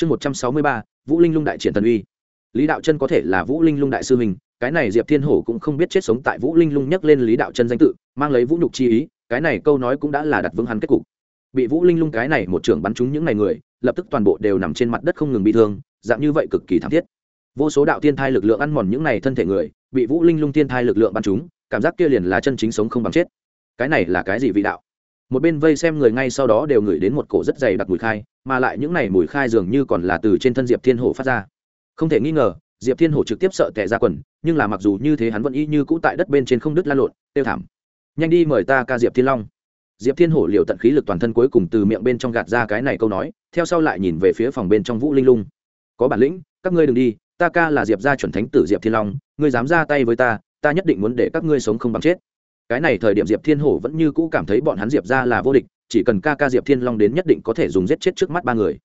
chương một trăm sáu mươi ba, vũ linh lung đại triển tần uy. Lý đạo chân có thể là vũ linh lung đại sư mình cái này diệp thiên hổ cũng không biết chết sống tại vũ linh lung nhắc lên lý đạo chân danh tự, mang lấy vũ nhục chi ý, cái này câu nói cũng đã là đặt vững hắn kết cục. Bị vũ linh lung cái này một trưởng bắn trúng những ngày người, lập tức toàn bộ đều nằm trên mặt đất không ngừng bị thương, dạng như vậy cực kỳ thảm thiết. Vô số đạo thiên thai lực lượng ăn mòn những này thân thể người, bị vũ linh lung thiên thai lực lượng bắn trúng, cảm giác kia liền là chân chính sống không bằng chết. Cái này là cái gì vị đạo? Một bên vây xem người ngay sau đó đều ngửi đến một cổ rất dày đặc mùi khai mà lại những này mùi khai dường như còn là từ trên thân diệp thiên hổ phát ra. Không thể nghi ngờ, diệp thiên hổ trực tiếp sợ tệ ra quần, nhưng là mặc dù như thế hắn vẫn y như cũ tại đất bên trên không đứt lan lộn, tiêu thảm. Nhanh đi mời ta ca diệp thiên long. Diệp thiên hổ liệu tận khí lực toàn thân cuối cùng từ miệng bên trong gạt ra cái này câu nói, theo sau lại nhìn về phía phòng bên trong vũ linh lung. Có bản lĩnh, các ngươi đừng đi, ta ca là diệp gia chuẩn thánh tử diệp thiên long, ngươi dám ra tay với ta ta nhất định muốn để các ngươi sống không bằng chết cái này thời điểm diệp thiên hổ vẫn như cũ cảm thấy bọn hắn diệp ra là vô địch, chỉ cần ca ca diệp thiên long đến nhất định có thể dùng giết chết trước mắt ba người.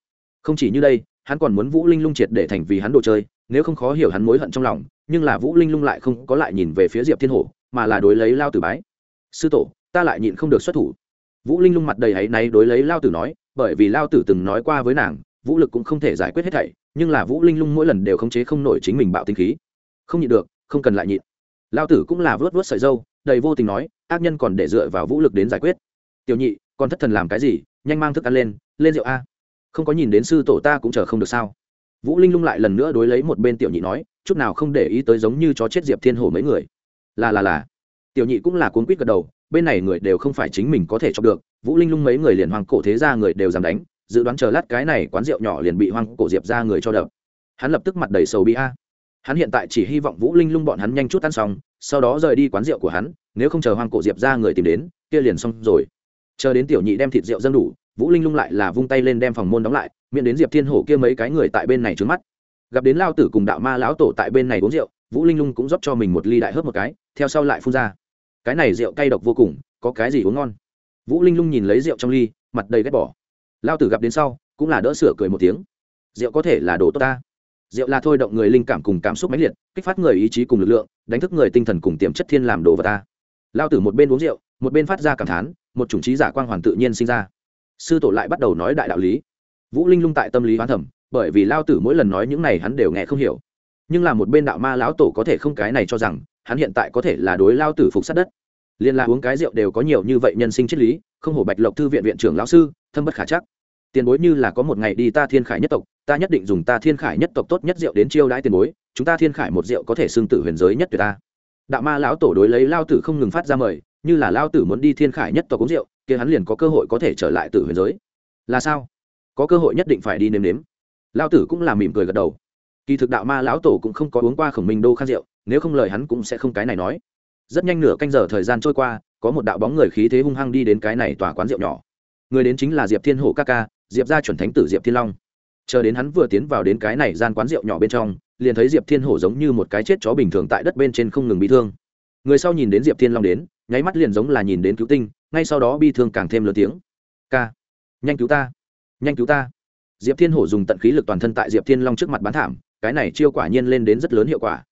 Không chỉ như đây, hắn còn muốn vũ linh lung triệt để thành vì hắn đồ chơi, nếu không khó hiểu hắn mối hận trong lòng, nhưng là vũ linh lung lại không có lại nhìn về phía diệp thiên hổ, mà là đối lấy lao tử bái. Sư tổ, ta lại nhịn không được xuất thủ. Vũ linh lung mặt đầy áy náy đối lấy lao tử nói, bởi vì lao tử từng nói qua với nàng, vũ lực cũng không thể giải quyết hết thảy, nhưng là vũ linh lung mỗi lần đều khống chế không nổi chính mình bạo tinh khí. Không nhịn được, không cần lại nhịn. Lao tử cũng là vớt vớt sợi dâu đầy vô tình nói, ác nhân còn để dựa vào vũ lực đến giải quyết. Tiểu nhị, còn thất thần làm cái gì? Nhanh mang thức ăn lên lên rượu a. Không có nhìn đến sư tổ ta cũng chờ không được sao? Vũ linh lung lại lần nữa đối lấy một bên tiểu nhị nói, chút nào không để ý tới giống như chó chết diệp thiên hổ mấy người. Là là là. Tiểu nhị cũng là cuốn quýt gật đầu, bên này người đều không phải chính mình có thể chọc được. Vũ linh lung mấy người liền hoang cổ thế ra người đều dám đánh, dự đoán chờ lát cái này quán rượu nhỏ liền bị hoang cổ diệp ra người cho đập. Hắn lập tức mặt đầy sầu bi a hắn hiện tại chỉ hy vọng vũ linh lung bọn hắn nhanh chút ăn xong, sau đó rời đi quán rượu của hắn, nếu không chờ Hoàng cổ diệp ra người tìm đến, kia liền xong rồi. Chờ đến tiểu nhị đem thịt rượu dâng đủ, vũ linh lung lại là vung tay lên đem phòng môn đóng lại, miễn đến diệp thiên hổ kia mấy cái người tại bên này trướng mắt. Gặp đến lao tử cùng đạo ma lão tổ tại bên này uống rượu, vũ linh lung cũng rót cho mình một ly đại hớp một cái, theo sau lại phun ra. Cái này rượu cay độc vô cùng, có cái gì uống ngon? Vũ linh lung nhìn lấy rượu trong ly, mặt đầy ghét bỏ. Lao tử gặp đến sau, cũng là đỡ sửa cười một tiếng. Rượu có thể là đồ tốt ta rượu là thôi động người linh cảm cùng cảm xúc mãnh liệt, kích phát người ý chí cùng lực lượng, đánh thức người tinh thần cùng tiềm chất thiên làm đồ vật ta. Lao tử một bên uống rượu, một bên phát ra cảm thán, một chủng trí giả quang hoàn tự nhiên sinh ra. Sư tổ lại bắt đầu nói đại đạo lý. Vũ linh lung tại tâm lý hoán thẩm, bởi vì lao tử mỗi lần nói những này hắn đều nghe không hiểu. Nhưng là một bên đạo ma lão tổ có thể không cái này cho rằng, hắn hiện tại có thể là đối lao tử phục sát đất. Liên là uống cái rượu đều có nhiều như vậy nhân sinh triết lý, không hổ bạch lộc thư viện viện trưởng lão sư, thâm bất khả chắc tiền bối như là có một ngày đi ta thiên khải nhất tộc, ta nhất định dùng ta thiên khải nhất tộc tốt nhất rượu đến chiêu đãi tiền bối, chúng ta thiên khải một rượu có thể xưng tử huyền giới nhất tuyệt ta. Đạo ma lão tổ đối lấy lao tử không ngừng phát ra mời, như là lao tử muốn đi thiên khải nhất tộc uống rượu, kia hắn liền có cơ hội có thể trở lại tử huyền giới. Là sao? Có cơ hội nhất định phải đi nếm nếm. Lao tử cũng là mỉm cười gật đầu. Kỳ thực đạo ma lão tổ cũng không có uống qua khổng minh đô khát rượu, nếu không lời hắn cũng sẽ không cái này nói. Rất nhanh nửa canh giờ thời gian trôi qua, có một đạo bóng người khí thế hung hăng đi đến cái này tòa quán rượu nhỏ. Người đến chính là diệp thiên hổ ca ca diệp gia chuẩn thánh tử diệp thiên long. Chờ đến hắn vừa tiến vào đến cái này gian quán rượu nhỏ bên trong, liền thấy diệp thiên hổ giống như một cái chết chó bình thường tại đất bên trên không ngừng bị thương. Người sau nhìn đến diệp thiên long đến, nháy mắt liền giống là nhìn đến cứu tinh, ngay sau đó bi thương càng thêm lớn tiếng. Ca, nhanh cứu ta, nhanh cứu ta. Diệp thiên hổ dùng tận khí lực toàn thân tại diệp thiên long trước mặt bán thảm, cái này chiêu quả nhiên lên đến rất lớn hiệu quả.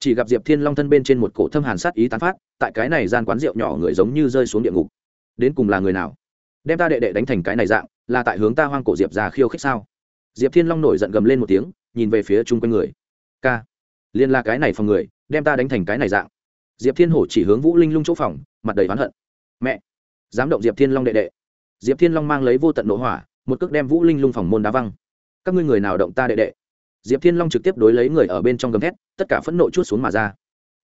Chỉ gặp diệp thiên long thân bên trên một cổ thâm hàn sát ý tán phát, tại cái này gian quán rượu nhỏ người giống như rơi xuống địa ngục. Đến cùng là người nào? Đem ta đệ đệ đánh thành cái này dạng là tại hướng ta hoang cổ diệp ra khiêu khích sao? Diệp thiên long nổi giận gầm lên một tiếng, nhìn về phía chung quanh người. Ca liên la cái này phòng người, đem ta đánh thành cái này dạng. Diệp thiên hổ chỉ hướng vũ linh lung chỗ phòng, mặt đầy oán hận. Mẹ! Dám động diệp thiên long đệ đệ. Diệp thiên long mang lấy vô tận nổ hỏa, một cước đem vũ linh lung phòng môn đá văng. Các ngươi người nào động ta đệ đệ? Diệp thiên long trực tiếp đối lấy người ở bên trong gầm thét, tất cả phẫn nộ chút xuống mà ra.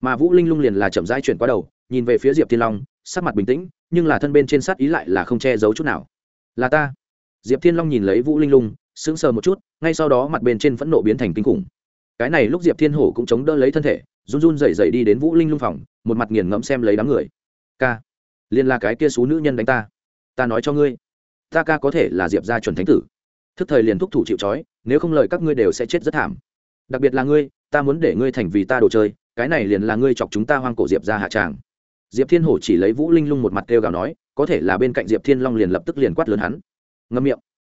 Mà vũ linh lung liền là chậm rãi chuyển qua đầu, nhìn về phía diệp thiên long, sắc mặt bình tĩnh, nhưng là thân bên trên sát ý lại là không che giấu chút nào. Là ta diệp thiên long nhìn lấy vũ linh lung, sững sờ một chút, ngay sau đó mặt bên trên phẫn nộ biến thành kinh khủng. Cái này lúc diệp thiên hổ cũng chống đỡ lấy thân thể, run run dậy dậy đi đến vũ linh lung phòng, một mặt nghiền ngẫm xem lấy đám người. Ca, liên là cái kia xú nữ nhân đánh ta. Ta nói cho ngươi, ta ca có thể là diệp gia chuẩn thánh tử. Thức thời liền thúc thủ chịu trói, nếu không lời các ngươi đều sẽ chết rất thảm. Đặc biệt là ngươi, ta muốn để ngươi thành vì ta đồ chơi, cái này liền là ngươi chọc chúng ta hoang cổ diệp ra hạ tràng. Diệp thiên hổ chỉ lấy vũ linh lung một mặt kêu gào nói, có thể là bên cạnh diệp thiên long liền lập tức liền quát lớn hắn ngâm miệng.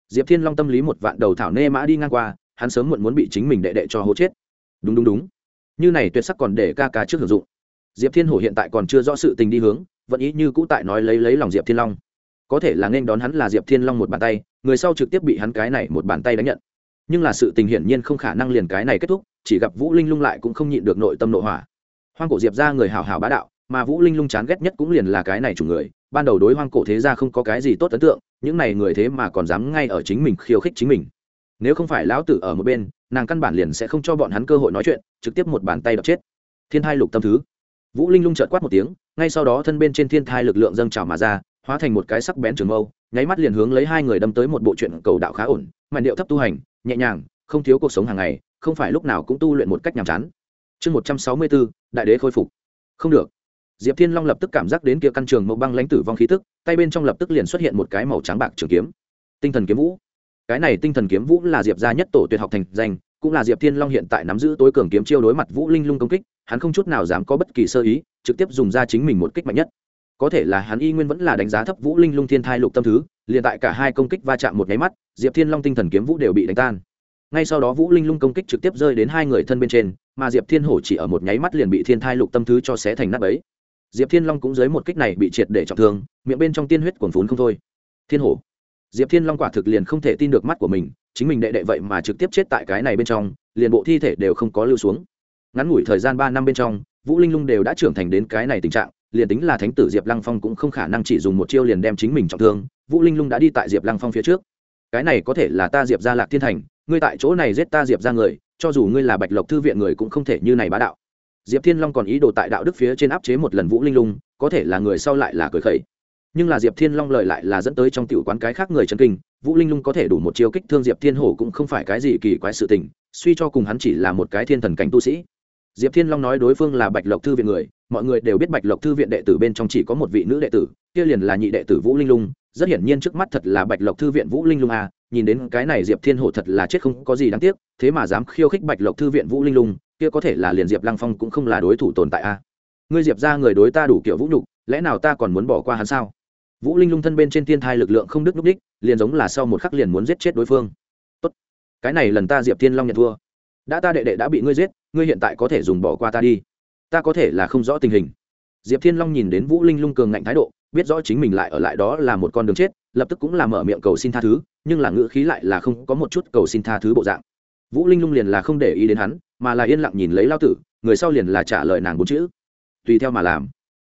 Diệp thiên long tâm lý một vạn đầu thảo nê mã đi ngang qua, hắn sớm muộn muốn bị chính mình đệ đệ cho hố chết. Đúng đúng đúng. Như này tuyệt sắc còn để ca ca trước hưởng dụng. Diệp thiên hổ hiện tại còn chưa rõ sự tình đi hướng, vẫn ý như cũ tại nói lấy lấy lòng diệp thiên long. Có thể là nên đón hắn là diệp thiên long một bàn tay, người sau trực tiếp bị hắn cái này một bàn tay đánh nhận. Nhưng là sự tình hiển nhiên không khả năng liền cái này kết thúc, chỉ gặp vũ linh lung lại cũng không nhịn được nội tâm nội hỏa. Hoang cổ diệp ra người hào hào bá đạo, mà vũ linh lung chán ghét nhất cũng liền là cái này chủ người ban đầu đối hoang cổ thế gia không có cái gì tốt ấn tượng, những này người thế mà còn dám ngay ở chính mình khiêu khích chính mình. Nếu không phải lão tử ở một bên, nàng căn bản liền sẽ không cho bọn hắn cơ hội nói chuyện, trực tiếp một bàn tay đập chết. Thiên thai lục tâm thứ. Vũ linh lung trợt quát một tiếng, ngay sau đó thân bên trên thiên thai lực lượng dâng trào mà ra, hóa thành một cái sắc bén trường mâu, nháy mắt liền hướng lấy hai người đâm tới một bộ chuyện cầu đạo khá ổn mà điệu thấp tu hành, nhẹ nhàng, không thiếu cuộc sống hàng ngày, không phải lúc nào cũng tu luyện một cách nhàm chán. Chương một trăm sáu mươi bốn, đại đế khôi phục. Không được diệp thiên long lập tức cảm giác đến kia căn trường mẫu băng lãnh tử vong khí tức, tay bên trong lập tức liền xuất hiện một cái màu trắng bạc trường kiếm. Tinh thần kiếm vũ. Cái này tinh thần kiếm vũ là diệp gia nhất tổ tuyệt học thành danh, cũng là diệp thiên long hiện tại nắm giữ tối cường kiếm chiêu đối mặt vũ linh lung công kích, hắn không chút nào dám có bất kỳ sơ ý, trực tiếp dùng ra chính mình một kích mạnh nhất. Có thể là hắn y nguyên vẫn là đánh giá thấp vũ linh lung thiên thai lục tâm thứ, liền tại cả hai công kích va chạm một nháy mắt, diệp thiên long tinh thần kiếm vũ đều bị đánh tan. Ngay sau đó vũ linh lung công kích trực tiếp rơi đến hai người thân bên trên, mà diệp thiên hổ chỉ ở một nháy mắt liền bị thiên thai lục tâm thứ cho xé thành nắp ấy diệp thiên long cũng dưới một kích này bị triệt để trọng thương, miệng bên trong tiên huyết cuồn phún không thôi. Thiên hổ. Diệp thiên long quả thực liền không thể tin được mắt của mình, chính mình đệ đệ vậy mà trực tiếp chết tại cái này bên trong, liền bộ thi thể đều không có lưu xuống. Ngắn ngủi thời gian ba năm bên trong, vũ linh lung đều đã trưởng thành đến cái này tình trạng, liền tính là thánh tử diệp lăng phong cũng không khả năng chỉ dùng một chiêu liền đem chính mình trọng thương, vũ linh lung đã đi tại diệp lăng phong phía trước. Cái này có thể là ta diệp ra lạc thiên thành, ngươi tại chỗ này giết ta diệp ra người, cho dù ngươi là bạch lộc thư viện người cũng không thể như này bá đạo diệp thiên long còn ý đồ tại đạo đức phía trên áp chế một lần vũ linh lung, có thể là người sau lại là cười khẩy nhưng là diệp thiên long lời lại là dẫn tới trong tiểu quán cái khác người chân kinh, vũ linh lung có thể đủ một chiêu kích thương diệp thiên hổ cũng không phải cái gì kỳ quái sự tình, suy cho cùng hắn chỉ là một cái thiên thần cảnh tu sĩ diệp thiên long nói đối phương là bạch lộc thư viện người, mọi người đều biết bạch lộc thư viện đệ tử bên trong chỉ có một vị nữ đệ tử, kia liền là nhị đệ tử vũ linh lung, rất hiển nhiên trước mắt thật là bạch lộc thư viện vũ linh lung à. nhìn đến cái này diệp thiên hổ thật là chết không có gì đáng tiếc, thế mà dám khiêu khích bạch lộc thư viện vũ linh lung kia có thể là liền diệp lăng phong cũng không là đối thủ tồn tại a. À. ngươi diệp ra người đối ta đủ kiểu vũ nhục, lẽ nào ta còn muốn bỏ qua hắn sao? Vũ linh lung thân bên trên thiên thai lực lượng không đứt núp đích, liền giống là sau một khắc liền muốn giết chết đối phương. Tốt. Cái này lần ta diệp thiên long nhận thua. Đã ta đệ đệ đã bị ngươi giết, ngươi hiện tại có thể dùng bỏ qua ta đi. Ta có thể là không rõ tình hình. Diệp thiên long nhìn đến vũ linh lung cường ngạnh thái độ, biết rõ chính mình lại ở lại đó là một con đường chết, lập tức cũng là mở miệng cầu xin tha thứ, nhưng là ngữ khí lại là không có một chút cầu xin tha thứ bộ dạng. Vũ linh lung liền là không để ý đến hắn mà là yên lặng nhìn lấy lao tử, người sau liền là trả lời nàng bốn chữ. Tùy theo mà làm.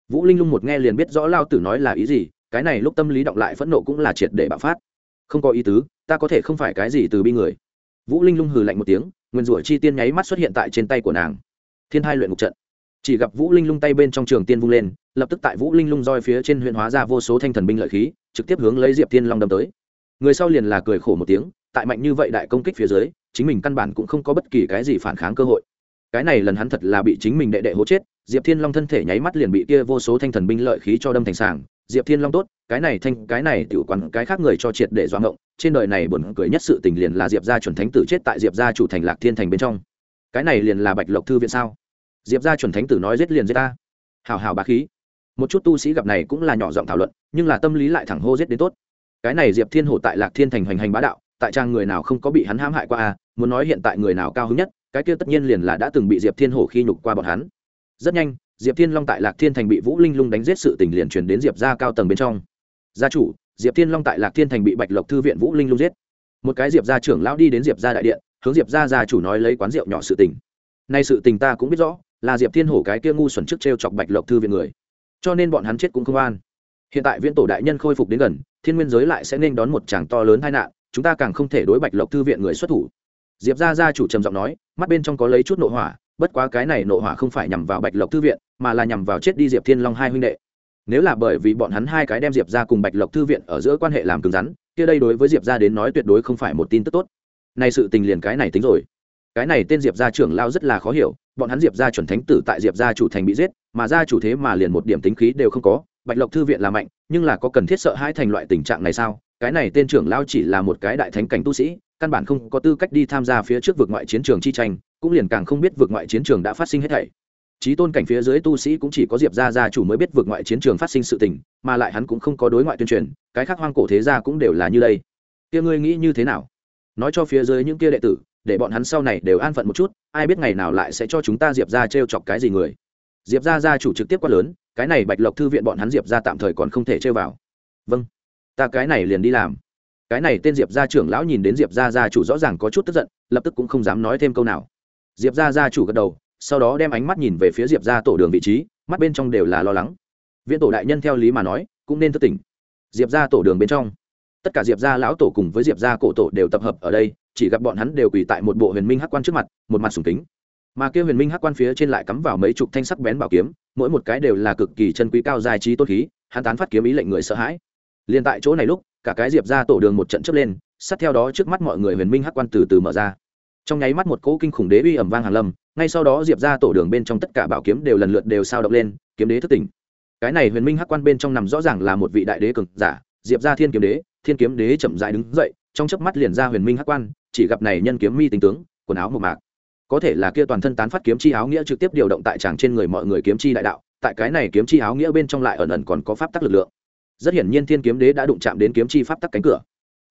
Vũ linh lung một nghe liền biết rõ lao tử nói là ý gì, cái này lúc tâm lý động lại phẫn nộ cũng là triệt để bạo phát. Không có ý tứ, ta có thể không phải cái gì từ bi người. Vũ linh lung hừ lạnh một tiếng, nguyên rủa chi tiên nháy mắt xuất hiện tại trên tay của nàng. Thiên hai luyện ngục trận. Chỉ gặp vũ linh lung tay bên trong trường tiên vung lên, lập tức tại vũ linh lung roi phía trên huyện hóa ra vô số thanh thần binh lợi khí, trực tiếp hướng lấy diệp thiên long đâm tới. Người sau liền là cười khổ một tiếng, tại mạnh như vậy đại công kích phía dưới chính mình căn bản cũng không có bất kỳ cái gì phản kháng cơ hội. Cái này lần hắn thật là bị chính mình đệ đệ hố chết, diệp thiên long thân thể nháy mắt liền bị kia vô số thanh thần binh lợi khí cho đâm thành sảng. Diệp thiên long tốt, cái này thanh, cái này tiểu quán, cái khác người cho triệt để doãn ngộng, trên đời này buồn cười nhất sự tình liền là diệp gia chuẩn thánh tử chết tại diệp gia chủ thành lạc thiên thành bên trong. Cái này liền là bạch lộc thư viện sao? Diệp gia chuẩn thánh tử nói giết liền giết ta. Hào hào bá khí. Một chút tu sĩ gặp này cũng là nhỏ giọng thảo luận, nhưng là tâm lý lại thẳng hô giết đến tốt. Cái này diệp thiên hổ tại lạc thiên thành hoành hành bá đạo, tại trang người nào không có bị hắn hãm hại qua à muốn nói hiện tại người nào cao hứng nhất, cái kia tất nhiên liền là đã từng bị diệp thiên hổ khi nhục qua bọn hắn. Rất nhanh, diệp thiên long tại lạc thiên thành bị vũ linh lung đánh giết sự tình liền truyền đến diệp ra cao tầng bên trong. Gia chủ, diệp thiên long tại lạc thiên thành bị bạch lộc thư viện vũ linh lung giết. Một cái diệp gia trưởng lão đi đến diệp gia đại điện, hướng diệp gia gia chủ nói lấy quán rượu nhỏ sự tình. Nay sự tình ta cũng biết rõ, là diệp thiên hổ cái kia ngu xuẩn trước t r e o chọc bạch lộc thư viện người. Cho nên bọn hắn chết cũng không an. Hiện tại viễn tổ đại nhân khôi phục đến gần, thiên nguyên giới lại sẽ nên đón một tràng to lớn tai nạn, chúng ta càng không thể đối bạch lộc thư viện người xuất thủ diệp gia gia chủ trầm giọng nói, mắt bên trong có lấy chút nội hỏa, bất quá cái này nộ hỏa không phải nhằm vào bạch lộc thư viện, mà là nhằm vào chết đi diệp thiên long hai huynh đệ. Nếu là bởi vì bọn hắn hai cái đem diệp ra cùng bạch lộc thư viện ở giữa quan hệ làm cứng rắn, kia đây đối với diệp ra đến nói tuyệt đối không phải một tin tức tốt. Này sự tình liền cái này tính rồi. Cái này tên diệp gia trưởng lao rất là khó hiểu, bọn hắn diệp gia chuẩn thánh tử tại diệp gia chủ thành bị giết, mà gia chủ thế mà liền một điểm tính khí đều không có. Bạch lộc thư viện là mạnh, nhưng là có cần thiết sợ hai thành loại tình trạng này sao? Cái này tên trưởng lao chỉ là một cái đại thánh cảnh tu sĩ căn bản không có tư cách đi tham gia phía trước vực ngoại chiến trường chi tranh, cũng liền càng không biết vượt ngoại chiến trường đã phát sinh hết thảy. Trí tôn cảnh phía dưới tu sĩ cũng chỉ có diệp gia gia chủ mới biết vượt ngoại chiến trường phát sinh sự tình, mà lại hắn cũng không có đối ngoại tuyên truyền, cái khác hoang cổ thế gia cũng đều là như đây. Kia ngươi nghĩ như thế nào? Nói cho phía dưới những kia đệ tử, để bọn hắn sau này đều an phận một chút, ai biết ngày nào lại sẽ cho chúng ta diệp gia trêu chọc cái gì người. Diệp gia gia chủ trực tiếp quá lớn, cái này bạch lộc thư viện bọn hắn diệp gia tạm thời còn không thể trêu vào. Vâng ta cái này liền đi làm cái này tên diệp gia trưởng lão nhìn đến diệp gia gia chủ rõ ràng có chút tức giận, lập tức cũng không dám nói thêm câu nào. Diệp gia gia chủ gật đầu, sau đó đem ánh mắt nhìn về phía diệp gia tổ đường vị trí, mắt bên trong đều là lo lắng. Viện tổ đại nhân theo lý mà nói, cũng nên thức tỉnh. Diệp gia tổ đường bên trong, tất cả diệp gia lão tổ cùng với diệp gia cổ tổ đều tập hợp ở đây, chỉ gặp bọn hắn đều quỳ tại một bộ huyền minh hắc quan trước mặt, một mặt sùng kính. Mà kia huyền minh hắc quan phía trên lại cắm vào mấy chục thanh sắc bén bảo kiếm, mỗi một cái đều là cực kỳ chân quý cao dài trí tốt khí, hắn tán phát kiếm ý lệnh người sợ hãi. Liền tại chỗ này lúc cả cái diệp ra tổ đường một trận chớp lên, sát theo đó trước mắt mọi người huyền minh hắc quan từ từ mở ra. Trong nháy mắt một cỗ kinh khủng đế uy ẩm vang hàn lâm, ngay sau đó diệp ra tổ đường bên trong tất cả bảo kiếm đều lần lượt đều sao động lên, kiếm đế thức tỉnh. Cái này huyền minh hắc quan bên trong nằm rõ ràng là một vị đại đế cực giả, diệp ra thiên kiếm đế, thiên kiếm đế chậm dại đứng dậy, trong chớp mắt liền ra huyền minh hắc quan, chỉ gặp này nhân kiếm mi tính tướng, quần áo một mạc. Có thể là kia toàn thân tán phát kiếm chi áo nghĩa trực tiếp điều động tại tràng trên người mọi người kiếm chi đại đạo, tại cái này kiếm chi áo nghĩa bên trong lại ẩn ẩn còn có pháp tắc lực lượng rất hiển nhiên thiên kiếm đế đã đụng chạm đến kiếm chi pháp tắc cánh cửa.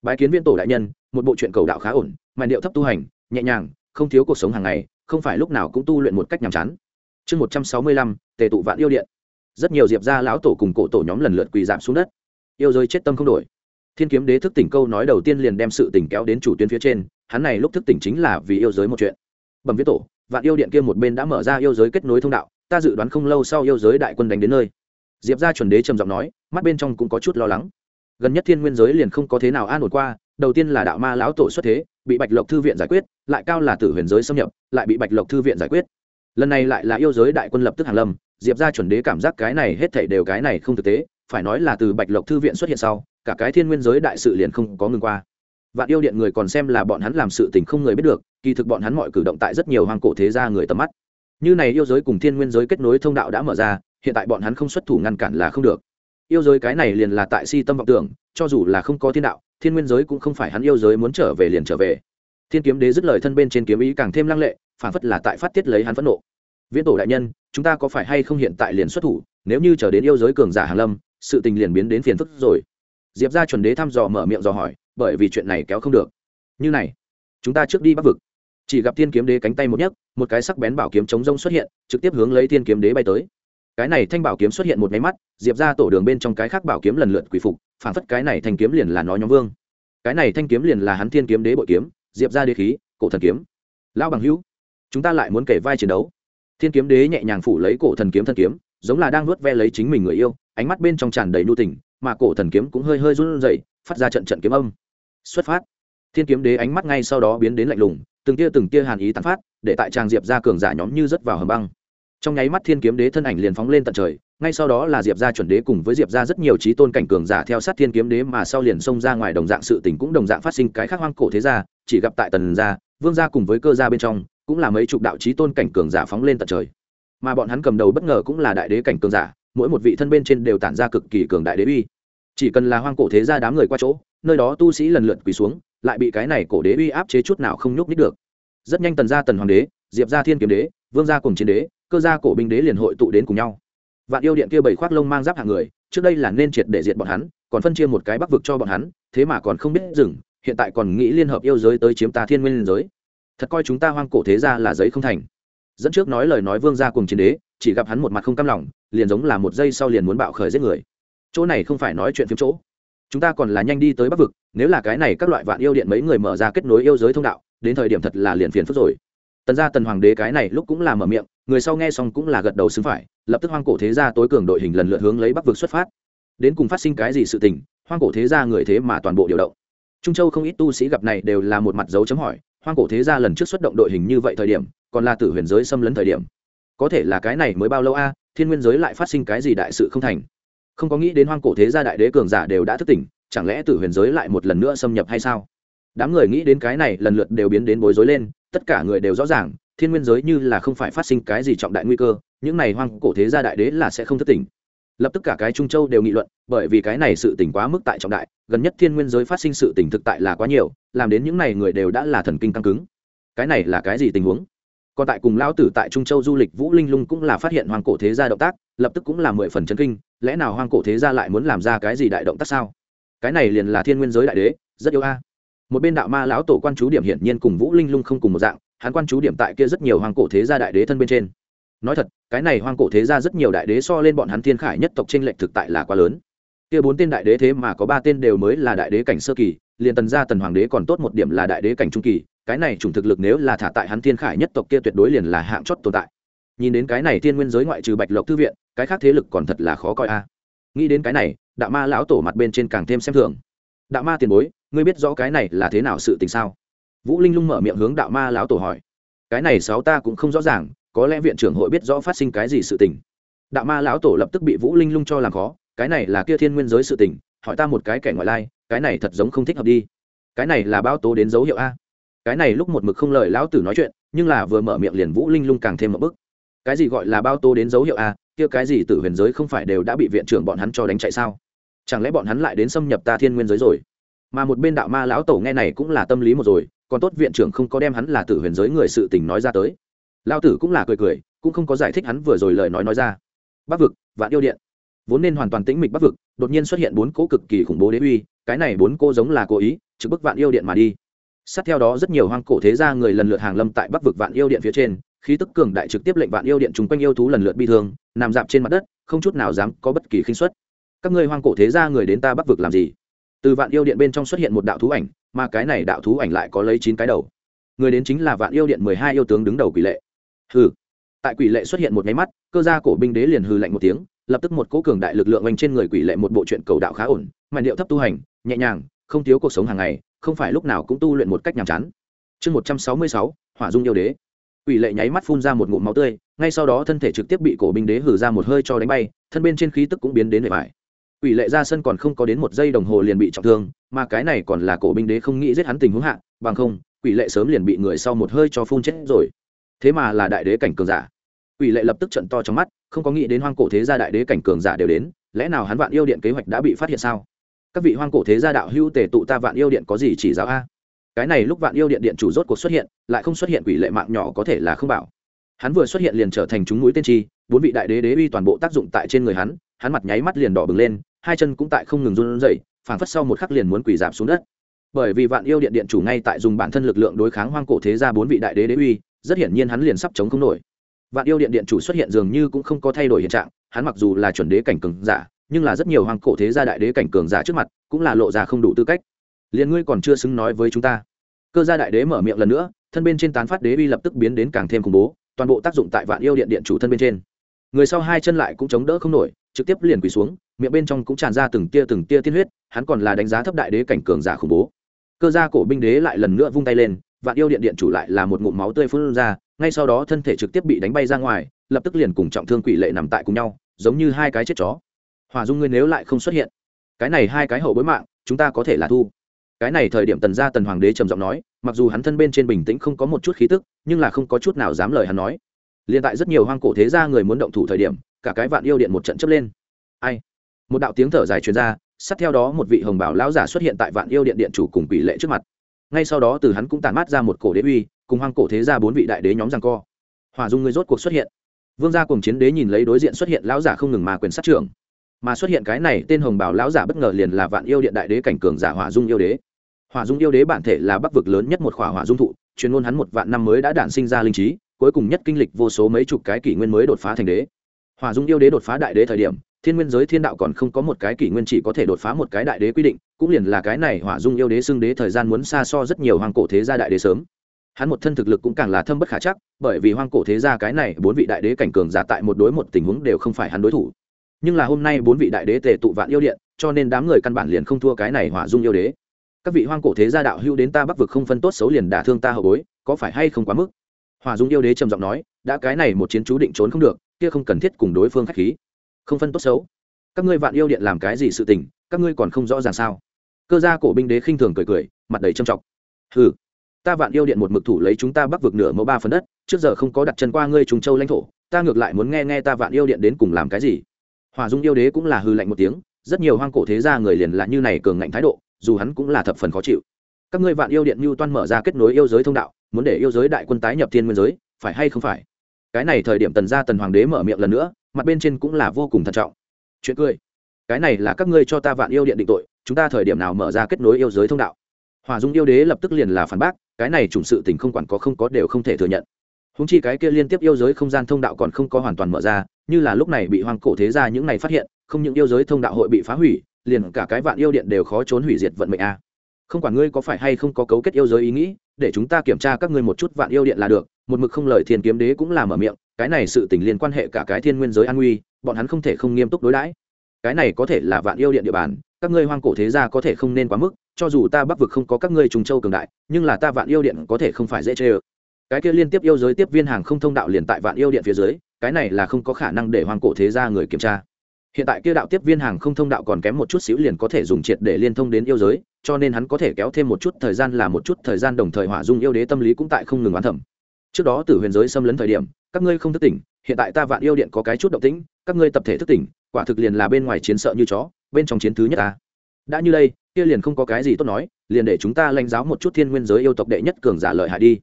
Bái kiến viên tổ đại nhân, một bộ truyện cầu đạo khá ổn mà điệu thấp tu hành, nhẹ nhàng, không thiếu cuộc sống hàng ngày, không phải lúc nào cũng tu luyện một cách nhàm chán. Chương một trăm sáu mươi lăm, tề tụ vạn yêu điện. Rất nhiều diệp gia lão tổ cùng cổ tổ nhóm lần lượt quỳ giảm xuống đất. Yêu giới chết tâm không đổi. Thiên kiếm đế thức tỉnh câu nói đầu tiên liền đem sự tỉnh kéo đến chủ tuyến phía trên, hắn này lúc thức tỉnh chính là vì yêu giới một chuyện. Bẩm viết tổ, vạn yêu điện kia một bên đã mở ra yêu giới kết nối thông đạo, ta dự đoán không lâu sau yêu giới đại quân đánh đến nơi diệp ra chuẩn đế trầm giọng nói, mắt bên trong cũng có chút lo lắng. Gần nhất thiên nguyên giới liền không có thế nào an ổn qua, đầu tiên là đạo ma lão tổ xuất thế, bị bạch lộc thư viện giải quyết, lại cao là tử huyền giới xâm nhập, lại bị bạch lộc thư viện giải quyết. Lần này lại là yêu giới đại quân lập tức hàn lâm, diệp ra chuẩn đế cảm giác cái này hết thảy đều cái này không thực tế, phải nói là từ bạch lộc thư viện xuất hiện sau, cả cái thiên nguyên giới đại sự liền không có ngừng qua. Vạn yêu điện người còn xem là bọn hắn làm sự tình không người biết được, kỳ thực bọn hắn mọi cử động tại rất nhiều hoang cổ thế gia người tầm mắt. Như này yêu giới cùng thiên nguyên giới kết nối thông đạo đã mở ra hiện tại bọn hắn không xuất thủ ngăn cản là không được. Yêu giới cái này liền là tại si tâm vọng tưởng, cho dù là không có thiên đạo, thiên nguyên giới cũng không phải hắn yêu giới muốn trở về liền trở về. Thiên kiếm đế dứt lời thân bên trên kiếm ý càng thêm lăng lệ phản phất là tại phát tiết lấy hắn phẫn nộ. Viễn tổ đại nhân, chúng ta có phải hay không hiện tại liền xuất thủ, nếu như chờ đến yêu giới cường giả hàn lâm, sự tình liền biến đến phiền phức rồi. Diệp ra chuẩn đế thăm dò mở miệng dò hỏi, bởi vì chuyện này kéo không được. Như này, chúng ta trước đi bắc vực. Chỉ gặp thiên kiếm đế cánh tay một nhấc, một cái sắc bén bảo kiếm chống rông xuất hiện, trực tiếp hướng lấy thiên kiếm đế bay tới cái này thanh bảo kiếm xuất hiện một máy mắt, diệp ra tổ đường bên trong cái khác bảo kiếm lần lượt quỷ phục, phản phất cái này thanh kiếm liền là nó nhóm vương. Cái này thanh kiếm liền là hắn thiên kiếm đế bội kiếm, diệp ra đế khí, cổ thần kiếm. Lão bằng hữu, chúng ta lại muốn kể vai chiến đấu. Thiên kiếm đế nhẹ nhàng phủ lấy cổ thần kiếm thân kiếm, giống là đang nuốt ve lấy chính mình người yêu, ánh mắt bên trong tràn đầy nu tình, mà cổ thần kiếm cũng hơi hơi run rẩy, phát ra trận trận kiếm âm. Xuất phát. Thiên kiếm đế ánh mắt ngay sau đó biến đến lạnh lùng, từng tia từng tia hàn ý tán phát, để tại tràng diệp ra cường giả nhóm như rớt vào hầm băng trong nháy mắt thiên kiếm đế thân ảnh liền phóng lên tận trời, ngay sau đó là diệp ra chuẩn đế cùng với diệp ra rất nhiều trí tôn cảnh cường giả theo sát thiên kiếm đế mà sau liền xông ra ngoài đồng dạng sự tình cũng đồng dạng phát sinh cái khác hoang cổ thế gia, chỉ gặp tại tần gia, vương gia cùng với cơ gia bên trong, cũng là mấy chục đạo trí tôn cảnh cường giả phóng lên tận trời. Mà bọn hắn cầm đầu bất ngờ cũng là đại đế cảnh cường giả, mỗi một vị thân bên trên đều tản ra cực kỳ cường đại đế uy. Chỉ cần là hoang cổ thế gia đám người qua chỗ, nơi đó tu sĩ lần lượt quỳ xuống, lại bị cái này cổ đế uy áp chế chút nào không nhúc nít được. Rất nhanh tần gia tần hoàng đế, diệp gia thiên kiếm đế, vương gia cùng chiến đế cơ gia cổ binh đế liền hội tụ đến cùng nhau. Vạn yêu điện kia bảy khoác lông mang giáp hạng người, trước đây là nên triệt để diệt bọn hắn, còn phân chia một cái bắc vực cho bọn hắn, thế mà còn không biết dừng, hiện tại còn nghĩ liên hợp yêu giới tới chiếm ta thiên nguyên giới. Thật coi chúng ta hoang cổ thế gia là giấy không thành. Dẫn trước nói lời nói vương gia cùng chiến đế, chỉ gặp hắn một mặt không cam lòng, liền giống là một giây sau liền muốn bạo khởi giết người. Chỗ này không phải nói chuyện phiếm chỗ. Chúng ta còn là nhanh đi tới bắc vực, nếu là cái này các loại vạn yêu điện mấy người mở ra kết nối yêu giới thông đạo, đến thời điểm thật là liền phiền phức rồi tần gia tần hoàng đế cái này lúc cũng là mở miệng, người sau nghe xong cũng là gật đầu xứng phải, lập tức hoang cổ thế gia tối cường đội hình lần lượt hướng lấy bắc vực xuất phát. Đến cùng phát sinh cái gì sự tình, hoang cổ thế gia người thế mà toàn bộ điều động. Trung châu không ít tu sĩ gặp này đều là một mặt dấu chấm hỏi, hoang cổ thế gia lần trước xuất động đội hình như vậy thời điểm, còn là tử huyền giới xâm lấn thời điểm. Có thể là cái này mới bao lâu a, thiên nguyên giới lại phát sinh cái gì đại sự không thành. Không có nghĩ đến hoang cổ thế gia đại đế cường giả đều đã thức tỉnh, chẳng lẽ tử huyền giới lại một lần nữa xâm nhập hay sao? Đám người nghĩ đến cái này lần lượt đều biến đến bối rối lên tất cả người đều rõ ràng, thiên nguyên giới như là không phải phát sinh cái gì trọng đại nguy cơ, những này hoang cổ thế gia đại đế là sẽ không thất tỉnh lập tức cả cái trung châu đều nghị luận, bởi vì cái này sự tỉnh quá mức tại trọng đại, gần nhất thiên nguyên giới phát sinh sự tỉnh thực tại là quá nhiều, làm đến những này người đều đã là thần kinh căng cứng. Cái này là cái gì tình huống? Còn tại cùng lão tử tại trung châu du lịch vũ linh lung cũng là phát hiện hoang cổ thế gia động tác, lập tức cũng là mười phần chân kinh, lẽ nào hoang cổ thế gia lại muốn làm ra cái gì đại động tác sao? Cái này liền là thiên nguyên giới đại đế, rất yêu a một bên đạo ma lão tổ quan chú điểm hiển nhiên cùng vũ linh lung không cùng một dạng, hắn quan chú điểm tại kia rất nhiều hoàng cổ thế gia đại đế thân bên trên. Nói thật, cái này hoang cổ thế gia rất nhiều đại đế so lên bọn hắn thiên khải nhất tộc tranh lệch thực tại là quá lớn. Kia bốn tên đại đế thế mà có ba tên đều mới là đại đế cảnh sơ kỳ, liền tần gia tần hoàng đế còn tốt một điểm là đại đế cảnh trung kỳ, cái này chủng thực lực nếu là thả tại hắn thiên khải nhất tộc kia tuyệt đối liền là hạng chót tồn tại. Nhìn đến cái này thiên nguyên giới ngoại trừ bạch lộc thư viện, cái khác thế lực còn thật là khó coi a. Nghĩ đến cái này, đạo ma lão tổ mặt bên trên càng thêm xem thường. Đạo ma tiền bối ngươi biết rõ cái này là thế nào sự tình sao? Vũ linh lung mở miệng hướng đạo ma lão tổ hỏi. Cái này sáu ta cũng không rõ ràng, có lẽ viện trưởng hội biết rõ phát sinh cái gì sự tình. Đạo ma lão tổ lập tức bị vũ linh lung cho làm khó, cái này là kia thiên nguyên giới sự tình, hỏi ta một cái kẻ ngoại lai, cái này thật giống không thích hợp đi. Cái này là báo tố đến dấu hiệu a. Cái này lúc một mực không lời lão tử nói chuyện, nhưng là vừa mở miệng liền vũ linh lung càng thêm một bức. Cái gì gọi là bao tố đến dấu hiệu a, kia cái gì tử huyền giới không phải đều đã bị viện trưởng bọn hắn cho đánh chạy sao? Chẳng lẽ bọn hắn lại đến xâm nhập ta thiên nguyên giới rồi? Mà một bên đạo ma lão tổ nghe này cũng là tâm lý một rồi, còn tốt viện trưởng không có đem hắn là tử huyền giới người sự tình nói ra tới. Lao tử cũng là cười cười, cũng không có giải thích hắn vừa rồi lời nói nói ra. Bắc vực, vạn yêu điện. Vốn nên hoàn toàn tĩnh mịch bắc vực, đột nhiên xuất hiện bốn cỗ cực kỳ khủng bố đế uy, cái này bốn cô giống là cố ý, trực bức vạn yêu điện mà đi. Sát theo đó rất nhiều hoang cổ thế gia người lần lượt hàng lâm tại bắc vực vạn yêu điện phía trên, khí tức cường đại trực tiếp lệnh vạn yêu điện chung quanh yêu thú lần lượt bi thương, nằm dạp trên mặt đất, không chút nào dám có bất kỳ khinh suất. Các ngươi hoang cổ thế gia người đến ta bắc vực làm gì? Từ vạn yêu điện bên trong xuất hiện một đạo thú ảnh, mà cái này đạo thú ảnh lại có lấy chín cái đầu. Người đến chính là vạn yêu điện mười hai yêu tướng đứng đầu quỷ lệ. Hừ. Tại quỷ lệ xuất hiện một nháy mắt, cơ gia cổ binh đế liền hừ lạnh một tiếng, lập tức một cố cường đại lực lượng oanh trên người quỷ lệ một bộ chuyện cầu đạo khá ổn, màn điệu thấp tu hành, nhẹ nhàng, không thiếu cuộc sống hàng ngày, không phải lúc nào cũng tu luyện một cách nhàm chán. Chương một trăm sáu mươi sáu, hỏa dung yêu đế. Quỷ lệ nháy mắt phun ra một ngụm máu tươi, ngay sau đó thân thể trực tiếp bị cổ binh đế hử ra một hơi cho đánh bay, thân bên trên khí tức cũng biến đến bề bài quỷ lệ ra sân còn không có đến một giây đồng hồ liền bị trọng thương mà cái này còn là cổ binh đế không nghĩ giết hắn tình huống hạ bằng không quỷ lệ sớm liền bị người sau một hơi cho phun chết rồi. Thế mà là đại đế cảnh cường giả. Quỷ lệ lập tức trận to trong mắt không có nghĩ đến hoang cổ thế gia đại đế cảnh cường giả đều đến lẽ nào hắn vạn yêu điện kế hoạch đã bị phát hiện sao? Các vị hoang cổ thế gia đạo hữu tề tụ ta vạn yêu điện có gì chỉ giáo a? Cái này lúc vạn yêu điện điện chủ rốt cuộc xuất hiện lại không xuất hiện quỷ lệ mạng nhỏ có thể là không bảo. Hắn vừa xuất hiện liền trở thành chúng núi tên chi, bốn vị đại đế đế uy toàn bộ tác dụng tại trên người hắn hắn mặt nháy mắt liền đỏ bừng lên hai chân cũng tại không ngừng run rẩy, phảng phất sau một khắc liền muốn quỳ dạp xuống đất. Bởi vì vạn yêu điện điện chủ ngay tại dùng bản thân lực lượng đối kháng hoang cổ thế gia bốn vị đại đế đế uy, rất hiển nhiên hắn liền sắp chống không nổi. Vạn yêu điện điện chủ xuất hiện dường như cũng không có thay đổi hiện trạng, hắn mặc dù là chuẩn đế cảnh cường giả, nhưng là rất nhiều hoang cổ thế gia đại đế cảnh cường giả trước mặt cũng là lộ ra không đủ tư cách. Liền ngươi còn chưa xứng nói với chúng ta. Cơ gia đại đế mở miệng lần nữa, thân bên trên tán phát đế uy lập tức biến đến càng thêm khủng bố, toàn bộ tác dụng tại vạn yêu điện điện chủ thân bên trên. Người sau hai chân lại cũng chống đỡ không nổi trực tiếp liền quỳ xuống, miệng bên trong cũng tràn ra từng tia từng tia tiên huyết, hắn còn là đánh giá thấp đại đế cảnh cường giả khủng bố. Cơ gia cổ binh đế lại lần nữa vung tay lên, vạn yêu điện điện chủ lại là một ngụm máu tươi phun ra, ngay sau đó thân thể trực tiếp bị đánh bay ra ngoài, lập tức liền cùng trọng thương quỷ lệ nằm tại cùng nhau, giống như hai cái chết chó. Hòa dung ngươi nếu lại không xuất hiện, cái này hai cái hậu bối mạng, chúng ta có thể là thu. Cái này thời điểm tần gia tần hoàng đế trầm giọng nói, mặc dù hắn thân bên trên bình tĩnh không có một chút khí tức, nhưng là không có chút nào dám lời hắn nói. Liền tại rất nhiều hoang cổ thế gia người muốn động thủ thời điểm cả cái vạn yêu điện một trận chấp lên. Ai? Một đạo tiếng thở dài truyền ra, sát theo đó một vị hồng bảo lão giả xuất hiện tại vạn yêu điện điện chủ cùng quỷ lệ trước mặt. Ngay sau đó từ hắn cũng tàn mát ra một cổ đế uy, cùng hoang cổ thế gia bốn vị đại đế nhóm rằng co. Hòa dung người rốt cuộc xuất hiện. Vương gia cùng chiến đế nhìn lấy đối diện xuất hiện lão giả không ngừng mà quyền sát trưởng. Mà xuất hiện cái này tên hồng bảo lão giả bất ngờ liền là vạn yêu điện đại đế cảnh cường giả hỏa dung yêu đế. Hỏa dung yêu đế bản thể là bắc vực lớn nhất một khỏa hỏa dung thụ, chuyên môn hắn một vạn năm mới đã đản sinh ra linh trí, cuối cùng nhất kinh lịch vô số mấy chục cái kỷ nguyên mới đột phá thành đế hỏa dung yêu đế đột phá đại đế thời điểm, thiên nguyên giới thiên đạo còn không có một cái kỷ nguyên chỉ có thể đột phá một cái đại đế quy định, cũng liền là cái này hỏa dung yêu đế xưng đế thời gian muốn xa so rất nhiều hoàng cổ thế gia đại đế sớm. Hắn một thân thực lực cũng càng là thâm bất khả chắc, bởi vì hoang cổ thế gia cái này bốn vị đại đế cảnh cường giả tại một đối một tình huống đều không phải hắn đối thủ. Nhưng là hôm nay bốn vị đại đế tề tụ vạn yêu điện, cho nên đám người căn bản liền không thua cái này hỏa dung yêu đế. Các vị hoang cổ thế gia đạo hưu đến ta bắc vực không phân tốt xấu liền đả thương ta hậu bối, có phải hay không quá mức? Hỏa dung yêu đế trầm giọng nói, đã cái này một chiến chú định trốn không được kia không cần thiết cùng đối phương khách khí. Không phân tốt xấu. Các ngươi vạn yêu điện làm cái gì sự tình, các ngươi còn không rõ ràng sao? Cơ gia cổ binh đế khinh thường cười cười, mặt đầy trầm trọng. Hừ, ta vạn yêu điện một mực thủ lấy chúng ta bắc vực nửa mẫu ba phần đất, trước giờ không có đặt chân qua ngươi trùng châu lãnh thổ, ta ngược lại muốn nghe nghe ta vạn yêu điện đến cùng làm cái gì? Hòa dung yêu đế cũng là hư lạnh một tiếng, rất nhiều hoang cổ thế gia người liền là như này cường ngạnh thái độ, dù hắn cũng là thập phần khó chịu. Các ngươi vạn yêu điện mưu toan mở ra kết nối yêu giới thông đạo, muốn để yêu giới đại quân tái nhập thiên nguyên giới, phải hay không phải? Cái này thời điểm tần gia tần hoàng đế mở miệng lần nữa, mặt bên trên cũng là vô cùng thận trọng. Chuyện cười. Cái này là các ngươi cho ta vạn yêu điện định tội, chúng ta thời điểm nào mở ra kết nối yêu giới thông đạo. Hòa dung yêu đế lập tức liền là phản bác, cái này chủng sự tình không quản có không có đều không thể thừa nhận. Húng chi cái kia liên tiếp yêu giới không gian thông đạo còn không có hoàn toàn mở ra, như là lúc này bị hoang cổ thế ra những này phát hiện, không những yêu giới thông đạo hội bị phá hủy, liền cả cái vạn yêu điện đều khó trốn hủy diệt vận mệnh a. Không quản ngươi có phải hay không có cấu kết yêu giới ý nghĩ, để chúng ta kiểm tra các ngươi một chút vạn yêu điện là được một mực không lời thiên kiếm đế cũng là mở miệng, cái này sự tình liên quan hệ cả cái thiên nguyên giới an nguy, bọn hắn không thể không nghiêm túc đối đãi. Cái này có thể là vạn yêu điện địa bàn, các ngươi hoang cổ thế gia có thể không nên quá mức, cho dù ta bắc vực không có các ngươi trùng châu cường đại, nhưng là ta vạn yêu điện có thể không phải dễ chê ơ. Cái kia liên tiếp yêu giới tiếp viên hàng không thông đạo liền tại vạn yêu điện phía dưới, cái này là không có khả năng để hoang cổ thế gia người kiểm tra. Hiện tại kia đạo tiếp viên hàng không thông đạo còn kém một chút xíu liền có thể dùng triệt để liên thông đến yêu giới, cho nên hắn có thể kéo thêm một chút thời gian là một chút thời gian đồng thời hỏa dung yêu đế tâm lý cũng tại không ngừng oán thẩm trước đó từ huyền giới xâm lấn thời điểm, các ngươi không thức tỉnh, hiện tại ta vạn yêu điện có cái chút động tĩnh, các ngươi tập thể thức tỉnh, quả thực liền là bên ngoài chiến sợ như chó, bên trong chiến thứ nhất ta. Đã như đây, kia liền không có cái gì tốt nói, liền để chúng ta lãnh giáo một chút thiên nguyên giới yêu tộc đệ nhất cường giả lợi hại đi.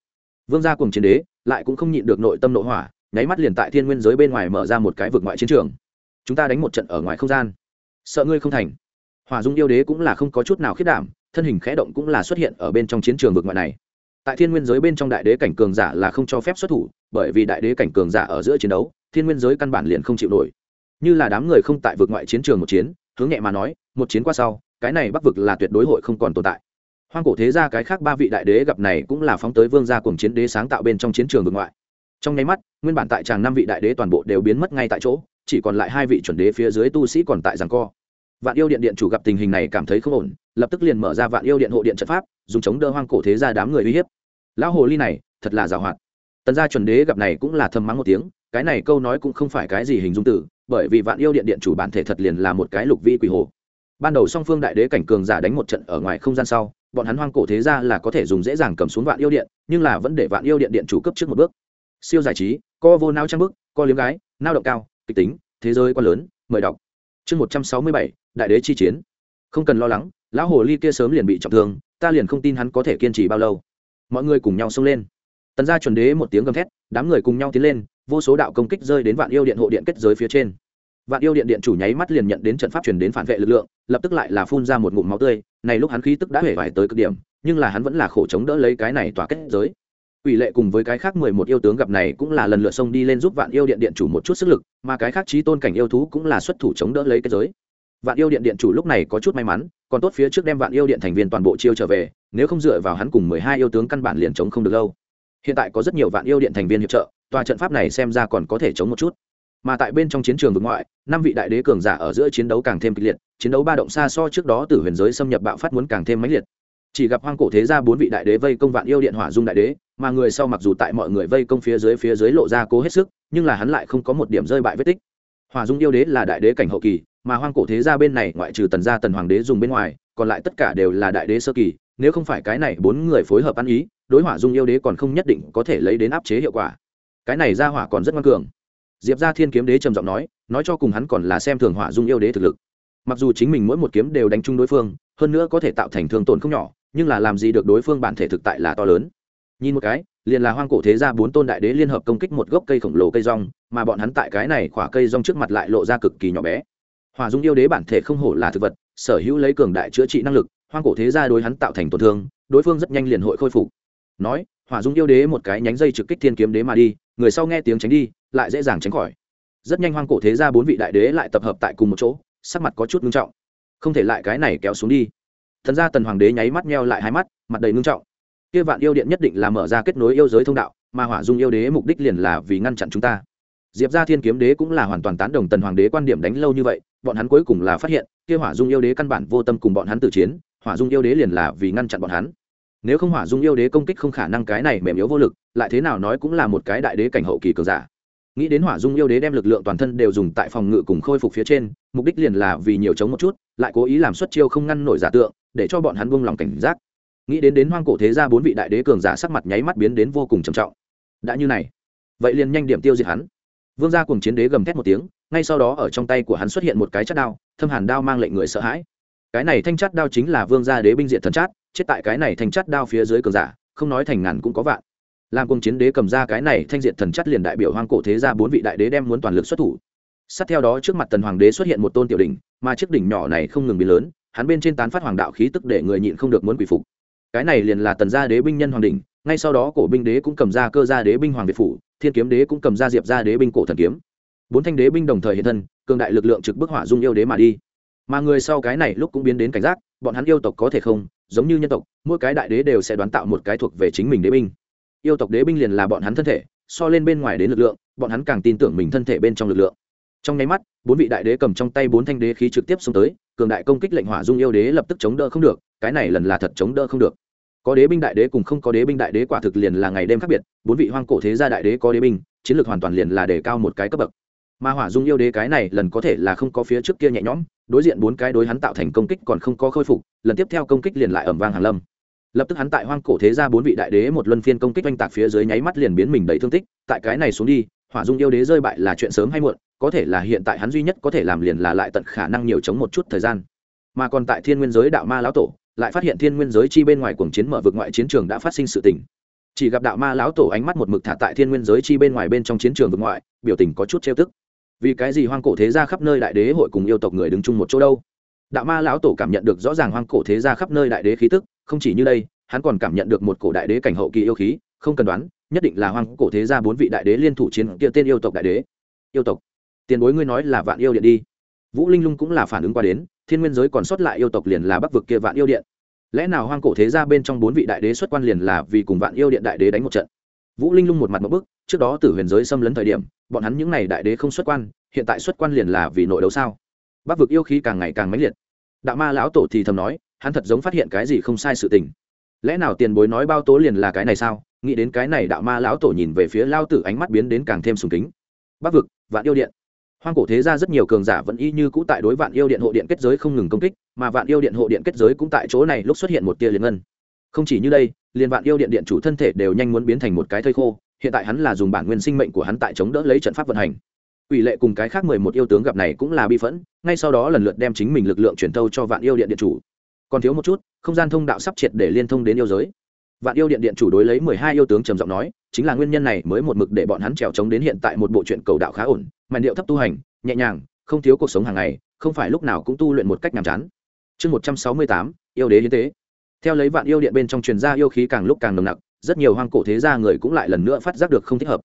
Vương gia cùng chiến đế, lại cũng không nhịn được nội tâm nội hỏa, nháy mắt liền tại thiên nguyên giới bên ngoài mở ra một cái vực ngoại chiến trường. Chúng ta đánh một trận ở ngoài không gian. Sợ ngươi không thành. Hòa dung yêu đế cũng là không có chút nào khiết đảm, thân hình khẽ động cũng là xuất hiện ở bên trong chiến trường vực ngoại này tại thiên nguyên giới bên trong đại đế cảnh cường giả là không cho phép xuất thủ, bởi vì đại đế cảnh cường giả ở giữa chiến đấu, thiên nguyên giới căn bản liền không chịu nổi. Như là đám người không tại vực ngoại chiến trường một chiến, hướng nhẹ mà nói, một chiến qua sau, cái này bắc vực là tuyệt đối hội không còn tồn tại. Hoang cổ thế ra cái khác ba vị đại đế gặp này cũng là phóng tới vương gia cùng chiến đế sáng tạo bên trong chiến trường vực ngoại. Trong nháy mắt, nguyên bản tại tràng năm vị đại đế toàn bộ đều biến mất ngay tại chỗ, chỉ còn lại hai vị chuẩn đế phía dưới tu sĩ còn tại giằng co. Vạn yêu điện điện chủ gặp tình hình này cảm thấy không ổn, lập tức liền mở ra vạn yêu điện hộ điện trận pháp, dùng chống đỡ hoang cổ thế ra đám người uy hiếp lão hồ ly này, thật là giàu hoạt tần gia chuẩn đế gặp này cũng là thầm mắng một tiếng, cái này câu nói cũng không phải cái gì hình dung tử, bởi vì vạn yêu điện điện chủ bản thể thật liền là một cái lục vi quỷ hồ. Ban đầu song phương đại đế cảnh cường giả đánh một trận ở ngoài không gian sau, bọn hắn hoang cổ thế ra là có thể dùng dễ dàng cầm xuống vạn yêu điện, nhưng là vẫn để vạn yêu điện điện chủ cấp trước một bước. Siêu giải trí, co vô nao trang bức, co liếm gái, nao động cao, kịch tính, thế giới quá lớn, mời đọc. Chương một trăm sáu mươi bảy, đại đế chi chiến. Không cần lo lắng, lão hồ ly kia sớm liền bị trọng thương, ta liền không tin hắn có thể kiên trì bao lâu mọi người cùng nhau xông lên. Tần gia chuẩn đế một tiếng gầm thét, đám người cùng nhau tiến lên, vô số đạo công kích rơi đến vạn yêu điện hộ điện kết giới phía trên. Vạn yêu điện điện chủ nháy mắt liền nhận đến trận pháp truyền đến phản vệ lực lượng, lập tức lại là phun ra một ngụm máu tươi. Này lúc hắn khí tức đã hể vải tới cực điểm, nhưng là hắn vẫn là khổ chống đỡ lấy cái này tỏa kết giới. Ủy lệ cùng với cái khác mười một yêu tướng gặp này cũng là lần lượt xông đi lên giúp vạn yêu điện điện chủ một chút sức lực, mà cái khác trí tôn cảnh yêu thú cũng là xuất thủ chống đỡ lấy kết giới. Vạn yêu điện điện chủ lúc này có chút may mắn, còn tốt phía trước đem vạn yêu điện thành viên toàn bộ chiêu trở về nếu không dựa vào hắn cùng mười hai yêu tướng căn bản liền chống không được lâu. Hiện tại có rất nhiều vạn yêu điện thành viên hiệp trợ, tòa trận pháp này xem ra còn có thể chống một chút. Mà tại bên trong chiến trường vực ngoại, năm vị đại đế cường giả ở giữa chiến đấu càng thêm kịch liệt, chiến đấu ba động xa so trước đó từ huyền giới xâm nhập bạo phát muốn càng thêm mãnh liệt. Chỉ gặp hoang cổ thế ra bốn vị đại đế vây công vạn yêu điện hỏa dung đại đế, mà người sau mặc dù tại mọi người vây công phía dưới phía dưới lộ ra cố hết sức, nhưng là hắn lại không có một điểm rơi bại vết tích. Hỏa dung yêu đế là đại đế cảnh hậu kỳ, mà hoang cổ thế ra bên này ngoại trừ tần gia tần hoàng đế dùng bên ngoài, còn lại tất cả đều là đại đế sơ kỳ nếu không phải cái này bốn người phối hợp ăn ý, đối hỏa dung yêu đế còn không nhất định có thể lấy đến áp chế hiệu quả. Cái này ra hỏa còn rất ngoan cường. Diệp ra thiên kiếm đế trầm giọng nói nói cho cùng hắn còn là xem thường hỏa dung yêu đế thực lực. Mặc dù chính mình mỗi một kiếm đều đánh chung đối phương, hơn nữa có thể tạo thành thương tổn không nhỏ, nhưng là làm gì được đối phương bản thể thực tại là to lớn. Nhìn một cái, liền là hoang cổ thế gia bốn tôn đại đế liên hợp công kích một gốc cây khổng lồ cây rong, mà bọn hắn tại cái này khỏa cây rong trước mặt lại lộ ra cực kỳ nhỏ bé. Hòa dung yêu đế bản thể không hổ là thực vật, sở hữu lấy cường đại chữa trị năng lực hoang cổ thế gia đối hắn tạo thành tổn thương, đối phương rất nhanh liền hội khôi phục. Nói, hỏa dung yêu đế một cái nhánh dây trực kích thiên kiếm đế mà đi, người sau nghe tiếng tránh đi, lại dễ dàng tránh khỏi. Rất nhanh hoang cổ thế gia bốn vị đại đế lại tập hợp tại cùng một chỗ, sắc mặt có chút ngưng trọng. Không thể lại cái này kéo xuống đi. Thần gia tần hoàng đế nháy mắt meo lại hai mắt, mặt đầy ngưng trọng. Kia vạn yêu điện nhất định là mở ra kết nối yêu giới thông đạo, mà hỏa dung yêu đế mục đích liền là vì ngăn chặn chúng ta. Diệp gia thiên kiếm đế cũng là hoàn toàn tán đồng tần hoàng đế quan điểm đánh lâu như vậy, bọn hắn cuối cùng là phát hiện, kia hỏa dung yêu đế căn bản vô tâm cùng bọn hắn tử chiến hỏa dung yêu đế liền là vì ngăn chặn bọn hắn. Nếu không hỏa dung yêu đế công kích không khả năng cái này mềm yếu vô lực, lại thế nào nói cũng là một cái đại đế cảnh hậu kỳ cường giả. Nghĩ đến hỏa dung yêu đế đem lực lượng toàn thân đều dùng tại phòng ngự cùng khôi phục phía trên, mục đích liền là vì nhiều chống một chút, lại cố ý làm xuất chiêu không ngăn nổi giả tượng, để cho bọn hắn buông lòng cảnh giác. Nghĩ đến đến hoang cổ thế gia bốn vị đại đế cường giả sắc mặt nháy mắt biến đến vô cùng trầm trọng. Đã như này, vậy liền nhanh điểm tiêu diệt hắn. Vương gia cùng chiến đế gầm thét một tiếng, ngay sau đó ở trong tay của hắn xuất hiện một cái chất đao, thâm hàn đao mang lệnh người sợ hãi cái này thanh chất đao chính là vương gia đế binh diện thần chát, chết tại cái này thanh chất đao phía dưới cường giả, không nói thành ngàn cũng có vạn. Làm cùng chiến đế cầm ra cái này thanh diện thần chất liền đại biểu hoang cổ thế gia bốn vị đại đế đem muốn toàn lực xuất thủ. Sát theo đó trước mặt tần hoàng đế xuất hiện một tôn tiểu đỉnh, mà chiếc đỉnh nhỏ này không ngừng biến lớn, hắn bên trên tán phát hoàng đạo khí tức để người nhịn không được muốn quỷ phục. Cái này liền là tần gia đế binh nhân hoàng đỉnh, ngay sau đó cổ binh đế cũng cầm ra cơ gia đế binh hoàng việt phủ, thiên kiếm đế cũng cầm ra diệp gia đế binh cổ thần kiếm. Bốn thanh đế binh đồng thời hiện thân, cường đại lực lượng trực bức hỏa dung yêu đế mà đi mà người sau cái này lúc cũng biến đến cảnh giác, bọn hắn yêu tộc có thể không, giống như nhân tộc, mỗi cái đại đế đều sẽ đoán tạo một cái thuộc về chính mình đế binh. Yêu tộc đế binh liền là bọn hắn thân thể, so lên bên ngoài đến lực lượng, bọn hắn càng tin tưởng mình thân thể bên trong lực lượng. Trong nháy mắt, bốn vị đại đế cầm trong tay bốn thanh đế khí trực tiếp xông tới, cường đại công kích lệnh hỏa dung yêu đế lập tức chống đỡ không được, cái này lần là thật chống đỡ không được. Có đế binh đại đế cùng không có đế binh đại đế quả thực liền là ngày đêm khác biệt, bốn vị hoang cổ thế gia đại đế có đế binh, chiến lược hoàn toàn liền là đề cao một cái cấp bậc. Mà hỏa dung yêu đế cái này lần có thể là không có phía trước kia nhẹ nhõm đối diện bốn cái đối hắn tạo thành công kích còn không có khôi phục, lần tiếp theo công kích liền lại ẩm vang hàn lâm. Lập tức hắn tại hoang cổ thế gia bốn vị đại đế một luân phiên công kích oanh tạc phía dưới nháy mắt liền biến mình đầy thương tích, tại cái này xuống đi, hỏa dung yêu đế rơi bại là chuyện sớm hay muộn, có thể là hiện tại hắn duy nhất có thể làm liền là lại tận khả năng nhiều chống một chút thời gian. Mà còn tại thiên nguyên giới đạo ma lão tổ, lại phát hiện thiên nguyên giới chi bên ngoài cuồng chiến mở vực ngoại chiến trường đã phát sinh sự tình. Chỉ gặp đạo ma lão tổ ánh mắt một mực thả tại thiên nguyên giới chi bên ngoài bên trong chiến trường vực ngoại, biểu tình có chút trêu tức vì cái gì hoang cổ thế gia khắp nơi đại đế hội cùng yêu tộc người đứng chung một chỗ đâu? Đạo ma lão tổ cảm nhận được rõ ràng hoang cổ thế gia khắp nơi đại đế khí tức, không chỉ như đây, hắn còn cảm nhận được một cổ đại đế cảnh hậu kỳ yêu khí, không cần đoán, nhất định là hoang cổ thế gia bốn vị đại đế liên thủ chiến kia tên yêu tộc đại đế. Yêu tộc, tiền bối ngươi nói là vạn yêu điện đi. Vũ linh lung cũng là phản ứng qua đến, thiên nguyên giới còn sót lại yêu tộc liền là bắc vực kia vạn yêu điện. Lẽ nào hoang cổ thế gia bên trong bốn vị đại đế xuất quan liền là vì cùng vạn yêu điện đại đế đánh một trận? Vũ linh lung một mặt một bức, trước đó tử huyền giới xâm lấn thời điểm bọn hắn những n à y đại đế không xuất quan, hiện tại xuất quan liền là vì nội đấu sao? Bắc vực yêu khí càng ngày càng mãnh liệt. Đạo ma lão tổ thì thầm nói, hắn thật giống phát hiện cái gì không sai sự tình. Lẽ nào tiền bối nói bao tố liền là cái này sao? Nghĩ đến cái này đạo ma lão tổ nhìn về phía lao tử ánh mắt biến đến càng thêm sùng kính. Bắc vực, vạn yêu điện. Hoang cổ thế ra rất nhiều cường giả vẫn y như cũ tại đối vạn yêu điện hộ điện kết giới không ngừng công kích, mà vạn yêu điện hộ điện kết giới cũng tại chỗ này lúc xuất hiện một tia liền ngân. Không chỉ như đây, liền vạn yêu điện điện chủ thân thể đều nhanh muốn biến thành một cái thây khô hiện tại hắn là dùng bản nguyên sinh mệnh của hắn tại chống đỡ lấy trận pháp vận hành. Ủy lệ cùng cái khác mười một yêu tướng gặp này cũng là bi phẫn, ngay sau đó lần lượt đem chính mình lực lượng truyền thâu cho vạn yêu điện điện chủ. Còn thiếu một chút, không gian thông đạo sắp triệt để liên thông đến yêu giới. Vạn yêu điện điện chủ đối lấy mười hai yêu tướng trầm giọng nói, chính là nguyên nhân này mới một mực để bọn hắn trèo trống đến hiện tại một bộ truyện cầu đạo khá ổn mà điệu thấp tu hành, nhẹ nhàng, không thiếu cuộc sống hàng ngày, không phải lúc nào cũng tu luyện một cách nhàm chán. Chương một trăm sáu mươi tám, yêu đế hiến tế. Theo lấy vạn yêu điện bên trong truyền gia yêu khí càng lúc càng nồng nặc rất nhiều hoang cổ thế gia người cũng lại lần nữa phát giác được không thích hợp.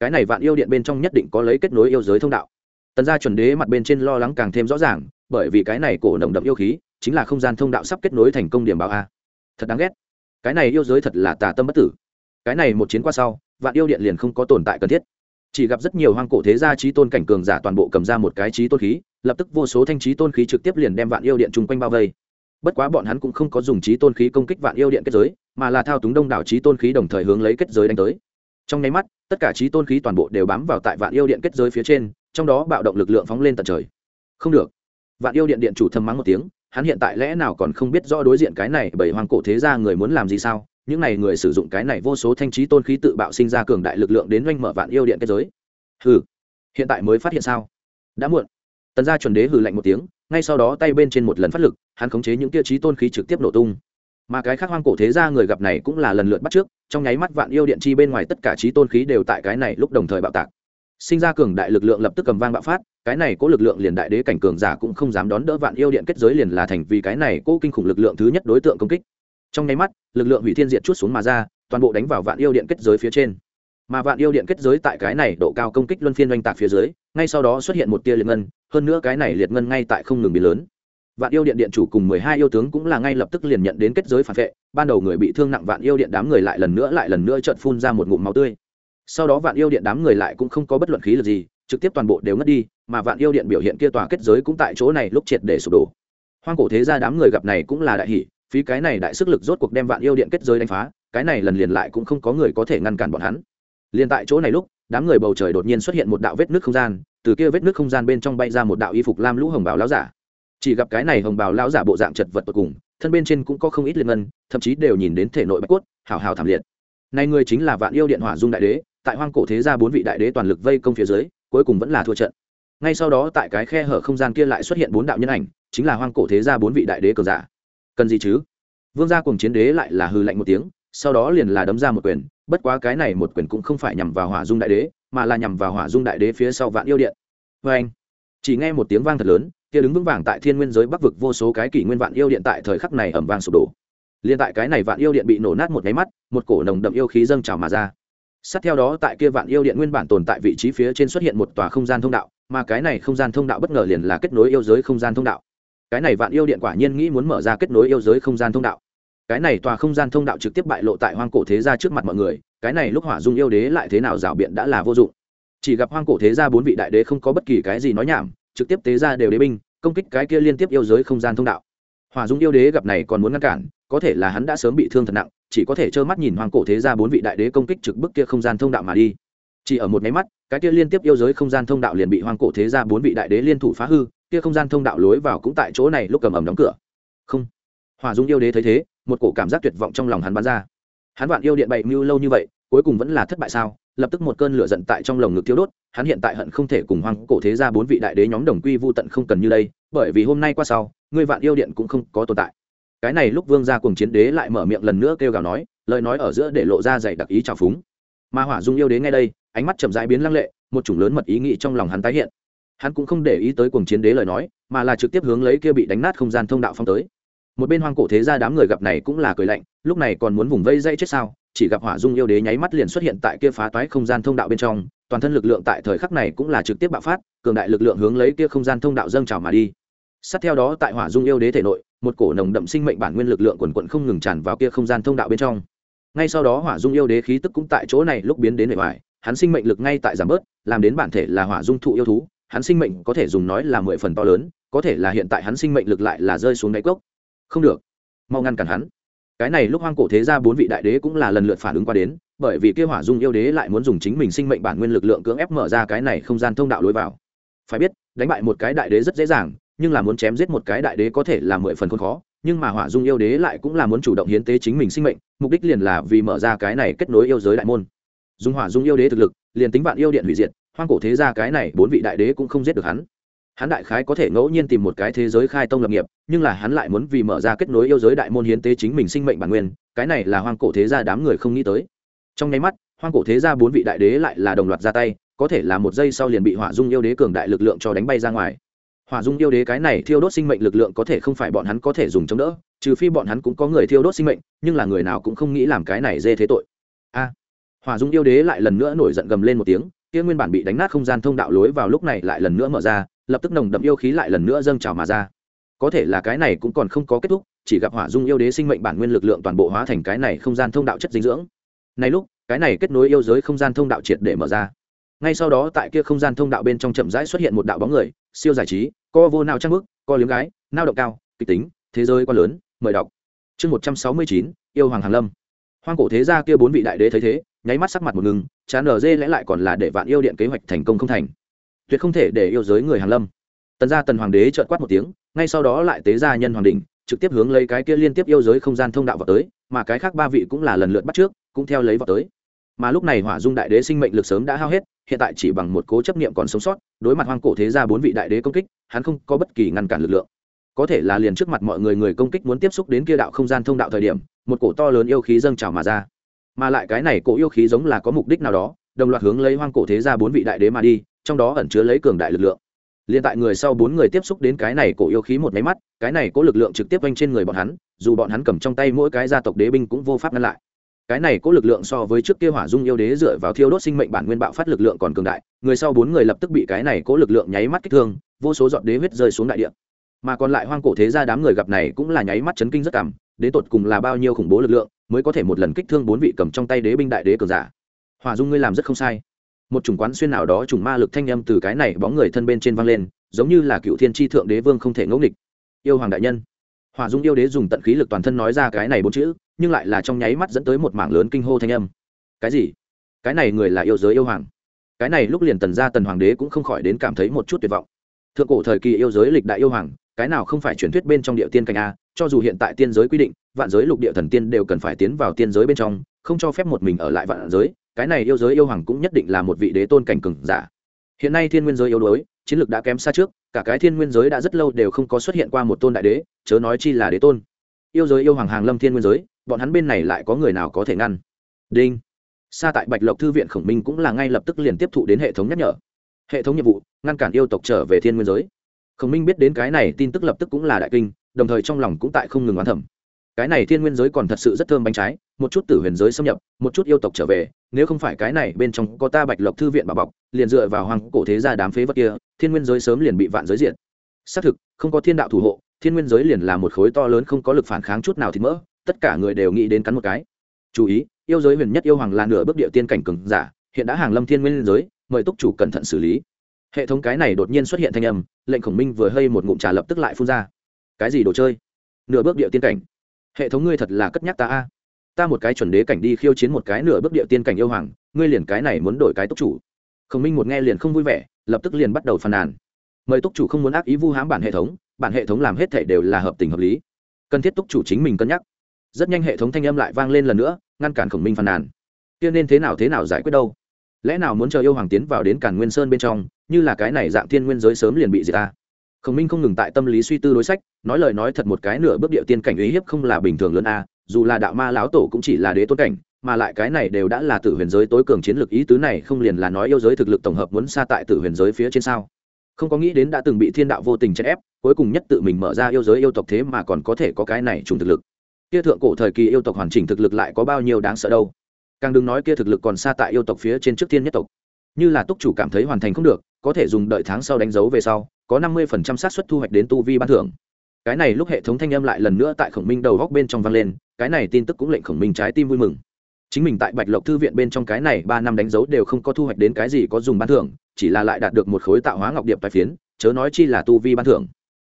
Cái này vạn yêu điện bên trong nhất định có lấy kết nối yêu giới thông đạo. Tần gia chuẩn đế mặt bên trên lo lắng càng thêm rõ ràng, bởi vì cái này cổ nồng đậm yêu khí, chính là không gian thông đạo sắp kết nối thành công điểm báo a. Thật đáng ghét. Cái này yêu giới thật là tà tâm bất tử. Cái này một chiến qua sau, vạn yêu điện liền không có tồn tại cần thiết. Chỉ gặp rất nhiều hoang cổ thế gia trí tôn cảnh cường giả toàn bộ cầm ra một cái trí tôn khí, lập tức vô số thanh trí tôn khí trực tiếp liền đem vạn yêu điện chung quanh bao vây bất quá bọn hắn cũng không có dùng trí tôn khí công kích vạn yêu điện kết giới, mà là thao túng đông đảo trí tôn khí đồng thời hướng lấy kết giới đánh tới. Trong nháy mắt, tất cả trí tôn khí toàn bộ đều bám vào tại vạn yêu điện kết giới phía trên, trong đó bạo động lực lượng phóng lên tận trời. Không được. Vạn yêu điện điện chủ thầm mắng một tiếng, hắn hiện tại lẽ nào còn không biết rõ đối diện cái này bởi hoàng cổ thế gia người muốn làm gì sao? Những này người sử dụng cái này vô số thanh trí tôn khí tự bạo sinh ra cường đại lực lượng đến doanh mở vạn yêu điện kết giới. Hừ. Hiện tại mới phát hiện sao? Đã muộn. Tần gia chuẩn đế hừ lạnh một tiếng ngay sau đó tay bên trên một lần phát lực, hắn khống chế những tia trí tôn khí trực tiếp nổ tung. Mà cái khác hoang cổ thế gia người gặp này cũng là lần lượt bắt trước, trong nháy mắt vạn yêu điện chi bên ngoài tất cả trí tôn khí đều tại cái này lúc đồng thời bạo tạc. Sinh ra cường đại lực lượng lập tức cầm vang bạo phát, cái này có lực lượng liền đại đế cảnh cường giả cũng không dám đón đỡ vạn yêu điện kết giới liền là thành vì cái này cố kinh khủng lực lượng thứ nhất đối tượng công kích. Trong nháy mắt, lực lượng hủy thiên diệt chút xuống mà ra, toàn bộ đánh vào vạn yêu điện kết giới phía trên mà vạn yêu điện kết giới tại cái này độ cao công kích luân phiên oanh tạc phía dưới, ngay sau đó xuất hiện một tia liệt ngân, hơn nữa cái này liệt ngân ngay tại không ngừng biến lớn. Vạn yêu điện điện chủ cùng mười hai yêu tướng cũng là ngay lập tức liền nhận đến kết giới phản vệ, ban đầu người bị thương nặng vạn yêu điện đám người lại lần nữa lại lần nữa trợn phun ra một ngụm máu tươi. Sau đó vạn yêu điện đám người lại cũng không có bất luận khí lực gì, trực tiếp toàn bộ đều ngất đi, mà vạn yêu điện biểu hiện kia tòa kết giới cũng tại chỗ này lúc triệt để sụp đổ. Hoang cổ thế gia đám người gặp này cũng là đại hỷ phí cái này đại sức lực rốt cuộc đem vạn yêu điện kết giới đánh phá, cái này lần liền lại cũng không có người có thể ngăn cản bọn hắn liền tại chỗ này lúc, đám người bầu trời đột nhiên xuất hiện một đạo vết nước không gian, từ kia vết nước không gian bên trong bay ra một đạo y phục lam lũ hồng bào lão giả. Chỉ gặp cái này hồng bào lão giả bộ dạng chật vật tột cùng, thân bên trên cũng có không ít liên ngân, thậm chí đều nhìn đến thể nội bạch cốt, hào hào thảm liệt. Này người chính là vạn yêu điện hỏa dung đại đế, tại hoang cổ thế gia bốn vị đại đế toàn lực vây công phía dưới, cuối cùng vẫn là thua trận. Ngay sau đó tại cái khe hở không gian kia lại xuất hiện bốn đạo nhân ảnh, chính là hoang cổ thế gia bốn vị đại đế cờ giả. Cần gì chứ? Vương gia cùng chiến đế lại là hư lạnh một tiếng, sau đó liền là đấm ra một quyền bất quá cái này một quyền cũng không phải nhằm vào hỏa dung đại đế, mà là nhằm vào hỏa dung đại đế phía sau vạn yêu điện. Vê anh, chỉ nghe một tiếng vang thật lớn, kia đứng vững vàng tại thiên nguyên giới bắc vực vô số cái kỷ nguyên vạn yêu điện tại thời khắc này ẩm vàng sụp đổ. Liên tại cái này vạn yêu điện bị nổ nát một nháy mắt, một cổ nồng đậm yêu khí dâng trào mà ra. Sát theo đó tại kia vạn yêu điện nguyên bản tồn tại vị trí phía trên xuất hiện một tòa không gian thông đạo, mà cái này không gian thông đạo bất ngờ liền là kết nối yêu giới không gian thông đạo. Cái này vạn yêu điện quả nhiên nghĩ muốn mở ra kết nối yêu giới không gian thông đạo cái này tòa không gian thông đạo trực tiếp bại lộ tại hoang cổ thế gia trước mặt mọi người, cái này lúc hỏa dung yêu đế lại thế nào rảo biện đã là vô dụng. Chỉ gặp hoang cổ thế gia bốn vị đại đế không có bất kỳ cái gì nói nhảm, trực tiếp tế ra đều đế binh, công kích cái kia liên tiếp yêu giới không gian thông đạo. Hỏa dung yêu đế gặp này còn muốn ngăn cản, có thể là hắn đã sớm bị thương thật nặng, chỉ có thể trơ mắt nhìn hoang cổ thế gia bốn vị đại đế công kích trực bức kia không gian thông đạo mà đi. Chỉ ở một máy mắt, cái kia liên tiếp yêu giới không gian thông đạo liền bị hoang cổ thế gia bốn vị đại đế liên thủ phá hư, kia không gian thông đạo lối vào cũng tại chỗ này lúc cầm ẩm đóng cửa. Không. Hỏa dung yêu đế thấy thế một cổ cảm giác tuyệt vọng trong lòng hắn bắn ra. Hắn vạn yêu điện bày mưu lâu như vậy, cuối cùng vẫn là thất bại sao? Lập tức một cơn lửa giận tại trong lồng ngực thiêu đốt, hắn hiện tại hận không thể cùng hoang cổ thế gia bốn vị đại đế nhóm đồng quy vô tận không cần như đây, bởi vì hôm nay qua sau, ngươi vạn yêu điện cũng không có tồn tại. Cái này lúc vương gia cùng chiến đế lại mở miệng lần nữa kêu gào nói, lời nói ở giữa để lộ ra dày đặc ý trào phúng. Mà hỏa dung yêu đế ngay đây, ánh mắt chậm rãi biến lăng lệ, một chủng lớn mật ý nghĩ trong lòng hắn tái hiện. Hắn cũng không để ý tới cuồng chiến đế lời nói, mà là trực tiếp hướng lấy kia bị đánh nát không gian thông đạo phong tới một bên hoang cổ thế gia đám người gặp này cũng là cười lạnh, lúc này còn muốn vùng vây dây chết sao? Chỉ gặp hỏa dung yêu đế nháy mắt liền xuất hiện tại kia phá toái không gian thông đạo bên trong, toàn thân lực lượng tại thời khắc này cũng là trực tiếp bạo phát, cường đại lực lượng hướng lấy kia không gian thông đạo dâng trào mà đi. Sát theo đó tại hỏa dung yêu đế thể nội, một cổ nồng đậm sinh mệnh bản nguyên lực lượng quần quận không ngừng tràn vào kia không gian thông đạo bên trong. Ngay sau đó hỏa dung yêu đế khí tức cũng tại chỗ này lúc biến đến bề ngoài hắn sinh mệnh lực ngay tại giảm bớt, làm đến bản thể là hỏa dung thụ yêu thú, hắn sinh mệnh có thể dùng nói là mười phần to lớn, có thể là hiện tại hắn sinh mệnh lực lại là rơi xuống đáy cốc không được. Mau ngăn cản hắn. Cái này lúc hoang cổ thế ra bốn vị đại đế cũng là lần lượt phản ứng qua đến, bởi vì kia hỏa dung yêu đế lại muốn dùng chính mình sinh mệnh bản nguyên lực lượng cưỡng ép mở ra cái này không gian thông đạo lối vào. Phải biết, đánh bại một cái đại đế rất dễ dàng, nhưng là muốn chém giết một cái đại đế có thể là mười phần khốn khó, nhưng mà hỏa dung yêu đế lại cũng là muốn chủ động hiến tế chính mình sinh mệnh, mục đích liền là vì mở ra cái này kết nối yêu giới đại môn. Dùng hỏa dung yêu đế thực lực, liền tính bạn yêu điện hủy diệt, hoang cổ thế ra cái này bốn vị đại đế cũng không giết được hắn hắn đại khái có thể ngẫu nhiên tìm một cái thế giới khai tông lập nghiệp, nhưng là hắn lại muốn vì mở ra kết nối yêu giới đại môn hiến tế chính mình sinh mệnh bản nguyên, cái này là hoang cổ thế gia đám người không nghĩ tới. Trong nháy mắt, hoang cổ thế gia bốn vị đại đế lại là đồng loạt ra tay, có thể là một giây sau liền bị hỏa dung yêu đế cường đại lực lượng cho đánh bay ra ngoài. Hỏa dung yêu đế cái này thiêu đốt sinh mệnh lực lượng có thể không phải bọn hắn có thể dùng chống đỡ, trừ phi bọn hắn cũng có người thiêu đốt sinh mệnh, nhưng là người nào cũng không nghĩ làm cái này dê thế tội. A! Hỏa dung yêu đế lại lần nữa nổi giận gầm lên một tiếng, kia nguyên bản bị đánh nát không gian thông đạo lối vào lúc này lại lần nữa mở ra lập tức nồng đậm yêu khí lại lần nữa dâng trào mà ra. Có thể là cái này cũng còn không có kết thúc, chỉ gặp hỏa dung yêu đế sinh mệnh bản nguyên lực lượng toàn bộ hóa thành cái này không gian thông đạo chất dinh dưỡng. Này lúc, cái này kết nối yêu giới không gian thông đạo triệt để mở ra. Ngay sau đó tại kia không gian thông đạo bên trong chậm rãi xuất hiện một đạo bóng người, siêu giải trí, co vô nào trang bức, co liếm gái, nao động cao, kịch tính, thế giới quá lớn, mời đọc. Chương một trăm sáu mươi chín, yêu hoàng hàn lâm. Hoang cổ thế gia kia bốn vị đại đế thấy thế, nháy mắt sắc mặt một ngừng, chán ở dê lẽ lại còn là để vạn yêu điện kế hoạch thành công không thành tuyệt không thể để yêu giới người hàn lâm. Tần gia tần hoàng đế trợn quát một tiếng, ngay sau đó lại tế gia nhân hoàng đình trực tiếp hướng lấy cái kia liên tiếp yêu giới không gian thông đạo vào tới, mà cái khác ba vị cũng là lần lượt bắt trước, cũng theo lấy vào tới. Mà lúc này hỏa dung đại đế sinh mệnh lực sớm đã hao hết, hiện tại chỉ bằng một cố chấp niệm còn sống sót, đối mặt hoang cổ thế gia bốn vị đại đế công kích, hắn không có bất kỳ ngăn cản lực lượng. Có thể là liền trước mặt mọi người người công kích muốn tiếp xúc đến kia đạo không gian thông đạo thời điểm, một cổ to lớn yêu khí dâng trào mà ra. Mà lại cái này cổ yêu khí giống là có mục đích nào đó, đồng loạt hướng lấy hoang cổ thế gia bốn vị đại đế mà đi trong đó ẩn chứa lấy cường đại lực lượng. Liền tại người sau bốn người tiếp xúc đến cái này cổ yêu khí một máy mắt, cái này có lực lượng trực tiếp quanh trên người bọn hắn, dù bọn hắn cầm trong tay mỗi cái gia tộc đế binh cũng vô pháp ngăn lại. Cái này có lực lượng so với trước kia hỏa dung yêu đế dựa vào thiêu đốt sinh mệnh bản nguyên bạo phát lực lượng còn cường đại, người sau bốn người lập tức bị cái này có lực lượng nháy mắt kích thương, vô số giọt đế huyết rơi xuống đại địa. Mà còn lại hoang cổ thế gia đám người gặp này cũng là nháy mắt chấn kinh rất cảm, đến tột cùng là bao nhiêu khủng bố lực lượng mới có thể một lần kích thương bốn vị cầm trong tay đế binh đại đế cường giả. Hỏa dung ngươi làm rất không sai một chủng quán xuyên nào đó chủng ma lực thanh âm từ cái này bóng người thân bên trên vang lên, giống như là cựu thiên tri thượng đế vương không thể ngẫu nghịch. Yêu hoàng đại nhân. Hòa dung yêu đế dùng tận khí lực toàn thân nói ra cái này bốn chữ, nhưng lại là trong nháy mắt dẫn tới một mảng lớn kinh hô thanh âm. Cái gì? Cái này người là yêu giới yêu hoàng. Cái này lúc liền tần gia tần hoàng đế cũng không khỏi đến cảm thấy một chút tuyệt vọng. Thượng cổ thời kỳ yêu giới lịch đại yêu hoàng, cái nào không phải truyền thuyết bên trong địa tiên cảnh a, cho dù hiện tại tiên giới quy định, vạn giới lục địa thần tiên đều cần phải tiến vào tiên giới bên trong, không cho phép một mình ở lại vạn giới cái này yêu giới yêu hoàng cũng nhất định là một vị đế tôn cảnh cường giả. Hiện nay thiên nguyên giới yếu đuối, chiến lược đã kém xa trước, cả cái thiên nguyên giới đã rất lâu đều không có xuất hiện qua một tôn đại đế, chớ nói chi là đế tôn. Yêu giới yêu hoàng hàng lâm thiên nguyên giới, bọn hắn bên này lại có người nào có thể ngăn? Đinh. Xa tại bạch lộc thư viện khổng minh cũng là ngay lập tức liền tiếp thụ đến hệ thống nhắc nhở. Hệ thống nhiệm vụ, ngăn cản yêu tộc trở về thiên nguyên giới. Khổng minh biết đến cái này tin tức lập tức cũng là đại kinh, đồng thời trong lòng cũng tại không ngừng oán thẩm cái này thiên nguyên giới còn thật sự rất thơm bánh trái, một chút tử huyền giới xâm nhập, một chút yêu tộc trở về nếu không phải cái này bên trong có ta bạch lộc thư viện bà bọc, liền dựa vào hoàng cổ thế gia đám phế vật kia, thiên nguyên giới sớm liền bị vạn giới diện xác thực, không có thiên đạo thủ hộ, thiên nguyên giới liền là một khối to lớn không có lực phản kháng chút nào thì mỡ, tất cả người đều nghĩ đến cắn một cái. Chú ý, yêu giới huyền nhất yêu hoàng là nửa bước địa tiên cảnh cường giả, hiện đã hàng lâm thiên nguyên giới, mời túc chủ cẩn thận xử lý. Hệ thống cái này đột nhiên xuất hiện thanh âm, lệnh khổng minh vừa hơi một ngụm trà lập tức lại phun ra. Cái gì đồ chơi? Nửa bước địa tiên cảnh. Hệ thống ngươi thật là cất nhắc ta a ta một cái chuẩn đế cảnh đi khiêu chiến một cái nửa bước địa tiên cảnh yêu hoàng, ngươi liền cái này muốn đổi cái túc chủ. Khổng minh một nghe liền không vui vẻ, lập tức liền bắt đầu phàn nàn. Mời túc chủ không muốn ác ý vu hãm bản hệ thống, bản hệ thống làm hết thể đều là hợp tình hợp lý. Cần thiết túc chủ chính mình cân nhắc. Rất nhanh hệ thống thanh âm lại vang lên lần nữa, ngăn cản khổng minh phàn nàn. Kia nên thế nào thế nào giải quyết đâu? Lẽ nào muốn chờ yêu hoàng tiến vào đến cản nguyên sơn bên trong, như là cái này dạng thiên nguyên giới sớm liền bị gì ta? Khổng minh không ngừng tại tâm lý suy tư đối sách, nói lời nói thật một cái nửa bước địa tiên cảnh uy hiếp không là bình thường lớn a dù là đạo ma lão tổ cũng chỉ là đế tôn cảnh, mà lại cái này đều đã là tử huyền giới tối cường chiến lược, ý tứ này không liền là nói yêu giới thực lực tổng hợp muốn xa tại tử huyền giới phía trên sao? Không có nghĩ đến đã từng bị thiên đạo vô tình chèn ép, cuối cùng nhất tự mình mở ra yêu giới yêu tộc thế mà còn có thể có cái này trùng thực lực. Kia thượng cổ thời kỳ yêu tộc hoàn chỉnh thực lực lại có bao nhiêu đáng sợ đâu? Càng đừng nói kia thực lực còn xa tại yêu tộc phía trên trước thiên nhất tộc. Như là túc chủ cảm thấy hoàn thành không được, có thể dùng đợi tháng sau đánh dấu về sau, có năm mươi phần trăm xác suất thu hoạch đến tu vi ban thưởng cái này lúc hệ thống thanh âm lại lần nữa tại khổng minh đầu góc bên trong vang lên, cái này tin tức cũng lệnh khổng minh trái tim vui mừng. Chính mình tại bạch lộc thư viện bên trong cái này ba năm đánh dấu đều không có thu hoạch đến cái gì có dùng ban thưởng, chỉ là lại đạt được một khối tạo hóa ngọc điệp tài phiến, chớ nói chi là tu vi ban thưởng.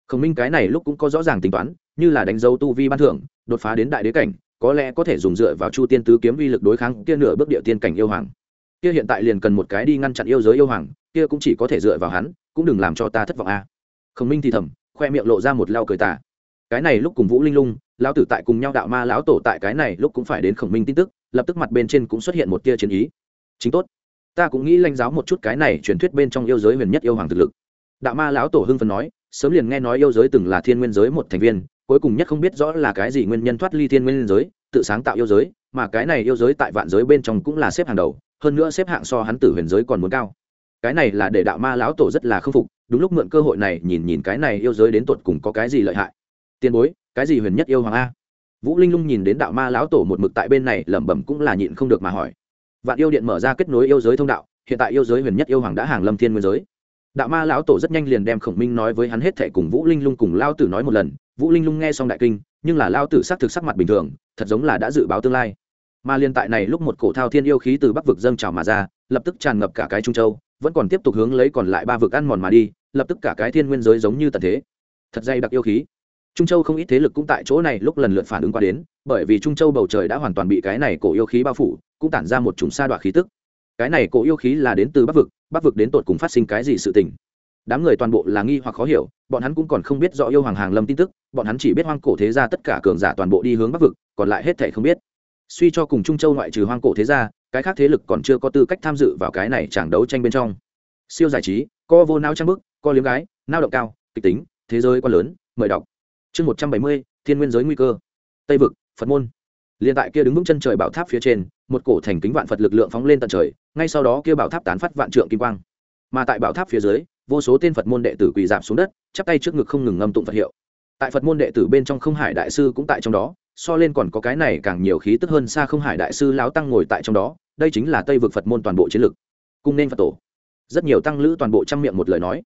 Khổng minh cái này lúc cũng có rõ ràng tính toán, như là đánh dấu tu vi ban thưởng, đột phá đến đại đế cảnh, có lẽ có thể dùng dựa vào chu tiên tứ kiếm vi lực đối kháng kia nửa bước địa tiên cảnh yêu hoàng. Kia hiện tại liền cần một cái đi ngăn chặn yêu giới yêu hoàng, kia cũng chỉ có thể dựa vào hắn, cũng đừng làm cho ta thất vọng a. À. khổng minh thì thầm khoe miệng lộ ra một lao cười tả cái này lúc cùng vũ linh lung, lão tử tại cùng nhau đạo ma lão tổ tại cái này lúc cũng phải đến khổng minh tin tức, lập tức mặt bên trên cũng xuất hiện một tia chiến ý. Chính tốt. Ta cũng nghĩ lãnh giáo một chút cái này truyền thuyết bên trong yêu giới huyền nhất yêu hoàng thực lực. Đạo ma lão tổ hưng phần nói, sớm liền nghe nói yêu giới từng là thiên nguyên giới một thành viên, cuối cùng nhất không biết rõ là cái gì nguyên nhân thoát ly thiên nguyên giới, tự sáng tạo yêu giới, mà cái này yêu giới tại vạn giới bên trong cũng là xếp hàng đầu, hơn nữa xếp hạng so hắn tử huyền giới còn muốn cao. Cái này là để đạo ma lão tổ rất là k phục đúng lúc mượn cơ hội này nhìn nhìn cái này yêu giới đến tột cùng có cái gì lợi hại. Tiền bối, cái gì huyền nhất yêu hoàng a? Vũ linh lung nhìn đến đạo ma lão tổ một mực tại bên này lẩm bẩm cũng là nhịn không được mà hỏi. Vạn yêu điện mở ra kết nối yêu giới thông đạo, hiện tại yêu giới huyền nhất yêu hoàng đã hàng lâm thiên nguyên giới. Đạo ma lão tổ rất nhanh liền đem khổng minh nói với hắn hết thệ cùng vũ linh lung cùng lao tử nói một lần. Vũ linh lung nghe xong đại kinh, nhưng là lao tử xác thực sắc mặt bình thường, thật giống là đã dự báo tương lai. Mà liên tại này lúc một cổ thao thiên yêu khí từ bắc vực dâng trào mà ra, lập tức tràn ngập cả cái trung châu vẫn còn tiếp tục hướng lấy còn lại ba vực ăn mòn mà đi, lập tức cả cái thiên nguyên giới giống như tận thế. Thật dày đặc yêu khí. Trung châu không ít thế lực cũng tại chỗ này lúc lần lượt phản ứng qua đến, bởi vì trung châu bầu trời đã hoàn toàn bị cái này cổ yêu khí bao phủ, cũng tản ra một chủng sa đoạn khí tức. Cái này cổ yêu khí là đến từ bắc vực bắc vực đến tột cùng phát sinh cái gì sự tình? Đám người toàn bộ là nghi hoặc khó hiểu, bọn hắn cũng còn không biết rõ yêu hoàng hàng lâm tin tức, bọn hắn chỉ biết hoang cổ thế gia tất cả cường giả toàn bộ đi hướng bắc vực, còn lại hết thể không biết. Suy cho cùng trung châu ngoại trừ hoang cổ thế gia cái khác thế lực còn chưa có tư cách tham dự vào cái này chẳng đấu tranh bên trong. Siêu giải trí, co vô não trang bức, co liếm gái nao động cao, kịch tính, thế giới quá lớn, mời đọc. Chương một trăm bảy mươi, thiên nguyên giới nguy cơ. Tây vực, phật môn. Liền tại kia đứng vững chân trời bảo tháp phía trên, một cổ thành kính vạn phật lực lượng phóng lên tận trời, ngay sau đó kia bảo tháp tán phát vạn trượng kim quang. Mà tại bảo tháp phía dưới, vô số tên phật môn đệ tử quỳ giảm xuống đất, chắp tay trước ngực không ngừng ngâm tụng phật hiệu. Tại phật môn đệ tử bên trong không hải đại sư cũng tại trong đó, so lên còn có cái này càng nhiều khí tức hơn xa không hải đại sư lão tăng ngồi tại trong đó đây chính là tây vực phật môn toàn bộ chiến lược, cung nên phật tổ. Rất nhiều tăng lữ toàn bộ trang miệng một lời nói.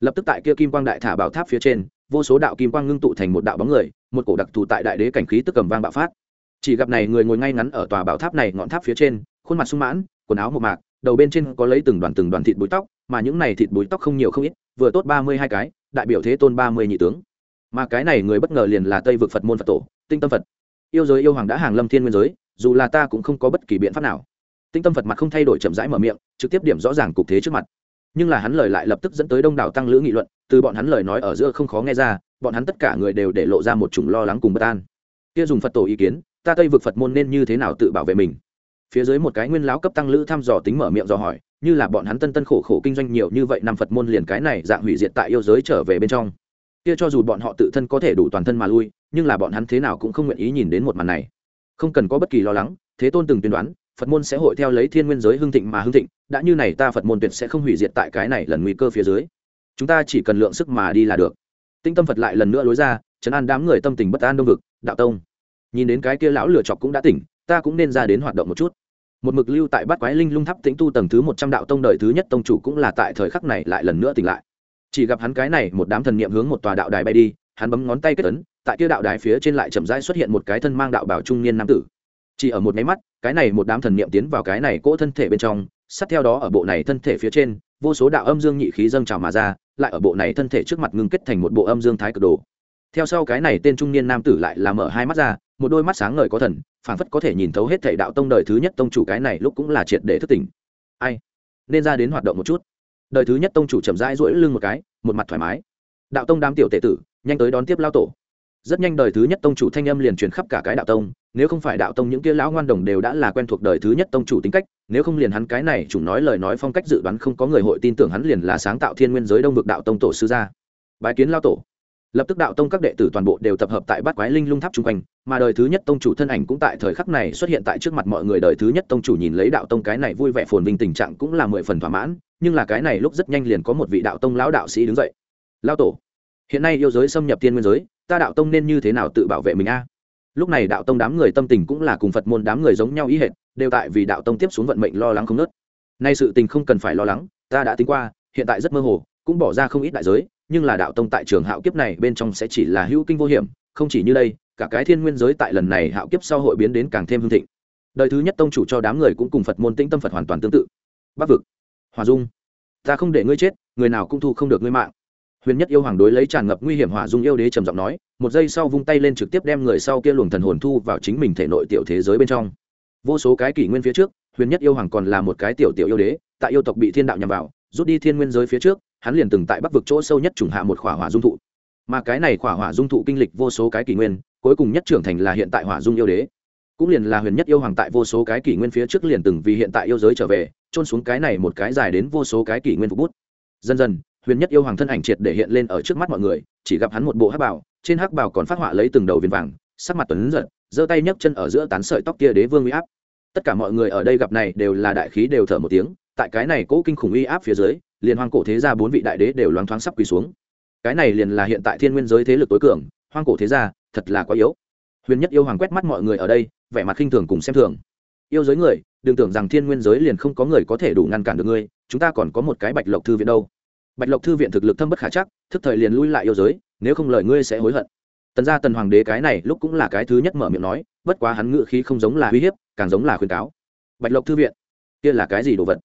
Lập tức tại kia kim quang đại thả bảo tháp phía trên vô số đạo kim quang ngưng tụ thành một đạo bóng người một cổ đặc thù tại đại đế cảnh khí tức cầm vang bạo phát. Chỉ gặp này người ngồi ngay ngắn ở tòa bảo tháp này ngọn tháp phía trên khuôn mặt sung mãn quần áo một mạc đầu bên trên có lấy từng đoàn từng đoàn thịt búi tóc mà những này thịt búi tóc không nhiều không ít vừa tốt ba mươi hai cái đại biểu thế tôn ba mươi nhị tướng. Mà cái này người bất ngờ liền là tây vực phật môn phật tổ tinh tâm phật. Yêu giới yêu hoàng đã hàng lâm thiên nguyên giới dù là ta cũng không có bất kỳ biện pháp nào tinh tâm phật mặt không thay đổi chậm rãi mở miệng, trực tiếp điểm rõ ràng cục thế trước mặt. Nhưng là hắn lời lại lập tức dẫn tới đông đảo tăng lữ nghị luận, từ bọn hắn lời nói ở giữa không khó nghe ra, bọn hắn tất cả người đều để lộ ra một chủng lo lắng cùng bất an. Kia dùng phật tổ ý kiến, ta tây vực phật môn nên như thế nào tự bảo vệ mình? Phía dưới một cái nguyên lão cấp tăng lữ thăm dò tính mở miệng dò hỏi, như là bọn hắn tân tân khổ khổ kinh doanh nhiều như vậy năm phật môn liền cái này dạng hủy diệt tại yêu giới trở về bên trong. Kia cho dù bọn họ tự thân có thể đủ toàn thân mà lui, nhưng là bọn hắn thế nào cũng không nguyện ý nhìn đến một màn này. Không cần có bất kỳ lo lắng, thế tôn từng tuyên đoán phật môn sẽ hội theo lấy thiên nguyên giới hưng thịnh mà hưng thịnh, đã như này ta phật môn tuyệt sẽ không hủy diệt tại cái này lần nguy cơ phía dưới. Chúng ta chỉ cần lượng sức mà đi là được. Tinh tâm phật lại lần nữa lối ra chấn an đám người tâm tình bất an đông vực, đạo tông. Nhìn đến cái kia lão lửa chọc cũng đã tỉnh, ta cũng nên ra đến hoạt động một chút. Một mực lưu tại bát quái linh lung tháp tĩnh tu tầng thứ một trăm đạo tông đời thứ nhất tông chủ cũng là tại thời khắc này lại lần nữa tỉnh lại. Chỉ gặp hắn cái này một đám thần niệm hướng một tòa đạo đài bay đi, hắn bấm ngón tay kết ấn, tại kia đạo đài phía trên lại chậm rãi xuất hiện một cái thân mang đạo bảo trung niên nam tử chỉ ở một máy mắt, cái này một đám thần niệm tiến vào cái này cỗ thân thể bên trong, sát theo đó ở bộ này thân thể phía trên, vô số đạo âm dương nhị khí dâng trào mà ra, lại ở bộ này thân thể trước mặt ngưng kết thành một bộ âm dương thái cực đồ. Theo sau cái này tên trung niên nam tử lại là mở hai mắt ra, một đôi mắt sáng ngời có thần, phảng phất có thể nhìn thấu hết thảy đạo tông đời thứ nhất tông chủ cái này lúc cũng là triệt để thức tỉnh. Ai? Nên ra đến hoạt động một chút. Đời thứ nhất tông chủ chậm rãi duỗi lưng một cái, một mặt thoải mái. Đạo tông đám tiểu tệ tử, nhanh tới đón tiếp lao tổ rất nhanh đời thứ nhất tông chủ thanh âm liền truyền khắp cả cái đạo tông, nếu không phải đạo tông những kia lão ngoan đồng đều đã là quen thuộc đời thứ nhất tông chủ tính cách, nếu không liền hắn cái này chủ nói lời nói phong cách dự đoán không có người hội tin tưởng hắn liền là sáng tạo thiên nguyên giới đông vực đạo tông tổ sư gia. Bái kiến lao tổ. Lập tức đạo tông các đệ tử toàn bộ đều tập hợp tại bát quái linh lung tháp chung quanh, mà đời thứ nhất tông chủ thân ảnh cũng tại thời khắc này xuất hiện tại trước mặt mọi người đời thứ nhất tông chủ nhìn lấy đạo tông cái này vui vẻ phồn vinh tình trạng cũng là mười phần thỏa mãn, nhưng là cái này lúc rất nhanh liền có một vị đạo tông lão đạo sĩ đứng dậy. Lao tổ, hiện nay yêu giới xâm nhập thiên nguyên giới ta đạo tông nên như thế nào tự bảo vệ mình a? Lúc này đạo tông đám người tâm tình cũng là cùng phật môn đám người giống nhau ý hệt, đều tại vì đạo tông tiếp xuống vận mệnh lo lắng không nớt nay sự tình không cần phải lo lắng, ta đã tính qua, hiện tại rất mơ hồ, cũng bỏ ra không ít đại giới, nhưng là đạo tông tại trường hạo kiếp này bên trong sẽ chỉ là hữu kinh vô hiểm, không chỉ như đây, cả cái thiên nguyên giới tại lần này hạo kiếp sau hội biến đến càng thêm hương thịnh. Đời thứ nhất tông chủ cho đám người cũng cùng phật môn tĩnh tâm phật hoàn toàn tương tự. Bắc vực. Hòa dung. Ta không để ngươi chết, người nào cũng thu không được ngươi mạng huyền nhất yêu hoàng đối lấy tràn ngập nguy hiểm hỏa dung yêu đế trầm giọng nói, một giây sau vung tay lên trực tiếp đem người sau kia luồng thần hồn thu vào chính mình thể nội tiểu thế giới bên trong. Vô số cái kỷ nguyên phía trước, huyền nhất yêu hoàng còn là một cái tiểu tiểu yêu đế, tại yêu tộc bị thiên đạo nhằm vào, rút đi thiên nguyên giới phía trước, hắn liền từng tại bắc vực chỗ sâu nhất trùng hạ một khỏa hỏa dung thụ. Mà cái này khỏa hỏa dung thụ kinh lịch vô số cái kỷ nguyên, cuối cùng nhất trưởng thành là hiện tại hỏa dung yêu đế. Cũng liền là huyền nhất yêu hoàng tại vô số cái kỷ nguyên phía trước liền từng vì hiện tại yêu giới trở về trôn xuống cái này một cái dài đến vô số cái kỷ nguyên phục bút. Dần dần huyền nhất yêu hoàng thân ảnh triệt để hiện lên ở trước mắt mọi người, chỉ gặp hắn một bộ hắc bảo trên hắc bảo còn phát họa lấy từng đầu viên vàng, sắc mặt tuấn giận giơ tay nhấc chân ở giữa tán sợi tóc kia đế vương uy áp. Tất cả mọi người ở đây gặp này đều là đại khí đều thở một tiếng, tại cái này cố kinh khủng uy áp phía dưới liền hoang cổ thế gia bốn vị đại đế đều loáng thoáng sắp quỳ xuống. Cái này liền là hiện tại thiên nguyên giới thế lực tối cường, hoang cổ thế gia, thật là quá yếu. Huyền nhất yêu hoàng quét mắt mọi người ở đây, vẻ mặt khinh thường cùng xem thường. Yêu giới người, đừng tưởng rằng thiên nguyên giới liền không có người có thể đủ ngăn cản được ngươi, chúng ta còn có một cái bạch lộc thư viện đâu bạch lộc thư viện thực lực thâm bất khả chắc, thức thời liền lui lại yêu giới, nếu không lời ngươi sẽ hối hận. Tần gia tần hoàng đế cái này lúc cũng là cái thứ nhất mở miệng nói, bất quá hắn ngự khí không giống là uy hiếp, càng giống là khuyên cáo. Bạch lộc thư viện, kia là cái gì đồ vật?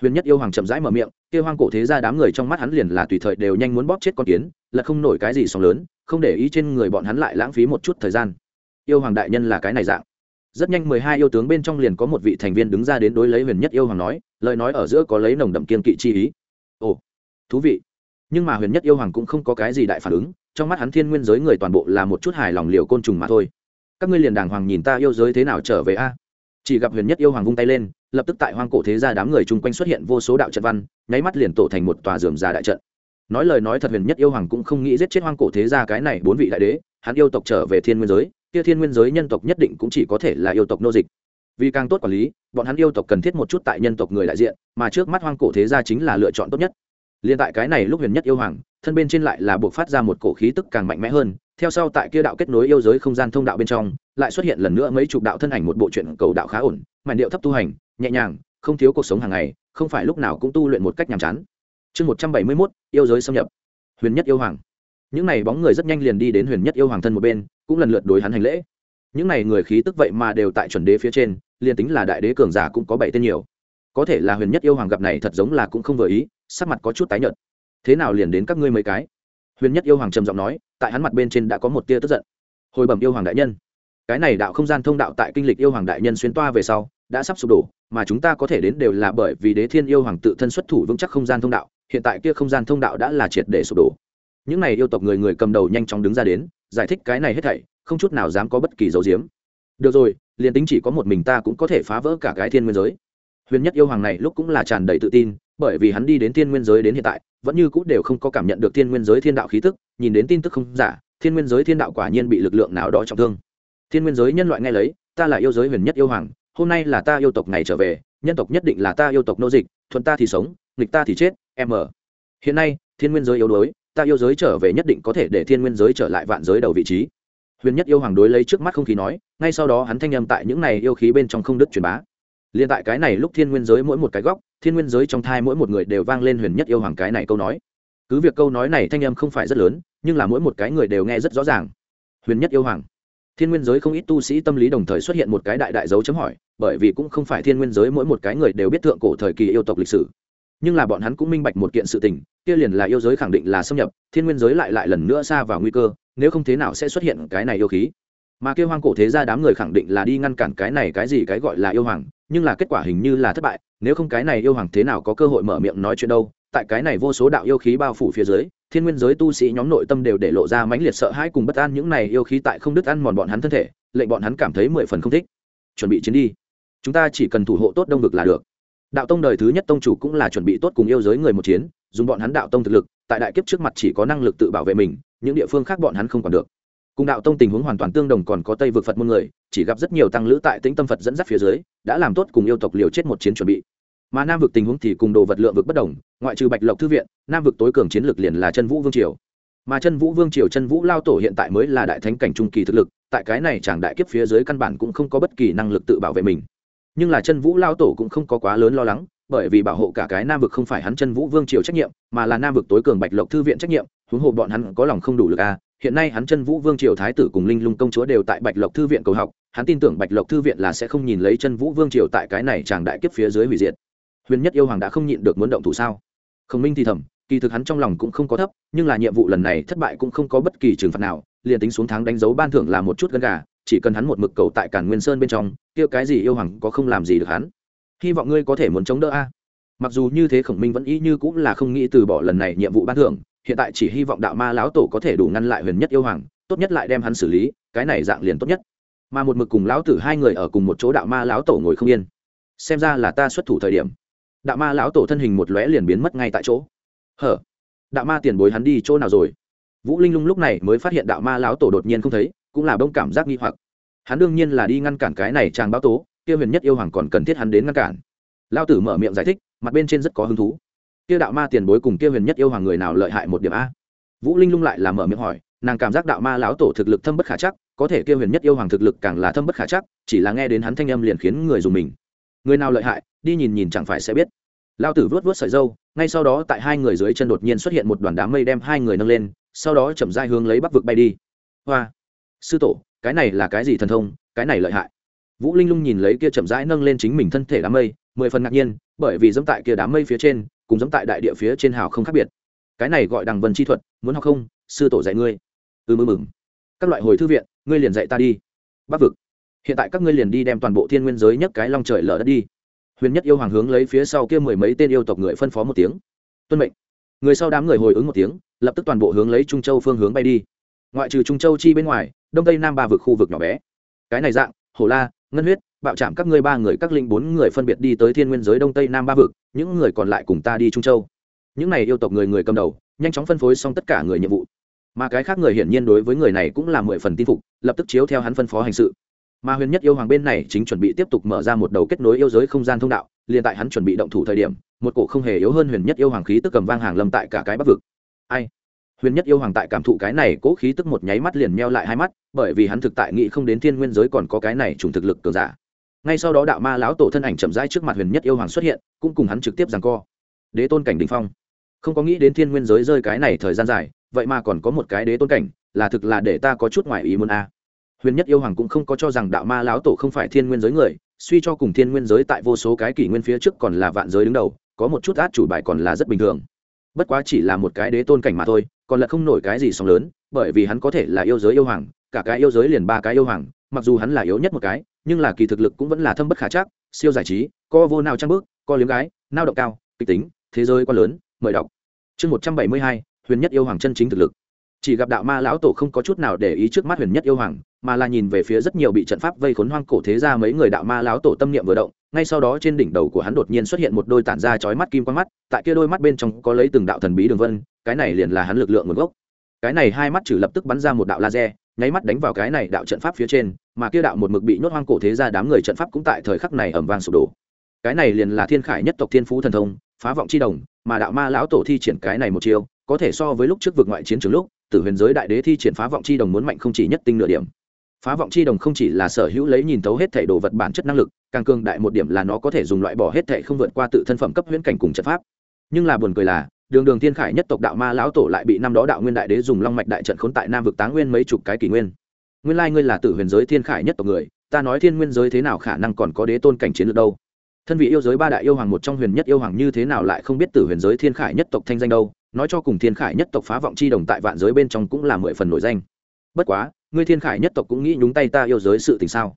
Huyền nhất yêu hoàng chậm rãi mở miệng, kia hoang cổ thế ra đám người trong mắt hắn liền là tùy thời đều nhanh muốn bóp chết con kiến là không nổi cái gì sóng lớn, không để ý trên người bọn hắn lại lãng phí một chút thời gian. Yêu hoàng đại nhân là cái này dạng. Rất nhanh mười hai yêu tướng bên trong liền có một vị thành viên đứng ra đến đối lấy huyền nhất yêu hoàng nói, lời nói ở giữa có lấy nồng đậm kiên kỵ chi ý. Ồ thú vị. Nhưng mà huyền nhất yêu hoàng cũng không có cái gì đại phản ứng, trong mắt hắn thiên nguyên giới người toàn bộ là một chút hài lòng liều côn trùng mà thôi. Các ngươi liền đàng hoàng nhìn ta yêu giới thế nào trở về a? Chỉ gặp huyền nhất yêu hoàng vung tay lên, lập tức tại hoang cổ thế gia đám người chung quanh xuất hiện vô số đạo trận văn, nháy mắt liền tổ thành một tòa dườm già đại trận. Nói lời nói thật, huyền nhất yêu hoàng cũng không nghĩ giết chết hoang cổ thế gia cái này bốn vị đại đế, hắn yêu tộc trở về thiên nguyên giới, kia thiên nguyên giới nhân tộc nhất định cũng chỉ có thể là yêu tộc nô dịch. Vì càng tốt quản lý, bọn hắn yêu tộc cần thiết một chút tại nhân tộc người đại diện, mà trước mắt hoang cổ thế gia chính là lựa chọn tốt nhất liền tại cái này lúc huyền nhất yêu hoàng, thân bên trên lại là buộc phát ra một cổ khí tức càng mạnh mẽ hơn, theo sau tại kia đạo kết nối yêu giới không gian thông đạo bên trong, lại xuất hiện lần nữa mấy chục đạo thân ảnh một bộ truyện cầu đạo khá ổn mảnh điệu thấp tu hành, nhẹ nhàng, không thiếu cuộc sống hàng ngày, không phải lúc nào cũng tu luyện một cách nhàm chán. Chương một trăm bảy mươi mốt, yêu giới xâm nhập. Huyền nhất yêu hoàng. Những n à y bóng người rất nhanh liền đi đến huyền nhất yêu hoàng thân một bên, cũng lần lượt đối hắn hành lễ. Những n à y người khí tức vậy mà đều tại chuẩn đế phía trên, liền tính là đại đế cường giả cũng có bảy tên nhiều có thể là huyền nhất yêu hoàng gặp này thật giống là cũng không vừa ý, sắc mặt có chút tái nhợt. Thế nào liền đến các ngươi mấy cái? Huyền nhất yêu hoàng trầm giọng nói, tại hắn mặt bên trên đã có một tia tức giận. Hồi bẩm yêu hoàng đại nhân. Cái này đạo không gian thông đạo tại kinh lịch yêu hoàng đại nhân xuyên toa về sau, đã sắp sụp đổ, mà chúng ta có thể đến đều là bởi vì đế thiên yêu hoàng tự thân xuất thủ vững chắc không gian thông đạo, hiện tại kia không gian thông đạo đã là triệt để sụp đổ. Những này yêu tộc người người cầm đầu nhanh chóng đứng ra đến, giải thích cái này hết thảy, không chút nào dám có bất kỳ dấu diếm. Được rồi, liền tính chỉ có một mình ta cũng có thể phá vỡ cả cái thiên nguyên giới huyền nhất yêu hoàng này lúc cũng là tràn đầy tự tin, bởi vì hắn đi đến thiên nguyên giới đến hiện tại, vẫn như cũ đều không có cảm nhận được thiên nguyên giới thiên đạo khí tức, nhìn đến tin tức không giả, thiên nguyên giới thiên đạo quả nhiên bị lực lượng nào đó trọng thương. Thiên nguyên giới nhân loại nghe lấy, ta là yêu giới huyền nhất yêu hoàng, hôm nay là ta yêu tộc ngày trở về, nhân tộc nhất định là ta yêu tộc nô dịch thuận ta thì sống, nghịch ta thì chết, em ở. Hiện nay, thiên nguyên giới yếu đuối, ta yêu giới trở về nhất định có thể để thiên nguyên giới trở lại vạn giới đầu vị trí. Huyền nhất yêu hoàng đối lấy trước mắt không khí nói, ngay sau đó hắn thanh âm tại những này yêu khí bên trong không đứt truyền bá liền tại cái này lúc thiên nguyên giới mỗi một cái góc, thiên nguyên giới trong thai mỗi một người đều vang lên huyền nhất yêu hoàng cái này câu nói. Cứ việc câu nói này thanh âm không phải rất lớn, nhưng là mỗi một cái người đều nghe rất rõ ràng. Huyền nhất yêu hoàng. Thiên nguyên giới không ít tu sĩ tâm lý đồng thời xuất hiện một cái đại đại dấu chấm hỏi, bởi vì cũng không phải thiên nguyên giới mỗi một cái người đều biết thượng cổ thời kỳ yêu tộc lịch sử. Nhưng là bọn hắn cũng minh bạch một kiện sự tình, kia liền là yêu giới khẳng định là xâm nhập, thiên nguyên giới lại lại lần nữa xa vào nguy cơ, nếu không thế nào sẽ xuất hiện cái này yêu khí. Mà kêu hoang cổ thế ra đám người khẳng định là đi ngăn cản cái này cái gì cái gọi là yêu hoàng nhưng là kết quả hình như là thất bại, nếu không cái này yêu hoàng thế nào có cơ hội mở miệng nói chuyện đâu, tại cái này vô số đạo yêu khí bao phủ phía dưới, thiên nguyên giới tu sĩ nhóm nội tâm đều để lộ ra mãnh liệt sợ hãi cùng bất an, những này yêu khí tại không đứt ăn mòn bọn hắn thân thể, lệnh bọn hắn cảm thấy mười phần không thích. Chuẩn bị chiến đi. Chúng ta chỉ cần thủ hộ tốt đông vực là được. Đạo tông đời thứ nhất tông chủ cũng là chuẩn bị tốt cùng yêu giới người một chiến, dùng bọn hắn đạo tông thực lực, tại đại kiếp trước mặt chỉ có năng lực tự bảo vệ mình, những địa phương khác bọn hắn không còn được cùng đạo tông tình huống hoàn toàn tương đồng còn có tây vực phật môn người, chỉ gặp rất nhiều tăng lữ tại tĩnh tâm phật dẫn dắt phía dưới, đã làm tốt cùng yêu tộc liều chết một chiến chuẩn bị. Mà nam vực tình huống thì cùng đồ vật lượng vực bất đồng, ngoại trừ bạch lộc thư viện, nam vực tối cường chiến lược liền là chân vũ vương triều. Mà chân vũ vương triều, chân vũ lao tổ hiện tại mới là đại thánh cảnh trung kỳ thực lực, tại cái này chàng đại kiếp phía dưới căn bản cũng không có bất kỳ năng lực tự bảo vệ mình. Nhưng là chân vũ lao tổ cũng không có quá lớn lo lắng, bởi vì bảo hộ cả cái nam vực không phải hắn chân vũ vương triều trách nhiệm, mà là nam vực tối cường bạch lộc thư viện trách nhiệm, huống hồ bọn hắn có lòng không đủ lực à hiện nay hắn chân vũ vương triều thái tử cùng linh lung công chúa đều tại bạch lộc thư viện cầu học, hắn tin tưởng bạch lộc thư viện là sẽ không nhìn lấy chân vũ vương triều tại cái này chàng đại kiếp phía dưới hủy diệt. Huyền nhất yêu hoàng đã không nhịn được muốn động thủ sao? Khổng minh thì thầm, kỳ thực hắn trong lòng cũng không có thấp, nhưng là nhiệm vụ lần này thất bại cũng không có bất kỳ trừng phạt nào, liền tính xuống tháng đánh dấu ban thưởng là một chút gân gà, chỉ cần hắn một mực cầu tại cản nguyên sơn bên trong, kia cái gì yêu hoàng có không làm gì được hắn. Hy vọng ngươi có thể muốn chống đỡ a. Mặc dù như thế khổng minh vẫn ý như cũng là không nghĩ từ bỏ lần này nhiệm vụ ban thưởng hiện tại chỉ hy vọng đạo ma lão tổ có thể đủ ngăn lại huyền nhất yêu hoàng, tốt nhất lại đem hắn xử lý, cái này dạng liền tốt nhất. Mà một mực cùng lão tử hai người ở cùng một chỗ đạo ma lão tổ ngồi không yên. Xem ra là ta xuất thủ thời điểm. Đạo ma lão tổ thân hình một lóe liền biến mất ngay tại chỗ. Hở? Đạo ma tiền bối hắn đi chỗ nào rồi? Vũ linh lung lúc này mới phát hiện đạo ma lão tổ đột nhiên không thấy, cũng là bông cảm giác nghi hoặc. Hắn đương nhiên là đi ngăn cản cái này chàng báo tố, kia huyền nhất yêu hoàng còn cần thiết hắn đến ngăn cản. Lao tử mở miệng giải thích, mặt bên trên rất có hứng thú kia đạo ma tiền bối cùng kia huyền nhất yêu hoàng người nào lợi hại một điểm a? Vũ linh lung lại là mở miệng hỏi, nàng cảm giác đạo ma lão tổ thực lực thâm bất khả chắc, có thể kia huyền nhất yêu hoàng thực lực càng là thâm bất khả chắc, chỉ là nghe đến hắn thanh âm liền khiến người dùng mình. Người nào lợi hại, đi nhìn nhìn chẳng phải sẽ biết. Lao tử vuốt vuốt sợi dâu ngay sau đó tại hai người dưới chân đột nhiên xuất hiện một đoàn đám mây đem hai người nâng lên, sau đó chậm dai hướng lấy bắc vực bay đi. Hoa! Sư tổ, cái này là cái gì thần thông, cái này lợi hại. Vũ linh lung nhìn lấy kia chậm rãi nâng lên chính mình thân thể đám mây mười phần ngạc nhiên, bởi vì dẫm tại kia đám mây phía trên, cùng dẫm tại đại địa phía trên hào không khác biệt. Cái này gọi đằng vần chi thuật, muốn học không? Sư tổ dạy ngươi. Ừ mừng mừng. Các loại hồi thư viện, ngươi liền dạy ta đi. Bắc vực. Hiện tại các ngươi liền đi đem toàn bộ thiên nguyên giới nhất cái long trời lở đất đi. Huyền nhất yêu hoàng hướng lấy phía sau kia mười mấy tên yêu tộc người phân phó một tiếng. Tuân mệnh. Người sau đám người hồi ứng một tiếng, lập tức toàn bộ hướng lấy trung châu phương hướng bay đi. Ngoại trừ trung châu chi bên ngoài, đông tây nam ba vực khu vực nhỏ bé. Cái này dạng, hồ la, ngân huyết bạo chạm các ngươi ba người các linh bốn người phân biệt đi tới thiên nguyên giới đông tây nam ba vực, những người còn lại cùng ta đi trung châu. Những này yêu tộc người người cầm đầu, nhanh chóng phân phối xong tất cả người nhiệm vụ. Mà cái khác người hiển nhiên đối với người này cũng là mười phần tin phục, lập tức chiếu theo hắn phân phó hành sự. Mà huyền nhất yêu hoàng bên này chính chuẩn bị tiếp tục mở ra một đầu kết nối yêu giới không gian thông đạo, liền tại hắn chuẩn bị động thủ thời điểm, một cổ không hề yếu hơn huyền nhất yêu hoàng khí tức cầm vang hàng lâm tại cả cái bắc vực. Ai? Huyền nhất yêu hoàng tại cảm thụ cái này cố khí tức một nháy mắt liền meo lại hai mắt, bởi vì hắn thực tại nghĩ không đến thiên nguyên giới còn có cái này trùng thực lực cường giả ngay sau đó đạo ma lão tổ thân ảnh chậm rãi trước mặt huyền nhất yêu hoàng xuất hiện, cũng cùng hắn trực tiếp rằng co. Đế tôn cảnh đình phong. Không có nghĩ đến thiên nguyên giới rơi cái này thời gian dài, vậy mà còn có một cái đế tôn cảnh, là thực là để ta có chút ngoài ý muốn a. Huyền nhất yêu hoàng cũng không có cho rằng đạo ma lão tổ không phải thiên nguyên giới người, suy cho cùng thiên nguyên giới tại vô số cái kỷ nguyên phía trước còn là vạn giới đứng đầu, có một chút át chủ bài còn là rất bình thường. Bất quá chỉ là một cái đế tôn cảnh mà thôi, còn là không nổi cái gì sóng lớn, bởi vì hắn có thể là yêu giới yêu hoàng, cả cái yêu giới liền ba cái yêu hoàng, mặc dù hắn là yếu nhất một cái nhưng là kỳ thực lực cũng vẫn là thâm bất khả chắc, siêu giải trí co vô nào trang bước co liếm gái, nao động cao, kịch tính, thế giới quá lớn, mời đọc. Chương một trăm bảy mươi hai, huyền nhất yêu hoàng chân chính thực lực. Chỉ gặp đạo ma lão tổ không có chút nào để ý trước mắt huyền nhất yêu hoàng, mà là nhìn về phía rất nhiều bị trận pháp vây khốn hoang cổ thế ra mấy người đạo ma lão tổ tâm niệm vừa động, ngay sau đó trên đỉnh đầu của hắn đột nhiên xuất hiện một đôi tản ra chói mắt kim quang mắt, tại kia đôi mắt bên trong có lấy từng đạo thần bí đường vân, cái này liền là hắn lực lượng nguồn gốc. Cái này hai mắt trừ lập tức bắn ra một đạo laser, nháy mắt đánh vào cái này đạo trận pháp phía trên mà kia đạo một mực bị nhốt hoang cổ thế ra đám người trận pháp cũng tại thời khắc này ẩm vang sụp đổ. Cái này liền là thiên khải nhất tộc thiên phú thần thông, phá vọng chi đồng, mà đạo ma lão tổ thi triển cái này một chiêu, có thể so với lúc trước vực ngoại chiến trường lúc, tử huyền giới đại đế thi triển phá vọng chi đồng muốn mạnh không chỉ nhất tinh nửa điểm. Phá vọng chi đồng không chỉ là sở hữu lấy nhìn thấu hết thể đồ vật bản chất năng lực, càng cường đại một điểm là nó có thể dùng loại bỏ hết thể không vượt qua tự thân phẩm cấp huyễn cảnh cùng trận pháp. Nhưng là buồn cười là, đường đường thiên khải nhất tộc đạo ma lão tổ lại bị năm đó đạo nguyên đại đế dùng long mạch đại trận khốn tại nam vực táng nguyên mấy chục cái kỷ nguyên nguyên lai ngươi là tử huyền giới thiên khải nhất tộc người, ta nói thiên nguyên giới thế nào khả năng còn có đế tôn cảnh chiến lược đâu? Thân vị yêu giới ba đại yêu hoàng một trong huyền nhất yêu hoàng như thế nào lại không biết tử huyền giới thiên khải nhất tộc thanh danh đâu? Nói cho cùng thiên khải nhất tộc phá vọng chi đồng tại vạn giới bên trong cũng là mười phần nổi danh. Bất quá, ngươi thiên khải nhất tộc cũng nghĩ nhúng tay ta yêu giới sự tình sao?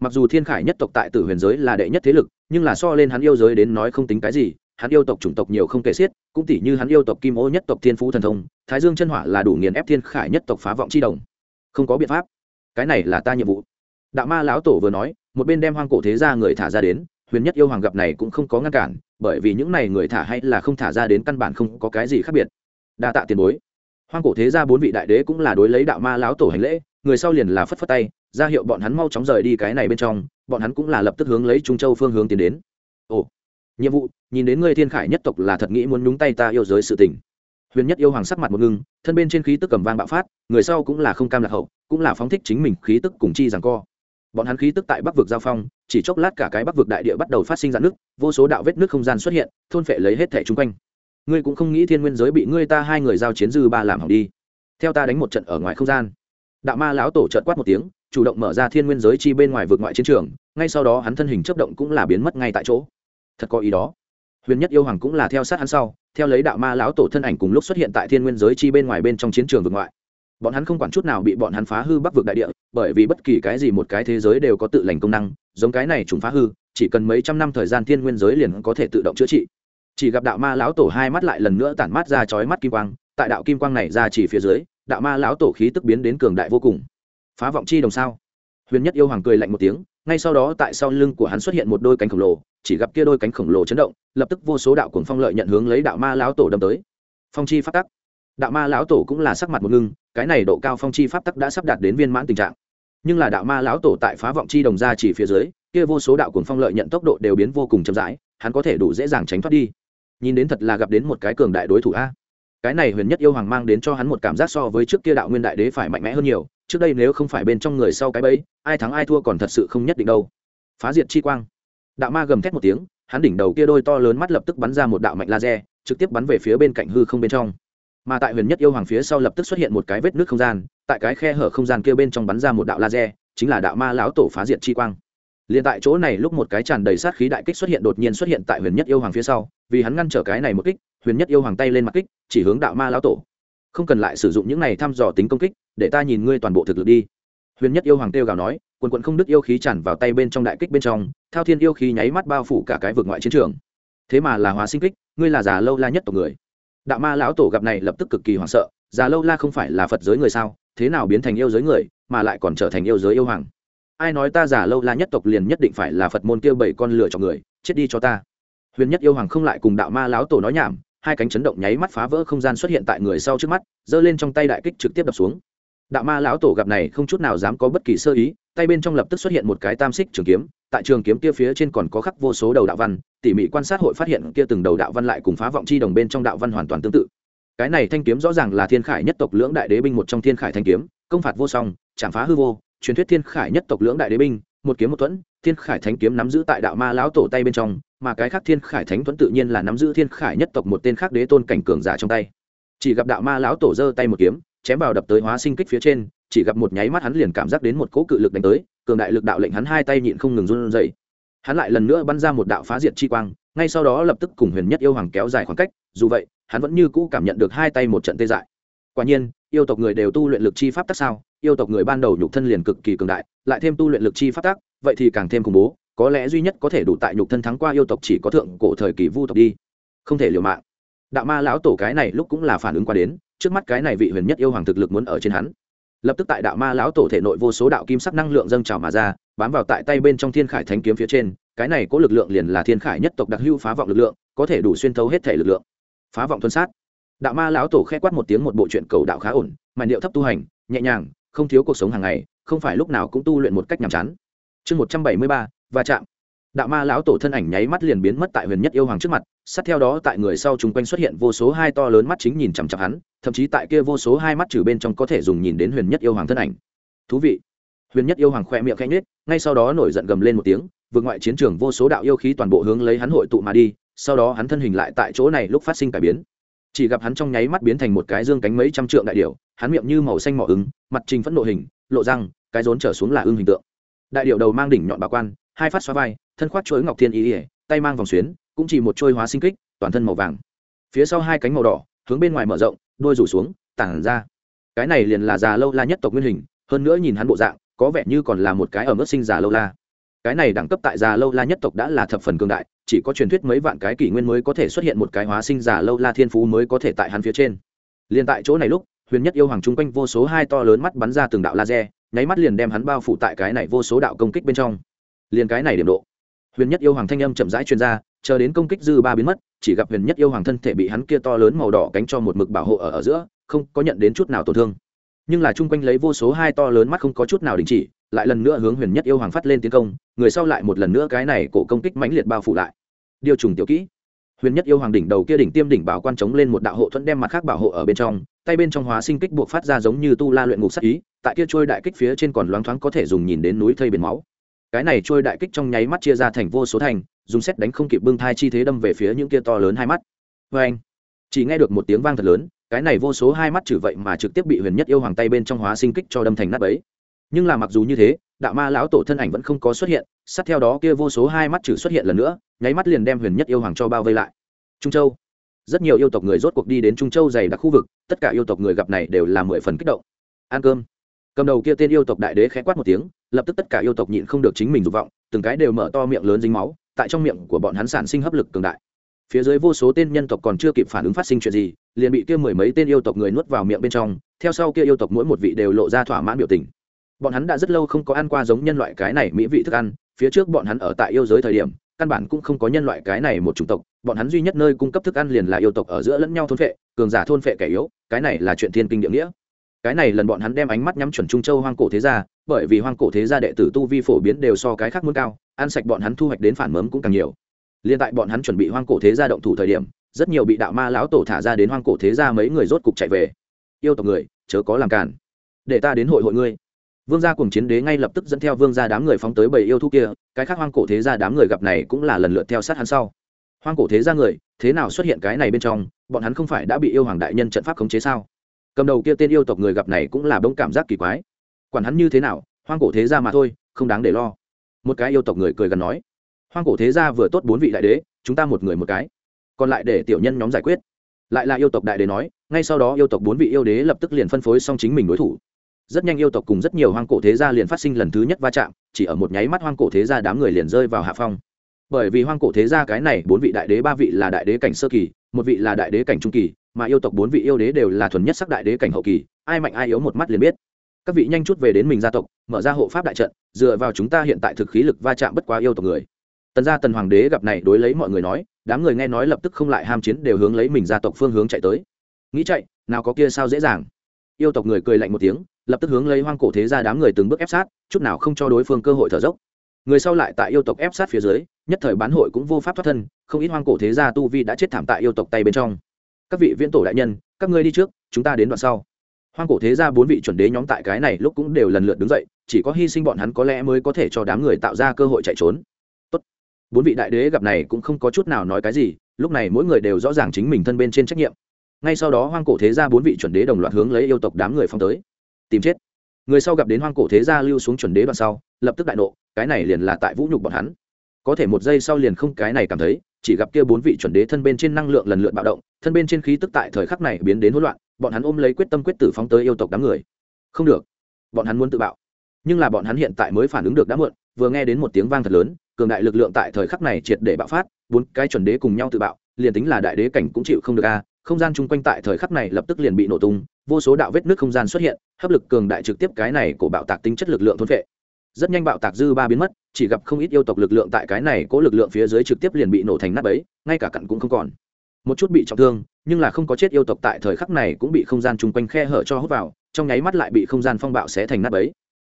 Mặc dù thiên khải nhất tộc tại tử huyền giới là đệ nhất thế lực, nhưng là so lên hắn yêu giới đến nói không tính cái gì, hắn yêu tộc chủng tộc nhiều không kể xiết, cũng tỷ như hắn yêu tộc kim ô nhất tộc thiên phú thần thông, thái dương chân hỏa là đủ nghiền ép thiên khải nhất tộc phá vọng chi đồng. Không có biện pháp cái này là ta nhiệm vụ. Đạo ma lão tổ vừa nói, một bên đem hoang cổ thế ra người thả ra đến, huyền nhất yêu hoàng gặp này cũng không có ngăn cản, bởi vì những này người thả hay là không thả ra đến căn bản không có cái gì khác biệt. Đa tạ tiền bối. Hoang cổ thế ra bốn vị đại đế cũng là đối lấy đạo ma lão tổ hành lễ, người sau liền là phất phất tay, ra hiệu bọn hắn mau chóng rời đi cái này bên trong, bọn hắn cũng là lập tức hướng lấy trung châu phương hướng tiến đến. Ồ, nhiệm vụ, nhìn đến ngươi thiên khải nhất tộc là thật nghĩ muốn nhúng tay ta yêu giới sự tình huyền nhất yêu hoàng sắc mặt một ngưng, thân bên trên khí tức cầm vang bạo phát, người sau cũng là không cam lạc hậu, cũng là phóng thích chính mình khí tức cùng chi rằng co. Bọn hắn khí tức tại bắc vực giao phong, chỉ chốc lát cả cái bắc vực đại địa bắt đầu phát sinh dạn nước vô số đạo vết nước không gian xuất hiện, thôn phệ lấy hết thẻ chung quanh. Ngươi cũng không nghĩ thiên nguyên giới bị ngươi ta hai người giao chiến dư ba làm hỏng đi. Theo ta đánh một trận ở ngoài không gian. Đạo ma lão tổ trợt quát một tiếng, chủ động mở ra thiên nguyên giới chi bên ngoài vượt ngoại chiến trường, ngay sau đó hắn thân hình chấp động cũng là biến mất ngay tại chỗ. Thật có ý đó huyền nhất yêu hoàng cũng là theo sát hắn sau, theo lấy đạo ma lão tổ thân ảnh cùng lúc xuất hiện tại thiên nguyên giới chi bên ngoài bên trong chiến trường vực ngoại. Bọn hắn không quản chút nào bị bọn hắn phá hư bắc vực đại địa, bởi vì bất kỳ cái gì một cái thế giới đều có tự lành công năng, giống cái này chúng phá hư, chỉ cần mấy trăm năm thời gian thiên nguyên giới liền có thể tự động chữa trị. Chỉ gặp đạo ma lão tổ hai mắt lại lần nữa tản mát ra chói mắt kim quang, tại đạo kim quang này ra chỉ phía dưới, đạo ma lão tổ khí tức biến đến cường đại vô cùng. Phá vọng chi đồng sao? Huyền nhất yêu hoàng cười lạnh một tiếng, ngay sau đó tại sau lưng của hắn xuất hiện một đôi cánh khổng lồ chỉ gặp kia đôi cánh khổng lồ chấn động, lập tức vô số đạo cuồng phong lợi nhận hướng lấy đạo ma lão tổ đâm tới. Phong chi phát tắc. Đạo ma lão tổ cũng là sắc mặt một ngưng, cái này độ cao phong chi pháp tắc đã sắp đạt đến viên mãn tình trạng. Nhưng là đạo ma lão tổ tại phá vọng chi đồng ra chỉ phía dưới, kia vô số đạo cuồng phong lợi nhận tốc độ đều biến vô cùng chậm rãi, hắn có thể đủ dễ dàng tránh thoát đi. Nhìn đến thật là gặp đến một cái cường đại đối thủ a. Cái này huyền nhất yêu hoàng mang đến cho hắn một cảm giác so với trước kia đạo nguyên đại đế phải mạnh mẽ hơn nhiều, trước đây nếu không phải bên trong người sau cái bẫy, ai thắng ai thua còn thật sự không nhất định đâu. Phá diệt chi quang đạo ma gầm thét một tiếng, hắn đỉnh đầu kia đôi to lớn mắt lập tức bắn ra một đạo mạnh laser, trực tiếp bắn về phía bên cạnh hư không bên trong. Mà tại huyền nhất yêu hoàng phía sau lập tức xuất hiện một cái vết nước không gian, tại cái khe hở không gian kia bên trong bắn ra một đạo laser, chính là đạo ma lão tổ phá diệt chi quang. Liền tại chỗ này lúc một cái tràn đầy sát khí đại kích xuất hiện đột nhiên xuất hiện tại huyền nhất yêu hoàng phía sau, vì hắn ngăn trở cái này một kích, huyền nhất yêu hoàng tay lên mặt kích, chỉ hướng đạo ma lão tổ. Không cần lại sử dụng những này thăm dò tính công kích, để ta nhìn ngươi toàn bộ thực lực đi huyền nhất yêu hoàng kêu gào nói, quần quận không đứt yêu khí tràn vào tay bên trong đại kích bên trong, thao thiên yêu khí nháy mắt bao phủ cả cái vực ngoại chiến trường. Thế mà là hóa sinh kích, ngươi là già lâu la nhất tộc người. Đạo ma lão tổ gặp này lập tức cực kỳ hoảng sợ, già lâu la không phải là phật giới người sao, thế nào biến thành yêu giới người, mà lại còn trở thành yêu giới yêu hoàng. Ai nói ta già lâu la nhất tộc liền nhất định phải là phật môn kia bảy con lửa cho người, chết đi cho ta. Huyền nhất yêu hoàng không lại cùng đạo ma lão tổ nói nhảm, hai cánh chấn động nháy mắt phá vỡ không gian xuất hiện tại người sau trước mắt, giơ lên trong tay đại kích trực tiếp đập xuống đạo ma lão tổ gặp này không chút nào dám có bất kỳ sơ ý, tay bên trong lập tức xuất hiện một cái tam xích trường kiếm, tại trường kiếm kia phía trên còn có khắc vô số đầu đạo văn, tỉ mỉ quan sát hội phát hiện kia từng đầu đạo văn lại cùng phá vọng chi đồng bên trong đạo văn hoàn toàn tương tự. Cái này thanh kiếm rõ ràng là thiên khải nhất tộc lưỡng đại đế binh một trong thiên khải thanh kiếm, công phạt vô song, chạm phá hư vô, truyền thuyết thiên khải nhất tộc lưỡng đại đế binh, một kiếm một thuẫn, thiên khải thánh kiếm nắm giữ tại đạo ma lão tổ tay bên trong, mà cái khác thiên khải thánh thuẫn tự nhiên là nắm giữ thiên khải nhất tộc một tên khác đế tôn cảnh cường giả trong tay. Chỉ gặp đạo ma lão tổ giơ tay một kiếm chém vào đập tới hóa sinh kích phía trên, chỉ gặp một nháy mắt hắn liền cảm giác đến một cỗ cự lực đánh tới, cường đại lực đạo lệnh hắn hai tay nhịn không ngừng run rẩy. Hắn lại lần nữa bắn ra một đạo phá diệt chi quang, ngay sau đó lập tức cùng huyền nhất yêu hoàng kéo dài khoảng cách, dù vậy, hắn vẫn như cũ cảm nhận được hai tay một trận tê dại. Quả nhiên, yêu tộc người đều tu luyện lực chi pháp tắc sao? Yêu tộc người ban đầu nhục thân liền cực kỳ cường đại, lại thêm tu luyện lực chi pháp tắc, vậy thì càng thêm khủng bố, có lẽ duy nhất có thể đủ tại nhục thân thắng qua yêu tộc chỉ có thượng cổ thời kỳ vu tộc đi. Không thể liều mạng. Đạo ma lão tổ cái này lúc cũng là phản ứng qua đến trước mắt cái này vị huyền nhất yêu hoàng thực lực muốn ở trên hắn. Lập tức tại đạo ma lão tổ thể nội vô số đạo kim sắc năng lượng dâng trào mà ra, bám vào tại tay bên trong thiên khải thánh kiếm phía trên, cái này có lực lượng liền là thiên khải nhất tộc đặc hưu phá vọng lực lượng, có thể đủ xuyên thấu hết thể lực lượng. Phá vọng tuân sát. Đạo ma lão tổ khẽ quát một tiếng một bộ chuyện cầu đạo khá ổn mà điệu thấp tu hành, nhẹ nhàng, không thiếu cuộc sống hàng ngày, không phải lúc nào cũng tu luyện một cách nhàm chán. Chương một trăm bảy mươi ba, va chạm đạo ma lão tổ thân ảnh nháy mắt liền biến mất tại huyền nhất yêu hoàng trước mặt, sát theo đó tại người sau chung quanh xuất hiện vô số hai to lớn mắt chính nhìn chằm chặp hắn, thậm chí tại kia vô số hai mắt trừ bên trong có thể dùng nhìn đến huyền nhất yêu hoàng thân ảnh. Thú vị. Huyền nhất yêu hoàng khoe miệng khanh nết ngay sau đó nổi giận gầm lên một tiếng, vượt ngoại chiến trường vô số đạo yêu khí toàn bộ hướng lấy hắn hội tụ mà đi, sau đó hắn thân hình lại tại chỗ này lúc phát sinh cải biến. Chỉ gặp hắn trong nháy mắt biến thành một cái dương cánh mấy trăm trượng đại điệu hắn miệng như màu xanh mỏ ứng, mặt trình phẫn nộ hình, lộ răng, cái rốn trở xuống là ưng hình tượng. Đại điệu đầu mang đỉnh nhọn bà quan, hai phát xoa vai thân khoác chuỗi ngọc thiên ý ỉa, tay mang vòng xuyến, cũng chỉ một trôi hóa sinh kích, toàn thân màu vàng. Phía sau hai cánh màu đỏ, hướng bên ngoài mở rộng, đôi rủ xuống, tản ra. Cái này liền là già lâu la nhất tộc nguyên hình, hơn nữa nhìn hắn bộ dạng, có vẻ như còn là một cái ở mức sinh già lâu la. Cái này đẳng cấp tại già lâu la nhất tộc đã là thập phần cường đại, chỉ có truyền thuyết mấy vạn cái kỷ nguyên mới có thể xuất hiện một cái hóa sinh già lâu la thiên phú mới có thể tại hắn phía trên. Liền tại chỗ này lúc, huyền nhất yêu hoàng chung quanh vô số hai to lớn mắt bắn ra từng đạo laser, nháy mắt liền đem hắn bao phủ tại cái này vô số đạo công kích bên trong. Liền cái này điểm độ huyền nhất yêu hoàng thanh âm chậm rãi chuyên ra, chờ đến công kích dư ba biến mất, chỉ gặp huyền nhất yêu hoàng thân thể bị hắn kia to lớn màu đỏ cánh cho một mực bảo hộ ở ở giữa, không có nhận đến chút nào tổn thương. Nhưng là chung quanh lấy vô số hai to lớn mắt không có chút nào đình chỉ, lại lần nữa hướng huyền nhất yêu hoàng phát lên tiến công, người sau lại một lần nữa cái này cổ công kích mãnh liệt bao phủ lại. Điều trùng tiểu kỹ. Huyền nhất yêu hoàng đỉnh đầu kia đỉnh tiêm đỉnh bảo quan chống lên một đạo hộ thuẫn đem mặt khác bảo hộ ở bên trong, tay bên trong hóa sinh kích buộc phát ra giống như tu la luyện ngục sắc ý, tại kia trôi đại kích phía trên còn loáng thoáng có thể dùng nhìn đến núi thây biển máu cái này trôi đại kích trong nháy mắt chia ra thành vô số thành, dùng xét đánh không kịp bưng thai chi thế đâm về phía những kia to lớn hai mắt. Vê anh, chỉ nghe được một tiếng vang thật lớn, cái này vô số hai mắt trừ vậy mà trực tiếp bị huyền nhất yêu hoàng tay bên trong hóa sinh kích cho đâm thành nát ấy nhưng là mặc dù như thế, đạo ma lão tổ thân ảnh vẫn không có xuất hiện, sát theo đó kia vô số hai mắt trừ xuất hiện lần nữa, nháy mắt liền đem huyền nhất yêu hoàng cho bao vây lại. Trung châu, rất nhiều yêu tộc người rốt cuộc đi đến trung châu dày đặc khu vực, tất cả yêu tộc người gặp này đều là mười phần kích động. Ăn cơm. Cầm đầu kia tên yêu tộc đại đế khẽ quát một tiếng lập tức tất cả yêu tộc nhịn không được chính mình dục vọng, từng cái đều mở to miệng lớn dính máu, tại trong miệng của bọn hắn sản sinh hấp lực cường đại. Phía dưới vô số tên nhân tộc còn chưa kịp phản ứng phát sinh chuyện gì, liền bị kia mười mấy tên yêu tộc người nuốt vào miệng bên trong, theo sau kia yêu tộc mỗi một vị đều lộ ra thỏa mãn biểu tình. Bọn hắn đã rất lâu không có ăn qua giống nhân loại cái này mỹ vị thức ăn, phía trước bọn hắn ở tại yêu giới thời điểm, căn bản cũng không có nhân loại cái này một chủng tộc, bọn hắn duy nhất nơi cung cấp thức ăn liền là yêu tộc ở giữa lẫn nhau thôn phệ, cường giả thôn phệ kẻ yếu, cái này là chuyện thiên kinh địa nghĩa cái này lần bọn hắn đem ánh mắt nhắm chuẩn trung châu hoang cổ thế gia, bởi vì hoang cổ thế gia đệ tử tu vi phổ biến đều so cái khác muốn cao, ăn sạch bọn hắn thu hoạch đến phản mớm cũng càng nhiều. Liên tại bọn hắn chuẩn bị hoang cổ thế gia động thủ thời điểm, rất nhiều bị đạo ma lão tổ thả ra đến hoang cổ thế gia mấy người rốt cục chạy về. Yêu tộc người, chớ có làm cản để ta đến hội hội ngươi. Vương gia cùng chiến đế ngay lập tức dẫn theo vương gia đám người phóng tới bầy yêu thú kia, cái khác hoang cổ thế gia đám người gặp này cũng là lần lượt theo sát hắn sau. Hoang cổ thế gia người, thế nào xuất hiện cái này bên trong, bọn hắn không phải đã bị yêu hoàng đại nhân trận pháp khống chế sao? Cầm đầu kia tên yêu tộc người gặp này cũng là bỗng cảm giác kỳ quái. Quản hắn như thế nào, hoang cổ thế gia mà thôi, không đáng để lo. Một cái yêu tộc người cười gần nói, hoang cổ thế gia vừa tốt bốn vị đại đế, chúng ta một người một cái. Còn lại để tiểu nhân nhóm giải quyết. Lại là yêu tộc đại đế nói, ngay sau đó yêu tộc bốn vị yêu đế lập tức liền phân phối xong chính mình đối thủ. Rất nhanh yêu tộc cùng rất nhiều hoang cổ thế gia liền phát sinh lần thứ nhất va chạm, chỉ ở một nháy mắt hoang cổ thế gia đám người liền rơi vào hạ phong. Bởi vì hoang cổ thế gia cái này bốn vị đại đế ba vị là đại đế cảnh sơ kỳ một vị là đại đế cảnh trung kỳ, mà yêu tộc bốn vị yêu đế đều là thuần nhất sắc đại đế cảnh hậu kỳ, ai mạnh ai yếu một mắt liền biết. Các vị nhanh chút về đến mình gia tộc, mở ra hộ pháp đại trận, dựa vào chúng ta hiện tại thực khí lực va chạm bất quá yêu tộc người. Tần gia tần hoàng đế gặp này đối lấy mọi người nói, đám người nghe nói lập tức không lại ham chiến đều hướng lấy mình gia tộc phương hướng chạy tới. Nghĩ chạy, nào có kia sao dễ dàng. Yêu tộc người cười lạnh một tiếng, lập tức hướng lấy hoang cổ thế ra đám người từng bước ép sát, chút nào không cho đối phương cơ hội thở dốc. Người sau lại tại yêu tộc ép sát phía dưới, nhất thời bán hội cũng vô pháp thoát thân không ít hoang cổ thế gia tu vi đã chết thảm tại yêu tộc tay bên trong. Các vị viễn tổ đại nhân, các ngươi đi trước, chúng ta đến đoạn sau. Hoang cổ thế gia bốn vị chuẩn đế nhóm tại cái này lúc cũng đều lần lượt đứng dậy, chỉ có hy sinh bọn hắn có lẽ mới có thể cho đám người tạo ra cơ hội chạy trốn. Tốt. bốn vị đại đế gặp này cũng không có chút nào nói cái gì, lúc này mỗi người đều rõ ràng chính mình thân bên trên trách nhiệm. Ngay sau đó hoang cổ thế gia bốn vị chuẩn đế đồng loạt hướng lấy yêu tộc đám người phong tới. Tìm chết. Người sau gặp đến hoang cổ thế gia lưu xuống chuẩn đế đoạn sau, lập tức đại nộ, cái này liền là tại vũ nhục bọn hắn có thể một giây sau liền không cái này cảm thấy, chỉ gặp kia bốn vị chuẩn đế thân bên trên năng lượng lần lượt bạo động, thân bên trên khí tức tại thời khắc này biến đến hỗn loạn, bọn hắn ôm lấy quyết tâm quyết tử phóng tới yêu tộc đám người. Không được, bọn hắn muốn tự bạo. Nhưng là bọn hắn hiện tại mới phản ứng được đã muộn, vừa nghe đến một tiếng vang thật lớn, cường đại lực lượng tại thời khắc này triệt để bạo phát, bốn cái chuẩn đế cùng nhau tự bạo, liền tính là đại đế cảnh cũng chịu không được a, không gian chung quanh tại thời khắc này lập tức liền bị nổ tung, vô số đạo vết nước không gian xuất hiện, hấp lực cường đại trực tiếp cái này của bạo tạc tính chất lực lượng thôn vệ rất nhanh bạo tạc dư ba biến mất, chỉ gặp không ít yêu tộc lực lượng tại cái này cố lực lượng phía dưới trực tiếp liền bị nổ thành nắp ấy ngay cả cặn cũng không còn. Một chút bị trọng thương, nhưng là không có chết yêu tộc tại thời khắc này cũng bị không gian chung quanh khe hở cho hút vào, trong nháy mắt lại bị không gian phong bạo xé thành nắp ấy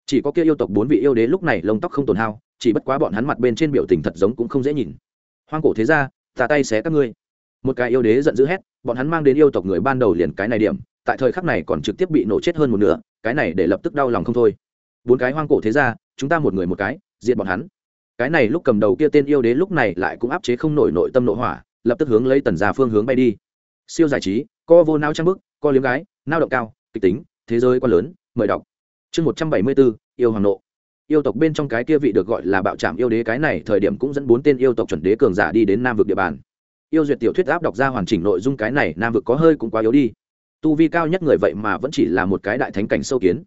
chỉ có kia yêu tộc bốn vị yêu đế lúc này lông tóc không tổn hao, chỉ bất quá bọn hắn mặt bên trên biểu tình thật giống cũng không dễ nhìn. Hoang cổ thế ra tà tay xé các ngươi. Một cái yêu đế giận dữ hét, bọn hắn mang đến yêu tộc người ban đầu liền cái này điểm, tại thời khắc này còn trực tiếp bị nổ chết hơn một nửa, cái này để lập tức đau lòng không thôi bốn cái hoang cổ thế ra chúng ta một người một cái diện bọn hắn. Cái này lúc cầm đầu kia tên yêu đế lúc này lại cũng áp chế không nổi nội tâm nội hỏa, lập tức hướng lấy tần gia phương hướng bay đi. Siêu giải trí, co vô nao trang bức, co liếm gái, nao động cao, kịch tính, thế giới quá lớn, mời đọc. Chương một trăm bảy mươi bốn, yêu hoàng nộ. Yêu tộc bên trong cái kia vị được gọi là bạo trạm yêu đế cái này thời điểm cũng dẫn bốn tên yêu tộc chuẩn đế cường giả đi đến nam vực địa bàn. Yêu duyệt tiểu thuyết áp đọc ra hoàn chỉnh nội dung cái này, nam vực có hơi cũng quá yếu đi. Tu vi cao nhất người vậy mà vẫn chỉ là một cái đại thánh cảnh sâu kiến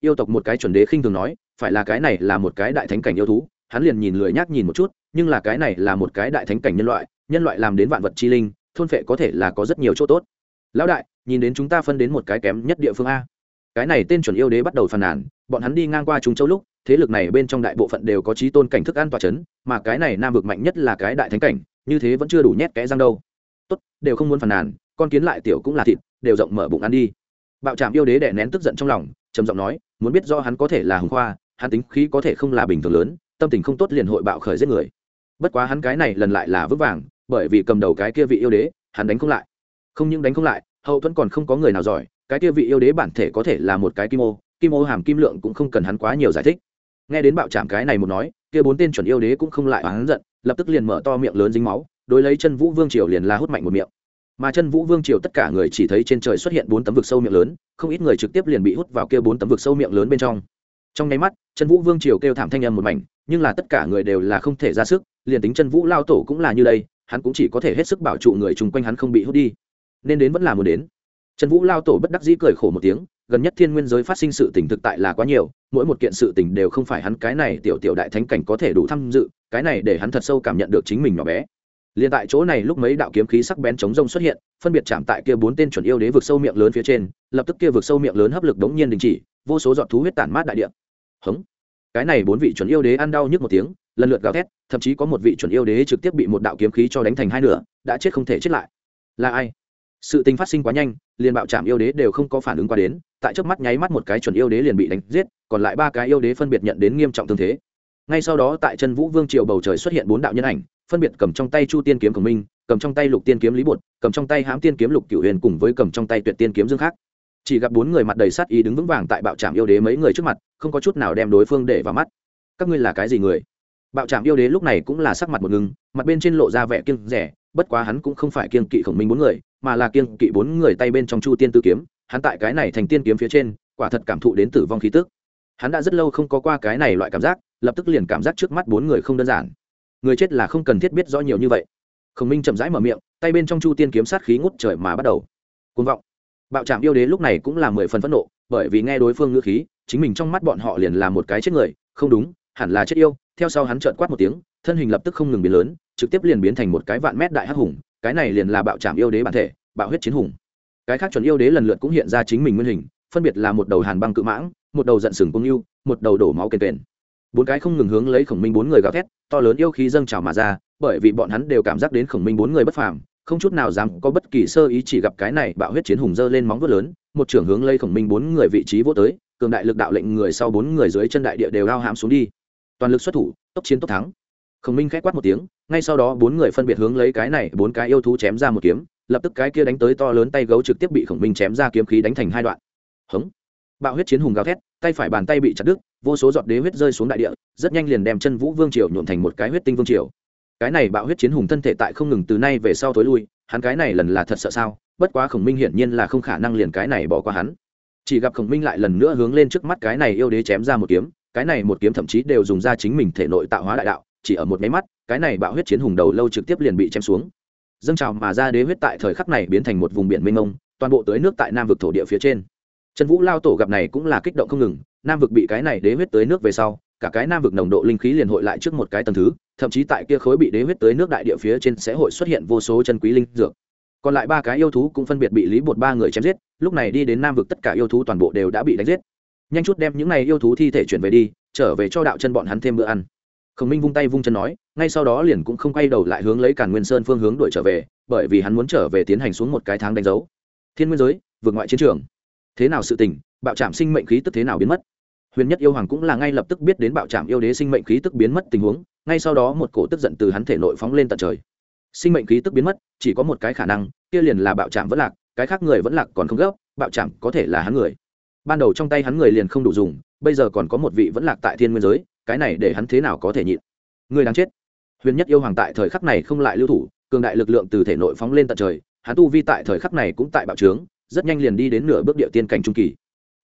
yêu tộc một cái chuẩn đế khinh thường nói, phải là cái này là một cái đại thánh cảnh yêu thú, hắn liền nhìn lười nhác nhìn một chút, nhưng là cái này là một cái đại thánh cảnh nhân loại nhân loại làm đến vạn vật chi linh, thôn phệ có thể là có rất nhiều chỗ tốt. Lão đại, nhìn đến chúng ta phân đến một cái kém nhất địa phương a. Cái này tên chuẩn yêu đế bắt đầu phàn nàn, bọn hắn đi ngang qua chúng châu lúc, thế lực này bên trong đại bộ phận đều có trí tôn cảnh thức an tòa c h ấ n mà cái này nam vực mạnh nhất là cái đại thánh cảnh, như thế vẫn chưa đủ nhét kẽ răng đâu. Tốt, đều không muốn phàn nàn, con kiến lại tiểu cũng là thịt, đều rộng mở bụng ăn đi. Bạo trạm yêu đế đẻ nén tức giận trong lòng, trầm giọng nói muốn biết do hắn có thể là hùng khoa, hắn tính khí có thể không là bình thường lớn, tâm tình không tốt liền hội bạo khởi giết người. Bất quá hắn cái này lần lại là vững vàng, bởi vì cầm đầu cái kia vị yêu đế, hắn đánh không lại. Không những đánh không lại, hậu thuẫn còn không có người nào giỏi, cái kia vị yêu đế bản thể có thể là một cái kim ô kim ô hàm kim lượng cũng không cần hắn quá nhiều giải thích. Nghe đến bạo chạm cái này một nói, kia bốn tên chuẩn yêu đế cũng không lại hắn giận, lập tức liền mở to miệng lớn dính máu, đối lấy chân vũ vương triều liền la hút mạnh một miệng mà chân vũ vương triều tất cả người chỉ thấy trên trời xuất hiện bốn tấm vực sâu miệng lớn, không ít người trực tiếp liền bị hút vào kia bốn tấm vực sâu miệng lớn bên trong. Trong nháy mắt, chân vũ vương triều kêu thảm thanh âm một mảnh, nhưng là tất cả người đều là không thể ra sức, liền tính chân vũ lao tổ cũng là như đây, hắn cũng chỉ có thể hết sức bảo trụ người chung quanh hắn không bị hút đi. Nên đến vẫn là muốn đến. Chân vũ lao tổ bất đắc dĩ cười khổ một tiếng, gần nhất thiên nguyên giới phát sinh sự tình thực tại là quá nhiều, mỗi một kiện sự tình đều không phải hắn cái này tiểu tiểu đại thánh cảnh có thể đủ tham dự, cái này để hắn thật sâu cảm nhận được chính mình nhỏ bé liền tại chỗ này lúc mấy đạo kiếm khí sắc bén chống rông xuất hiện, phân biệt chạm tại kia bốn tên chuẩn yêu đế vực sâu miệng lớn phía trên, lập tức kia vực sâu miệng lớn hấp lực đống nhiên đình chỉ, vô số giọt thú huyết tản mát đại địa. Hống! Cái này bốn vị chuẩn yêu đế ăn đau nhức một tiếng, lần lượt gào thét, thậm chí có một vị chuẩn yêu đế trực tiếp bị một đạo kiếm khí cho đánh thành hai nửa, đã chết không thể chết lại. Là ai? Sự tình phát sinh quá nhanh, liền bạo chạm yêu đế đều không có phản ứng qua đến, tại trước mắt nháy mắt một cái chuẩn yêu đế liền bị đánh giết, còn lại ba cái yêu đế phân biệt nhận đến nghiêm trọng thương thế. Ngay sau đó tại chân vũ vương triều bầu trời xuất hiện bốn đạo nhân ảnh phân biệt cầm trong tay chu tiên kiếm của minh cầm trong tay lục tiên kiếm lý bột, cầm trong tay hãm tiên kiếm lục cửu huyền cùng với cầm trong tay tuyệt tiên kiếm dương khác. Chỉ gặp bốn người mặt đầy sát ý đứng vững vàng tại bạo trạm yêu đế mấy người trước mặt, không có chút nào đem đối phương để vào mắt. Các ngươi là cái gì người? Bạo trạm yêu đế lúc này cũng là sắc mặt một ngưng, mặt bên trên lộ ra vẻ kiêng rẻ, bất quá hắn cũng không phải kiêng kỵ khổng minh bốn người, mà là kiêng kỵ bốn người tay bên trong chu tiên tư kiếm, hắn tại cái này thành tiên kiếm phía trên, quả thật cảm thụ đến tử vong khí tức. Hắn đã rất lâu không có qua cái này loại cảm giác, lập tức liền cảm giác trước mắt bốn người không đơn giản người chết là không cần thiết biết rõ nhiều như vậy. Khổng minh chậm rãi mở miệng, tay bên trong chu tiên kiếm sát khí ngút trời mà bắt đầu. Côn vọng. Bạo trạm yêu đế lúc này cũng là mười phần phẫn nộ, bởi vì nghe đối phương ngữ khí, chính mình trong mắt bọn họ liền là một cái chết người, không đúng, hẳn là chết yêu. Theo sau hắn trợn quát một tiếng, thân hình lập tức không ngừng biến lớn, trực tiếp liền biến thành một cái vạn mét đại hắc hùng, cái này liền là bạo trạm yêu đế bản thể, bạo huyết chiến hùng. Cái khác chuẩn yêu đế lần lượt cũng hiện ra chính mình nguyên hình, phân biệt là một đầu hàn băng cự mãng, một đầu giận sừng cung yêu, một đầu đổ máu kền kền bốn cái không ngừng hướng lấy khổng minh bốn người gào thét, to lớn yêu khí dâng trào mà ra, bởi vì bọn hắn đều cảm giác đến khổng minh bốn người bất phàm, không chút nào dám có bất kỳ sơ ý chỉ gặp cái này bạo huyết chiến hùng dơ lên móng vuốt lớn, một trưởng hướng lấy khổng minh bốn người vị trí vô tới, cường đại lực đạo lệnh người sau bốn người dưới chân đại địa đều lao hãm xuống đi. Toàn lực xuất thủ, tốc chiến tốc thắng. Khổng minh k h á quát một tiếng, ngay sau đó bốn người phân biệt hướng lấy cái này bốn cái yêu thú chém ra một kiếm, lập tức cái kia đánh tới to lớn tay gấu trực tiếp bị khổng minh chém ra kiếm khí đánh thành hai đoạn. Hống. Bạo huyết chiến hùng gào thét, tay phải bàn tay bị chặt đứt vô số giọt đế huyết rơi xuống đại địa, rất nhanh liền đem chân vũ vương triều nhuộn thành một cái huyết tinh vương triều. Cái này bạo huyết chiến hùng thân thể tại không ngừng từ nay về sau thối lui, hắn cái này lần là thật sợ sao? Bất quá khổng minh hiển nhiên là không khả năng liền cái này bỏ qua hắn. Chỉ gặp khổng minh lại lần nữa hướng lên trước mắt cái này yêu đế chém ra một kiếm, cái này một kiếm thậm chí đều dùng ra chính mình thể nội tạo hóa đại đạo, chỉ ở một máy mắt, cái này bạo huyết chiến hùng đầu lâu trực tiếp liền bị chém xuống. Dâng trào mà ra đế huyết tại thời khắc này biến thành một vùng biển mênh mông, toàn bộ tới nước tại nam vực thổ địa phía trên. Trần vũ lao tổ gặp này cũng là kích động không ngừng nam vực bị cái này đế huyết tới nước về sau, cả cái nam vực nồng độ linh khí liền hội lại trước một cái tầng thứ, thậm chí tại kia khối bị đế huyết tới nước đại địa phía trên sẽ hội xuất hiện vô số chân quý linh dược. Còn lại ba cái yêu thú cũng phân biệt bị lý bột ba người chém giết, lúc này đi đến nam vực tất cả yêu thú toàn bộ đều đã bị đánh giết. Nhanh chút đem những này yêu thú thi thể chuyển về đi, trở về cho đạo chân bọn hắn thêm bữa ăn. Khổng minh vung tay vung chân nói, ngay sau đó liền cũng không quay đầu lại hướng lấy càn nguyên sơn phương hướng đuổi trở về, bởi vì hắn muốn trở về tiến hành xuống một cái tháng đánh dấu. Thiên nguyên giới, vượt ngoại chiến trường. Thế nào sự tình, bạo trảm sinh mệnh khí tức thế nào biến mất? Huyền nhất yêu hoàng cũng là ngay lập tức biết đến bạo trạm yêu đế sinh mệnh khí tức biến mất tình huống, ngay sau đó một cổ tức giận từ hắn thể nội phóng lên tận trời. Sinh mệnh khí tức biến mất, chỉ có một cái khả năng, kia liền là bạo trạm vẫn lạc, cái khác người vẫn lạc còn không gấp, bạo trạm có thể là hắn người. Ban đầu trong tay hắn người liền không đủ dùng, bây giờ còn có một vị vẫn lạc tại thiên nguyên giới, cái này để hắn thế nào có thể nhịn? Người đang chết. Huyền nhất yêu hoàng tại thời khắc này không lại lưu thủ, cường đại lực lượng từ thể nội phóng lên tận trời, hắn tu vi tại thời khắc này cũng tại bạo trướng, rất nhanh liền đi đến nửa bước địa tiên cảnh trung kỳ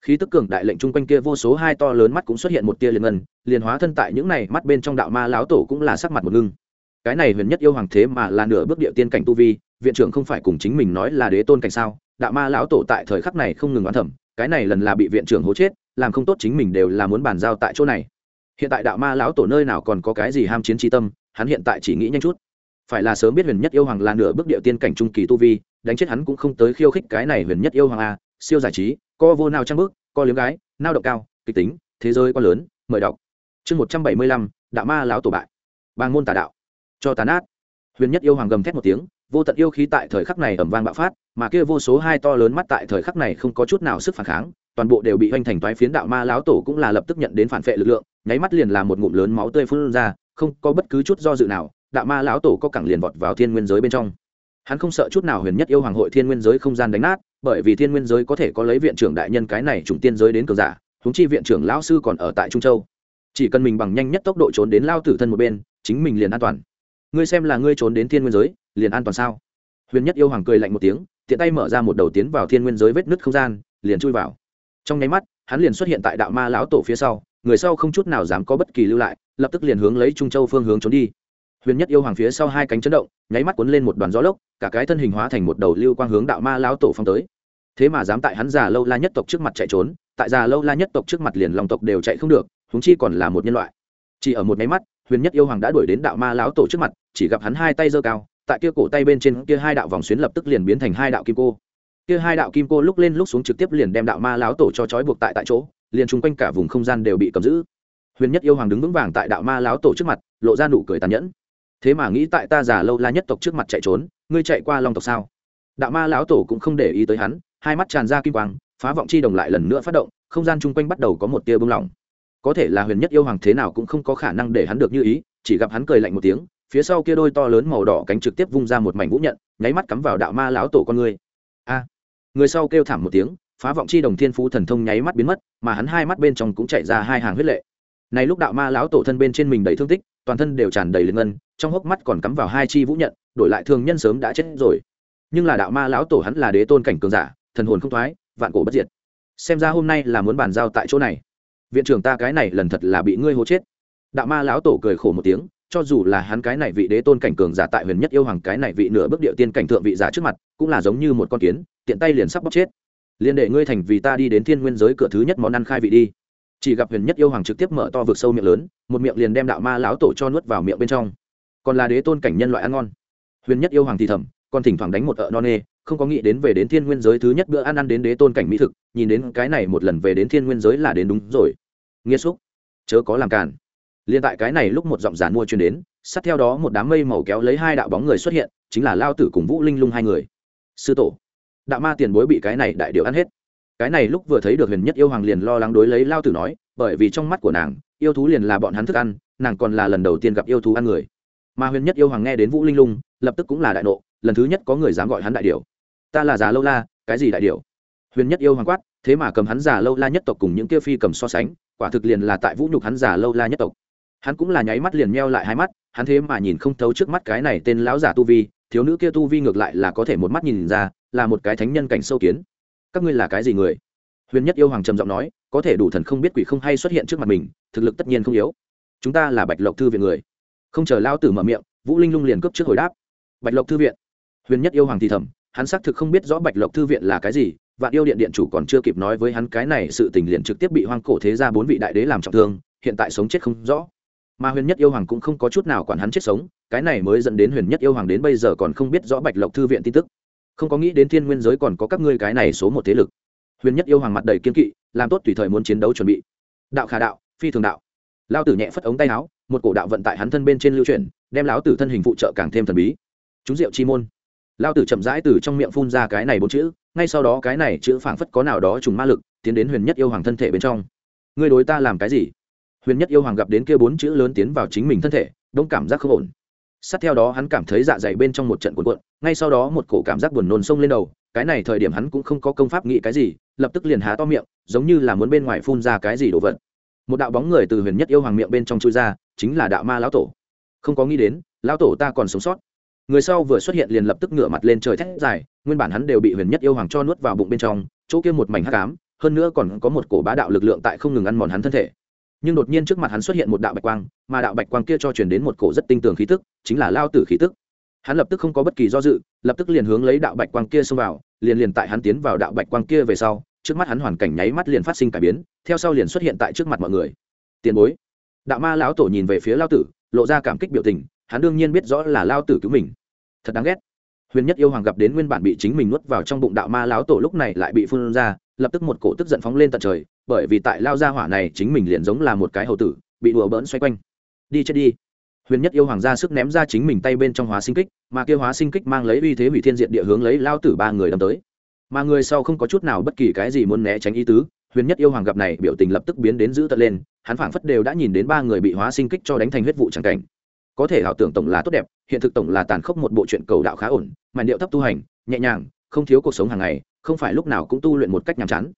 khí tức cường đại lệnh chung quanh kia vô số hai to lớn mắt cũng xuất hiện một tia liền ngân, liền hóa thân tại những này mắt bên trong đạo ma lão tổ cũng là sắc mặt một ngưng. Cái này huyền nhất yêu hoàng thế mà là nửa bước địa tiên cảnh tu vi, viện trưởng không phải cùng chính mình nói là đế tôn cảnh sao? Đạo ma lão tổ tại thời khắc này không ngừng oán thẩm cái này lần là bị viện trưởng hố chết, làm không tốt chính mình đều là muốn bàn giao tại chỗ này. Hiện tại đạo ma lão tổ nơi nào còn có cái gì ham chiến tri tâm, hắn hiện tại chỉ nghĩ nhanh chút. Phải là sớm biết huyền nhất yêu hoàng là nửa bước địa tiên cảnh trung kỳ tu vi, đánh chết hắn cũng không tới khiêu khích cái này huyền nhất yêu hoàng a, siêu giải trí co vô nào trang bước co liếm gái, nao động cao, kịch tính, thế giới quá lớn, mời đọc. Chương một trăm bảy mươi lăm, đạo ma lão tổ bại. Bang môn tà đạo. Cho tàn át huyền nhất yêu hoàng gầm thét một tiếng, vô tận yêu khí tại thời khắc này ẩm vang bạo phát, mà kia vô số hai to lớn mắt tại thời khắc này không có chút nào sức phản kháng, toàn bộ đều bị hoành thành toái phiến đạo ma lão tổ cũng là lập tức nhận đến phản vệ lực lượng, nháy mắt liền là một ngụm lớn máu tươi phun ra, không có bất cứ chút do dự nào, đạo ma lão tổ có cẳng liền vọt vào thiên nguyên giới bên trong hắn không sợ chút nào huyền nhất yêu hoàng hội thiên nguyên giới không gian đánh nát, bởi vì thiên nguyên giới có thể có lấy viện trưởng đại nhân cái này trùng tiên giới đến cường giả húng chi viện trưởng lão sư còn ở tại trung châu. Chỉ cần mình bằng nhanh nhất tốc độ trốn đến lao tử thân một bên, chính mình liền an toàn. Ngươi xem là ngươi trốn đến thiên nguyên giới, liền an toàn sao? Huyền nhất yêu hoàng cười lạnh một tiếng, tiện tay mở ra một đầu tiến vào thiên nguyên giới vết nứt không gian, liền chui vào. Trong nháy mắt, hắn liền xuất hiện tại đạo ma lão tổ phía sau, người sau không chút nào dám có bất kỳ lưu lại, lập tức liền hướng lấy trung châu phương hướng trốn đi huyền nhất yêu hoàng phía sau hai cánh chấn động, nháy mắt cuốn lên một đoàn gió lốc, cả cái thân hình hóa thành một đầu lưu quang hướng đạo ma lão tổ phong tới. Thế mà dám tại hắn già lâu la nhất tộc trước mặt chạy trốn, tại già lâu la nhất tộc trước mặt liền lòng tộc đều chạy không được húng chi còn là một nhân loại. Chỉ ở một máy mắt, huyền nhất yêu hoàng đã đuổi đến đạo ma lão tổ trước mặt, chỉ gặp hắn hai tay giơ cao, tại kia cổ tay bên trên kia hai đạo vòng xuyến lập tức liền biến thành hai đạo kim cô. Kia hai đạo kim cô lúc lên lúc xuống trực tiếp liền đem đạo ma lão tổ cho trói buộc tại tại chỗ, liền chung quanh cả vùng không gian đều bị cầm giữ. Huyền nhất yêu hoàng đứng vững vàng tại đạo ma lão tổ trước mặt, lộ ra nụ cười tàn nhẫn thế mà nghĩ tại ta già lâu la nhất tộc trước mặt chạy trốn, ngươi chạy qua long tộc sao? Đạo ma lão tổ cũng không để ý tới hắn, hai mắt tràn ra kim quang, phá vọng chi đồng lại lần nữa phát động, không gian chung quanh bắt đầu có một tia bưng lỏng. Có thể là huyền nhất yêu hoàng thế nào cũng không có khả năng để hắn được như ý, chỉ gặp hắn cười lạnh một tiếng, phía sau kia đôi to lớn màu đỏ cánh trực tiếp vung ra một mảnh vũ nhận, nháy mắt cắm vào đạo ma lão tổ con ngươi. a! Người sau kêu thảm một tiếng, phá vọng chi đồng thiên phú thần thông nháy mắt biến mất, mà hắn hai mắt bên trong cũng chạy ra hai hàng huyết lệ. Này lúc đạo ma lão tổ thân bên trên mình đầy thương tích toàn thân đều tràn đầy liên ngân, trong hốc mắt còn cắm vào hai chi vũ nhận, đổi lại thường nhân sớm đã chết rồi. Nhưng là đạo ma lão tổ hắn là đế tôn cảnh cường giả, thần hồn không thoái, vạn cổ bất diệt. Xem ra hôm nay là muốn bàn giao tại chỗ này. Viện trưởng ta cái này lần thật là bị ngươi hố chết. Đạo ma lão tổ cười khổ một tiếng, cho dù là hắn cái này vị đế tôn cảnh cường giả tại huyền nhất yêu hoàng cái này vị nửa bước địa tiên cảnh thượng vị giả trước mặt, cũng là giống như một con kiến, tiện tay liền sắp bóc chết. Liền để ngươi thành vì ta đi đến thiên nguyên giới cửa thứ nhất món ăn khai vị đi chỉ gặp huyền nhất yêu hoàng trực tiếp mở to vực sâu miệng lớn, một miệng liền đem đạo ma lão tổ cho nuốt vào miệng bên trong. Còn là đế tôn cảnh nhân loại ăn ngon. Huyền nhất yêu hoàng thì thầm, còn thỉnh thoảng đánh một ợ non nê, không có nghĩ đến về đến thiên nguyên giới thứ nhất bữa ăn ăn đến đế tôn cảnh mỹ thực, nhìn đến cái này một lần về đến thiên nguyên giới là đến đúng rồi. Nghiêm xúc chớ có làm càn. Liền tại cái này lúc một giọng giản mua truyền đến, sát theo đó một đám mây màu kéo lấy hai đạo bóng người xuất hiện, chính là lao tử cùng vũ linh lung hai người. Sư tổ, đạo ma tiền bối bị cái này đại điệu ăn hết cái này lúc vừa thấy được huyền nhất yêu hoàng liền lo lắng đối lấy lao tử nói, bởi vì trong mắt của nàng, yêu thú liền là bọn hắn thức ăn, nàng còn là lần đầu tiên gặp yêu thú ăn người mà huyền nhất yêu hoàng nghe đến vũ linh lung, lập tức cũng là đại nộ, lần thứ nhất có người dám gọi hắn đại điều. ta là già lâu la, cái gì đại điều? huyền nhất yêu hoàng quát, thế mà cầm hắn già lâu la nhất tộc cùng những kia phi cầm so sánh, quả thực liền là tại vũ nhục hắn già lâu la nhất tộc hắn cũng là nháy mắt liền meo lại hai mắt, hắn thế mà nhìn không thấu trước mắt cái này tên lão giả tu vi, thiếu nữ kia tu vi ngược lại là có thể một mắt nhìn ra, là một cái thánh nhân cảnh sâu kiến các ngươi là cái gì người? Huyền nhất yêu hoàng trầm giọng nói, có thể đủ thần không biết quỷ không hay xuất hiện trước mặt mình, thực lực tất nhiên không yếu. Chúng ta là bạch lộc thư viện người. Không chờ lao tử mở miệng, vũ linh lung liền cướp trước hồi đáp. Bạch lộc thư viện. Huyền nhất yêu hoàng thì thầm, hắn xác thực không biết rõ bạch lộc thư viện là cái gì, vạn yêu điện điện chủ còn chưa kịp nói với hắn cái này sự tình liền trực tiếp bị hoang cổ thế ra bốn vị đại đế làm trọng thương, hiện tại sống chết không rõ. Mà huyền nhất yêu hoàng cũng không có chút nào quản hắn chết sống, cái này mới dẫn đến huyền nhất yêu hoàng đến bây giờ còn không biết rõ bạch lộc thư viện tin tức không có nghĩ đến thiên nguyên giới còn có các ngươi cái này số một thế lực. Huyền nhất yêu hoàng mặt đầy kiên kỵ, làm tốt tùy thời muốn chiến đấu chuẩn bị. Đạo khả đạo, phi thường đạo. Lao tử nhẹ phất ống tay áo, một cổ đạo vận tại hắn thân bên trên lưu chuyển, đem lão tử thân hình phụ trợ càng thêm thần bí. Chúng rượu chi môn. Lao tử chậm rãi từ trong miệng phun ra cái này bốn chữ, ngay sau đó cái này chữ phảng phất có nào đó trùng ma lực, tiến đến huyền nhất yêu hoàng thân thể bên trong. Ngươi đối ta làm cái gì? Huyền nhất yêu hoàng gặp đến kia bốn chữ lớn tiến vào chính mình thân thể, đông cảm giác không ổn sát theo đó hắn cảm thấy dạ dày bên trong một trận cuộn cuộn, ngay sau đó một cổ cảm giác buồn nôn sông lên đầu, cái này thời điểm hắn cũng không có công pháp nghĩ cái gì, lập tức liền há to miệng, giống như là muốn bên ngoài phun ra cái gì đồ vật. Một đạo bóng người từ huyền nhất yêu hoàng miệng bên trong chui ra, chính là đạo ma lão tổ. Không có nghĩ đến, lão tổ ta còn sống sót. Người sau vừa xuất hiện liền lập tức ngửa mặt lên trời thét dài, nguyên bản hắn đều bị huyền nhất yêu hoàng cho nuốt vào bụng bên trong, chỗ kia một mảnh hắc ám, hơn nữa còn có một cổ bá đạo lực lượng tại không ngừng ăn mòn hắn thân thể nhưng đột nhiên trước mặt hắn xuất hiện một đạo bạch quang, mà đạo bạch quang kia cho truyền đến một cổ rất tinh tường khí tức, chính là lao tử khí tức. Hắn lập tức không có bất kỳ do dự, lập tức liền hướng lấy đạo bạch quang kia xông vào, liền liền tại hắn tiến vào đạo bạch quang kia về sau, trước mắt hắn hoàn cảnh nháy mắt liền phát sinh cải biến, theo sau liền xuất hiện tại trước mặt mọi người. Tiền bối. Đạo ma lão tổ nhìn về phía lao tử, lộ ra cảm kích biểu tình, hắn đương nhiên biết rõ là lao tử cứu mình. Thật đáng ghét. Huyền nhất yêu hoàng gặp đến nguyên bản bị chính mình nuốt vào trong bụng đạo ma lão tổ lúc này lại bị phun ra, lập tức một cổ tức giận phóng lên tận trời bởi vì tại lao gia hỏa này chính mình liền giống là một cái hầu tử, bị đùa bỡn xoay quanh. Đi chết đi. Huyền nhất yêu hoàng ra sức ném ra chính mình tay bên trong hóa sinh kích, mà kia hóa sinh kích mang lấy uy thế hủy thiên diện địa hướng lấy lao tử ba người đâm tới. Mà người sau không có chút nào bất kỳ cái gì muốn né tránh ý tứ, huyền nhất yêu hoàng gặp này biểu tình lập tức biến đến dữ tợn lên, hắn phảng phất đều đã nhìn đến ba người bị hóa sinh kích cho đánh thành huyết vụ c cảnh. Có thể ảo tưởng tổng là tốt đẹp, hiện thực tổng là tàn khốc một bộ chuyện cầu đạo khá ổn mà điệu thấp tu hành, nhẹ nhàng, không thiếu cuộc sống hàng ngày, không phải lúc nào cũng tu luyện một cách nhàm chán.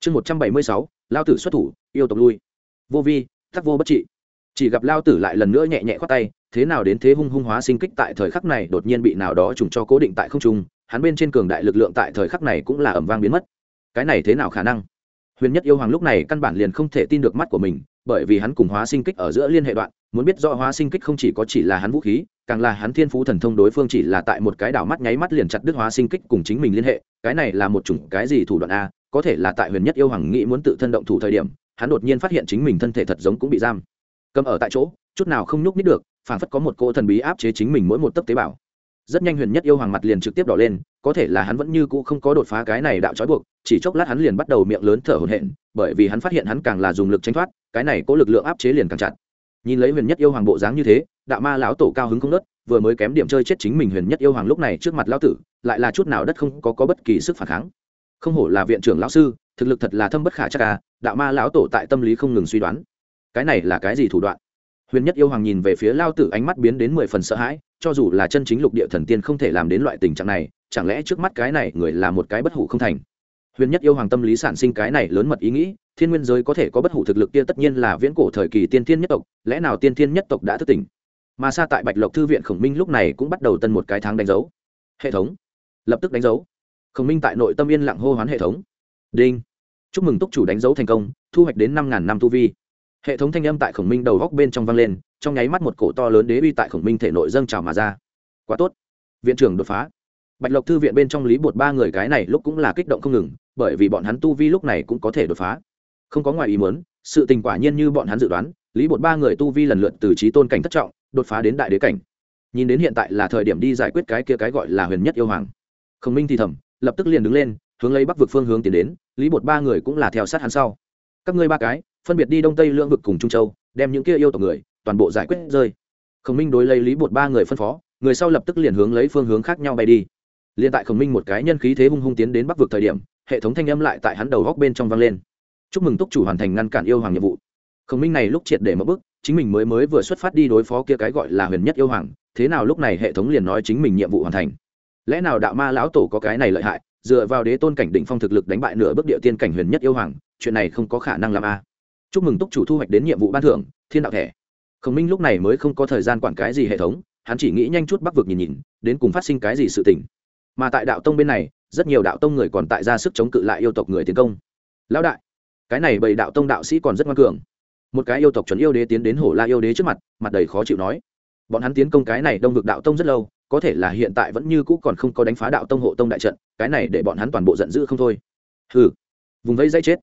Chương một trăm bảy mươi sáu lao tử xuất thủ, yêu tộc lui. Vô vi, tắc vô bất trị. Chỉ gặp lao tử lại lần nữa nhẹ nhẹ khoát tay, thế nào đến thế hung hung hóa sinh kích tại thời khắc này đột nhiên bị nào đó trùng cho cố định tại không trung, hắn bên trên cường đại lực lượng tại thời khắc này cũng là ẩm vang biến mất. Cái này thế nào khả năng? Huyền nhất yêu hoàng lúc này căn bản liền không thể tin được mắt của mình, bởi vì hắn cùng hóa sinh kích ở giữa liên hệ đoạn, muốn biết rõ hóa sinh kích không chỉ có chỉ là hắn vũ khí, càng là hắn thiên phú thần thông đối phương chỉ là tại một cái đảo mắt nháy mắt liền chặt đứt hóa sinh kích cùng chính mình liên hệ, cái này là một chủng cái gì thủ đoạn a? Có thể là tại huyền nhất yêu hoàng nghĩ muốn tự thân động thủ thời điểm hắn đột nhiên phát hiện chính mình thân thể thật giống cũng bị giam. Cầm ở tại chỗ chút nào không nhúc nít được phản phất có một cô thần bí áp chế chính mình mỗi một tấc tế bào. Rất nhanh huyền nhất yêu hoàng mặt liền trực tiếp đỏ lên có thể là hắn vẫn như cũ không có đột phá cái này đạo trói buộc chỉ chốc lát hắn liền bắt đầu miệng lớn thở hổn hển bởi vì hắn phát hiện hắn càng là dùng lực tranh thoát cái này có lực lượng áp chế liền càng chặt. Nhìn lấy huyền nhất yêu hoàng bộ dáng như thế đạo ma lão tổ cao hứng không nớt vừa mới kém điểm chơi chết chính mình huyền nhất yêu hoàng lúc này trước mặt lão tử lại là chút nào đất không có, có bất kỳ sức phản kháng không hổ là viện trưởng lão sư, thực lực thật là thâm bất khả chắc à đạo ma lão tổ tại tâm lý không ngừng suy đoán. Cái này là cái gì thủ đoạn? Huyền nhất yêu hoàng nhìn về phía lao tử ánh mắt biến đến mười phần sợ hãi, cho dù là chân chính lục địa thần tiên không thể làm đến loại tình trạng này, chẳng lẽ trước mắt cái này người là một cái bất hủ không thành? Huyền nhất yêu hoàng tâm lý sản sinh cái này lớn mật ý nghĩ, thiên nguyên giới có thể có bất hủ thực lực kia tất nhiên là viễn cổ thời kỳ tiên thiên nhất tộc, lẽ nào tiên thiên nhất tộc đã thức tỉnh? Mà xa tại bạch lộc thư viện khổng minh lúc này cũng bắt đầu tân một cái tháng đánh dấu. Hệ thống. Lập tức đánh dấu khổng minh tại nội tâm yên lặng hô hoán hệ thống. Đinh. Chúc mừng túc chủ đánh dấu thành công, thu hoạch đến năm ngàn năm tu vi. Hệ thống thanh âm tại khổng minh đầu góc bên trong vang lên, trong nháy mắt một cổ to lớn đế uy tại khổng minh thể nội dâng trào mà ra. Quá tốt. Viện trưởng đột phá. Bạch lộc thư viện bên trong lý bột ba người cái này lúc cũng là kích động không ngừng, bởi vì bọn hắn tu vi lúc này cũng có thể đột phá. Không có ngoài ý muốn, sự tình quả nhiên như bọn hắn dự đoán, lý bột ba người tu vi lần lượt từ trí tôn cảnh thất trọng, đột phá đến đại đế cảnh. Nhìn đến hiện tại là thời điểm đi giải quyết cái kia cái gọi là huyền nhất yêu hoàng. Khổng minh thì thầm lập tức liền đứng lên, hướng lấy bắc vực phương hướng tiến đến, lý bột ba người cũng là theo sát hắn sau. Các ngươi ba cái, phân biệt đi đông tây lưỡng vực cùng trung châu, đem những kia yêu tộc người, toàn bộ giải quyết rơi. Khổng minh đối lấy lý bột ba người phân phó, người sau lập tức liền hướng lấy phương hướng khác nhau bay đi. Liền tại khổng minh một cái nhân khí thế hung hung tiến đến bắc vực thời điểm, hệ thống thanh âm lại tại hắn đầu góc bên trong vang lên. Chúc mừng túc chủ hoàn thành ngăn cản yêu hoàng nhiệm vụ. Khổng minh này lúc triệt để mất bức chính mình mới mới vừa xuất phát đi đối phó kia cái gọi là huyền nhất yêu hoàng, thế nào lúc này hệ thống liền nói chính mình nhiệm vụ hoàn thành lẽ nào đạo ma lão tổ có cái này lợi hại, dựa vào đế tôn cảnh đỉnh phong thực lực đánh bại nửa bước địa tiên cảnh huyền nhất yêu hoàng, chuyện này không có khả năng làm a. Chúc mừng túc chủ thu hoạch đến nhiệm vụ ban thưởng, thiên đạo thẻ. Khổng minh lúc này mới không có thời gian quản cái gì hệ thống, hắn chỉ nghĩ nhanh chút bắc vực nhìn nhìn, đến cùng phát sinh cái gì sự tình. Mà tại đạo tông bên này, rất nhiều đạo tông người còn tại ra sức chống cự lại yêu tộc người tiến công. Lão đại, cái này bầy đạo tông đạo sĩ còn rất ngoan cường. Một cái yêu tộc chuẩn yêu đế tiến đến hổ la yêu đế trước mặt mặt đầy khó chịu nói bọn hắn tiến công cái này đông vực đạo tông rất lâu, có thể là hiện tại vẫn như cũ còn không có đánh phá đạo tông hộ tông đại trận, cái này để bọn hắn toàn bộ giận dữ không thôi. Hừ, vùng vây dây chết.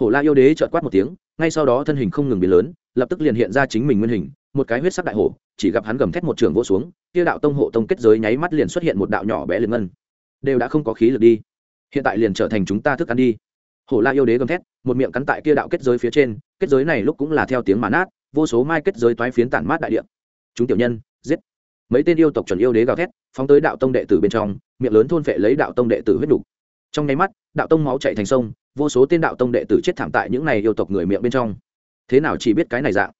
Hổ la yêu đế trợt quát một tiếng, ngay sau đó thân hình không ngừng biến lớn, lập tức liền hiện ra chính mình nguyên hình, một cái huyết sắc đại hổ, chỉ gặp hắn gầm thét một trường vỗ xuống, kia đạo tông hộ tông kết giới nháy mắt liền xuất hiện một đạo nhỏ bé liền ngân. Đều đã không có khí lực đi. Hiện tại liền trở thành chúng ta thức ăn đi. Hổ la yêu đế gầm thét, một miệng cắn tại kia đạo kết giới phía trên, kết giới này lúc cũng là theo tiếng mà nát, vô số mai kết giới toái phiến tản mát đại địa chúng tiểu nhân, giết. Mấy tên yêu tộc chuẩn yêu đế gào thét, phóng tới đạo tông đệ tử bên trong, miệng lớn thôn phệ lấy đạo tông đệ tử huyết đủ. trong nháy mắt, đạo tông máu chảy thành sông, vô số tên đạo tông đệ tử chết thảm tại những này yêu tộc người miệng bên trong. Thế nào chỉ biết cái này dạng?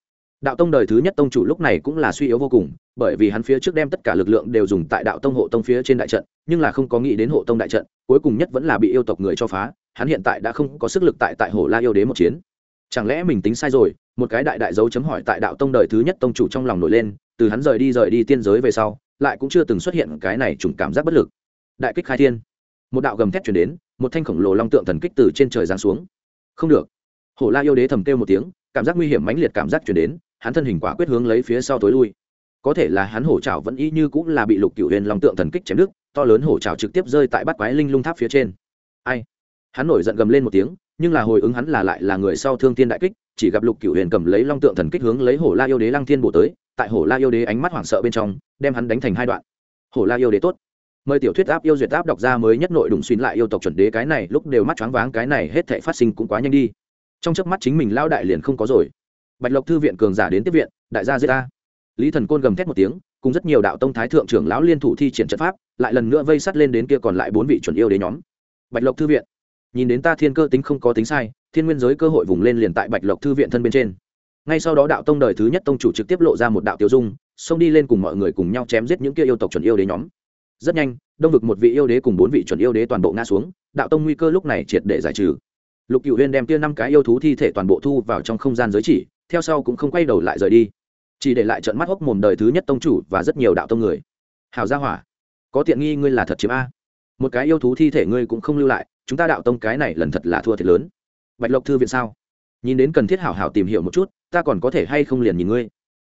Đạo tông đời thứ nhất tông chủ lúc này cũng là suy yếu vô cùng, bởi vì hắn phía trước đem tất cả lực lượng đều dùng tại đạo tông hộ tông phía trên đại trận, nhưng là không có nghĩ đến hộ tông đại trận, cuối cùng nhất vẫn là bị yêu tộc người cho phá, hắn hiện tại đã không có sức lực tại tại hồ la yêu đế một chiến. Chẳng lẽ mình tính sai rồi một cái đại đại dấu chấm hỏi tại đạo tông đời thứ nhất tông chủ trong lòng nổi lên, từ hắn rời đi rời đi tiên giới về sau, lại cũng chưa từng xuất hiện cái này trùng cảm giác bất lực. Đại kích khai thiên. Một đạo gầm thét chuyển đến, một thanh khổng lồ long tượng thần kích từ trên trời giáng xuống. Không được. Hổ la yêu đế thầm kêu một tiếng, cảm giác nguy hiểm mãnh liệt cảm giác chuyển đến, hắn thân hình quả quyết hướng lấy phía sau tối lui. Có thể là hắn hổ trào vẫn y như cũng là bị lục cựu huyền long tượng thần kích chém đứt, to lớn hổ trào trực tiếp rơi tại bát quái linh lung tháp phía trên. Ai? Hắn nổi giận gầm lên một tiếng nhưng là hồi ứng hắn là lại là người sau thương thiên đại kích, chỉ gặp lục Cửu huyền cầm lấy long tượng thần kích hướng lấy hổ la yêu đế lăng thiên bổ tới, tại hổ la yêu đế ánh mắt hoảng sợ bên trong, đem hắn đánh thành hai đoạn. Hổ la yêu đế tốt. Mời tiểu thuyết áp yêu duyệt áp đọc ra mới nhất nội đụng xuyên lại yêu tộc chuẩn đế cái này, lúc đều mắt choáng váng, cái này hết thể phát sinh cũng quá nhanh đi. Trong chớp mắt chính mình lao đại liền không có rồi. Bạch lộc thư viện cường giả đến tiếp viện, đại gia giết ta. Lý thần côn gầm thét một tiếng, cùng rất nhiều đạo tông thái thượng trưởng lão liên thủ thi triển trận pháp, lại lần nữa vây sắt lên đến kia còn lại bốn vị chuẩn yêu đế nhóm. Bạch lộc thư viện nhìn đến ta thiên cơ tính không có tính sai, thiên nguyên giới cơ hội vùng lên liền tại bạch lộc thư viện thân bên trên. Ngay sau đó đạo tông đời thứ nhất tông chủ trực tiếp lộ ra một đạo tiêu dung, xông đi lên cùng mọi người cùng nhau chém giết những kia yêu tộc chuẩn yêu đế nhóm. Rất nhanh, đông vực một vị yêu đế cùng bốn vị chuẩn yêu đế toàn bộ ngã xuống, đạo tông nguy cơ lúc này triệt để giải trừ. Lục cựu huyên đem kia năm cái yêu thú thi thể toàn bộ thu vào trong không gian giới chỉ, theo sau cũng không quay đầu lại rời đi. Chỉ để lại trận mắt hốc mồm đời thứ nhất tông chủ và rất nhiều đạo tông người. Hào gia hỏa, có tiện nghi ngươi là thật chiếm a. Một cái yêu thú thi thể ngươi cũng không lưu lại chúng ta đạo tông cái này lần thật là thua thiệt lớn. Bạch lộc thư viện sao? Nhìn đến cần thiết hảo hảo tìm hiểu một chút, ta còn có thể hay không liền nhìn ngươi?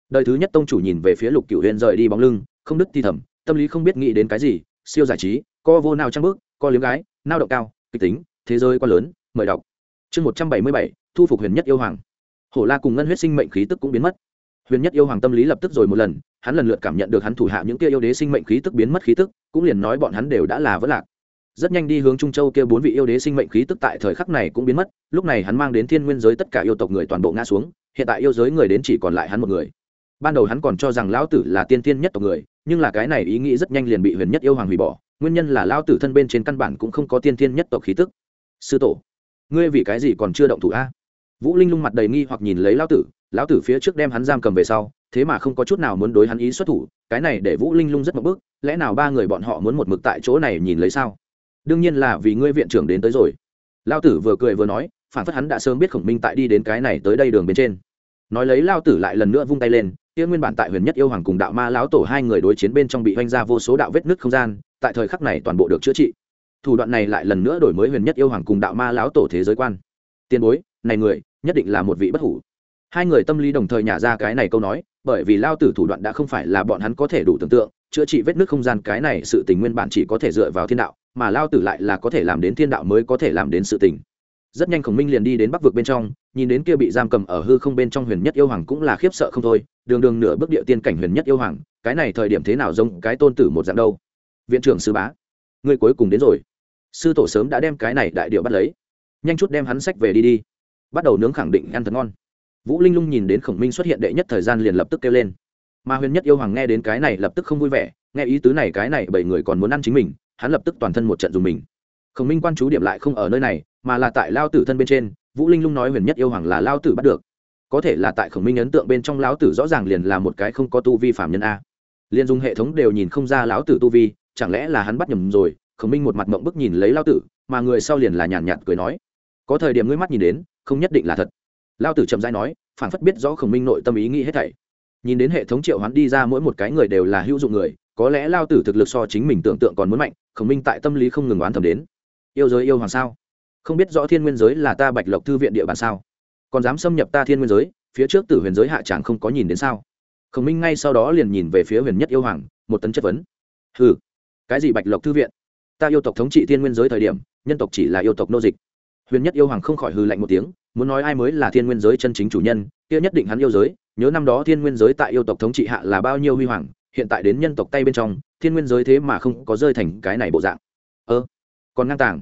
Đời thứ nhất tông chủ nhìn về phía lục cựu huyền rời đi bóng lưng, không đứt thi thầm, tâm lý không biết nghĩ đến cái gì, siêu giải trí, co vô nào trang bước, co liếm gái, nao động cao, kịch tính, thế giới quá lớn, mời đọc. Chương một trăm bảy mươi bảy, thu phục huyền nhất yêu hoàng. Hổ la cùng ngân huyết sinh mệnh khí tức cũng biến mất. Huyền nhất yêu hoàng tâm lý lập tức rồi một lần, hắn lần lượt cảm nhận được hắn thủ hạ những kia yêu đế sinh mệnh khí tức biến mất khí tức, cũng liền nói bọn hắn đều đã là vỡ lạc rất nhanh đi hướng trung châu kia bốn vị yêu đế sinh mệnh khí tức tại thời khắc này cũng biến mất, lúc này hắn mang đến thiên nguyên giới tất cả yêu tộc người toàn bộ ngã xuống, hiện tại yêu giới người đến chỉ còn lại hắn một người. Ban đầu hắn còn cho rằng lão tử là tiên tiên nhất tộc người, nhưng là cái này ý nghĩ rất nhanh liền bị huyền nhất yêu hoàng hủy bỏ, nguyên nhân là lão tử thân bên trên căn bản cũng không có tiên tiên nhất tộc khí tức. Sư tổ, ngươi vì cái gì còn chưa động thủ a? Vũ linh lung mặt đầy nghi hoặc nhìn lấy lão tử lão tử phía trước đem hắn giam cầm về sau, thế mà không có chút nào muốn đối hắn ý xuất thủ, cái này để vũ linh lung rất mập bức, lẽ nào ba người bọn họ muốn một mực tại chỗ này nhìn lấy sao? Đương nhiên là vì ngươi viện trưởng đến tới rồi. Lao tử vừa cười vừa nói, phản phất hắn đã sớm biết khổng minh tại đi đến cái này tới đây đường bên trên. Nói lấy lao tử lại lần nữa vung tay lên, kia nguyên bản tại huyền nhất yêu hoàng cùng đạo ma lão tổ hai người đối chiến bên trong bị oanh ra vô số đạo vết nứt không gian, tại thời khắc này toàn bộ được chữa trị. Thủ đoạn này lại lần nữa đổi mới huyền nhất yêu hoàng cùng đạo ma lão tổ thế giới quan. Tiền bối, này người, nhất định là một vị bất hủ. Hai người tâm lý đồng thời nhả ra cái này câu nói, bởi vì lao tử thủ đoạn đã không phải là bọn hắn có thể đủ tưởng tượng, chữa trị vết nứt không gian cái này sự tình nguyên bản chỉ có thể dựa vào thiên đạo mà lao tử lại là có thể làm đến thiên đạo mới có thể làm đến sự tình. Rất nhanh khổng minh liền đi đến bắc vực bên trong, nhìn đến kia bị giam cầm ở hư không bên trong huyền nhất yêu hoàng cũng là khiếp sợ không thôi, đường đường nửa bước địa tiên cảnh huyền nhất yêu hoàng, cái này thời điểm thế nào giống cái tôn tử một dạng đâu. Viện trưởng sư bá người cuối cùng đến rồi. Sư tổ sớm đã đem cái này đại điệu bắt lấy. Nhanh chút đem hắn sách về đi đi. Bắt đầu nướng khẳng định ăn thật ngon. Vũ linh lung nhìn đến khổng minh xuất hiện đệ nhất thời gian liền lập tức kêu lên. Mà huyền nhất yêu hoàng nghe đến cái này lập tức không vui vẻ, nghe ý tứ này cái này bảy người còn muốn ăn chính mình hắn lập tức toàn thân một trận dùng mình. Khổng minh quan chú điểm lại không ở nơi này, mà là tại lao tử thân bên trên, vũ linh lung nói huyền nhất yêu hoàng là lao tử bắt được. Có thể là tại khổng minh ấn tượng bên trong lão tử rõ ràng liền là một cái không có tu vi phạm nhân a. Liền dùng hệ thống đều nhìn không ra lão tử tu vi, chẳng lẽ là hắn bắt nhầm rồi? Khổng minh một mặt mộng bức nhìn lấy lao tử, mà người sau liền là nhàn nhạt cười nói, có thời điểm ngươi mắt nhìn đến, không nhất định là thật. Lao tử chậm dãi nói phản phất biết rõ khổng minh nội tâm ý nghĩ hết thảy. Nhìn đến hệ thống triệu hoán đi ra mỗi một cái người đều là hữu dụng người có lẽ lao tử thực lực so chính mình tưởng tượng còn muốn mạnh, khổng minh tại tâm lý không ngừng oán thầm đến. Yêu giới yêu hoàng sao? Không biết rõ thiên nguyên giới là ta bạch lộc thư viện địa bàn sao? Còn dám xâm nhập ta thiên nguyên giới, phía trước tử huyền giới hạ tràng không có nhìn đến sao? Khổng minh ngay sau đó liền nhìn về phía huyền nhất yêu hoàng, một tấn chất vấn. Ừ cái gì bạch lộc thư viện? Ta yêu tộc thống trị thiên nguyên giới thời điểm, nhân tộc chỉ là yêu tộc nô dịch. Huyền nhất yêu hoàng không khỏi hư lạnh một tiếng, muốn nói ai mới là thiên nguyên giới chân chính chủ nhân, kia nhất định hắn yêu giới, nhớ năm đó thiên nguyên giới tại yêu tộc thống trị hạ là bao nhiêu huy hoàng hiện tại đến nhân tộc tay bên trong, thiên nguyên giới thế mà không có rơi thành cái này bộ dạng. Ơ, còn ngang tàng.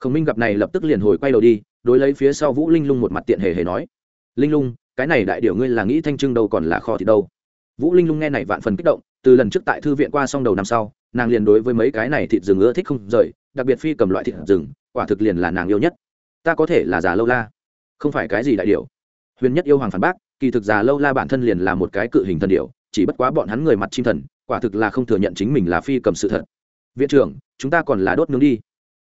Khổng minh gặp này lập tức liền hồi quay đầu đi, đối lấy phía sau vũ linh lung một mặt tiện hề hề nói, linh lung, cái này đại điệu ngươi là nghĩ thanh trưng đâu còn là kho thì đâu? Vũ linh lung nghe này vạn phần kích động, từ lần trước tại thư viện qua xong đầu năm sau, nàng liền đối với mấy cái này thịt rừng ưa thích không rời, đặc biệt phi cầm loại thịt rừng, quả thực liền là nàng yêu nhất. Ta có thể là già lâu la, không phải cái gì đại điệu huyền nhất yêu hoàng phản bác, kỳ thực già lâu la bản thân liền là một cái cự hình thần điệu chỉ bất quá bọn hắn người mặt chim thần, quả thực là không thừa nhận chính mình là phi cầm sự thật. Viện trưởng, chúng ta còn là đốt nướng đi.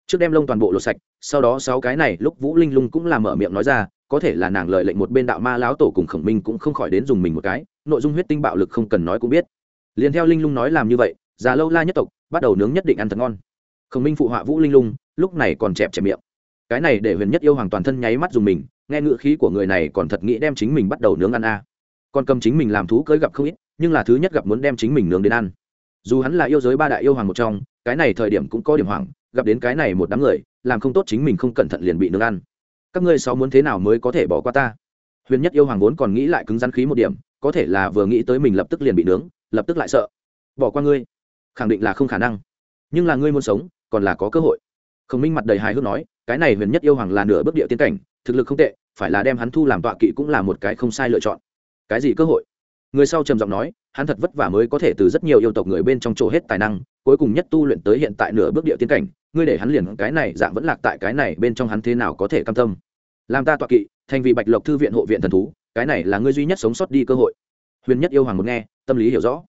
Trước đem lông toàn bộ lột sạch, sau đó sáu cái này, lúc vũ linh lung cũng làm mở miệng nói ra, có thể là nàng lợi lệnh một bên đạo ma lão tổ cùng khổng minh cũng không khỏi đến dùng mình một cái, nội dung huyết tinh bạo lực không cần nói cũng biết. Liền theo linh lung nói làm như vậy, già lâu la nhất tộc, bắt đầu nướng nhất định ăn thật ngon. Khổng minh phụ họa vũ linh lung, lúc này còn chẹp chẹp miệng. Cái này để huyền nhất yêu hoàng toàn thân nháy mắt dùng mình, nghe ngựa khí của người này còn thật nghĩ đem chính mình bắt đầu nướng ăn a. Còn cầm chính mình làm thú cưới gặp không ít nhưng là thứ nhất gặp muốn đem chính mình nướng đến ăn. Dù hắn là yêu giới ba đại yêu hoàng một trong, cái này thời điểm cũng có điểm hoảng, gặp đến cái này một đám người, làm không tốt chính mình không cẩn thận liền bị nướng ăn. Các ngươi sáu muốn thế nào mới có thể bỏ qua ta? Huyền nhất yêu hoàng vốn còn nghĩ lại cứng rắn khí một điểm, có thể là vừa nghĩ tới mình lập tức liền bị nướng, lập tức lại sợ. Bỏ qua ngươi. Khẳng định là không khả năng. Nhưng là ngươi muốn sống, còn là có cơ hội. Khổng minh mặt đầy hài hước nói, cái này huyền nhất yêu hoàng là nửa bước địa tiên cảnh, thực lực không tệ, phải là đem hắn thu làm tọa kỵ cũng là một cái không sai lựa chọn. Cái gì cơ hội? Người sau trầm giọng nói, hắn thật vất vả mới có thể từ rất nhiều yêu tộc người bên trong chỗ hết tài năng, cuối cùng nhất tu luyện tới hiện tại nửa bước địa tiến cảnh, ngươi để hắn liền cái này dạng vẫn lạc tại cái này bên trong hắn thế nào có thể cam tâm. Làm ta tọa kỵ, thành vì bạch lộc thư viện hộ viện thần thú, cái này là ngươi duy nhất sống sót đi cơ hội. Huyền nhất yêu hoàng muốn nghe, tâm lý hiểu rõ.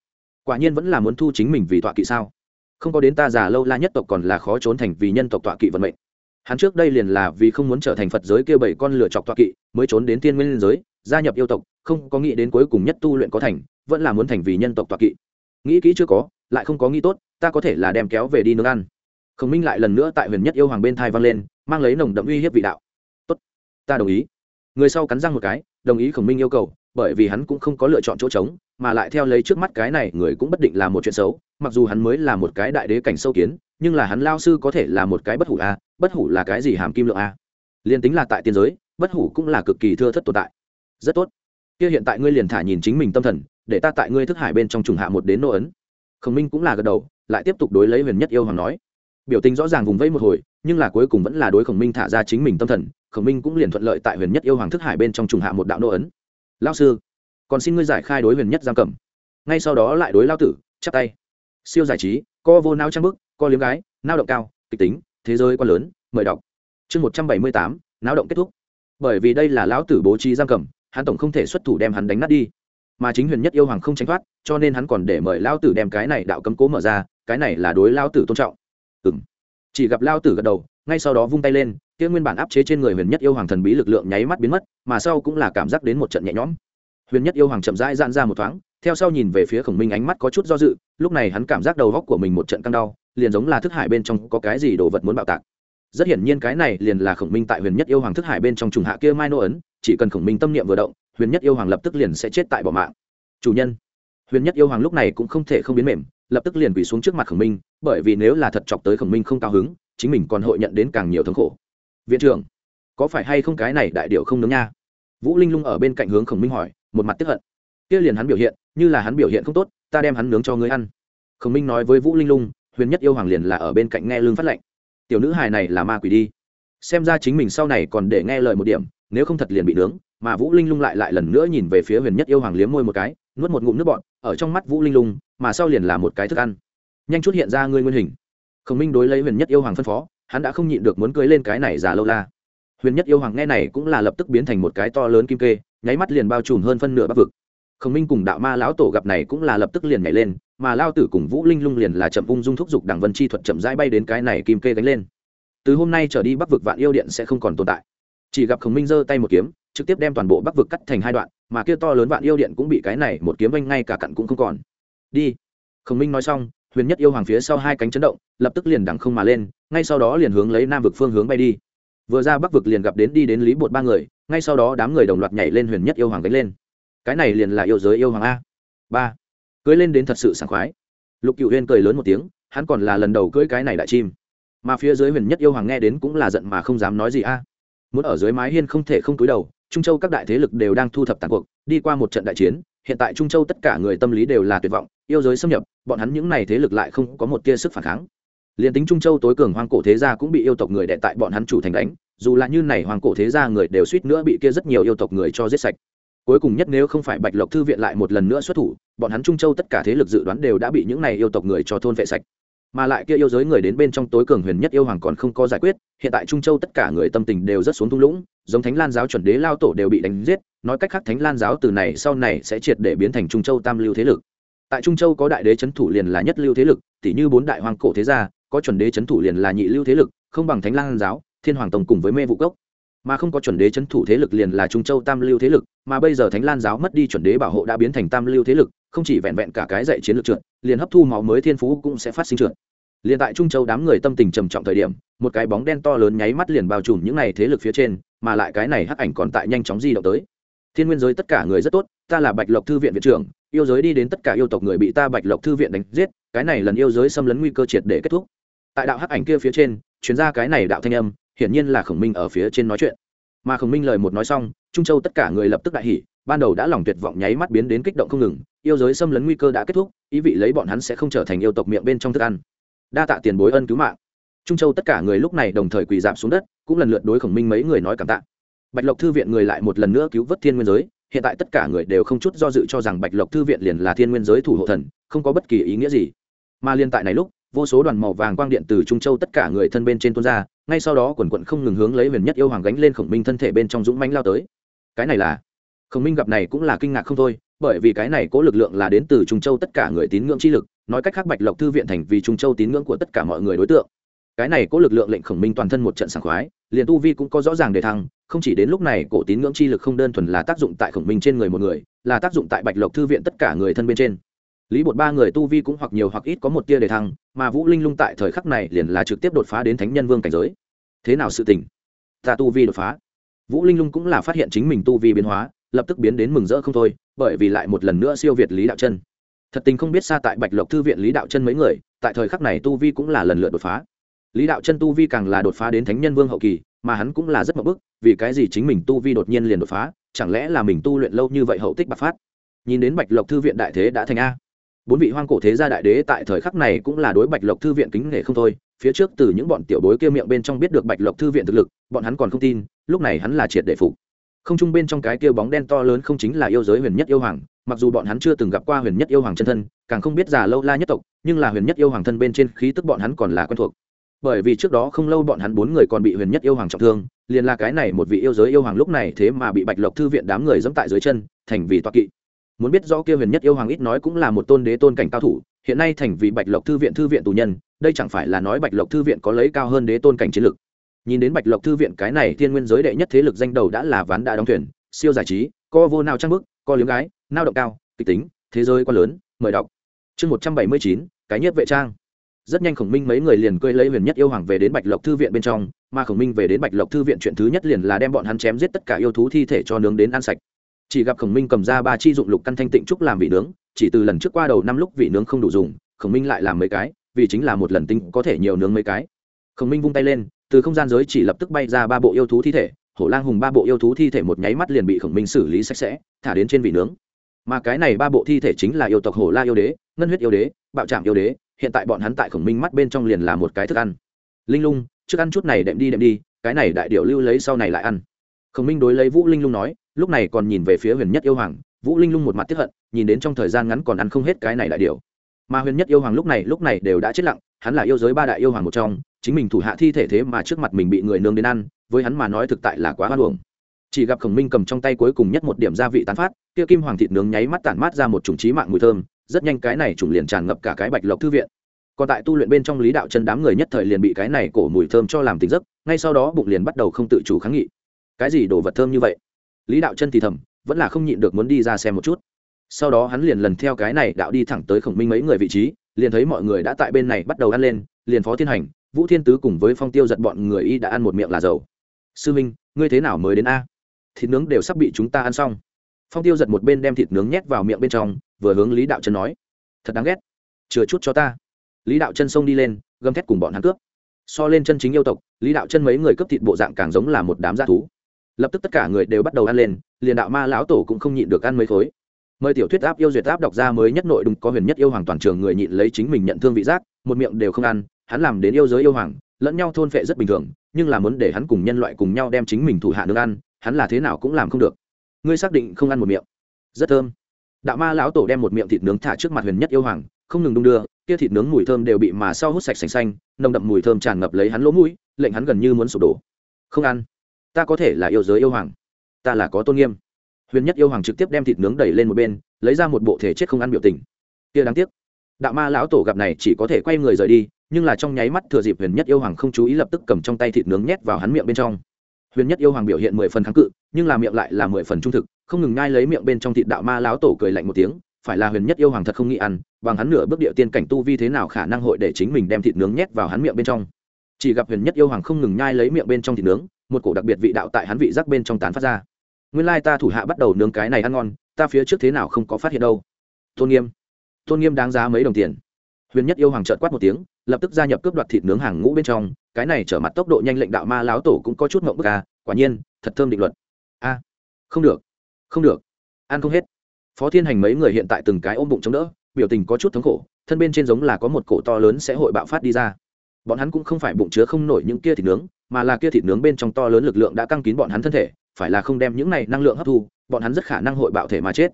Quả nhiên vẫn là muốn thu chính mình vì tọa kỵ sao? Không có đến ta già lâu la nhất tộc còn là khó trốn thành vì nhân tộc tọa kỵ vận mệnh. Hắn trước đây liền là vì không muốn trở thành phật giới kêu bảy con lửa chọc tọa kỵ mới trốn đến thiên nguyên giới, gia nhập yêu tộc, không có nghĩ đến cuối cùng nhất tu luyện có thành, vẫn là muốn thành vì nhân tộc toạc kỵ. Nghĩ kỹ chưa có, lại không có nghĩ tốt, ta có thể là đem kéo về đi nướng ăn. Khổng minh lại lần nữa tại huyền nhất yêu hoàng bên thai vang lên, mang lấy nồng đậm uy hiếp vị đạo. Tốt, ta đồng ý. Người sau cắn răng một cái, đồng ý khổng minh yêu cầu, bởi vì hắn cũng không có lựa chọn chỗ trống, mà lại theo lấy trước mắt cái này, người cũng bất định là một chuyện xấu, mặc dù hắn mới là một cái đại đế cảnh sâu kiến, nhưng là hắn lao sư có thể là một cái bất hủ a, bất hủ là cái gì hàm kim lượng a? Liền tính là tại tiên giới bất hủ cũng là cực kỳ thưa thất tồn tại. Rất tốt. Kia hiện tại ngươi liền thả nhìn chính mình tâm thần, để ta tại ngươi thức hải bên trong trùng hạ một đến nô ấn. Khổng minh cũng là gật đầu, lại tiếp tục đối lấy huyền nhất yêu hoàng nói. Biểu tình rõ ràng vùng vẫy một hồi, nhưng là cuối cùng vẫn là đối khổng minh thả ra chính mình tâm thần, khổng minh cũng liền thuận lợi tại huyền nhất yêu hoàng thức hải bên trong trùng hạ một đạo nô ấn. Lao sư, còn xin ngươi giải khai đối huyền nhất giam cầm. Ngay sau đó lại đối lao tử, chắp tay. Siêu giải trí, co vô nao trang bức, co liếm gái, nao động cao, kịch tính, thế giới quá lớn, mời đọc. Chương một trăm bảy mươi tám, náo động kết thúc bởi vì đây là lão tử bố trí giam cầm, hắn tổng không thể xuất thủ đem hắn đánh nát đi. Mà chính huyền nhất yêu hoàng không tránh thoát, cho nên hắn còn để mời lao tử đem cái này đạo cấm cố mở ra, cái này là đối lao tử tôn trọng. Ừ m chỉ gặp lao tử gật đầu, ngay sau đó vung tay lên, kia nguyên bản áp chế trên người huyền nhất yêu hoàng thần bí lực lượng nháy mắt biến mất, mà sau cũng là cảm giác đến một trận nhẹ nhõm. Huyền nhất yêu hoàng chậm rãi dạn ra một thoáng, theo sau nhìn về phía khổng minh ánh mắt có chút do dự, lúc này hắn cảm giác đầu góc của mình một trận căng đau, liền giống là thức hải bên trong có cái gì đồ vật muốn bạo tạc rất hiển nhiên cái này liền là khổng minh tại huyền nhất yêu hoàng thức hải bên trong trùng hạ kia mai nô ấn, chỉ cần khổng minh tâm niệm vừa động, huyền nhất yêu hoàng lập tức liền sẽ chết tại bỏ mạng. Chủ nhân, huyền nhất yêu hoàng lúc này cũng không thể không biến mềm, lập tức liền quỳ xuống trước mặt khổng minh, bởi vì nếu là thật chọc tới khổng minh không cao hứng, chính mình còn hội nhận đến càng nhiều thống khổ. Viện trưởng, có phải hay không cái này đại điệu không nướng nha? Vũ linh lung ở bên cạnh hướng khổng minh hỏi, một mặt tiếp hận. Kia liền hắn biểu hiện, như là hắn biểu hiện không tốt, ta đem hắn nướng cho ngươi ăn. Khổng minh nói với vũ linh lung, huyền nhất yêu hoàng liền là ở bên cạnh nghe lương phát lệnh tiểu nữ hài này là ma quỷ đi. Xem ra chính mình sau này còn để nghe lời một điểm, nếu không thật liền bị nướng, mà vũ linh lung lại lại lần nữa nhìn về phía huyền nhất yêu hoàng liếm môi một cái, nuốt một ngụm nước bọn ở trong mắt vũ linh lung, mà sau liền là một cái thức ăn. Nhanh chút hiện ra ngươi nguyên hình. Khổng minh đối lấy huyền nhất yêu hoàng phân phó, hắn đã không nhịn được muốn cưới lên cái này giả lâu la. Huyền nhất yêu hoàng nghe này cũng là lập tức biến thành một cái to lớn kim kê, nháy mắt liền bao trùm hơn phân nửa bắc vực khổng minh cùng đạo ma lão tổ gặp này cũng là lập tức liền nhảy lên, mà lao tử cùng vũ linh lung liền là chậm ung dung thúc giục đảng vân chi thuật chậm rãi bay đến cái này kim kê gánh lên. Từ hôm nay trở đi bắc vực vạn yêu điện sẽ không còn tồn tại. Chỉ gặp khổng minh giơ tay một kiếm, trực tiếp đem toàn bộ bắc vực cắt thành hai đoạn, mà kia to lớn vạn yêu điện cũng bị cái này một kiếm vanh ngay cả cặn cũng không còn. Đi. Khổng minh nói xong, huyền nhất yêu hoàng phía sau hai cánh chấn động, lập tức liền đằng không mà lên, ngay sau đó liền hướng lấy nam vực phương hướng bay đi. Vừa ra bắc vực liền gặp đến đi đến lý bột ba người, ngay sau đó đám người đồng loạt nhảy lên huyền nhất yêu hoàng gánh lên cái này liền là yêu giới yêu hoàng a. Ba. Cưới lên đến thật sự sảng khoái. Lục cựu huyên cười lớn một tiếng, hắn còn là lần đầu cưới cái này đại chim. Mà phía dưới huyền nhất yêu hoàng nghe đến cũng là giận mà không dám nói gì a. Muốn ở dưới mái hiên không thể không cúi đầu, trung châu các đại thế lực đều đang thu thập tàn cuộc, đi qua một trận đại chiến, hiện tại trung châu tất cả người tâm lý đều là tuyệt vọng, yêu giới xâm nhập, bọn hắn những n à y thế lực lại không có một tia sức phản kháng. Liền tính trung châu tối cường hoang cổ thế gia cũng bị yêu tộc người đệ tại bọn hắn chủ thành đánh, dù là như này hoàng cổ thế gia người đều suýt nữa bị kia rất nhiều yêu tộc người cho giết sạch cuối cùng nhất nếu không phải bạch lộc thư viện lại một lần nữa xuất thủ, bọn hắn trung châu tất cả thế lực dự đoán đều đã bị những này yêu tộc người cho thôn vệ sạch. Mà lại kia yêu giới người đến bên trong tối cường huyền nhất yêu hoàng còn không có giải quyết, hiện tại trung châu tất cả người tâm tình đều rất xuống thung lũng, giống thánh lan giáo chuẩn đế lao tổ đều bị đánh giết, nói cách khác thánh lan giáo từ này sau này sẽ triệt để biến thành trung châu tam lưu thế lực. Tại trung châu có đại đế c h ấ n thủ liền là nhất lưu thế lực tỷ như bốn đại hoàng cổ thế gia, có chuẩn đế c h ấ n thủ liền là nhị lưu thế lực, không bằng thánh lan giáo, thiên hoàng tông cùng với mê vụ cốc mà không có chuẩn đế c thủ thế lực liền là trung châu tam lưu thế lực, mà bây giờ thánh lan giáo mất đi chuẩn đế bảo hộ đã biến thành tam lưu thế lực, không chỉ vẹn vẹn cả cái dạy chiến lược trượt, liền hấp thu máu mới thiên phú cũng sẽ phát sinh trượt. Liền tại trung châu đám người tâm tình trầm trọng thời điểm, một cái bóng đen to lớn nháy mắt liền bao trùm những này thế lực phía trên, mà lại cái này hắc ảnh còn tại nhanh chóng di động tới. Thiên nguyên giới tất cả người rất tốt, ta là bạch lộc thư viện viện trưởng, yêu giới đi đến tất cả yêu tộc người bị ta bạch lộc thư viện đánh giết, cái này lần yêu giới xâm lấn nguy cơ triệt để kết thúc. Tại đạo hắc ảnh kia phía trên chuyến ra cái này đạo thanh âm hiển nhiên là khổng minh ở phía trên nói chuyện. Mà khổng minh lời một nói xong, trung châu tất cả người lập tức đại hỉ, ban đầu đã lòng tuyệt vọng nháy mắt biến đến kích động không ngừng, yêu giới xâm lấn nguy cơ đã kết thúc, ý vị lấy bọn hắn sẽ không trở thành yêu tộc miệng bên trong thức ăn. Đa tạ tiền bối ân cứu mạng. Trung châu tất cả người lúc này đồng thời quỳ giảm xuống đất, cũng lần lượt đối khổng minh mấy người nói cảm tạ. Bạch lộc thư viện người lại một lần nữa cứu vớt thiên nguyên giới, hiện tại tất cả người đều không chút do dự cho rằng bạch lộc thư viện liền là thiên nguyên giới thủ hộ thần, không có bất kỳ ý nghĩa gì. Mà liên tại này lúc, vô số đoàn màu vàng quang điện từ trung châu tất cả người thân bên trên tuôn ra ngay sau đó quần quận không ngừng hướng lấy huyền nhất yêu hoàng gánh lên khổng minh thân thể bên trong dũng mánh lao tới. Cái này là, khổng minh gặp này cũng là kinh ngạc không thôi, bởi vì cái này có lực lượng là đến từ trung châu tất cả người tín ngưỡng chi lực, nói cách khác bạch lộc thư viện thành vì trung châu tín ngưỡng của tất cả mọi người đối tượng. Cái này có lực lượng lệnh khổng minh toàn thân một trận sảng khoái, liền tu vi cũng có rõ ràng đề thăng, không chỉ đến lúc này cổ tín ngưỡng chi lực không đơn thuần là tác dụng tại khổng minh trên người một người, là tác dụng tại bạch lộc thư viện tất cả người thân bên trên lý bột ba người tu vi cũng hoặc nhiều hoặc ít có một tia đề thăng, mà vũ linh lung tại thời khắc này liền là trực tiếp đột phá đến thánh nhân vương cảnh giới. Thế nào sự tình? Ta tu vi đột phá. Vũ linh lung cũng là phát hiện chính mình tu vi biến hóa, lập tức biến đến mừng rỡ không thôi, bởi vì lại một lần nữa siêu việt lý đạo chân. Thật tình không biết xa tại bạch lộc thư viện lý đạo chân mấy người, tại thời khắc này tu vi cũng là lần lượt đột phá. Lý đạo chân tu vi càng là đột phá đến thánh nhân vương hậu kỳ, mà hắn cũng là rất mập bức, vì cái gì chính mình tu vi đột nhiên liền đột phá, chẳng lẽ là mình tu luyện lâu như vậy hậu tích bạc phát? Nhìn đến bạch lộc thư viện đại thế đã thành a bốn vị hoang cổ thế gia đại đế tại thời khắc này cũng là đối bạch lộc thư viện kính nể không thôi, phía trước từ những bọn tiểu bối kia miệng bên trong biết được bạch lộc thư viện thực lực, bọn hắn còn không tin, lúc này hắn là triệt để phục. Không trung bên trong cái kia bóng đen to lớn không chính là yêu giới huyền nhất yêu hoàng, mặc dù bọn hắn chưa từng gặp qua huyền nhất yêu hoàng chân thân, càng không biết già lâu la nhất tộc, nhưng là huyền nhất yêu hoàng thân bên trên khí tức bọn hắn còn là quen thuộc. Bởi vì trước đó không lâu bọn hắn bốn người còn bị huyền nhất yêu hoàng trọng thương, liền là cái này một vị yêu giới yêu hoàng lúc này thế mà bị bạch lộc thư viện đám người dẫm tại dưới chân, thành vì toa kỵ muốn biết rõ kia huyền nhất yêu hoàng ít nói cũng là một tôn đế tôn cảnh cao thủ, hiện nay thành vì bạch lộc thư viện thư viện tù nhân, đây chẳng phải là nói bạch lộc thư viện có lấy cao hơn đế tôn cảnh chiến lực. Nhìn đến bạch lộc thư viện cái này thiên nguyên giới đệ nhất thế lực danh đầu đã là ván đã đóng thuyền, siêu giải trí, co vô nào trang bức, co liếm gái, nao động cao, kịch tính, thế giới quá lớn, mời đọc. Chương một trăm bảy mươi chín, cái nhất vệ trang. Rất nhanh khổng minh mấy người liền cơi lấy huyền nhất yêu hoàng về đến bạch lộc thư viện bên trong, mà khổng minh về đến bạch lộc thư viện chuyện thứ nhất liền là đem bọn hắn chém giết tất cả yêu thú thi thể cho nướng đến ăn sạch chỉ gặp khổng minh cầm ra ba chi dụng lục căn thanh tịnh trúc làm vị nướng, chỉ từ lần trước qua đầu năm lúc vị nướng không đủ dùng, khổng minh lại làm mấy cái, vì chính là một lần tinh có thể nhiều nướng mấy cái. Khổng minh vung tay lên, từ không gian giới chỉ lập tức bay ra ba bộ yêu thú thi thể, hổ lang hùng ba bộ yêu thú thi thể một nháy mắt liền bị khổng minh xử lý sạch sẽ, thả đến trên vị nướng. Mà cái này ba bộ thi thể chính là yêu tộc hổ la yêu đế, ngân huyết yêu đế, bạo trạm yêu đế, hiện tại bọn hắn tại khổng minh mắt bên trong liền là một cái thức ăn. Linh lung, trước ăn chút này đệm đi đệm đi, cái này đại điệu lưu lấy sau này lại ăn. Khổng minh đối lấy vũ linh lung nói lúc này còn nhìn về phía huyền nhất yêu hoàng, vũ linh lung một mặt tiếp hận, nhìn đến trong thời gian ngắn còn ăn không hết cái này đại điều. mà huyền nhất yêu hoàng lúc này lúc này đều đã chết lặng, hắn là yêu giới ba đại yêu hoàng một trong, chính mình thủ hạ thi thể thế mà trước mặt mình bị người nương đến ăn, với hắn mà nói thực tại là quá hoan hồng chỉ gặp khổng minh cầm trong tay cuối cùng nhất một điểm gia vị tán phát, kia kim hoàng thịt nướng nháy mắt tản mát ra một chủng trí mạng mùi thơm, rất nhanh cái này chủng liền tràn ngập cả cái bạch lộc thư viện. Còn tại tu luyện bên trong lý đạo chân đám người nhất thời liền bị cái này cổ mùi thơm cho làm tỉnh giấc, ngay sau đó bụng liền bắt đầu không tự chủ kháng nghị. Cái gì đồ vật thơm như vậy? Lý đạo chân thì thầm, vẫn là không nhịn được muốn đi ra xem một chút. Sau đó hắn liền lần theo cái này đạo đi thẳng tới khổng minh mấy người vị trí, liền thấy mọi người đã tại bên này bắt đầu ăn lên, liền phó thiên hành, vũ thiên tứ cùng với phong tiêu giật bọn người y đã ăn một miệng là dầu. Sư minh, ngươi thế nào mới đến a? Thịt nướng đều sắp bị chúng ta ăn xong. Phong tiêu giật một bên đem thịt nướng nhét vào miệng bên trong, vừa hướng lý đạo chân nói, thật đáng ghét. Chừa chút cho ta. Lý đạo chân xông đi lên, gầm thét cùng bọn hắn cướp. So lên chân chính yêu tộc, lý đạo chân mấy người cướp thịt bộ dạng càng giống là một đám g thú lập tức tất cả người đều bắt đầu ăn lên, liền đạo ma lão tổ cũng không nhịn được ăn mấy khối. Mời tiểu thuyết áp yêu duyệt áp đọc ra mới nhất nội đúng có huyền nhất yêu hoàng toàn trường người nhịn lấy chính mình nhận thương vị giác, một miệng đều không ăn, hắn làm đến yêu giới yêu hoàng, lẫn nhau thôn phệ rất bình thường, nhưng là muốn để hắn cùng nhân loại cùng nhau đem chính mình thủ hạ nước ăn, hắn là thế nào cũng làm không được. Ngươi xác định không ăn một miệng. Rất thơm. Đạo ma lão tổ đem một miệng thịt nướng thả trước mặt huyền nhất yêu hoàng, không ngừng đung đưa, kia thịt nướng mùi thơm đều bị mà sau hút sạch sành xanh, nồng đậm mùi thơm tràn ngập lấy hắn lỗ mũi, lệnh hắn gần như muốn sụp đổ. Không ăn ta có thể là yêu giới yêu hoàng. Ta là có tôn nghiêm. Huyền nhất yêu hoàng trực tiếp đem thịt nướng đẩy lên một bên, lấy ra một bộ thể chết không ăn biểu tình. Kia đáng tiếc. Đạo ma lão tổ gặp này chỉ có thể quay người rời đi, nhưng là trong nháy mắt thừa dịp huyền nhất yêu hoàng không chú ý lập tức cầm trong tay thịt nướng nhét vào hắn miệng bên trong. Huyền nhất yêu hoàng biểu hiện mười phần kháng cự, nhưng là miệng lại là mười phần trung thực, không ngừng ngai lấy miệng bên trong thịt đạo ma lão tổ cười lạnh một tiếng, phải là huyền nhất yêu hoàng thật không nghĩ ăn, bằng hắn nửa bước địa tiên cảnh tu vi thế nào khả năng hội để chính mình đem thịt nướng nhét vào hắn miệng bên trong. Chỉ gặp huyền nhất yêu hoàng không ngừng nhai lấy miệng bên trong thịt nướng một cổ đặc biệt vị đạo tại hắn vị giác bên trong tán phát ra. Nguyên lai ta thủ hạ bắt đầu nướng cái này ăn ngon, ta phía trước thế nào không có phát hiện đâu. Tôn nghiêm. Tôn nghiêm đáng giá mấy đồng tiền. Huyền nhất yêu hoàng trợt quát một tiếng, lập tức gia nhập cướp đoạt thịt nướng hàng ngũ bên trong, cái này trở mặt tốc độ nhanh lệnh đạo ma láo tổ cũng có chút mộng bức à quả nhiên, thật thơm định luật. A. Không được. Không được. Ăn không hết. Phó thiên hành mấy người hiện tại từng cái ôm bụng chống đỡ, biểu tình có chút thống khổ, thân bên trên giống là có một cổ to lớn sẽ hội bạo phát đi ra. Bọn hắn cũng không phải bụng chứa không nổi những kia thịt nướng mà là kia thịt nướng bên trong to lớn lực lượng đã căng kín bọn hắn thân thể, phải là không đem những này năng lượng hấp thu, bọn hắn rất khả năng hội bạo thể mà chết.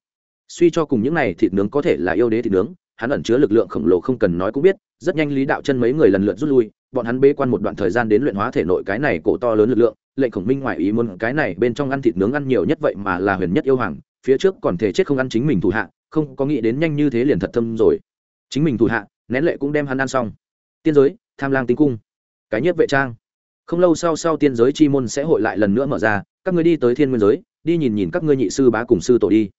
Suy cho cùng những này thịt nướng có thể là yêu đế thịt nướng, hắn ẩn chứa lực lượng khổng lồ không cần nói cũng biết, rất nhanh lý đạo chân mấy người lần lượt rút lui, bọn hắn bế quan một đoạn thời gian đến luyện hóa thể nội cái này cổ to lớn lực lượng, lệnh khổng minh ngoại ý muốn cái này bên trong ăn thịt nướng ăn nhiều nhất vậy mà là huyền nhất yêu hoàng, phía trước còn thể chết không ăn chính mình thủ hạ, không có nghĩ đến nhanh như thế liền thật thâm rồi. Chính mình thủ hạ, nén lệ cũng đem hắn ăn xong. Tiên giới, tham lang tinh cung. Cái nhất vệ trang không lâu sau sau tiên giới chi môn sẽ hội lại lần nữa mở ra, các ngươi đi tới thiên nguyên giới, đi nhìn nhìn các ngươi nhị sư bá cùng sư tổ đi.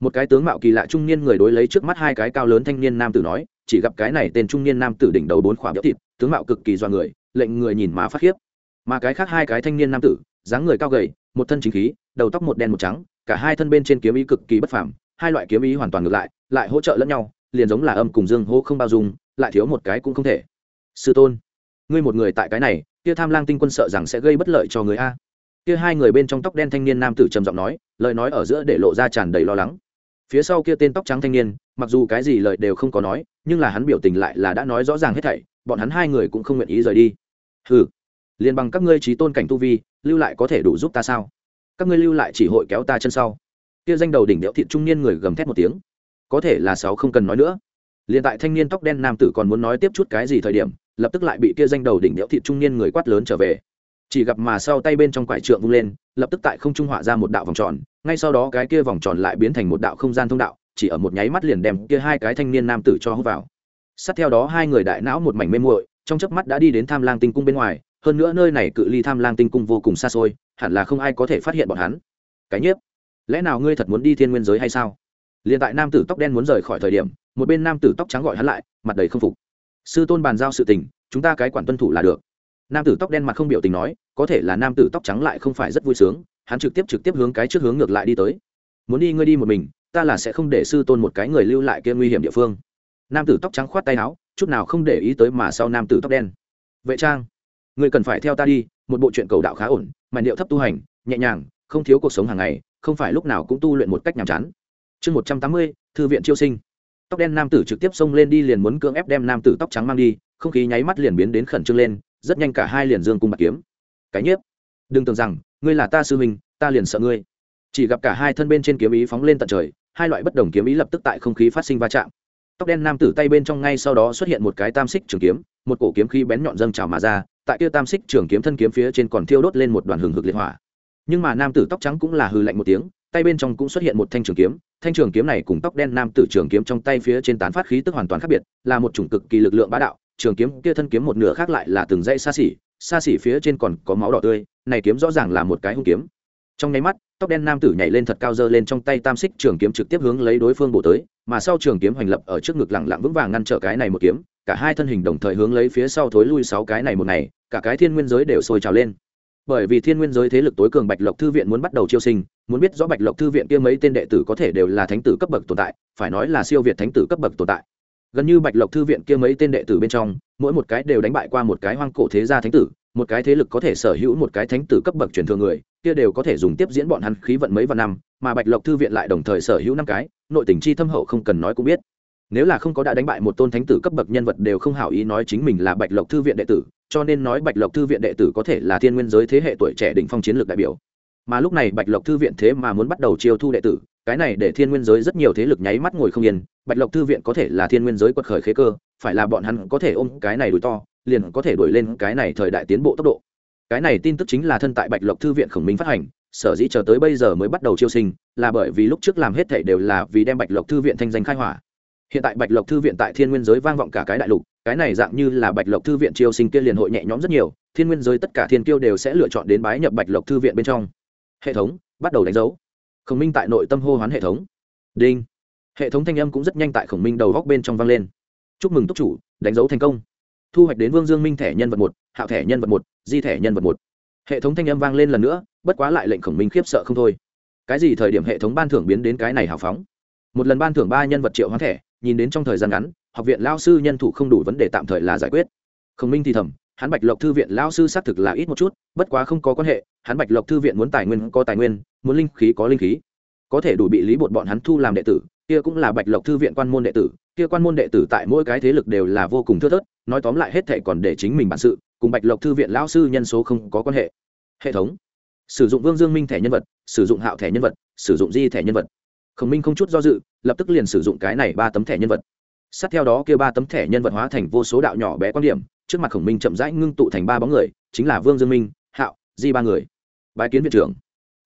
Một cái tướng mạo kỳ lạ trung niên người đối lấy trước mắt hai cái cao lớn thanh niên nam tử nói, chỉ gặp cái này tên trung niên nam tử đỉnh đầu bốn khỏa béo thịt, tướng mạo cực kỳ do người, lệnh người nhìn má phát khiếp. Mà cái khác hai cái thanh niên nam tử, dáng người cao gầy, một thân chính khí, đầu tóc một đen một trắng, cả hai thân bên trên kiếm ý cực kỳ bất phàm, hai loại kiếm ý hoàn toàn ngược lại lại hỗ trợ lẫn nhau, liền giống là âm cùng dương hô không bao dung, lại thiếu một cái cũng không thể. Sư tôn, ngươi một người tại cái này kia tham lang tinh quân sợ rằng sẽ gây bất lợi cho người a. Kia hai người bên trong tóc đen thanh niên nam tử trầm giọng nói, lời nói ở giữa để lộ ra tràn đầy lo lắng. Phía sau kia tên tóc trắng thanh niên, mặc dù cái gì lời đều không có nói, nhưng là hắn biểu tình lại là đã nói rõ ràng hết thảy, bọn hắn hai người cũng không nguyện ý rời đi. Ừ liền bằng các ngươi trí tôn cảnh tu vi, lưu lại có thể đủ giúp ta sao? Các ngươi lưu lại chỉ hội kéo ta chân sau. Kia danh đầu đỉnh đẽo thịt trung niên người gầm thét một tiếng. Có thể là sáu không cần nói nữa. Liền tại thanh niên tóc đen nam tử còn muốn nói tiếp chút cái gì thời điểm lập tức lại bị kia danh đầu đỉnh đẽo thịt trung niên người quát lớn trở về. Chỉ gặp mà sau tay bên trong quải trượng vung lên, lập tức tại không trung họa ra một đạo vòng tròn, ngay sau đó cái kia vòng tròn lại biến thành một đạo không gian thông đạo, chỉ ở một nháy mắt liền đem kia hai cái thanh niên nam tử cho hút vào. Sát theo đó hai người đại não một mảnh mê muội, trong chớp mắt đã đi đến tham lang tinh cung bên ngoài, hơn nữa nơi này cự ly tham lang tinh cung vô cùng xa xôi, hẳn là không ai có thể phát hiện bọn hắn. Cái nhiếp, lẽ nào ngươi thật muốn đi thiên nguyên giới hay sao? Liền tại nam tử tóc đen muốn rời khỏi thời điểm, một bên nam tử tóc trắng gọi hắn lại, mặt đầy không phục sư tôn bàn giao sự tình, chúng ta cái quản tuân thủ là được. Nam tử tóc đen mặt không biểu tình nói, có thể là nam tử tóc trắng lại không phải rất vui sướng, hắn trực tiếp trực tiếp hướng cái trước hướng ngược lại đi tới. Muốn đi ngươi đi một mình, ta là sẽ không để sư tôn một cái người lưu lại kia nguy hiểm địa phương. Nam tử tóc trắng khoát tay áo, chút nào không để ý tới mà sau nam tử tóc đen. Vệ trang, ngươi cần phải theo ta đi, một bộ truyện cầu đạo khá ổn mà điệu thấp tu hành, nhẹ nhàng, không thiếu cuộc sống hàng ngày, không phải lúc nào cũng tu luyện một cách nhàm chán. Chương một trăm tám mươi, thư viện chiêu sinh tóc đen nam tử trực tiếp xông lên đi liền muốn cưỡng ép đem nam tử tóc trắng mang đi, không khí nháy mắt liền biến đến khẩn trương lên, rất nhanh cả hai liền dương cung bạc kiếm. Cái nhiếp, đừng tưởng rằng, ngươi là ta sư huynh, ta liền sợ ngươi. Chỉ gặp cả hai thân bên trên kiếm ý phóng lên tận trời, hai loại bất đồng kiếm ý lập tức tại không khí phát sinh va chạm. Tóc đen nam tử tay bên trong ngay sau đó xuất hiện một cái tam xích trường kiếm, một cổ kiếm khí bén nhọn dâng trào mà ra, tại kia tam xích trường kiếm thân kiếm phía trên còn thiêu đốt lên một đoàn hừng hực liệt hỏa. Nhưng mà nam tử tóc trắng cũng là hư lạnh một tiếng, tay bên trong cũng xuất hiện một thanh trường kiếm thanh trường kiếm này cùng tóc đen nam tử trường kiếm trong tay phía trên tán phát khí tức hoàn toàn khác biệt, là một chủng cực kỳ lực lượng bá đạo, trường kiếm kia thân kiếm một nửa khác lại là từng dãy xa xỉ xa xỉ phía trên còn có máu đỏ tươi, này kiếm rõ ràng là một cái hung kiếm. Trong nháy mắt, tóc đen nam tử nhảy lên thật cao dơ lên trong tay tam xích trường kiếm trực tiếp hướng lấy đối phương bổ tới, mà sau trường kiếm hoành lập ở trước ngực lẳng lặng vững vàng ngăn trở cái này một kiếm, cả hai thân hình đồng thời hướng lấy phía sau thối lui sáu cái này một ngày, cả cái thiên nguyên giới đều sôi trào lên bởi vì thiên nguyên giới thế lực tối cường bạch lộc thư viện muốn bắt đầu chiêu sinh, muốn biết rõ bạch lộc thư viện kia mấy tên đệ tử có thể đều là thánh tử cấp bậc tồn tại, phải nói là siêu việt thánh tử cấp bậc tồn tại. Gần như bạch lộc thư viện kia mấy tên đệ tử bên trong, mỗi một cái đều đánh bại qua một cái hoang cổ thế gia thánh tử, một cái thế lực có thể sở hữu một cái thánh tử cấp bậc truyền thừa người, kia đều có thể dùng tiếp diễn bọn hắn khí vận mấy vạn năm, mà bạch lộc thư viện lại đồng thời sở hữu năm cái, nội tình chi thâm hậu không cần nói cũng biết. Nếu là không có đã đánh bại một tôn thánh tử cấp bậc nhân vật đều không hảo ý nói chính mình là bạch lộc thư viện đệ tử cho nên nói bạch lộc thư viện đệ tử có thể là thiên nguyên giới thế hệ tuổi trẻ đỉnh phong chiến lược đại biểu. Mà lúc này bạch lộc thư viện thế mà muốn bắt đầu chiêu thu đệ tử, cái này để thiên nguyên giới rất nhiều thế lực nháy mắt ngồi không yên. Bạch lộc thư viện có thể là thiên nguyên giới quật khởi khế cơ, phải là bọn hắn có thể ôm cái này đuổi to, liền có thể đổi lên cái này thời đại tiến bộ tốc độ. Cái này tin tức chính là thân tại bạch lộc thư viện khổng minh phát hành, sở dĩ chờ tới bây giờ mới bắt đầu chiêu sinh, là bởi vì lúc trước làm hết thể đều là vì đem bạch lộc thư viện thanh danh khai hỏa hiện tại bạch lộc thư viện tại thiên nguyên giới vang vọng cả cái đại lục, cái này dạng như là bạch lộc thư viện chiêu sinh kia liền hội nhẹ nhõm rất nhiều, thiên nguyên giới tất cả thiên kiêu đều sẽ lựa chọn đến bái nhập bạch lộc thư viện bên trong. Hệ thống, bắt đầu đánh dấu. Khổng minh tại nội tâm hô hoán hệ thống. Đinh. Hệ thống thanh âm cũng rất nhanh tại khổng minh đầu góc bên trong vang lên. Chúc mừng túc chủ, đánh dấu thành công. Thu hoạch đến vương dương minh thẻ nhân vật một, hạo thẻ nhân vật một, di thẻ nhân vật một. Hệ thống thanh âm vang lên lần nữa, bất quá lại lệnh khổng minh khiếp sợ không thôi. Cái gì thời điểm hệ thống ban thưởng biến đến cái này hào phóng? Một lần ban thưởng ba nhân vật triệu hoán thẻ nhìn đến trong thời gian ngắn, học viện lao sư nhân thủ không đủ vấn đề tạm thời là giải quyết. Khổng minh thì thầm, hắn bạch lộc thư viện lao sư xác thực là ít một chút, bất quá không có quan hệ, hắn bạch lộc thư viện muốn tài nguyên có tài nguyên, muốn linh khí có linh khí. Có thể đủ bị lý bột bọn hắn thu làm đệ tử, kia cũng là bạch lộc thư viện quan môn đệ tử, kia quan môn đệ tử tại mỗi cái thế lực đều là vô cùng thưa thớt, nói tóm lại hết thệ còn để chính mình bản sự, cùng bạch lộc thư viện lão sư nhân số không có quan hệ. Hệ thống. Sử dụng vương dương minh thẻ nhân vật, sử dụng hạo thẻ nhân vật, sử dụng di thẻ nhân vật khổng minh không chút do dự, lập tức liền sử dụng cái này ba tấm thẻ nhân vật. Sát theo đó kia ba tấm thẻ nhân vật hóa thành vô số đạo nhỏ bé quan điểm, trước mặt khổng minh chậm rãi ngưng tụ thành ba bóng người, chính là vương dương minh, hạo, di ba người. Bài kiến viện trưởng.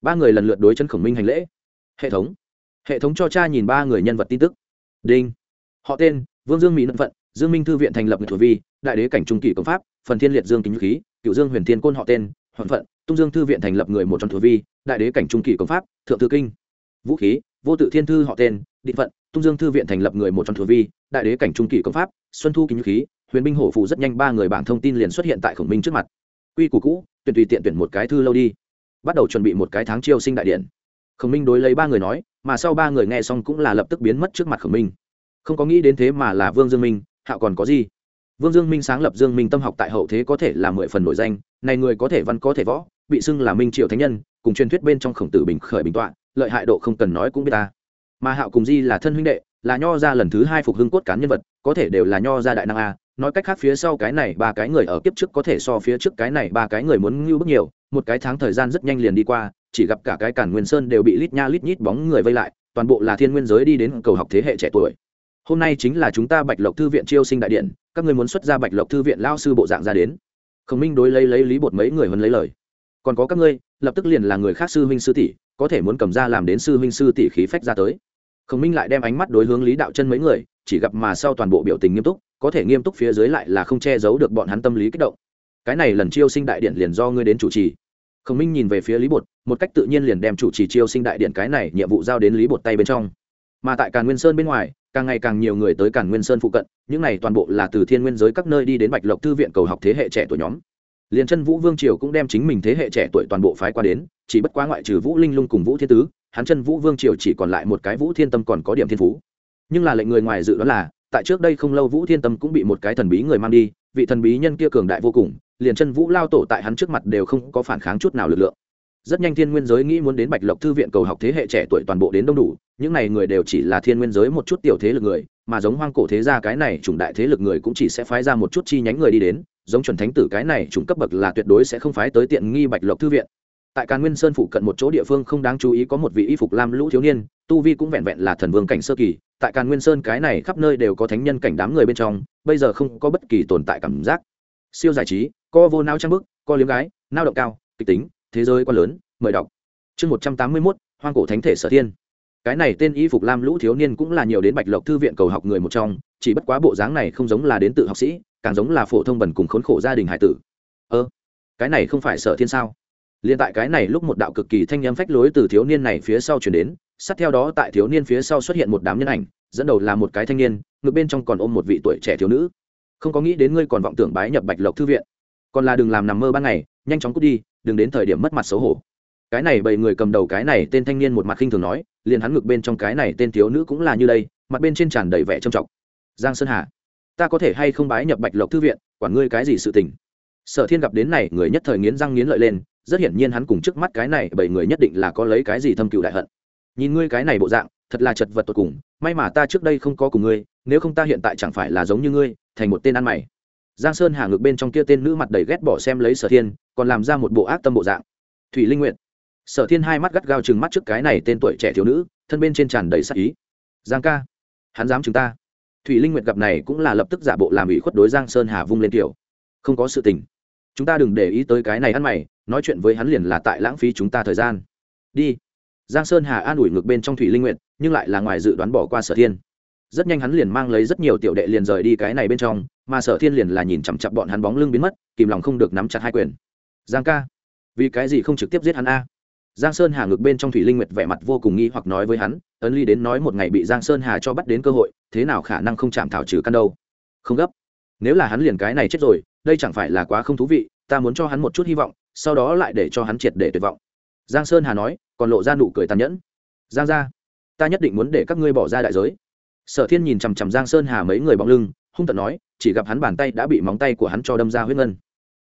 Ba người lần lượt đối chân khổng minh hành lễ. Hệ thống. Hệ thống cho cha nhìn ba người nhân vật tin tức. Đinh. Họ tên, vương dương mỹ nận phận, dương minh thư viện thành lập người thuộc vi, đại đế cảnh trung kỳ công pháp, phần thiên liệt dương kính khí, cựu dương huyền thiên côn họ tên hoàn phận, tung dương thư viện thành lập người một trong thuộc vi, đại đế cảnh trung kỳ công pháp, thượng thư kinh. Vũ khí vô tự thiên thư họ tên, định phận, tung dương thư viện thành lập người một trong thừa vi, đại đế cảnh trung kỳ công pháp, xuân thu kính khí, huyền binh hổ phụ rất nhanh ba người bảng thông tin liền xuất hiện tại khổng minh trước mặt. Quy củ cũ, tuyển tùy tiện tuyển một cái thư lâu đi. Bắt đầu chuẩn bị một cái tháng chiêu sinh đại điện. Khổng minh đối lấy ba người nói, mà sau ba người nghe xong cũng là lập tức biến mất trước mặt khổng minh. Không có nghĩ đến thế mà là vương dương minh, hạo còn có gì? Vương dương minh sáng lập dương minh tâm học tại hậu thế có thể là mười phần nổi danh, này người có thể văn có thể võ, bị xưng là minh triệu thánh nhân cùng truyền thuyết bên trong khổng tử bình khởi bình tọa, lợi hại độ không cần nói cũng biết ta. Mà hạo cùng di là thân huynh đệ, là nho ra lần thứ hai phục hưng cốt cán nhân vật, có thể đều là nho ra đại năng a. Nói cách khác phía sau cái này ba cái người ở kiếp trước có thể so phía trước cái này ba cái người muốn ngưu bức nhiều, một cái tháng thời gian rất nhanh liền đi qua, chỉ gặp cả cái cản nguyên sơn đều bị lít nha lít nhít bóng người vây lại, toàn bộ là thiên nguyên giới đi đến cầu học thế hệ trẻ tuổi. Hôm nay chính là chúng ta bạch lộc thư viện chiêu sinh đại điện, các người muốn xuất ra bạch lộc thư viện lao sư bộ dạng ra đến. Khổng minh đối lấy lấy lý bột mấy người hơn lấy lời còn có các ngươi, lập tức liền là người khác sư huynh sư tỷ, có thể muốn cầm ra làm đến sư huynh sư tỷ khí phách ra tới. Khổng minh lại đem ánh mắt đối hướng lý đạo chân mấy người, chỉ gặp mà sau toàn bộ biểu tình nghiêm túc, có thể nghiêm túc phía dưới lại là không che giấu được bọn hắn tâm lý kích động. Cái này lần chiêu sinh đại điện liền do ngươi đến chủ trì. Khổng minh nhìn về phía lý bột, một cách tự nhiên liền đem chủ trì chiêu sinh đại điện cái này nhiệm vụ giao đến lý bột tay bên trong. Mà tại càn nguyên sơn bên ngoài, càng ngày càng nhiều người tới càn nguyên sơn phụ cận, những này toàn bộ là từ thiên nguyên giới các nơi đi đến bạch lộc thư viện cầu học thế hệ trẻ tuổi nhóm liền chân vũ vương triều cũng đem chính mình thế hệ trẻ tuổi toàn bộ phái qua đến, chỉ bất quá ngoại trừ vũ linh lung cùng vũ thiên tứ, hắn chân vũ vương triều chỉ còn lại một cái vũ thiên tâm còn có điểm thiên phú. Nhưng là lệnh người ngoài dự đoán là, tại trước đây không lâu vũ thiên tâm cũng bị một cái thần bí người mang đi, vị thần bí nhân kia cường đại vô cùng, liền chân vũ lao tổ tại hắn trước mặt đều không có phản kháng chút nào lực lượng. Rất nhanh thiên nguyên giới nghĩ muốn đến bạch lộc thư viện cầu học thế hệ trẻ tuổi toàn bộ đến đông đủ, những này người đều chỉ là thiên nguyên giới một chút tiểu thế lực người, mà giống hoang cổ thế gia cái này chủng đại thế lực người cũng chỉ sẽ phái ra một chút chi nhánh người đi đến giống chuẩn thánh tử cái này chủng cấp bậc là tuyệt đối sẽ không phái tới tiện nghi bạch lộc thư viện. Tại càn nguyên sơn phụ cận một chỗ địa phương không đáng chú ý có một vị y phục lam lũ thiếu niên, tu vi cũng vẹn vẹn là thần vương cảnh sơ kỳ, tại càn nguyên sơn cái này khắp nơi đều có thánh nhân cảnh đám người bên trong, bây giờ không có bất kỳ tồn tại cảm giác. Siêu giải trí co vô nao trang bức co liếm gái, nao động cao, kịch tính, thế giới quá lớn, mời đọc. Chương một trăm tám mươi mốt, hoang cổ thánh thể sở thiên. Cái này tên y phục lam lũ thiếu niên cũng là nhiều đến bạch lộc thư viện cầu học người một trong, chỉ bất quá bộ dáng này không giống là đến tự học sĩ càng giống là phổ thông bẩn cùng khốn khổ gia đình hải tử. Ơ, cái này không phải sở thiên sao? Liền tại cái này lúc một đạo cực kỳ thanh âm phách lối từ thiếu niên này phía sau chuyển đến, sát theo đó tại thiếu niên phía sau xuất hiện một đám nhân ảnh, dẫn đầu là một cái thanh niên ngược bên trong còn ôm một vị tuổi trẻ thiếu nữ. Không có nghĩ đến ngươi còn vọng tưởng bái nhập bạch lộc thư viện. Còn là đừng làm nằm mơ ban ngày, nhanh chóng cút đi, đừng đến thời điểm mất mặt xấu hổ. Cái này bảy người cầm đầu cái này tên thanh niên một mặt khinh thường nói, liền hắn ngực bên trong cái này tên thiếu nữ cũng là như đây, mặt bên trên tràn đầy vẻ trầm trọng. Giang sơn hà ta có thể hay không bái nhập bạch lộc thư viện, quản ngươi cái gì sự tình. Sở thiên gặp đến này, người nhất thời nghiến răng nghiến lợi lên, rất hiển nhiên hắn cùng trước mắt cái này bảy người nhất định là có lấy cái gì thâm cựu đại hận. Nhìn ngươi cái này bộ dạng, thật là chật vật tột cùng, may mà ta trước đây không có cùng ngươi, nếu không ta hiện tại chẳng phải là giống như ngươi, thành một tên ăn mày. Giang sơn hà ngược bên trong kia tên nữ mặt đầy ghét bỏ xem lấy sở thiên, còn làm ra một bộ ác tâm bộ dạng. Thủy linh nguyện sở thiên hai mắt gắt gao chừng mắt trước cái này tên tuổi trẻ thiếu nữ, thân bên trên tràn đầy sắc ý. Giang ca, hắn dám chúng ta thủy linh nguyệt gặp này cũng là lập tức giả bộ làm ủy khuất đối giang sơn hà vung lên tiểu, không có sự tình. Chúng ta đừng để ý tới cái này ăn mày nói chuyện với hắn liền là tại lãng phí chúng ta thời gian. Đi. Giang sơn hà an ủi ngược bên trong thủy linh nguyệt nhưng lại là ngoài dự đoán bỏ qua sở thiên. Rất nhanh hắn liền mang lấy rất nhiều tiểu đệ liền rời đi cái này bên trong mà sở thiên liền là nhìn chằm chặp bọn hắn bóng lưng biến mất kìm lòng không được nắm chặt hai quyền. Giang ca vì cái gì không trực tiếp giết hắn a? Giang sơn hà ngược bên trong thủy linh nguyệt vẻ mặt vô cùng nghi hoặc nói với hắn, ấn ly đến nói một ngày bị giang sơn hà cho bắt đến cơ hội, thế nào khả năng không chạm thảo trừ căn đâu? Không gấp. Nếu là hắn liền cái này chết rồi, đây chẳng phải là quá không thú vị, ta muốn cho hắn một chút hy vọng, sau đó lại để cho hắn triệt để tuyệt vọng. Giang sơn hà nói, còn lộ ra nụ cười tàn nhẫn. Giang gia, ta nhất định muốn để các ngươi bỏ ra đại giới. Sở thiên nhìn chằm chằm giang sơn hà mấy người bóng lưng, hung tận nói, chỉ gặp hắn bàn tay đã bị móng tay của hắn cho đâm ra huyết ngân.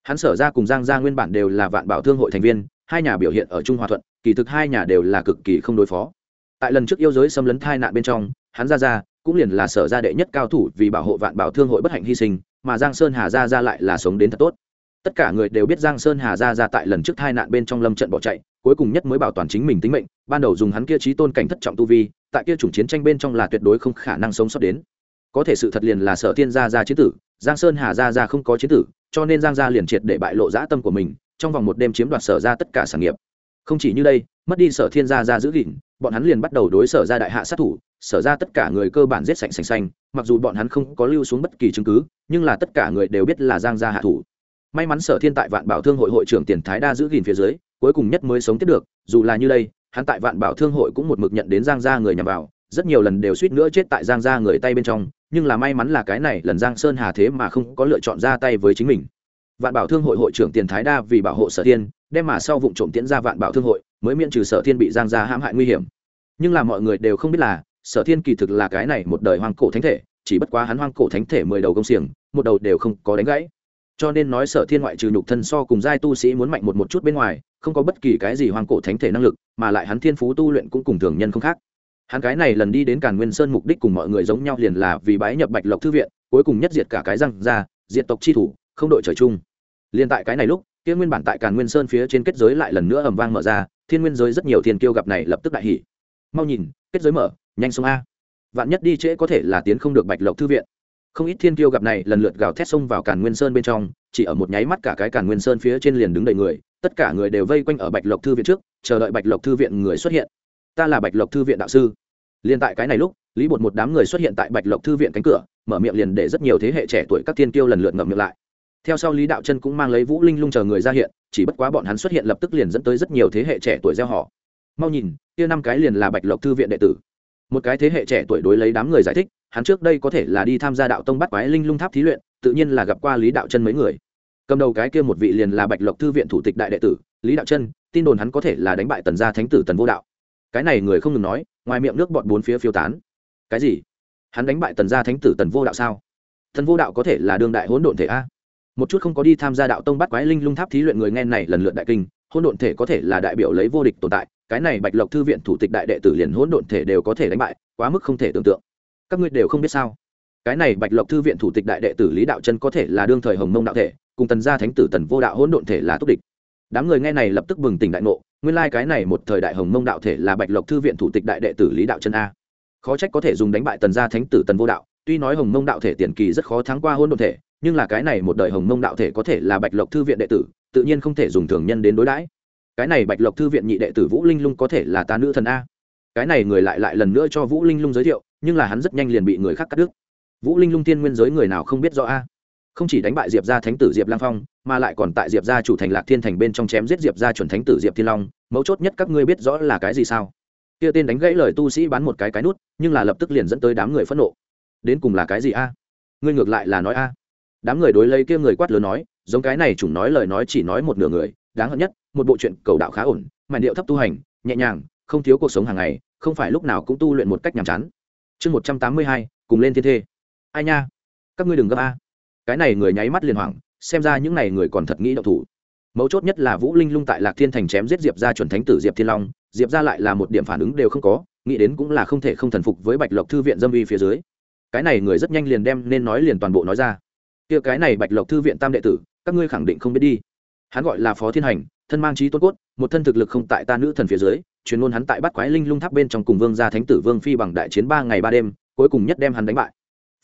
Hắn sở ra cùng giang gia nguyên bản đều là vạn bảo thương hội thành viên hai nhà biểu hiện ở trung hòa thuận, kỳ thực hai nhà đều là cực kỳ không đối phó. Tại lần trước yêu giới xâm lấn thai nạn bên trong, hắn ra ra cũng liền là sở gia đệ nhất cao thủ vì bảo hộ vạn bảo thương hội bất hạnh hy sinh, mà giang sơn hà ra ra lại là sống đến thật tốt. Tất cả người đều biết giang sơn hà ra ra tại lần trước thai nạn bên trong lâm trận bỏ chạy, cuối cùng nhất mới bảo toàn chính mình tính mệnh, ban đầu dùng hắn kia trí tôn cảnh thất trọng tu vi, tại kia chủng chiến tranh bên trong là tuyệt đối không khả năng sống sót đến. Có thể sự thật liền là sở thiên gia ra chiến tử, giang sơn hà gia ra không có chiến tử, cho nên giang gia liền triệt để bại lộ dã tâm của mình trong vòng một đêm chiếm đoạt sở ra tất cả sản nghiệp. Không chỉ như đây, mất đi sở thiên gia ra giữ gìn, bọn hắn liền bắt đầu đối sở ra đại hạ sát thủ, sở ra tất cả người cơ bản giết sạch sành xanh, mặc dù bọn hắn không có lưu xuống bất kỳ chứng cứ, nhưng là tất cả người đều biết là giang gia hạ thủ. May mắn sở thiên tại vạn bảo thương hội hội trưởng tiền thái đa giữ gìn phía dưới, cuối cùng nhất mới sống tiếp được, dù là như đây, hắn tại vạn bảo thương hội cũng một mực nhận đến giang gia người nhằm vào, rất nhiều lần đều suýt nữa chết tại giang gia người tay bên trong, nhưng là may mắn là cái này lần giang sơn hà thế mà không có lựa chọn ra tay với chính mình vạn bảo thương hội hội trưởng tiền thái đa vì bảo hộ sở thiên, đem mà sau vụ trộm tiễn ra vạn bảo thương hội, mới miễn trừ sở thiên bị giang gia hãm hại nguy hiểm. Nhưng là mọi người đều không biết là, sở thiên kỳ thực là cái này một đời hoang cổ thánh thể, chỉ bất quá hắn hoang cổ thánh thể mười đầu công xiềng, một đầu đều không có đánh gãy. Cho nên nói sở thiên ngoại trừ nhục thân so cùng giai tu sĩ muốn mạnh một một chút bên ngoài, không có bất kỳ cái gì hoang cổ thánh thể năng lực, mà lại hắn thiên phú tu luyện cũng cùng thường nhân không khác. Hắn cái này lần đi đến càn nguyên sơn mục đích cùng mọi người giống nhau liền là vì bái nhập bạch lộc thư viện, cuối cùng nhất diệt cả cái răng ra diệt tộc chi thủ, không đội trời chung liền tại cái này lúc, kia nguyên bản tại càn nguyên sơn phía trên kết giới lại lần nữa ầm vang mở ra, thiên nguyên giới rất nhiều thiên kiêu gặp này lập tức đại hỉ. Mau nhìn, kết giới mở, nhanh xuống a. Vạn nhất đi trễ có thể là tiến không được bạch lộc thư viện. Không ít thiên kiêu gặp này lần lượt gào thét xông vào càn nguyên sơn bên trong, chỉ ở một nháy mắt cả cái càn nguyên sơn phía trên liền đứng đầy người, tất cả người đều vây quanh ở bạch lộc thư viện trước, chờ đợi bạch lộc thư viện người xuất hiện. Ta là bạch lộc thư viện đạo sư. Liền tại cái này lúc, lý bột một đám người xuất hiện tại bạch lộc thư viện cánh cửa, mở miệng liền để rất nhiều thế hệ trẻ tuổi các thiên kiêu lần lượt ngậm miệng lại theo sau lý đạo chân cũng mang lấy vũ linh lung chờ người ra hiện, chỉ bất quá bọn hắn xuất hiện lập tức liền dẫn tới rất nhiều thế hệ trẻ tuổi gieo họ. Mau nhìn, kia năm cái liền là bạch lộc thư viện đệ tử. Một cái thế hệ trẻ tuổi đối lấy đám người giải thích, hắn trước đây có thể là đi tham gia đạo tông bắt quái linh lung tháp thí luyện, tự nhiên là gặp qua lý đạo chân mấy người. Cầm đầu cái kia một vị liền là bạch lộc thư viện thủ tịch đại đệ tử, lý đạo chân, tin đồn hắn có thể là đánh bại tần gia thánh tử tần vô đạo. Cái này người không ngừng nói, ngoài miệng nước bọn bốn phía phiêu tán. Cái gì? Hắn đánh bại tần gia thánh tử tần vô đạo sao? Tần vô đạo có thể là đương đại hỗn độn thể a? Một chút không có đi tham gia đạo tông bắt quái linh lung tháp thí luyện người nghe này lần lượt đại kinh, hỗn độn thể có thể là đại biểu lấy vô địch tồn tại, cái này bạch lộc thư viện thủ tịch đại đệ tử liền hỗn độn thể đều có thể đánh bại, quá mức không thể tưởng tượng. Các ngươi đều không biết sao? Cái này bạch lộc thư viện thủ tịch đại đệ tử lý đạo chân có thể là đương thời hồng mông đạo thể, cùng tần gia thánh tử tần vô đạo hỗn độn thể là túc địch. Đám người nghe này lập tức bừng tỉnh đại ngộ, nguyên lai cái này một thời đại hồng mông đạo thể là bạch lộc thư viện thủ tịch đại đệ tử lý đạo chân a. Khó trách có thể dùng đánh bại tần gia thánh tử tần vô đạo, tuy nói hồng mông đạo thể tiền kỳ rất khó thắng qua hỗn độn thể nhưng là cái này một đời hồng mông đạo thể có thể là bạch lộc thư viện đệ tử, tự nhiên không thể dùng thường nhân đến đối đãi. Cái này bạch lộc thư viện nhị đệ tử vũ linh lung có thể là ta nữ thần a. Cái này người lại lại lần nữa cho vũ linh lung giới thiệu, nhưng là hắn rất nhanh liền bị người khác cắt đứt. Vũ linh lung tiên nguyên giới người nào không biết rõ a. Không chỉ đánh bại diệp gia thánh tử diệp lang phong, mà lại còn tại diệp gia chủ thành lạc thiên thành bên trong chém giết diệp gia chuẩn thánh tử diệp thiên long, mấu chốt nhất các ngươi biết rõ là cái gì sao? Kia tên đánh gãy lời tu sĩ bán một cái cái nút, nhưng là lập tức liền dẫn tới đám người phẫn nộ. Đến cùng là cái gì a? Ngươi ngược lại là nói a đám người đối lấy kia người quát lớn nói, giống cái này chủng nói lời nói chỉ nói một nửa người, đáng hận nhất, một bộ chuyện cầu đạo khá ổn, màn điệu thấp tu hành, nhẹ nhàng, không thiếu cuộc sống hàng ngày, không phải lúc nào cũng tu luyện một cách nhàm chán. Chương một trăm tám mươi hai, cùng lên thiên thê. Ai nha? Các ngươi đừng gấp a. Cái này người nháy mắt liền hoảng, xem ra những n à y người còn thật nghĩ đậu thủ. Mấu chốt nhất là vũ linh lung tại lạc thiên thành chém giết diệp ra chuẩn thánh tử diệp thiên long, diệp ra lại là một điểm phản ứng đều không có, nghĩ đến cũng là không thể không thần phục với bạch lộc thư viện dâm uy phía dưới. Cái này người rất nhanh liền đem nên nói liền toàn bộ nói ra kia cái này bạch lộc thư viện tam đệ tử, các ngươi khẳng định không biết đi. Hắn gọi là phó thiên hành, thân mang trí tôn cốt, một thân thực lực không tại ta nữ thần phía dưới, chuyên môn hắn tại bắt quái linh lung tháp bên trong cùng vương gia thánh tử vương phi bằng đại chiến ba ngày ba đêm, cuối cùng nhất đem hắn đánh bại.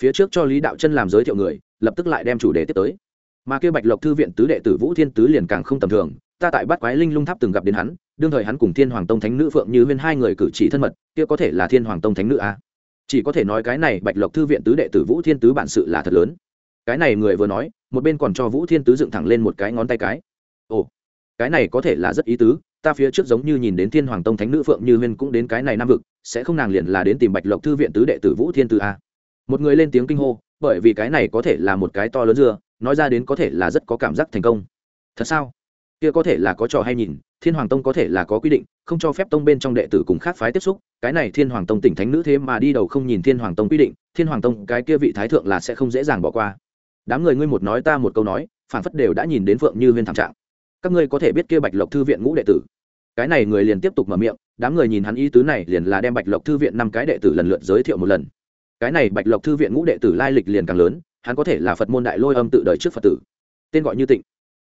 Phía trước cho lý đạo chân làm giới thiệu người, lập tức lại đem chủ đề tiếp tới. Mà kia bạch lộc thư viện tứ đệ tử vũ thiên tứ liền càng không tầm thường, ta tại bắt quái linh lung tháp từng gặp đến hắn, đương thời hắn cùng thiên hoàng tông thánh nữ phượng như huyên hai người cử chỉ thân mật, kia có thể là thiên hoàng tông thánh nữ à? chỉ có thể nói cái này bạch lộc thư viện tứ đệ tử vũ thiên tứ bản sự là thật lớn cái này người vừa nói, một bên còn cho vũ thiên tứ dựng thẳng lên một cái ngón tay cái. Ồ, cái này có thể là rất ý tứ, ta phía trước giống như nhìn đến thiên hoàng tông thánh nữ phượng như huyên cũng đến cái này nam vực, sẽ không nàng liền là đến tìm bạch lộc thư viện tứ đệ tử vũ thiên tứ a một người lên tiếng kinh hô, bởi vì cái này có thể là một cái to lớn dưa, nói ra đến có thể là rất có cảm giác thành công. Thật sao? Kia có thể là có trò hay nhìn, thiên hoàng tông có thể là có quy định, không cho phép tông bên trong đệ tử cùng khác phái tiếp xúc, cái này thiên hoàng tông tỉnh thánh nữ thế mà đi đầu không nhìn thiên hoàng tông quy định, thiên hoàng tông cái kia vị thái thượng là sẽ không dễ dàng bỏ qua đám người ngươi một nói ta một câu nói phản phất đều đã nhìn đến phượng như huyên thảm trạng. Các ngươi có thể biết kia bạch lộc thư viện ngũ đệ tử? Cái này người liền tiếp tục mở miệng, đám người nhìn hắn ý tứ này liền là đem bạch lộc thư viện năm cái đệ tử lần lượt giới thiệu một lần. Cái này bạch lộc thư viện ngũ đệ tử lai lịch liền càng lớn, hắn có thể là phật môn đại lôi âm tự đời trước phật tử. Tên gọi như tịnh.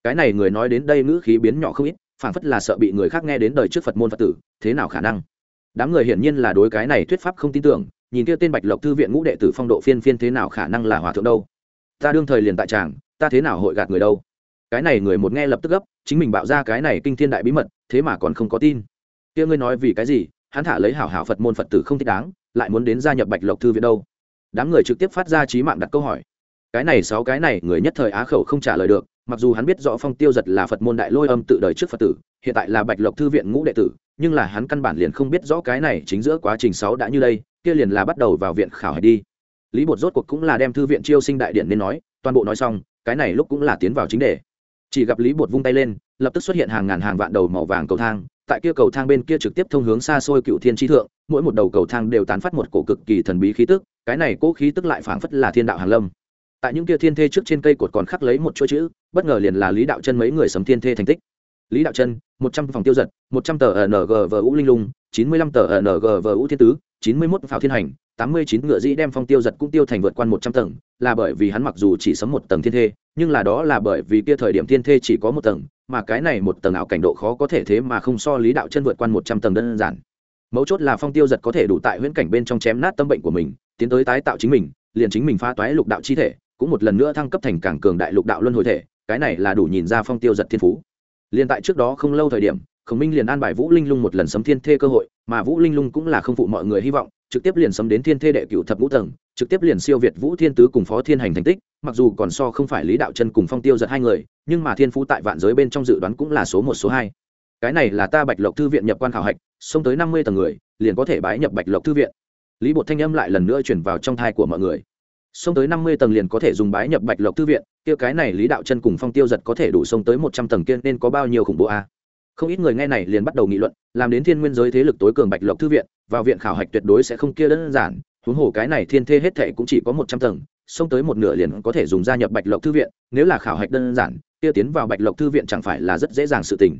Cái này người nói đến đây ngữ khí biến nhỏ không ít phản phất là sợ bị người khác nghe đến đời trước phật môn phật tử, thế nào khả năng? Đám người hiển nhiên là đối cái này thuyết pháp không tin tưởng, nhìn kia tên bạch lộc thư viện ngũ đệ tử phong độ phiên phiên thế nào khả năng là hòa thượng đâu? Ta đương thời liền tại tràng, ta thế nào hội gạt người đâu? Cái này người một nghe lập tức gấp, chính mình bạo ra cái này kinh thiên đại bí mật, thế mà còn không có tin. Kia ngươi nói vì cái gì? Hắn thả lấy hảo hảo phật môn phật tử không thích đáng, lại muốn đến gia nhập bạch lộc thư viện đâu? Đám người trực tiếp phát ra trí mạng đặt câu hỏi. Cái này sáu cái này, người nhất thời á khẩu không trả lời được, mặc dù hắn biết rõ phong tiêu giật là phật môn đại lôi âm tự đời trước phật tử, hiện tại là bạch lộc thư viện ngũ đệ tử, nhưng là hắn căn bản liền không biết rõ cái này chính giữa quá trình sáu đã như đây, kia liền là bắt đầu vào viện khảo hải đi lý bột rốt cuộc cũng là đem thư viện chiêu sinh đại điện nên nói, toàn bộ nói xong, cái này lúc cũng là tiến vào chính đề. Chỉ gặp lý bột vung tay lên, lập tức xuất hiện hàng ngàn hàng vạn đầu màu vàng cầu thang, tại kia cầu thang bên kia trực tiếp thông hướng xa xôi cựu thiên tri thượng, mỗi một đầu cầu thang đều tán phát một cổ cực kỳ thần bí khí tức, cái này cố khí tức lại phảng phất là thiên đạo hàn lâm. Tại những kia thiên thê trước trên cây cột còn khắc lấy một chuỗi chữ, bất ngờ liền là lý đạo chân mấy người sấm thiên thê thành tích. Lý đạo chân, một trăm phòng tiêu giật, một trăm tờ ng vờ u linh lung, chín mươi lăm tờ ng vờ u thiên tứ, chín mươi mốt pháo thiên hành tám mươi chín ngựa dĩ đem phong tiêu giật cũng tiêu thành vượt qua một trăm tầng, là bởi vì hắn mặc dù chỉ sấm một tầng thiên thê, nhưng là đó là bởi vì kia thời điểm thiên thê chỉ có một tầng, mà cái này một tầng ảo cảnh độ khó có thể thế mà không so lý đạo chân vượt qua một trăm tầng đơn giản. Mấu chốt là phong tiêu giật có thể đủ tại huyễn cảnh bên trong chém nát tâm bệnh của mình, tiến tới tái tạo chính mình, liền chính mình phá toái lục đạo chi thể, cũng một lần nữa thăng cấp thành càng cường đại lục đạo luân hồi thể, cái này là đủ nhìn ra phong tiêu giật thiên phú. Liền tại trước đó không lâu thời điểm, khổng minh liền an bài vũ linh lung một lần sấm thiên thê cơ hội mà vũ linh lung cũng là không phụ mọi người hy vọng, trực tiếp liền sấm đến thiên thê đệ cựu thập ngũ tầng, trực tiếp liền siêu việt vũ thiên tứ cùng phó thiên hành thành tích, mặc dù còn so không phải lý đạo chân cùng phong tiêu giật hai người, nhưng mà thiên phú tại vạn giới bên trong dự đoán cũng là số một, số hai. Cái này là ta bạch lộc thư viện nhập quan khảo hạch, xông tới năm mươi tầng người, liền có thể bái nhập bạch lộc thư viện. Lý bột thanh âm lại lần nữa chuyển vào trong thai của mọi người. Xông tới năm mươi tầng liền có thể dùng bái nhập bạch lộc thư viện, kia cái này lý đạo chân cùng phong tiêu giật có thể đủ xông tới một trăm tầng kia nên có bao nhiêu khủng bố a? Không ít người nghe này liền bắt đầu nghị luận, làm đến thiên nguyên giới thế lực tối cường bạch lộc thư viện, vào viện khảo hạch tuyệt đối sẽ không kia đơn giản, huống hồ cái này thiên thê hết thệ cũng chỉ có một trăm tầng, xông tới một nửa liền có thể dùng gia nhập bạch lộc thư viện, nếu là khảo hạch đơn giản, kia tiến vào bạch lộc thư viện chẳng phải là rất dễ dàng sự tình.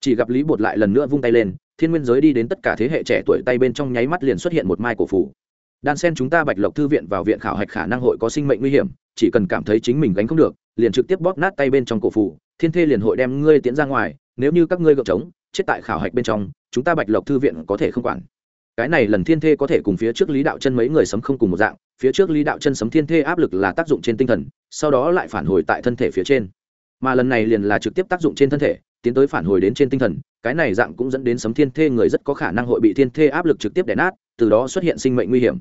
Chỉ gặp lý bột lại lần nữa vung tay lên, thiên nguyên giới đi đến tất cả thế hệ trẻ tuổi tay bên trong nháy mắt liền xuất hiện một mai cổ phủ đan sen chúng ta bạch lộc thư viện vào viện khảo hạch khả năng hội có sinh mệnh nguy hiểm, chỉ cần cảm thấy chính mình gánh không được, liền trực tiếp bóp nát tay bên trong cổ phủ thiên thê liền hội đem ngươi tiến ra ngoài, nếu như các ngươi gợp trống, chết tại khảo hạch bên trong, chúng ta bạch lộc thư viện có thể không quản. Cái này lần thiên thê có thể cùng phía trước lý đạo chân mấy người sấm không cùng một dạng, phía trước lý đạo chân sấm thiên thê áp lực là tác dụng trên tinh thần, sau đó lại phản hồi tại thân thể phía trên. Mà lần này liền là trực tiếp tác dụng trên thân thể, tiến tới phản hồi đến trên tinh thần, cái này dạng cũng dẫn đến sấm thiên thê người rất có khả năng hội bị thiên thê áp lực trực tiếp đè nát, từ đó xuất hiện sinh mệnh nguy hiểm.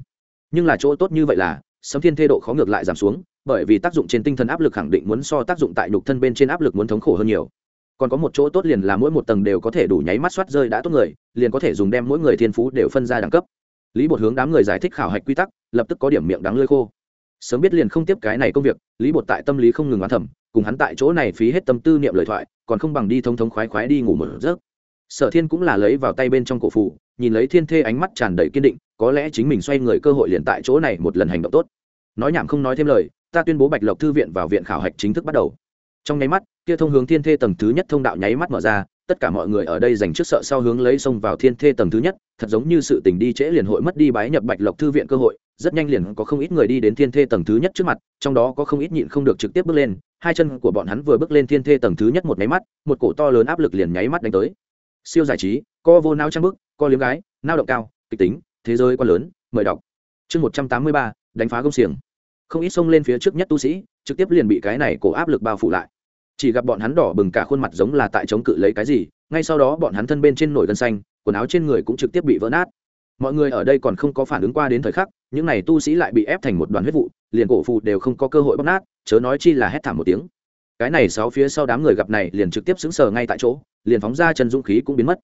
Nhưng là chỗ tốt như vậy là, sấm thiên thê độ khó ngược lại giảm xuống bởi vì tác dụng trên tinh thần áp lực khẳng định muốn so tác dụng tại nhục thân bên trên áp lực muốn thống khổ hơn nhiều. Còn có một chỗ tốt liền là mỗi một tầng đều có thể đủ nháy mắt soát rơi đã tốt người liền có thể dùng đem mỗi người thiên phú đều phân ra đẳng cấp. Lý bột hướng đám người giải thích khảo hạch quy tắc lập tức có điểm miệng đắng lơi khô. Sớm biết liền không tiếp cái này công việc lý bột tại tâm lý không ngừng oán thẩm cùng hắn tại chỗ này phí hết tâm tư niệm lời thoại còn không bằng đi thông thống khoái khoái đi ngủ một giấc. Sở thiên cũng là lấy vào tay bên trong cổ phụ, nhìn lấy thiên thê ánh mắt tràn đầy kiên định có lẽ chính mình xoay người cơ hội liền tại chỗ này một lần hành động tốt. Nói nhảm không nói thêm lời ta tuyên bố bạch lộc thư viện vào viện khảo hạch chính thức bắt đầu. Trong nháy mắt, kia thông hướng thiên thê tầng thứ nhất thông đạo nháy mắt mở ra, tất cả mọi người ở đây dành trước sợ sau hướng lấy xông vào thiên thê tầng thứ nhất, thật giống như sự tình đi trễ liền hội mất đi bái nhập bạch lộc thư viện cơ hội, rất nhanh liền có không ít người đi đến thiên thê tầng thứ nhất trước mặt, trong đó có không ít nhịn không được trực tiếp bước lên, hai chân của bọn hắn vừa bước lên thiên thê tầng thứ nhất một nháy mắt, một cổ to lớn áp lực liền nháy mắt đánh tới. Siêu giải trí, co vô nao trang bức, co liếm gái, nao động cao, kịch tính, thế giới quá lớn, mời đọc. Chương một trăm tám mươi ba, đánh phá công xiềng không ít xông lên phía trước nhất tu sĩ, trực tiếp liền bị cái này cổ áp lực bao phủ lại. Chỉ gặp bọn hắn đỏ bừng cả khuôn mặt giống là tại chống cự lấy cái gì, ngay sau đó bọn hắn thân bên trên nổi gân xanh, quần áo trên người cũng trực tiếp bị vỡ nát. Mọi người ở đây còn không có phản ứng qua đến thời khắc, những n à y tu sĩ lại bị ép thành một đoàn huyết vụ, liền cổ phụ đều không có cơ hội bóc nát, chớ nói chi là hét thảm một tiếng. Cái này sáu phía sau đám người gặp này liền trực tiếp xứng sờ ngay tại chỗ, liền phóng ra chân dũng khí cũng biến mất.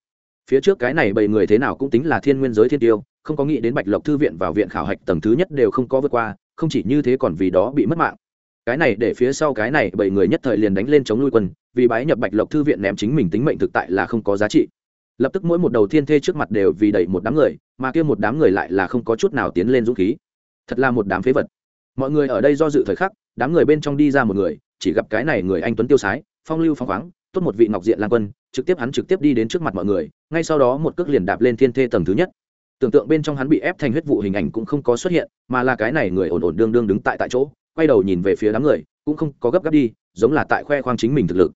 Phía trước cái này bảy người thế nào cũng tính là thiên nguyên giới thiên tiêu, không có nghĩ đến bạch lộc thư viện vào viện khảo hạch tầng thứ nhất đều không có vượt qua không chỉ như thế còn vì đó bị mất mạng. Cái này để phía sau cái này bảy người nhất thời liền đánh lên chống nuôi quân, vì bái nhập bạch lộc thư viện ném chính mình tính mệnh thực tại là không có giá trị. Lập tức mỗi một đầu thiên thê trước mặt đều vì đẩy một đám người, mà kia một đám người lại là không có chút nào tiến lên dũng khí. Thật là một đám phế vật. Mọi người ở đây do dự thời khắc, đám người bên trong đi ra một người, chỉ gặp cái này người anh tuấn tiêu sái, phong lưu phong khoáng, tốt một vị ngọc diện lang quân, trực tiếp hắn trực tiếp đi đến trước mặt mọi người, ngay sau đó một cước liền đạp lên thiên thê tầng thứ nhất tưởng tượng bên trong hắn bị ép thành huyết vụ hình ảnh cũng không có xuất hiện, mà là cái này người ổn ổn đương đương đứng tại tại chỗ, quay đầu nhìn về phía đám người, cũng không có gấp gáp đi, giống là tại khoe khoang chính mình thực lực.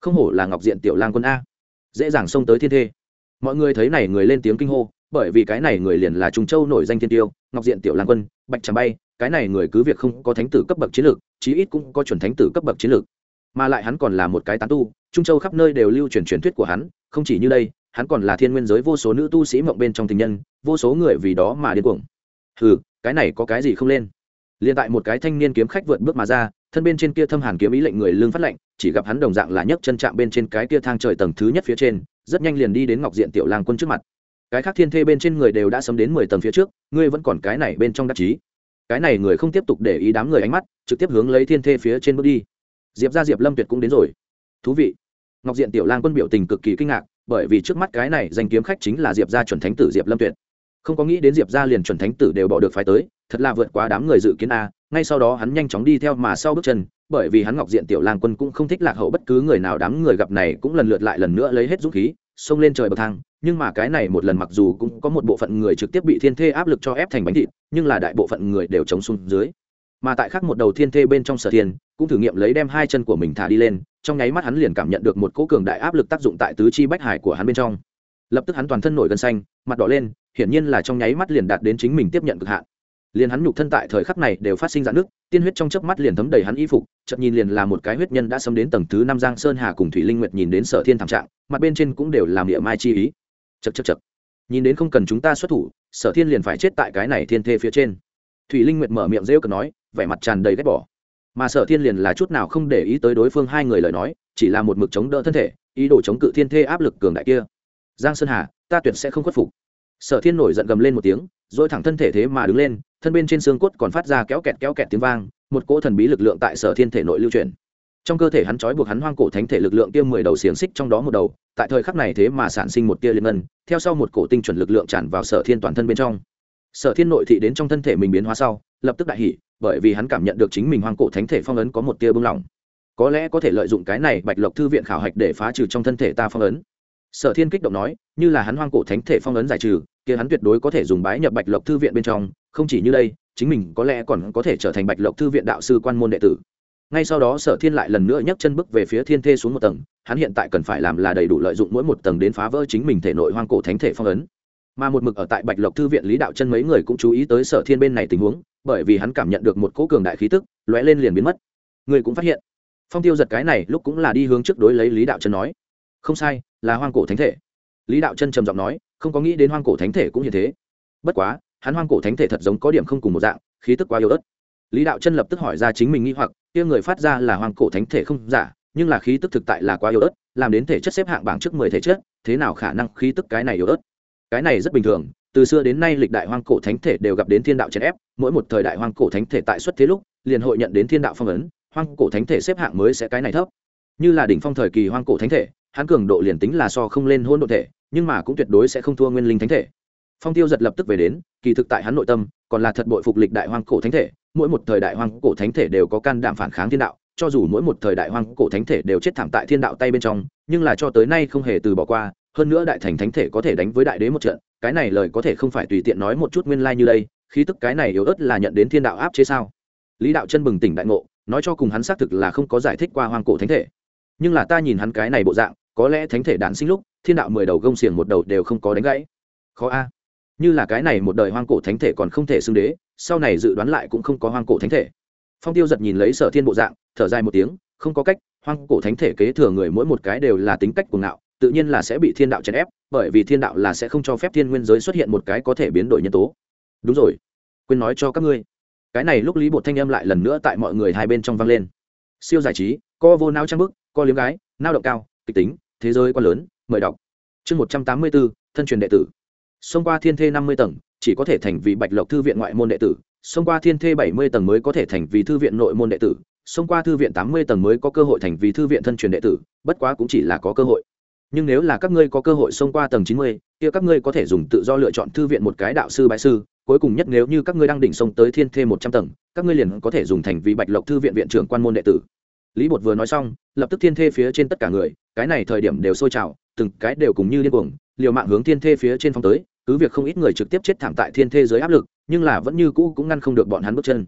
Không hổ là ngọc diện tiểu lang quân a. Dễ dàng xông tới thiên thê. Mọi người thấy này người lên tiếng kinh hô, bởi vì cái này người liền là trung châu nổi danh thiên tiêu, ngọc diện tiểu lang quân, bạch tràng bay, cái này người cứ việc không có thánh tử cấp bậc chiến lược, chí ít cũng có chuẩn thánh tử cấp bậc chiến lược. Mà lại hắn còn là một cái tán tu, trung châu khắp nơi đều lưu truyền truyền thuyết của hắn, không chỉ như đây hắn còn là thiên nguyên giới vô số nữ tu sĩ mộng bên trong tình nhân, vô số người vì đó mà điên cuồng. Ừ cái này có cái gì không lên? Liền tại một cái thanh niên kiếm khách vượt bước mà ra, thân bên trên kia thâm hàn kiếm ý lệnh người lương phát lệnh, chỉ gặp hắn đồng dạng là nhấc chân chạm bên trên cái kia thang trời tầng thứ nhất phía trên, rất nhanh liền đi đến ngọc diện tiểu lang quân trước mặt. Cái khác thiên thê bên trên người đều đã sấm đến mười tầng phía trước, ngươi vẫn còn cái này bên trong đắc chí. Cái này người không tiếp tục để ý đám người ánh mắt, trực tiếp hướng lấy thiên thê phía trên bước đi. Diệp ra diệp lâm tuyệt cũng đến rồi. Thú vị. Ngọc diện tiểu lang quân biểu tình cực kỳ kinh ngạc bởi vì trước mắt cái này danh kiếm khách chính là diệp gia chuẩn thánh tử diệp lâm tuyệt. Không có nghĩ đến diệp gia liền chuẩn thánh tử đều bỏ được phái tới, thật là vượt quá đám người dự kiến a. Ngay sau đó hắn nhanh chóng đi theo mà sau bước chân, bởi vì hắn ngọc diện tiểu lang quân cũng không thích lạc hậu bất cứ người nào, đám người gặp này cũng lần lượt lại lần nữa lấy hết dũng khí, xông lên trời bậc thang. Nhưng mà cái này một lần mặc dù cũng có một bộ phận người trực tiếp bị thiên thê áp lực cho ép thành bánh thịt, nhưng là đại bộ phận người đều chống xuống dưới mà tại khác một đầu thiên thê bên trong sở thiên, cũng thử nghiệm lấy đem hai chân của mình thả đi lên, trong nháy mắt hắn liền cảm nhận được một cỗ cường đại áp lực tác dụng tại tứ chi bách hải của hắn bên trong. Lập tức hắn toàn thân nổi gân xanh, mặt đỏ lên, hiển nhiên là trong nháy mắt liền đạt đến chính mình tiếp nhận cực hạn. Liền hắn nhục thân tại thời khắc này đều phát sinh dạn nước tiên huyết trong chớp mắt liền thấm đầy hắn y phục, chợt nhìn liền là một cái huyết nhân đã xâm đến tầng thứ năm giang sơn hà cùng thủy linh nguyệt nhìn đến sở thiên thảm trạng, mặt bên trên cũng đều làm địa mai chi ý. Chật chật chật nhìn đến không cần chúng ta xuất thủ, sở thiên liền phải chết tại cái này thiên thê phía trên. Thủy linh nguyệt mở miệng rêu cần nói vẻ mặt tràn đầy ghét bỏ. Mà sở thiên liền là chút nào không để ý tới đối phương hai người lời nói, chỉ là một mực chống đỡ thân thể, ý đồ chống cự thiên thê áp lực cường đại kia. Giang sơn hà, ta tuyệt sẽ không khuất phục. Sở thiên nổi giận gầm lên một tiếng dội thẳng thân thể thế mà đứng lên, thân bên trên xương cốt còn phát ra kéo kẹt kéo kẹt tiếng vang, một cỗ thần bí lực lượng tại sở thiên thể nội lưu truyền. Trong cơ thể hắn trói buộc hắn hoang cổ thánh thể lực lượng tiêm mười đầu xiềng xích trong đó một đầu, tại thời khắc này thế mà sản sinh một tia liên ngân, theo sau một cổ tinh chuẩn lực lượng tràn vào sở thiên toàn thân bên trong. Sở thiên nội thị đến trong thân thể mình biến hóa sau, lập tức đại hỉ bởi vì hắn cảm nhận được chính mình hoang cổ thánh thể phong ấn có một tia bưng lỏng. Có lẽ có thể lợi dụng cái này bạch lộc thư viện khảo hạch để phá trừ trong thân thể ta phong ấn. Sở thiên kích động nói, như là hắn hoang cổ thánh thể phong ấn giải trừ, kia hắn tuyệt đối có thể dùng bái nhập bạch lộc thư viện bên trong, không chỉ như đây, chính mình có lẽ còn có thể trở thành bạch lộc thư viện đạo sư quan môn đệ tử. Ngay sau đó sở thiên lại lần nữa nhấc chân bước về phía thiên thê xuống một tầng, hắn hiện tại cần phải làm là đầy đủ lợi dụng mỗi một tầng đến phá vỡ chính mình thể nội hoang cổ thánh thể phong ấn mà một mực ở tại bạch lộc thư viện lý đạo chân mấy người cũng chú ý tới sở thiên bên này tình huống, bởi vì hắn cảm nhận được một cỗ cường đại khí tức, lóe lên liền biến mất. Người cũng phát hiện. Phong tiêu giật cái này lúc cũng là đi hướng trước đối lấy lý đạo chân nói. Không sai, là hoang cổ thánh thể. Lý đạo chân trầm giọng nói, không có nghĩ đến hoang cổ thánh thể cũng như thế. Bất quá, hắn hoang cổ thánh thể thật giống có điểm không cùng một dạng, khí tức quá yếu ớt. Lý đạo chân lập tức hỏi ra chính mình nghi hoặc, kia người phát ra là hoang cổ thánh thể không? Giả nhưng là khí tức thực tại là quá yếu ớt, làm đến thể chất xếp hạng bảng trước mười thể chất, thế nào khả năng khí tức cái này yếu ớt? Cái này rất bình thường, từ xưa đến nay lịch đại hoang cổ thánh thể đều gặp đến thiên đạo chèn ép, mỗi một thời đại hoang cổ thánh thể tại xuất thế lúc, liền hội nhận đến thiên đạo phong ấn, hoang cổ thánh thể xếp hạng mới sẽ cái này thấp. Như là đỉnh phong thời kỳ hoang cổ thánh thể, hắn cường độ liền tính là so không lên hôn độ thể, nhưng mà cũng tuyệt đối sẽ không thua nguyên linh thánh thể. Phong tiêu giật lập tức về đến, kỳ thực tại hắn nội tâm, còn là thật bội phục lịch đại hoang cổ thánh thể, mỗi một thời đại hoang cổ thánh thể đều có can đảm phản kháng thiên đạo, cho dù mỗi một thời đại hoang cổ thánh thể đều chết thảm tại thiên đạo tay bên trong, nhưng là cho tới nay không hề từ bỏ qua hơn nữa đại thành thánh thể có thể đánh với đại đế một trận, cái này lời có thể không phải tùy tiện nói một chút nguyên lai như đây, khí tức cái này yếu ớt là nhận đến thiên đạo áp chế sao? Lý đạo chân bừng tỉnh đại ngộ, nói cho cùng hắn xác thực là không có giải thích qua hoang cổ thánh thể. Nhưng là ta nhìn hắn cái này bộ dạng, có lẽ thánh thể đản sinh lúc, thiên đạo mười đầu gông xiềng một đầu đều không có đánh gãy. Khó a. Như là cái này một đời hoang cổ thánh thể còn không thể xưng đế, sau này dự đoán lại cũng không có hoang cổ thánh thể. Phong tiêu giật nhìn lấy sở thiên bộ dạng, thở dài một tiếng, không có cách, hoang cổ thánh thể kế thừa người mỗi một cái đều là tính cách của ngạo tự nhiên là sẽ bị thiên đạo chèn ép, bởi vì thiên đạo là sẽ không cho phép thiên nguyên giới xuất hiện một cái có thể biến đổi nhân tố. Đúng rồi. Quên nói cho các ngươi. Cái này lúc lý bột thanh âm lại lần nữa tại mọi người hai bên trong vang lên. Siêu giải trí, co vô nao trang bức, co liếm gái nao động cao, kịch tính, thế giới quá lớn, mời đọc. Chương một trăm tám mươi bốn thân truyền đệ tử. Xông qua thiên thê năm mươi tầng, chỉ có thể thành vì bạch lộc thư viện ngoại môn đệ tử. Xông qua thiên thê bảy mươi tầng mới có thể thành vì thư viện nội môn đệ tử. Xông qua thư viện tám mươi tầng mới có cơ hội thành vì thư viện thân truyền đệ tử, bất quá cũng chỉ là có cơ hội nhưng nếu là các ngươi có cơ hội xông qua tầng chín mươi, kia các ngươi có thể dùng tự do lựa chọn thư viện một cái đạo sư bái sư, cuối cùng nhất nếu như các ngươi đang đỉnh sông tới thiên thê một trăm tầng, các ngươi liền có thể dùng thành vì bạch lộc thư viện viện trưởng quan môn đệ tử. Lý bột vừa nói xong, lập tức thiên thê phía trên tất cả người, cái này thời điểm đều sôi trào, từng cái đều cùng như điên cuồng, liều mạng hướng thiên thê phía trên phong tới, cứ việc không ít người trực tiếp chết thảm tại thiên thê dưới áp lực, nhưng là vẫn như cũ cũng ngăn không được bọn hắn bước chân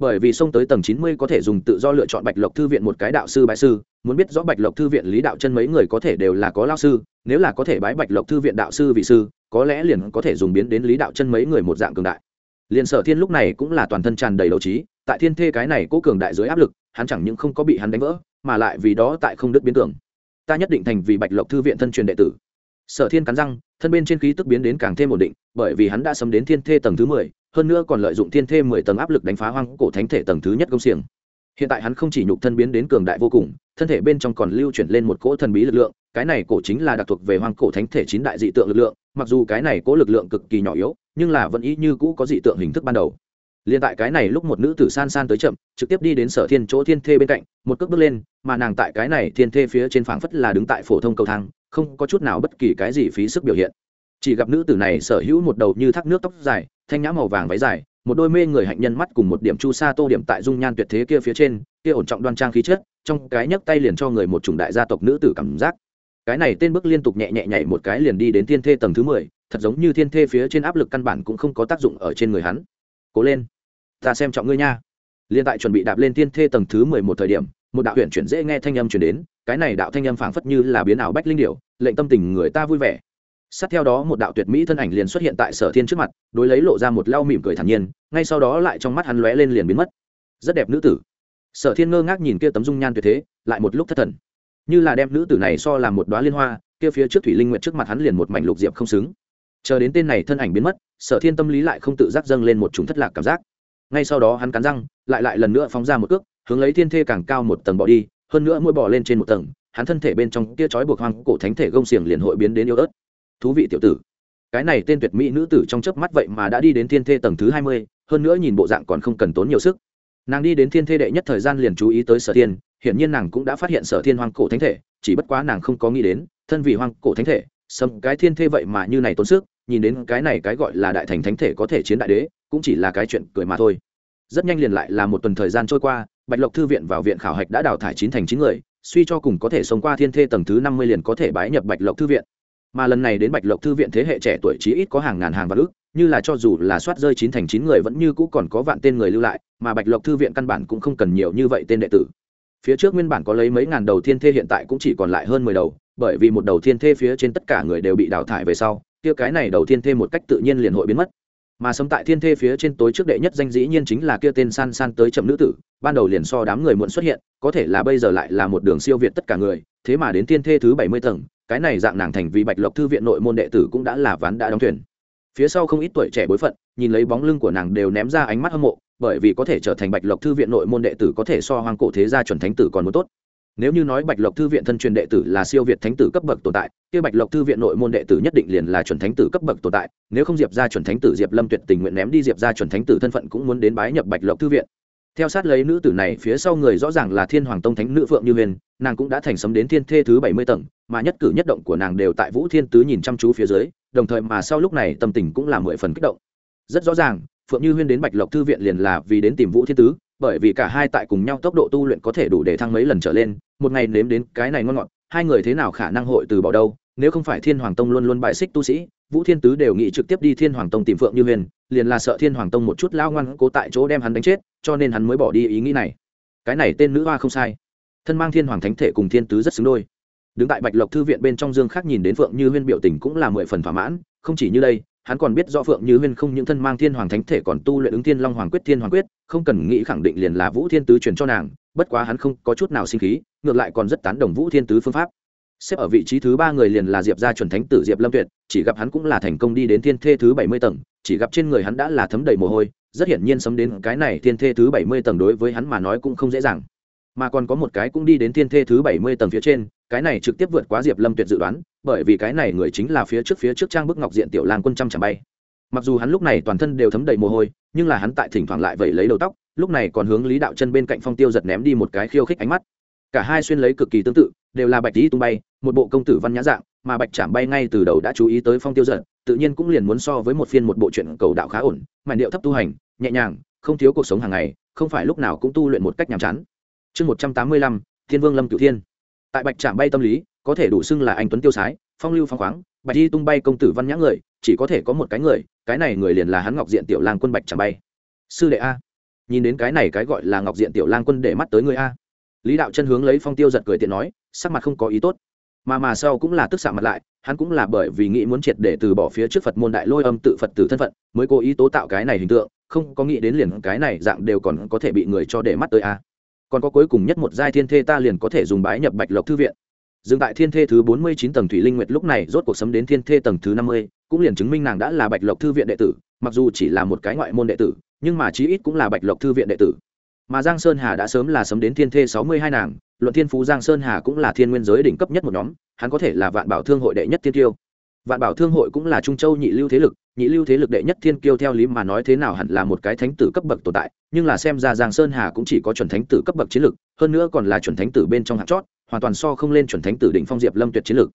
bởi vì xông tới tầng chín mươi có thể dùng tự do lựa chọn bạch lộc thư viện một cái đạo sư bái sư, muốn biết rõ bạch lộc thư viện lý đạo chân mấy người có thể đều là có lao sư, nếu là có thể bái bạch lộc thư viện đạo sư vị sư, có lẽ liền có thể dùng biến đến lý đạo chân mấy người một dạng cường đại. Liền sở thiên lúc này cũng là toàn thân tràn đầy đấu trí, tại thiên thê cái này cố cường đại dưới áp lực, hắn chẳng những không có bị hắn đánh vỡ, mà lại vì đó tại không đức biến tưởng. Ta nhất định thành vì bạch lộc thư viện thân truyền đệ tử. Sở thiên cắn răng, thân bên trên khí tức biến đến càng thêm ổn định, bởi vì hắn đã sấm đến thiên thê tầng thứ mười hơn nữa còn lợi dụng thiên thê mười tầng áp lực đánh phá hoang cổ thánh thể tầng thứ nhất công xiềng. Hiện tại hắn không chỉ nhục thân biến đến cường đại vô cùng, thân thể bên trong còn lưu chuyển lên một cỗ thần bí lực lượng, cái này cổ chính là đặc thuộc về hoang cổ thánh thể chín đại dị tượng lực lượng, mặc dù cái này cỗ lực lượng cực kỳ nhỏ yếu, nhưng là vẫn ý như cũ có dị tượng hình thức ban đầu. Liền tại cái này lúc một nữ tử san san tới chậm, trực tiếp đi đến sở thiên chỗ thiên thê bên cạnh, một cước bước lên, mà nàng tại cái này thiên thê phía trên phảng phất là đứng tại phổ thông cầu thang, không có chút nào bất kỳ cái gì phí sức biểu hiện. Chỉ gặp nữ tử này sở hữu một đầu như thác nước tóc dài thanh nhã màu vàng váy dài, một đôi mê người hạnh nhân mắt cùng một điểm chu sa tô điểm tại dung nhan tuyệt thế kia phía trên, kia ổn trọng đoan trang khí chất, trong cái nhấc tay liền cho người một chủng đại gia tộc nữ tử cảm giác. Cái này tên bước liên tục nhẹ nhẹ nhảy một cái liền đi đến thiên thê tầng thứ mười, thật giống như thiên thê phía trên áp lực căn bản cũng không có tác dụng ở trên người hắn. Cố lên, ta xem trọng ngươi nha. Liên tại chuẩn bị đạp lên thiên thê tầng thứ mười một thời điểm, một đạo huyện chuyển dễ nghe thanh âm chuyển đến, cái này đạo thanh âm phảng phất như là biến ảo bách linh điệu lệnh tâm tình người ta vui vẻ sát theo đó một đạo tuyệt mỹ thân ảnh liền xuất hiện tại sở thiên trước mặt, đối lấy lộ ra một lau mỉm cười thản nhiên, ngay sau đó lại trong mắt hắn lóe lên liền biến mất. Rất đẹp nữ tử. Sở thiên ngơ ngác nhìn kia tấm dung nhan tuyệt thế, lại một lúc thất thần. Như là đem nữ tử này so làm một đoá liên hoa, kia phía trước thủy linh nguyện trước mặt hắn liền một mảnh lục diệp không xứng. Chờ đến tên này thân ảnh biến mất, sở thiên tâm lý lại không tự giác dâng lên một chúng thất lạc cảm giác. Ngay sau đó hắn cắn răng, lại lại lần nữa phóng ra một cước, hướng lấy thiên thê càng cao một tầng bỏ đi, hơn nữa mỗi bỏ lên trên một tầng, hắn thân thể bên trong kia trói buộc hoang cổ thánh thể gông xiềng liền hội biến đến yêu ớt thú vị tiểu tử. Cái này tên tuyệt mỹ nữ tử trong chớp mắt vậy mà đã đi đến thiên thê tầng thứ hai mươi, hơn nữa nhìn bộ dạng còn không cần tốn nhiều sức. Nàng đi đến thiên thê đệ nhất thời gian liền chú ý tới sở thiên, hiển nhiên nàng cũng đã phát hiện sở thiên hoang cổ thánh thể, chỉ bất quá nàng không có nghĩ đến, thân vì hoang cổ thánh thể sầm cái thiên thê vậy mà như này tốn sức, nhìn đến cái này cái gọi là đại thành thánh thể có thể chiến đại đế, cũng chỉ là cái chuyện cười mà thôi. Rất nhanh liền lại là một tuần thời gian trôi qua, bạch lộc thư viện vào viện khảo hạch đã đào thải chín thành chín người, suy cho cùng có thể sống qua thiên thê tầng thứ năm mươi liền có thể bái nhập bạch lộc thư viện mà lần này đến bạch lộc thư viện thế hệ trẻ tuổi chí ít có hàng ngàn hàng vạn ước, như là cho dù là soát rơi chín thành chín người vẫn như cũ còn có vạn tên người lưu lại, mà bạch lộc thư viện căn bản cũng không cần nhiều như vậy tên đệ tử. Phía trước nguyên bản có lấy mấy ngàn đầu thiên thê hiện tại cũng chỉ còn lại hơn mười đầu, bởi vì một đầu thiên thê phía trên tất cả người đều bị đào thải về sau, kia cái này đầu thiên thê một cách tự nhiên liền hội biến mất. Mà sấm tại thiên thê phía trên tối trước đệ nhất danh dĩ nhiên chính là kia tên san san tới chậm nữ tử, ban đầu liền so đám người muộn xuất hiện, có thể là bây giờ lại là một đường siêu việt tất cả người, thế mà đến thiên thê thứ bảy mươi tầng cái này dạng nàng thành vì bạch lộc thư viện nội môn đệ tử cũng đã là ván đã đóng thuyền. Phía sau không ít tuổi trẻ bối phận, nhìn lấy bóng lưng của nàng đều ném ra ánh mắt hâm mộ, bởi vì có thể trở thành bạch lộc thư viện nội môn đệ tử có thể so hoang cổ thế gia chuẩn thánh tử còn muốn tốt. Nếu như nói bạch lộc thư viện thân truyền đệ tử là siêu việt thánh tử cấp bậc tồn tại, kia bạch lộc thư viện nội môn đệ tử nhất định liền là chuẩn thánh tử cấp bậc tồn tại, nếu không diệp ra chuẩn thánh tử diệp lâm tuyệt tình nguyện ném đi diệp ra chuẩn thánh tử thân phận cũng muốn đến bái nhập bạch lộc thư viện. Theo sát lấy nữ tử này, phía sau người rõ ràng là thiên hoàng tông thánh nữ phượng như huyền, nàng cũng đã thành sấm đến thiên thê thứ bảy mươi tầng mà nhất cử nhất động của nàng đều tại vũ thiên tứ nhìn chăm chú phía dưới, đồng thời mà sau lúc này tâm tình cũng là mười phần kích động. Rất rõ ràng, phượng như huyên đến bạch lộc thư viện liền là vì đến tìm vũ thiên tứ, bởi vì cả hai tại cùng nhau tốc độ tu luyện có thể đủ để thăng mấy lần trở lên, một ngày nếm đến cái này ngon ngọt, hai người thế nào khả năng hội từ bỏ đâu, nếu không phải thiên hoàng tông luôn luôn bại xích tu sĩ, vũ thiên tứ đều nghĩ trực tiếp đi thiên hoàng tông tìm phượng như huyền liền là sợ thiên hoàng tông một chút lao ngoan cố tại chỗ đem hắn đánh chết, cho nên hắn mới bỏ đi ý nghĩ này. Cái này tên nữ hoa không sai. Thân mang thiên hoàng thánh thể cùng thiên tứ rất xứng đôi đứng tại bạch lộc thư viện bên trong dương khác nhìn đến phượng như huyên biểu tình cũng là mười phần thỏa mãn, không chỉ như đây, hắn còn biết rõ phượng như huyên không những thân mang thiên hoàng thánh thể còn tu luyện ứng thiên long hoàng quyết, thiên hoàng quyết, không cần nghĩ khẳng định liền là vũ thiên tứ truyền cho nàng, bất quá hắn không có chút nào sinh khí, ngược lại còn rất tán đồng vũ thiên tứ phương pháp. Xếp ở vị trí thứ ba người liền là diệp gia chuẩn thánh tử diệp lâm tuyệt, chỉ gặp hắn cũng là thành công đi đến thiên thê thứ bảy mươi tầng, chỉ gặp trên người hắn đã là thấm đầy mồ hôi, rất hiển nhiên sấm đến cái này thiên thê thứ bảy mươi tầng đối với hắn mà nói cũng không dễ dàng. Mà còn có một cái cũng đi đến thiên thê thứ bảy mươi tầng phía trên cái này trực tiếp vượt quá diệp lâm tuyệt dự đoán, bởi vì cái này người chính là phía trước phía trước trang bức ngọc diện tiểu lan quân trăm chẳng bay. Mặc dù hắn lúc này toàn thân đều thấm đầy mồ hôi, nhưng là hắn tại thỉnh thoảng lại vẩy lấy đầu tóc, lúc này còn hướng lý đạo chân bên cạnh phong tiêu giật ném đi một cái khiêu khích ánh mắt. Cả hai xuyên lấy cực kỳ tương tự, đều là bạch Tý tung bay, một bộ công tử văn nhã dạng, mà bạch chạm bay ngay từ đầu đã chú ý tới phong tiêu giật, tự nhiên cũng liền muốn so với một phiên một bộ truyện cầu đạo khá ổn mà điệu thấp tu hành, nhẹ nhàng, không thiếu cuộc sống hàng ngày, không phải lúc nào cũng tu luyện một cách nhàm chán. Chương một trăm tám mươi lăm, thiên vương lâm cửu thiên tại bạch trạm bay tâm lý, có thể đủ xưng là anh tuấn tiêu sái, phong lưu phong khoáng, bạch di tung bay công tử văn nhã người, chỉ có thể có một cái người, cái này người liền là hắn ngọc diện tiểu lang quân bạch trạm bay. Sư đệ a. Nhìn đến cái này cái gọi là ngọc diện tiểu lang quân để mắt tới người a. Lý đạo chân hướng lấy phong tiêu giật cười tiện nói, sắc mặt không có ý tốt. Mà mà sau cũng là tức xạ mặt lại, hắn cũng là bởi vì nghĩ muốn triệt để từ bỏ phía trước phật môn đại lôi âm tự phật tử thân phận, mới cố ý tố tạo cái này hình tượng, không có nghĩ đến liền cái này dạng đều còn có thể bị người cho để mắt tới a còn có cuối cùng nhất một giai thiên thê ta liền có thể dùng bái nhập bạch lộc thư viện. Dừng tại thiên thê thứ bốn mươi chín tầng thủy linh nguyệt lúc này rốt cuộc sấm đến thiên thê tầng thứ năm mươi, cũng liền chứng minh nàng đã là bạch lộc thư viện đệ tử, mặc dù chỉ là một cái ngoại môn đệ tử, nhưng mà chí ít cũng là bạch lộc thư viện đệ tử. Mà giang sơn hà đã sớm là sấm đến thiên thê sáu mươi hai nàng, luận thiên phú giang sơn hà cũng là thiên nguyên giới đỉnh cấp nhất một nhóm, hắn có thể là vạn bảo thương hội đệ nhất thiên tiêu vạn bảo thương hội cũng là trung châu nhị lưu thế lực, nhị lưu thế lực đệ nhất thiên kiêu theo lý mà nói thế nào hẳn là một cái thánh tử cấp bậc tồn tại, nhưng là xem ra giang sơn hà cũng chỉ có chuẩn thánh tử cấp bậc chiến lực, hơn nữa còn là chuẩn thánh tử bên trong hạt chót, hoàn toàn so không lên chuẩn thánh tử đỉnh phong diệp lâm tuyệt chiến lực.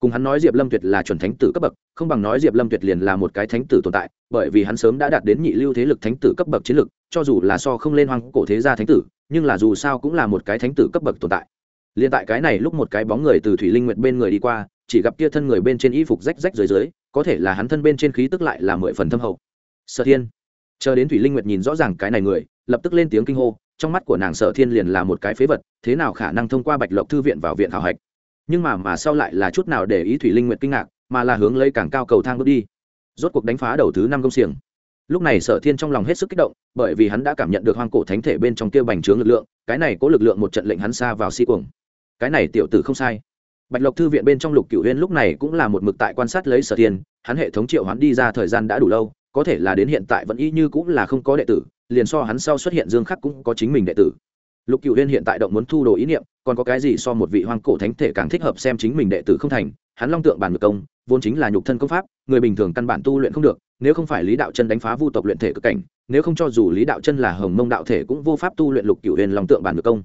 Cùng hắn nói diệp lâm tuyệt là chuẩn thánh tử cấp bậc, không bằng nói diệp lâm tuyệt liền là một cái thánh tử tồn tại, bởi vì hắn sớm đã đạt đến nhị lưu thế lực thánh tử cấp bậc chiến lực, cho dù là so không lên hoang cổ thế gia thánh tử, nhưng là dù sao cũng là một cái thánh tử cấp bậc tồn tại. Liền tại cái này lúc một cái bóng người từ thủy linh Nguyệt bên người đi qua chỉ gặp kia thân người bên trên y phục rách rách dưới dưới, có thể là hắn thân bên trên khí tức lại là mười phần thâm hậu. Sở thiên. Chờ đến thủy linh nguyệt nhìn rõ ràng cái này người, lập tức lên tiếng kinh hô, trong mắt của nàng sở thiên liền là một cái phế vật, thế nào khả năng thông qua bạch lộc thư viện vào viện thảo hạch? Nhưng mà mà sau lại là chút nào để ý thủy linh nguyệt kinh ngạc, mà là hướng lấy càng cao cầu thang bước đi. Rốt cuộc đánh phá đầu thứ năm công xiềng. Lúc này sở thiên trong lòng hết sức kích động, bởi vì hắn đã cảm nhận được hoang cổ thánh thể bên trong kia bành trướng lực lượng, cái này có lực lượng một trận lệnh hắn xa vào si cuồng. Cái này tiểu tử không sai bạch lộc thư viện bên trong lục cửu huyên lúc này cũng là một mực tại quan sát lấy sở thiên, hắn hệ thống triệu hắn đi ra thời gian đã đủ lâu, có thể là đến hiện tại vẫn y như cũng là không có đệ tử, liền so hắn sau xuất hiện dương khắc cũng có chính mình đệ tử. Lục cửu huyên hiện tại động muốn thu đồ ý niệm, còn có cái gì so một vị hoang cổ thánh thể càng thích hợp xem chính mình đệ tử không thành, hắn long tượng bản ngược công, vốn chính là nhục thân công pháp, người bình thường căn bản tu luyện không được, nếu không phải lý đạo chân đánh phá vu tộc luyện thể cực cảnh, nếu không cho dù lý đạo chân là hồng mông đạo thể cũng vô pháp tu luyện lục cửu huyền long tượng bản ngược công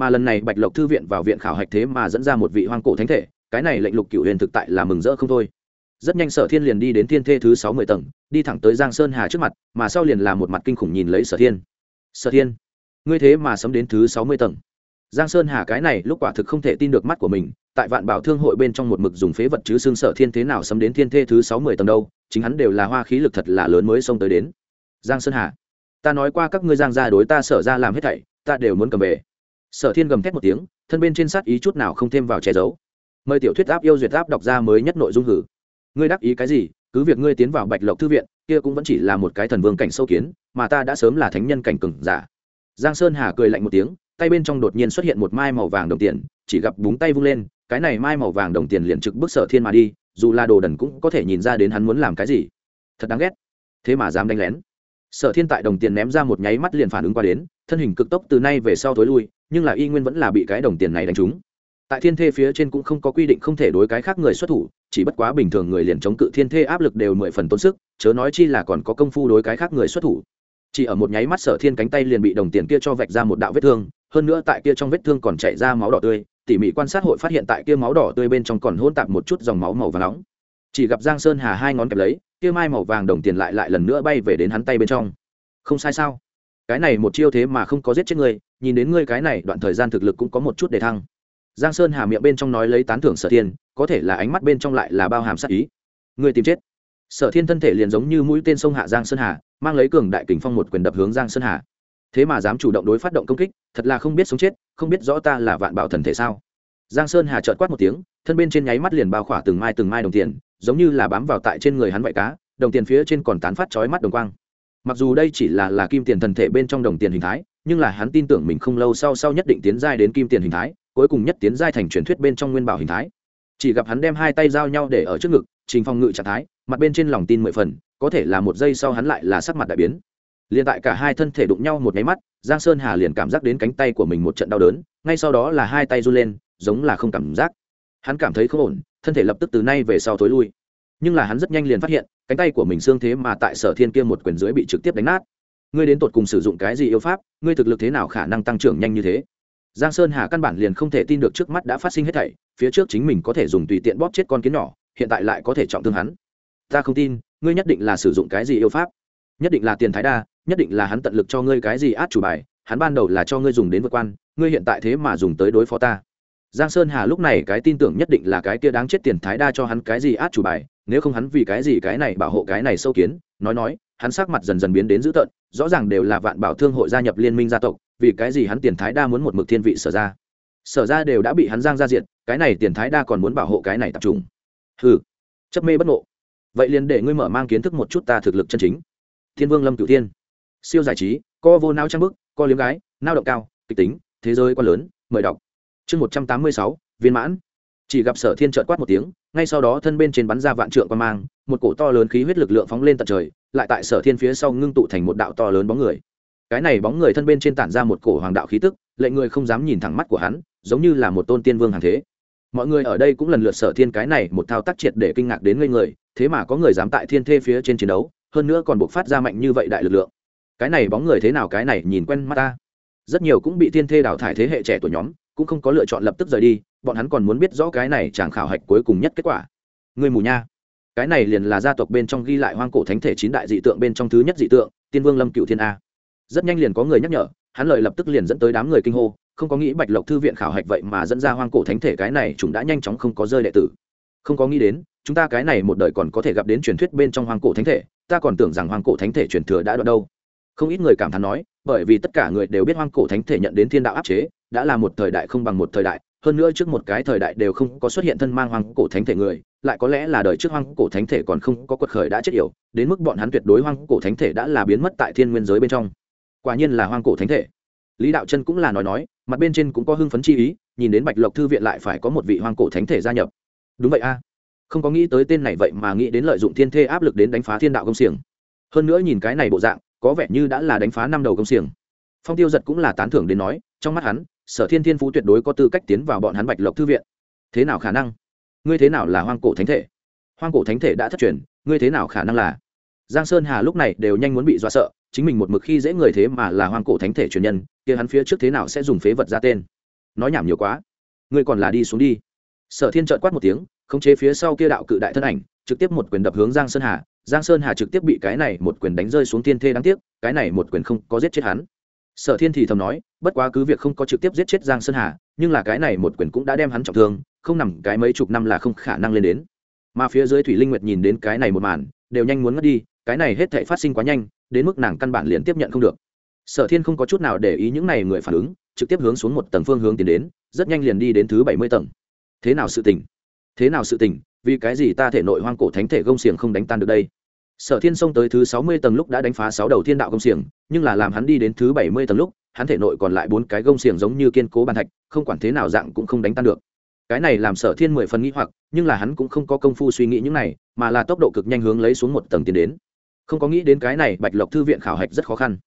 mà lần này bạch lộc thư viện vào viện khảo hạch thế mà dẫn ra một vị hoang cổ thánh thể, cái này lệnh lục cửu huyền thực tại là mừng rỡ không thôi. Rất nhanh sở thiên liền đi đến thiên thê thứ sáu mươi tầng, đi thẳng tới giang sơn hà trước mặt, mà sau liền là một mặt kinh khủng nhìn lấy sở thiên. Sở thiên, ngươi thế mà sấm đến thứ sáu mươi tầng. Giang sơn hà cái này lúc quả thực không thể tin được mắt của mình, tại vạn bảo thương hội bên trong một mực dùng phế vật chứ xương sở thiên thế nào sấm đến thiên thê thứ sáu mươi tầng đâu, chính hắn đều là hoa khí lực thật là lớn mới xông tới đến. Giang sơn hà, ta nói qua các ngươi giang gia đối ta sở ra làm hết thảy, ta đều muốn cầm về sở thiên gầm thét một tiếng, thân bên trên sát ý chút nào không thêm vào che giấu. Mời tiểu thuyết áp yêu duyệt áp đọc ra mới nhất nội dung hử. Ngươi đắc ý cái gì, cứ việc ngươi tiến vào bạch lộc thư viện, kia cũng vẫn chỉ là một cái thần vương cảnh sâu kiến, mà ta đã sớm là thánh nhân cảnh cừng giả. Giang sơn hà cười lạnh một tiếng, tay bên trong đột nhiên xuất hiện một mai màu vàng đồng tiền, chỉ gặp búng tay vung lên, cái này mai màu vàng đồng tiền liền trực bức sở thiên mà đi, dù là đồ đần cũng có thể nhìn ra đến hắn muốn làm cái gì. Thật đáng ghét. Thế mà dám đánh lén. Sở thiên tại đồng tiền ném ra một nháy mắt liền phản ứng qua đến, thân hình cực tốc từ nay về sau tối lui nhưng là y nguyên vẫn là bị cái đồng tiền này đánh trúng. Tại thiên thê phía trên cũng không có quy định không thể đối cái khác người xuất thủ, chỉ bất quá bình thường người liền chống cự thiên thê áp lực đều mười phần tốn sức, chớ nói chi là còn có công phu đối cái khác người xuất thủ. Chỉ ở một nháy mắt sở thiên cánh tay liền bị đồng tiền kia cho vạch ra một đạo vết thương, hơn nữa tại kia trong vết thương còn chảy ra máu đỏ tươi, tỉ mỉ quan sát hội phát hiện tại kia máu đỏ tươi bên trong còn hôn tạp một chút dòng máu màu và nóng. Chỉ gặp giang sơn hà hai ngón kẹp lấy, kia mai màu vàng đồng tiền lại lại lần nữa bay về đến hắn tay bên trong. Không sai sao? Cái này một chiêu thế mà không có giết chết ngươi, nhìn đến ngươi cái này, đoạn thời gian thực lực cũng có một chút để thăng. Giang sơn hà miệng bên trong nói lấy tán thưởng sở thiên, có thể là ánh mắt bên trong lại là bao hàm sát ý. Ngươi tìm chết. Sở thiên thân thể liền giống như mũi tên sông hạ giang sơn hà, mang lấy cường đại kình phong một quyền đập hướng giang sơn hà. Thế mà dám chủ động đối phát động công kích, thật là không biết sống chết, không biết rõ ta là vạn bảo thần thể sao. Giang sơn hà trợt quát một tiếng, thân bên trên nháy mắt liền bao khỏa từng mai từng mai đồng tiền, giống như là bám vào tại trên người hắn vậy cá, đồng tiền phía trên còn tán phát chói mắt đồng quang mặc dù đây chỉ là là kim tiền thần thể bên trong đồng tiền hình thái, nhưng là hắn tin tưởng mình không lâu sau sau nhất định tiến giai đến kim tiền hình thái, cuối cùng nhất tiến giai thành truyền thuyết bên trong nguyên bảo hình thái. Chỉ gặp hắn đem hai tay giao nhau để ở trước ngực, trình phong ngự trạng thái, mặt bên trên lòng tin mười phần, có thể là một giây sau hắn lại là sắc mặt đại biến. Liền tại cả hai thân thể đụng nhau một nháy mắt, giang sơn hà liền cảm giác đến cánh tay của mình một trận đau đớn, ngay sau đó là hai tay run lên, giống là không cảm giác. Hắn cảm thấy không ổn, thân thể lập tức từ nay về sau thối lui. Nhưng là hắn rất nhanh liền phát hiện cánh tay của mình xương thế mà tại sở thiên kia một quyền dưới bị trực tiếp đánh nát. Ngươi đến tột cùng sử dụng cái gì yêu pháp, ngươi thực lực thế nào khả năng tăng trưởng nhanh như thế? Giang sơn hà căn bản liền không thể tin được trước mắt đã phát sinh hết thảy, phía trước chính mình có thể dùng tùy tiện bóp chết con kiến nhỏ, hiện tại lại có thể trọng thương hắn. Ta không tin, ngươi nhất định là sử dụng cái gì yêu pháp? Nhất định là tiền thái đa, nhất định là hắn tận lực cho ngươi cái gì át chủ bài, hắn ban đầu là cho ngươi dùng đến vượt quan, ngươi hiện tại thế mà dùng tới đối phó ta giang sơn hà lúc này cái tin tưởng nhất định là cái kia đáng chết tiền thái đa cho hắn cái gì át chủ bài, nếu không hắn vì cái gì cái này bảo hộ cái này sâu kiến, nói nói, hắn sắc mặt dần dần biến đến dữ tợn, rõ ràng đều là vạn bảo thương hội gia nhập liên minh gia tộc, vì cái gì hắn tiền thái đa muốn một mực thiên vị sở ra. Sở ra đều đã bị hắn giang ra diện cái này tiền thái đa còn muốn bảo hộ cái này tập trung. Hừ, chấp mê bất ngộ. Vậy liền để ngươi mở mang kiến thức một chút ta thực lực chân chính. Thiên vương lâm cửu thiên. Siêu giải trí, co vô nao trang bức, co liếm gái nao động cao, kịch tính, thế giới quá lớn, mời đọc chương một trăm tám mươi sáu, viên mãn. Chỉ gặp sở thiên trợt quát một tiếng, ngay sau đó thân bên trên bắn ra vạn trượng quan mang, một cổ to lớn khí huyết lực lượng phóng lên tận trời, lại tại sở thiên phía sau ngưng tụ thành một đạo to lớn bóng người. Cái này bóng người thân bên trên tản ra một cổ hoàng đạo khí tức lệ người không dám nhìn thẳng mắt của hắn, giống như là một tôn tiên vương hàng thế. Mọi người ở đây cũng lần lượt sở thiên cái này một thao tác triệt để kinh ngạc đến ngây người, thế mà có người dám tại thiên thê phía trên chiến đấu, hơn nữa còn buộc phát ra mạnh như vậy đại lực lượng. Cái này bóng người thế nào, cái này nhìn quen mắt ta. Rất nhiều cũng bị thiên thê đào thải thế hệ trẻ tuổi nhóm cũng không có lựa chọn lập tức rời đi, bọn hắn còn muốn biết rõ cái này chẳng khảo hạch cuối cùng nhất kết quả. Người mù nha. Cái này liền là gia tộc bên trong ghi lại hoang cổ thánh thể chín đại dị tượng bên trong thứ nhất dị tượng, tiên vương lâm cựu thiên a. Rất nhanh liền có người nhắc nhở, hắn lời lập tức liền dẫn tới đám người kinh hô, không có nghĩ bạch lộc thư viện khảo hạch vậy mà dẫn ra hoang cổ thánh thể cái này chúng đã nhanh chóng không có rơi đệ tử. Không có nghĩ đến, chúng ta cái này một đời còn có thể gặp đến truyền thuyết bên trong hoang cổ thánh thể, ta còn tưởng rằng hoang cổ thánh thể truyền thừa đã đoạn đâu. Không ít người cảm thán nói, bởi vì tất cả người đều biết hoang cổ thánh thể nhận đến thiên đạo áp chế đã là một thời đại không bằng một thời đại, hơn nữa trước một cái thời đại đều không có xuất hiện thân mang hoang cổ thánh thể người, lại có lẽ là đời trước hoang cổ thánh thể còn không có quật khởi đã chết yểu, đến mức bọn hắn tuyệt đối hoang cổ thánh thể đã là biến mất tại thiên nguyên giới bên trong. Quả nhiên là hoang cổ thánh thể. Lý đạo chân cũng là nói nói, mặt bên trên cũng có hưng phấn chi ý, nhìn đến bạch lộc thư viện lại phải có một vị hoang cổ thánh thể gia nhập. Đúng vậy a. Không có nghĩ tới tên này vậy mà nghĩ đến lợi dụng thiên thê áp lực đến đánh phá thiên đạo công xiềng. Hơn nữa nhìn cái này bộ dạng, có vẻ như đã là đánh phá năm đầu công xiềng. Phong tiêu giật cũng là tán thưởng đến nói, trong mắt hắn sở thiên thiên phú tuyệt đối có tư cách tiến vào bọn hắn bạch lộc thư viện. Thế nào khả năng? Ngươi thế nào là hoang cổ thánh thể? Hoang cổ thánh thể đã thất truyền, ngươi thế nào khả năng là? Giang sơn hà lúc này đều nhanh muốn bị dọa sợ, chính mình một mực khi dễ người thế mà là hoang cổ thánh thể truyền nhân, kia hắn phía trước thế nào sẽ dùng phế vật ra tên? Nói nhảm nhiều quá. Ngươi còn là đi xuống đi. Sở thiên trợn quát một tiếng, khống chế phía sau kia đạo cự đại thân ảnh, trực tiếp một quyền đập hướng giang sơn hà. Giang sơn hà trực tiếp bị cái này một quyền đánh rơi xuống thiên thê đáng tiếc, cái này một quyền không có giết chết hắn sở thiên thì thầm nói, bất quá cứ việc không có trực tiếp giết chết giang sơn hà, nhưng là cái này một quyền cũng đã đem hắn trọng thương, không nằm cái mấy chục năm là không khả năng lên đến. Mà phía dưới thủy linh nguyệt nhìn đến cái này một màn, đều nhanh muốn mất đi, cái này hết thể phát sinh quá nhanh, đến mức nàng căn bản liền tiếp nhận không được. Sở thiên không có chút nào để ý những này người phản ứng, trực tiếp hướng xuống một tầng phương hướng tiến đến, rất nhanh liền đi đến thứ bảy mươi tầng. Thế nào sự tình? Thế nào sự tình? Vì cái gì ta thể nội hoang cổ thánh thể gông xiềng không đánh tan được đây? Sở thiên xông tới thứ sáu mươi tầng lúc đã đánh phá sáu đầu thiên đạo gông xiềng, nhưng là làm hắn đi đến thứ bảy mươi tầng lúc, hắn thể nội còn lại bốn cái gông xiềng giống như kiên cố bàn thạch, không quản thế nào dạng cũng không đánh tan được. Cái này làm sở thiên mười phần nghĩ hoặc, nhưng là hắn cũng không có công phu suy nghĩ những này, mà là tốc độ cực nhanh hướng lấy xuống một tầng tiến đến. Không có nghĩ đến cái này bạch lộc thư viện khảo hạch rất khó khăn.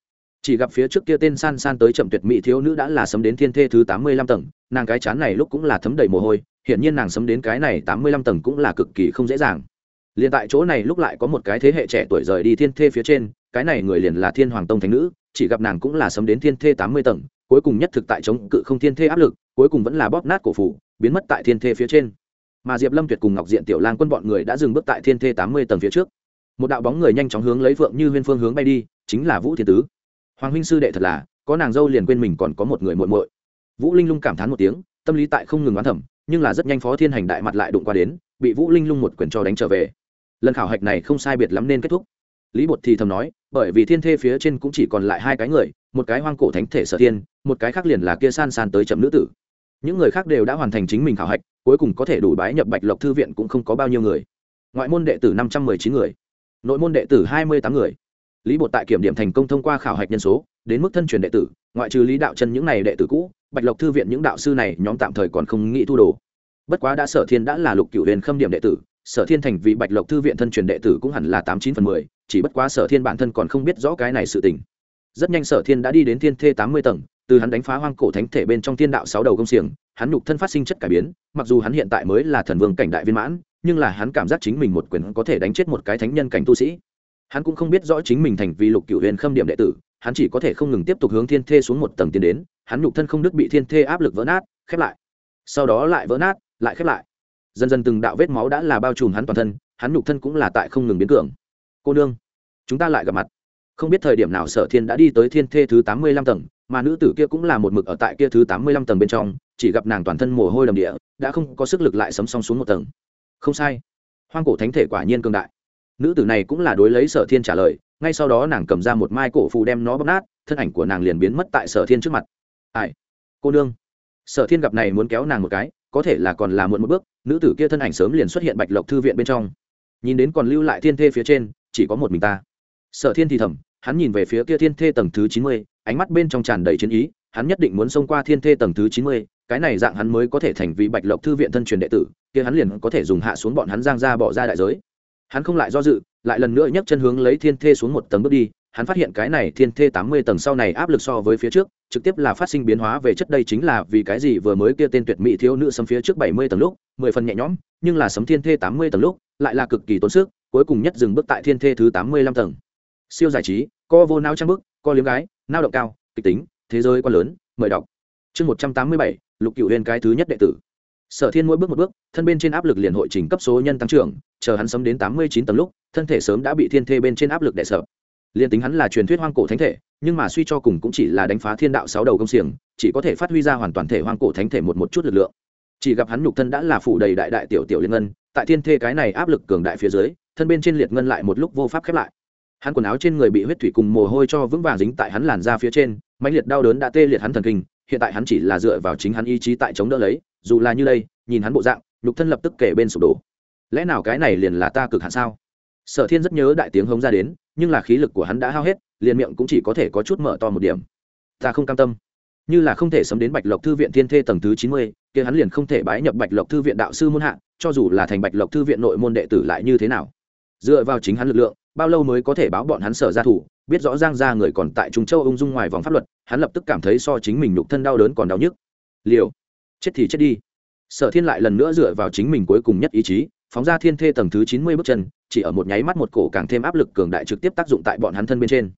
Chỉ gặp phía trước kia tên san san tới chậm tuyệt mỹ thiếu nữ đã là sấm đến thiên thê thứ tám mươi lăm tầng, nàng cái chán này lúc cũng là thấm đầy mồ hôi, hiển nhiên nàng sấm đến cái này tám mươi lăm tầng cũng là cực kỳ không dễ dàng liền tại chỗ này lúc lại có một cái thế hệ trẻ tuổi rời đi thiên thê phía trên, cái này người liền là thiên hoàng tông thánh nữ, chỉ gặp nàng cũng là sấm đến thiên thê tám mươi tầng, cuối cùng nhất thực tại chống cự không thiên thê áp lực, cuối cùng vẫn là bóp nát cổ phủ, biến mất tại thiên thê phía trên. Mà diệp lâm tuyệt cùng ngọc diện tiểu lang quân bọn người đã dừng bước tại thiên thê tám mươi tầng phía trước. Một đạo bóng người nhanh chóng hướng lấy phượng như huyên phương hướng bay đi, chính là vũ thiên tứ. Hoàng huynh sư đệ thật là, có nàng dâu liền quên mình còn có một người muội muội. Vũ linh lung cảm thán một tiếng, tâm lý tại không ngừng oán thẩm nhưng là rất nhanh phó thiên hành đại mặt lại đụng qua đến, bị vũ linh lung một quyền cho đánh trở về lần khảo hạch này không sai biệt lắm nên kết thúc. Lý bột thì thầm nói, bởi vì thiên thê phía trên cũng chỉ còn lại hai cái người, một cái hoang cổ thánh thể sở thiên, một cái khác liền là kia san san tới chậm nữ tử. Những người khác đều đã hoàn thành chính mình khảo hạch, cuối cùng có thể đủ bái nhập bạch lộc thư viện cũng không có bao nhiêu người. Ngoại môn đệ tử năm trăm mười chín người, nội môn đệ tử hai mươi tám người. Lý bột tại kiểm điểm thành công thông qua khảo hạch nhân số, đến mức thân truyền đệ tử, ngoại trừ lý đạo chân những này đệ tử cũ, bạch lộc thư viện những đạo sư này nhóm tạm thời còn không nghĩ thu đồ. Bất quá đã sở thiên đã là lục cựu huyền khâm điểm đệ tử sở thiên thành vị bạch lộc thư viện thân truyền đệ tử cũng hẳn là tám chín phần mười, chỉ bất quá sở thiên bản thân còn không biết rõ cái này sự tình. Rất nhanh sở thiên đã đi đến thiên thê tám mươi tầng, từ hắn đánh phá hoang cổ thánh thể bên trong thiên đạo sáu đầu công xiềng, hắn nhục thân phát sinh chất cải biến, mặc dù hắn hiện tại mới là thần vương cảnh đại viên mãn, nhưng là hắn cảm giác chính mình một quyền có thể đánh chết một cái thánh nhân cảnh tu sĩ. Hắn cũng không biết rõ chính mình thành vì lục cựu huyền khâm điểm đệ tử, hắn chỉ có thể không ngừng tiếp tục hướng thiên thê xuống một tầng tiến đến, hắn nhục thân không đứt bị thiên thê áp lực vỡ nát, khép lại. Sau đó lại vỡ nát, lại khép lại dần dần từng đạo vết máu đã là bao trùm hắn toàn thân, hắn nhục thân cũng là tại không ngừng biến cường. Cô nương, chúng ta lại gặp mặt. Không biết thời điểm nào sở thiên đã đi tới thiên thê thứ tám mươi lăm tầng, mà nữ tử kia cũng là một mực ở tại kia thứ tám mươi lăm tầng bên trong, chỉ gặp nàng toàn thân mồ hôi đầm địa, đã không có sức lực lại sấm song xuống một tầng. Không sai. Hoang cổ thánh thể quả nhiên cường đại. Nữ tử này cũng là đối lấy sở thiên trả lời, ngay sau đó nàng cầm ra một mai cổ phù đem nó bóp nát, thân ảnh của nàng liền biến mất tại sở thiên trước mặt. Ai? Cô nương. Sở thiên gặp này muốn kéo nàng một cái có thể là còn là muộn một bước, nữ tử kia thân ảnh sớm liền xuất hiện bạch lộc thư viện bên trong. Nhìn đến còn lưu lại thiên thê phía trên, chỉ có một mình ta. Sở thiên thì thầm, hắn nhìn về phía kia thiên thê tầng thứ chín mươi, ánh mắt bên trong tràn đầy chiến ý, hắn nhất định muốn xông qua thiên thê tầng thứ chín mươi, cái này dạng hắn mới có thể thành vị bạch lộc thư viện thân truyền đệ tử, kia hắn liền có thể dùng hạ xuống bọn hắn giang ra bỏ ra đại giới. Hắn không lại do dự, lại lần nữa nhấc chân hướng lấy thiên thê xuống một tầng bước đi hắn phát hiện cái này thiên thê tám mươi tầng sau này áp lực so với phía trước, trực tiếp là phát sinh biến hóa về chất đây chính là vì cái gì vừa mới kia tên tuyệt mỹ thiếu nữ sấm phía trước bảy mươi tầng lúc, mười phần nhẹ nhõm, nhưng là sấm thiên thê tám mươi tầng lúc, lại là cực kỳ tốn sức, cuối cùng nhất dừng bước tại thiên thê thứ tám mươi lăm tầng. Siêu giải trí, co vô nao trang bức, co liếm gái nao động cao, kịch tính, thế giới quá lớn, mời đọc. Chương một trăm tám mươi bảy, lục cựu huyên cái thứ nhất đệ tử. Sở thiên mỗi bước một bước, thân bên trên áp lực liền hội trình cấp số nhân tăng trưởng, chờ hắn sấm đến tám mươi chín tầng lúc, thân thể sớm đã bị thiên thê bên trên áp lực đè sợ liền tính hắn là truyền thuyết hoang cổ thánh thể, nhưng mà suy cho cùng cũng chỉ là đánh phá thiên đạo sáu đầu công xiềng, chỉ có thể phát huy ra hoàn toàn thể hoang cổ thánh thể một một chút lực lượng. Chỉ gặp hắn nhục thân đã là phủ đầy đại đại tiểu tiểu liên ngân, tại thiên thê cái này áp lực cường đại phía dưới, thân bên trên liệt ngân lại một lúc vô pháp khép lại. Hắn quần áo trên người bị huyết thủy cùng mồ hôi cho vững vàng dính tại hắn làn da phía trên, mãnh liệt đau đớn đã tê liệt hắn thần kinh, hiện tại hắn chỉ là dựa vào chính hắn ý chí tại chống đỡ lấy, dù là như đây, nhìn hắn bộ dạng, nhục thân lập tức kể bên sụp đổ. Lẽ nào cái này liền là ta cực hạn sao? Sở thiên rất nhớ đại tiếng hống ra đến nhưng là khí lực của hắn đã hao hết, liền miệng cũng chỉ có thể có chút mở to một điểm. Ta không cam tâm. Như là không thể sấm đến bạch lộc thư viện thiên thê tầng thứ chín mươi, kia hắn liền không thể bái nhập bạch lộc thư viện đạo sư môn hạ, cho dù là thành bạch lộc thư viện nội môn đệ tử lại như thế nào? Dựa vào chính hắn lực lượng, bao lâu mới có thể báo bọn hắn sở ra thủ, biết rõ giang ra người còn tại trung châu ung dung ngoài vòng pháp luật, hắn lập tức cảm thấy so chính mình nhục thân đau đớn còn đau nhức. Liều. Chết thì chết đi. Sở thiên lại lần nữa dựa vào chính mình cuối cùng nhất ý chí, phóng ra thiên thê tầng thứ chín mươi bước chân chỉ ở một nháy mắt một cổ càng thêm áp lực cường đại trực tiếp tác dụng tại bọn hắn thân bên trên.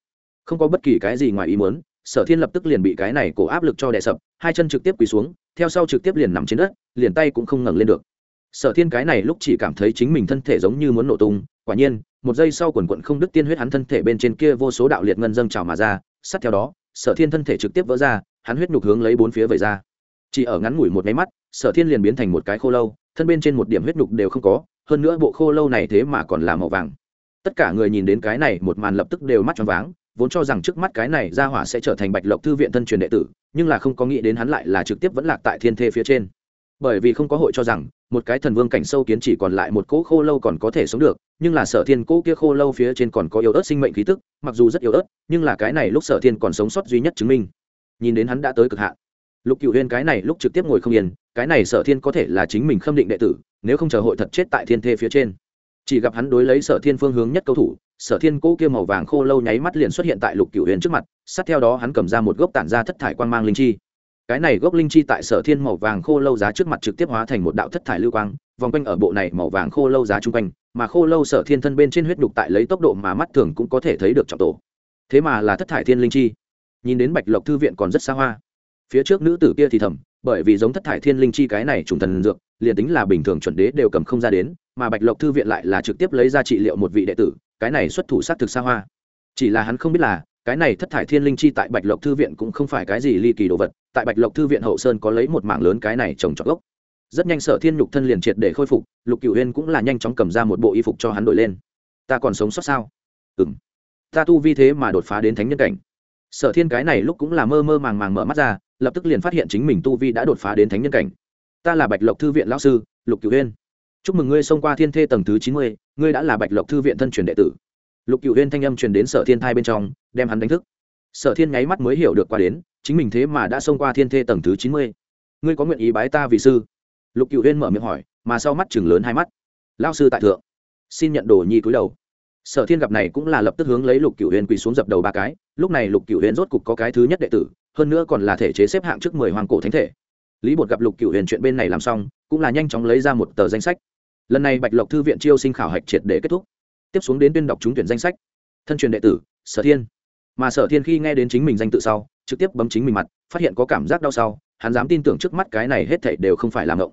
Không có bất kỳ cái gì ngoài ý muốn, sở thiên lập tức liền bị cái này cổ áp lực cho đè sập, hai chân trực tiếp quỳ xuống, theo sau trực tiếp liền nằm trên đất, liền tay cũng không ngẩng lên được. Sở thiên cái này lúc chỉ cảm thấy chính mình thân thể giống như muốn nổ tung, quả nhiên, một giây sau quần quận không đứt tiên huyết hắn thân thể bên trên kia vô số đạo liệt ngân dâng trào mà ra, sát theo đó, sở thiên thân thể trực tiếp vỡ ra, hắn huyết nhục hướng lấy bốn phía về ra. Chỉ ở ngắn ngủi một máy mắt, sở thiên liền biến thành một cái khô lâu, thân bên trên một điểm huyết nhục đều không có hơn nữa bộ khô lâu này thế mà còn là màu vàng. Tất cả người nhìn đến cái này một màn lập tức đều mắt tròn váng, vốn cho rằng trước mắt cái này ra hỏa sẽ trở thành bạch lộc thư viện thân truyền đệ tử, nhưng là không có nghĩ đến hắn lại là trực tiếp vẫn lạc tại thiên thê phía trên. Bởi vì không có hội cho rằng, một cái thần vương cảnh sâu kiến chỉ còn lại một cỗ khô lâu còn có thể sống được, nhưng là sở thiên cỗ kia khô lâu phía trên còn có yếu ớt sinh mệnh khí tức, mặc dù rất yếu ớt, nhưng là cái này lúc sở thiên còn sống sót duy nhất chứng minh. Nhìn đến hắn đã tới cực hạn. Lục cựu huyên cái này lúc trực tiếp ngồi không yên cái này sở thiên có thể là chính mình khâm định đệ tử, nếu không chờ hội thật chết tại thiên thê phía trên. Chỉ gặp hắn đối lấy sở thiên phương hướng nhất câu thủ, sở thiên cỗ kia màu vàng khô lâu nháy mắt liền xuất hiện tại lục cựu huyền trước mặt, sát theo đó hắn cầm ra một gốc tản ra thất thải quang mang linh chi. Cái này gốc linh chi tại sở thiên màu vàng khô lâu giá trước mặt trực tiếp hóa thành một đạo thất thải lưu quang, vòng quanh ở bộ này màu vàng khô lâu giá chung quanh, mà khô lâu sở thiên thân bên trên huyết đục tại lấy tốc độ mà mắt thường cũng có thể thấy được trọng tổ. Thế mà là thất thải thiên linh chi. Nhìn đến bạch lộc thư viện còn rất xa hoa. Phía trước nữ tử kia thì thầm bởi vì giống thất thải thiên linh chi cái này trùng thần dược, liền tính là bình thường chuẩn đế đều cầm không ra đến, mà bạch lộc thư viện lại là trực tiếp lấy ra trị liệu một vị đệ tử, cái này xuất thủ sát thực xa hoa. Chỉ là hắn không biết là, cái này thất thải thiên linh chi tại bạch lộc thư viện cũng không phải cái gì ly kỳ đồ vật, tại bạch lộc thư viện hậu sơn có lấy một mảng lớn cái này trồng trọt gốc. Rất nhanh sở thiên nhục thân liền triệt để khôi phục, lục cựu huyên cũng là nhanh chóng cầm ra một bộ y phục cho hắn đổi lên. Ta còn sống sót sao? Ừ m ta tu vi thế mà đột phá đến thánh nhân cảnh. Sở thiên cái này lúc cũng là mơ mơ màng màng mở mắt ra lập tức liền phát hiện chính mình tu vi đã đột phá đến thánh nhân cảnh. Ta là bạch lộc thư viện lão sư, lục cựu huyên. Chúc mừng ngươi xông qua thiên thê tầng thứ chín mươi, ngươi đã là bạch lộc thư viện thân truyền đệ tử. Lục cựu huyên thanh âm truyền đến sở thiên thai bên trong, đem hắn đánh thức. Sở thiên nháy mắt mới hiểu được qua đến, chính mình thế mà đã xông qua thiên thê tầng thứ chín mươi. Ngươi có nguyện ý bái ta vì sư? Lục cựu huyên mở miệng hỏi, mà sau mắt chừng lớn hai mắt. Lao sư tại thượng. Xin nhận đồ nhi cúi đầu. Sở thiên gặp này cũng là lập tức hướng lấy lục cựu huyên quỳ xuống dập đầu ba cái. Lúc này lục cựu huyên rốt cục có cái thứ nhất đệ tử hơn nữa còn là thể chế xếp hạng trước mười hoàng cổ thánh thể. Lý bột gặp lục cựu huyền chuyện bên này làm xong, cũng là nhanh chóng lấy ra một tờ danh sách. Lần này bạch lộc thư viện chiêu sinh khảo hạch triệt để kết thúc. Tiếp xuống đến tuyên đọc trúng tuyển danh sách. Thân truyền đệ tử, sở thiên. Mà sở thiên khi nghe đến chính mình danh tự sau, trực tiếp bấm chính mình mặt, phát hiện có cảm giác đau sau, hắn dám tin tưởng trước mắt cái này hết thảy đều không phải là ngộng.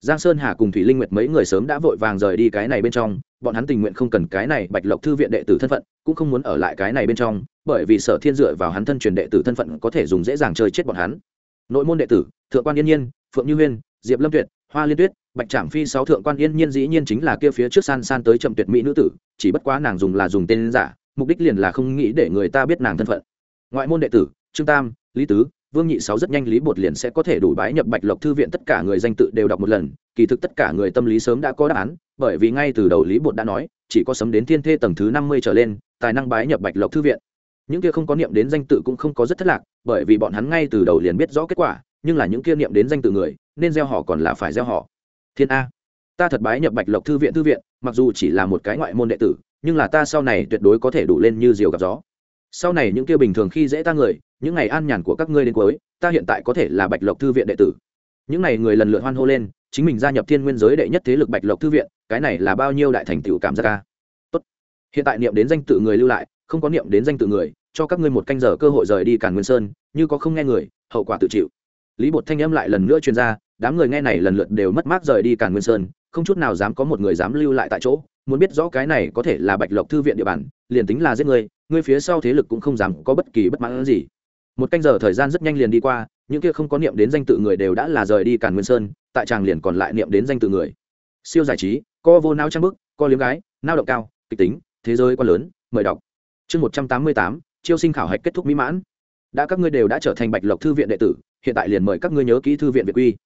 Giang sơn hà cùng thủy linh nguyệt mấy người sớm đã vội vàng rời đi cái này bên trong, bọn hắn tình nguyện không cần cái này bạch lộc thư viện đệ tử thân phận, cũng không muốn ở lại cái này bên trong bởi vì sở thiên dựa vào hắn thân truyền đệ tử thân phận có thể dùng dễ dàng chơi chết bọn hắn. Nội môn đệ tử, thượng quan yên nhiên, phượng như huyên, diệp lâm tuyệt, hoa liên tuyết, bạch trảm phi sáu thượng quan yên nhiên dĩ nhiên chính là kia phía trước san san tới chậm tuyệt mỹ nữ tử, chỉ bất quá nàng dùng là dùng tên giả, mục đích liền là không nghĩ để người ta biết nàng thân phận. Ngoại môn đệ tử, trương tam, lý tứ, vương nhị sáu rất nhanh lý bột liền sẽ có thể đủ bái nhập bạch lộc thư viện, tất cả người danh tự đều đọc một lần, kỳ thực tất cả người tâm lý sớm đã có đáp án, bởi vì ngay từ đầu lý bột đã nói, chỉ có sấm đến thiên thê tầng thứ năm mươi trở lên, tài năng bái nhập bạch lộc thư viện những kia không có niệm đến danh tự cũng không có rất thất lạc, bởi vì bọn hắn ngay từ đầu liền biết rõ kết quả, nhưng là những kia niệm đến danh tự người, nên gieo họ còn là phải gieo họ. Thiên a, ta thật bái nhập bạch lộc thư viện thư viện, mặc dù chỉ là một cái ngoại môn đệ tử, nhưng là ta sau này tuyệt đối có thể đủ lên như diều gặp gió. Sau này những kia bình thường khi dễ ta người, những ngày an nhàn của các ngươi đến cuối, ta hiện tại có thể là bạch lộc thư viện đệ tử. Những ngày người lần lượt hoan hô lên, chính mình gia nhập thiên nguyên giới đệ nhất thế lực bạch lộc thư viện, cái này là bao nhiêu đại thành tựu cảm giác ca tốt. Hiện tại niệm đến danh tự người lưu lại không có niệm đến danh tự người, cho các ngươi một canh giờ cơ hội rời đi càn nguyên sơn, như có không nghe người, hậu quả tự chịu. Lý bột thanh âm lại lần nữa chuyên ra, đám người nghe này lần lượt đều mất mát rời đi càn nguyên sơn, không chút nào dám có một người dám lưu lại tại chỗ, muốn biết rõ cái này có thể là bạch lộc thư viện địa bàn, liền tính là giết người người phía sau thế lực cũng không dám có bất kỳ bất mãn gì. Một canh giờ thời gian rất nhanh liền đi qua, những kia không có niệm đến danh tự người đều đã là rời đi càn nguyên sơn, tại tràng liền còn lại niệm đến danh tự người. Siêu giải trí co vô nao trang bức co liếm gái, nao động cao, kịch tính, thế giới quá lớn, mời đọc chương một trăm tám mươi tám, chiêu sinh khảo hạch kết thúc mỹ mãn. Đã các ngươi đều đã trở thành bạch lộc thư viện đệ tử, hiện tại liền mời các ngươi nhớ kỹ thư viện việt quy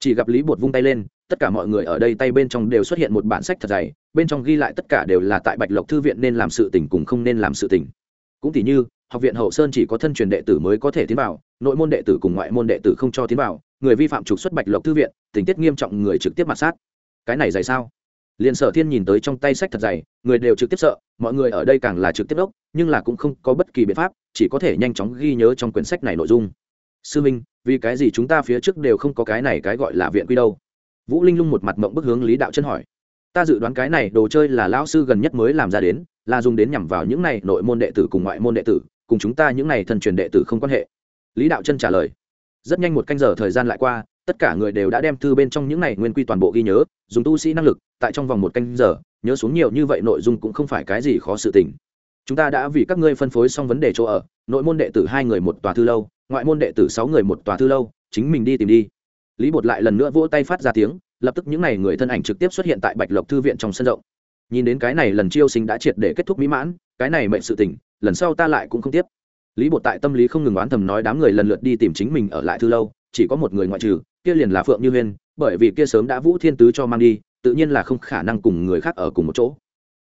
chỉ gặp lý bột vung tay lên, tất cả mọi người ở đây tay bên trong đều xuất hiện một bản sách thật dày, bên trong ghi lại tất cả đều là tại bạch lộc thư viện nên làm sự tình cùng không nên làm sự tình. Cũng tỉ như, học viện hậu sơn chỉ có thân truyền đệ tử mới có thể tiến vào, nội môn đệ tử cùng ngoại môn đệ tử không cho tiến vào, người vi phạm trục xuất bạch lộc thư viện, tình tiết nghiêm trọng người trực tiếp mặt sát. Cái này dày sao? Liền sở thiên nhìn tới trong tay sách thật dày, người đều trực tiếp sợ, mọi người ở đây càng là trực tiếp đốc, nhưng là cũng không có bất kỳ biện pháp, chỉ có thể nhanh chóng ghi nhớ trong quyển sách này nội dung. Sư minh, vì cái gì chúng ta phía trước đều không có cái này cái gọi là viện quy đâu? Vũ linh lung một mặt mộng bức hướng lý đạo chân hỏi. Ta dự đoán cái này đồ chơi là lão sư gần nhất mới làm ra đến, là dùng đến nhằm vào những này nội môn đệ tử cùng ngoại môn đệ tử, cùng chúng ta những này thần truyền đệ tử không quan hệ. Lý đạo chân trả lời. Rất nhanh một canh giờ thời gian lại qua tất cả người đều đã đem thư bên trong những này nguyên quy toàn bộ ghi nhớ, dùng tu sĩ năng lực, tại trong vòng một canh giờ, nhớ xuống nhiều như vậy nội dung cũng không phải cái gì khó sự tình. Chúng ta đã vì các ngươi phân phối xong vấn đề chỗ ở, nội môn đệ tử hai người một tòa thư lâu, ngoại môn đệ tử sáu người một tòa thư lâu, chính mình đi tìm đi. Lý bột lại lần nữa vỗ tay phát ra tiếng, lập tức những n à y người thân ảnh trực tiếp xuất hiện tại bạch lộc thư viện trong sân rộng. Nhìn đến cái này lần chiêu sinh đã triệt để kết thúc mỹ mãn, cái này mệnh sự tỉnh lần sau ta lại cũng không tiếp. Lý bột tại tâm lý không ngừng oán thầm nói đám người lần lượt đi tìm chính mình ở lại thư lâu, chỉ có một người ngoại trừ kia liền là phượng như huyên, bởi vì kia sớm đã vũ thiên tứ cho mang đi, tự nhiên là không khả năng cùng người khác ở cùng một chỗ.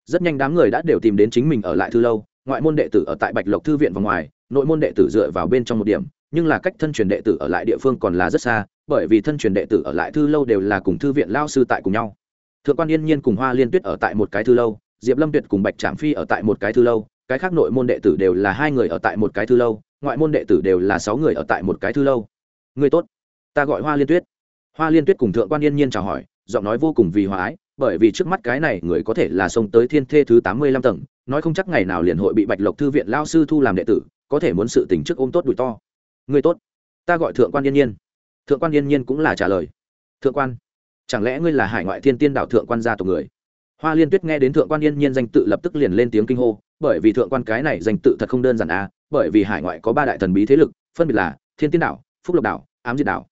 Rất nhanh đám người đã đều tìm đến chính mình ở lại thư lâu, ngoại môn đệ tử ở tại bạch lộc thư viện và ngoài, nội môn đệ tử dựa vào bên trong một điểm, nhưng là cách thân truyền đệ tử ở lại địa phương còn là rất xa, bởi vì thân truyền đệ tử ở lại thư lâu đều là cùng thư viện lao sư tại cùng nhau. Thượng quan yên nhiên cùng hoa liên tuyết ở tại một cái thư lâu, diệp lâm tuyệt cùng bạch trạm phi ở tại một cái thư lâu, cái khác nội môn đệ tử đều là hai người ở tại một cái thư lâu, ngoại môn đệ tử đều là sáu người ở tại một cái thư lâu. Người tốt ta gọi hoa liên tuyết hoa liên tuyết cùng thượng quan yên nhiên chào hỏi giọng nói vô cùng vì hòa ái bởi vì trước mắt cái này người có thể là xông tới thiên thê thứ tám mươi lăm tầng nói không chắc ngày nào liền hội bị bạch lộc thư viện lao sư thu làm đệ tử có thể muốn sự tình trước ôm tốt đùi to người tốt ta gọi thượng quan yên nhiên thượng quan yên nhiên cũng là trả lời thượng quan chẳng lẽ ngươi là hải ngoại thiên tiên đạo thượng quan gia tộc người hoa liên tuyết nghe đến thượng quan yên nhiên danh tự lập tức liền lên tiếng kinh hô bởi vì thượng quan cái này danh tự thật không đơn giản à bởi vì hải ngoại có ba đại thần bí thế lực phân biệt là thiên tiên Đạo, phúc lộc Đạo, ám diệt Đạo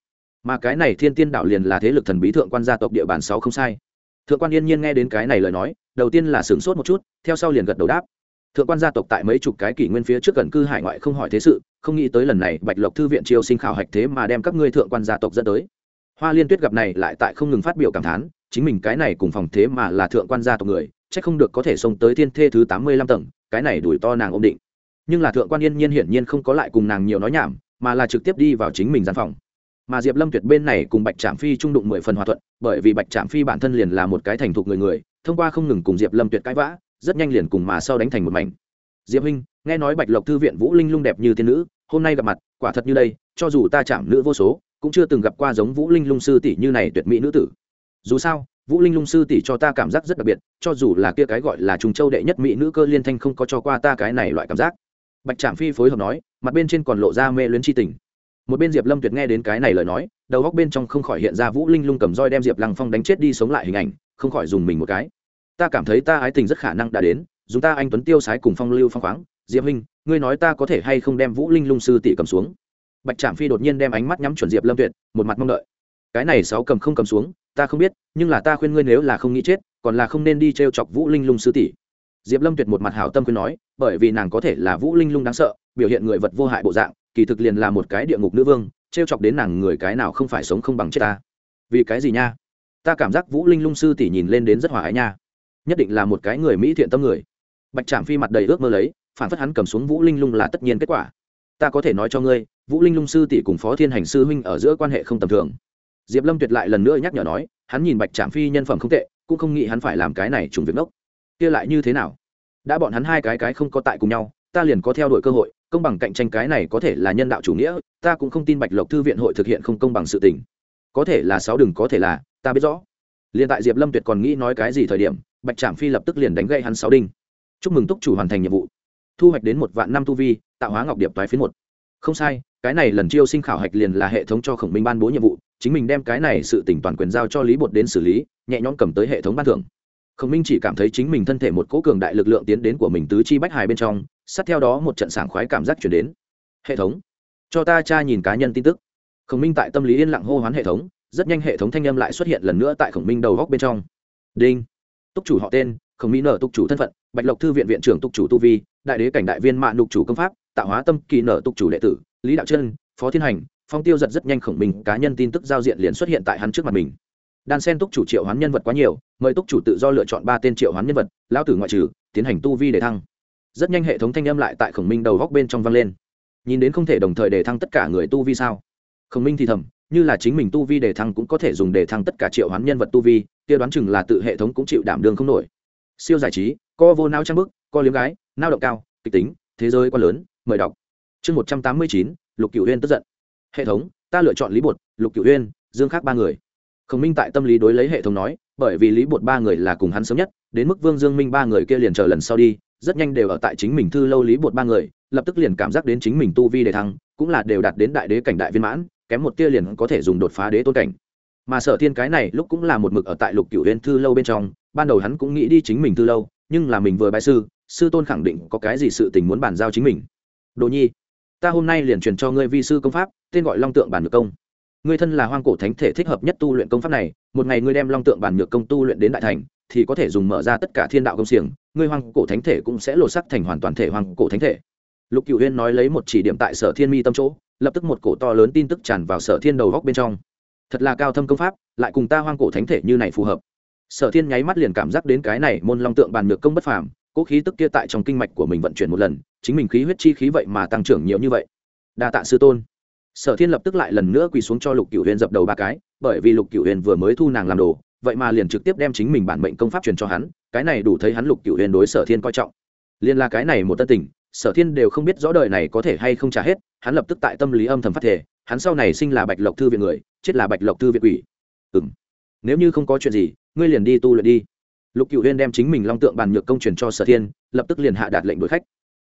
mà cái này thiên tiên đảo liền là thế lực thần bí thượng quan gia tộc địa bàn sáu không sai. Thượng quan yên nhiên nghe đến cái này lời nói, đầu tiên là sửng sốt một chút, theo sau liền gật đầu đáp. Thượng quan gia tộc tại mấy chục cái kỷ nguyên phía trước gần cư hải ngoại không hỏi thế sự, không nghĩ tới lần này bạch lộc thư viện triều sinh khảo hạch thế mà đem các ngươi thượng quan gia tộc dẫn tới. Hoa liên tuyết gặp này lại tại không ngừng phát biểu cảm thán, chính mình cái này cùng phòng thế mà là thượng quan gia tộc người c h ắ c không được có thể xông tới thiên thê thứ tám mươi lăm tầng, cái này đuổi to nàng ổn định. Nhưng là thượng quan yên nhiên hiển nhiên không có lại cùng nàng nhiều nói nhảm, mà là trực tiếp đi vào chính mình gian phòng mà diệp lâm tuyệt bên này cùng bạch trạm phi trung đụng mười phần hòa thuận, bởi vì bạch trạm phi bản thân liền là một cái thành thục người người, thông qua không ngừng cùng diệp lâm tuyệt cãi vã, rất nhanh liền cùng mà sau đánh thành một mảnh. Diệp huynh, nghe nói bạch lộc thư viện vũ linh lung đẹp như thiên nữ, hôm nay gặp mặt, quả thật như đây, cho dù ta chạm nữ vô số, cũng chưa từng gặp qua giống vũ linh lung sư tỷ như này tuyệt mỹ nữ tử. Dù sao, vũ linh lung sư tỷ cho ta cảm giác rất đặc biệt, cho dù là kia cái gọi là trùng châu đệ nhất mỹ nữ cơ liên thanh không có cho qua ta cái này loại cảm giác. Bạch trạm phi phối hợp nói, mặt bên trên còn lộ ra mê luyến tri tình một bên diệp lâm tuyệt nghe đến cái này lời nói đầu góc bên trong không khỏi hiện ra vũ linh lung cầm roi đem diệp lăng phong đánh chết đi sống lại hình ảnh không khỏi dùng mình một cái ta cảm thấy ta ái tình rất khả năng đã đến dùng ta anh tuấn tiêu sái cùng phong lưu phong khoáng diệp huynh ngươi nói ta có thể hay không đem vũ linh lung sư tỷ cầm xuống bạch trạm phi đột nhiên đem ánh mắt nhắm chuẩn diệp lâm tuyệt một mặt mong đợi cái này sáu cầm không cầm xuống ta không biết nhưng là ta khuyên ngươi nếu là không nghĩ chết còn là không nên đi t r e o chọc vũ linh lung sư tỷ diệp lâm tuyệt một mặt hảo tâm khuyên nói bởi vì nàng có thể là vũ linh lung đáng sợ biểu hiện người vật vô hại bộ dạng kỳ thực liền là một cái địa ngục nữ vương t r e o chọc đến nàng người cái nào không phải sống không bằng chết ta. Vì cái gì nha? Ta cảm giác vũ linh lung sư tỷ nhìn lên đến rất hòa ái nha. Nhất định là một cái người mỹ thiện tâm người. Bạch trạm phi mặt đầy ước mơ lấy, phản phất hắn cầm xuống vũ linh lung là tất nhiên kết quả. Ta có thể nói cho ngươi, vũ linh lung sư tỷ cùng phó thiên hành sư huynh ở giữa quan hệ không tầm thường. Diệp lâm tuyệt lại lần nữa nhắc nhở nói, hắn nhìn bạch trạm phi nhân phẩm không tệ, cũng không nghĩ hắn phải làm cái này trùng việc ngốc. Kia lại như thế nào? Đã bọn hắn hai cái cái không có tại cùng nhau, ta liền có theo đuổi cơ hội công bằng cạnh tranh cái này có thể là nhân đạo chủ nghĩa, ta cũng không tin bạch lộc thư viện hội thực hiện không công bằng sự tình. Có thể là sáu đừng có thể là, ta biết rõ. Liền tại diệp lâm tuyệt còn nghĩ nói cái gì thời điểm, bạch trạm phi lập tức liền đánh gây hắn sáu đinh. Chúc mừng túc chủ hoàn thành nhiệm vụ. Thu hoạch đến một vạn năm tu vi, tạo hóa ngọc điệp toái phiến một. Không sai, cái này lần chiêu sinh khảo hạch liền là hệ thống cho khổng minh ban bố nhiệm vụ, chính mình đem cái này sự tỉnh toàn quyền giao cho lý bột đến xử lý, nhẹ nhõm cầm tới hệ thống ban thưởng khổng minh chỉ cảm thấy chính mình thân thể một cố cường đại lực lượng tiến đến của mình tứ chi bách hài bên trong, sát theo đó một trận sảng khoái cảm giác chuyển đến. Hệ thống, cho ta tra nhìn cá nhân tin tức. Khổng minh tại tâm lý yên lặng hô hoán hệ thống, rất nhanh hệ thống thanh âm lại xuất hiện lần nữa tại khổng minh đầu góc bên trong. Đinh. Túc chủ họ tên, khổng mỹ nở túc chủ thân phận, bạch lộc thư viện viện trưởng túc chủ tu vi, đại đế cảnh đại viên mạng lục chủ công pháp, tạo hóa tâm kỳ nở túc chủ đệ tử, lý đạo chân, phó thiên hành, phong tiêu giật rất nhanh khổng minh cá nhân tin tức giao diện liền xuất hiện tại hắn trước mặt mình đan sen túc chủ triệu hoán nhân vật quá nhiều, mời túc chủ tự do lựa chọn ba tên triệu hoán nhân vật, lão tử ngoại trừ, tiến hành tu vi để thăng. Rất nhanh hệ thống thanh âm lại tại khổng minh đầu góc bên trong vang lên. Nhìn đến không thể đồng thời để thăng tất cả người tu vi sao? Khổng minh thì thầm, như là chính mình tu vi để thăng cũng có thể dùng để thăng tất cả triệu hoán nhân vật tu vi, kia đoán chừng là tự hệ thống cũng chịu đảm đương không nổi. Siêu giải trí, co vô nao trang bức, co liếm gái nao động cao, kịch tính, thế giới quá lớn, mời đọc. Chương một trăm tám mươi chín, lục cựu huyên tức giận. Hệ thống, ta lựa chọn lý bột, lục cựu huyên dương khác ba người khổng minh tại tâm lý đối lấy hệ thống nói, bởi vì lý bột ba người là cùng hắn sớm nhất, đến mức vương dương minh ba người kia liền chờ lần sau đi, rất nhanh đều ở tại chính mình thư lâu lý bột ba người, lập tức liền cảm giác đến chính mình tu vi đề thăng, cũng là đều đạt đến đại đế cảnh đại viên mãn, kém một tia liền có thể dùng đột phá đế tôn cảnh. Mà sở thiên cái này lúc cũng là một mực ở tại lục cửu huyên thư lâu bên trong, ban đầu hắn cũng nghĩ đi chính mình thư lâu, nhưng là mình vừa bại sư sư tôn khẳng định có cái gì sự tình muốn bàn giao chính mình. Đồ nhi, ta hôm nay liền truyền cho ngươi vi sư công pháp, tên gọi long tượng bản nhược công ngươi thân là hoang cổ thánh thể thích hợp nhất tu luyện công pháp này, một ngày ngươi đem long tượng bản nhược công tu luyện đến đại thành, thì có thể dùng mở ra tất cả thiên đạo công xiềng, ngươi hoang cổ thánh thể cũng sẽ lột sắc thành hoàn toàn thể hoang cổ thánh thể. Lục cựu huyên nói lấy một chỉ điểm tại sở thiên mi tâm chỗ, lập tức một cổ to lớn tin tức tràn vào sở thiên đầu góc bên trong. Thật là cao thâm công pháp, lại cùng ta hoang cổ thánh thể như này phù hợp. Sở thiên nháy mắt liền cảm giác đến cái này môn long tượng bàn nhược công bất phàm cỗ khí tức kia tại trong kinh mạch của mình vận chuyển một lần, chính mình khí huyết chi khí vậy mà tăng trưởng nhiều như vậy. Đa tạ sư tôn sở thiên lập tức lại lần nữa quỳ xuống cho lục cửu huyền dập đầu ba cái, bởi vì lục cửu huyền vừa mới thu nàng làm đồ, vậy mà liền trực tiếp đem chính mình bản mệnh công pháp truyền cho hắn, cái này đủ thấy hắn lục cửu huyền đối sở thiên coi trọng. Liên là cái này một tân tình, sở thiên đều không biết rõ đời này có thể hay không trả hết, hắn lập tức tại tâm lý âm thầm phát thể hắn sau này sinh là bạch lộc thư viện người, chết là bạch lộc thư viện quỷ. Ừ m nếu như không có chuyện gì, ngươi liền đi tu luyện đi. Lục cựu huyên đem chính mình long tượng bàn nhược công truyền cho sở thiên, lập tức liền hạ đạt lệnh đuổi khách.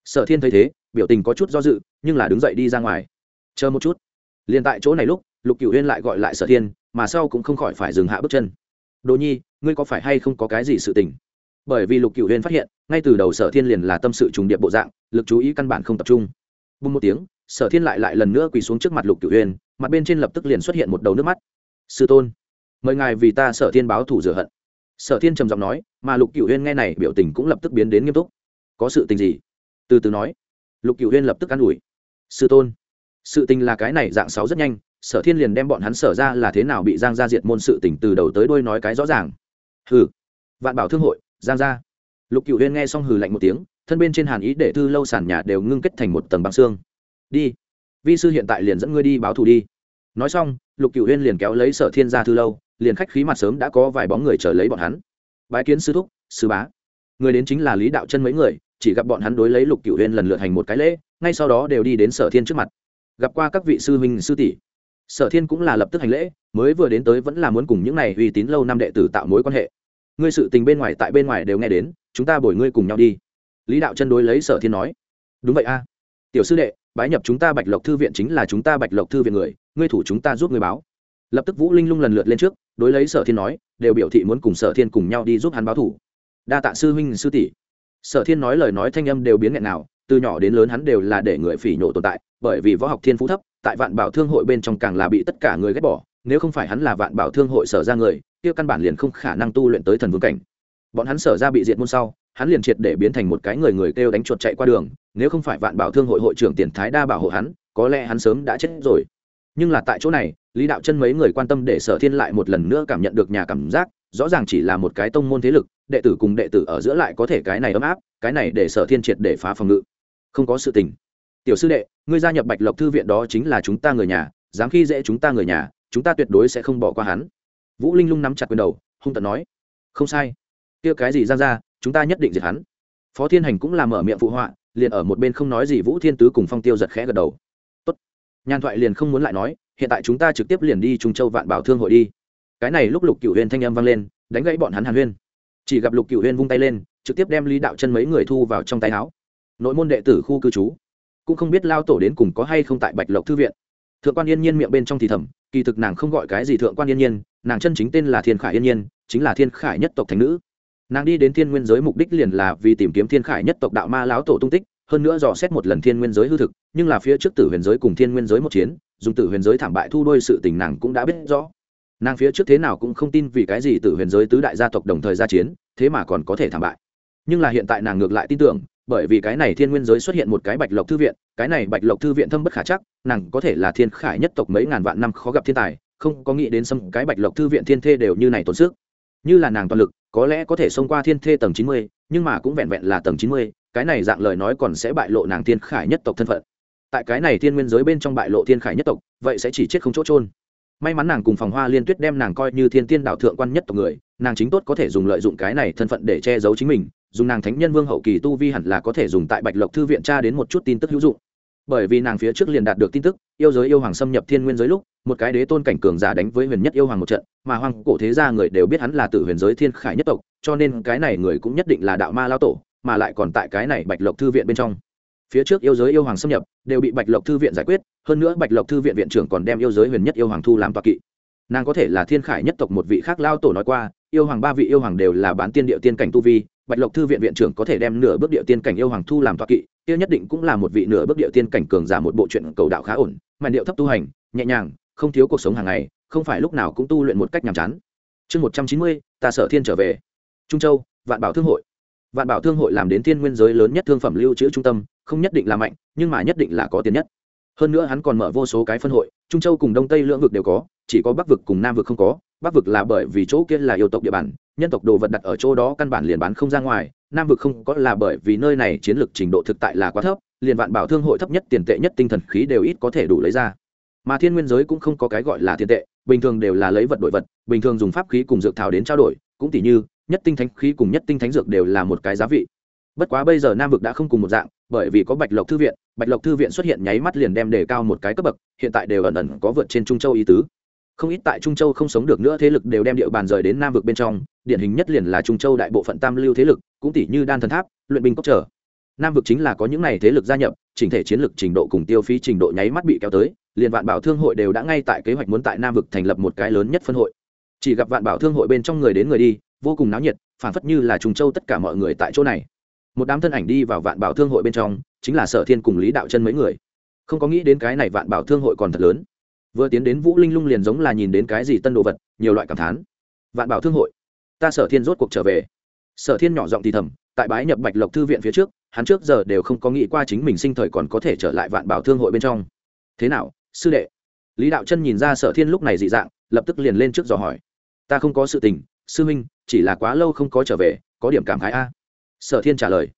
Sở thiên thấy thế, biểu tình có chút do dự, nhưng là đứng dậy đi ra ngoài chờ một chút. Liền tại chỗ này lúc, lục cửu huyên lại gọi lại sở thiên, mà sau cũng không khỏi phải dừng hạ bước chân. Đồ nhi, ngươi có phải hay không có cái gì sự tình? Bởi vì lục cửu huyên phát hiện, ngay từ đầu sở thiên liền là tâm sự trùng điệp bộ dạng, lực chú ý căn bản không tập trung. Bùng một tiếng, sở thiên lại lại lần nữa quỳ xuống trước mặt lục cửu huyên mặt bên trên lập tức liền xuất hiện một đầu nước mắt. Sư tôn, mời ngài vì ta sở thiên báo thủ rửa hận. Sở thiên trầm giọng nói, mà lục cửu huyên nghe này biểu tình cũng lập tức biến đến nghiêm túc. Có sự tình gì? Từ từ nói. Lục cửu huyên lập tức an ủi. Sư tôn sự tình là cái này dạng sáu rất nhanh, sở thiên liền đem bọn hắn sở ra là thế nào bị giang gia diệt môn sự tình từ đầu tới đôi nói cái rõ ràng. Hừ, vạn bảo thương hội, giang gia. Lục cựu huyên nghe xong hừ lạnh một tiếng, thân bên trên hàn ý để thư lâu sàn nhà đều ngưng kết thành một tầng băng xương. Đi, vi sư hiện tại liền dẫn ngươi đi báo thù đi. Nói xong, lục cựu huyên liền kéo lấy sở thiên ra thư lâu, liền khách khí mặt sớm đã có vài bóng người chờ lấy bọn hắn. Bái kiến sư thúc, sư bá. Người đến chính là lý đạo chân mấy người, chỉ gặp bọn hắn đối lấy lục cựu huyên lần lượt hành một cái lễ, ngay sau đó đều đi đến sở thiên trước mặt gặp qua các vị sư huynh, sư tỷ. Sở thiên cũng là lập tức hành lễ, mới vừa đến tới vẫn là muốn cùng những này uy tín lâu năm đệ tử tạo mối quan hệ. Ngươi sự tình bên ngoài tại bên ngoài đều nghe đến, chúng ta bồi ngươi cùng nhau đi. Lý đạo chân đối lấy sở thiên nói. Đúng vậy a. Tiểu sư đệ, bái nhập chúng ta bạch lộc thư viện chính là chúng ta bạch lộc thư viện người, ngươi thủ chúng ta giúp ngươi báo. Lập tức vũ linh lung lần lượt lên trước, đối lấy sở thiên nói, đều biểu thị muốn cùng sở thiên cùng nhau đi giúp hắn báo thủ. Đa tạ sư huynh, sư tỷ. Sở thiên nói lời nói thanh âm đều biến nghẹn nào từ nhỏ đến lớn hắn đều là để người phỉ nhổ tồn tại, bởi vì võ học thiên phú thấp, tại vạn bảo thương hội bên trong càng là bị tất cả người ghét bỏ, nếu không phải hắn là vạn bảo thương hội sở ra người, kia căn bản liền không khả năng tu luyện tới thần vương cảnh. Bọn hắn sở ra bị diệt môn sau, hắn liền triệt để biến thành một cái người người kêu đánh chuột chạy qua đường, nếu không phải vạn bảo thương hội hội trưởng tiền thái đa bảo hộ hắn, có lẽ hắn sớm đã chết rồi. Nhưng là tại chỗ này, lý đạo chân mấy người quan tâm để sở thiên lại một lần nữa cảm nhận được nhà cảm giác, rõ ràng chỉ là một cái tông môn thế lực, đệ tử cùng đệ tử ở giữa lại có thể cái này ấm áp, cái này để sở thiên triệt để phá phòng ngự không có sự tình. Tiểu sư đệ, ngươi gia nhập bạch lộc thư viện đó chính là chúng ta người nhà, dám khi dễ chúng ta người nhà, chúng ta tuyệt đối sẽ không bỏ qua hắn. Vũ linh lung nắm chặt quyền đầu, hung tận nói. Không sai. Kia cái gì ra ra, chúng ta nhất định diệt hắn. Phó thiên hành cũng làm mở miệng phụ họa, liền ở một bên không nói gì vũ thiên tứ cùng phong tiêu giật khẽ gật đầu. Tốt. nhàn thoại liền không muốn lại nói, hiện tại chúng ta trực tiếp liền đi trung châu vạn bảo thương hội đi. Cái này lúc lục cửu huyên thanh âm vang lên, đánh gãy bọn hắn hàn huyên. Chỉ gặp lục cửu huyên vung tay lên, trực tiếp đem lý đạo chân mấy người thu vào trong tay áo nội môn đệ tử khu cư trú, cũng không biết lao tổ đến cùng có hay không tại bạch lộc thư viện. Thượng quan yên nhiên miệng bên trong thì thầm, kỳ thực nàng không gọi cái gì thượng quan yên nhiên, nàng chân chính tên là thiên khải yên nhiên, chính là thiên khải nhất tộc thành nữ. Nàng đi đến thiên nguyên giới mục đích liền là vì tìm kiếm thiên khải nhất tộc đạo ma lão tổ tung tích, hơn nữa dò xét một lần thiên nguyên giới hư thực, nhưng là phía trước tử huyền giới cùng thiên nguyên giới một chiến, dùng tử huyền giới thảm bại thu đôi sự tình nàng cũng đã biết rõ. Nàng phía trước thế nào cũng không tin vì cái gì tử huyền giới tứ đại gia tộc đồng thời ra chiến, thế mà còn có thể thảm bại. Nhưng là hiện tại nàng ngược lại tin tưởng bởi vì cái này thiên nguyên giới xuất hiện một cái bạch lộc thư viện, cái này bạch lộc thư viện thâm bất khả chắc, nàng có thể là thiên khải nhất tộc mấy ngàn vạn năm khó gặp thiên tài, không có nghĩ đến xâm cái bạch lộc thư viện thiên thê đều như này tốn sức. Như là nàng toàn lực, có lẽ có thể xông qua thiên thê tầng chín mươi, nhưng mà cũng vẹn vẹn là tầng chín mươi, cái này dạng lời nói còn sẽ bại lộ nàng thiên khải nhất tộc thân phận. Tại cái này thiên nguyên giới bên trong bại lộ thiên khải nhất tộc, vậy sẽ chỉ chết không chỗ trôn may mắn nàng cùng phòng hoa liên tuyết đem nàng coi như thiên tiên đạo thượng quan nhất tộc người, nàng chính tốt có thể dùng lợi dụng cái này thân phận để che giấu chính mình dùng nàng thánh nhân vương hậu kỳ tu vi hẳn là có thể dùng tại bạch lộc thư viện tra đến một chút tin tức hữu dụng. Bởi vì nàng phía trước liền đạt được tin tức, yêu giới yêu hoàng xâm nhập thiên nguyên giới lúc, một cái đế tôn cảnh cường giả đánh với huyền nhất yêu hoàng một trận, mà hoàng cổ thế gia người đều biết hắn là tử huyền giới thiên khải nhất tộc, cho nên cái này người cũng nhất định là đạo ma lao tổ, mà lại còn tại cái này bạch lộc thư viện bên trong. Phía trước yêu giới yêu hoàng xâm nhập, đều bị bạch lộc thư viện giải quyết, hơn nữa bạch lộc thư viện viện trưởng còn đem yêu giới huyền nhất yêu hoàng thu làm toa kỵ. Nàng có thể là thiên khải nhất tộc một vị khác lao tổ nói qua, yêu hoàng ba vị yêu hoàng đều là bán tiên địa tiên cảnh tu vi bạch lộc thư viện viện trưởng có thể đem nửa bước địa tiên cảnh yêu hoàng thu làm toa kỵ, kia nhất định cũng là một vị nửa bước địa tiên cảnh cường giả một bộ truyện cầu đạo khá ổn mà điệu thấp tu hành, nhẹ nhàng, không thiếu cuộc sống hàng ngày, không phải lúc nào cũng tu luyện một cách nhàm chán. Chương một trăm chín mươi, ta sở thiên trở về. Trung châu, vạn bảo thương hội. Vạn bảo thương hội làm đến thiên nguyên giới lớn nhất thương phẩm lưu trữ trung tâm, không nhất định là mạnh, nhưng mà nhất định là có tiền nhất. Hơn nữa hắn còn mở vô số cái phân hội, trung châu cùng đông tây lưỡng vực đều có, chỉ có bắc vực cùng nam vực không có bắc vực là bởi vì chỗ kia là yêu tộc địa bàn, nhân tộc đồ vật đặt ở chỗ đó căn bản liền bán không ra ngoài, nam vực không có là bởi vì nơi này chiến lược trình độ thực tại là quá thấp, liền vạn bảo thương hội thấp nhất, tiền tệ nhất, tinh thần khí đều ít có thể đủ lấy ra. Mà thiên nguyên giới cũng không có cái gọi là tiền tệ, bình thường đều là lấy vật đổi vật, bình thường dùng pháp khí cùng dược thảo đến trao đổi, cũng tỷ như, nhất tinh thánh khí cùng nhất tinh thánh dược đều là một cái giá vị. Bất quá bây giờ nam vực đã không cùng một dạng, bởi vì có bạch lộc thư viện, bạch lộc thư viện xuất hiện nháy mắt liền đem đề cao một cái cấp bậc, hiện tại đều ẩn ẩn có vượt trên trung châu ý tứ không ít tại trung châu không sống được nữa thế lực đều đem địa bàn rời đến nam vực bên trong, điển hình nhất liền là trung châu đại bộ phận tam lưu thế lực, cũng tỷ như đan thần tháp, luyện binh cốc trở. Nam vực chính là có những n à y thế lực gia nhập, chỉnh thể chiến lược trình độ cùng tiêu phí trình độ nháy mắt bị kéo tới, liền vạn bảo thương hội đều đã ngay tại kế hoạch muốn tại nam vực thành lập một cái lớn nhất phân hội. Chỉ gặp vạn bảo thương hội bên trong người đến người đi, vô cùng náo nhiệt, phản phất như là trung châu tất cả mọi người tại chỗ này. Một đám thân ảnh đi vào vạn bảo thương hội bên trong, chính là sở thiên cùng lý đạo chân mấy người. Không có nghĩ đến cái này vạn bảo thương hội còn thật lớn vừa tiến đến vũ linh lung liền giống là nhìn đến cái gì tân đồ vật, nhiều loại cảm thán. Vạn bảo thương hội. Ta sở thiên rốt cuộc trở về. Sở thiên nhỏ giọng thì thầm, tại bái nhập bạch lộc thư viện phía trước, hắn trước giờ đều không có nghĩ qua chính mình sinh thời còn có thể trở lại vạn bảo thương hội bên trong. Thế nào, sư đệ? Lý đạo chân nhìn ra sở thiên lúc này dị dạng, lập tức liền lên trước dò hỏi. Ta không có sự tình, sư minh chỉ là quá lâu không có trở về, có điểm cảm khái a. Sở thiên trả lời.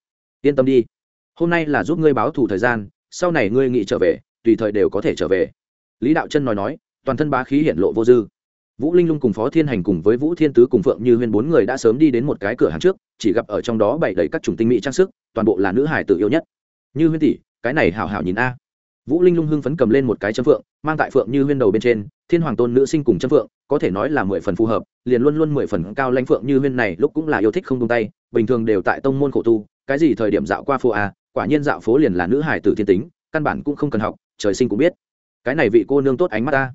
Yên tâm đi. Hôm nay là giúp ngươi báo thù thời gian, sau này ngươi nghĩ trở về, tùy thời đều có thể trở về lý đạo chân nói nói, toàn thân bá khí hiện lộ vô dư. Vũ linh lung cùng phó thiên hành cùng với vũ thiên tứ cùng phượng như huyên bốn người đã sớm đi đến một cái cửa hàng trước, chỉ gặp ở trong đó bày đầy các chủng tinh mỹ trang sức, toàn bộ là nữ hải tự yêu nhất. Như huyên tỷ, cái này hảo hảo nhìn a. Vũ linh lung hưng phấn cầm lên một cái châm phượng, mang tại phượng như huyên đầu bên trên, thiên hoàng tôn nữ sinh cùng châm phượng, có thể nói là mười phần phù hợp, liền luôn luôn mười phần cao lãnh phượng như huyên này lúc cũng là yêu thích không tung tay, bình thường đều tại tông môn khổ tu, cái gì thời điểm dạo qua phố a, quả nhiên dạo phố liền là nữ hải tử thiên tính, căn bản cũng không cần học, trời sinh cũng biết cái này vị cô nương tốt ánh mắt ta.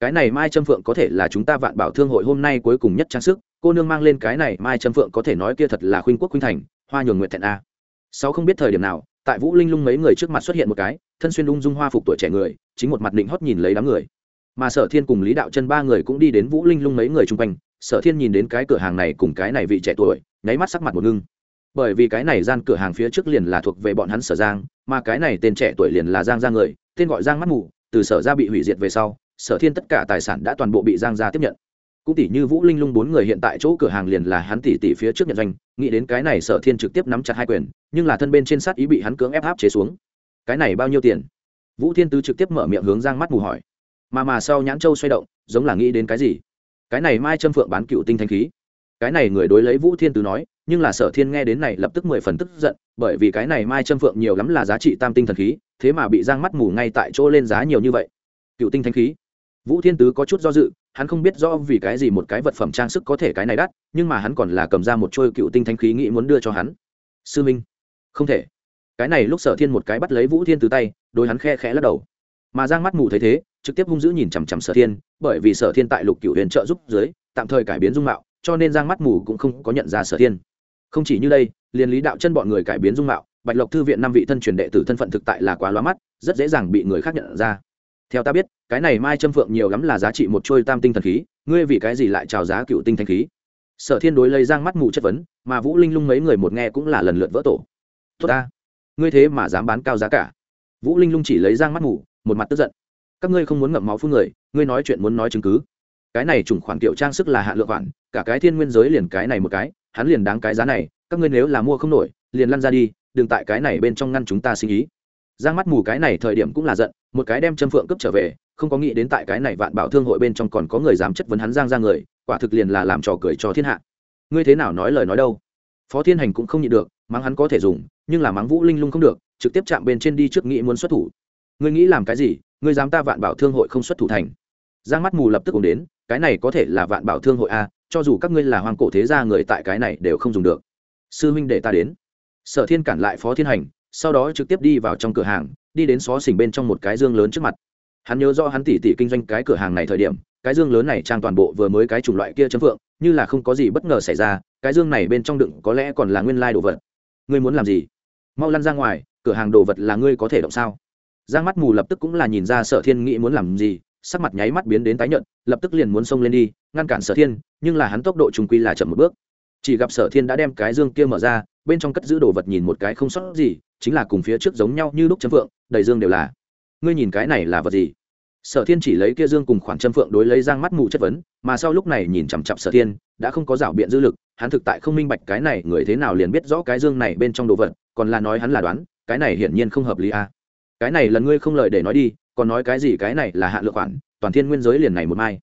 Cái này mai trâm phượng có thể là chúng ta vạn bảo thương hội hôm nay cuối cùng nhất trang sức, cô nương mang lên cái này mai trâm phượng có thể nói kia thật là khuynh quốc khuynh thành, hoa nhường nguyện thẹn a. Sau không biết thời điểm nào, tại vũ linh lung mấy người trước mặt xuất hiện một cái, thân xuyên lung dung hoa phục tuổi trẻ người, chính một mặt định hót nhìn lấy đám người. Mà sở thiên cùng lý đạo chân ba người cũng đi đến vũ linh lung mấy người chung quanh, sở thiên nhìn đến cái cửa hàng này cùng cái này vị trẻ tuổi, nháy mắt sắc mặt một ngưng. Bởi vì cái này gian cửa hàng phía trước liền là thuộc về bọn hắn sở giang, mà cái này tên trẻ tuổi liền là giang ra người, tên gọi giang mắt mù từ sở ra bị hủy diệt về sau, sở thiên tất cả tài sản đã toàn bộ bị giang ra tiếp nhận. Cũng tỷ như vũ linh lung bốn người hiện tại chỗ cửa hàng liền là hắn tỷ tỷ phía trước nhận doanh, nghĩ đến cái này sở thiên trực tiếp nắm chặt hai quyền, nhưng là thân bên trên sát ý bị hắn cưỡng ép áp chế xuống. Cái này bao nhiêu tiền? Vũ thiên tứ trực tiếp mở miệng hướng giang mắt mù hỏi. Mà mà sau nhãn châu xoay động, giống là nghĩ đến cái gì? Cái này mai châm phượng bán cựu tinh thanh khí. Cái này người đối lấy vũ thiên tứ nói nhưng là sở thiên nghe đến này lập tức mười phần tức giận, bởi vì cái này mai trâm phượng nhiều lắm là giá trị tam tinh thần khí, thế mà bị giang mắt mù ngay tại chỗ lên giá nhiều như vậy. Cựu tinh thanh khí. Vũ thiên tứ có chút do dự, hắn không biết rõ vì cái gì một cái vật phẩm trang sức có thể cái này đắt, nhưng mà hắn còn là cầm ra một trôi cựu tinh thanh khí nghĩ muốn đưa cho hắn. Sư minh. Không thể. Cái này lúc sở thiên một cái bắt lấy vũ thiên tứ tay đôi hắn khe khẽ lắc đầu. Mà giang mắt mù thấy thế, trực tiếp hung dữ nhìn chằm chằm sở thiên, bởi vì sở thiên tại lục cựu huyền trợ giúp dưới, tạm thời cải biến dung mạo, cho nên giang mắt mù cũng không có nhận ra sở thiên không chỉ như đây, liền lý đạo chân bọn người cải biến dung mạo, bạch lộc thư viện năm vị thân truyền đệ tử thân phận thực tại là quá loa mắt, rất dễ dàng bị người khác nhận ra. Theo ta biết, cái này mai châm phượng nhiều lắm là giá trị một trôi tam tinh thần khí, ngươi vì cái gì lại trào giá cựu tinh thanh khí? Sở thiên đối lấy giang mắt mù chất vấn, mà vũ linh lung mấy người một nghe cũng là lần lượt vỡ tổ. Tốt ta. Ngươi thế mà dám bán cao giá cả. Vũ linh lung chỉ lấy giang mắt mù, một mặt tức giận. Các ngươi không muốn ngậm máu phun người, ngươi nói chuyện muốn nói chứng cứ. Cái này chủng khoản kiểu trang sức là hạ lượng khoản cả cái thiên nguyên giới liền cái này một cái, hắn liền đáng cái giá này, các ngươi nếu là mua không nổi, liền lăn ra đi, đừng tại cái này bên trong ngăn chúng ta sinh ý. Giang mắt mù cái này thời điểm cũng là giận, một cái đem châm phượng cấp trở về, không có nghĩ đến tại cái này vạn bảo thương hội bên trong còn có người dám chất vấn hắn giang ra người, quả thực liền là làm trò cười cho thiên hạ. Ngươi thế nào nói lời nói đâu? Phó thiên hành cũng không nhịn được, mắng hắn có thể dùng, nhưng là mắng vũ linh lung không được, trực tiếp chạm bên trên đi trước nghĩ muốn xuất thủ. Ngươi nghĩ làm cái gì? Ngươi dám ta vạn bảo thương hội không xuất thủ thành? Giang mắt mù lập tức cùng đến, cái này có thể là vạn bảo thương hội a cho dù các ngươi là hoàng cổ thế gia người tại cái này đều không dùng được. Sư huynh để ta đến. Sở thiên cản lại phó thiên hành, sau đó trực tiếp đi vào trong cửa hàng, đi đến xó xỉnh bên trong một cái dương lớn trước mặt. Hắn nhớ rõ hắn tỉ tỉ kinh doanh cái cửa hàng này thời điểm, cái dương lớn này trang toàn bộ vừa mới cái chủng loại kia chấm phượng, như là không có gì bất ngờ xảy ra, cái dương này bên trong đựng có lẽ còn là nguyên lai đồ vật. Ngươi muốn làm gì? Mau lăn ra ngoài, cửa hàng đồ vật là ngươi có thể động sao? Giang mắt mù lập tức cũng là nhìn ra sở thiên nghĩ muốn làm gì, sắc mặt nháy mắt biến đến tái nhợt, lập tức liền muốn xông lên đi, ngăn cản sở thiên nhưng là hắn tốc độ trung quy là chậm một bước. Chỉ gặp sở thiên đã đem cái dương kia mở ra, bên trong cất giữ đồ vật nhìn một cái không sót gì, chính là cùng phía trước giống nhau như lúc châm phượng, đầy dương đều là. Ngươi nhìn cái này là vật gì? Sở thiên chỉ lấy kia dương cùng khoản châm phượng đối lấy giang mắt mù chất vấn, mà sau lúc này nhìn chằm chặp sở thiên, đã không có rảo biện dư lực, hắn thực tại không minh bạch cái này người thế nào liền biết rõ cái dương này bên trong đồ vật, còn là nói hắn là đoán, cái này hiển nhiên không hợp lý à. cái này lần ngươi không lời để nói đi, còn nói cái gì cái này là hạ lượng khoản, toàn thiên nguyên giới liền này một mai.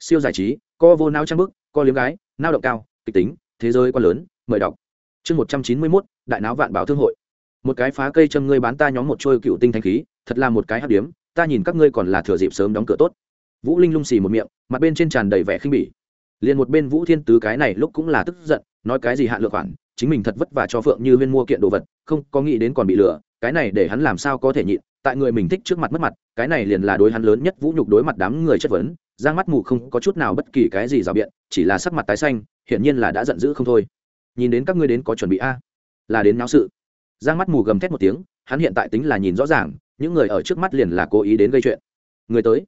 Siêu giải trí, co vô nao trang bức co liếm gái, nao động cao, kịch tính, thế giới quá lớn, mời đọc. Chương một trăm chín mươi mốt, đại náo vạn bảo thương hội. Một cái phá cây châm ngươi bán ta nhóm một trôi cựu tinh thanh khí, thật là một cái hát điếm, ta nhìn các ngươi còn là thừa dịp sớm đóng cửa tốt. Vũ linh lung xì một miệng, mặt bên trên tràn đầy vẻ khinh bỉ. Liền một bên vũ thiên tứ cái này lúc cũng là tức giận, nói cái gì hạ lựa khoản, chính mình thật vất vả cho phượng như viên mua kiện đồ vật, không, có nghĩ đến còn bị lừa, cái này để hắn làm sao có thể nhịn, tại người mình thích trước mặt mất mặt, cái này liền là đối hắn lớn nhất vũ nhục đối mặt đám người chất vấn giang mắt mù không có chút nào bất kỳ cái gì rào biện, chỉ là sắc mặt tái xanh, hiển nhiên là đã giận dữ không thôi. Nhìn đến các ngươi đến có chuẩn bị a? Là đến náo sự. Giang mắt mù gầm thét một tiếng, hắn hiện tại tính là nhìn rõ ràng, những người ở trước mắt liền là cố ý đến gây chuyện. Người tới.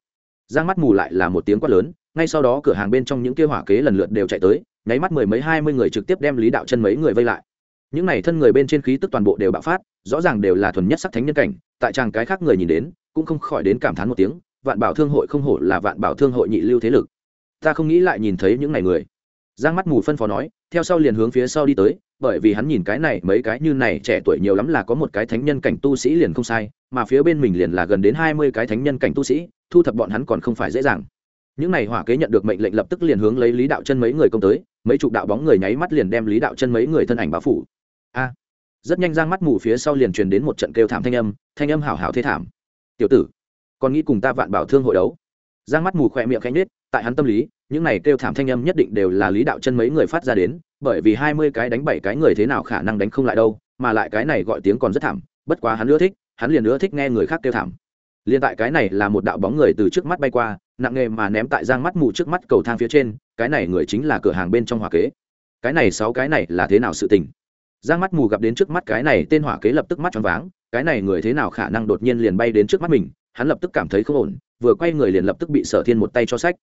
Giang mắt mù lại là một tiếng quát lớn, ngay sau đó cửa hàng bên trong những kia hỏa kế lần lượt đều chạy tới, nháy mắt mười mấy hai mươi người trực tiếp đem lý đạo chân mấy người vây lại. Những này thân người bên trên khí tức toàn bộ đều bạo phát, rõ ràng đều là thuần nhất sắc thánh nhân cảnh, tại chàng cái khác người nhìn đến, cũng không khỏi đến cảm thán một tiếng vạn bảo thương hội không hổ là vạn bảo thương hội nhị lưu thế lực. Ta không nghĩ lại nhìn thấy những này người. Giang mắt mù phân phó nói, theo sau liền hướng phía sau đi tới, bởi vì hắn nhìn cái này, mấy cái như này trẻ tuổi nhiều lắm là có một cái thánh nhân cảnh tu sĩ liền không sai, mà phía bên mình liền là gần đến hai mươi cái thánh nhân cảnh tu sĩ, thu thập bọn hắn còn không phải dễ dàng. Những này hỏa kế nhận được mệnh lệnh lập tức liền hướng lấy lý đạo chân mấy người công tới, mấy chục đạo bóng người nháy mắt liền đem lý đạo chân mấy người thân ảnh bao phủ. A! Rất nhanh giang mắt mù phía sau liền truyền đến một trận kêu thảm thanh âm thanh âm hảo hảo thế thảm. Tiểu tử còn nghĩ cùng ta vạn bảo thương hội đấu. Giang mắt mù khỏe miệng khanh nết tại hắn tâm lý, những này kêu thảm thanh âm nhất định đều là lý đạo chân mấy người phát ra đến, bởi vì hai mươi cái đánh bảy cái người thế nào khả năng đánh không lại đâu, mà lại cái này gọi tiếng còn rất thảm, bất quá hắn ưa thích, hắn liền nữa thích nghe người khác kêu thảm. Liền tại cái này là một đạo bóng người từ trước mắt bay qua, nặng nghề mà ném tại giang mắt mù trước mắt cầu thang phía trên, cái này người chính là cửa hàng bên trong hỏa kế. Cái này sáu cái này là thế nào sự tình? Giang mắt mù gặp đến trước mắt cái này, tên hỏa kế lập tức mắt choáng váng, cái này người thế nào khả năng đột nhiên liền bay đến trước mắt mình hắn lập tức cảm thấy không ổn, vừa quay người liền lập tức bị sở thiên một tay cho sách.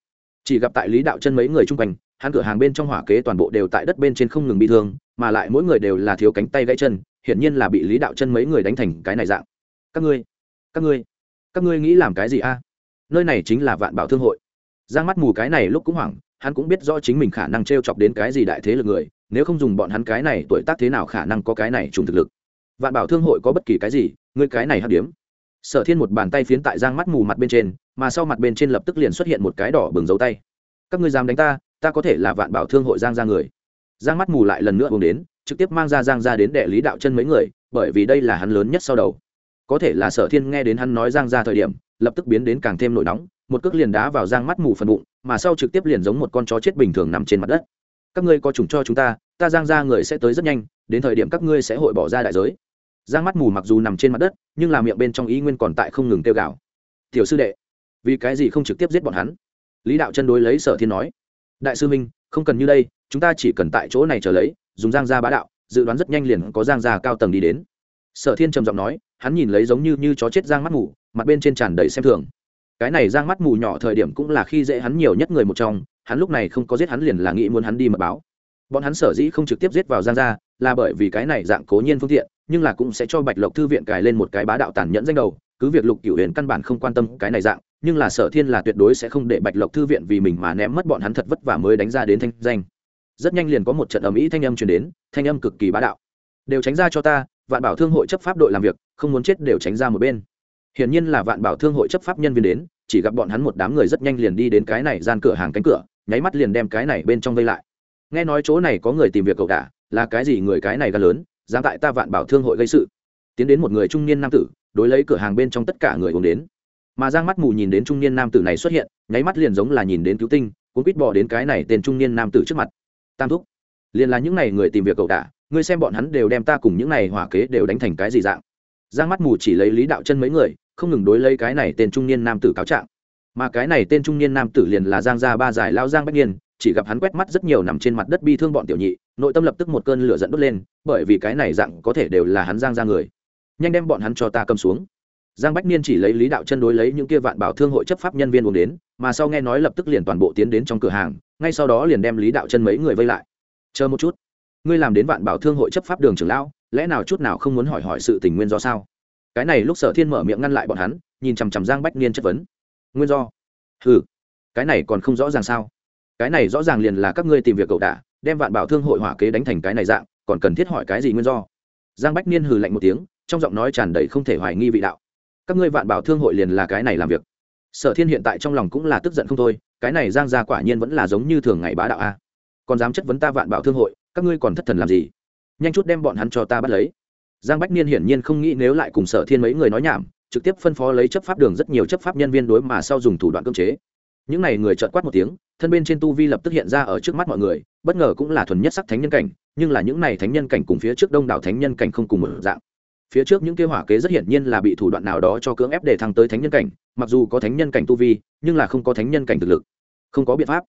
Chỉ gặp tại lý đạo chân mấy người chung quanh, hắn cửa hàng bên trong hỏa kế toàn bộ đều tại đất bên trên không ngừng bị thương, mà lại mỗi người đều là thiếu cánh tay gãy chân, hiển nhiên là bị lý đạo chân mấy người đánh thành cái này dạng. Các ngươi các ngươi các ngươi nghĩ làm cái gì a? Nơi này chính là vạn bảo thương hội. Giang mắt mù cái này lúc cũng hoảng, hắn cũng biết rõ chính mình khả năng t r e o chọc đến cái gì đại thế lực người, nếu không dùng bọn hắn cái này tuổi tác thế nào khả năng có cái này trùng thực lực. Vạn bảo thương hội có bất kỳ cái gì? Ngươi cái này hấp điếm sở thiên một bàn tay phiến tại giang mắt mù mặt bên trên, mà sau mặt bên trên lập tức liền xuất hiện một cái đỏ bừng dấu tay. Các ngươi dám đánh ta ta có thể là vạn bảo thương hội giang ra người. Giang mắt mù lại lần nữa uống đến, trực tiếp mang ra giang ra đến đệ lý đạo chân mấy người, bởi vì đây là hắn lớn nhất sau đầu. Có thể là sở thiên nghe đến hắn nói giang ra thời điểm, lập tức biến đến càng thêm nổi nóng, một cước liền đá vào giang mắt mù phần bụng, mà sau trực tiếp liền giống một con chó chết bình thường nằm trên mặt đất. Các ngươi có chủng cho chúng ta ta giang ra người sẽ tới rất nhanh, đến thời điểm các ngươi sẽ hội bỏ ra đại giới giang mắt mù mặc dù nằm trên mặt đất, nhưng là miệng bên trong ý nguyên còn tại không ngừng tiêu gạo tiểu sư đệ, vì cái gì không trực tiếp giết bọn hắn? Lý đạo chân đối lấy sở thiên nói. Đại sư minh, không cần như đây, chúng ta chỉ cần tại chỗ này chờ lấy, dùng giang gia bá đạo, dự đoán rất nhanh liền có giang gia cao tầng đi đến. Sở thiên trầm giọng nói, hắn nhìn lấy giống như như chó chết giang mắt mù, mặt bên trên tràn đầy xem thường. Cái này giang mắt mù nhỏ thời điểm cũng là khi dễ hắn nhiều nhất người một trong, hắn lúc này không có giết hắn liền là nghĩ muốn hắn đi mật báo bọn hắn sở dĩ không trực tiếp giết vào giang gia là bởi vì cái này dạng cố nhiên phương tiện, nhưng là cũng sẽ cho bạch lộc thư viện cài lên một cái bá đạo tàn nhẫn danh đầu. Cứ việc lục cửu huyền căn bản không quan tâm cái này dạng, nhưng là sở thiên là tuyệt đối sẽ không để bạch lộc thư viện vì mình mà ném mất bọn hắn thật vất vả mới đánh ra đến thanh danh. Rất nhanh liền có một trận ầm ĩ thanh âm truyền đến, thanh âm cực kỳ bá đạo. Đều tránh ra cho ta, vạn bảo thương hội chấp pháp đội làm việc, không muốn chết đều tránh ra một bên. Hiển nhiên là vạn bảo thương hội chấp pháp nhân viên đến, chỉ gặp bọn hắn một đám người rất nhanh liền đi đến cái này gian cửa hàng cánh cửa, nháy mắt liền đem cái này bên trong vây lại nghe nói chỗ này có người tìm việc cậu đả, là cái gì người cái này gần lớn, dám tại ta vạn bảo thương hội gây sự. Tiến đến một người trung niên nam tử, đối lấy cửa hàng bên trong tất cả người uống đến. Mà giang mắt mù nhìn đến trung niên nam tử này xuất hiện, nháy mắt liền giống là nhìn đến cứu tinh, cuốn quýt bỏ đến cái này tên trung niên nam tử trước mặt. Tam thúc, liền là những n à y người tìm việc cậu đả, ngươi xem bọn hắn đều đem ta cùng những n à y hỏa kế đều đánh thành cái gì dạng. Giang mắt mù chỉ lấy lý đạo chân mấy người, không ngừng đối lấy cái này tên trung niên nam tử cáo trạng mà cái này tên trung niên nam tử liền là giang gia ba giải lao giang bách Niên, chỉ gặp hắn quét mắt rất nhiều nằm trên mặt đất bi thương bọn tiểu nhị nội tâm lập tức một cơn lửa dẫn đốt lên bởi vì cái này dạng có thể đều là hắn giang ra người. Nhanh đem bọn hắn cho ta cầm xuống. Giang bách niên chỉ lấy lý đạo chân đối lấy những kia vạn bảo thương hội chấp pháp nhân viên uống đến mà sau nghe nói lập tức liền toàn bộ tiến đến trong cửa hàng ngay sau đó liền đem lý đạo chân mấy người vây lại. Chờ một chút ngươi làm đến vạn bảo thương hội chấp pháp đường trưởng lão lẽ nào chút nào không muốn hỏi hỏi sự tình nguyên do sao? Cái này lúc sở thiên mở miệng ngăn lại bọn hắn nhìn chằm chằm giang bách niên chất vấn nguyên do. Ừ cái này còn không rõ ràng sao? Cái này rõ ràng liền là các ngươi tìm việc cậu đả, đem vạn bảo thương hội hỏa kế đánh thành cái này dạng, còn cần thiết hỏi cái gì nguyên do? Giang bách niên hừ lạnh một tiếng, trong giọng nói tràn đầy không thể hoài nghi vị đạo. Các ngươi vạn bảo thương hội liền là cái này làm việc. Sở thiên hiện tại trong lòng cũng là tức giận không thôi, cái này giang gia quả nhiên vẫn là giống như thường ngày bá đạo a. Còn dám chất vấn ta vạn bảo thương hội, các ngươi còn thất thần làm gì? Nhanh chút đem bọn hắn cho ta bắt lấy. Giang bách niên hiển nhiên không nghĩ nếu lại cùng sở thiên mấy người nói nhảm trực tiếp phân phó lấy chấp pháp đường rất nhiều chấp pháp nhân viên đối mà sau dùng thủ đoạn cưỡng chế. Những n à y người trợn quát một tiếng, thân bên trên tu vi lập tức hiện ra ở trước mắt mọi người, bất ngờ cũng là thuần nhất sắc thánh nhân cảnh, nhưng là những n à y thánh nhân cảnh cùng phía trước đông đảo thánh nhân cảnh không cùng một dạng. Phía trước những kế hỏa kế rất hiển nhiên là bị thủ đoạn nào đó cho cưỡng ép để thăng tới thánh nhân cảnh, mặc dù có thánh nhân cảnh tu vi, nhưng là không có thánh nhân cảnh thực lực. Không có biện pháp.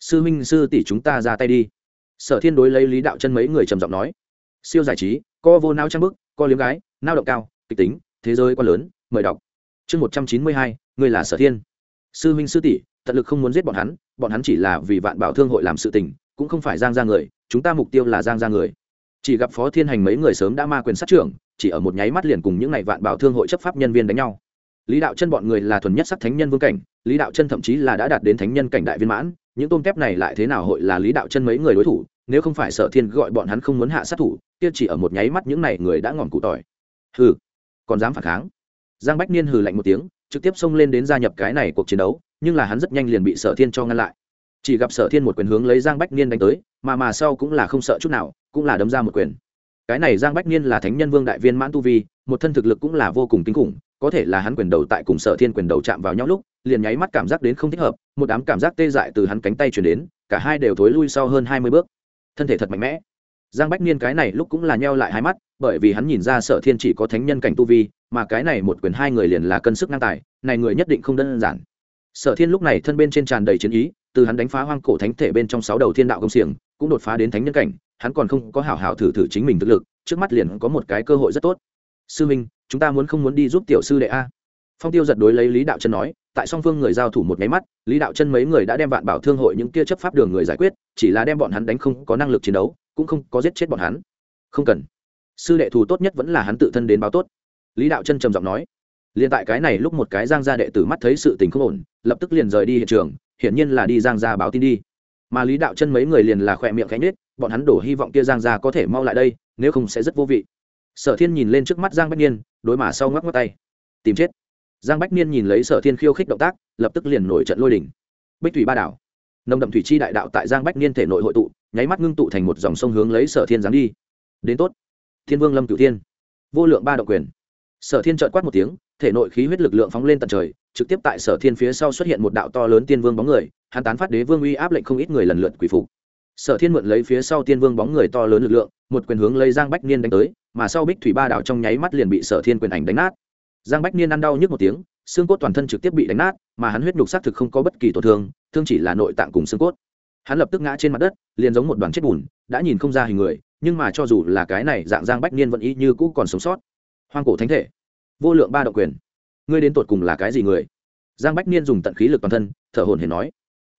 Sư minh sư tỷ chúng ta ra tay đi. Sở thiên đối lấy lý đạo chân mấy người trầm giọng nói. Siêu giải trí, co vô nao trang bức, co liếm gái, nao động cao, kịch tính, thế giới quá lớn mời đọc. Chương một trăm chín mươi hai, ngươi là sở thiên. Sư huynh sư tỷ, tận lực không muốn giết bọn hắn bọn hắn chỉ là vì vạn bảo thương hội làm sự tình, cũng không phải giang ra người, chúng ta mục tiêu là giang ra người. Chỉ gặp phó thiên hành mấy người sớm đã ma quyền sát trưởng, chỉ ở một nháy mắt liền cùng những ngày vạn bảo thương hội chấp pháp nhân viên đánh nhau. Lý đạo chân bọn người là thuần nhất sắc thánh nhân vương cảnh, lý đạo chân thậm chí là đã đạt đến thánh nhân cảnh đại viên mãn, những tôm tép này lại thế nào hội là lý đạo chân mấy người đối thủ, nếu không phải sở thiên gọi bọn hắn không muốn hạ sát thủ, kia chỉ ở một nháy mắt những này người đã ngọn cụ tỏi. Hừ, còn dám phản kháng? Giang bách niên hừ lạnh một tiếng, trực tiếp xông lên đến gia nhập cái này cuộc chiến đấu, nhưng là hắn rất nhanh liền bị sở thiên cho ngăn lại. Chỉ gặp sở thiên một quyền hướng lấy giang bách niên đánh tới, mà mà sau cũng là không sợ chút nào, cũng là đấm ra một quyền. Cái này giang bách niên là thánh nhân vương đại viên mãn tu vi, một thân thực lực cũng là vô cùng kinh khủng, có thể là hắn quyền đầu tại cùng sở thiên quyền đầu chạm vào nhau lúc, liền nháy mắt cảm giác đến không thích hợp, một đám cảm giác tê dại từ hắn cánh tay chuyển đến, cả hai đều thối lui sau hơn hai mươi bước. Thân thể thật mạnh mẽ. Giang bách niên cái này lúc cũng là nheo lại hai mắt bởi vì hắn nhìn ra sở thiên chỉ có thánh nhân cảnh tu vi, mà cái này một quyền hai người liền là cân sức ngang tài, này người nhất định không đơn giản. Sở thiên lúc này thân bên trên tràn đầy chiến ý, từ hắn đánh phá hoang cổ thánh thể bên trong sáu đầu thiên đạo công xiềng, cũng đột phá đến thánh nhân cảnh, hắn còn không có hảo hảo thử thử chính mình thực lực, trước mắt liền có một cái cơ hội rất tốt. Sư minh, chúng ta muốn không muốn đi giúp tiểu sư đệ a? Phong tiêu giật đối lấy lý đạo chân nói, tại song phương người giao thủ một nháy mắt, lý đạo chân mấy người đã đem bạn bảo thương hội những kia chấp pháp đường người giải quyết, chỉ là đem bọn hắn đánh không có năng lực chiến đấu, cũng không có giết chết bọn hắn. Không cần sư đệ thù tốt nhất vẫn là hắn tự thân đến báo tốt. Lý đạo chân trầm giọng nói, liền tại cái này lúc một cái giang gia đệ tử mắt thấy sự tình không ổn, lập tức liền rời đi hiện trường, hiển nhiên là đi giang gia báo tin đi. Mà lý đạo chân mấy người liền là khỏe miệng cánh nết bọn hắn đổ hy vọng kia giang gia có thể mau lại đây, nếu không sẽ rất vô vị. Sở thiên nhìn lên trước mắt giang bách niên, đối mà sau ngoắc ngoắc tay. Tìm chết. Giang bách niên nhìn lấy sở thiên khiêu khích động tác, lập tức liền nổi trận lôi đỉnh bích thủy ba đảo. Nồng đậm thủy chi đại đạo tại giang bách niên thể nội hội tụ, nháy mắt ngưng tụ thành một dòng sông hướng lấy sở thiên giáng đi. Đến tốt thiên vương lâm cửu thiên. Vô lượng ba động quyền. Sở thiên trợn quát một tiếng, thể nội khí huyết lực lượng phóng lên tận trời, trực tiếp tại sở thiên phía sau xuất hiện một đạo to lớn tiên vương bóng người, hắn tán phát đế vương uy áp lệnh không ít người lần lượt quỷ phục. Sở thiên mượn lấy phía sau tiên vương bóng người to lớn lực lượng, một quyền hướng lấy giang bách niên đánh tới, mà sau bích thủy ba đảo trong nháy mắt liền bị sở thiên quyền ảnh đánh nát. Giang bách niên ăn đau nhức một tiếng, xương cốt toàn thân trực tiếp bị đánh nát, mà hắn huyết nhục xác thực không có bất kỳ tổn thương thương chỉ là nội tạng cùng xương cốt. Hắn lập tức ngã trên mặt đất, liền giống một đoàn chết bùn, đã nhìn không ra hình người nhưng mà cho dù là cái này, dạng giang bách niên vẫn y như cũ còn sống sót. Hoang cổ thánh thể, vô lượng ba động quyền. Ngươi đến tột cùng là cái gì người? Giang bách niên dùng tận khí lực toàn thân, thở hồn hển nói.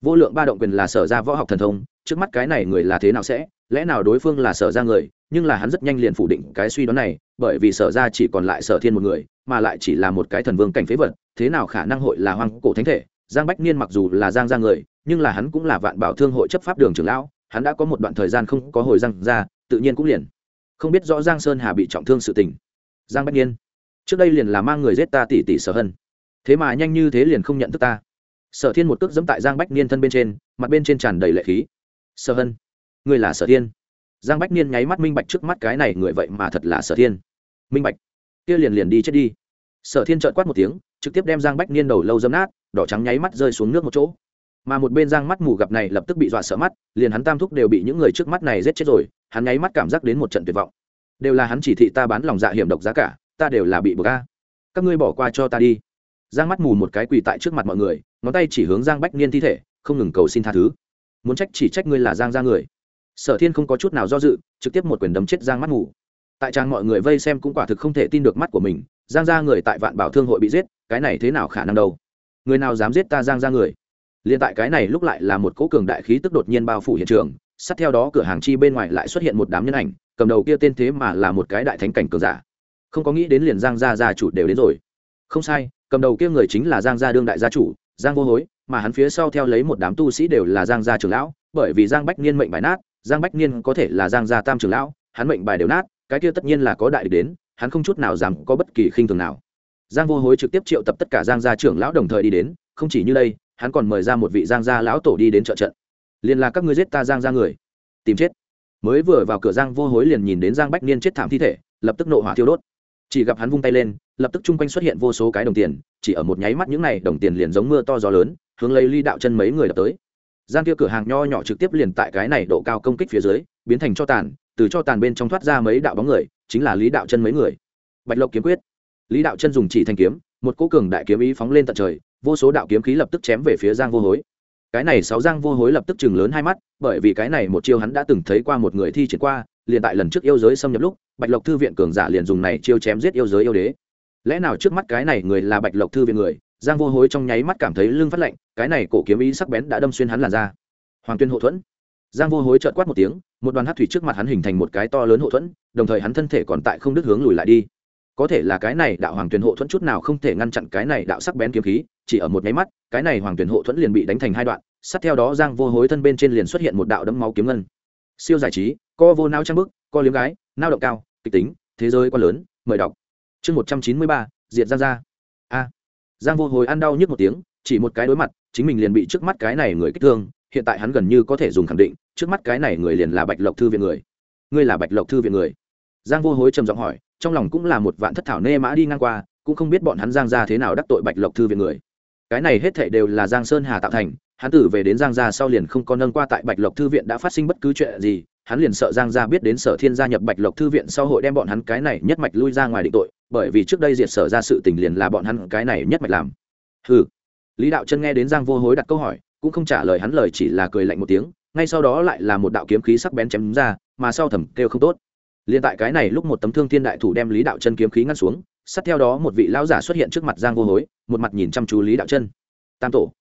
Vô lượng ba động quyền là sở ra võ học thần thông, trước mắt cái này người là thế nào sẽ? Lẽ nào đối phương là sở ra người, nhưng là hắn rất nhanh liền phủ định cái suy đoán này, bởi vì sở ra chỉ còn lại sở thiên một người, mà lại chỉ là một cái thần vương cảnh phế vật, thế nào khả năng hội là hoang cổ thánh thể? Giang bách niên mặc dù là giang ra người, nhưng là hắn cũng là vạn bảo thương hội chấp pháp đường trưởng lão, hắn đã có một đoạn thời gian không có hồi giang ra tự nhiên cũng liền. Không biết rõ giang sơn hà bị trọng thương sự tình. Giang bách niên trước đây liền là mang người giết ta tỷ tỷ sở hân. Thế mà nhanh như thế liền không nhận thức ta. Sở thiên một cước dẫm tại giang bách niên thân bên trên, mặt bên trên tràn đầy lệ khí. Sở hân, người là sở thiên. Giang bách niên nháy mắt minh bạch trước mắt cái này người vậy mà thật là sở thiên. Minh bạch. Kia liền liền đi chết đi. Sở thiên trợn quát một tiếng, trực tiếp đem giang bách niên đầu lâu dâm nát, đỏ trắng nháy mắt rơi xuống nước một chỗ mà một bên giang mắt mù gặp này lập tức bị dọa sợ mắt, liền hắn tam thúc đều bị những người trước mắt này giết chết rồi, hắn nháy mắt cảm giác đến một trận tuyệt vọng. Đều là hắn chỉ thị ta bán lòng dạ hiểm độc giá cả, ta đều là bị bờ ca các ngươi bỏ qua cho ta đi. Giang mắt mù một cái quỳ tại trước mặt mọi người, ngón tay chỉ hướng giang bách niên thi thể, không ngừng cầu xin tha thứ. Muốn trách chỉ trách ngươi là giang ra người. Sở thiên không có chút nào do dự, trực tiếp một quyền đấm chết giang mắt mù. Tại trang mọi người vây xem cũng quả thực không thể tin được mắt của mình, giang ra người tại vạn bảo thương hội bị giết, cái này thế nào khả năng đâu? Người nào dám giết ta giang ra người? Liên tại cái này lúc lại là một cỗ cường đại khí tức đột nhiên bao phủ hiện trường, sát theo đó cửa hàng chi bên ngoài lại xuất hiện một đám nhân ảnh, cầm đầu kia tên thế mà là một cái đại thánh cảnh cường giả. Không có nghĩ đến liền giang gia gia chủ đều đến rồi. Không sai, cầm đầu kia người chính là giang gia đương đại gia chủ, giang vô hối, mà hắn phía sau theo lấy một đám tu sĩ đều là giang gia trưởng lão, bởi vì giang bách niên mệnh bài nát, giang bách niên có thể là giang gia tam trưởng lão, hắn mệnh bài đều nát, cái kia tất nhiên là có đại địch đến, hắn không chút nào dám có bất kỳ khinh thường nào. Giang vô hối trực tiếp triệu tập tất cả giang gia trưởng lão đồng thời đi đến, không chỉ như đây hắn còn mời ra một vị giang gia lão tổ đi đến trợ trận. Liền là các ngươi giết ta giang gia người. Tìm chết. Mới vừa vào cửa giang vô hối liền nhìn đến giang bách niên chết thảm thi thể, lập tức nộ hỏa thiêu đốt. Chỉ gặp hắn vung tay lên, lập tức chung quanh xuất hiện vô số cái đồng tiền, chỉ ở một nháy mắt những này đồng tiền liền giống mưa to gió lớn, hướng lấy ly đạo chân mấy người đập tới. Giang kia cửa hàng nho nhỏ trực tiếp liền tại cái này độ cao công kích phía dưới, biến thành cho tàn, từ cho tàn bên trong thoát ra mấy đạo bóng người, chính là lý đạo chân mấy người. Bạch lộc kiếm quyết. Lý đạo chân dùng chỉ thanh kiếm một cỗ cường đại kiếm ý phóng lên tận trời, vô số đạo kiếm khí lập tức chém về phía giang vô hối. Cái này sáu giang vô hối lập tức chừng lớn hai mắt, bởi vì cái này một chiêu hắn đã từng thấy qua một người thi triển qua, liền tại lần trước yêu giới xâm nhập lúc, bạch lộc thư viện cường giả liền dùng này chiêu chém giết yêu giới yêu đế. Lẽ nào trước mắt cái này người là bạch lộc thư viện người? Giang vô hối trong nháy mắt cảm thấy lưng phát lạnh, cái này cổ kiếm ý sắc bén đã đâm xuyên hắn làn ra hoàng tuyên hộ thuẫn. Giang vô hối trợn quát một tiếng, một đoàn hát thủy trước mặt hắn hình thành một cái to lớn hộ thuẫn, đồng thời hắn thân thể còn tại không đứt hướng lùi lại đi có thể là cái này đạo hoàng tuyển hộ thuẫn chút nào không thể ngăn chặn cái này đạo sắc bén kiếm khí, chỉ ở một nháy mắt, cái này hoàng tuyển hộ thuẫn liền bị đánh thành hai đoạn, sát theo đó giang vô hối thân bên trên liền xuất hiện một đạo đấm máu kiếm ngân. Siêu giải trí, co vô nao trang bức, co liếm gái, nao động cao, kịch tính, thế giới quá lớn, mời đọc. Chương một trăm chín mươi ba, diệt giang ra a. Giang vô hồi ăn đau nhức một tiếng, chỉ một cái đối mặt, chính mình liền bị trước mắt cái này người kích thương, hiện tại hắn gần như có thể dùng khẳng định, trước mắt cái này người liền là bạch lộc thư viện người. Ngươi là bạch lộc thư viện người giang vô hối trầm giọng hỏi trong lòng cũng là một vạn thất thảo nê mã đi ngang qua cũng không biết bọn hắn giang ra thế nào đắc tội bạch lộc thư viện người. Cái này hết thảy đều là giang sơn hà tạo thành hắn tử về đến giang gia sau liền không có nâng qua tại bạch lộc thư viện đã phát sinh bất cứ chuyện gì hắn liền sợ giang gia biết đến sở thiên gia nhập bạch lộc thư viện sau hội đem bọn hắn cái này nhất mạch lui ra ngoài định tội bởi vì trước đây diệt sở ra sự tình liền là bọn hắn cái này nhất mạch làm. Hừ, lý đạo chân nghe đến giang vô hối đặt câu hỏi cũng không trả lời hắn lời chỉ là cười lạnh một tiếng ngay sau đó lại là một đạo kiếm khí sắc bén chém ra mà sau thầm kêu không tốt liền tại cái này lúc một tấm thương thiên đại thủ đem lý đạo chân kiếm khí ngăn xuống, sát theo đó một vị lão giả xuất hiện trước mặt giang vô hối, một mặt nhìn chăm chú lý đạo chân. Tam tổ.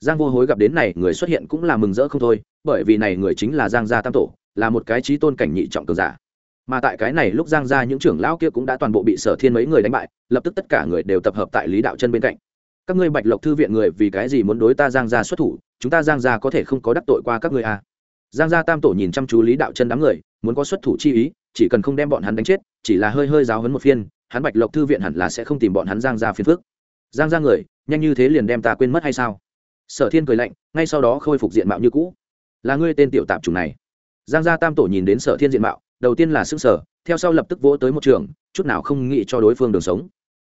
Giang vô hối gặp đến này, người xuất hiện cũng là mừng rỡ không thôi, bởi vì này người chính là giang gia tam tổ, là một cái trí tôn cảnh nhị trọng cường giả. Mà tại cái này lúc giang gia những trưởng lão kia cũng đã toàn bộ bị sở thiên mấy người đánh bại, lập tức tất cả người đều tập hợp tại lý đạo chân bên cạnh. Các ngươi bạch lộc thư viện người vì cái gì muốn đối ta giang gia xuất thủ, chúng ta giang gia có thể không có đắc tội qua các ngươi à. giang gia tam tổ nhìn chăm chú lý đạo chân đám người, muốn có xuất thủ chi ý chỉ cần không đem bọn hắn đánh chết, chỉ là hơi hơi giáo hấn một phiên, hắn bạch lộc thư viện hẳn là sẽ không tìm bọn hắn giang gia phiền phước giang gia người, nhanh như thế liền đem ta quên mất hay sao? Sở thiên cười lạnh, ngay sau đó khôi phục diện mạo như cũ. Là ngươi tên tiểu tạp chủng này. Giang gia tam tổ nhìn đến sở thiên diện mạo, đầu tiên là xương sở theo sau lập tức vỗ tới một trường, chút nào không nghĩ cho đối phương đường sống.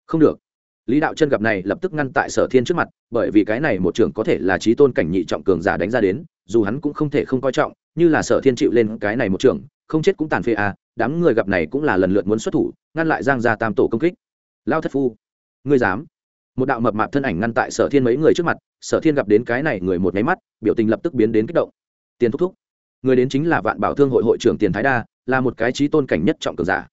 Không được. Lý đạo chân gặp này lập tức ngăn tại sở thiên trước mặt, bởi vì cái này một trường có thể là trí tôn cảnh nhị trọng cường giả đánh ra đến, dù hắn cũng không thể không coi trọng, như là sở thiên chịu lên cái này một trường, không chết cũng tàn phê à đám người gặp này cũng là lần lượt muốn xuất thủ, ngăn lại giang gia tam tổ công kích. Lao thất phu, ngươi dám? Một đạo mập mạp thân ảnh ngăn tại sở thiên mấy người trước mặt, sở thiên gặp đến cái này người một nháy mắt, biểu tình lập tức biến đến kích động. Tiền thúc thúc, người đến chính là vạn bảo thương hội hội trưởng tiền thái đa, là một cái trí tôn cảnh nhất trọng cường giả.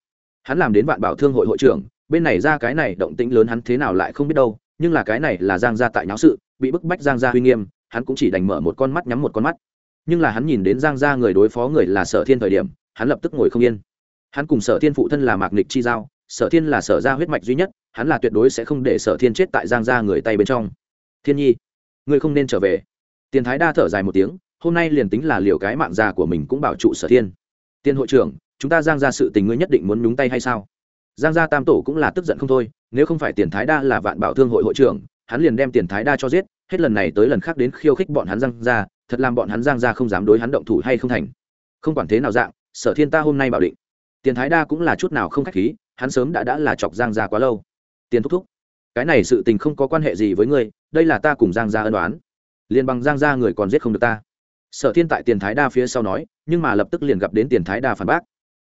Hắn làm đến vạn bảo thương hội hội trưởng, bên này ra cái này động tĩnh lớn hắn thế nào lại không biết đâu, nhưng là cái này là giang gia tại nháo sự, bị bức bách giang gia uy nghiêm, hắn cũng chỉ đành mở một con mắt nhắm một con mắt. Nhưng là hắn nhìn đến giang gia người đối phó người là sở thiên thời điểm, hắn lập tức ngồi không yên hắn cùng sở thiên phụ thân là mạc nịch chi giao, sở thiên là sở gia huyết mạch duy nhất, hắn là tuyệt đối sẽ không để sở thiên chết tại giang gia người tay bên trong. Thiên nhi, ngươi không nên trở về. Tiền thái đa thở dài một tiếng, hôm nay liền tính là liều cái mạng già của mình cũng bảo trụ sở thiên. Tiên hội trưởng, chúng ta giang ra sự tình ngươi nhất định muốn nhúng tay hay sao? Giang gia tam tổ cũng là tức giận không thôi, nếu không phải tiền thái đa là vạn bảo thương hội hội trưởng, hắn liền đem tiền thái đa cho giết, hết lần này tới lần khác đến khiêu khích bọn hắn giang ra thật làm bọn hắn giang ra không dám đối hắn động thủ hay không thành. Không quản thế nào dạng, sở thiên ta hôm nay bảo định tiền thái đa cũng là chút nào không khách khí, hắn sớm đã đã là chọc giang Gia quá lâu. Tiền thúc thúc, cái này sự tình không có quan hệ gì với ngươi, đây là ta cùng giang gia ân đoán liền bằng giang gia người còn giết không được ta. Sở thiên tại tiền thái đa phía sau nói, nhưng mà lập tức liền gặp đến tiền thái đa phản bác.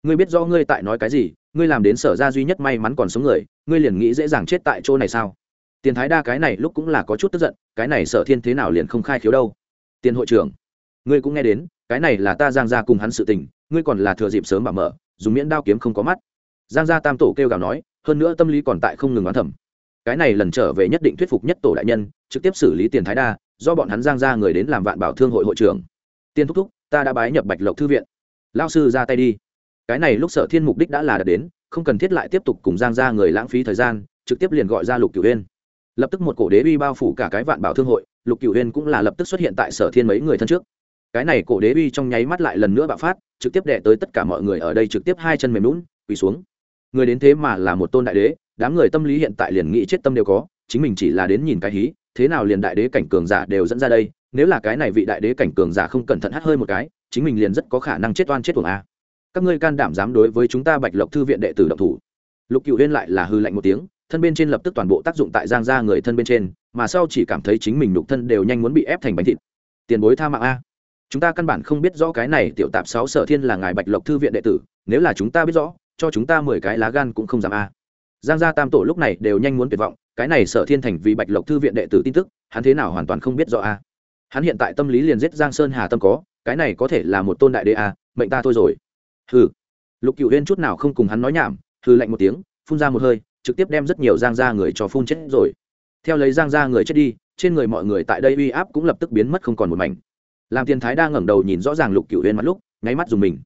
Ngươi biết do ngươi tại nói cái gì, ngươi làm đến sở ra duy nhất may mắn còn sống người, ngươi liền nghĩ dễ dàng chết tại chỗ này sao? Tiền thái đa cái này lúc cũng là có chút tức giận, cái này sở thiên thế nào liền không khai khiếu đâu? Tiền hội trưởng, ngươi cũng nghe đến, cái này là ta giang gia cùng hắn sự tình, ngươi còn là thừa dịp sớm mà mở dùng miễn đao kiếm không có mắt. Giang gia tam tổ kêu gào nói, hơn nữa tâm lý còn tại không ngừng oán thẩm cái này lần trở về nhất định thuyết phục nhất tổ đại nhân, trực tiếp xử lý tiền thái đa, do bọn hắn giang ra người đến làm vạn bảo thương hội hội trưởng. Tiên thúc thúc, ta đã bái nhập bạch lộc thư viện. Lao sư ra tay đi. Cái này lúc sở thiên mục đích đã là đạt đến, không cần thiết lại tiếp tục cùng giang ra người lãng phí thời gian, trực tiếp liền gọi ra lục cửu huyên lập tức một cổ đế uy bao phủ cả cái vạn bảo thương hội, lục cửu huyên cũng là lập tức xuất hiện tại sở thiên mấy người thân trước cái này cổ đế uy trong nháy mắt lại lần nữa bạo phát, trực tiếp đệ tới tất cả mọi người ở đây trực tiếp hai chân mềm lún quỳ xuống. Người đến thế mà là một tôn đại đế, đám người tâm lý hiện tại liền nghĩ chết tâm đều có, chính mình chỉ là đến nhìn cái hí, thế nào liền đại đế cảnh cường giả đều dẫn ra đây, nếu là cái này vị đại đế cảnh cường giả không cẩn thận hắt hơi một cái, chính mình liền rất có khả năng chết oan chết tuồng a. Các ngươi can đảm dám đối với chúng ta bạch lộc thư viện đệ tử động thủ. Lục cựu huyên lại là hư lạnh một tiếng, thân bên trên lập tức toàn bộ tác dụng tại giang gia người thân bên trên, mà sau chỉ cảm thấy chính mình nhục thân đều nhanh muốn bị ép thành bánh thịt. Tiền bối tha mạng a chúng ta căn bản không biết rõ cái này tiểu tạp sáu sở thiên là ngài bạch lộc thư viện đệ tử, nếu là chúng ta biết rõ, cho chúng ta mười cái lá gan cũng không dám a. Giang gia tam tổ lúc này đều nhanh muốn tuyệt vọng, cái này sở thiên thành vì bạch lộc thư viện đệ tử tin tức, hắn thế nào hoàn toàn không biết rõ a. Hắn hiện tại tâm lý liền giết giang sơn hà tâm có, cái này có thể là một tôn đại đệ a, mệnh ta thôi rồi. Hừ. Lục cựu huyên chút nào không cùng hắn nói nhảm, hừ lạnh một tiếng, phun ra một hơi, trực tiếp đem rất nhiều giang gia người cho phun chết rồi. Theo lấy giang gia người chết đi, trên người mọi người tại đây uy áp cũng lập tức biến mất không còn một mảnh làm tiền thái đang ngẩng đầu nhìn rõ ràng lục cựu huyên mắt lúc, nháy mắt dùng mình.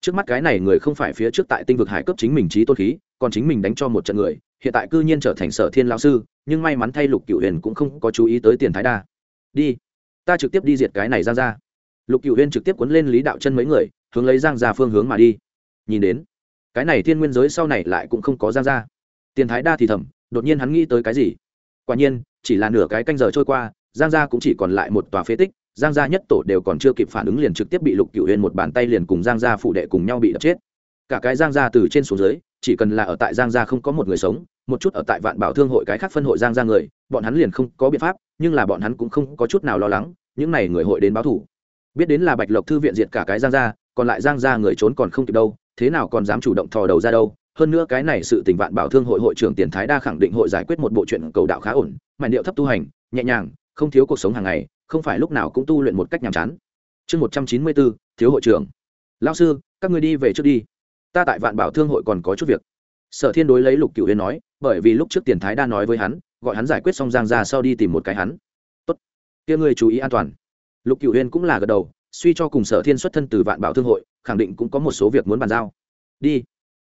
Trước mắt cái này người không phải phía trước tại tinh vực hải cấp chính mình trí tôn khí, còn chính mình đánh cho một trận người, hiện tại cư nhiên trở thành sở thiên lao sư, nhưng may mắn thay lục cựu huyền cũng không có chú ý tới tiền thái đa. Đi, ta trực tiếp đi diệt cái này giang ra lục cựu huyền trực tiếp cuốn lên lý đạo chân mấy người, hướng lấy giang ra phương hướng mà đi. Nhìn đến, cái này thiên nguyên giới sau này lại cũng không có giang ra tiền thái đa thì thầm, đột nhiên hắn nghĩ tới cái gì? Quả nhiên, chỉ là nửa cái canh giờ trôi qua, giang gia cũng chỉ còn lại một tòa phế tích giang gia nhất tổ đều còn chưa kịp phản ứng liền trực tiếp bị lục cựu Huyên một bàn tay liền cùng giang gia phụ đệ cùng nhau bị đập chết. Cả cái giang gia từ trên xuống dưới, chỉ cần là ở tại giang gia không có một người sống, một chút ở tại vạn bảo thương hội cái khác phân hội giang gia người, bọn hắn liền không có biện pháp, nhưng là bọn hắn cũng không có chút nào lo lắng, những n à y người hội đến báo thủ. Biết đến là bạch lộc thư viện diệt cả cái giang gia, còn lại giang gia người trốn còn không kịp đâu, thế nào còn dám chủ động thò đầu ra đâu? Hơn nữa cái này sự tình vạn bảo thương hội hội trưởng tiền thái đa khẳng định hội giải quyết một bộ chuyện cầu đạo khá ổn mảnh điệu thấp tu hành, nhẹ nhàng, không thiếu cuộc sống hàng ngày không phải lúc nào cũng tu luyện một cách nhàm chán. Chương một trăm chín mươi bốn, thiếu hội trưởng. Lao sư, các người đi về trước đi. Ta tại vạn bảo thương hội còn có chút việc. Sở thiên đối lấy lục cựu huyên nói, bởi vì lúc trước tiền thái đa nói với hắn, gọi hắn giải quyết xong giang ra sau đi tìm một cái hắn. Tốt. Kia ngươi chú ý an toàn. Lục cựu huyên cũng là gật đầu, suy cho cùng sở thiên xuất thân từ vạn bảo thương hội, khẳng định cũng có một số việc muốn bàn giao. Đi.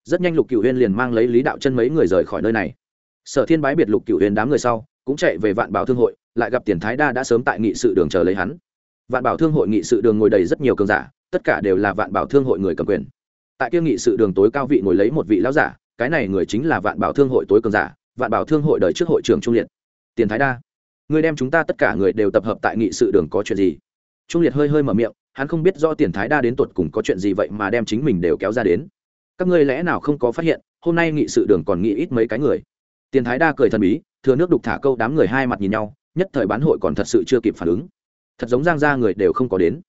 Rất nhanh lục cựu huyên liền mang lấy lý đạo chân mấy người rời khỏi nơi này. Sở thiên bái biệt lục cựu huyên đám người sau cũng chạy về vạn bảo thương hội, lại gặp tiền thái đa đã sớm tại nghị sự đường chờ lấy hắn. Vạn bảo thương hội nghị sự đường ngồi đầy rất nhiều cường giả, tất cả đều là vạn bảo thương hội người cầm quyền. Tại kia nghị sự đường tối cao vị ngồi lấy một vị lão giả, cái này người chính là vạn bảo thương hội tối cường giả, vạn bảo thương hội đời trước hội trưởng trung liệt. Tiền thái đa người đem chúng ta tất cả người đều tập hợp tại nghị sự đường có chuyện gì? Trung liệt hơi hơi mở miệng, hắn không biết do tiền thái đa đến tuột cùng có chuyện gì vậy mà đem chính mình đều kéo ra đến. Các ngươi lẽ nào không có phát hiện, hôm nay nghị sự đường còn nghĩ ít mấy cái người? Tiền thái đa cười thần bí thừa nước đục thả câu đám người hai mặt nhìn nhau nhất thời bán hội còn thật sự chưa kịp phản ứng. Thật giống giang gia người đều không có đến.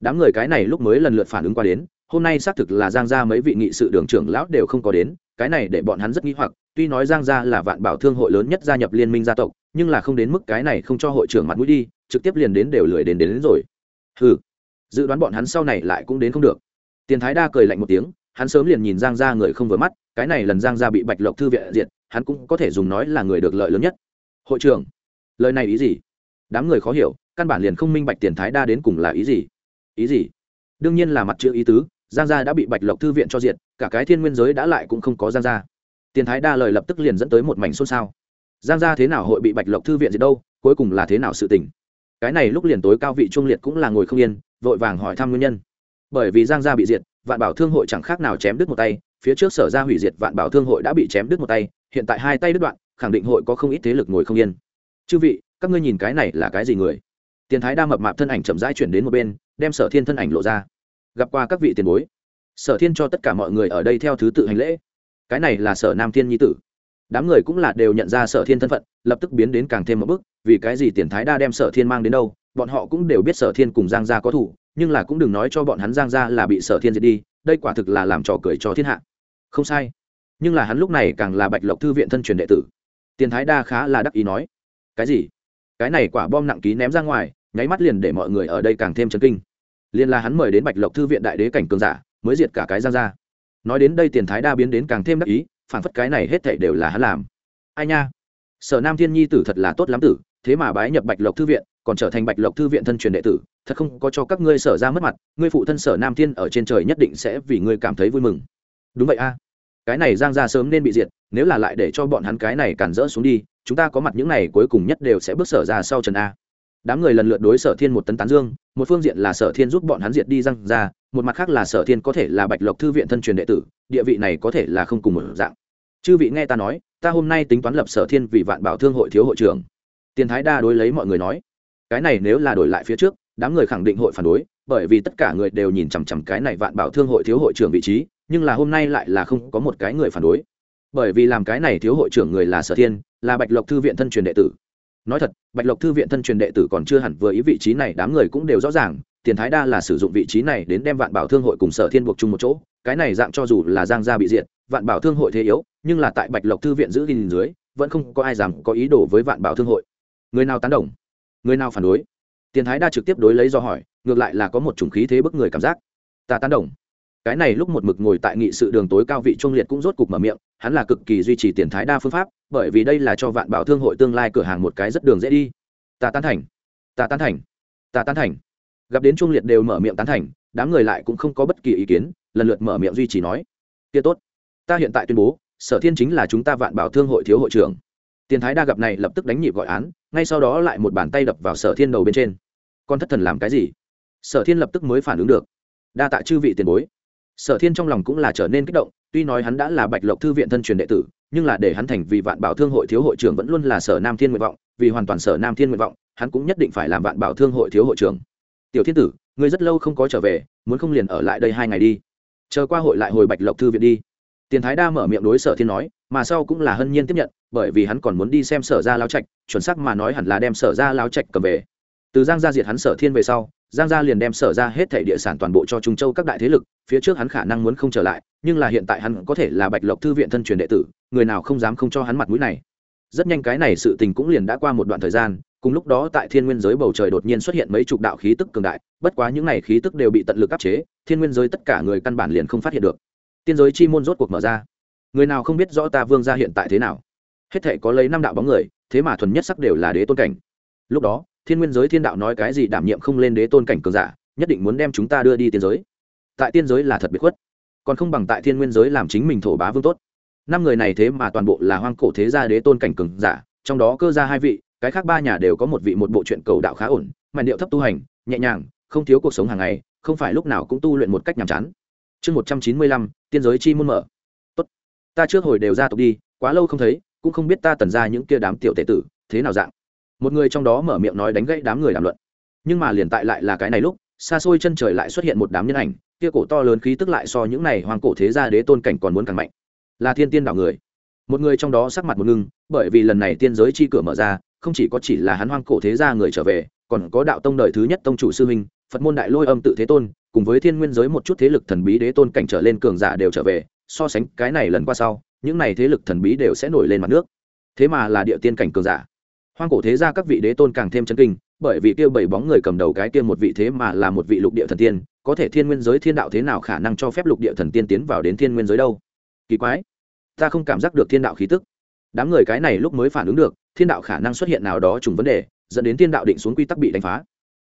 Đám người cái này lúc mới lần lượt phản ứng qua đến hôm nay xác thực là giang gia mấy vị nghị sự đường trưởng lão đều không có đến cái này để bọn hắn rất nghĩ hoặc tuy nói giang gia là vạn bảo thương hội lớn nhất gia nhập liên minh gia tộc nhưng là không đến mức cái này không cho hội trưởng mặt mũi đi trực tiếp liền đến đều lười đến đến, đến rồi. Ừ dự đoán bọn hắn sau này lại cũng đến không được. Tiền thái đa cười lạnh một tiếng hắn sớm liền nhìn giang gia người không vừa mắt, cái này lần giang gia bị bạch lộc thư viện diệt, hắn cũng có thể dùng nói là người được lợi lớn nhất. Hội trưởng, lời này ý gì? Đám người khó hiểu, căn bản liền không minh bạch tiền thái đa đến cùng là ý gì. Ý gì? Đương nhiên là mặt chữ ý tứ, giang gia đã bị bạch lộc thư viện cho diệt, cả cái thiên nguyên giới đã lại cũng không có giang gia. Tiền thái đa lời lập tức liền dẫn tới một mảnh xôn xao. Giang gia thế nào hội bị bạch lộc thư viện diệt đâu, cuối cùng là thế nào sự tình? Cái này lúc liền tối cao vị trung liệt cũng là ngồi không yên, vội vàng hỏi thăm nguyên nhân. Bởi vì giang gia bị diệt vạn bảo thương hội chẳng khác nào chém đứt một tay, phía trước sở ra hủy diệt vạn bảo thương hội đã bị chém đứt một tay, hiện tại hai tay đứt đoạn, khẳng định hội có không ít thế lực ngồi không yên. Chư vị, các ngươi nhìn cái này là cái gì người? Tiền thái đa mập mạp thân ảnh chậm rãi chuyển đến một bên, đem sở thiên thân ảnh lộ ra. Gặp qua các vị tiền bối, sở thiên cho tất cả mọi người ở đây theo thứ tự hành lễ. Cái này là sở nam thiên nhi tử. Đám người cũng là đều nhận ra sở thiên thân phận, lập tức biến đến càng thêm một bước, vì cái gì tiền thái đa đem sở thiên mang đến đâu, bọn họ cũng đều biết sở thiên cùng giang gia có thủ nhưng là cũng đừng nói cho bọn hắn giang gia là bị sở thiên diệt đi, đây quả thực là làm trò cười cho thiên hạ. Không sai. Nhưng là hắn lúc này càng là bạch lộc thư viện thân truyền đệ tử. Tiền thái đa khá là đắc ý nói, cái gì? Cái này quả bom nặng ký ném ra ngoài, nháy mắt liền để mọi người ở đây càng thêm chấn kinh. Liền là hắn mời đến bạch lộc thư viện đại đế cảnh cường giả, mới diệt cả cái giang gia. Nói đến đây tiền thái đa biến đến càng thêm đắc ý phản phất cái này hết thảy đều là hắn làm. Ai nha, sở nam thiên nhi tử thật là tốt lắm tử, thế mà bái nhập bạch lộc thư viện, còn trở thành bạch lộc thư viện thân truyền đệ tử thật không có cho các ngươi sở ra mất mặt, ngươi phụ thân sở nam thiên ở trên trời nhất định sẽ vì ngươi cảm thấy vui mừng. Đúng vậy a. Cái này giang ra sớm nên bị diệt, nếu là lại để cho bọn hắn cái này cản rỡ xuống đi, chúng ta có mặt những này cuối cùng nhất đều sẽ bước sở ra sau trần a. Đám người lần lượt đối sở thiên một tấn tán dương, một phương diện là sở thiên giúp bọn hắn diệt đi răng ra một mặt khác là sở thiên có thể là bạch lộc thư viện thân truyền đệ tử, địa vị này có thể là không cùng một dạng. Chư vị nghe ta nói, ta hôm nay tính toán lập sở thiên vì vạn bảo thương hội thiếu hội trưởng. Tiền thái đa đối lấy mọi người nói, cái này nếu là đổi lại phía trước đám người khẳng định hội phản đối, bởi vì tất cả người đều nhìn chằm chằm cái này vạn bảo thương hội thiếu hội trưởng vị trí, nhưng là hôm nay lại là không có một cái người phản đối. Bởi vì làm cái này thiếu hội trưởng người là sở thiên, là bạch lộc thư viện thân truyền đệ tử. Nói thật, bạch lộc thư viện thân truyền đệ tử còn chưa hẳn vừa ý vị trí này, đám người cũng đều rõ ràng, tiền thái đa là sử dụng vị trí này đến đem vạn bảo thương hội cùng sở thiên buộc chung một chỗ, cái này dạng cho dù là giang gia bị diệt, vạn bảo thương hội thế yếu, nhưng là tại bạch lộc thư viện giữ gìn dưới, vẫn không có ai dám có ý đồ với vạn bảo thương hội. Người nào tán đồng? Người nào phản đối? Tiền thái đa trực tiếp đối lấy do hỏi, ngược lại là có một chủng khí thế bức người cảm giác. Ta tán đồng. Cái này lúc một mực ngồi tại nghị sự đường tối cao vị trung liệt cũng rốt cục mở miệng, hắn là cực kỳ duy trì tiền thái đa phương pháp, bởi vì đây là cho vạn bảo thương hội tương lai cửa hàng một cái rất đường dễ đi. Ta tán thành. Ta tán thành. Ta tán thành. Gặp đến trung liệt đều mở miệng tán thành, đám người lại cũng không có bất kỳ ý kiến, lần lượt mở miệng duy trì nói. Kia tốt. Ta hiện tại tuyên bố, sở thiên chính là chúng ta vạn bảo thương hội thiếu hội trưởng tiền thái đa gặp này lập tức đánh nhịp gọi án, ngay sau đó lại một bàn tay đập vào sở thiên đầu bên trên. Con thất thần làm cái gì? Sở thiên lập tức mới phản ứng được. Đa tạ chư vị tiền bối. Sở thiên trong lòng cũng là trở nên kích động, tuy nói hắn đã là bạch lộc thư viện thân truyền đệ tử, nhưng là để hắn thành vì vạn bảo thương hội thiếu hội trưởng vẫn luôn là sở nam thiên nguyện vọng, vì hoàn toàn sở nam thiên nguyện vọng, hắn cũng nhất định phải làm vạn bảo thương hội thiếu hội trưởng. Tiểu thiên tử, ngươi rất lâu không có trở về, muốn không liền ở lại đây hai ngày đi. Chờ qua hội lại hồi bạch lộc thư viện đi. Tiền thái đa mở miệng đối sở thiên nói, mà sau cũng là hân nhiên tiếp nhận bởi vì hắn còn muốn đi xem sở ra lao trạch, chuẩn xác mà nói hẳn là đem sở ra lao trạch cầm về. Từ giang gia diệt hắn sở thiên về sau, giang gia liền đem sở ra hết thảy địa sản toàn bộ cho trung châu các đại thế lực, phía trước hắn khả năng muốn không trở lại, nhưng là hiện tại hắn có thể là bạch lộc thư viện thân truyền đệ tử, người nào không dám không cho hắn mặt mũi này. Rất nhanh cái này sự tình cũng liền đã qua một đoạn thời gian, cùng lúc đó tại thiên nguyên giới bầu trời đột nhiên xuất hiện mấy chục đạo khí tức cường đại, bất quá những này khí tức đều bị tận lực áp chế, thiên nguyên giới tất cả người căn bản liền không phát hiện được. Tiên giới chi môn rốt cuộc mở ra. Người nào không biết rõ ta vương gia hiện tại thế nào? Hết thể có lấy năm đạo bóng người, thế mà thuần nhất sắc đều là đế tôn cảnh. Lúc đó, thiên nguyên giới thiên đạo nói cái gì đảm nhiệm không lên đế tôn cảnh cường giả, nhất định muốn đem chúng ta đưa đi tiên giới. Tại tiên giới là thật biệt khuất, còn không bằng tại thiên nguyên giới làm chính mình thổ bá vương tốt. Năm người này thế mà toàn bộ là hoang cổ thế gia đế tôn cảnh cường giả, trong đó cơ ra hai vị, cái khác ba nhà đều có một vị một bộ truyện cầu đạo khá ổn mà điệu thấp tu hành, nhẹ nhàng, không thiếu cuộc sống hàng ngày, không phải lúc nào cũng tu luyện một cách nhàm chán. Chương một trăm chín mươi lăm, tiên giới chi môn mở. Tốt, ta trước hồi đều ra tộc đi, quá lâu không thấy cũng không biết ta tần ra những kia đám tiểu tệ tử, thế nào dạng. Một người trong đó mở miệng nói đánh gãy đám người đàm luận. Nhưng mà liền tại lại là cái này lúc, xa xôi chân trời lại xuất hiện một đám nhân ảnh, kia cổ to lớn khí tức lại so những này hoang cổ thế gia đế tôn cảnh còn muốn càng mạnh. Là thiên tiên đảo người. Một người trong đó sắc mặt một ngưng, bởi vì lần này tiên giới chi cửa mở ra, không chỉ có chỉ là hắn hoang cổ thế gia người trở về, còn có đạo tông đời thứ nhất tông chủ sư huynh, phật môn đại lôi âm tự thế tôn, cùng với thiên nguyên giới một chút thế lực thần bí đế tôn cảnh trở lên cường giả đều trở về, so sánh cái này lần qua sau những này thế lực thần bí đều sẽ nổi lên mặt nước. Thế mà là địa tiên cảnh cường giả. Hoang cổ thế gia các vị đế tôn càng thêm chân kinh, bởi vì kia bảy bóng người cầm đầu cái kia một vị thế mà là một vị lục địa thần tiên, có thể thiên nguyên giới thiên đạo thế nào khả năng cho phép lục địa thần tiên tiến vào đến thiên nguyên giới đâu? Kỳ quái, ta không cảm giác được thiên đạo khí tức. Đám người cái này lúc mới phản ứng được, thiên đạo khả năng xuất hiện nào đó trùng vấn đề, dẫn đến thiên đạo định xuống quy tắc bị đánh phá.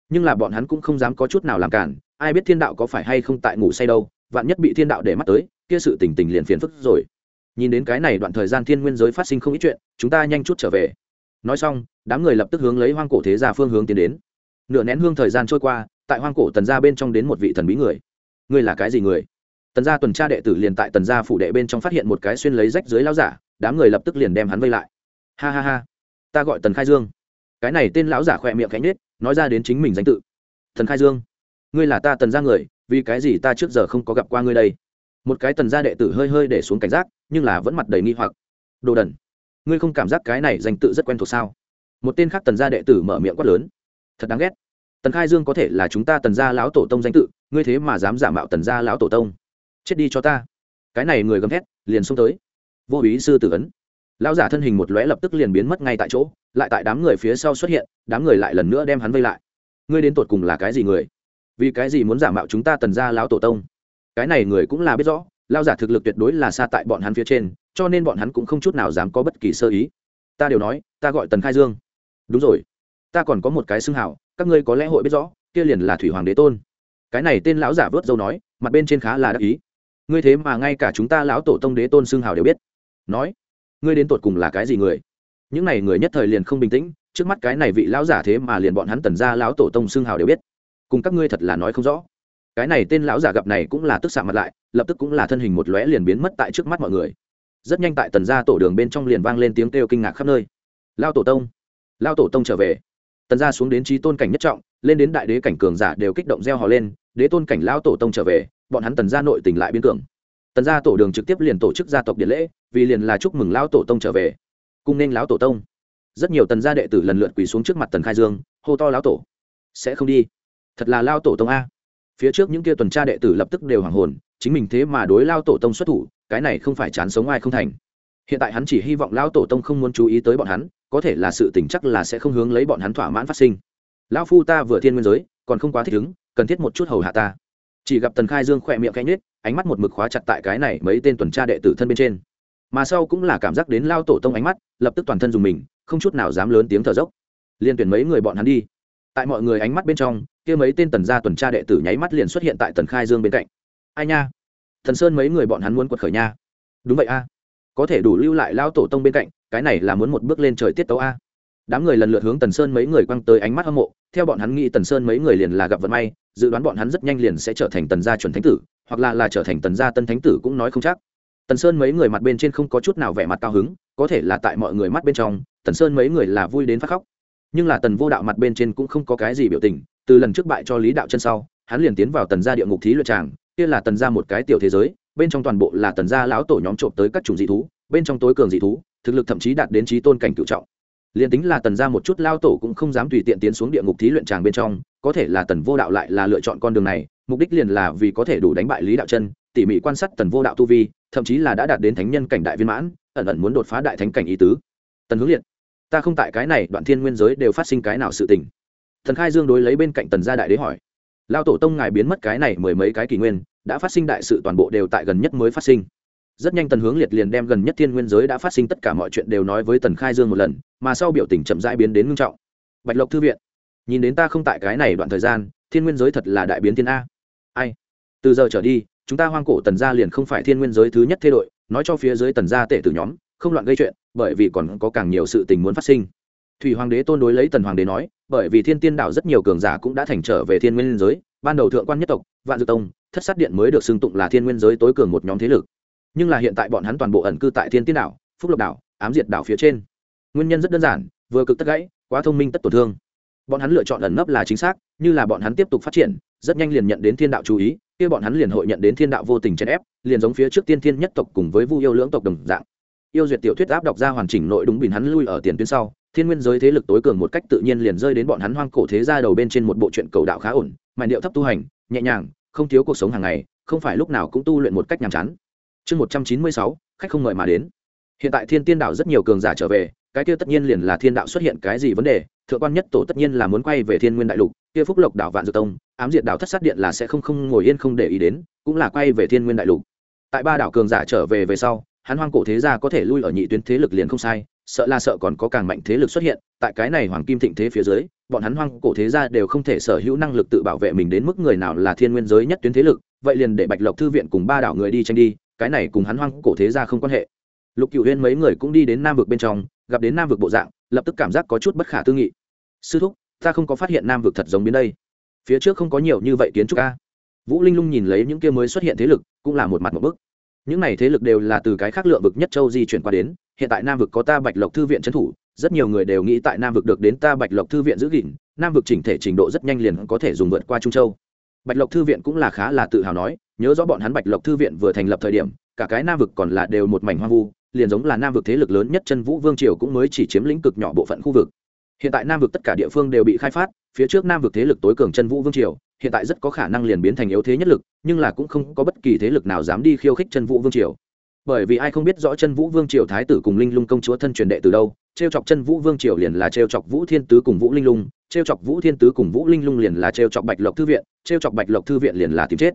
Nhưng là bọn hắn cũng không dám có chút nào làm cản, ai biết thiên đạo có phải hay không tại ngủ say đâu, vạn nhất bị thiên đạo để mắt tới, kia sự tình tình liền phiền phức rồi nhìn đến cái này đoạn thời gian thiên nguyên giới phát sinh không ít chuyện, chúng ta nhanh chút trở về. Nói xong, đám người lập tức hướng lấy hoang cổ thế gia phương hướng tiến đến. Nửa nén hương thời gian trôi qua, tại hoang cổ tần gia bên trong đến một vị thần bí người. Ngươi là cái gì người? Tần gia tuần tra đệ tử liền tại tần gia phủ đệ bên trong phát hiện một cái xuyên lấy rách dưới lao giả, đám người lập tức liền đem hắn vây lại. Ha ha ha, ta gọi tần khai dương. Cái này tên lão giả khỏe miệng khẽ nhết nói ra đến chính mình danh tự. Thần khai dương, ngươi là ta tần gia người, vì cái gì ta trước giờ không có gặp qua ngươi đây? Một cái tần gia đệ tử hơi hơi để xuống cảnh giác, nhưng là vẫn mặt đầy nghi hoặc. Đồ đần, ngươi không cảm giác cái này danh tự rất quen thuộc sao? Một tên khác tần gia đệ tử mở miệng quát lớn. Thật đáng ghét. Tần khai dương có thể là chúng ta tần gia lão tổ tông danh tự, ngươi thế mà dám giả mạo tần gia lão tổ tông. Chết đi cho ta. Cái này người gầm thét, liền xông tới. Vô ý sư tử ấn. Lão giả thân hình một lóe lập tức liền biến mất ngay tại chỗ, lại tại đám người phía sau xuất hiện, đám người lại lần nữa đem hắn vây lại. Ngươi đến tột cùng là cái gì người? Vì cái gì muốn giả mạo chúng ta tần gia lão tổ tông? Cái này người cũng là biết rõ, lao giả thực lực tuyệt đối là xa tại bọn hắn phía trên, cho nên bọn hắn cũng không chút nào dám có bất kỳ sơ ý. Ta đều nói, ta gọi tần khai dương. Đúng rồi. Ta còn có một cái xưng hảo các ngươi có lẽ hội biết rõ, kia liền là thủy hoàng đế tôn. Cái này tên lão giả vớt dâu nói, mặt bên trên khá là đắc ý. Ngươi thế mà ngay cả chúng ta lão tổ tông đế tôn xưng hảo đều biết. Nói, ngươi đến tột cùng là cái gì người? Những này người nhất thời liền không bình tĩnh, trước mắt cái này vị lão giả thế mà liền bọn hắn tần ra lão tổ tông xưng hào đều biết. Cùng các ngươi thật là nói không rõ cái này tên lão giả gặp này cũng là tức xạ mặt lại, lập tức cũng là thân hình một lóe liền biến mất tại trước mắt mọi người. Rất nhanh tại tần gia tổ đường bên trong liền vang lên tiếng kêu kinh ngạc khắp nơi. Lao tổ tông, lao tổ tông trở về. Tần gia xuống đến trí tôn cảnh nhất trọng, lên đến đại đế cảnh cường giả đều kích động reo hò lên, đế tôn cảnh lao tổ tông trở về, bọn hắn tần gia nội tỉnh lại biên cường. Tần gia tổ đường trực tiếp liền tổ chức gia tộc điện lễ, vì liền là chúc mừng lao tổ tông trở về. Cung nên lão tổ tông. Rất nhiều tần gia đệ tử lần lượt quỳ xuống trước mặt tần khai dương, hô to lão tổ, sẽ không đi. Thật là lao tổ tông a phía trước những kia tuần tra đệ tử lập tức đều hoàng hồn, chính mình thế mà đối lao tổ tông xuất thủ, cái này không phải chán sống ai không thành. Hiện tại hắn chỉ hy vọng lao tổ tông không muốn chú ý tới bọn hắn, có thể là sự tỉnh chắc là sẽ không hướng lấy bọn hắn thỏa mãn phát sinh. Lão phu ta vừa thiên nguyên giới, còn không quá thích ứng, cần thiết một chút hầu hạ ta. Chỉ gặp tần khai dương khỏe miệng canh nết ánh mắt một mực khóa chặt tại cái này mấy tên tuần tra đệ tử thân bên trên. Mà sau cũng là cảm giác đến lao tổ tông ánh mắt, lập tức toàn thân dùng mình, không chút nào dám lớn tiếng thở dốc. Liên tuyển mấy người bọn hắn đi tại mọi người ánh mắt bên trong, kia mấy tên tần gia tuần tra đệ tử nháy mắt liền xuất hiện tại tần khai dương bên cạnh. Ai nha? Thần sơn mấy người bọn hắn muốn quật khởi nha. Đúng vậy a. Có thể đủ lưu lại lao tổ tông bên cạnh, cái này là muốn một bước lên trời tiết tấu a. Đám người lần lượt hướng tần sơn mấy người quăng tới ánh mắt hâm mộ, theo bọn hắn nghĩ tần sơn mấy người liền là gặp vận may, dự đoán bọn hắn rất nhanh liền sẽ trở thành tần gia chuẩn thánh tử, hoặc là là trở thành tần gia tân thánh tử cũng nói không chắc. Tần sơn mấy người mặt bên trên không có chút nào vẻ mặt cao hứng, có thể là tại mọi người mắt bên trong, tần sơn mấy người là vui đến phát khóc nhưng là tần vô đạo mặt bên trên cũng không có cái gì biểu tình, từ lần trước bại cho lý đạo chân sau, hắn liền tiến vào tần gia địa ngục thí luyện tràng, kia là tần gia một cái tiểu thế giới, bên trong toàn bộ là tần gia lão tổ nhóm trộm tới các chủng dị thú, bên trong tối cường dị thú, thực lực thậm chí đạt đến trí tôn cảnh cựu trọng. Liền tính là tần ra một chút lao tổ cũng không dám tùy tiện tiến xuống địa ngục thí luyện tràng bên trong, có thể là tần vô đạo lại là lựa chọn con đường này, mục đích liền là vì có thể đủ đánh bại lý đạo chân, tỉ mỉ quan sát tần vô đạo tu vi, thậm chí là đã đạt đến thánh nhân cảnh đại viên mãn, ẩn ẩn muốn đột phá đại thánh cảnh ý tứ. Tần hướng liệt ta không tại cái này, đoạn thiên nguyên giới đều phát sinh cái nào sự tình. Thần khai dương đối lấy bên cạnh tần gia đại đế hỏi. Lao tổ tông ngài biến mất cái này mười mấy cái kỷ nguyên, đã phát sinh đại sự toàn bộ đều tại gần nhất mới phát sinh. Rất nhanh tần hướng liệt liền đem gần nhất thiên nguyên giới đã phát sinh tất cả mọi chuyện đều nói với tần khai dương một lần, mà sau biểu tình chậm rãi biến đến ngưng trọng. Bạch lộc thư viện, nhìn đến ta không tại cái này đoạn thời gian, thiên nguyên giới thật là đại biến thiên a. Ai? Từ giờ trở đi, chúng ta hoang cổ tần gia liền không phải thiên nguyên giới thứ nhất thế đội, nói cho phía dưới tần gia tể tử nhóm không loạn gây chuyện, bởi vì còn có càng nhiều sự tình muốn phát sinh. Thủy hoàng đế tôn đối lấy tần hoàng đế nói, bởi vì thiên tiên đạo rất nhiều cường giả cũng đã thành trở về thiên nguyên giới, ban đầu thượng quan nhất tộc, vạn dược tông, thất sát điện mới được xưng tụng là thiên nguyên giới tối cường một nhóm thế lực. Nhưng là hiện tại bọn hắn toàn bộ ẩn cư tại thiên tiên đảo phúc lộc đảo ám diệt đảo phía trên. Nguyên nhân rất đơn giản, vừa cực tất gãy, quá thông minh tất tổn thương. Bọn hắn lựa chọn ẩn nấp là chính xác, như là bọn hắn tiếp tục phát triển, rất nhanh liền nhận đến thiên đạo chú ý, kia bọn hắn liền hội nhận đến thiên đạo vô tình chèn ép, liền giống phía trước tiên thiên nhất tộc cùng với vu yêu lưỡng tộc đồng dạng yêu duyệt tiểu thuyết áp đọc ra hoàn chỉnh nội đúng bình hắn lui ở tiền tuyến sau, thiên nguyên giới thế lực tối cường một cách tự nhiên liền rơi đến bọn hắn hoang cổ thế gia đầu bên trên một bộ truyện cầu đạo khá ổn mà điệu thấp tu hành, nhẹ nhàng, không thiếu cuộc sống hàng ngày, không phải lúc nào cũng tu luyện một cách nhàm chán. Chương một trăm chín mươi sáu, khách không mời mà đến. Hiện tại thiên tiên đạo rất nhiều cường giả trở về, cái kia tất nhiên liền là thiên đạo xuất hiện cái gì vấn đề, thượng quan nhất tổ tất nhiên là muốn quay về thiên nguyên đại lục, kia phúc lộc đảo vạn dược tông, ám diệt đảo thất sát điện là sẽ không không ngồi yên không để ý đến, cũng là quay về thiên nguyên đại lục. Tại ba đảo cường giả trở về về sau hắn hoang cổ thế gia có thể lui ở nhị tuyến thế lực liền không sai, sợ là sợ còn có càng mạnh thế lực xuất hiện, tại cái này hoàng kim thịnh thế phía dưới, bọn hắn hoang cổ thế gia đều không thể sở hữu năng lực tự bảo vệ mình đến mức người nào là thiên nguyên giới nhất tuyến thế lực, vậy liền để bạch lộc thư viện cùng ba đảo người đi tranh đi, cái này cùng hắn hoang cổ thế gia không quan hệ. Lục cựu huyên mấy người cũng đi đến nam vực bên trong, gặp đến nam vực bộ dạng, lập tức cảm giác có chút bất khả tư nghị. Sư thúc, ta không có phát hiện nam vực thật giống biến đây. Phía trước không có nhiều như vậy kiến trúc ca vũ linh lung nhìn lấy những kia mới xuất hiện thế lực, cũng là một mặt một bức những này thế lực đều là từ cái khác lượng vực nhất châu di chuyển qua đến, hiện tại nam vực có ta bạch lộc thư viện trấn thủ, rất nhiều người đều nghĩ tại nam vực được đến ta bạch lộc thư viện giữ gìn, nam vực chỉnh thể trình độ rất nhanh liền có thể dùng vượt qua trung châu. Bạch lộc thư viện cũng là khá là tự hào nói, nhớ rõ bọn hắn bạch lộc thư viện vừa thành lập thời điểm, cả cái nam vực còn là đều một mảnh hoang vu, liền giống là nam vực thế lực lớn nhất chân vũ vương triều cũng mới chỉ chiếm lĩnh cực nhỏ bộ phận khu vực. Hiện tại nam vực tất cả địa phương đều bị khai phát, phía trước nam vực thế lực tối cường chân vũ vương triều hiện tại rất có khả năng liền biến thành yếu thế nhất lực, nhưng là cũng không có bất kỳ thế lực nào dám đi khiêu khích chân vũ vương triều. Bởi vì ai không biết rõ chân vũ vương triều thái tử cùng linh lung công chúa thân truyền đệ từ đâu t r e o chọc chân vũ vương triều liền là t r e o chọc vũ thiên tứ cùng vũ linh lung t r e o chọc vũ thiên tứ cùng vũ linh lung liền là t r e o chọc bạch lộc thư viện t r e o chọc bạch lộc thư viện liền là tìm chết.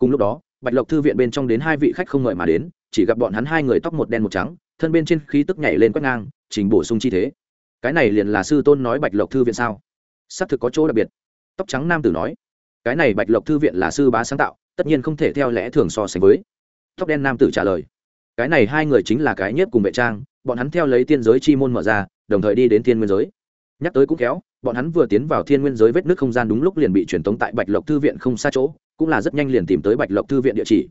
Cùng lúc đó, bạch lộc thư viện bên trong đến hai vị khách không ngợi mà đến, chỉ gặp bọn hắn hai người tóc một đen một trắng, thân bên trên khí tức nhảy lên quét ngang trình bổ sung chi thế. Cái này liền là sư tôn nói bạch lộc thư viện sao? Sắp thực có chỗ đặc biệt. Tóc trắng nam tử nói cái này bạch lộc thư viện là sư bá sáng tạo, tất nhiên không thể theo lẽ thường so sánh với. Tóc đen nam tử trả lời, cái này hai người chính là cái nhất cùng vệ trang, bọn hắn theo lấy tiên giới chi môn mở ra, đồng thời đi đến thiên nguyên giới. Nhắc tới cũng kéo bọn hắn vừa tiến vào thiên nguyên giới vết nước không gian đúng lúc liền bị truyền tống tại bạch lộc thư viện không xa chỗ, cũng là rất nhanh liền tìm tới bạch lộc thư viện địa chỉ.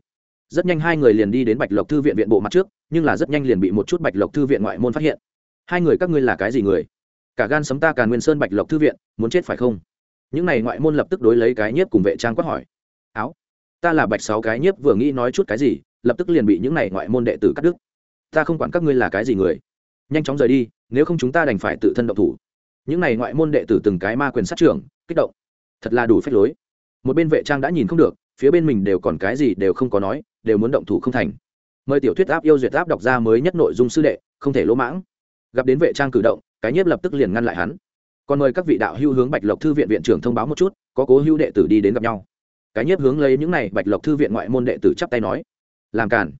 Rất nhanh hai người liền đi đến bạch lộc thư viện viện bộ mặt trước, nhưng là rất nhanh liền bị một chút bạch lộc thư viện ngoại môn phát hiện. Hai người, các ngươi là cái gì người? Cả gan sấm ta càn nguyên sơn bạch lộc thư viện, muốn chết phải không? Những này ngoại môn lập tức đối lấy cái nhiếp cùng vệ trang quát hỏi. Áo, ta là bạch sáu cái nhiếp vừa nghĩ nói chút cái gì, lập tức liền bị những này ngoại môn đệ tử cắt đứt. Ta không quản các ngươi là cái gì người. Nhanh chóng rời đi, nếu không chúng ta đành phải tự thân động thủ. Những này ngoại môn đệ tử từng cái ma quyền sát trưởng, kích động. Thật là đủ phép lối. Một bên vệ trang đã nhìn không được, phía bên mình đều còn cái gì đều không có nói, đều muốn động thủ không thành. Mời tiểu thuyết áp yêu duyệt áp đọc ra mới nhất nội dung sư đệ, không thể lỗ mãng. Gặp đến vệ trang cử động, cái nhiếp lập tức liền ngăn lại hắn còn mời các vị đạo hưu hướng bạch lộc thư viện viện trưởng thông báo một chút, có cố hưu đệ tử đi đến gặp nhau. Cái nhiếp hướng lấy những này, bạch lộc thư viện ngoại môn đệ tử chắp tay nói, làm cản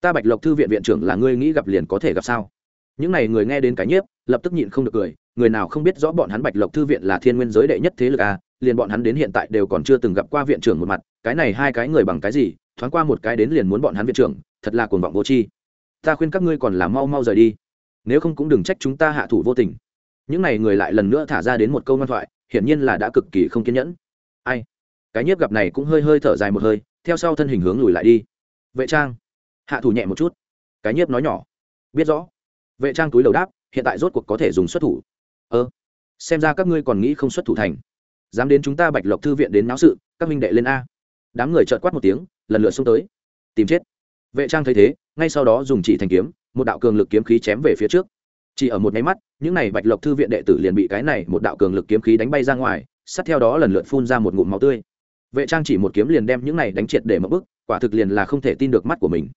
ta bạch lộc thư viện viện trưởng là ngươi nghĩ gặp liền có thể gặp sao? Những n à y người nghe đến cái nhiếp, lập tức nhịn không được cười, người nào không biết rõ bọn hắn bạch lộc thư viện là thiên nguyên giới đệ nhất thế lực à liền bọn hắn đến hiện tại đều còn chưa từng gặp qua viện trưởng một mặt, cái này hai cái người bằng cái gì, thoáng qua một cái đến liền muốn bọn hắn viện trưởng, thật là cuồng vọng vô tri. Ta khuyên các ngươi còn là mau mau rời đi, nếu không cũng đừng trách chúng ta hạ thủ vô tình những n à y người lại lần nữa thả ra đến một câu ngoan thoại, hiển nhiên là đã cực kỳ không kiên nhẫn. Ai? Cái nhiếp gặp này cũng hơi hơi thở dài một hơi, theo sau thân hình hướng lùi lại đi. Vệ trang. Hạ thủ nhẹ một chút. Cái nhiếp nói nhỏ. Biết rõ. Vệ trang túi đầu đáp, hiện tại rốt cuộc có thể dùng xuất thủ. Ơ. Xem ra các ngươi còn nghĩ không xuất thủ thành. Dám đến chúng ta bạch lộc thư viện đến náo sự, các minh đệ lên a. Đám người trợn quát một tiếng, lần lượt xông tới. Tìm chết. Vệ trang thấy thế, ngay sau đó dùng chỉ thành kiếm, một đạo cường lực kiếm khí chém về phía trước chỉ ở một nháy mắt, những này bạch lộc thư viện đệ tử liền bị cái này một đạo cường lực kiếm khí đánh bay ra ngoài, sát theo đó lần lượt phun ra một ngụm máu tươi. Vệ trang chỉ một kiếm liền đem những này đánh triệt để mất bức, quả thực liền là không thể tin được mắt của mình.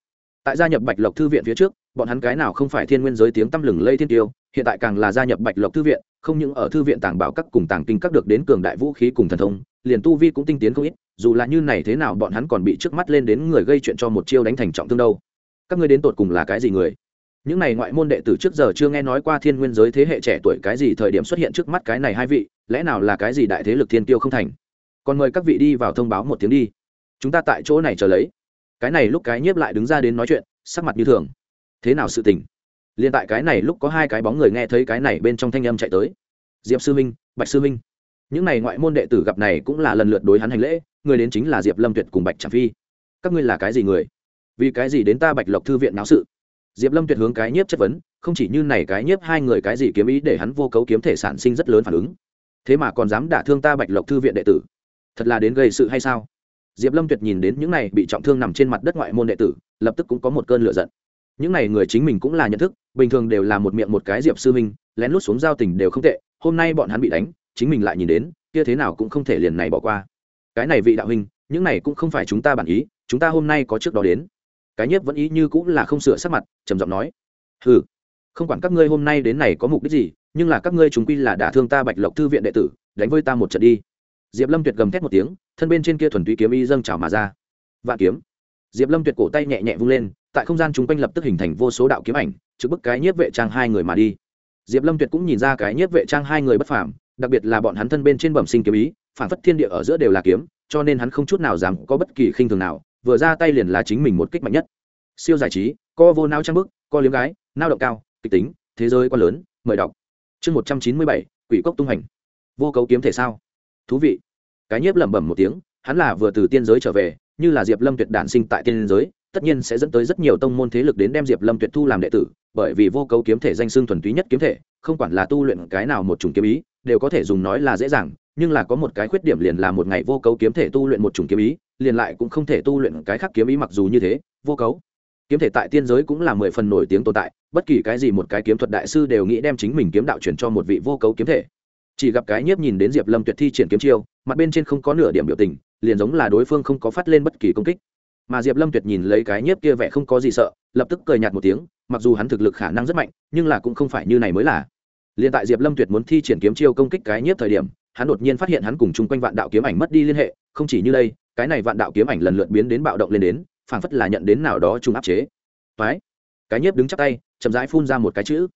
Tại gia nhập bạch lộc thư viện phía trước, bọn hắn cái nào không phải thiên nguyên giới tiếng tăm lừng lây thiên tiêu, hiện tại càng là gia nhập bạch lộc thư viện, không những ở thư viện tàng bảo các cùng tàng kinh các được đến cường đại vũ khí cùng thần thông, liền tu vi cũng tinh tiến không ít, dù là như này thế nào bọn hắn còn bị trước mắt lên đến người gây chuyện cho một chiêu đánh thành trọng thương đâu. Các ngươi đến tột cùng là cái gì người? Những này ngoại môn đệ tử trước giờ chưa nghe nói qua thiên nguyên giới thế hệ trẻ tuổi cái gì thời điểm xuất hiện trước mắt cái này hai vị, lẽ nào là cái gì đại thế lực thiên tiêu không thành? Còn mời các vị đi vào thông báo một tiếng đi. Chúng ta tại chỗ này chờ lấy. Cái này lúc cái nhiếp lại đứng ra đến nói chuyện, sắc mặt như thường. Thế nào sự tình? Liền tại cái này lúc có hai cái bóng người nghe thấy cái này bên trong thanh âm chạy tới. Diệp sư minh bạch sư minh những này ngoại môn đệ tử gặp này cũng là lần lượt đối hắn hành lễ, người đến chính là diệp lâm tuyệt cùng bạch tràng phi. Các ngươi là cái gì người? Vì cái gì đến ta bạch lộc thư viện náo sự? Diệp lâm tuyệt hướng cái nhiếp chất vấn, không chỉ như này cái nhiếp hai người cái gì kiếm ý để hắn vô cấu kiếm thể sản sinh rất lớn phản ứng. Thế mà còn dám đả thương ta bạch lộc thư viện đệ tử. Thật là đến gây sự hay sao? Diệp lâm tuyệt nhìn đến những này bị trọng thương nằm trên mặt đất ngoại môn đệ tử, lập tức cũng có một cơn lửa giận. Những này người chính mình cũng là nhận thức, bình thường đều là một miệng một cái diệp sư minh lén lút xuống giao tình đều không tệ, hôm nay bọn hắn bị đánh, chính mình lại nhìn đến, kia thế nào cũng không thể liền này bỏ qua. Cái này vị đạo huynh, những này cũng không phải chúng ta bản ý, chúng ta hôm nay có trước đó đến cái nhiếp vẫn ý như cũng là không sửa sắc mặt trầm giọng nói Hừ, không quản các ngươi hôm nay đến này có mục đích gì nhưng là các ngươi chúng quy là đả thương ta bạch lộc thư viện đệ tử đánh với ta một trận đi. Diệp lâm tuyệt gầm thét một tiếng thân bên trên kia thuần túy kiếm y dâng trào mà ra. Vạn kiếm. Diệp lâm tuyệt cổ tay nhẹ nhẹ vung lên tại không gian chung quanh lập tức hình thành vô số đạo kiếm ảnh trước bức cái nhiếp vệ trang hai người mà đi. Diệp lâm tuyệt cũng nhìn ra cái nhiếp vệ trang hai người bất phàm đặc biệt là bọn hắn thân bên trên bẩm sinh kiếm ý phản phất thiên địa ở giữa đều là kiếm cho nên hắn không chút nào dám có bất kỳ khinh thường nào vừa ra tay liền là chính mình một kích mạnh nhất. Siêu giải trí, co vô nao trang bức, co liếm gái nao động cao, kịch tính, thế giới quá lớn, mời đọc. Chương một trăm chín mươi bảy, quỷ cốc tung hành. Vô cấu kiếm thể sao? Thú vị. Cái nhiếp lẩm bẩm một tiếng, hắn là vừa từ tiên giới trở về, như là diệp lâm tuyệt đản sinh tại tiên giới, tất nhiên sẽ dẫn tới rất nhiều tông môn thế lực đến đem diệp lâm tuyệt thu làm đệ tử, bởi vì vô cấu kiếm thể danh xưng thuần túy nhất kiếm thể, không quản là tu luyện cái nào một chủng kiếm ý đều có thể dùng nói là dễ dàng, nhưng là có một cái khuyết điểm liền là một ngày vô cấu kiếm thể tu luyện một chủng kiếm ý, liền lại cũng không thể tu luyện cái khác kiếm ý mặc dù như thế, vô cấu. Kiếm thể tại tiên giới cũng là mười phần nổi tiếng tồn tại, bất kỳ cái gì một cái kiếm thuật đại sư đều nghĩ đem chính mình kiếm đạo chuyển cho một vị vô cấu kiếm thể. Chỉ gặp cái nhiếp nhìn đến diệp lâm tuyệt thi triển kiếm chiêu, mặt bên trên không có nửa điểm biểu tình, liền giống là đối phương không có phát lên bất kỳ công kích. Mà diệp lâm tuyệt nhìn lấy cái nhiếp kia vẻ không có gì sợ, lập tức cười nhạt một tiếng, mặc dù hắn thực lực khả năng rất mạnh, nhưng là cũng không phải như này mới là liền tại diệp lâm tuyệt muốn thi triển kiếm chiêu công kích cái nhiếp thời điểm, hắn đột nhiên phát hiện hắn cùng chung quanh vạn đạo kiếm ảnh mất đi liên hệ, không chỉ như đây, cái này vạn đạo kiếm ảnh lần lượt biến đến bạo động lên đến, phảng phất là nhận đến nào đó chung áp chế. Toái. cái nhiếp đứng chắp tay, chậm rãi phun ra một cái chữ.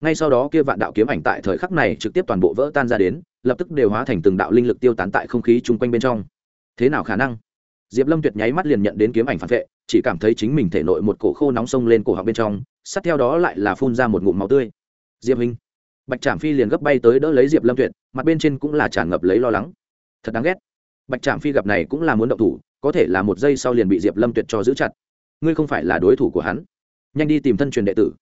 Ngay sau đó kia vạn đạo kiếm ảnh tại thời khắc này trực tiếp toàn bộ vỡ tan ra đến, lập tức đều hóa thành từng đạo linh lực tiêu tán tại không khí chung quanh bên trong. Thế nào khả năng? Diệp lâm tuyệt nháy mắt liền nhận đến kiếm ảnh phản vệ, chỉ cảm thấy chính mình thể nội một cổ khô nóng sông lên cổ họng bên trong, sát theo đó lại là phun ra một ngụm máu tươi. Diệp hình bạch trạm phi liền gấp bay tới đỡ lấy diệp lâm tuyệt, mặt bên trên cũng là tràn ngập lấy lo lắng. Thật đáng ghét. Bạch trạm phi gặp này cũng là muốn động thủ, có thể là một giây sau liền bị diệp lâm tuyệt cho giữ chặt. Ngươi không phải là đối thủ của hắn. Nhanh đi tìm thân truyền đệ tử.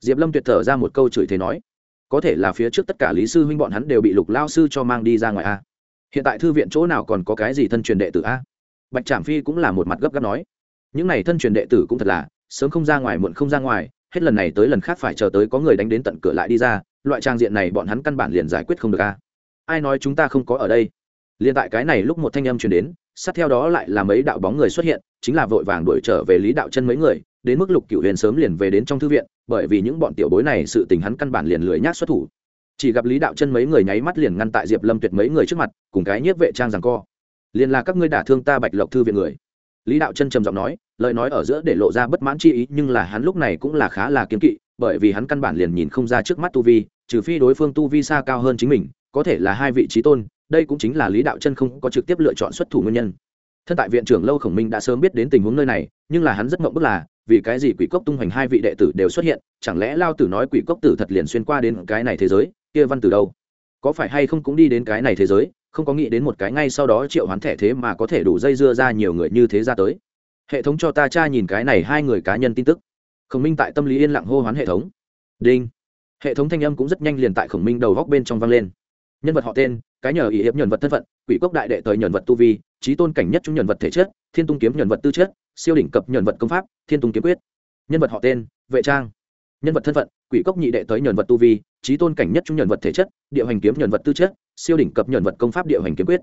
Diệp lâm tuyệt thở ra một câu chửi thế nói, có thể là phía trước tất cả lý sư huynh bọn hắn đều bị lục lao sư cho mang đi ra ngoài a. Hiện tại thư viện chỗ nào còn có cái gì thân truyền đệ tử a? Bạch trạm phi cũng là một mặt gấp gáp nói, những n à y thân truyền đệ tử cũng thật là, sớm không ra ngoài muộn không ra ngoài, hết lần này tới lần khác phải chờ tới có người đánh đến tận cửa lại đi ra loại trang diện này bọn hắn căn bản liền giải quyết không được a. Ai nói chúng ta không có ở đây? Liền tại cái này lúc một thanh âm truyền đến, sát theo đó lại là mấy đạo bóng người xuất hiện, chính là vội vàng đuổi trở về lý đạo chân mấy người, đến mức lục cựu huyền sớm liền về đến trong thư viện, bởi vì những bọn tiểu bối này sự tình hắn căn bản liền lười nhác xuất thủ. Chỉ gặp lý đạo chân mấy người nháy mắt liền ngăn tại diệp lâm tuyệt mấy người trước mặt, cùng cái nhiếp vệ trang rằng co. Liền là các ngươi đả thương ta bạch lộc thư viện người. Lý đạo chân trầm giọng nói, lời nói ở giữa để lộ ra bất mãn chi ý, nhưng là hắn lúc này cũng là khá là kiếm kỵ bởi vì hắn căn bản liền nhìn không ra trước mắt tu vi, trừ phi đối phương tu vi xa cao hơn chính mình, có thể là hai vị trí tôn, đây cũng chính là lý đạo chân không có trực tiếp lựa chọn xuất thủ nguyên nhân. Thân tại viện trưởng lâu khổng minh đã sớm biết đến tình huống nơi này, nhưng là hắn rất mộng bức là, vì cái gì quỷ cốc tung hoành hai vị đệ tử đều xuất hiện, chẳng lẽ lao tử nói quỷ cốc tử thật liền xuyên qua đến cái này thế giới, kia văn từ đâu? Có phải hay không cũng đi đến cái này thế giới, không có nghĩ đến một cái ngay sau đó triệu hoán thẻ thế mà có thể đủ dây dưa ra nhiều người như thế ra tới. Hệ thống cho ta tra nhìn cái này hai người cá nhân tin tức khổng minh tại tâm lý yên lặng hô hoán hệ thống. Đinh. Hệ thống thanh âm cũng rất nhanh liền tại khổng minh đầu góc bên trong vang lên. Nhân vật họ tên, cái nhờ ý hiệp nhân vật thân phận, quỷ cốc đại đệ tới nhân vật tu vi, trí tôn cảnh nhất chúng nhân vật thể chất, thiên tung kiếm nhân vật tư chất, siêu đỉnh cập nhân vật công pháp, thiên tung kiếm quyết. Nhân vật họ tên, vệ trang. Nhân vật thân phận, quỷ cốc nhị đệ tới nhẫn vật tu vi, trí tôn cảnh nhất chúng nhẫn vật thể chất, địa hành kiếm nhẫn vật tư chất, siêu đỉnh cập nhẫn vật công pháp địa hành kiếm quyết.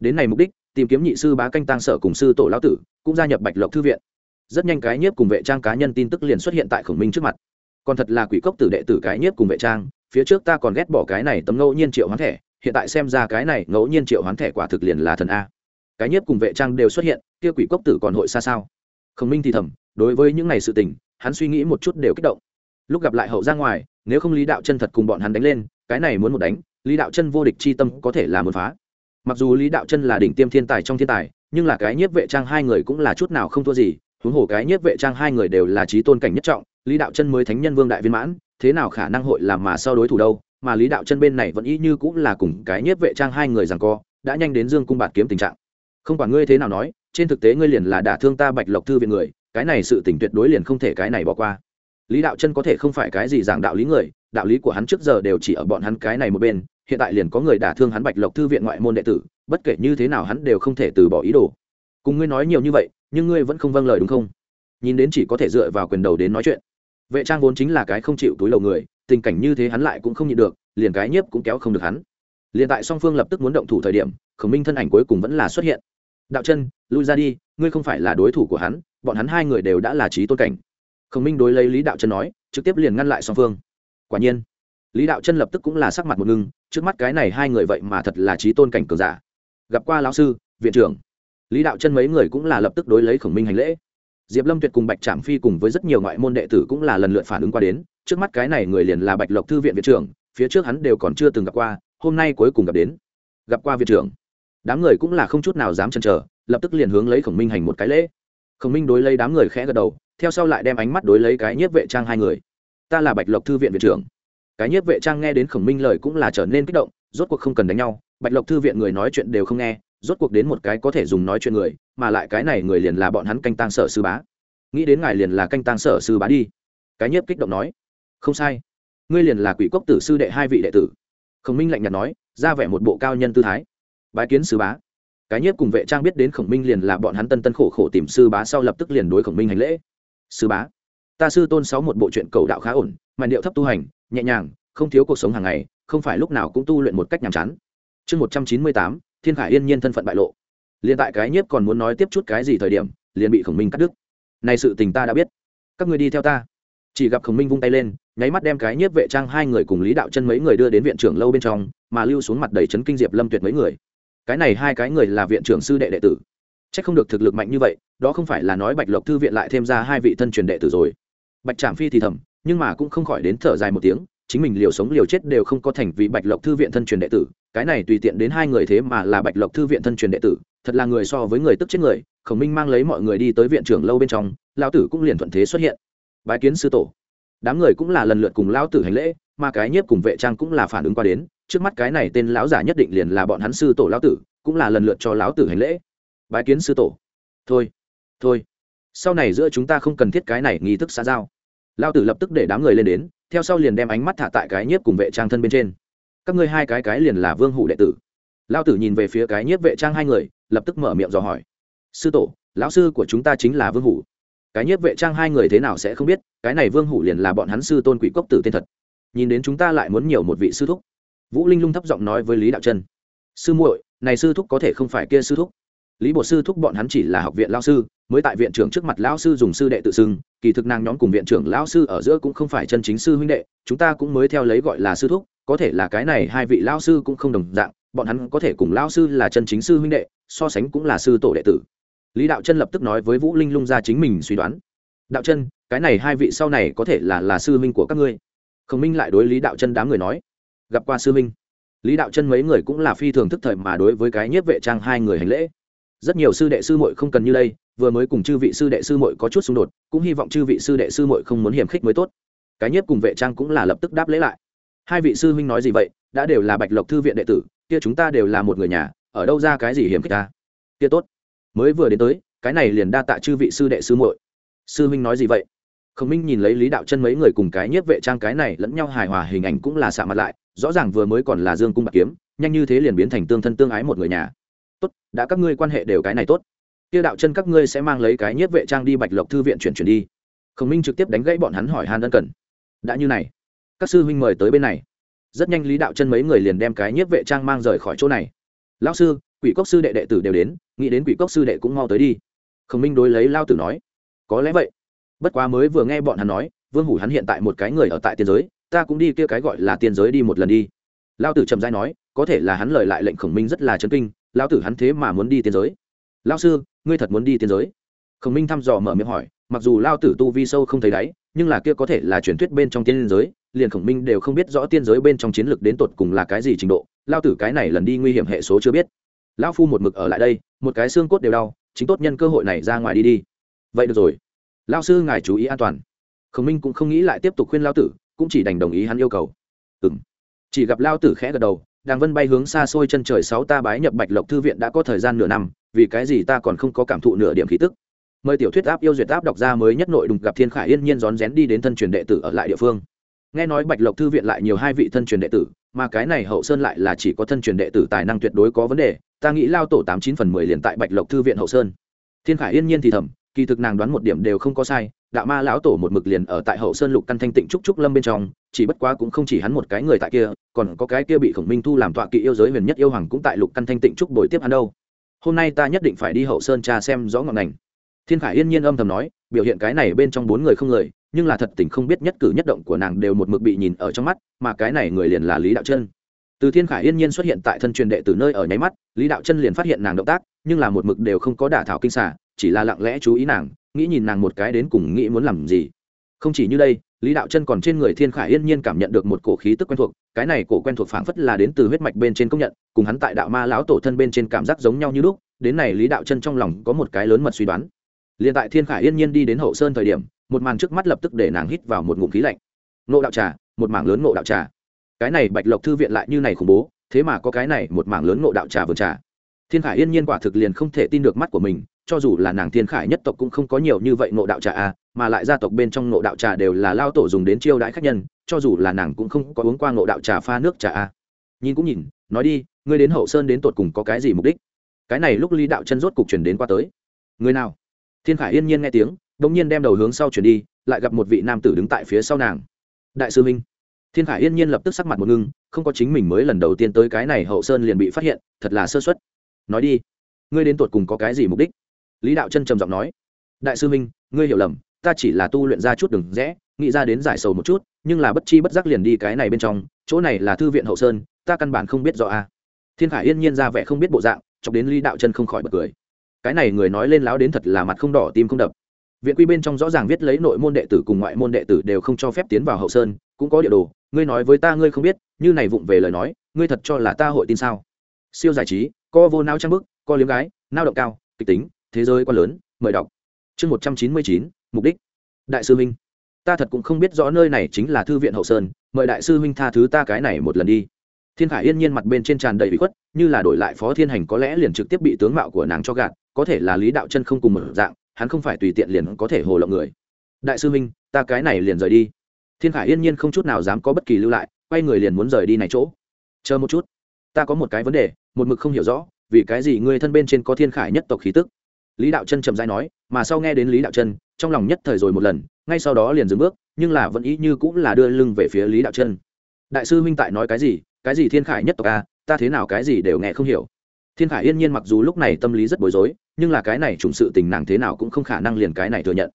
Đến này mục đích, tìm kiếm nhị sư bá canh tăng sở cùng sư tổ lão tử, cũng gia nhập bạch lộc thư viện rất nhanh cái nhiếp cùng vệ trang cá nhân tin tức liền xuất hiện tại khổng minh trước mặt. Còn thật là quỷ cốc tử đệ tử cái nhiếp cùng vệ trang, phía trước ta còn ghét bỏ cái này tấm ngẫu nhiên triệu hoán thẻ, hiện tại xem ra cái này ngẫu nhiên triệu hoán thẻ quả thực liền là thần a. Cái nhiếp cùng vệ trang đều xuất hiện, kia quỷ cốc tử còn hội xa sao? Khổng minh thì thầm, đối với những ngày sự tình, hắn suy nghĩ một chút đều kích động. Lúc gặp lại hậu ra ngoài, nếu không lý đạo chân thật cùng bọn hắn đánh lên, cái này muốn một đánh, lý đạo chân vô địch chi tâm có thể là muốn phá. Mặc dù lý đạo chân là đỉnh tiêm thiên tài trong thiên tài, nhưng là cái nhiếp vệ trang hai người cũng là chút nào không thua gì huống hồ cái nhiếp vệ trang hai người đều là trí tôn cảnh nhất trọng, lý đạo chân mới thánh nhân vương đại viên mãn, thế nào khả năng hội làm mà sau đối thủ đâu? Mà lý đạo chân bên này vẫn y như cũng là cùng cái nhiếp vệ trang hai người rằng co, đã nhanh đến dương cung bạt kiếm tình trạng. Không quản ngươi thế nào nói, trên thực tế ngươi liền là đả thương ta bạch lộc thư viện người, cái này sự tỉnh tuyệt đối liền không thể cái này bỏ qua. Lý đạo chân có thể không phải cái gì giảng đạo lý người, đạo lý của hắn trước giờ đều chỉ ở bọn hắn cái này một bên, hiện tại liền có người đả thương hắn bạch lộc thư viện ngoại môn đệ tử, bất kể như thế nào hắn đều không thể từ bỏ ý đồ. Cùng ngươi nói nhiều như vậy nhưng ngươi vẫn không vâng lời đúng không? Nhìn đến chỉ có thể dựa vào quyền đầu đến nói chuyện. Vệ trang vốn chính là cái không chịu túi đầu người, tình cảnh như thế hắn lại cũng không nhịn được, liền cái nhiếp cũng kéo không được hắn. Liền tại song phương lập tức muốn động thủ thời điểm, khổng minh thân ảnh cuối cùng vẫn là xuất hiện. Đạo chân, lui ra đi, ngươi không phải là đối thủ của hắn, bọn hắn hai người đều đã là trí tôn cảnh. Khổng minh đối lấy lý đạo chân nói, trực tiếp liền ngăn lại song phương. Quả nhiên, lý đạo chân lập tức cũng là sắc mặt một ngưng, trước mắt cái này hai người vậy mà thật là trí tôn cảnh cường giả. Gặp qua lão sư, viện trưởng lý đạo chân mấy người cũng là lập tức đối lấy khổng minh hành lễ. Diệp lâm tuyệt cùng bạch trạm phi cùng với rất nhiều ngoại môn đệ tử cũng là lần lượt phản ứng qua đến. Trước mắt cái này người liền là bạch lộc thư viện viện trưởng, phía trước hắn đều còn chưa từng gặp qua, hôm nay cuối cùng gặp đến. Gặp qua viện trưởng. Đám người cũng là không chút nào dám chần trở lập tức liền hướng lấy khổng minh hành một cái lễ. Khổng minh đối lấy đám người khẽ gật đầu, theo sau lại đem ánh mắt đối lấy cái nhiếp vệ trang hai người. Ta là bạch lộc thư viện viện trưởng. Cái nhiếp vệ trang nghe đến khổng minh lời cũng là trở nên kích động, rốt cuộc không cần đánh nhau. Bạch lộc thư viện người nói chuyện đều không nghe rốt cuộc đến một cái có thể dùng nói chuyện người, mà lại cái này người liền là bọn hắn canh tăng sở sư bá. Nghĩ đến ngài liền là canh tăng sở sư bá đi. Cái nhiếp kích động nói. Không sai. Ngươi liền là quỷ cốc tử sư đệ hai vị đệ tử. Khổng minh lạnh nhạt nói, ra vẻ một bộ cao nhân tư thái. Bái kiến sư bá. Cái nhiếp cùng vệ trang biết đến khổng minh liền là bọn hắn tân tân khổ khổ tìm sư bá sau lập tức liền đối khổng minh hành lễ. Sư bá, ta sư tôn sáu một bộ truyện cầu đạo khá ổn mà điệu thấp tu hành, nhẹ nhàng, không thiếu cuộc sống hàng ngày, không phải lúc nào cũng tu luyện một cách nhàm chán. Chương một trăm chín mươi tám thiên khải yên nhiên thân phận bại lộ. Liền tại cái nhiếp còn muốn nói tiếp chút cái gì thời điểm, liền bị khổng minh cắt đứt. Này sự tình ta đã biết. Các người đi theo ta. Chỉ gặp khổng minh vung tay lên, nháy mắt đem cái nhiếp vệ trang hai người cùng lý đạo chân mấy người đưa đến viện trưởng lâu bên trong, mà lưu xuống mặt đầy chấn kinh diệp lâm tuyệt mấy người. Cái này hai cái người là viện trưởng sư đệ đệ tử. C h ắ c không được thực lực mạnh như vậy, đó không phải là nói bạch lộc thư viện lại thêm ra hai vị thân truyền đệ tử rồi. Bạch trạm phi thì thầm, nhưng mà cũng không khỏi đến thở dài một tiếng chính mình liều sống liều chết đều không có thành vì bạch lộc thư viện thân truyền đệ tử, cái này tùy tiện đến hai người thế mà là bạch lộc thư viện thân truyền đệ tử, thật là người so với người tức chết người, khổng minh mang lấy mọi người đi tới viện trưởng lâu bên trong lao tử cũng liền thuận thế xuất hiện. Bái kiến sư tổ. Đám người cũng là lần lượt cùng lao tử hành lễ, mà cái nhiếp cùng vệ trang cũng là phản ứng qua đến, trước mắt cái này tên lão giả nhất định liền là bọn hắn sư tổ lão tử, cũng là lần lượt cho lão tử hành lễ. Bái kiến sư tổ. Thôi thôi. Sau này giữa chúng ta không cần thiết cái này nghi thức xã giao. Lao tử lập tức để đám người lên đến theo sau liền đem ánh mắt thả tại cái nhiếp cùng vệ trang thân bên trên. Các ngươi hai cái cái liền là vương hủ đệ tử. Lao tử nhìn về phía cái nhiếp vệ trang hai người, lập tức mở miệng dò hỏi. Sư tổ, lão sư của chúng ta chính là vương hủ. Cái nhiếp vệ trang hai người thế nào sẽ không biết, cái này vương hủ liền là bọn hắn sư tôn quỷ cốc tử tên thật. Nhìn đến chúng ta lại muốn nhiều một vị sư thúc. Vũ linh lung thấp giọng nói với lý đạo chân sư muội, này sư thúc có thể không phải kia sư thúc lý bột sư thúc bọn hắn chỉ là học viện lao sư, mới tại viện trưởng trước mặt lão sư dùng sư đệ tự xưng, kỳ thực nàng nhóm cùng viện trưởng lão sư ở giữa cũng không phải chân chính sư huynh đệ, chúng ta cũng mới theo lấy gọi là sư thúc, có thể là cái này hai vị lão sư cũng không đồng dạng, bọn hắn có thể cùng lão sư là chân chính sư huynh đệ, so sánh cũng là sư tổ đệ tử. Lý đạo chân lập tức nói với vũ linh lung ra chính mình suy đoán. Đạo chân, cái này hai vị sau này có thể là là sư minh của các ngươi. Khổng minh lại đối lý đạo chân đám người nói, gặp qua sư minh lý đạo chân mấy người cũng là phi thường thức thời mà đối với cái nhiếp vệ trang hai người hành lễ rất nhiều sư đệ sư muội không cần như đây, vừa mới cùng chư vị sư đệ sư muội có chút xung đột, cũng hy vọng chư vị sư đệ sư muội không muốn hiểm khích mới tốt. Cái nhiếp cùng vệ trang cũng là lập tức đáp lễ lại. Hai vị sư huynh nói gì vậy, đã đều là bạch lộc thư viện đệ tử, kia chúng ta đều là một người nhà, ở đâu ra cái gì hiểm khích ta? Kia tốt. Mới vừa đến tới, cái này liền đa tạ chư vị sư đệ sư muội. Sư huynh nói gì vậy? Khổng minh nhìn lấy lý đạo chân mấy người cùng cái nhiếp vệ trang cái này lẫn nhau hài hòa hình ảnh cũng là xạ mặt lại, rõ ràng vừa mới còn là dương cung bạc kiếm, nhanh như thế liền biến thành tương thân tương ái một người nhà tốt, đã các ngươi quan hệ đều cái này tốt. Kia đạo chân các ngươi sẽ mang lấy cái nhiếp vệ trang đi bạch lộc thư viện chuyển chuyển đi. Khổng minh trực tiếp đánh gãy bọn hắn hỏi han ân cần. Đã như này, các sư huynh mời tới bên này. Rất nhanh lý đạo chân mấy người liền đem cái nhiếp vệ trang mang rời khỏi chỗ này. Lão sư, quỷ cốc sư đệ đệ tử đều đến, nghĩ đến quỷ cốc sư đệ cũng mau tới đi. Khổng minh đối lấy lao tử nói. Có lẽ vậy. Bất quá mới vừa nghe bọn hắn nói, vương hủ hắn hiện tại một cái người ở tại tiên giới, ta cũng đi kia cái gọi là tiên giới đi một lần đi. Lao tử trầm dai nói, có thể là hắn lời lại lệnh khổng minh rất là chấn kinh Lão tử hắn thế mà muốn đi tiên giới. Lao sư, ngươi thật muốn đi tiên giới? Khổng minh thăm dò mở miệng hỏi, mặc dù lao tử tu vi sâu không thấy đáy, nhưng là kia có thể là truyền thuyết bên trong tiên giới, liền khổng minh đều không biết rõ tiên giới bên trong chiến lược đến tột cùng là cái gì trình độ lao tử cái này lần đi nguy hiểm hệ số chưa biết. Lao phu một mực ở lại đây, một cái xương cốt đều đau, chính tốt nhân cơ hội này ra ngoài đi đi. Vậy được rồi. Lao sư ngài chú ý an toàn. Khổng minh cũng không nghĩ lại tiếp tục khuyên lao tử, cũng chỉ đành đồng ý hắn yêu cầu. Ừ m chỉ gặp lao tử khẽ gật đầu đàng vân bay hướng xa xôi chân trời sáu ta bái nhập bạch lộc thư viện đã có thời gian nửa năm, vì cái gì ta còn không có cảm thụ nửa điểm khí tức? Mời tiểu thuyết áp yêu duyệt áp đọc ra mới nhất nội đùng gặp thiên khải yên nhiên rón rén đi đến thân truyền đệ tử ở lại địa phương. Nghe nói bạch lộc thư viện lại nhiều hai vị thân truyền đệ tử, mà cái này hậu sơn lại là chỉ có thân truyền đệ tử tài năng tuyệt đối có vấn đề, ta nghĩ lao tổ tám chín phần mười liền tại bạch lộc thư viện hậu sơn. Thiên khải yên nhiên thì thầm kỳ thực nàng đoán một điểm đều không có sai, đạo ma lão tổ một mực liền ở tại hậu sơn lục căn thanh tịnh trúc trúc lâm bên trong, chỉ bất quá cũng không chỉ hắn một cái người tại kia, còn có cái kia bị khổng minh thu làm tọa kỵ yêu giới huyền nhất yêu hoàng cũng tại lục căn thanh tịnh trúc bồi tiếp hắn đâu. Hôm nay ta nhất định phải đi hậu sơn tra xem rõ ngọn ngành. Thiên khải yên nhiên âm thầm nói, biểu hiện cái này bên trong bốn người không người, nhưng là thật tình không biết nhất cử nhất động của nàng đều một mực bị nhìn ở trong mắt, mà cái này người liền là lý đạo chân. Từ thiên khải yên nhiên xuất hiện tại thân truyền đệ từ nơi ở nháy mắt, lý đạo chân liền phát hiện nàng động tác, nhưng là một mực đều không có đả thảo kinh xả chỉ là lặng lẽ chú ý nàng, nghĩ nhìn nàng một cái đến cùng nghĩ muốn làm gì. Không chỉ như đây, lý đạo chân còn trên người thiên khải yên nhiên cảm nhận được một cổ khí tức quen thuộc, cái này cổ quen thuộc phảng phất là đến từ huyết mạch bên trên công nhận, cùng hắn tại đạo ma lão tổ thân bên trên cảm giác giống nhau như lúc, đến này lý đạo chân trong lòng có một cái lớn mật suy đoán. Liền tại thiên khải yên nhiên đi đến hậu sơn thời điểm, một màn trước mắt lập tức để nàng hít vào một ngụm khí lạnh. Nộ đạo trà, một mảng lớn nộ đạo trà. Cái này bạch lộc thư viện lại như này khủng bố, thế mà có cái này một mảng lớn nộ đạo trà vườn trà. Thiên khải yên nhiên quả thực liền không thể tin được mắt của mình cho dù là nàng thiên khải nhất tộc cũng không có nhiều như vậy nộ đạo trà a mà lại gia tộc bên trong nộ đạo trà đều là lao tổ dùng đến chiêu đãi khách nhân, cho dù là nàng cũng không có uống qua nộ đạo trà pha nước trà a nhìn cũng nhìn, nói đi, ngươi đến hậu sơn đến tột cùng có cái gì mục đích? Cái này lúc lý đạo chân rốt cục chuyển đến qua tới. Người nào? Thiên khải yên nhiên nghe tiếng đ ỗ n g nhiên đem đầu hướng sau chuyển đi, lại gặp một vị nam tử đứng tại phía sau nàng. Đại sư minh. Thiên khải yên nhiên lập tức sắc mặt một ngưng, không có chính mình mới lần đầu tiên tới cái này hậu sơn liền bị phát hiện, thật là sơ xuất nói đi, ngươi đến tột cùng có cái gì mục đích? Lý đạo chân trầm giọng nói, đại sư minh, ngươi hiểu lầm, ta chỉ là tu luyện ra chút đừng rẽ, nghĩ ra đến giải sầu một chút, nhưng là bất chi bất giác liền đi cái này bên trong, chỗ này là thư viện hậu sơn, ta căn bản không biết rõ a. Thiên khải yên nhiên ra vẻ không biết bộ dạng, chọc đến lý đạo chân không khỏi bật cười. Cái này người nói lên láo đến thật là mặt không đỏ tim không đập. Viện quy bên trong rõ ràng viết lấy nội môn đệ tử cùng ngoại môn đệ tử đều không cho phép tiến vào hậu sơn, cũng có địa đồ, ngươi nói với ta ngươi không biết, như này vụng về lời nói, ngươi thật cho là ta hội tin sao? Siêu giải trí co vô nao trang bức co liếm gái nao động cao, kịch tính thế giới quá lớn, mời đọc. Chương một trăm chín mươi chín, mục đích. Đại sư huynh, ta thật cũng không biết rõ nơi này chính là thư viện hậu sơn, mời đại sư huynh tha thứ ta cái này một lần đi. Thiên khải yên nhiên mặt bên trên tràn đầy bị khuất, như là đổi lại phó thiên hành có lẽ liền trực tiếp bị tướng mạo của nàng cho gạt, có thể là lý đạo chân không cùng một dạng, hắn không phải tùy tiện liền có thể hồ lộng người. Đại sư minh ta cái này liền rời đi. Thiên khải yên nhiên không chút nào dám có bất kỳ lưu lại, quay người liền muốn rời đi này chỗ. Chờ một chút, ta có một cái vấn đề, một mực không hiểu rõ, vì cái gì ngươi thân bên trên có thiên khải nhất tộc khí tức? Lý đạo chân trầm dai nói, mà sau nghe đến lý đạo chân, trong lòng nhất thời rồi một lần, ngay sau đó liền dừng bước, nhưng là vẫn ý như cũng là đưa lưng về phía lý đạo chân. Đại sư huynh tại nói cái gì? Cái gì thiên khải nhất tộc a? Ta thế nào cái gì đều nghe không hiểu. Thiên khải yên nhiên mặc dù lúc này tâm lý rất bối rối, nhưng là cái này trùng sự tình nàng thế nào cũng không khả năng liền cái này thừa nhận.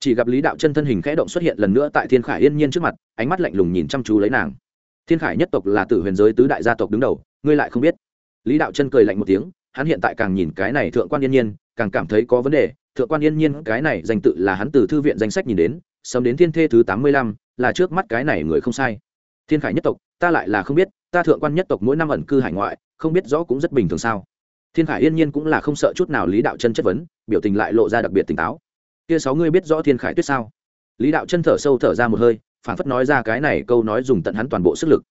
Chỉ gặp lý đạo chân thân hình khẽ động xuất hiện lần nữa tại thiên khải yên nhiên trước mặt, ánh mắt lạnh lùng nhìn chăm chú lấy nàng. Thiên khải nhất tộc là tử huyền giới tứ đại gia tộc đứng đầu, ngươi lại không biết. Lý đạo chân cười lạnh một tiếng hắn hiện tại càng nhìn cái này thượng quan yên nhiên, càng cảm thấy có vấn đề. Thượng quan yên nhiên, cái này danh tự là hắn từ thư viện danh sách nhìn đến, sớm đến thiên thê thứ tám mươi lăm, là trước mắt cái này người không sai. Thiên khải nhất tộc, ta lại là không biết, ta thượng quan nhất tộc mỗi năm ẩn cư hải ngoại, không biết rõ cũng rất bình thường sao. Thiên khải yên nhiên cũng là không sợ chút nào lý đạo chân chất vấn, biểu tình lại lộ ra đặc biệt tỉnh táo. Kia sáu ngươi biết rõ thiên khải tuyết sao? Lý đạo chân thở sâu thở ra một hơi phản phất nói ra cái này câu nói dùng tận hắn toàn bộ sức lực.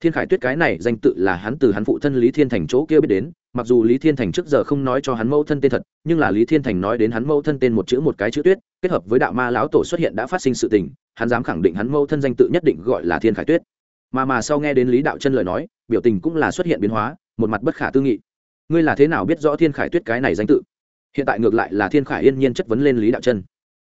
Thiên khải tuyết cái này danh tự là hắn từ hắn phụ thân lý thiên thành chỗ kia biết đến mặc dù lý thiên thành trước giờ không nói cho hắn mẫu thân tên thật, nhưng là lý thiên thành nói đến hắn mẫu thân tên một chữ một cái chữ tuyết, kết hợp với đạo ma lão tổ xuất hiện đã phát sinh sự tình, hắn dám khẳng định hắn mẫu thân danh tự nhất định gọi là thiên khải tuyết. Mà mà sau nghe đến lý đạo chân lời nói, biểu tình cũng là xuất hiện biến hóa, một mặt bất khả tư nghị. Ngươi là thế nào biết rõ thiên khải tuyết cái này danh tự? Hiện tại ngược lại là thiên khải yên nhiên chất vấn lên lý đạo chân.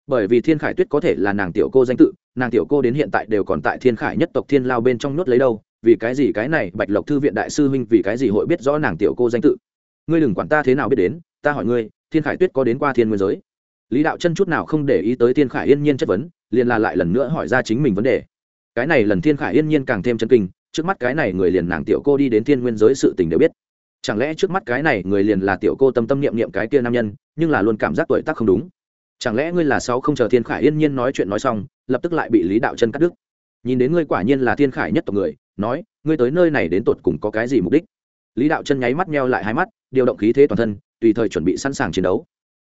Bởi vì thiên khải tuyết có thể là nàng tiểu cô danh tự, nàng tiểu cô đến hiện tại đều còn tại thiên khải nhất tộc thiên lao bên trong nhốt lấy đâu vì cái gì cái này, bạch lộc thư viện đại sư huynh vì cái gì hội biết rõ nàng tiểu cô danh tự? Ngươi đừng quản ta thế nào biết đến, ta hỏi ngươi, thiên khải tuyết có đến qua thiên nguyên giới? Lý đạo chân chút nào không để ý tới thiên khải yên nhiên chất vấn, liền là lại lần nữa hỏi ra chính mình vấn đề. Cái này lần thiên khải yên nhiên càng thêm chân kinh, trước mắt cái này người liền nàng tiểu cô đi đến thiên nguyên giới sự tình đều biết. Chẳng lẽ trước mắt cái này người liền là tiểu cô tâm tâm niệm niệm cái kia nam nhân, nhưng là luôn cảm giác tuổi tác không đúng? Chẳng lẽ ngươi là sáu không chờ thiên khải yên nhiên nói chuyện nói xong, lập tức lại bị lý đạo chân cắt đứt? Nhìn đến ngươi quả nhiên là thiên khải nhất tộc người nói, ngươi tới nơi này đến tột cùng có cái gì mục đích? Lý đạo chân nháy mắt meo lại hai mắt, điều động khí thế toàn thân, tùy thời chuẩn bị sẵn sàng chiến đấu.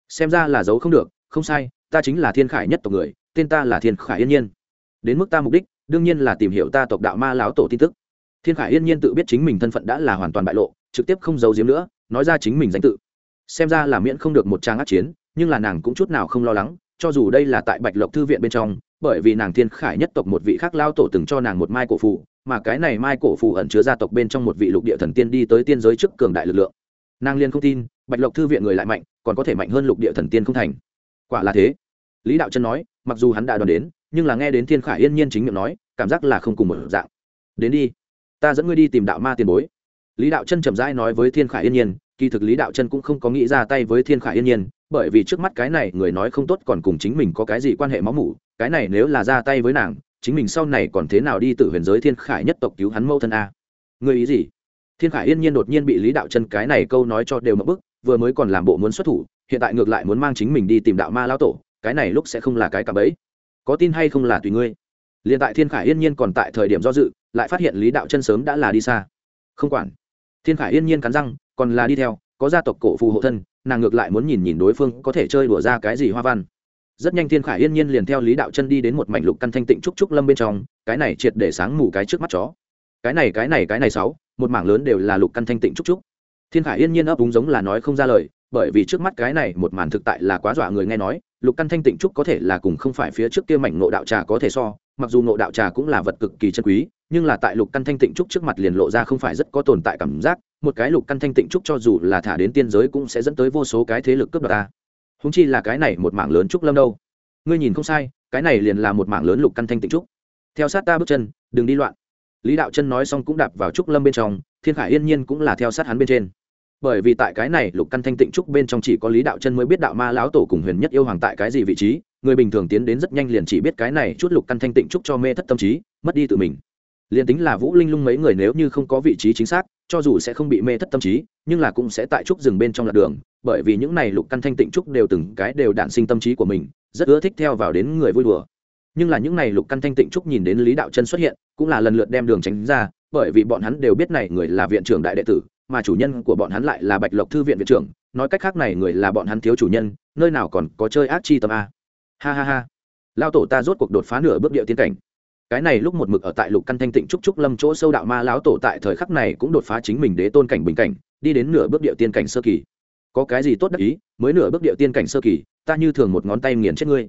Xem ra là giấu không được, không sai, ta chính là thiên khải nhất tộc người, tên ta là thiên khải yên nhiên. Đến mức ta mục đích, đương nhiên là tìm hiểu ta tộc đạo ma lão tổ tin tức. Thiên khải yên nhiên tự biết chính mình thân phận đã là hoàn toàn bại lộ, trực tiếp không giấu giếm nữa, nói ra chính mình danh tự. Xem ra là miễn không được một trang ác chiến, nhưng là nàng cũng chút nào không lo lắng, cho dù đây là tại bạch lộc thư viện bên trong bởi vì nàng thiên khải nhất tộc một vị khác lao tổ từng cho nàng một mai cổ phù, mà cái này mai cổ phù ẩn chứa gia tộc bên trong một vị lục địa thần tiên đi tới tiên giới trước cường đại lực lượng. Nàng liên không tin, bạch lộc thư viện người lại mạnh, còn có thể mạnh hơn lục địa thần tiên không thành. Quả là thế. Lý đạo chân nói, mặc dù hắn đã đoán đến, nhưng là nghe đến thiên khải yên nhiên chính miệng nói, cảm giác là không cùng một dạng. Đến đi, ta dẫn ngươi đi tìm đạo ma tiền bối. Lý đạo chân chậm rãi nói với thiên khải yên nhiên, kỳ thực lý đạo chân cũng không có nghĩ ra tay với thiên khải yên nhiên, bởi vì trước mắt cái này người nói không tốt còn cùng chính mình có cái gì quan hệ máu mủ cái này nếu là ra tay với nàng, chính mình sau này còn thế nào đi tự huyền giới thiên khải nhất tộc cứu hắn mâu thân a? Người ý gì? Thiên khải yên nhiên đột nhiên bị lý đạo chân cái này câu nói cho đều mất bức, vừa mới còn làm bộ muốn xuất thủ, hiện tại ngược lại muốn mang chính mình đi tìm đạo ma lao tổ, cái này lúc sẽ không là cái cả bấy có tin hay không là tùy ngươi. Liền tại thiên khải yên nhiên còn tại thời điểm do dự, lại phát hiện lý đạo chân sớm đã là đi xa. Không quản. Thiên khải yên nhiên cắn răng, còn là đi theo, có gia tộc cổ phù hộ thân, nàng ngược lại muốn nhìn nhìn đối phương có thể chơi đùa ra cái gì hoa văn rất nhanh thiên khải yên nhiên liền theo lý đạo chân đi đến một mảnh lục căn thanh tịnh trúc trúc lâm bên trong, cái này triệt để sáng mù cái trước mắt chó. Cái này cái này cái này sáu, một mảng lớn đều là lục căn thanh tịnh trúc trúc. Thiên khải yên nhiên ấp úng giống là nói không ra lời, bởi vì trước mắt cái này một màn thực tại là quá dọa người nghe nói, lục căn thanh tịnh trúc có thể là cùng không phải phía trước kia mảnh nộ đạo trà có thể so, mặc dù nộ đạo trà cũng là vật cực kỳ chân quý, nhưng là tại lục căn thanh tịnh trúc trước mặt liền lộ ra không phải rất có tồn tại cảm giác, một cái lục căn thanh tịnh trúc cho dù là thả đến tiên giới cũng sẽ dẫn tới vô số cái thế lực cướp đoạt ta húng chi là cái này một mảng lớn trúc lâm đâu. Ngươi nhìn không sai, cái này liền là một mảng lớn lục căn thanh tịnh trúc. Theo sát ta bước chân, đừng đi loạn. Lý đạo chân nói xong cũng đạp vào trúc lâm bên trong, thiên khải yên nhiên cũng là theo sát hắn bên trên. Bởi vì tại cái này lục căn thanh tịnh trúc bên trong chỉ có lý đạo chân mới biết đạo ma lão tổ cùng huyền nhất yêu hoàng tại cái gì vị trí, người bình thường tiến đến rất nhanh liền chỉ biết cái này chút lục căn thanh tịnh trúc cho mê thất tâm trí, mất đi tự mình. Liền tính là vũ linh lung mấy người nếu như không có vị trí chính xác cho dù sẽ không bị mê thất tâm trí, nhưng là cũng sẽ tại trúc rừng bên trong lạc đường, bởi vì những này lục căn thanh tịnh trúc đều từng cái đều đản sinh tâm trí của mình, rất ưa thích theo vào đến người vui đùa. Nhưng là những này lục căn thanh tịnh trúc nhìn đến lý đạo chân xuất hiện, cũng là lần lượt đem đường tránh ra, bởi vì bọn hắn đều biết này người là viện trưởng đại đệ tử, mà chủ nhân của bọn hắn lại là bạch lộc thư viện viện trưởng, nói cách khác này người là bọn hắn thiếu chủ nhân, nơi nào còn có chơi ác chi tâm a. Ha ha ha. Lao tổ ta rốt cuộc đột phá nửa bước địa tiên cảnh cái này lúc một mực ở tại lục căn thanh tịnh trúc trúc lâm chỗ sâu đạo ma lão tổ tại thời khắc này cũng đột phá chính mình đế tôn cảnh bình cảnh, đi đến nửa bước địa tiên cảnh sơ kỳ. Có cái gì tốt đắc ý, mới nửa bước địa tiên cảnh sơ kỳ, ta như thường một ngón tay nghiền chết ngươi.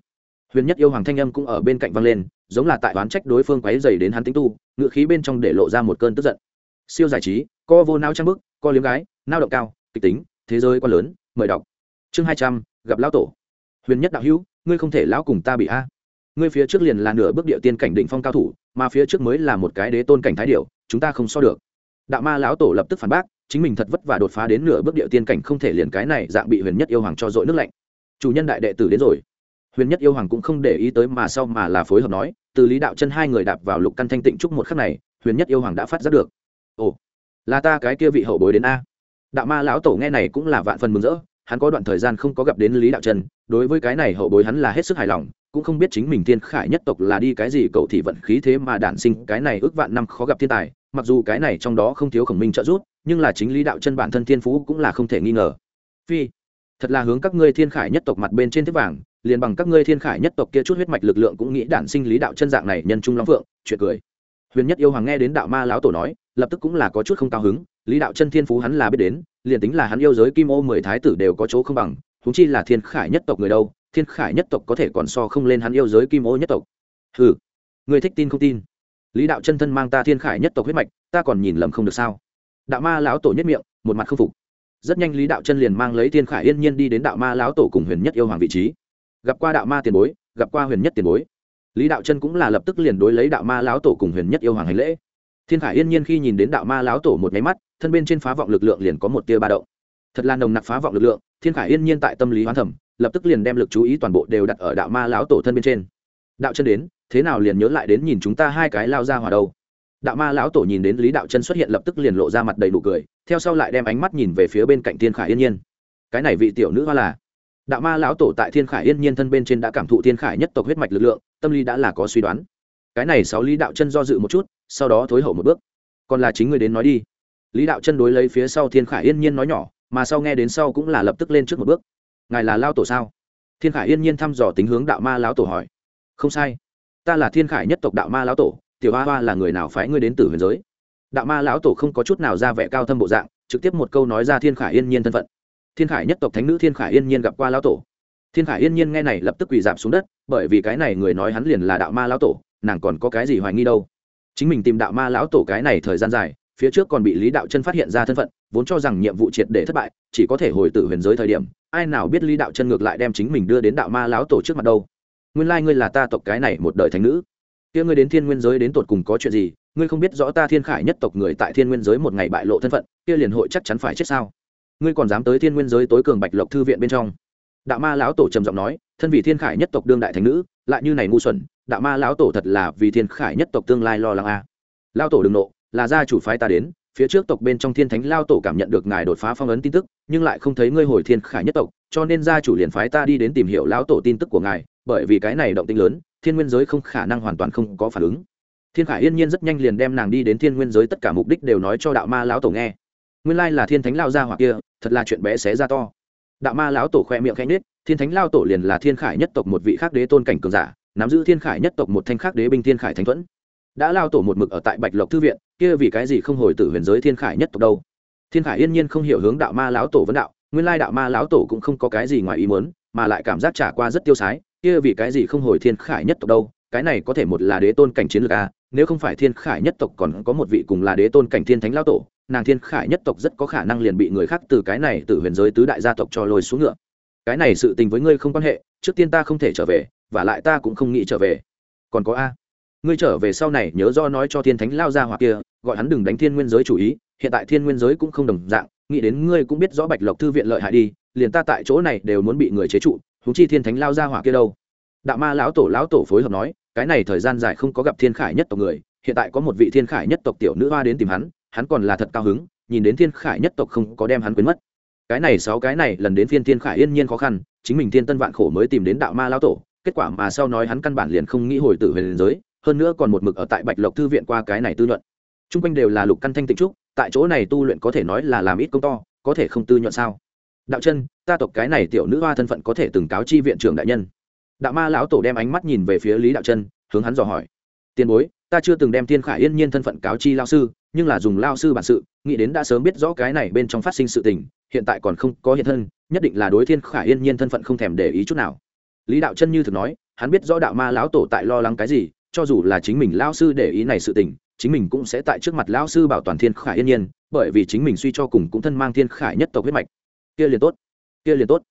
Huyền nhất yêu hoàng thanh âm cũng ở bên cạnh vang lên, giống là tại oán trách đối phương quấy dày đến hắn tính tu ngự khí bên trong để lộ ra một cơn tức giận. Siêu giải trí, co vô nao trang bức, co liếm gái, nao động cao, kịch tính, thế giới quá lớn, mời đọc. Chương hai trăm, gặp lão tổ. Huyền nhất đạo hữu, ngươi không thể lão cùng ta bị a ngươi phía trước liền là nửa bước địa tiên cảnh định phong cao thủ, mà phía trước mới là một cái đế tôn cảnh thái điệu chúng ta không so được. Đạo ma lão tổ lập tức phản bác, chính mình thật vất vả đột phá đến nửa bước địa tiên cảnh không thể liền cái này dạng bị huyền nhất yêu hoàng cho dội nước lạnh. Chủ nhân đại đệ tử đến rồi. Huyền nhất yêu hoàng cũng không để ý tới mà sau mà là phối hợp nói, từ lý đạo chân hai người đạp vào lục căn thanh tịnh trúc một khắc này, huyền nhất yêu hoàng đã phát giác được. Ồ, là ta cái kia vị hậu bối đến a. Đạo ma lão tổ nghe này cũng là vạn phần mừng rỡ hắn có đoạn thời gian không có gặp đến lý đạo trần, đối với cái này hậu bối hắn là hết sức hài lòng, cũng không biết chính mình thiên khải nhất tộc là đi cái gì, cậu thị vận khí thế mà đản sinh, cái này ước vạn năm khó gặp thiên tài, mặc dù cái này trong đó không thiếu khổng minh trợ giúp, nhưng là chính lý đạo chân bản thân thiên phú cũng là không thể nghi ngờ. Phi, thật là hướng các ngươi thiên khải nhất tộc mặt bên trên thiết vàng, liền bằng các ngươi thiên khải nhất tộc kia chút huyết mạch lực lượng cũng nghĩ đản sinh lý đạo chân dạng này nhân trung long phượng, chuyện cười. Huyền nhất yêu hoàng nghe đến đạo ma lão tổ nói, lập tức cũng là có chút không cao hứng lý đạo chân thiên phú hắn là biết đến, liền tính là hắn yêu giới kim ô mười thái tử đều có chỗ không bằng húng chi là thiên khải nhất tộc người đâu, thiên khải nhất tộc có thể còn so không lên hắn yêu giới kim ô nhất tộc. Ừ người thích tin không tin? Lý đạo chân thân mang ta thiên khải nhất tộc huyết mạch, ta còn nhìn lầm không được sao? Đạo ma lão tổ nhất miệng, một mặt không phục. Rất nhanh lý đạo chân liền mang lấy thiên khải yên nhiên đi đến đạo ma lão tổ cùng huyền nhất yêu hoàng vị trí. Gặp qua đạo ma tiền bối, gặp qua huyền nhất tiền bối. Lý đạo chân cũng là lập tức liền đối lấy đạo ma lão tổ cùng huyền nhất yêu hoàng hành lễ. Thiên khải yên nhiên khi nhìn đến đạo ma lão tổ một máy mắt thân bên trên phá vọng lực lượng liền có một tia ba động. Thật là nồng nặc phá vọng lực lượng, thiên khải yên nhiên tại tâm lý hoán thẩm, lập tức liền đem lực chú ý toàn bộ đều đặt ở đạo ma lão tổ thân bên trên. Đạo chân đến, thế nào liền nhớ lại đến nhìn chúng ta hai cái lao ra hòa đâu? Đạo ma lão tổ nhìn đến lý đạo chân xuất hiện lập tức liền lộ ra mặt đầy nụ cười, theo sau lại đem ánh mắt nhìn về phía bên cạnh thiên khải yên nhiên. Cái này vị tiểu nữ hoa là? Đạo ma lão tổ tại thiên khải yên nhiên thân bên trên đã cảm thụ thiên khải nhất tộc huyết mạch lực lượng, tâm lý đã là có suy đoán. Cái này sáu lý đạo chân do dự một chút, sau đó thối hậu một bước. Còn là chính người đến nói đi lý đạo chân đối lấy phía sau thiên khải yên nhiên nói nhỏ, mà sau nghe đến sau cũng là lập tức lên trước một bước. Ngài là lao tổ sao? Thiên khải yên nhiên thăm dò tính hướng đạo ma lão tổ hỏi. Không sai. Ta là thiên khải nhất tộc đạo ma lão tổ, tiểu hoa hoa là người nào phái ngươi đến từ huyền giới? Đạo ma lão tổ không có chút nào ra vẻ cao thâm bộ dạng, trực tiếp một câu nói ra thiên khải yên nhiên thân phận. Thiên khải nhất tộc thánh nữ thiên khải yên nhiên gặp qua lão tổ. Thiên khải yên nhiên nghe này lập tức quỳ dạp xuống đất, bởi vì cái này người nói hắn liền là đạo ma lão tổ, nàng còn có cái gì hoài nghi đâu? Chính mình tìm đạo ma lão tổ cái này thời gian dài phía trước còn bị lý đạo chân phát hiện ra thân phận, vốn cho rằng nhiệm vụ triệt để thất bại, chỉ có thể hồi tử huyền giới thời điểm, ai nào biết lý đạo chân ngược lại đem chính mình đưa đến đạo ma lão tổ trước mặt đâu. Nguyên lai、like、ngươi là ta tộc cái này một đời thánh nữ. Kia ngươi đến thiên nguyên giới đến tột cùng có chuyện gì, ngươi không biết rõ ta thiên khải nhất tộc người tại thiên nguyên giới một ngày bại lộ thân phận, kia liền hội chắc chắn phải chết sao? Ngươi còn dám tới thiên nguyên giới tối cường bạch lộc thư viện bên trong? Đạo ma lão tổ trầm giọng nói, thân vì thiên khải nhất tộc đương đại thánh nữ, lại như này ngu xuẩn, đạo ma lão tổ thật là vì thiên khải nhất tộc tương lai lo lắng a à. lao tổ đừng nộ là gia chủ phái ta đến, phía trước tộc bên trong thiên thánh lao tổ cảm nhận được ngài đột phá phong ấn tin tức, nhưng lại không thấy ngươi hồi thiên khải nhất tộc, cho nên gia chủ liền phái ta đi đến tìm hiểu lão tổ tin tức của ngài, bởi vì cái này động tinh lớn, thiên nguyên giới không khả năng hoàn toàn không có phản ứng. Thiên khải yên nhiên rất nhanh liền đem nàng đi đến thiên nguyên giới, tất cả mục đích đều nói cho đạo ma lão tổ nghe. Nguyên lai là thiên thánh lao ra hoặc kia, thật là chuyện bé xé ra to. Đạo ma lão tổ khoe miệng khẽ nết thiên thánh lao tổ liền là thiên khải nhất tộc một vị khác đế tôn cảnh cường giả, nắm giữ thiên khải nhất tộc một thanh khác đế binh thiên khải thánh thuẫn. Đã lao tổ một mực ở tại bạch lộc thư viện kia vì cái gì không hồi tử huyền giới thiên khải nhất tộc đâu? Thiên khải yên nhiên không hiểu hướng đạo ma lão tổ vấn đạo, nguyên lai đạo ma lão tổ cũng không có cái gì ngoài ý muốn, mà lại cảm giác trả qua rất tiêu sái, kia vì cái gì không hồi thiên khải nhất tộc đâu? Cái này có thể một là đế tôn cảnh chiến lược a, nếu không phải thiên khải nhất tộc còn có một vị cùng là đế tôn cảnh thiên thánh lão tổ, nàng thiên khải nhất tộc rất có khả năng liền bị người khác từ cái này từ huyền giới tứ đại gia tộc cho lôi xuống ngựa. Cái này sự tình với ngươi không quan hệ, trước tiên ta không thể trở về, và lại ta cũng không nghĩ trở về. Còn có a? Ngươi trở về sau này nhớ do nói cho thiên thánh lao ra hoặc kia, gọi hắn đừng đánh thiên nguyên giới chủ ý, hiện tại thiên nguyên giới cũng không đồng dạng, nghĩ đến ngươi cũng biết rõ bạch lộc thư viện lợi hại đi, liền ta tại chỗ này đều muốn bị người chế trụ húng chi thiên thánh lao ra hỏa kia đâu. Đạo ma lão tổ lão tổ phối hợp nói, cái này thời gian dài không có gặp thiên khải nhất tộc người, hiện tại có một vị thiên khải nhất tộc tiểu nữ hoa đến tìm hắn hắn còn là thật cao hứng, nhìn đến thiên khải nhất tộc không có đem hắn quên mất. Cái này sáu cái này lần đến phiên thiên khải yên nhiên khó khăn, chính mình thiên tân vạn khổ mới tìm đến đạo ma lão tổ, kết quả mà sau nói hắn căn bản liền không nghĩ hồi tử về liền giới hơn nữa còn một mực ở tại bạch lộc thư viện qua cái này tư nhuận t r u n g quanh đều là lục căn thanh tịnh trúc, tại chỗ này tu luyện có thể nói là làm ít công to, có thể không tư nhuận sao? Đạo chân, ta tộc cái này tiểu nữ hoa thân phận có thể từng cáo chi viện trưởng đại nhân. Đạo ma lão tổ đem ánh mắt nhìn về phía lý đạo chân, hướng hắn dò hỏi. Tiền bối, ta chưa từng đem thiên khải yên nhiên thân phận cáo chi lao sư, nhưng là dùng lao sư bản sự, nghĩ đến đã sớm biết rõ cái này bên trong phát sinh sự tình, hiện tại còn không có hiện thân, nhất định là đối thiên khải yên nhiên thân phận không thèm để ý chút nào. Lý đạo chân như thực nói, hắn biết rõ đạo ma lão tổ tại lo lắng cái gì cho dù là chính mình lao sư để ý này sự tình, chính mình cũng sẽ tại trước mặt lao sư bảo toàn thiên khải yên nhiên, bởi vì chính mình suy cho cùng cũng thân mang thiên khải nhất tộc huyết mạch. Kia liền tốt, kia liền tốt.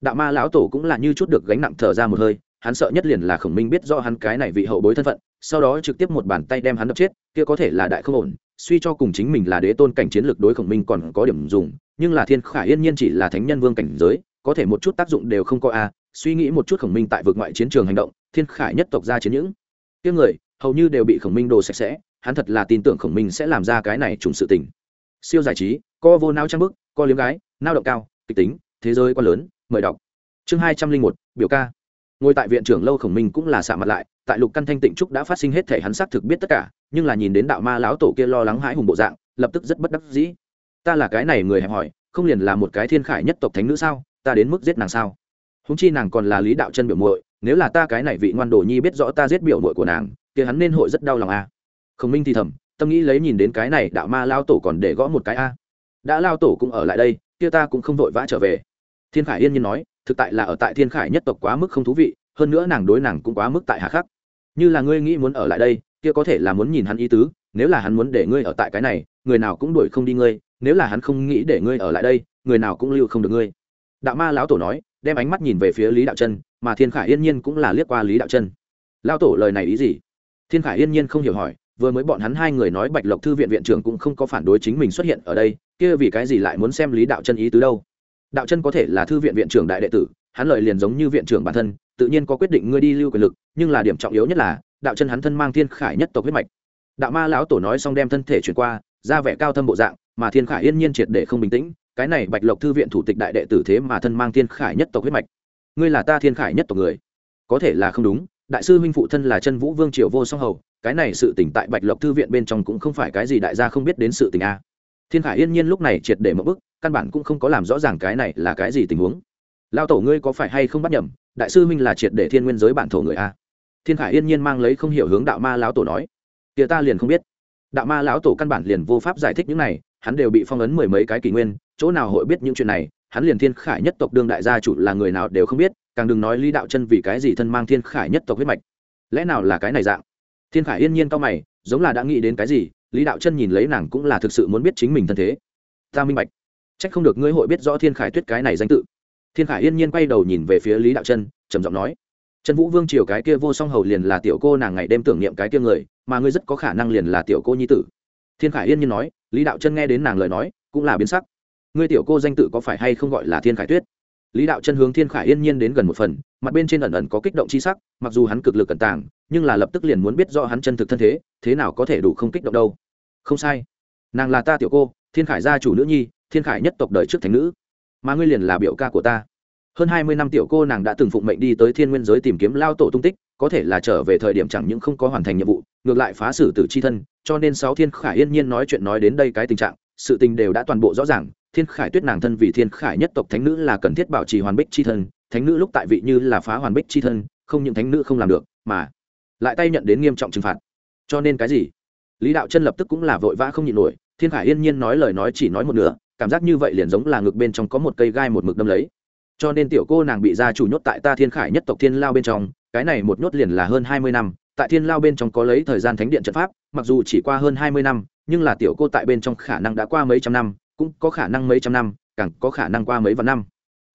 Đạo ma lão tổ cũng là như chút được gánh nặng thở ra một hơi, hắn sợ nhất liền là khổng minh biết do hắn cái này vị hậu bối thân phận, sau đó trực tiếp một bàn tay đem hắn đập chết, kia có thể là đại không ổn, suy cho cùng chính mình là đế tôn cảnh chiến lược đối khổng minh còn có điểm dùng, nhưng là thiên khải yên nhiên chỉ là thánh nhân vương cảnh giới, có thể một chút tác dụng đều không có a, suy nghĩ một chút khổng minh tại vực ngoại chiến trường hành động, thiên khải nhất tộc ra chiến những tiếng người, hầu như đều bị khổng minh đồ sạch sẽ, hắn thật là tin tưởng khổng minh sẽ làm ra cái này trùng sự tình. Siêu giải trí, co vô nao trang bức, co liếm gái nao động cao, kịch tính, thế giới quá lớn, mời đọc. Chương hai trăm linh một, biểu ca. Ngồi tại viện trưởng lâu khổng minh cũng là xạ mặt lại, tại lục căn thanh tịnh trúc đã phát sinh hết thể hắn xác thực biết tất cả, nhưng là nhìn đến đạo ma lão tổ kia lo lắng hãi hùng bộ dạng, lập tức rất bất đắc dĩ. Ta là cái này người hẹp hỏi không liền là một cái thiên khải nhất tộc thánh nữ sao, ta đến mức giết nàng sao? Húng chi nàng còn là lý đạo chân biểu muội nếu là ta cái này vị ngoan đồ nhi biết rõ ta giết biểu muội của nàng thì hắn nên hội rất đau lòng a à. khổng minh thì thầm, tâm nghĩ lấy nhìn đến cái này đạo ma lao tổ còn để gõ một cái a. Đã lao tổ cũng ở lại đây, kia ta cũng không vội vã trở về. Thiên khải yên nhiên nói, thực tại là ở tại thiên khải nhất tộc quá mức không thú vị, hơn nữa nàng đối nàng cũng quá mức tại hà khắc. Như là ngươi nghĩ muốn ở lại đây, kia có thể là muốn nhìn hắn ý tứ, nếu là hắn muốn để ngươi ở tại cái này, người nào cũng đuổi không đi ngươi, nếu là hắn không nghĩ để ngươi ở lại đây, người nào cũng lưu không được ngươi. Đạo ma lão tổ nói, đem ánh mắt nhìn về phía lý đạo chân mà thiên khải yên nhiên cũng là liếc qua lý đạo chân. Lao tổ lời này ý gì? Thiên khải yên nhiên không hiểu hỏi, vừa mới bọn hắn hai người nói bạch lộc thư viện viện trưởng cũng không có phản đối chính mình xuất hiện ở đây, kia vì cái gì lại muốn xem lý đạo chân ý tứ đâu? Đạo chân có thể là thư viện viện trưởng đại đệ tử, hắn lợi liền giống như viện trưởng bản thân, tự nhiên có quyết định ngươi đi lưu quyền lực, nhưng là điểm trọng yếu nhất là, đạo chân hắn thân mang thiên khải nhất tộc huyết mạch. Đạo ma lão tổ nói xong đem thân thể chuyển qua, ra vẻ cao thâm bộ dạng, mà thiên khải yên nhiên triệt để không bình tĩnh, cái này bạch lộc thư viện thủ tịch đại đệ tử thế mà thân mang thiên khải nhất tộc huyết mạch ngươi là ta thiên khải nhất tộc người. Có thể là không đúng, đại sư huynh phụ thân là chân vũ vương triều vô song hầu, cái này sự tỉnh tại bạch lộc thư viện bên trong cũng không phải cái gì đại gia không biết đến sự tình a. Thiên khải yên nhiên lúc này triệt để mất bức, căn bản cũng không có làm rõ ràng cái này là cái gì tình huống. Lao tổ ngươi có phải hay không bắt nhầm, đại sư huynh là triệt để thiên nguyên giới bản thổ người a? Thiên khải yên nhiên mang lấy không hiểu hướng đạo ma lão tổ nói. Kia ta liền không biết. Đạo ma lão tổ căn bản liền vô pháp giải thích những này, hắn đều bị phong ấn mười mấy cái kỷ nguyên, chỗ nào hội biết những chuyện này hắn liền thiên khải nhất tộc đương đại gia chủ là người nào đều không biết, càng đừng nói lý đạo chân vì cái gì thân mang thiên khải nhất tộc huyết mạch. Lẽ nào là cái này dạng? Thiên khải yên nhiên cao mày, giống là đã nghĩ đến cái gì, lý đạo chân nhìn lấy nàng cũng là thực sự muốn biết chính mình thân thế. Ta minh bạch. C h ắ c không được ngươi hội biết rõ thiên khải tuyết cái này danh tự. Thiên khải yên nhiên quay đầu nhìn về phía lý đạo chân, trầm giọng nói. Trần vũ vương triều cái kia vô song hầu liền là tiểu cô nàng ngày đêm tưởng niệm cái kia người, mà ngươi rất có khả năng liền là tiểu cô nhi tử. Thiên khải yên nhiên nói, lý đạo chân nghe đến nàng lời nói, cũng là biến sắc ngươi tiểu cô danh tự có phải hay không gọi là thiên khải tuyết lý đạo chân hướng thiên khải yên nhiên đến gần một phần mặt bên trên ẩn ẩn có kích động c h i sắc mặc dù hắn cực lực cẩn tàng nhưng là lập tức liền muốn biết do hắn chân thực thân thế thế nào có thể đủ không kích động đâu không sai nàng là ta tiểu cô thiên khải gia chủ nữ nhi thiên khải nhất tộc đời trước thành nữ mà ngươi liền là biểu ca của ta hơn hai mươi năm tiểu cô nàng đã từng phụng mệnh đi tới thiên nguyên giới tìm kiếm lao tổ tung tích có thể là trở về thời điểm chẳng những không có hoàn thành nhiệm vụ ngược lại phá xử tử c h i thân cho nên sáu thiên khải yên nhiên nói chuyện nói đến đây cái tình trạng sự tình đều đã toàn bộ rõ ràng thiên khải tuyết nàng thân vì thiên khải nhất tộc thánh nữ là cần thiết bảo trì hoàn bích c h i thân, thánh nữ lúc tại vị như là phá hoàn bích c h i thân, không những thánh nữ không làm được, mà lại tay nhận đến nghiêm trọng trừng phạt. Cho nên cái gì? Lý đạo chân lập tức cũng là vội vã không nhịn nổi, thiên khải yên nhiên nói lời nói chỉ nói một nửa, cảm giác như vậy liền giống là ngực bên trong có một cây gai một mực đâm lấy. Cho nên tiểu cô nàng bị gia chủ nhốt tại ta thiên khải nhất tộc thiên lao bên trong, cái này một nhốt liền là hơn hai mươi năm, tại thiên lao bên trong có lấy thời gian thánh điện trận pháp, mặc dù chỉ qua hơn hai mươi năm, nhưng là tiểu cô tại bên trong khả năng đã qua mấy trăm năm cũng có khả năng mấy trăm năm, càng có khả năng qua mấy vạn năm.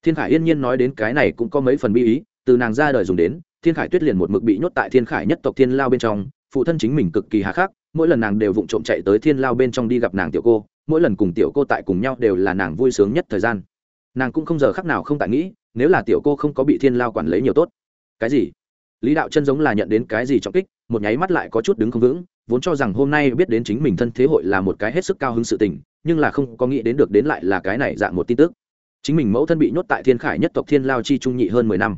Thiên khải yên nhiên nói đến cái này cũng có mấy phần bi ý, từ nàng ra đời dùng đến, thiên khải tuyết liền một mực bị nhốt tại thiên khải nhất tộc thiên lao bên trong, phụ thân chính mình cực kỳ hà khắc, mỗi lần nàng đều vụng trộm chạy tới thiên lao bên trong đi gặp nàng tiểu cô, mỗi lần cùng tiểu cô tại cùng nhau đều là nàng vui sướng nhất thời gian. Nàng cũng không giờ khắc nào không tại nghĩ, nếu là tiểu cô không có bị thiên lao quản lấy nhiều tốt. Cái gì? Lý đạo chân giống là nhận đến cái gì trọng kích, một nháy mắt lại có chút đứng không vững, vốn cho rằng hôm nay biết đến chính mình thân thế hội là một cái hết sức cao hứng sự tình nhưng là không có nghĩ đến được đến lại là cái này dạng một tin tức. Chính mình mẫu thân bị nhốt tại thiên khải nhất tộc thiên lao chi trung nhị hơn mười năm.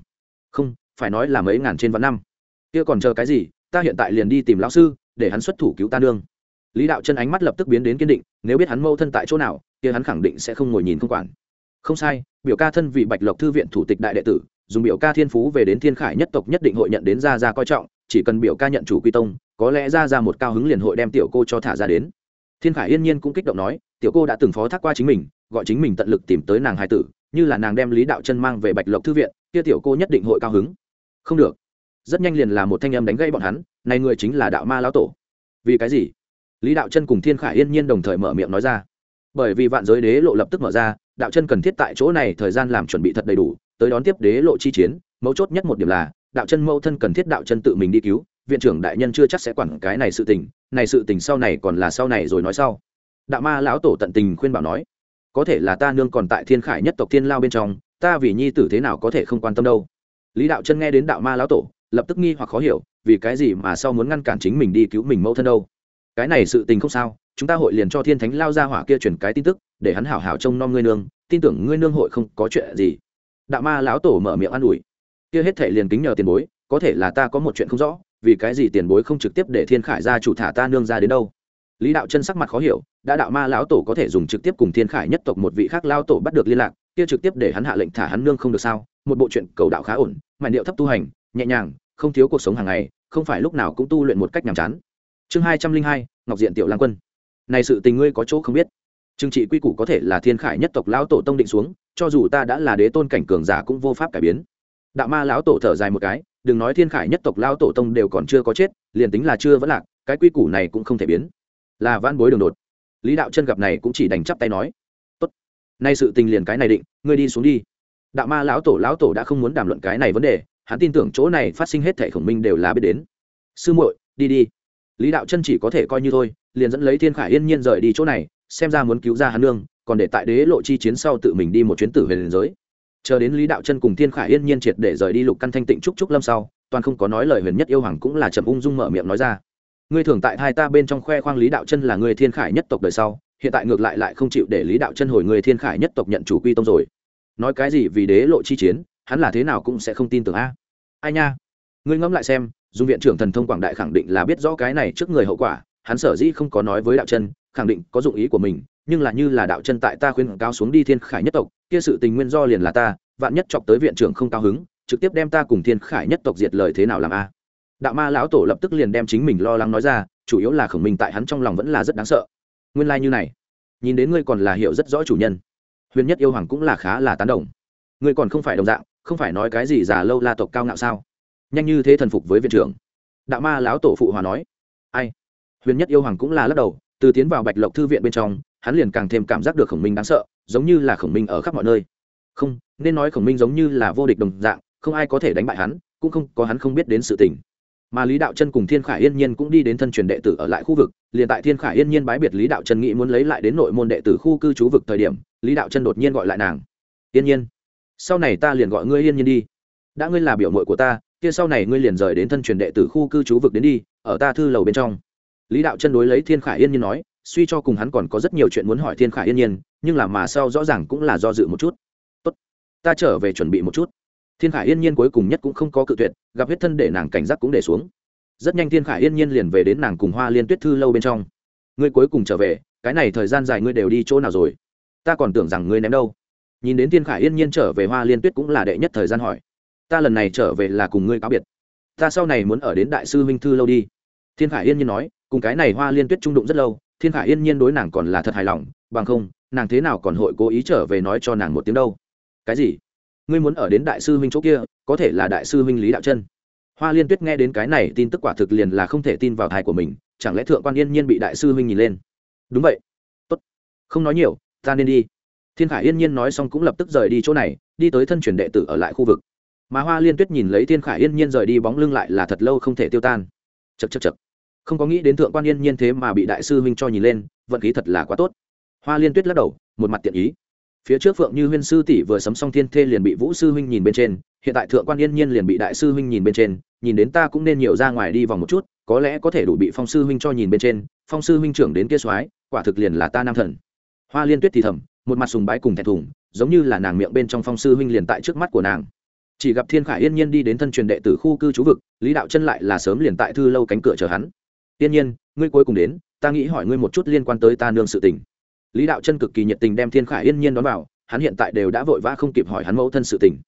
Không, phải nói là mấy ngàn trên vạn năm. Kia còn chờ cái gì, ta hiện tại liền đi tìm lão sư, để hắn xuất thủ cứu ta nương. Lý đạo chân ánh mắt lập tức biến đến kiên định, nếu biết hắn mẫu thân tại chỗ nào, kia hắn khẳng định sẽ không ngồi nhìn không quản. Không sai, biểu ca thân vị bạch lộc thư viện thủ tịch đại đệ tử, dùng biểu ca thiên phú về đến thiên khải nhất tộc nhất định hội nhận đến ra ra coi trọng, chỉ cần biểu ca nhận chủ quy tông, có lẽ ra ra một cao hứng liền hội đem tiểu cô cho thả ra đến. Thiên khải yên nhiên cũng kích động nói tiểu cô đã từng phó thác qua chính mình, gọi chính mình tận lực tìm tới nàng hai tử, như là nàng đem lý đạo chân mang về bạch lộc thư viện, kia tiểu cô nhất định hội cao hứng. Không được. Rất nhanh liền là một thanh âm đánh gây bọn hắn, này người chính là đạo ma lão tổ. Vì cái gì? Lý đạo chân cùng thiên khải yên nhiên đồng thời mở miệng nói ra. Bởi vì vạn giới đế lộ lập tức mở ra, đạo chân cần thiết tại chỗ này thời gian làm chuẩn bị thật đầy đủ, tới đón tiếp đế lộ chi chiến, mấu chốt nhất một điểm là, đạo chân mẫu thân cần thiết đạo chân tự mình đi cứu, viện trưởng đại nhân chưa chắc sẽ quản cái này sự tình, này sự tình sau này còn là sau này rồi nói sau đạo ma lão tổ tận tình khuyên bảo nói, có thể là ta nương còn tại thiên khải nhất tộc thiên lao bên trong, ta vì nhi tử thế nào có thể không quan tâm đâu. Lý đạo chân nghe đến đạo ma lão tổ, lập tức nghi hoặc khó hiểu, vì cái gì mà sau muốn ngăn cản chính mình đi cứu mình mẫu thân đâu? Cái này sự tình không sao, chúng ta hội liền cho thiên thánh lao ra hỏa kia truyền cái tin tức, để hắn hảo hảo trông nom ngươi nương, tin tưởng ngươi nương hội không có chuyện gì. Đạo ma lão tổ mở miệng an ủi, kia hết thể liền kính nhờ tiền bối, có thể là ta có một chuyện không rõ, vì cái gì tiền bối không trực tiếp để thiên khải gia chủ thả ta nương ra đến đâu? Lý đạo chân sắc mặt khó hiểu, đã đạo ma lão tổ có thể dùng trực tiếp cùng thiên khải nhất tộc một vị khác lao tổ bắt được liên lạc, kia trực tiếp để hắn hạ lệnh thả hắn nương không được sao? Một bộ chuyện cầu đạo khá ổn mảnh điệu thấp tu hành, nhẹ nhàng, không thiếu cuộc sống hàng ngày, không phải lúc nào cũng tu luyện một cách nhàm chán. Chương hai trăm linh hai, ngọc diện tiểu lang quân. Này sự tình ngươi có chỗ không biết. Trừng trị quy củ có thể là thiên khải nhất tộc lão tổ tông định xuống, cho dù ta đã là đế tôn cảnh cường giả cũng vô pháp cải biến. Đạo ma lão tổ thở dài một cái, đừng nói thiên khải nhất tộc lão tổ tông đều còn chưa có chết, liền tính là chưa vẫn lạc, cái quy củ này cũng không thể biến là van bối đường đột. Lý đạo chân gặp này cũng chỉ đành chắp tay nói, tốt, nay sự tình liền cái này định, ngươi đi xuống đi. Đạo ma lão tổ lão tổ đã không muốn đàm luận cái này vấn đề, hắn tin tưởng chỗ này phát sinh hết thẻ khổng minh đều là biết đến. Sư muội, đi đi. Lý đạo chân chỉ có thể coi như thôi, liền dẫn lấy thiên khải yên nhiên rời đi chỗ này, xem ra muốn cứu ra hắn nương, còn để tại đế lộ chi chiến sau tự mình đi một chuyến tử về liền giới. Chờ đến lý đạo chân cùng thiên khải yên nhiên triệt để rời đi lục căn thanh tịnh trúc trúc lâm sau, toàn không có nói lời huyền nhất yêu hoàng cũng là chậm ung dung mở miệng nói ra ngươi thường tại hai ta bên trong khoe khoang lý đạo chân là người thiên khải nhất tộc đời sau, hiện tại ngược lại lại không chịu để lý đạo chân hồi người thiên khải nhất tộc nhận chủ quy tông rồi. Nói cái gì vì đế lộ chi chiến, hắn là thế nào cũng sẽ không tin tưởng a. Ai nha? Ngươi ngẫm lại xem, dung viện trưởng thần thông quảng đại khẳng định là biết rõ cái này trước người hậu quả, hắn sở dĩ không có nói với đạo chân, khẳng định có dụng ý của mình, nhưng là như là đạo chân tại ta khuyên cao xuống đi thiên khải nhất tộc, kia sự tình nguyên do liền là ta, vạn nhất chọc tới viện trưởng không cao hứng, trực tiếp đem ta cùng thiên khải nhất tộc diệt lời thế nào làm a? Đạo ma lão tổ lập tức liền đem chính mình lo lắng nói ra, chủ yếu là khổng minh tại hắn trong lòng vẫn là rất đáng sợ. Nguyên lai、like、như này, nhìn đến ngươi còn là hiểu rất rõ chủ nhân. Huyền nhất yêu hoàng cũng là khá là tán đồng. Ngươi còn không phải đồng dạng, không phải nói cái gì già lâu la tộc cao ngạo sao? Nhanh như thế thần phục với viện trưởng. Đạo ma lão tổ phụ hòa nói. Ai? Huyền nhất yêu hoàng cũng là lắc đầu, từ tiến vào bạch lộc thư viện bên trong, hắn liền càng thêm cảm giác được khổng minh đáng sợ, giống như là khổng minh ở khắp mọi nơi. Không, nên nói khổng minh giống như là vô địch đồng dạng, không ai có thể đánh bại hắn, cũng không có hắn không biết đến sự tình mà lý đạo chân cùng thiên khải yên nhiên cũng đi đến thân truyền đệ tử ở lại khu vực liền tại thiên khải yên nhiên bái biệt lý đạo chân nghĩ muốn lấy lại đến nội môn đệ tử khu cư trú vực thời điểm lý đạo chân đột nhiên gọi lại nàng yên nhiên sau này ta liền gọi ngươi yên nhiên đi đã ngươi là biểu mội của ta kia sau này ngươi liền rời đến thân truyền đệ tử khu cư trú vực đến đi ở ta thư lầu bên trong lý đạo chân đối lấy thiên khải yên nhiên nói suy cho cùng hắn còn có rất nhiều chuyện muốn hỏi thiên khải yên nhiên nhưng là mà sau rõ ràng cũng là do dự một chút tốt ta trở về chuẩn bị một chút thiên khải yên nhiên cuối cùng nhất cũng không có cự tuyệt, gặp huyết thân để nàng cảnh giác cũng để xuống. Rất nhanh thiên khải yên nhiên liền về đến nàng cùng hoa liên tuyết thư lâu bên trong. Ngươi cuối cùng trở về, cái này thời gian dài ngươi đều đi chỗ nào rồi? Ta còn tưởng rằng ngươi ném đâu. Nhìn đến thiên khải yên nhiên trở về, hoa liên tuyết cũng là đệ nhất thời gian hỏi. Ta lần này trở về là cùng ngươi cáo biệt. Ta sau này muốn ở đến đại sư huynh thư lâu đi. Thiên khải yên nhiên nói, cùng cái này hoa liên tuyết trung đụng rất lâu, thiên khải yên nhiên đối nàng còn là thật hài lòng, bằng không, nàng thế nào còn hội cố ý trở về nói cho nàng một tiếng đâu? Cái gì? Ngươi muốn ở đến đại sư huynh chỗ kia, có thể là đại sư huynh lý đạo chân. Hoa liên tuyết nghe đến cái này, tin tức quả thực liền là không thể tin vào thai của mình, chẳng lẽ thượng quan yên nhiên bị đại sư huynh nhìn lên? Đúng vậy. Tốt. Không nói nhiều, ta nên đi. Thiên khải yên nhiên nói xong cũng lập tức rời đi chỗ này, đi tới thân truyền đệ tử ở lại khu vực. Mà hoa liên tuyết nhìn lấy thiên khải yên nhiên rời đi bóng lưng lại là thật lâu không thể tiêu tan. Chật chật chật không có nghĩ đến thượng quan yên nhiên thế mà bị đại sư huynh cho nhìn lên, vận khí thật là quá tốt. Hoa liên tuyết lắc đầu, một mặt tiện ý phía trước phượng như huyên sư tỷ vừa sấm xong thiên thê liền bị vũ sư huynh nhìn bên trên, hiện tại thượng quan yên nhiên liền bị đại sư huynh nhìn bên trên, nhìn đến ta cũng nên nhiều ra ngoài đi vòng một chút, có lẽ có thể đủ bị phong sư huynh cho nhìn bên trên, phong sư huynh trưởng đến kia soái, quả thực liền là ta nam thần. Hoa liên tuyết thì thầm, một mặt sùng bái cùng thẹn thùng, giống như là nàng miệng bên trong phong sư huynh liền tại trước mắt của nàng. Chỉ gặp thiên khải yên nhiên đi đến thân truyền đệ tử khu cư trú vực, lý đạo chân lại là sớm liền tại thư lâu cánh cửa chờ hắn. Yên nhiên, ngươi cuối cùng đến, ta nghĩ hỏi ngươi một chút liên quan tới ta nương sự tình lý đạo chân cực kỳ nhiệt tình đem thiên khải yên nhiên đón vào, hắn hiện tại đều đã vội vã không kịp hỏi hắn mẫu thân sự tình.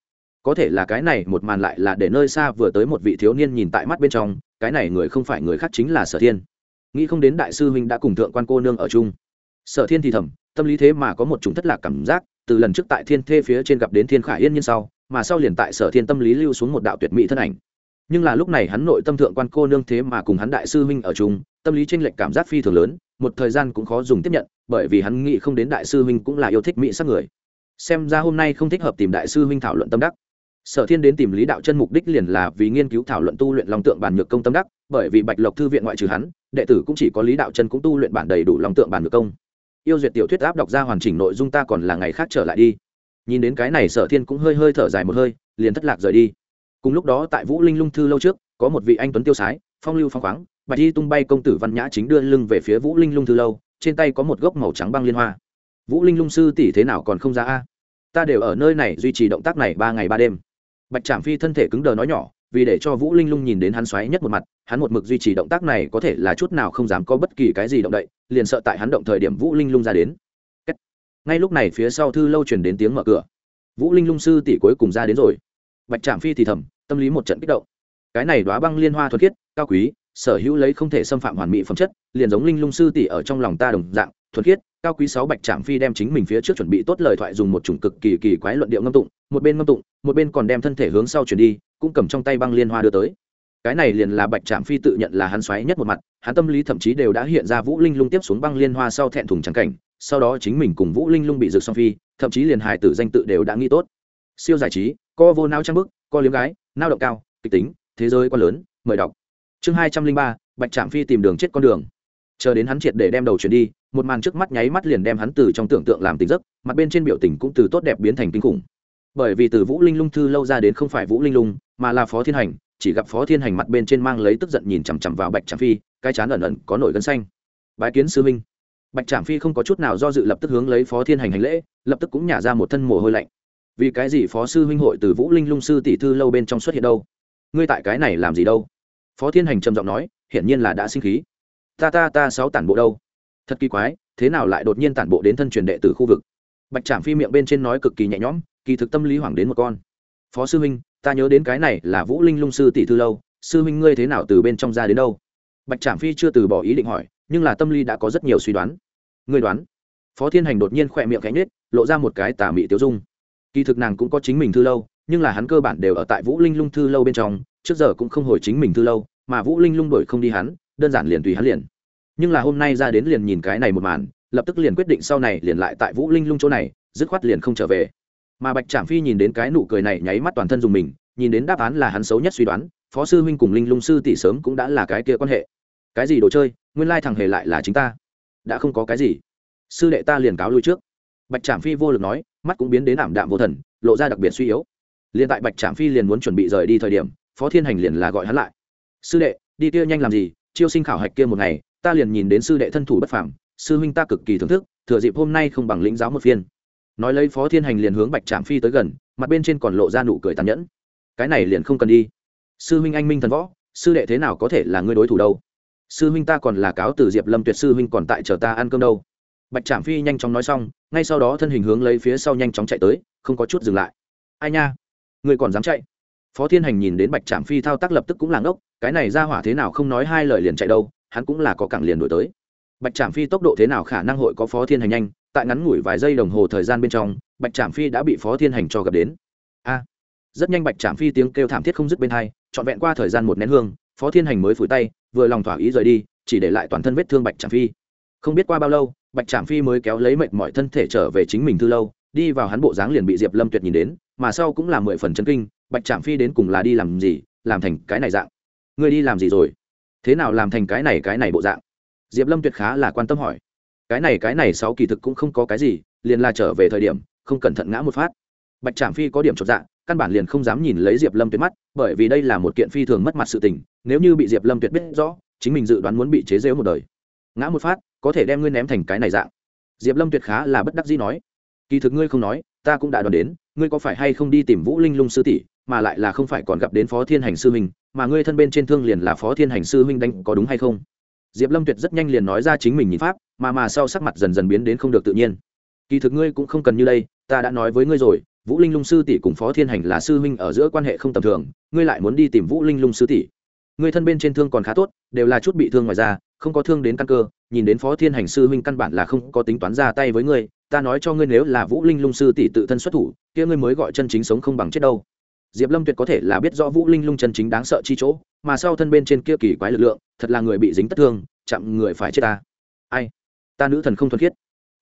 Có thể là cái này một màn lại là để nơi xa vừa tới một vị thiếu niên nhìn tại mắt bên trong, cái này người không phải người khác chính là sở thiên. Nghĩ không đến đại sư huynh đã cùng thượng quan cô nương ở chung. Sở thiên thì thầm, tâm lý thế mà có một chủng thất lạc cảm giác, từ lần trước tại thiên thê phía trên gặp đến thiên khải yên nhiên sau, mà sau liền tại sở thiên tâm lý lưu xuống một đạo tuyệt mỹ thân ảnh. Nhưng là lúc này hắn nội tâm thượng quan cô nương thế mà cùng hắn đại sư huynh ở chung, tâm lý tranh lệch cảm giác phi thường lớn một thời gian cũng khó dùng tiếp nhận, bởi vì hắn nghĩ không đến đại sư huynh cũng là yêu thích mỹ sắc người. Xem ra hôm nay không thích hợp tìm đại sư huynh thảo luận tâm đắc. Sở thiên đến tìm lý đạo chân mục đích liền là vì nghiên cứu thảo luận tu luyện long tượng bản nhược công tâm đắc, bởi vì bạch lộc thư viện ngoại trừ hắn, đệ tử cũng chỉ có lý đạo chân cũng tu luyện bản đầy đủ long tượng bản nhược công. Yêu duyệt tiểu thuyết áp đọc ra hoàn chỉnh nội dung ta còn là ngày khác trở lại đi. Nhìn đến cái này sở thiên cũng hơi hơi thở dài một hơi, liền thất lạc rời đi. Cùng lúc đó tại vũ linh lung thư lâu trước, có một vị anh tuấn tiêu sái, phong lưu phong khoáng bạch y tung bay công tử văn nhã chính đưa lưng về phía vũ linh lung thư lâu, trên tay có một gốc màu trắng băng liên hoa. Vũ linh lung sư tỷ thế nào còn không ra a? Ta đều ở nơi này duy trì động tác này ba ngày ba đêm. Bạch trạm phi thân thể cứng đờ nói nhỏ, vì để cho vũ linh lung nhìn đến hắn xoáy nhất một mặt, hắn một mực duy trì động tác này có thể là chút nào không dám có bất kỳ cái gì động đậy, liền sợ tại hắn động thời điểm vũ linh lung ra đến. Ngay lúc này phía sau thư lâu truyền đến tiếng mở cửa. Vũ linh lung sư tỷ cuối cùng ra đến rồi. Bạch trạm phi thì thầm, tâm lý một trận kích động. Cái này đoá băng liên hoa thuật khiết, cao quý sở hữu lấy không thể xâm phạm hoàn mỹ phẩm chất, liền giống linh lung sư tỷ ở trong lòng ta đồng dạng, thuần khiết, cao quý sáu bạch trạm phi đem chính mình phía trước chuẩn bị tốt lời thoại dùng một chủng cực kỳ kỳ quái luận điệu ngâm tụng, một bên ngâm tụng, một bên còn đem thân thể hướng sau chuyển đi, cũng cầm trong tay băng liên hoa đưa tới. Cái này liền là bạch trạm phi tự nhận là hắn xoáy nhất một mặt, hắn tâm lý thậm chí đều đã hiện ra vũ linh lung tiếp xuống băng liên hoa sau thẹn thùng trắng cảnh, sau đó chính mình cùng vũ linh lung bị rực song phi, thậm chí liền hài tử danh tự đều đã nghĩ tốt. Siêu giải trí, co vô nao trang bức, co liếm gái, nao động cao, kịch tính, thế giới quá lớn, mời đọc chương hai trăm linh ba, bạch trạm phi tìm đường chết con đường. Chờ đến hắn triệt để đem đầu chuyển đi, một màn trước mắt nháy mắt liền đem hắn từ trong tưởng tượng làm tỉnh giấc, mặt bên trên biểu tình cũng từ tốt đẹp biến thành kinh khủng. Bởi vì từ vũ linh lung thư lâu ra đến không phải vũ linh lung, mà là phó thiên hành, chỉ gặp phó thiên hành mặt bên trên mang lấy tức giận nhìn chằm chằm vào bạch trạm phi, cái chán ẩn ẩn có nổi gân xanh. Bái kiến sư minh bạch trạm phi không có chút nào do dự lập tức hướng lấy phó thiên hành hành lễ, lập tức cũng nhả ra một thân mồ hôi lạnh. Vì cái gì phó sư huynh hội từ vũ linh lung sư tỷ thư lâu bên trong xuất hiện đâu? Ngươi tại cái này làm gì đâu? Phó thiên hành trầm giọng nói, hiển nhiên là đã sinh khí. Ta ta ta, sáu tản bộ đâu? Thật kỳ quái, thế nào lại đột nhiên tản bộ đến thân truyền đệ từ khu vực? Bạch trạm phi miệng bên trên nói cực kỳ nhẹ nhõm, kỳ thực tâm lý hoảng đến một con. Phó sư huynh, ta nhớ đến cái này là vũ linh lung sư tỷ thư lâu, sư huynh ngươi thế nào từ bên trong ra đến đâu? Bạch trạm phi chưa từ bỏ ý định hỏi, nhưng là tâm lý đã có rất nhiều suy đoán. Ngươi đoán? Phó thiên hành đột nhiên khỏe miệng cánh nết lộ ra một cái tà mị tiêu dung. Kỳ thực nàng cũng có chính mình thư lâu, nhưng là hắn cơ bản đều ở tại vũ linh lung thư lâu bên trong trước giờ cũng không hồi chính mình thư lâu, mà vũ linh lung đổi không đi hắn, đơn giản liền tùy hắn liền. Nhưng là hôm nay ra đến liền nhìn cái này một màn, lập tức liền quyết định sau này liền lại tại vũ linh lung chỗ này, dứt khoát liền không trở về. Mà bạch trạm phi nhìn đến cái nụ cười này nháy mắt toàn thân dùng mình, nhìn đến đáp án là hắn xấu nhất suy đoán, phó sư huynh cùng linh lung sư tỷ sớm cũng đã là cái kia quan hệ. Cái gì đồ chơi, nguyên lai thằng hề lại là chính ta. Đã không có cái gì. Sư đệ ta liền cáo lui trước. Bạch trạm phi vô lực nói, mắt cũng biến đến ảm đạm vô thần, lộ ra đặc biệt suy yếu. Liền tại bạch trạm phi liền muốn chuẩn bị rời đi thời điểm phó thiên hành liền là gọi hắn lại. Sư đệ, đi kia nhanh làm gì? Chiêu sinh khảo hạch kia một ngày, ta liền nhìn đến sư đệ thân thủ bất phàm, sư huynh ta cực kỳ thưởng thức, thừa dịp hôm nay không bằng lĩnh giáo một phiên. Nói lấy phó thiên hành liền hướng bạch trạm phi tới gần, mặt bên trên còn lộ ra nụ cười tàn nhẫn. Cái này liền không cần đi. Sư huynh anh minh thần võ, sư đệ thế nào có thể là ngươi đối thủ đâu? Sư huynh ta còn là cáo từ diệp lâm tuyệt sư huynh còn tại chờ ta ăn cơm đâu. Bạch trạm phi nhanh chóng nói xong, ngay sau đó thân hình hướng lấy phía sau nhanh chóng chạy tới, không có chút dừng lại. Ai nha? Người còn dám chạy? Phó thiên hành nhìn đến bạch trạm phi thao tác lập tức cũng làng ốc cái này ra hỏa thế nào không nói hai lời liền chạy đâu, hắn cũng là có cẳng liền đổi tới. Bạch trạm phi tốc độ thế nào khả năng hội có phó thiên hành nhanh, tại ngắn ngủi vài giây đồng hồ thời gian bên trong, bạch trạm phi đã bị phó thiên hành cho gặp đến. A! Rất nhanh bạch trạm phi tiếng kêu thảm thiết không dứt bên hai, trọn vẹn qua thời gian một nén hương, phó thiên hành mới phủi tay, vừa lòng thỏa ý rời đi, chỉ để lại toàn thân vết thương bạch trạm phi. Không biết qua bao lâu, bạch trạm phi mới kéo lấy mệt mọi thân thể trở về chính mình thư lâu, đi vào hắn bộ dáng liền bị diệp lâm tuyệt nhìn đến, mà sau cũng là mười phần chân kinh bạch trạm phi đến cùng là đi làm gì, làm thành cái này dạng? Ngươi đi làm gì rồi? Thế nào làm thành cái này cái này bộ dạng? Diệp lâm tuyệt khá là quan tâm hỏi. Cái này cái này sáu kỳ thực cũng không có cái gì, liền là trở về thời điểm, không cẩn thận ngã một phát. Bạch trạm phi có điểm chột dạ căn bản liền không dám nhìn lấy diệp lâm tuyệt mắt, bởi vì đây là một kiện phi thường mất mặt sự tình, nếu như bị diệp lâm tuyệt biết rõ, chính mình dự đoán muốn bị chế rễu một đời. Ngã một phát, có thể đem ngươi ném thành cái này dạng. Diệp lâm tuyệt khá là bất đắc dĩ nói. Kỳ thực ngươi không nói, ta cũng đã đoán đến, ngươi có phải hay không đi tìm vũ linh lung sư tỷ mà lại là không phải còn gặp đến phó thiên hành sư huynh mà ngươi thân bên trên thương liền là phó thiên hành sư huynh đánh có đúng hay không? Diệp lâm tuyệt rất nhanh liền nói ra chính mình nhìn pháp, mà mà sau sắc mặt dần dần biến đến không được tự nhiên. Kỳ thực ngươi cũng không cần như đây, ta đã nói với ngươi rồi, vũ linh lung sư tỷ cùng phó thiên hành là sư huynh ở giữa quan hệ không tầm thường, ngươi lại muốn đi tìm vũ linh lung sư tỷ. Ngươi thân bên trên thương còn khá tốt, đều là chút bị thương ngoài ra không có thương đến căn cơ, nhìn đến phó thiên hành sư huynh căn bản là không có tính toán ra tay với ngươi, ta nói cho ngươi nếu là vũ linh lung sư tỷ tự thân xuất thủ, kia ngươi mới gọi chân chính sống không bằng chết đâu diệp lâm tuyệt có thể là biết rõ vũ linh lung chân chính đáng sợ chi chỗ, mà sau thân bên trên kia kỳ quái lực lượng, thật là người bị dính tất thương chặn người phải chết ta. Ai? Ta nữ thần không thuần khiết.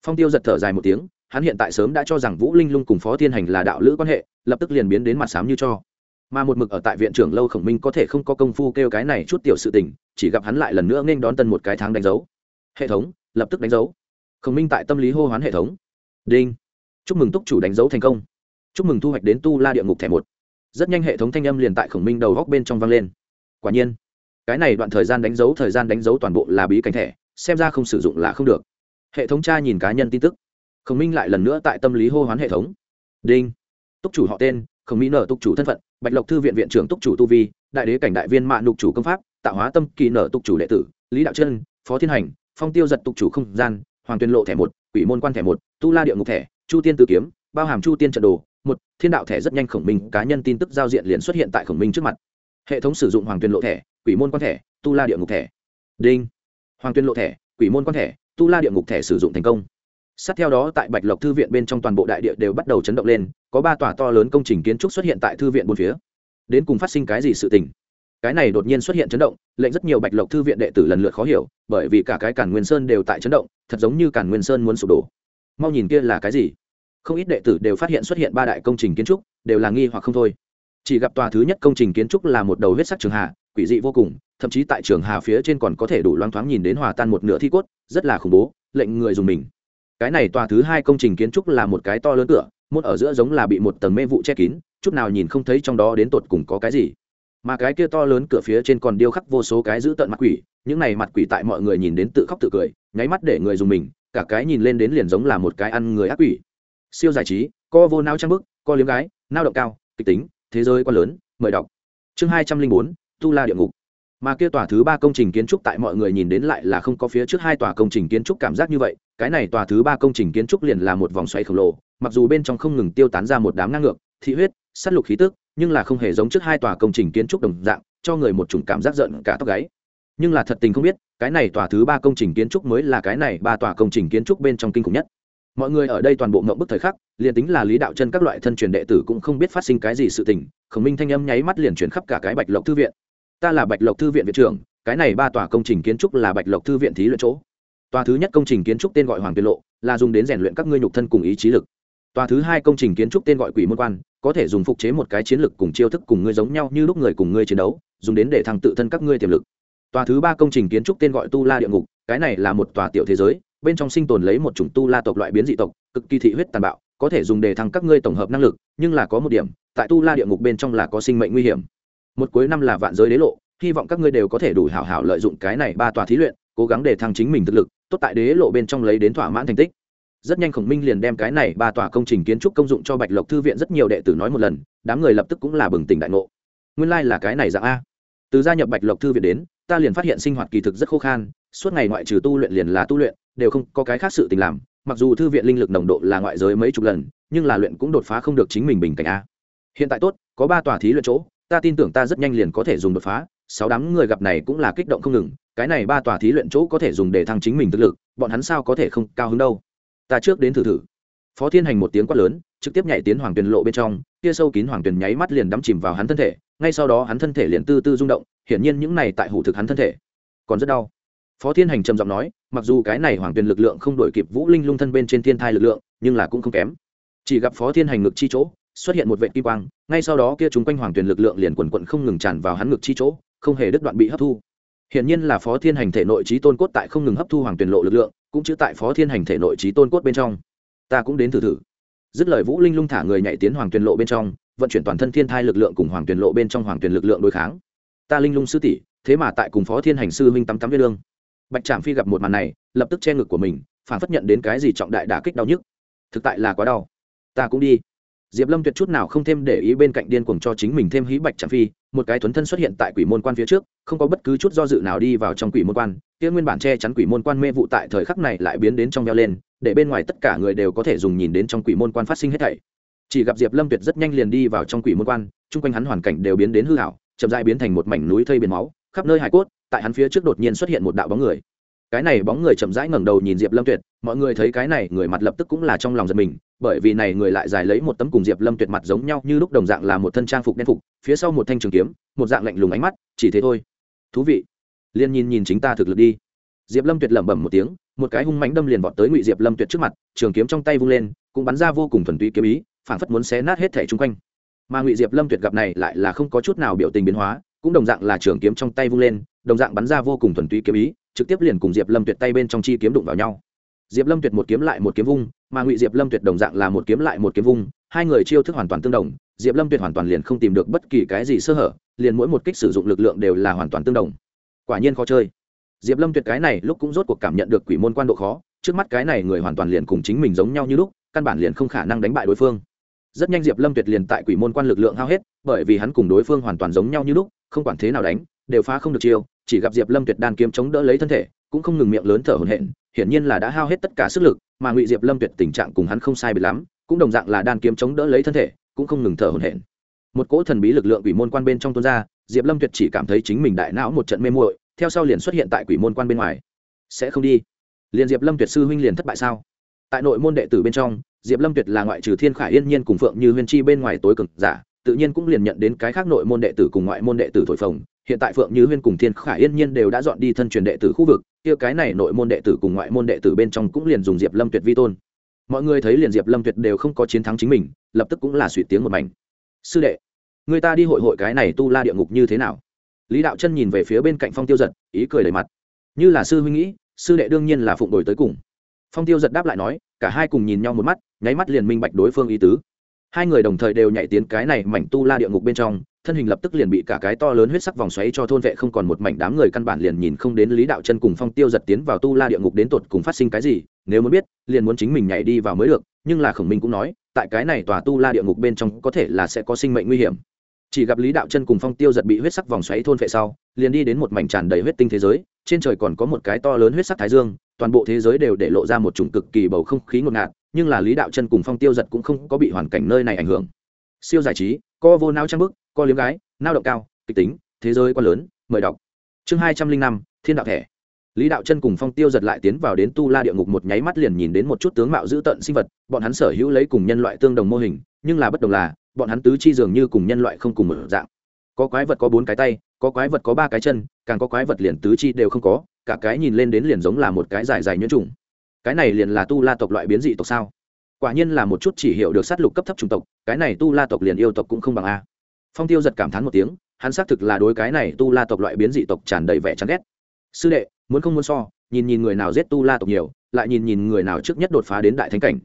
Phong tiêu giật thở dài một tiếng, hắn hiện tại sớm đã cho rằng vũ linh lung cùng phó thiên hành là đạo lữ quan hệ, lập tức liền biến đến mặt sám như cho. Mà một mực ở tại viện trưởng lâu khổng minh có thể không có công phu kêu cái này chút tiểu sự tình, chỉ gặp hắn lại lần nữa nên đón tân một cái tháng đánh dấu. Hệ thống, lập tức đánh dấu. Khổng minh tại tâm lý hô hoán hệ thống. Đinh. Chúc mừng túc chủ đánh dấu thành công. Chúc mừng thu hoạch đến tu la địa ngục thẻ một rất nhanh hệ thống thanh âm liền tại khổng minh đầu góc bên trong vang lên. Quả nhiên, cái này đoạn thời gian đánh dấu, thời gian đánh dấu toàn bộ là bí cảnh thẻ, xem ra không sử dụng là không được. Hệ thống tra nhìn cá nhân tin tức, khổng minh lại lần nữa tại tâm lý hô hoán hệ thống. Đinh, túc chủ họ tên, khổng minh nở túc chủ thân phận, bạch lộc thư viện viện trưởng túc chủ tu vi, đại đế cảnh đại viên mạng nục chủ công pháp, tạo hóa tâm kỳ nở túc chủ đệ tử, lý đạo chân, phó thiên hành, phong tiêu giật túc chủ không gian, hoàng tuyên lộ thẻ một, quỷ môn quan thẻ một, tu la địa ngục thẻ, chu tiên tử kiếm, bao hàm chu tiên trận đồ một, thiên đạo thẻ rất nhanh khổng minh, cá nhân tin tức giao diện liền xuất hiện tại khổng minh trước mặt. Hệ thống sử dụng hoàng tuyên lộ thẻ, quỷ môn quan thẻ, tu la địa ngục thẻ. Đinh. Hoàng tuyên lộ thẻ, quỷ môn quan thẻ, tu la địa ngục thẻ sử dụng thành công. Sát theo đó, tại bạch lộc thư viện bên trong toàn bộ đại địa đều bắt đầu chấn động lên, có ba tòa to lớn công trình kiến trúc xuất hiện tại thư viện bốn phía. Đến cùng phát sinh cái gì sự tình? Cái này đột nhiên xuất hiện chấn động, lệnh rất nhiều bạch lộc thư viện đệ tử lần lượt khó hiểu, bởi vì cả cái cản nguyên sơn đều tại chấn động, thật giống như cản nguyên sơn muốn sụp đổ. Mau nhìn kia là cái gì? Không ít đệ tử đều phát hiện xuất hiện ba đại công trình kiến trúc, đều là nghi hoặc không thôi. Chỉ gặp tòa thứ nhất công trình kiến trúc là một đầu huyết sắc trường hà, quỷ dị vô cùng, thậm chí tại trường hà phía trên còn có thể đủ loáng thoáng nhìn đến hòa tan một nửa thi cốt, rất là khủng bố, lệnh người dùng mình. Cái này tòa thứ hai công trình kiến trúc là một cái to lớn cửa môn ở giữa giống là bị một tầng mê vụ che kín, chút nào nhìn không thấy trong đó đến tột cùng có cái gì. Mà cái kia to lớn cửa phía trên còn điêu khắc vô số cái giữ tận mặt quỷ, những này mặt quỷ tại mọi người nhìn đến tự khóc tự cười, nháy mắt để người dùng mình, cả cái nhìn lên đến liền giống là một cái ăn người ác quỷ siêu giải trí, co vô nao trang bức, co liếm gái, nao động cao, kịch tính, thế giới quá lớn, mời đọc. Chương hai trăm linh bốn, tu la địa ngục. Mà kia tòa thứ ba công trình kiến trúc tại mọi người nhìn đến lại là không có phía trước hai tòa công trình kiến trúc cảm giác như vậy, cái này tòa thứ ba công trình kiến trúc liền là một vòng xoay khổng lồ, mặc dù bên trong không ngừng tiêu tán ra một đám ngang ngược, thị huyết s á t lục khí tức, nhưng là không hề giống trước hai tòa công trình kiến trúc đồng dạng, cho người một chủng cảm giác giận cả tóc gáy. Nhưng là thật tình không biết, cái này tòa thứ ba công trình kiến trúc mới là cái này ba tòa công trình kiến trúc bên trong kinh khủng nhất mọi người ở đây toàn bộ ngậm bức thời khắc, liền tính là lý đạo chân các loại thân truyền đệ tử cũng không biết phát sinh cái gì sự tình, khổng minh thanh âm nháy mắt liền chuyển khắp cả cái bạch lộc thư viện. Ta là bạch lộc thư viện viện trưởng, cái này ba tòa công trình kiến trúc là bạch lộc thư viện thí luyện chỗ. Tòa thứ nhất công trình kiến trúc tên gọi hoàng tiên lộ, là dùng đến rèn luyện các ngươi nhục thân cùng ý chí lực. Tòa thứ hai công trình kiến trúc tên gọi quỷ môn quan, có thể dùng phục chế một cái chiến lực cùng chiêu thức cùng ngươi giống nhau như lúc người cùng ngươi chiến đấu, dùng đến để thăng tự thân các ngươi tiềm lực. Tòa thứ ba công trình kiến trúc tên gọi tu la địa ngục, cái này là một tòa tiểu thế giới bên trong sinh tồn lấy một chủng tu la tộc loại biến dị tộc, cực kỳ thị huyết tàn bạo, có thể dùng để thăng các ngươi tổng hợp năng lực, nhưng là có một điểm, tại tu la địa ngục bên trong là có sinh mệnh nguy hiểm. Một cuối năm là vạn giới đế lộ, hy vọng các ngươi đều có thể đủ hảo hảo lợi dụng cái này ba tòa thí luyện, cố gắng để thăng chính mình thực lực, tốt tại đế lộ bên trong lấy đến thỏa mãn thành tích. Rất nhanh khổng minh liền đem cái này ba tòa công trình kiến trúc công dụng cho bạch lộc thư viện rất nhiều đệ tử nói một lần, đám người lập tức cũng là bừng tỉnh đại ngộ. Nguyên lai、like、là cái này dạng a. Từ gia nhập bạch lộc thư viện đến, ta liền phát hiện sinh hoạt kỳ thực rất khô khan, suốt ngày ngoại trừ tu luyện liền là tu luyện đều không có cái khác sự tình làm, mặc dù thư viện linh lực nồng độ là ngoại giới mấy chục lần, nhưng là luyện cũng đột phá không được chính mình bình cảnh a. Hiện tại tốt, có ba tòa thí luyện chỗ, ta tin tưởng ta rất nhanh liền có thể dùng đột phá, sáu đám người gặp này cũng là kích động không ngừng, cái này ba tòa thí luyện chỗ có thể dùng để thăng chính mình thực lực, bọn hắn sao có thể không cao hứng đâu? Ta trước đến thử thử. Phó thiên hành một tiếng quát lớn, trực tiếp nhảy tiến hoàng tuyền lộ bên trong, kia sâu kín hoàng tuyền nháy mắt liền đắm chìm vào hắn thân thể, ngay sau đó hắn thân thể liền tư tư rung động, hiển nhiên những này tại hủ thực hắn thân thể còn rất đau phó thiên hành trầm giọng nói, mặc dù cái này hoàng tuyền lực lượng không đổi kịp vũ linh lung thân bên trên thiên thai lực lượng, nhưng là cũng không kém. Chỉ gặp phó thiên hành ngực chi chỗ, xuất hiện một vệ kim quang, ngay sau đó kia chúng quanh hoàng tuyền lực lượng liền quần quận không ngừng tràn vào hắn ngực chi chỗ, không hề đứt đoạn bị hấp thu. Hiển nhiên là phó thiên hành thể nội trí tôn cốt tại không ngừng hấp thu hoàng tuyền lộ lực lượng, cũng chữ tại phó thiên hành thể nội trí tôn cốt bên trong. Ta cũng đến thử thử. Dứt lời vũ linh lung thả người nhảy tiến hoàng tuyền lộ bên trong, vận chuyển toàn thân thiên thai lực lượng cùng hoàng tuyền lộ bên trong hoàng tuyền lực lượng đối kháng. Ta linh lung sư tỷ, thế mà tại cùng phó thiên hành sư huynh tắm tắm viên lương bạch trạm phi gặp một màn này, lập tức che ngực của mình, phản phất nhận đến cái gì trọng đại đả kích đau nhức. Thực tại là quá đau. Ta cũng đi. Diệp lâm tuyệt chút nào không thêm để ý bên cạnh điên cuồng cho chính mình thêm hí bạch trạm phi, một cái thuấn thân xuất hiện tại quỷ môn quan phía trước, không có bất cứ chút do dự nào đi vào trong quỷ môn quan. Kia nguyên bản che chắn quỷ môn quan mê vụ tại thời khắc này lại biến đến trong veo lên, để bên ngoài tất cả người đều có thể dùng nhìn đến trong quỷ môn quan phát sinh hết thảy. Chỉ gặp diệp lâm tuyệt rất nhanh liền đi vào trong quỷ môn quan, chung quanh hắn hoàn cảnh đều biến đến hư hảo chậm dại biến thành một mảnh núi thây biển máu khắp nơi hải cốt, tại hắn phía trước đột nhiên xuất hiện một đạo bóng người. Cái này bóng người chậm rãi ngẩng đầu nhìn diệp lâm tuyệt, mọi người thấy cái này, người mặt lập tức cũng là trong lòng giật mình, bởi vì này người lại giải lấy một tấm cùng diệp lâm tuyệt mặt giống nhau, như lúc đồng dạng là một thân trang phục đen phục, phía sau một thanh trường kiếm, một dạng lạnh lùng ánh mắt, chỉ thế thôi. Thú vị. Liên nhìn nhìn chính ta thực lực đi. Diệp lâm tuyệt lẩm bẩm một tiếng, một cái hung mánh đâm liền vọt tới ngụy diệp lâm tuyệt trước mặt, trường kiếm trong tay vung lên, cũng bắn ra vô cùng thuần túy kiếm ý phảng phất muốn xé nát hết thẻ chung quanh. Mà ngụy diệp lâm tuyệt gặp này lại là không có chút nào biểu tình biến hóa cũng đồng dạng là trường kiếm trong tay vung lên, đồng dạng bắn ra vô cùng thuần túy kiếm ý, trực tiếp liền cùng diệp lâm tuyệt tay bên trong chi kiếm đụng vào nhau. Diệp lâm tuyệt một kiếm lại một kiếm vung, mà ngụy diệp lâm tuyệt đồng dạng là một kiếm lại một kiếm vung, hai người chiêu thức hoàn toàn tương đồng, diệp lâm tuyệt hoàn toàn liền không tìm được bất kỳ cái gì sơ hở, liền mỗi một kích sử dụng lực lượng đều là hoàn toàn tương đồng. Quả nhiên khó chơi. Diệp lâm tuyệt cái này lúc cũng rốt cuộc cảm nhận được quỷ môn quan độ khó, trước mắt cái này người hoàn toàn liền cùng chính mình giống nhau như lúc, căn bản liền không khả năng đánh bại đối phương rất nhanh diệp lâm tuyệt liền tại quỷ môn quan lực lượng hao hết, bởi vì hắn cùng đối phương hoàn toàn giống nhau như lúc, không quản thế nào đánh, đều phá không được chiêu, chỉ gặp diệp lâm tuyệt đan kiếm chống đỡ lấy thân thể, cũng không ngừng miệng lớn thở hổn hển, hiển nhiên là đã hao hết tất cả sức lực, mà ngụy diệp lâm tuyệt tình trạng cùng hắn không sai biệt lắm, cũng đồng dạng là đan kiếm chống đỡ lấy thân thể, cũng không ngừng thở hổn hển. Một cỗ thần bí lực lượng quỷ môn quan bên trong tuôn ra, diệp lâm tuyệt chỉ cảm thấy chính mình đại não một trận mê muội, theo sau liền xuất hiện tại quỷ môn quan bên ngoài. Sẽ không đi. Liền diệp lâm tuyệt sư huynh liền thất bại sao? Tại nội môn đệ tử bên trong diệp lâm tuyệt là ngoại trừ thiên khải yên nhiên cùng phượng như huyên chi bên ngoài tối cực giả, tự nhiên cũng liền nhận đến cái khác nội môn đệ tử cùng ngoại môn đệ tử thổi phồng. Hiện tại phượng như huyên cùng thiên khải yên nhiên đều đã dọn đi thân truyền đệ tử khu vực, kia cái này nội môn đệ tử cùng ngoại môn đệ tử bên trong cũng liền dùng diệp lâm tuyệt vi tôn. Mọi người thấy liền diệp lâm tuyệt đều không có chiến thắng chính mình, lập tức cũng là suy tiếng một mảnh. Sư đệ, người ta đi hội hội cái này tu la địa ngục như thế nào? Lý đạo chân nhìn về phía bên cạnh phong tiêu giật, ý cười đầy mặt. Như là sư huynh nghĩ, sư đệ đương nhiên là phụng đổi tới cùng. Phong tiêu giật đáp lại nói, cả hai cùng nhìn nhau một mắt nháy mắt liền minh bạch đối phương ý tứ. Hai người đồng thời đều nhảy tiến cái này mảnh tu la địa ngục bên trong, thân hình lập tức liền bị cả cái to lớn huyết sắc vòng xoáy cho thôn vệ không còn một mảnh đám người căn bản liền nhìn không đến lý đạo chân cùng phong tiêu giật tiến vào tu la địa ngục đến tột cùng phát sinh cái gì, nếu muốn biết, liền muốn chính mình nhảy đi vào mới được, nhưng là khổng minh cũng nói, tại cái này tòa tu la địa ngục bên trong có thể là sẽ có sinh mệnh nguy hiểm. Chỉ gặp lý đạo chân cùng phong tiêu giật bị huyết sắc vòng xoáy thôn vệ sau, liền đi đến một mảnh tràn đầy huyết tinh thế giới, trên trời còn có một cái to lớn huyết sắc thái dương, toàn bộ thế giới đều để lộ ra một chủng cực kỳ bầu không khí ngột ngạt nhưng là lý đạo chân cùng phong tiêu giật cũng không có bị hoàn cảnh nơi này ảnh hưởng. Siêu giải trí, co vô nao trang bức, co liếm gái nao động cao, kịch tính, thế giới quá lớn, mời đọc. Chương hai trăm linh năm, thiên đạo thẻ. Lý đạo chân cùng phong tiêu giật lại tiến vào đến tu la địa ngục một nháy mắt liền nhìn đến một chút tướng mạo dữ tợn sinh vật, bọn hắn sở hữu lấy cùng nhân loại tương đồng mô hình, nhưng là bất đồng là, bọn hắn tứ chi dường như cùng nhân loại không cùng một dạng. Có quái vật có bốn cái tay, có quái vật có ba cái chân, càng có quái vật liền tứ chi đều không có, cả cái nhìn lên đến liền giống là một cái dài dài nhuyễn trùng cái này liền là tu la tộc loại biến dị tộc sao? Quả nhiên là một chút chỉ hiểu được sát lục cấp thấp chủng tộc, cái này tu la tộc liền yêu tộc cũng không bằng a. Phong tiêu giật cảm thán một tiếng, hắn xác thực là đối cái này tu la tộc loại biến dị tộc tràn đầy vẻ chán ghét. Sư đệ, muốn không muốn so, nhìn nhìn người nào giết tu la tộc nhiều, lại nhìn nhìn người nào trước nhất đột phá đến đại thánh cảnh.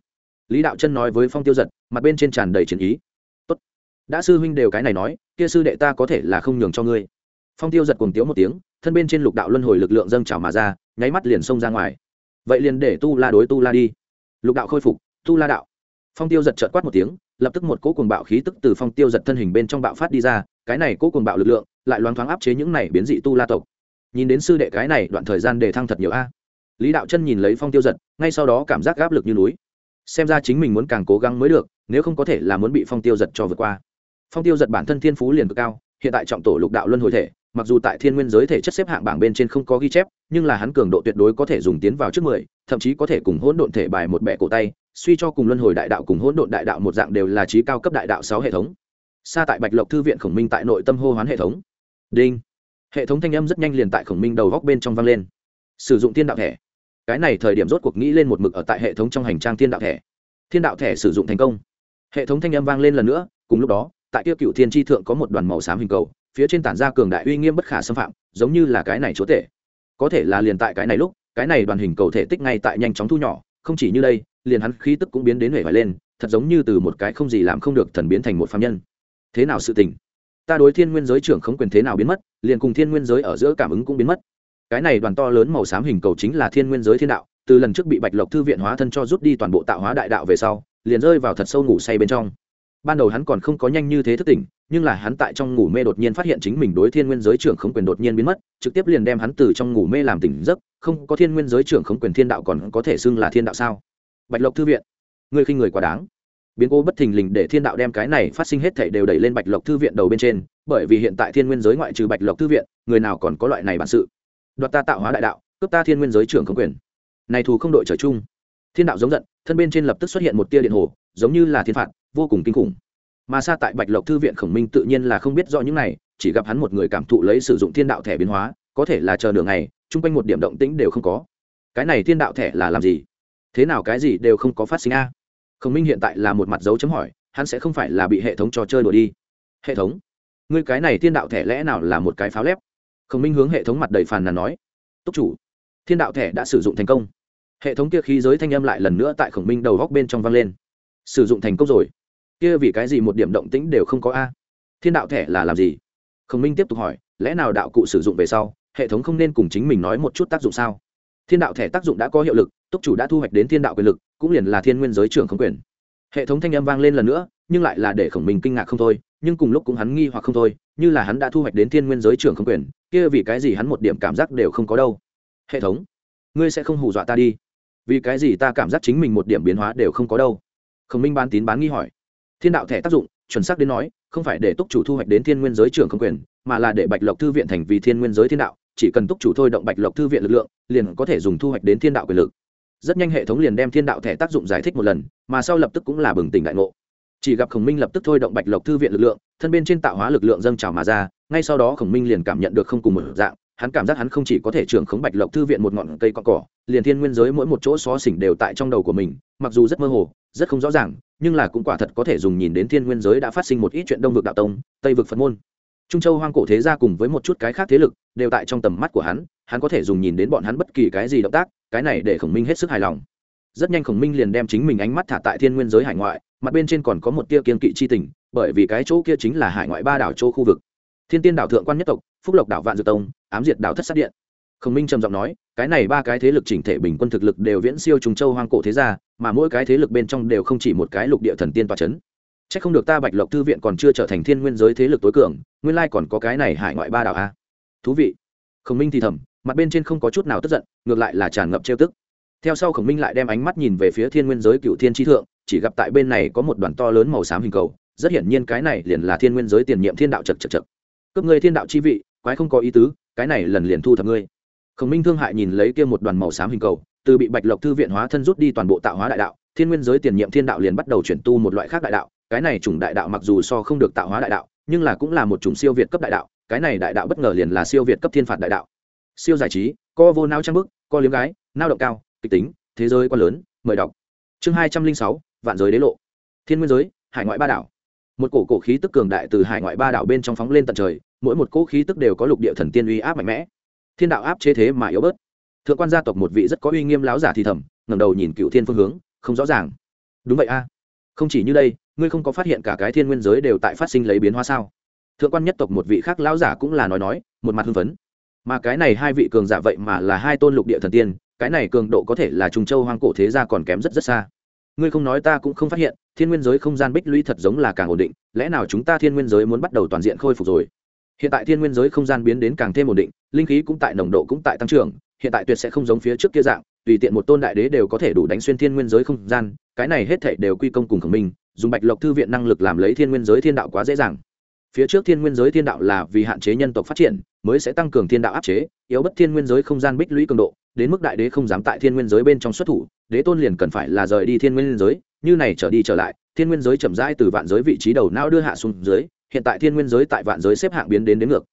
Lý đạo chân nói với phong tiêu giật, mặt bên trên tràn đầy chiến ý. Tốt. Đã sư huynh đều cái này nói, kia sư đệ ta có thể là không nhường cho ngươi. Phong tiêu giật cùng tiếu một tiếng, thân bên trên lục đạo luân hồi lực lượng dâng trào mà ra, nháy mắt liền xông ra ngoài vậy liền để tu la đối tu la đi. Lục đạo khôi phục, tu la đạo. Phong tiêu giật trợt quát một tiếng, lập tức một cỗ cuồng bạo khí tức từ phong tiêu giật thân hình bên trong bạo phát đi ra, cái này cỗ cuồng bạo lực lượng lại loáng thoáng áp chế những này biến dị tu la tộc. Nhìn đến sư đệ cái này, đoạn thời gian đề thăng thật nhiều a. Lý đạo chân nhìn lấy phong tiêu giật, ngay sau đó cảm giác áp lực như núi. Xem ra chính mình muốn càng cố gắng mới được, nếu không có thể là muốn bị phong tiêu giật cho vượt qua. Phong tiêu giật bản thân thiên phú liền cực cao, hiện tại trọng tổ lục đạo luân hồi thể mặc dù tại thiên nguyên giới thể chất xếp hạng bảng bên trên không có ghi chép, nhưng là hắn cường độ tuyệt đối có thể dùng tiến vào trước mười, thậm chí có thể cùng hỗn độn thể bài một bẻ cổ tay, suy cho cùng luân hồi đại đạo cùng hỗn độn đại đạo một dạng đều là trí cao cấp đại đạo sáu hệ thống. Xa tại bạch lộc thư viện khổng minh tại nội tâm hô hoán hệ thống. Đinh. Hệ thống thanh âm rất nhanh liền tại khổng minh đầu góc bên trong vang lên. Sử dụng thiên đạo thẻ. Cái này thời điểm rốt cuộc nghĩ lên một mực ở tại hệ thống trong hành trang thiên đạo thẻ. Thiên đạo thẻ sử dụng thành công. Hệ thống thanh âm vang lên lần nữa, cùng lúc đó, tại kia cựu thiên tri thượng có một đoàn màu xám hình cầu phía trên tản ra cường đại uy nghiêm bất khả xâm phạm, giống như là cái này chúa tể. Có thể là liền tại cái này lúc, cái này đoàn hình cầu thể tích ngay tại nhanh chóng thu nhỏ, không chỉ như đây, liền hắn khí tức cũng biến đến huệ vải lên, thật giống như từ một cái không gì làm không được thần biến thành một phạm nhân. Thế nào sự tình? Ta đối thiên nguyên giới trưởng không quyền thế nào biến mất, liền cùng thiên nguyên giới ở giữa cảm ứng cũng biến mất. Cái này đoàn to lớn màu xám hình cầu chính là thiên nguyên giới thiên đạo, từ lần trước bị bạch lộc thư viện hóa thân cho rút đi toàn bộ tạo hóa đại đạo về sau, liền rơi vào thật sâu ngủ say bên trong. Ban đầu hắn còn không có nhanh như thế thức tỉnh nhưng là hắn tại trong ngủ mê đột nhiên phát hiện chính mình đối thiên nguyên giới trưởng khống quyền đột nhiên biến mất, trực tiếp liền đem hắn từ trong ngủ mê làm tỉnh giấc, không có thiên nguyên giới trưởng khống quyền thiên đạo còn có thể xưng là thiên đạo sao? Bạch lộc thư viện, ngươi khinh người quá đáng. Biến cố bất thình lình để thiên đạo đem cái này phát sinh hết thảy đều đẩy lên bạch lộc thư viện đầu bên trên, bởi vì hiện tại thiên nguyên giới ngoại trừ bạch lộc thư viện, người nào còn có loại này bản sự? Đoạt ta tạo hóa đại đạo, cướp ta thiên nguyên giới trưởng khống quyền. Này thù không đội trời chung. Thiên đạo giống giận, thân bên trên lập tức xuất hiện một tia điện hồ, giống như là thiên phạt, vô cùng kinh khủng mà xa tại bạch lộc thư viện khổng minh tự nhiên là không biết rõ những này, chỉ gặp hắn một người cảm thụ lấy sử dụng thiên đạo thẻ biến hóa, có thể là chờ nửa ngày, chung quanh một điểm động tĩnh đều không có. Cái này thiên đạo thẻ là làm gì? Thế nào cái gì đều không có phát sinh a? Khổng minh hiện tại là một mặt dấu chấm hỏi, hắn sẽ không phải là bị hệ thống trò chơi đuổi đi. Hệ thống? Ngươi cái này thiên đạo thẻ lẽ nào là một cái pháo lép? Khổng minh hướng hệ thống mặt đầy phàn nàn nói. Túc chủ, thiên đạo thẻ đã sử dụng thành công. Hệ thống kia khí giới thanh âm lại lần nữa tại khổng minh đầu góc bên trong vang lên. Sử dụng thành công rồi kia vì cái gì một điểm động tĩnh đều không có a? Thiên đạo thẻ là làm gì? Khổng minh tiếp tục hỏi, lẽ nào đạo cụ sử dụng về sau, hệ thống không nên cùng chính mình nói một chút tác dụng sao? Thiên đạo thẻ tác dụng đã có hiệu lực, túc chủ đã thu hoạch đến thiên đạo quyền lực, cũng liền là thiên nguyên giới trưởng không quyền. Hệ thống thanh âm vang lên lần nữa, nhưng lại là để khổng minh kinh ngạc không thôi, nhưng cùng lúc cũng hắn nghi hoặc không thôi, như là hắn đã thu hoạch đến thiên nguyên giới trưởng không quyền, kia vì cái gì hắn một điểm cảm giác đều không có đâu. Hệ thống, ngươi sẽ không hù dọa ta đi. Vì cái gì ta cảm giác chính mình một điểm biến hóa đều không có đâu. Khổng minh bán tín bán nghi hỏi thiên đạo thẻ tác dụng, chuẩn xác đến nói, không phải để túc chủ thu hoạch đến thiên nguyên giới trưởng không quyền, mà là để bạch lộc thư viện thành vì thiên nguyên giới thiên đạo, chỉ cần túc chủ thôi động bạch lộc thư viện lực lượng, liền có thể dùng thu hoạch đến thiên đạo quyền lực. Rất nhanh hệ thống liền đem thiên đạo thẻ tác dụng giải thích một lần, mà sau lập tức cũng là bừng tỉnh đại ngộ. Chỉ gặp khổng minh lập tức thôi động bạch lộc thư viện lực lượng, thân bên trên tạo hóa lực lượng dâng trào mà ra, ngay sau đó khổng minh liền cảm nhận được không cùng một dạng hắn cảm giác hắn không chỉ có thể trưởng khống bạch lộc thư viện một ngọn cây cọ cỏ, liền thiên nguyên giới mỗi một chỗ xó xỉnh đều tại trong đầu của mình, mặc dù rất mơ hồ, rất không rõ ràng, nhưng là cũng quả thật có thể dùng nhìn đến thiên nguyên giới đã phát sinh một ít chuyện đông vực đạo tông, tây vực phật môn. Trung châu hoang cổ thế gia cùng với một chút cái khác thế lực đều tại trong tầm mắt của hắn hắn có thể dùng nhìn đến bọn hắn bất kỳ cái gì động tác, cái này để khổng minh hết sức hài lòng. Rất nhanh khổng minh liền đem chính mình ánh mắt thả tại thiên nguyên giới hải ngoại, mặt bên trên còn có một tia kiên kỵ chi tình, bởi vì cái chỗ kia chính là hải ngoại ba đảo châu khu vực thiên tiên đảo thượng quan nhất tộc, phúc lộc đảo vạn dược tông, ám diệt đảo thất sát điện. Khổng minh trầm giọng nói, cái này ba cái thế lực chỉnh thể bình quân thực lực đều viễn siêu trùng châu hoang cổ thế gia, mà mỗi cái thế lực bên trong đều không chỉ một cái lục địa thần tiên tòa c h ấ n c h ắ c không được ta bạch lộc thư viện còn chưa trở thành thiên nguyên giới thế lực tối cường, nguyên lai còn có cái này hải ngoại ba đảo a. Thú vị. Khổng minh thì thầm, mặt bên trên không có chút nào tức giận, ngược lại là tràn ngập trêu tức. Theo sau khổng minh lại đem ánh mắt nhìn về phía thiên nguyên giới cựu thiên tri thượng, chỉ gặp tại bên này có một đoàn to lớn màu xám hình cầu, rất hiển nhiên cái này liền là thiên nguyên giới tiền nhiệm thiên đạo chật chật chật cướp người thiên đạo chi vị, quái không có ý tứ, cái này lần liền thu thập ngươi. Khổng minh thương hại nhìn lấy kia một đoàn màu xám hình cầu, từ bị bạch lộc thư viện hóa thân rút đi toàn bộ tạo hóa đại đạo, thiên nguyên giới tiền nhiệm thiên đạo liền bắt đầu chuyển tu một loại khác đại đạo, cái này chủng đại đạo mặc dù so không được tạo hóa đại đạo, nhưng là cũng là một chủng siêu việt cấp đại đạo, cái này đại đạo bất ngờ liền là siêu việt cấp thiên phạt đại đạo. Siêu giải trí, co vô nao trang bức, co liếm gái, nao động cao, kịch tính, thế giới quá lớn, mời đọc. Chương hai trăm linh sáu, vạn giới đế lộ. Thiên nguyên giới, hải ngoại ba đảo một cổ cổ khí tức cường đại từ hải ngoại ba đảo bên trong phóng lên tận trời, mỗi một cỗ khí tức đều có lục địa thần tiên uy áp mạnh mẽ. Thiên đạo áp chế thế mà yếu bớt. Thượng quan gia tộc một vị rất có uy nghiêm láo giả thì thầm, ngẩng đầu nhìn cựu thiên phương hướng, không rõ ràng. Đúng vậy a. Không chỉ như đây, ngươi không có phát hiện cả cái thiên nguyên giới đều tại phát sinh lấy biến hóa sao? Thượng quan nhất tộc một vị khác lão giả cũng là nói nói, một mặt hưng phấn. Mà cái này hai vị cường giả vậy mà là hai tôn lục địa thần tiên, cái này cường độ có thể là trùng châu hoang cổ thế gia còn kém rất rất xa. Ngươi không nói ta cũng không phát hiện thiên nguyên giới không gian bích lũy thật giống là càng ổn định, lẽ nào chúng ta thiên nguyên giới muốn bắt đầu toàn diện khôi phục rồi? Hiện tại thiên nguyên giới không gian biến đến càng thêm ổn định, linh khí cũng tại nồng độ cũng tại tăng trưởng, hiện tại tuyệt sẽ không giống phía trước kia dạng, tùy tiện một tôn đại đế đều có thể đủ đánh xuyên thiên nguyên giới không gian, cái này hết thể đều quy công cùng khổng minh, dùng bạch lộc thư viện năng lực làm lấy thiên nguyên giới thiên đạo quá dễ dàng. Phía trước thiên nguyên giới thiên đạo là vì hạn chế nhân tộc phát triển, mới sẽ tăng cường thiên đạo áp chế, yếu bất thiên nguyên giới không gian bích lũy cường độ, đến mức đại đế không dám tại thiên nguyên giới bên trong xuất thủ, đế tôn liền cần phải là rời đi thiên nguyên giới như này trở đi trở lại, thiên nguyên giới chậm rãi từ vạn giới vị trí đầu não đưa hạ xuống dưới, hiện tại thiên nguyên giới tại vạn giới xếp hạng biến đến đến ngược.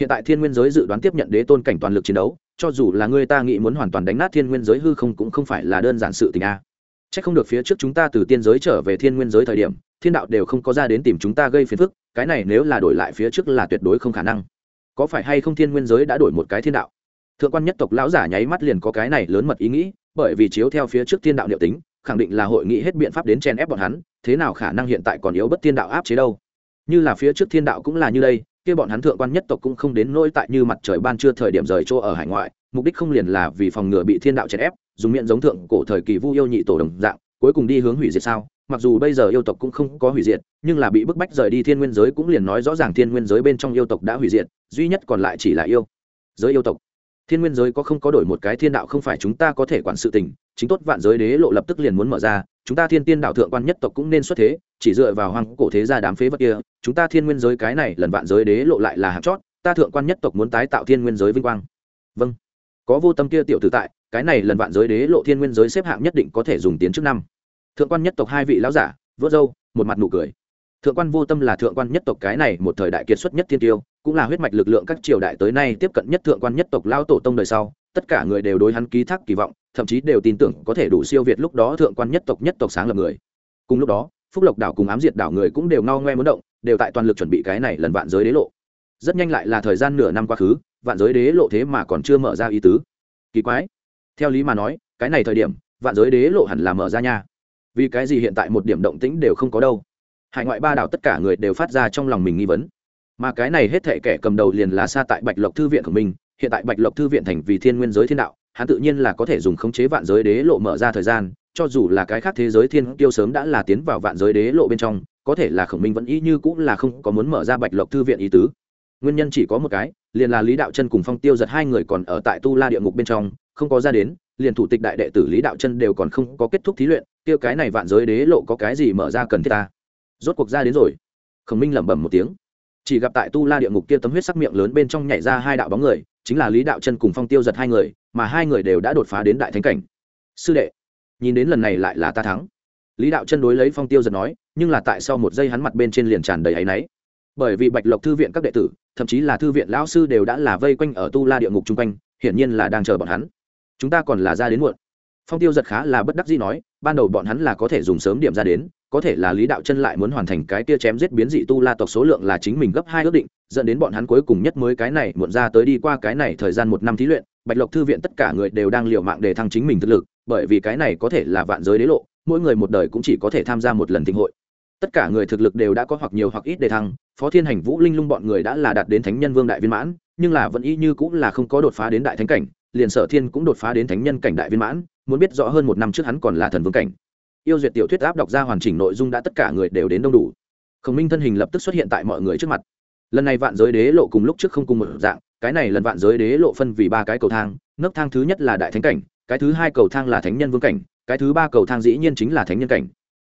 Hiện tại thiên nguyên giới dự đoán tiếp nhận đế tôn cảnh toàn lực chiến đấu, cho dù là người ta nghĩ muốn hoàn toàn đánh nát thiên nguyên giới hư không cũng không phải là đơn giản sự tình a. Chắc không được phía trước chúng ta từ tiên giới trở về thiên nguyên giới thời điểm, thiên đạo đều không có ra đến tìm chúng ta gây phiền phức, cái này nếu là đổi lại phía trước là tuyệt đối không khả năng. Có phải hay không thiên nguyên giới đã đổi một cái thiên đạo? Thượng quan nhất tộc lão giả nháy mắt liền có cái này lớn mật ý nghĩ, bởi vì chiếu theo phía trước thiên đạo liệu tính khẳng định là hội nghị hết biện pháp đến chen ép bọn hắn, thế nào khả năng hiện tại còn yếu bất thiên đạo áp chế đâu? Như là phía trước thiên đạo cũng là như đây, kia bọn hắn thượng quan nhất tộc cũng không đến nỗi tại như mặt trời ban trưa thời điểm rời chỗ ở hải ngoại, mục đích không liền là vì phòng ngừa bị thiên đạo chèn ép, dùng miệng giống thượng cổ thời kỳ vu yêu nhị tổ đồng dạng, cuối cùng đi hướng hủy diệt sao? Mặc dù bây giờ yêu tộc cũng không có hủy diệt, nhưng là bị bức bách rời đi thiên nguyên giới cũng liền nói rõ ràng thiên nguyên giới bên trong yêu tộc đã hủy diệt, duy nhất còn lại chỉ là yêu, giới yêu tộc thiên nguyên giới có không có đổi một cái thiên đạo không phải chúng ta có thể quản sự tình, chính tốt vạn giới đế lộ lập tức liền muốn mở ra, chúng ta thiên tiên đạo thượng quan nhất tộc cũng nên xuất thế, chỉ dựa vào hoàng cổ thế gia đám phế vật kia, chúng ta thiên nguyên giới cái này lần vạn giới đế lộ lại là hạt chót, ta thượng quan nhất tộc muốn tái tạo thiên nguyên giới vinh quang. Vâng. Có vô tâm kia tiểu tử tại, cái này lần vạn giới đế lộ thiên nguyên giới xếp hạng nhất định có thể dùng tiến trước năm. Thượng quan nhất tộc hai vị lão giả vớt râu, một mặt nụ cười. Thượng quan vô tâm là thượng quan nhất tộc cái này một thời đại kiệt xuất nhất thiên tiêu cũng là huyết mạch lực lượng các triều đại tới nay tiếp cận nhất thượng quan nhất tộc lao tổ tông đời sau, tất cả người đều đối hắn ký thác kỳ vọng, thậm chí đều tin tưởng có thể đủ siêu việt lúc đó thượng quan nhất tộc nhất tộc sáng lập người. Cùng lúc đó, phúc lộc đảo cùng ám diệt đảo người cũng đều ngao ngoe muốn động, đều tại toàn lực chuẩn bị cái này lần vạn giới đế lộ. Rất nhanh lại là thời gian nửa năm quá khứ, vạn giới đế lộ thế mà còn chưa mở ra ý tứ. Kỳ quái. Theo lý mà nói, cái này thời điểm, vạn giới đế lộ hẳn là mở ra nha. Vì cái gì hiện tại một điểm động tĩnh đều không có đâu? Hải ngoại ba đảo tất cả người đều phát ra trong lòng mình nghi vấn mà cái này hết thệ kẻ cầm đầu liền là xa tại bạch lộc thư viện của mình, hiện tại bạch lộc thư viện thành vì thiên nguyên giới thiên đạo, hắn tự nhiên là có thể dùng khống chế vạn giới đế lộ mở ra thời gian, cho dù là cái khác thế giới thiên tiêu sớm đã là tiến vào vạn giới đế lộ bên trong, có thể là khổng minh vẫn ý như cũng là không có muốn mở ra bạch lộc thư viện ý tứ. Nguyên nhân chỉ có một cái, liền là lý đạo chân cùng phong tiêu giật hai người còn ở tại tu la địa ngục bên trong, không có ra đến, liền thủ tịch đại đệ tử lý đạo chân đều còn không có kết thúc thí luyện tiêu cái này vạn giới đế lộ có cái gì mở ra cần thiết ta? Rốt cuộc ra đến rồi. Khổng minh lẩm bẩm một tiếng chỉ gặp tại tu la địa ngục kia tấm huyết sắc miệng lớn bên trong nhảy ra hai đạo bóng người, chính là lý đạo chân cùng phong tiêu giật hai người, mà hai người đều đã đột phá đến đại thánh cảnh. Sư đệ, nhìn đến lần này lại là ta thắng. Lý đạo chân đối lấy phong tiêu giật nói, nhưng là tại sau một giây hắn mặt bên trên liền tràn đầy áy náy. Bởi vì bạch lộc thư viện các đệ tử, thậm chí là thư viện lão sư đều đã là vây quanh ở tu la địa ngục chung quanh, hiển nhiên là đang chờ bọn hắn. Chúng ta còn là ra đến muộn. Phong tiêu giật khá là bất đắc dĩ nói, ban đầu bọn hắn là có thể dùng sớm điểm ra đến có thể là lý đạo chân lại muốn hoàn thành cái kia chém giết biến dị tu la tộc số lượng là chính mình gấp hai ước định, dẫn đến bọn hắn cuối cùng nhất mới cái này muộn ra tới đi qua cái này thời gian một năm thí luyện, bạch lộc thư viện tất cả người đều đang liều mạng để thăng chính mình thực lực, bởi vì cái này có thể là vạn giới đế lộ, mỗi người một đời cũng chỉ có thể tham gia một lần thịnh hội. Tất cả người thực lực đều đã có hoặc nhiều hoặc ít đề thăng, phó thiên hành, vũ linh lung bọn người đã là đạt đến thánh nhân vương đại viên mãn, nhưng là vẫn y như cũng là không có đột phá đến đại thánh cảnh, liền sở thiên cũng đột phá đến thánh nhân cảnh đại viên mãn, muốn biết rõ hơn một năm trước hắn còn là thần vương cảnh yêu duyệt tiểu thuyết áp đọc ra hoàn chỉnh nội dung đã tất cả người đều đến đông đủ. Khổng minh thân hình lập tức xuất hiện tại mọi người trước mặt. Lần này vạn giới đế lộ cùng lúc trước không cùng một dạng, cái này lần vạn giới đế lộ phân vì ba cái cầu thang, nấc thang thứ nhất là đại thánh cảnh, cái thứ hai cầu thang là thánh nhân vương cảnh, cái thứ ba cầu thang dĩ nhiên chính là thánh nhân cảnh.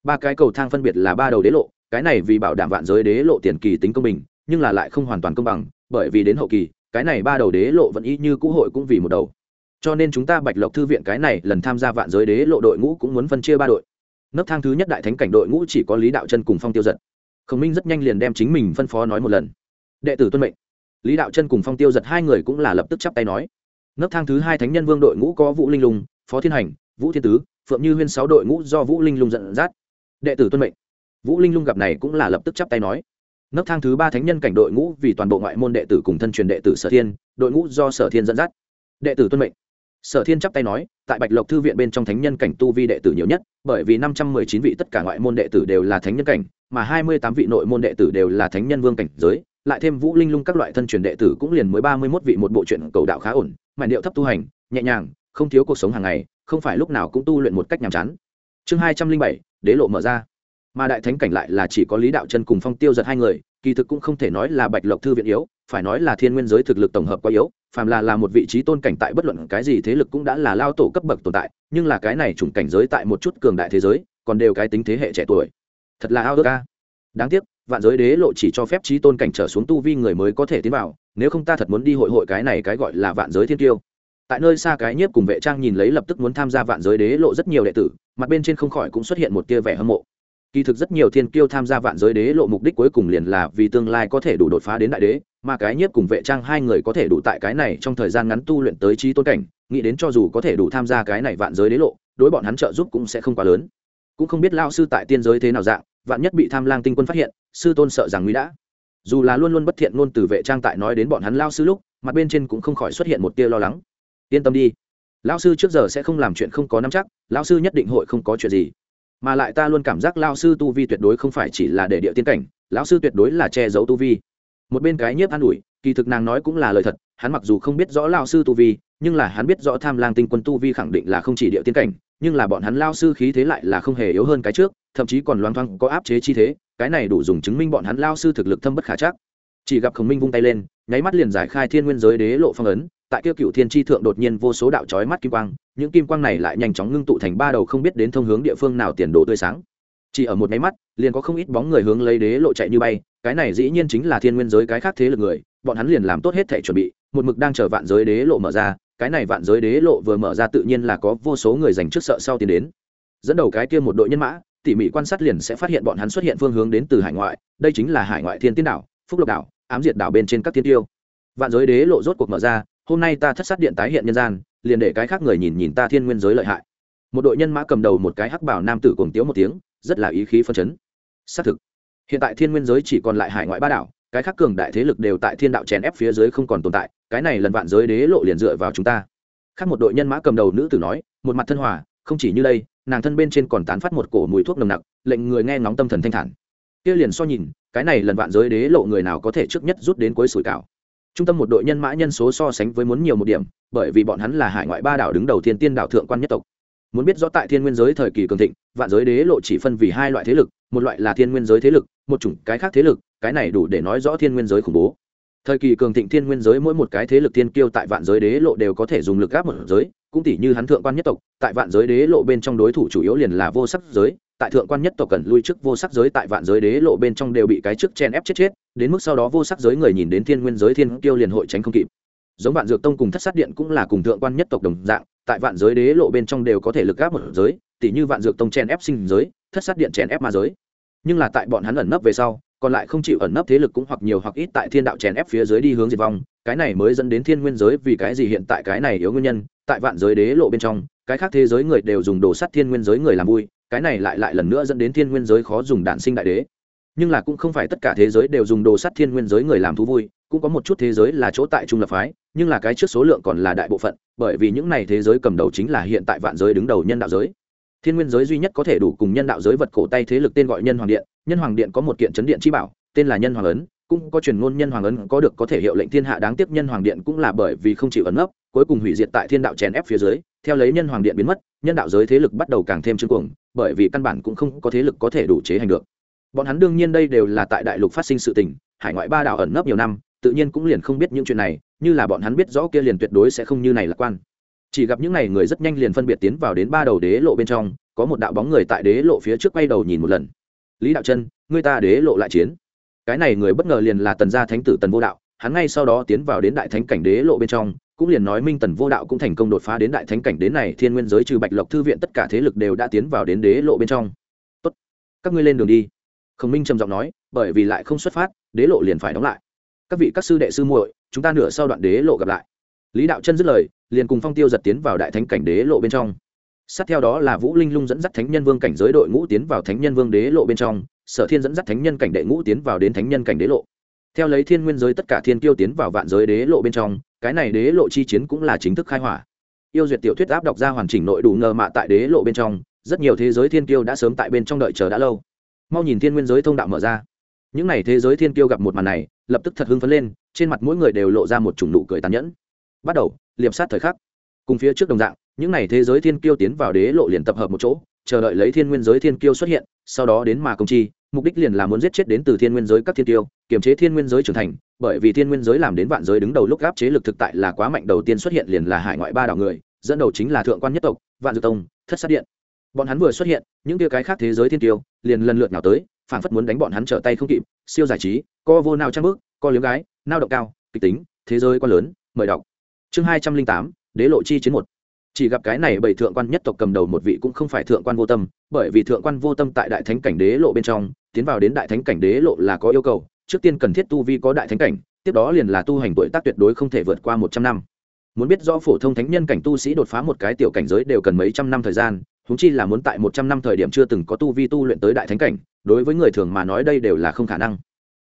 Ba cái cầu thang phân biệt là ba đầu đế lộ, cái này vì bảo đảm vạn giới đế lộ tiền kỳ tính công bình, nhưng là lại không hoàn toàn công bằng, bởi vì đến hậu kỳ, cái này ba đầu đế lộ vẫn y như cũ hội cũng vì một đầu. Cho nên chúng ta bạch lộc thư viện cái này lần tham gia vạn giới đế lộ đội ngũ cũng muốn phân chia ba đội nấc thang thứ nhất đại thánh cảnh đội ngũ chỉ có lý đạo chân cùng phong tiêu giật. Khổng minh rất nhanh liền đem chính mình phân phó nói một lần. Đệ tử tuân mệnh. Lý đạo chân cùng phong tiêu giật hai người cũng là lập tức chắp tay nói. Nấc thang thứ hai thánh nhân vương đội ngũ có vũ linh lùng phó thiên hành, vũ thiên tứ, phượng như huyên sáu đội ngũ do vũ linh lùng dẫn dắt. Đệ tử tuân mệnh. Vũ linh lung gặp này cũng là lập tức chắp tay nói. Nấc thang thứ ba thánh nhân cảnh đội ngũ vì toàn bộ ngoại môn đệ tử cùng thân truyền đệ tử sở thiên, đội ngũ do sở thiên dẫn dắt. Đệ tử tuân mệnh sở thiên chắp tay nói, tại bạch lộc thư viện bên trong thánh nhân cảnh tu vi đệ tử nhiều nhất, bởi vì năm trăm mười chín vị tất cả ngoại môn đệ tử đều là thánh nhân cảnh, mà hai mươi tám vị nội môn đệ tử đều là thánh nhân vương cảnh giới, lại thêm vũ linh lung các loại thân truyền đệ tử cũng liền mới ba mươi mốt vị một bộ truyện cầu đạo khá ổn mảnh điệu thấp tu hành, nhẹ nhàng, không thiếu cuộc sống hàng ngày, không phải lúc nào cũng tu luyện một cách nhàm chán. Chương hai trăm linh bảy, đế lộ mở ra mà đại thánh cảnh lại là chỉ có lý đạo chân cùng phong tiêu giật hai người, kỳ thực cũng không thể nói là bạch lộc thư viện yếu, phải nói là thiên nguyên giới thực lực tổng hợp quá yếu, phàm là là một vị trí tôn cảnh tại bất luận cái gì thế lực cũng đã là lao tổ cấp bậc tồn tại, nhưng là cái này chủng cảnh giới tại một chút cường đại thế giới, còn đều cái tính thế hệ trẻ tuổi. Thật là ao ước ca đáng tiếc, vạn giới đế lộ chỉ cho phép trí tôn cảnh trở xuống tu vi người mới có thể tiến vào, nếu không ta thật muốn đi hội hội cái này cái gọi là vạn giới thiên tiêu. Tại nơi xa cái nhiếp cùng vệ trang nhìn lấy lập tức muốn tham gia vạn giới đế lộ rất nhiều đệ tử, mặt bên trên không khỏi cũng xuất hiện một tia vẻ hâm mộ kỳ thực rất nhiều thiên kiêu tham gia vạn giới đế lộ mục đích cuối cùng liền là vì tương lai có thể đủ đột phá đến đại đế, mà cái nhiếp cùng vệ trang hai người có thể đủ tại cái này trong thời gian ngắn tu luyện tới trí tôn cảnh, nghĩ đến cho dù có thể đủ tham gia cái này vạn giới đế lộ, đối bọn hắn trợ giúp cũng sẽ không quá lớn. Cũng không biết lao sư tại tiên giới thế nào dạng, vạn nhất bị tham lang tinh quân phát hiện, sư tôn sợ rằng nguy đã. Dù là luôn luôn bất thiện ngôn từ vệ trang tại nói đến bọn hắn lao sư lúc, mặt bên trên cũng không khỏi xuất hiện một tia lo lắng. Yên tâm đi. Lao sư trước giờ sẽ không làm chuyện không có nắm chắc lao sư nhất định hội không có chuyện gì mà lại ta luôn cảm giác lao sư tu vi tuyệt đối không phải chỉ là để địa tiên cảnh, lão sư tuyệt đối là che giấu tu vi. Một bên cái nhiếp an ủi, kỳ thực nàng nói cũng là lời thật, hắn mặc dù không biết rõ lao sư tu vi, nhưng là hắn biết rõ tham lang tinh quân tu vi khẳng định là không chỉ địa tiên cảnh, nhưng là bọn hắn lao sư khí thế lại là không hề yếu hơn cái trước, thậm chí còn loang thoang có áp chế chi thế, cái này đủ dùng chứng minh bọn hắn lao sư thực lực thâm bất khả chắc. Chỉ gặp khổng minh vung tay lên, nháy mắt liền giải khai thiên nguyên giới đế lộ phong ấn tại kia cựu thiên tri thượng đột nhiên vô số đạo trói mắt kim quang, những kim quang này lại nhanh chóng ngưng tụ thành ba đầu không biết đến thông hướng địa phương nào tiền đồ tươi sáng. Chỉ ở một máy mắt, liền có không ít bóng người hướng lấy đế lộ chạy như bay, cái này dĩ nhiên chính là thiên nguyên giới cái khác thế lực người, bọn hắn liền làm tốt hết thể chuẩn bị, một mực đang chờ vạn giới đế lộ mở ra, cái này vạn giới đế lộ vừa mở ra tự nhiên là có vô số người dành trước sợ sau tiến đến. Dẫn đầu cái kia một đội nhân mã, tỉ mỉ quan sát liền sẽ phát hiện bọn hắn xuất hiện phương hướng đến từ hải ngoại, đây chính là hải ngoại thiên tiên đảo, phúc lộc đảo, ám diệt đảo bên trên các tiên tiêu. Vạn giới đế lộ rốt cuộc mở ra hôm nay ta thất sát điện tái hiện nhân gian, liền để cái khác người nhìn nhìn ta thiên nguyên giới lợi hại. Một đội nhân mã cầm đầu một cái hắc bảo nam tử cùng tiếu một tiếng, rất là ý khí phân chấn. Xác thực, hiện tại thiên nguyên giới chỉ còn lại hải ngoại ba đảo, cái khác cường đại thế lực đều tại thiên đạo chèn ép phía dưới không còn tồn tại, cái này lần vạn giới đế lộ liền dựa vào chúng ta. Khác một đội nhân mã cầm đầu nữ tử nói, một mặt thân hòa, không chỉ như đây, nàng thân bên trên còn tán phát một cổ mùi thuốc nồng nặc, lệnh người nghe ngóng tâm thần thanh thản. Kia liền so nhìn, cái này lần vạn giới đế lộ người nào có thể trước nhất rút đến cuối sủi cảo trung tâm một đội nhân mã nhân số so sánh với muốn nhiều một điểm, bởi vì bọn hắn là hải ngoại ba đảo đứng đầu thiên tiên đảo thượng quan nhất tộc. Muốn biết rõ tại thiên nguyên giới thời kỳ cường thịnh, vạn giới đế lộ chỉ phân vì hai loại thế lực, một loại là thiên nguyên giới thế lực, một chủng cái khác thế lực, cái này đủ để nói rõ thiên nguyên giới khủng bố. Thời kỳ cường thịnh thiên nguyên giới mỗi một cái thế lực tiên kiêu tại vạn giới đế lộ đều có thể dùng lực gáp một giới, cũng tỷ như hắn thượng quan nhất tộc, tại vạn giới đế lộ bên trong đối thủ chủ yếu liền là vô sắc giới tại thượng quan nhất tộc cần lui trước vô sắc giới tại vạn giới đế lộ bên trong đều bị cái trước chen ép chết chết, đến mức sau đó vô sắc giới người nhìn đến thiên nguyên giới thiên kiêu liền hội tránh không kịp. Giống vạn dược tông cùng thất sát điện cũng là cùng thượng quan nhất tộc đồng dạng, tại vạn giới đế lộ bên trong đều có thể lực gáp một giới tỷ như vạn dược tông chen ép sinh giới, thất sát điện chen ép ma giới. Nhưng là tại bọn hắn ẩn nấp về sau, còn lại không chịu ẩn nấp thế lực cũng hoặc nhiều hoặc ít tại thiên đạo chèn ép phía dưới đi hướng diệt vong, cái này mới dẫn đến thiên nguyên giới vì cái gì hiện tại cái này yếu nguyên nhân, tại vạn giới đế lộ bên trong, cái khác thế giới người đều dùng đồ sắt thiên nguyên giới người làm vui cái này lại lại lần nữa dẫn đến thiên nguyên giới khó dùng đạn sinh đại đế. Nhưng là cũng không phải tất cả thế giới đều dùng đồ sắt thiên nguyên giới người làm thú vui, cũng có một chút thế giới là chỗ tại trung lập phái, nhưng là cái trước số lượng còn là đại bộ phận, bởi vì những này thế giới cầm đầu chính là hiện tại vạn giới đứng đầu nhân đạo giới. Thiên nguyên giới duy nhất có thể đủ cùng nhân đạo giới vật cổ tay thế lực tên gọi nhân hoàng điện, nhân hoàng điện có một kiện chấn điện chi bảo, tên là nhân hoàng ấn, cũng có truyền ngôn nhân hoàng ấn có được có thể hiệu lệnh thiên hạ đáng tiếc nhân hoàng điện cũng là bởi vì không chịu ấn ấp cuối cùng hủy diệt tại thiên đạo chèn ép phía dưới, theo lấy nhân hoàng điện biến mất, nhân đạo giới thế lực bắt đầu càng thêm trương cuồng bởi vì căn bản cũng không có thế lực có thể đủ chế hành được. Bọn hắn đương nhiên đây đều là tại đại lục phát sinh sự tình, hải ngoại ba đảo ẩn nấp nhiều năm, tự nhiên cũng liền không biết những chuyện này, như là bọn hắn biết rõ kia liền tuyệt đối sẽ không như này lạc quan. Chỉ gặp những n à y người rất nhanh liền phân biệt tiến vào đến ba đầu đế lộ bên trong, có một đạo bóng người tại đế lộ phía trước quay đầu nhìn một lần. Lý đạo chân người ta đế lộ lại chiến. Cái này người bất ngờ liền là tần gia thánh tử tần vô đạo, hắn ngay sau đó tiến vào đến đại thánh cảnh đế lộ bên trong cũng liền nói minh tần vô đạo cũng thành công đột phá đến đại thánh cảnh đến này, thiên nguyên giới trừ bạch lộc thư viện tất cả thế lực đều đã tiến vào đến đế lộ bên trong. Tốt, các ngươi lên đường đi. Khổng minh trầm giọng nói, bởi vì lại không xuất phát, đế lộ liền phải đóng lại. Các vị các sư đệ sư muội, chúng ta nửa sau đoạn đế lộ gặp lại. Lý đạo chân dứt lời, liền cùng phong tiêu giật tiến vào đại thánh cảnh đế lộ bên trong. Sát theo đó là vũ linh lung dẫn dắt thánh nhân vương cảnh giới đội ngũ tiến vào thánh nhân vương đế lộ bên trong, sở thiên dẫn dắt thánh nhân cảnh đệ ngũ tiến vào đến thánh nhân cảnh đế lộ. Theo lấy thiên nguyên giới tất cả thiên kiêu tiến vào vạn giới đế lộ bên trong cái này đế lộ chi chiến cũng là chính thức khai hỏa. Yêu duyệt tiểu thuyết áp đọc ra hoàn chỉnh nội đủ ngờ mạ tại đế lộ bên trong, rất nhiều thế giới thiên kiêu đã sớm tại bên trong đợi chờ đã lâu. Mau nhìn thiên nguyên giới thông đạo mở ra. Những n à y thế giới thiên kiêu gặp một màn này, lập tức thật hưng phấn lên, trên mặt mỗi người đều lộ ra một chủng nụ cười tàn nhẫn. Bắt đầu, liệp sát thời khắc. Cùng phía trước đồng dạng, những n à y thế giới thiên kiêu tiến vào đế lộ liền tập hợp một chỗ, chờ đợi lấy thiên nguyên giới thiên kiêu xuất hiện, sau đó đến mà công chi mục đích liền là muốn giết chết đến từ thiên nguyên giới các thiên Tiêu, kiềm chế thiên nguyên giới trưởng thành bởi vì thiên nguyên giới làm đến vạn giới đứng đầu lúc gáp chế lực thực tại là quá mạnh đầu tiên xuất hiện liền là hải ngoại ba đảo người dẫn đầu chính là thượng quan nhất tộc vạn dược tông thất sát điện. Bọn hắn vừa xuất hiện những tia cái khác thế giới thiên tiêu liền lần lượt nào tới phản phất muốn đánh bọn hắn trở tay không kịp siêu giải trí co vô nào trang bước co liếm gái nao động cao kịch tính thế giới quá lớn mời đọc. Chương hai trăm linh tám đế lộ chi chiến một chỉ gặp cái này bảy thượng quan nhất tộc cầm đầu một vị cũng không phải thượng quan vô tâm, bởi vì thượng quan vô tâm tại đại thánh cảnh đế lộ bên trong, tiến vào đến đại thánh cảnh đế lộ là có yêu cầu, trước tiên cần thiết tu vi có đại thánh cảnh, tiếp đó liền là tu hành tuổi tác tuyệt đối không thể vượt qua một trăm năm. Muốn biết do phổ thông thánh nhân cảnh tu sĩ đột phá một cái tiểu cảnh giới đều cần mấy trăm năm thời gian húng chi là muốn tại một trăm năm thời điểm chưa từng có tu vi tu luyện tới đại thánh cảnh, đối với người thường mà nói đây đều là không khả năng.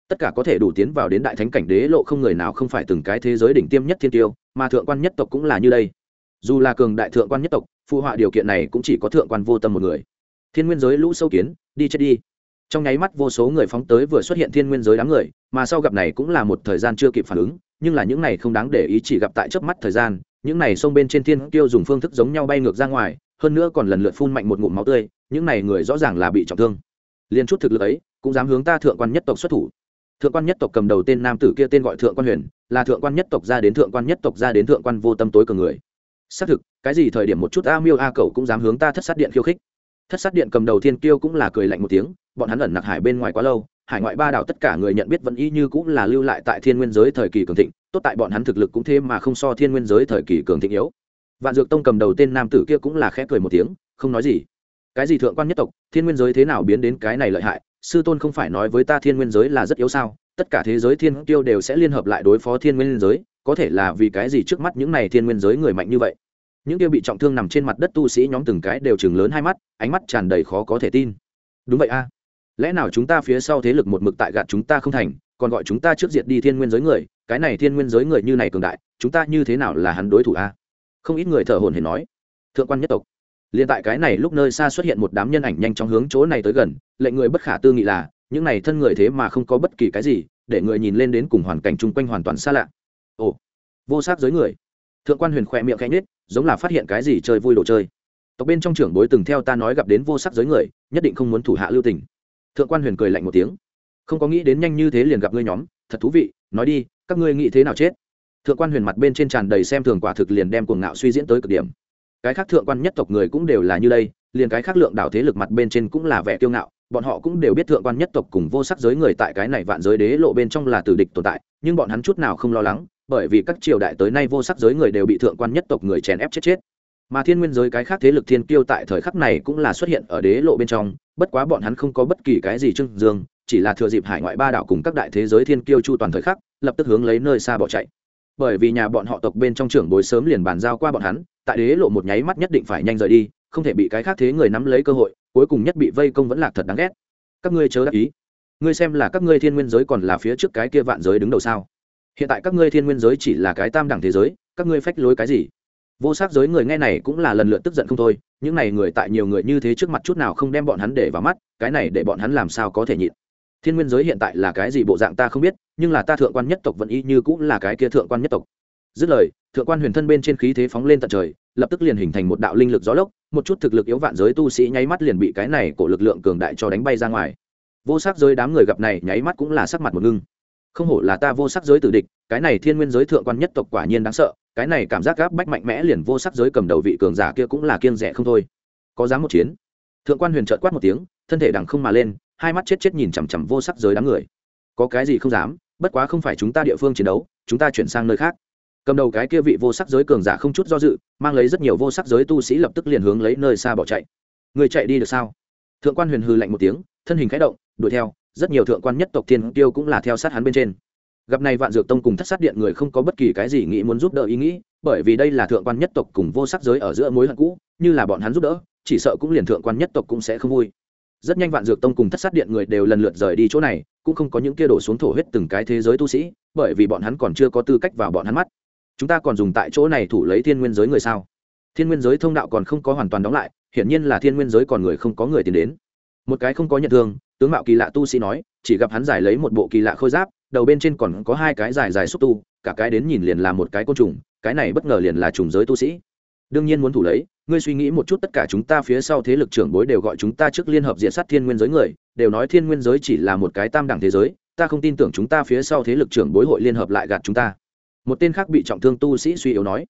Tất cả có thể đủ tiến vào đến đại thánh cảnh đế lộ không người nào không phải từng cái thế giới đỉnh tiêm nhất thiên tiêu, mà thượng quan nhất tộc cũng là như đây dù là cường đại thượng quan nhất tộc, phụ họa điều kiện này cũng chỉ có thượng quan vô tâm một người. Thiên nguyên giới lũ sâu kiến, đi chết đi. Trong nháy mắt vô số người phóng tới vừa xuất hiện thiên nguyên giới đám người, mà sau gặp này cũng là một thời gian chưa kịp phản ứng, nhưng là những này không đáng để ý chỉ gặp tại trước mắt thời gian, những này xông bên trên thiên tiêu dùng phương thức giống nhau bay ngược ra ngoài, hơn nữa còn lần lượt phun mạnh một ngụm máu tươi, những này người rõ ràng là bị trọng thương. Liên chút thực lực ấy, cũng dám hướng ta thượng quan nhất tộc xuất thủ. Thượng quan nhất tộc cầm đầu tên nam tử kia tên gọi thượng quan huyền, là thượng quan nhất tộc ra đến thượng quan nhất tộc ra đến thượng quan vô tâm tối cường người xác thực, cái gì thời điểm một chút a miêu a cầu cũng dám hướng ta thất sát điện khiêu khích. Thất sát điện cầm đầu thiên kiêu cũng là cười lạnh một tiếng, bọn hắn ẩn nặc hải bên ngoài quá lâu, hải ngoại ba đảo tất cả người nhận biết vẫn y như cũng là lưu lại tại thiên nguyên giới thời kỳ cường thịnh, tốt tại bọn hắn thực lực cũng thế mà không so thiên nguyên giới thời kỳ cường thịnh yếu. Vạn dược tông cầm đầu tên nam tử kia cũng là khẽ cười một tiếng, không nói gì. Cái gì thượng quan nhất tộc, thiên nguyên giới thế nào biến đến cái này lợi hại, sư tôn không phải nói với ta thiên nguyên giới là rất yếu sao? Tất cả thế giới thiên tiêu đều sẽ liên hợp lại đối phó thiên nguyên giới, có thể là vì cái gì trước mắt những này thiên nguyên giới người mạnh như vậy? Những kia bị trọng thương nằm trên mặt đất tu sĩ nhóm từng cái đều chừng lớn hai mắt, ánh mắt tràn đầy khó có thể tin. Đúng vậy a. Lẽ nào chúng ta phía sau thế lực một mực tại gạt chúng ta không thành, còn gọi chúng ta trước diệt đi thiên nguyên giới người, cái này thiên nguyên giới người như này cường đại, chúng ta như thế nào là hắn đối thủ a? Không ít người thở hồn hển nói. Thượng quan nhất tộc. Liền tại cái này lúc nơi xa xuất hiện một đám nhân ảnh nhanh chóng hướng chỗ này tới gần, lệnh người bất khả tư nghị là, những này thân người thế mà không có bất kỳ cái gì, để người nhìn lên đến cùng hoàn cảnh chung quanh hoàn toàn xa lạ. Ồ, vô sắc giới người. Thượng quan huyền khỏe miệng khẽ nhết giống là phát hiện cái gì chơi vui đồ chơi. Tộc bên trong trưởng bối từng theo ta nói gặp đến vô sắc giới người, nhất định không muốn thủ hạ lưu tình. Thượng quan huyền cười lạnh một tiếng. Không có nghĩ đến nhanh như thế liền gặp ngươi nhóm, thật thú vị, nói đi, các ngươi nghĩ thế nào chết? Thượng quan huyền mặt bên trên tràn đầy xem thường quả thực liền đem cuồng ngạo suy diễn tới cực điểm. Cái khác thượng quan nhất tộc người cũng đều là như đây, liền cái khác lượng đảo thế lực mặt bên trên cũng là vẻ kiêu ngạo, bọn họ cũng đều biết thượng quan nhất tộc cùng vô sắc giới người tại cái này vạn giới đế lộ bên trong là tử địch tồn tại, nhưng bọn hắn chút nào không lo lắng bởi vì các triều đại tới nay vô sắc giới người đều bị thượng quan nhất tộc người chèn ép chết chết. Mà thiên nguyên giới cái khác thế lực thiên kiêu tại thời khắc này cũng là xuất hiện ở đế lộ bên trong, bất quá bọn hắn không có bất kỳ cái gì trưng dương, chỉ là thừa dịp hải ngoại ba đảo cùng các đại thế giới thiên kiêu chu toàn thời khắc, lập tức hướng lấy nơi xa bỏ chạy. Bởi vì nhà bọn họ tộc bên trong trưởng bối sớm liền bàn giao qua bọn hắn, tại đế lộ một nháy mắt nhất định phải nhanh rời đi, không thể bị cái khác thế người nắm lấy cơ hội, cuối cùng nhất bị vây công vẫn là thật đáng ghét. Các ngươi chớ đắc ý. Ngươi xem là các ngươi thiên nguyên giới còn là phía trước cái kia vạn giới đứng đầu sao? Hiện tại các ngươi thiên nguyên giới chỉ là cái tam đẳng thế giới, các ngươi phách lối cái gì? Vô sắc giới người nghe này cũng là lần lượt tức giận không thôi, những này người tại nhiều người như thế trước mặt chút nào không đem bọn hắn để vào mắt, cái này để bọn hắn làm sao có thể nhịn? Thiên nguyên giới hiện tại là cái gì bộ dạng ta không biết, nhưng là ta thượng quan nhất tộc vẫn y như cũng là cái kia thượng quan nhất tộc. Dứt lời, thượng quan huyền thân bên trên khí thế phóng lên tận trời, lập tức liền hình thành một đạo linh lực gió lốc, một chút thực lực yếu vạn giới tu sĩ nháy mắt liền bị cái này của lực lượng cường đại cho đánh bay ra ngoài. Vô sắc giới đám người gặp này nháy mắt cũng là sắc mặt một ngưng không hổ là ta vô sắc giới tử địch, cái này thiên nguyên giới thượng quan nhất tộc quả nhiên đáng sợ, cái này cảm giác gáp bách mạnh mẽ liền vô sắc giới cầm đầu vị cường giả kia cũng là kiêng rẻ không thôi. Có dám một chiến? Thượng quan huyền trợt quát một tiếng, thân thể đằng không mà lên, hai mắt chết chết nhìn chằm chằm vô sắc giới đám người. Có cái gì không dám, bất quá không phải chúng ta địa phương chiến đấu, chúng ta chuyển sang nơi khác. Cầm đầu cái kia vị vô sắc giới cường giả không chút do dự, mang lấy rất nhiều vô sắc giới tu sĩ lập tức liền hướng lấy nơi xa bỏ chạy. Người chạy đi được sao? Thượng quan huyền hư lạnh một tiếng, thân hình khẽ động, đuổi theo rất nhiều thượng quan nhất tộc thiên tiêu cũng là theo sát hắn bên trên. Gặp này vạn dược tông cùng thất sát điện người không có bất kỳ cái gì nghĩ muốn giúp đỡ ý nghĩ, bởi vì đây là thượng quan nhất tộc cùng vô sắc giới ở giữa mối hận cũ, như là bọn hắn giúp đỡ, chỉ sợ cũng liền thượng quan nhất tộc cũng sẽ không vui. Rất nhanh vạn dược tông cùng thất sát điện người đều lần lượt rời đi chỗ này, cũng không có những kia đổ xuống thổ huyết từng cái thế giới tu sĩ, bởi vì bọn hắn còn chưa có tư cách vào bọn hắn mắt. Chúng ta còn dùng tại chỗ này thủ lấy thiên nguyên giới người sao? Thiên nguyên giới thông đạo còn không có hoàn toàn đóng lại, hiển nhiên là thiên nguyên giới còn người không có người tiến đến. Một cái không có nhận thương tướng mạo kỳ lạ tu sĩ nói, chỉ gặp hắn giải lấy một bộ kỳ lạ khôi giáp, đầu bên trên còn có hai cái dài dài xúc tu, cả cái đến nhìn liền là một cái côn trùng, cái này bất ngờ liền là trùng giới tu sĩ. Đương nhiên muốn thủ lấy, ngươi suy nghĩ một chút tất cả chúng ta phía sau thế lực trưởng bối đều gọi chúng ta trước liên hợp diện sát thiên nguyên giới người, đều nói thiên nguyên giới chỉ là một cái tam đẳng thế giới, ta không tin tưởng chúng ta phía sau thế lực trưởng bối hội liên hợp lại gạt chúng ta. Một tên khác bị trọng thương tu sĩ suy yếu nói,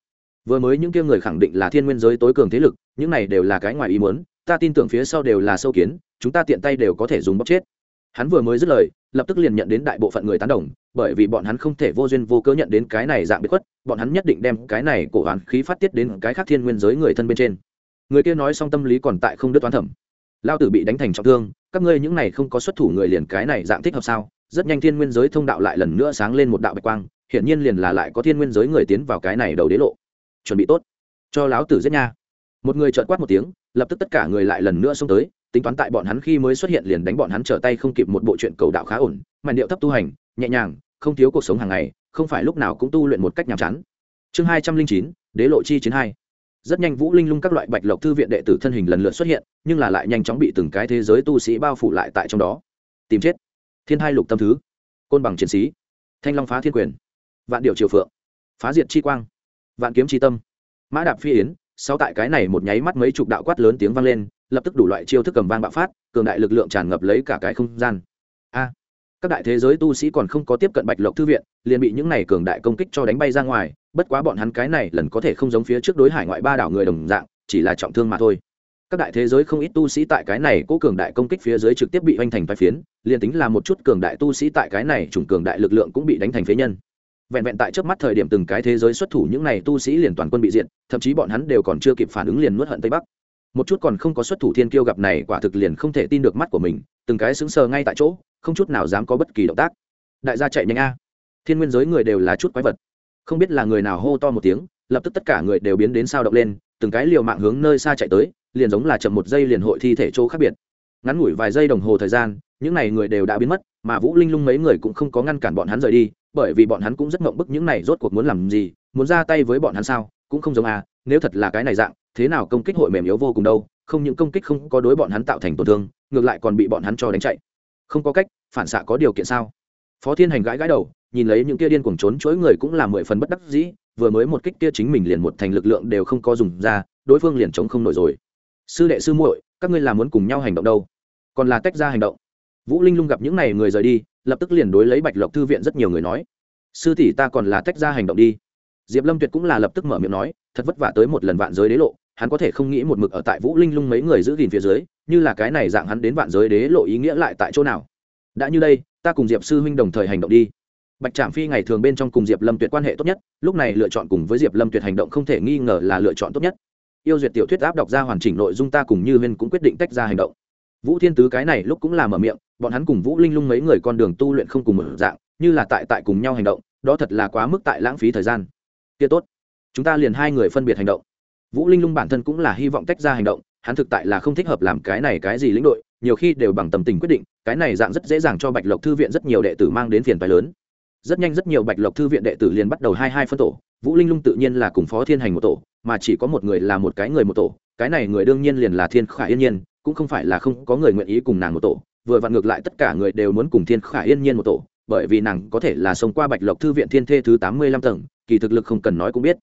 vừa mới những kia người khẳng định là thiên nguyên giới tối cường thế lực, những này đều là cái ngoài ý muốn, ta tin tưởng phía sau đều là sâu kiến chúng ta tiện tay đều có thể dùng bóc chết. Hắn vừa mới dứt lời, lập tức liền nhận đến đại bộ phận người tán đồng, bởi vì bọn hắn không thể vô duyên vô cớ nhận đến cái này dạng biệt khuất, bọn hắn nhất định đem cái này cổ hoán khí phát tiết đến cái khác thiên nguyên giới người thân bên trên. Người kia nói xong tâm lý còn tại không đứt toán thẩm. Lao tử bị đánh thành trọng thương, các ngươi những này không có xuất thủ người liền cái này dạng thích hợp sao? Rất nhanh thiên nguyên giới thông đạo lại lần nữa sáng lên một đạo bạch quang, hiển nhiên liền là lại có thiên nguyên giới người tiến vào cái này đầu đế lộ. Chuẩn bị tốt. Cho lão tử giết nha. Một người trợn quát một tiếng, lập tức tất cả người lại lần nữa xông tới tính toán tại bọn hắn khi mới xuất hiện liền đánh bọn hắn trở tay không kịp một bộ chuyện cầu đạo khá ổn màn điệu thấp tu hành, nhẹ nhàng, không thiếu cuộc sống hàng ngày, không phải lúc nào cũng tu luyện một cách nhàm chán. Chương hai trăm linh chín, đế lộ chi chiến hai. Rất nhanh vũ linh lung các loại bạch lộc thư viện đệ tử thân hình lần lượt xuất hiện, nhưng là lại nhanh chóng bị từng cái thế giới tu sĩ bao phủ lại tại trong đó. Tìm chết. Thiên hai lục tâm thứ. Côn bằng chiến sĩ. Thanh long phá thiên quyền. Vạn điệu triều phượng. Phá diệt chi quang. Vạn kiếm chi tâm. Mã đạp phi yến. Sau tại cái này một nháy mắt mấy chục đạo quát lớn tiếng vang lên lập tức đủ loại chiêu thức cầm vang bạo phát, cường đại lực lượng tràn ngập lấy cả cái không gian. A, các đại thế giới tu sĩ còn không có tiếp cận bạch lộc thư viện, liền bị những này cường đại công kích cho đánh bay ra ngoài, bất quá bọn hắn cái này lần có thể không giống phía trước đối hải ngoại ba đảo người đồng dạng, chỉ là trọng thương mà thôi. Các đại thế giới không ít tu sĩ tại cái này cố cường đại công kích phía dưới trực tiếp bị hoành thành vai phiến, liền tính là một chút cường đại tu sĩ tại cái này chủng cường đại lực lượng cũng bị đánh thành phế nhân. Vẹn vẹn tại trước mắt thời điểm từng cái thế giới xuất thủ, những này tu sĩ liền toàn quân bị diện thậm chí bọn hắn đều còn chưa kịp phản ứng liền nuốt hận tây bắc một chút còn không có xuất thủ thiên kiêu gặp này quả thực liền không thể tin được mắt của mình, từng cái sững sờ ngay tại chỗ, không chút nào dám có bất kỳ động tác. Đại gia chạy nhanh a. Thiên nguyên giới người đều là chút quái vật. Không biết là người nào hô to một tiếng, lập tức tất cả người đều biến đến sao động lên, từng cái liều mạng hướng nơi xa chạy tới, liền giống là chậm một giây liền hội thi thể chỗ khác biệt. Ngắn ngủi vài giây đồng hồ thời gian, những n à y người đều đã biến mất, mà vũ linh lung mấy người cũng không có ngăn cản bọn hắn rời đi, bởi vì bọn hắn cũng rất ngộng bức những này rốt cuộc muốn làm gì, muốn ra tay với bọn hắn sao, cũng không giống à nếu thật là cái này dạng thế nào công kích hội mềm yếu vô cùng đâu, không những công kích không có đối bọn hắn tạo thành tổn thương, ngược lại còn bị bọn hắn cho đánh chạy. Không có cách, phản xạ có điều kiện sao? Phó thiên hành gãi gãi đầu, nhìn lấy những kia điên cuồng trốn chối người cũng là mười phần bất đắc dĩ, vừa mới một kích kia chính mình liền một thành lực lượng đều không có dùng ra, đối phương liền chống không nổi rồi. Sư đệ sư muội, các ngươi làm muốn cùng nhau hành động đâu? Còn là tách ra hành động? Vũ linh lung gặp những n à y người rời đi, lập tức liền đối lấy bạch lộc thư viện rất nhiều người nói, sư tỷ ta còn là tách ra hành động đi. Diệp lâm tuyệt cũng là lập tức mở miệng nói, thật vất vả tới một lần vạn giới đế lộ hắn có thể không nghĩ một mực ở tại vũ linh lung mấy người giữ gìn phía dưới, như là cái này dạng hắn đến vạn giới đế lộ ý nghĩa lại tại chỗ nào. Đã như đây, ta cùng diệp sư huynh đồng thời hành động đi. Bạch trạm phi ngày thường bên trong cùng diệp lâm tuyệt quan hệ tốt nhất, lúc này lựa chọn cùng với diệp lâm tuyệt hành động không thể nghi ngờ là lựa chọn tốt nhất. Yêu duyệt tiểu thuyết áp đọc ra hoàn chỉnh nội dung ta cùng như huyên cũng quyết định tách ra hành động. Vũ thiên tứ cái này lúc cũng là mở miệng, bọn hắn cùng vũ linh lung mấy người con đường tu luyện không cùng một dạng, như là tại tại cùng nhau hành động, đó thật là quá mức tại lãng phí thời gian. Kia tốt, chúng ta liền hai người phân biệt hành động vũ linh lung bản thân cũng là hy vọng tách ra hành động, hắn thực tại là không thích hợp làm cái này cái gì lĩnh đội, nhiều khi đều bằng tâm tình quyết định, cái này dạng rất dễ dàng cho bạch lộc thư viện rất nhiều đệ tử mang đến phiền phái lớn. Rất nhanh rất nhiều bạch lộc thư viện đệ tử liền bắt đầu hai hai phân tổ, vũ linh lung tự nhiên là cùng phó thiên hành một tổ, mà chỉ có một người là một cái người một tổ, cái này người đương nhiên liền là thiên khải yên nhiên, cũng không phải là không có người nguyện ý cùng nàng một tổ, vừa vặn ngược lại tất cả người đều muốn cùng thiên khải yên nhiên một tổ, bởi vì nàng có thể là sống qua bạch lộc thư viện thiên thê thứ tám mươi lăm tầng, kỳ thực lực không cần nói cũng biết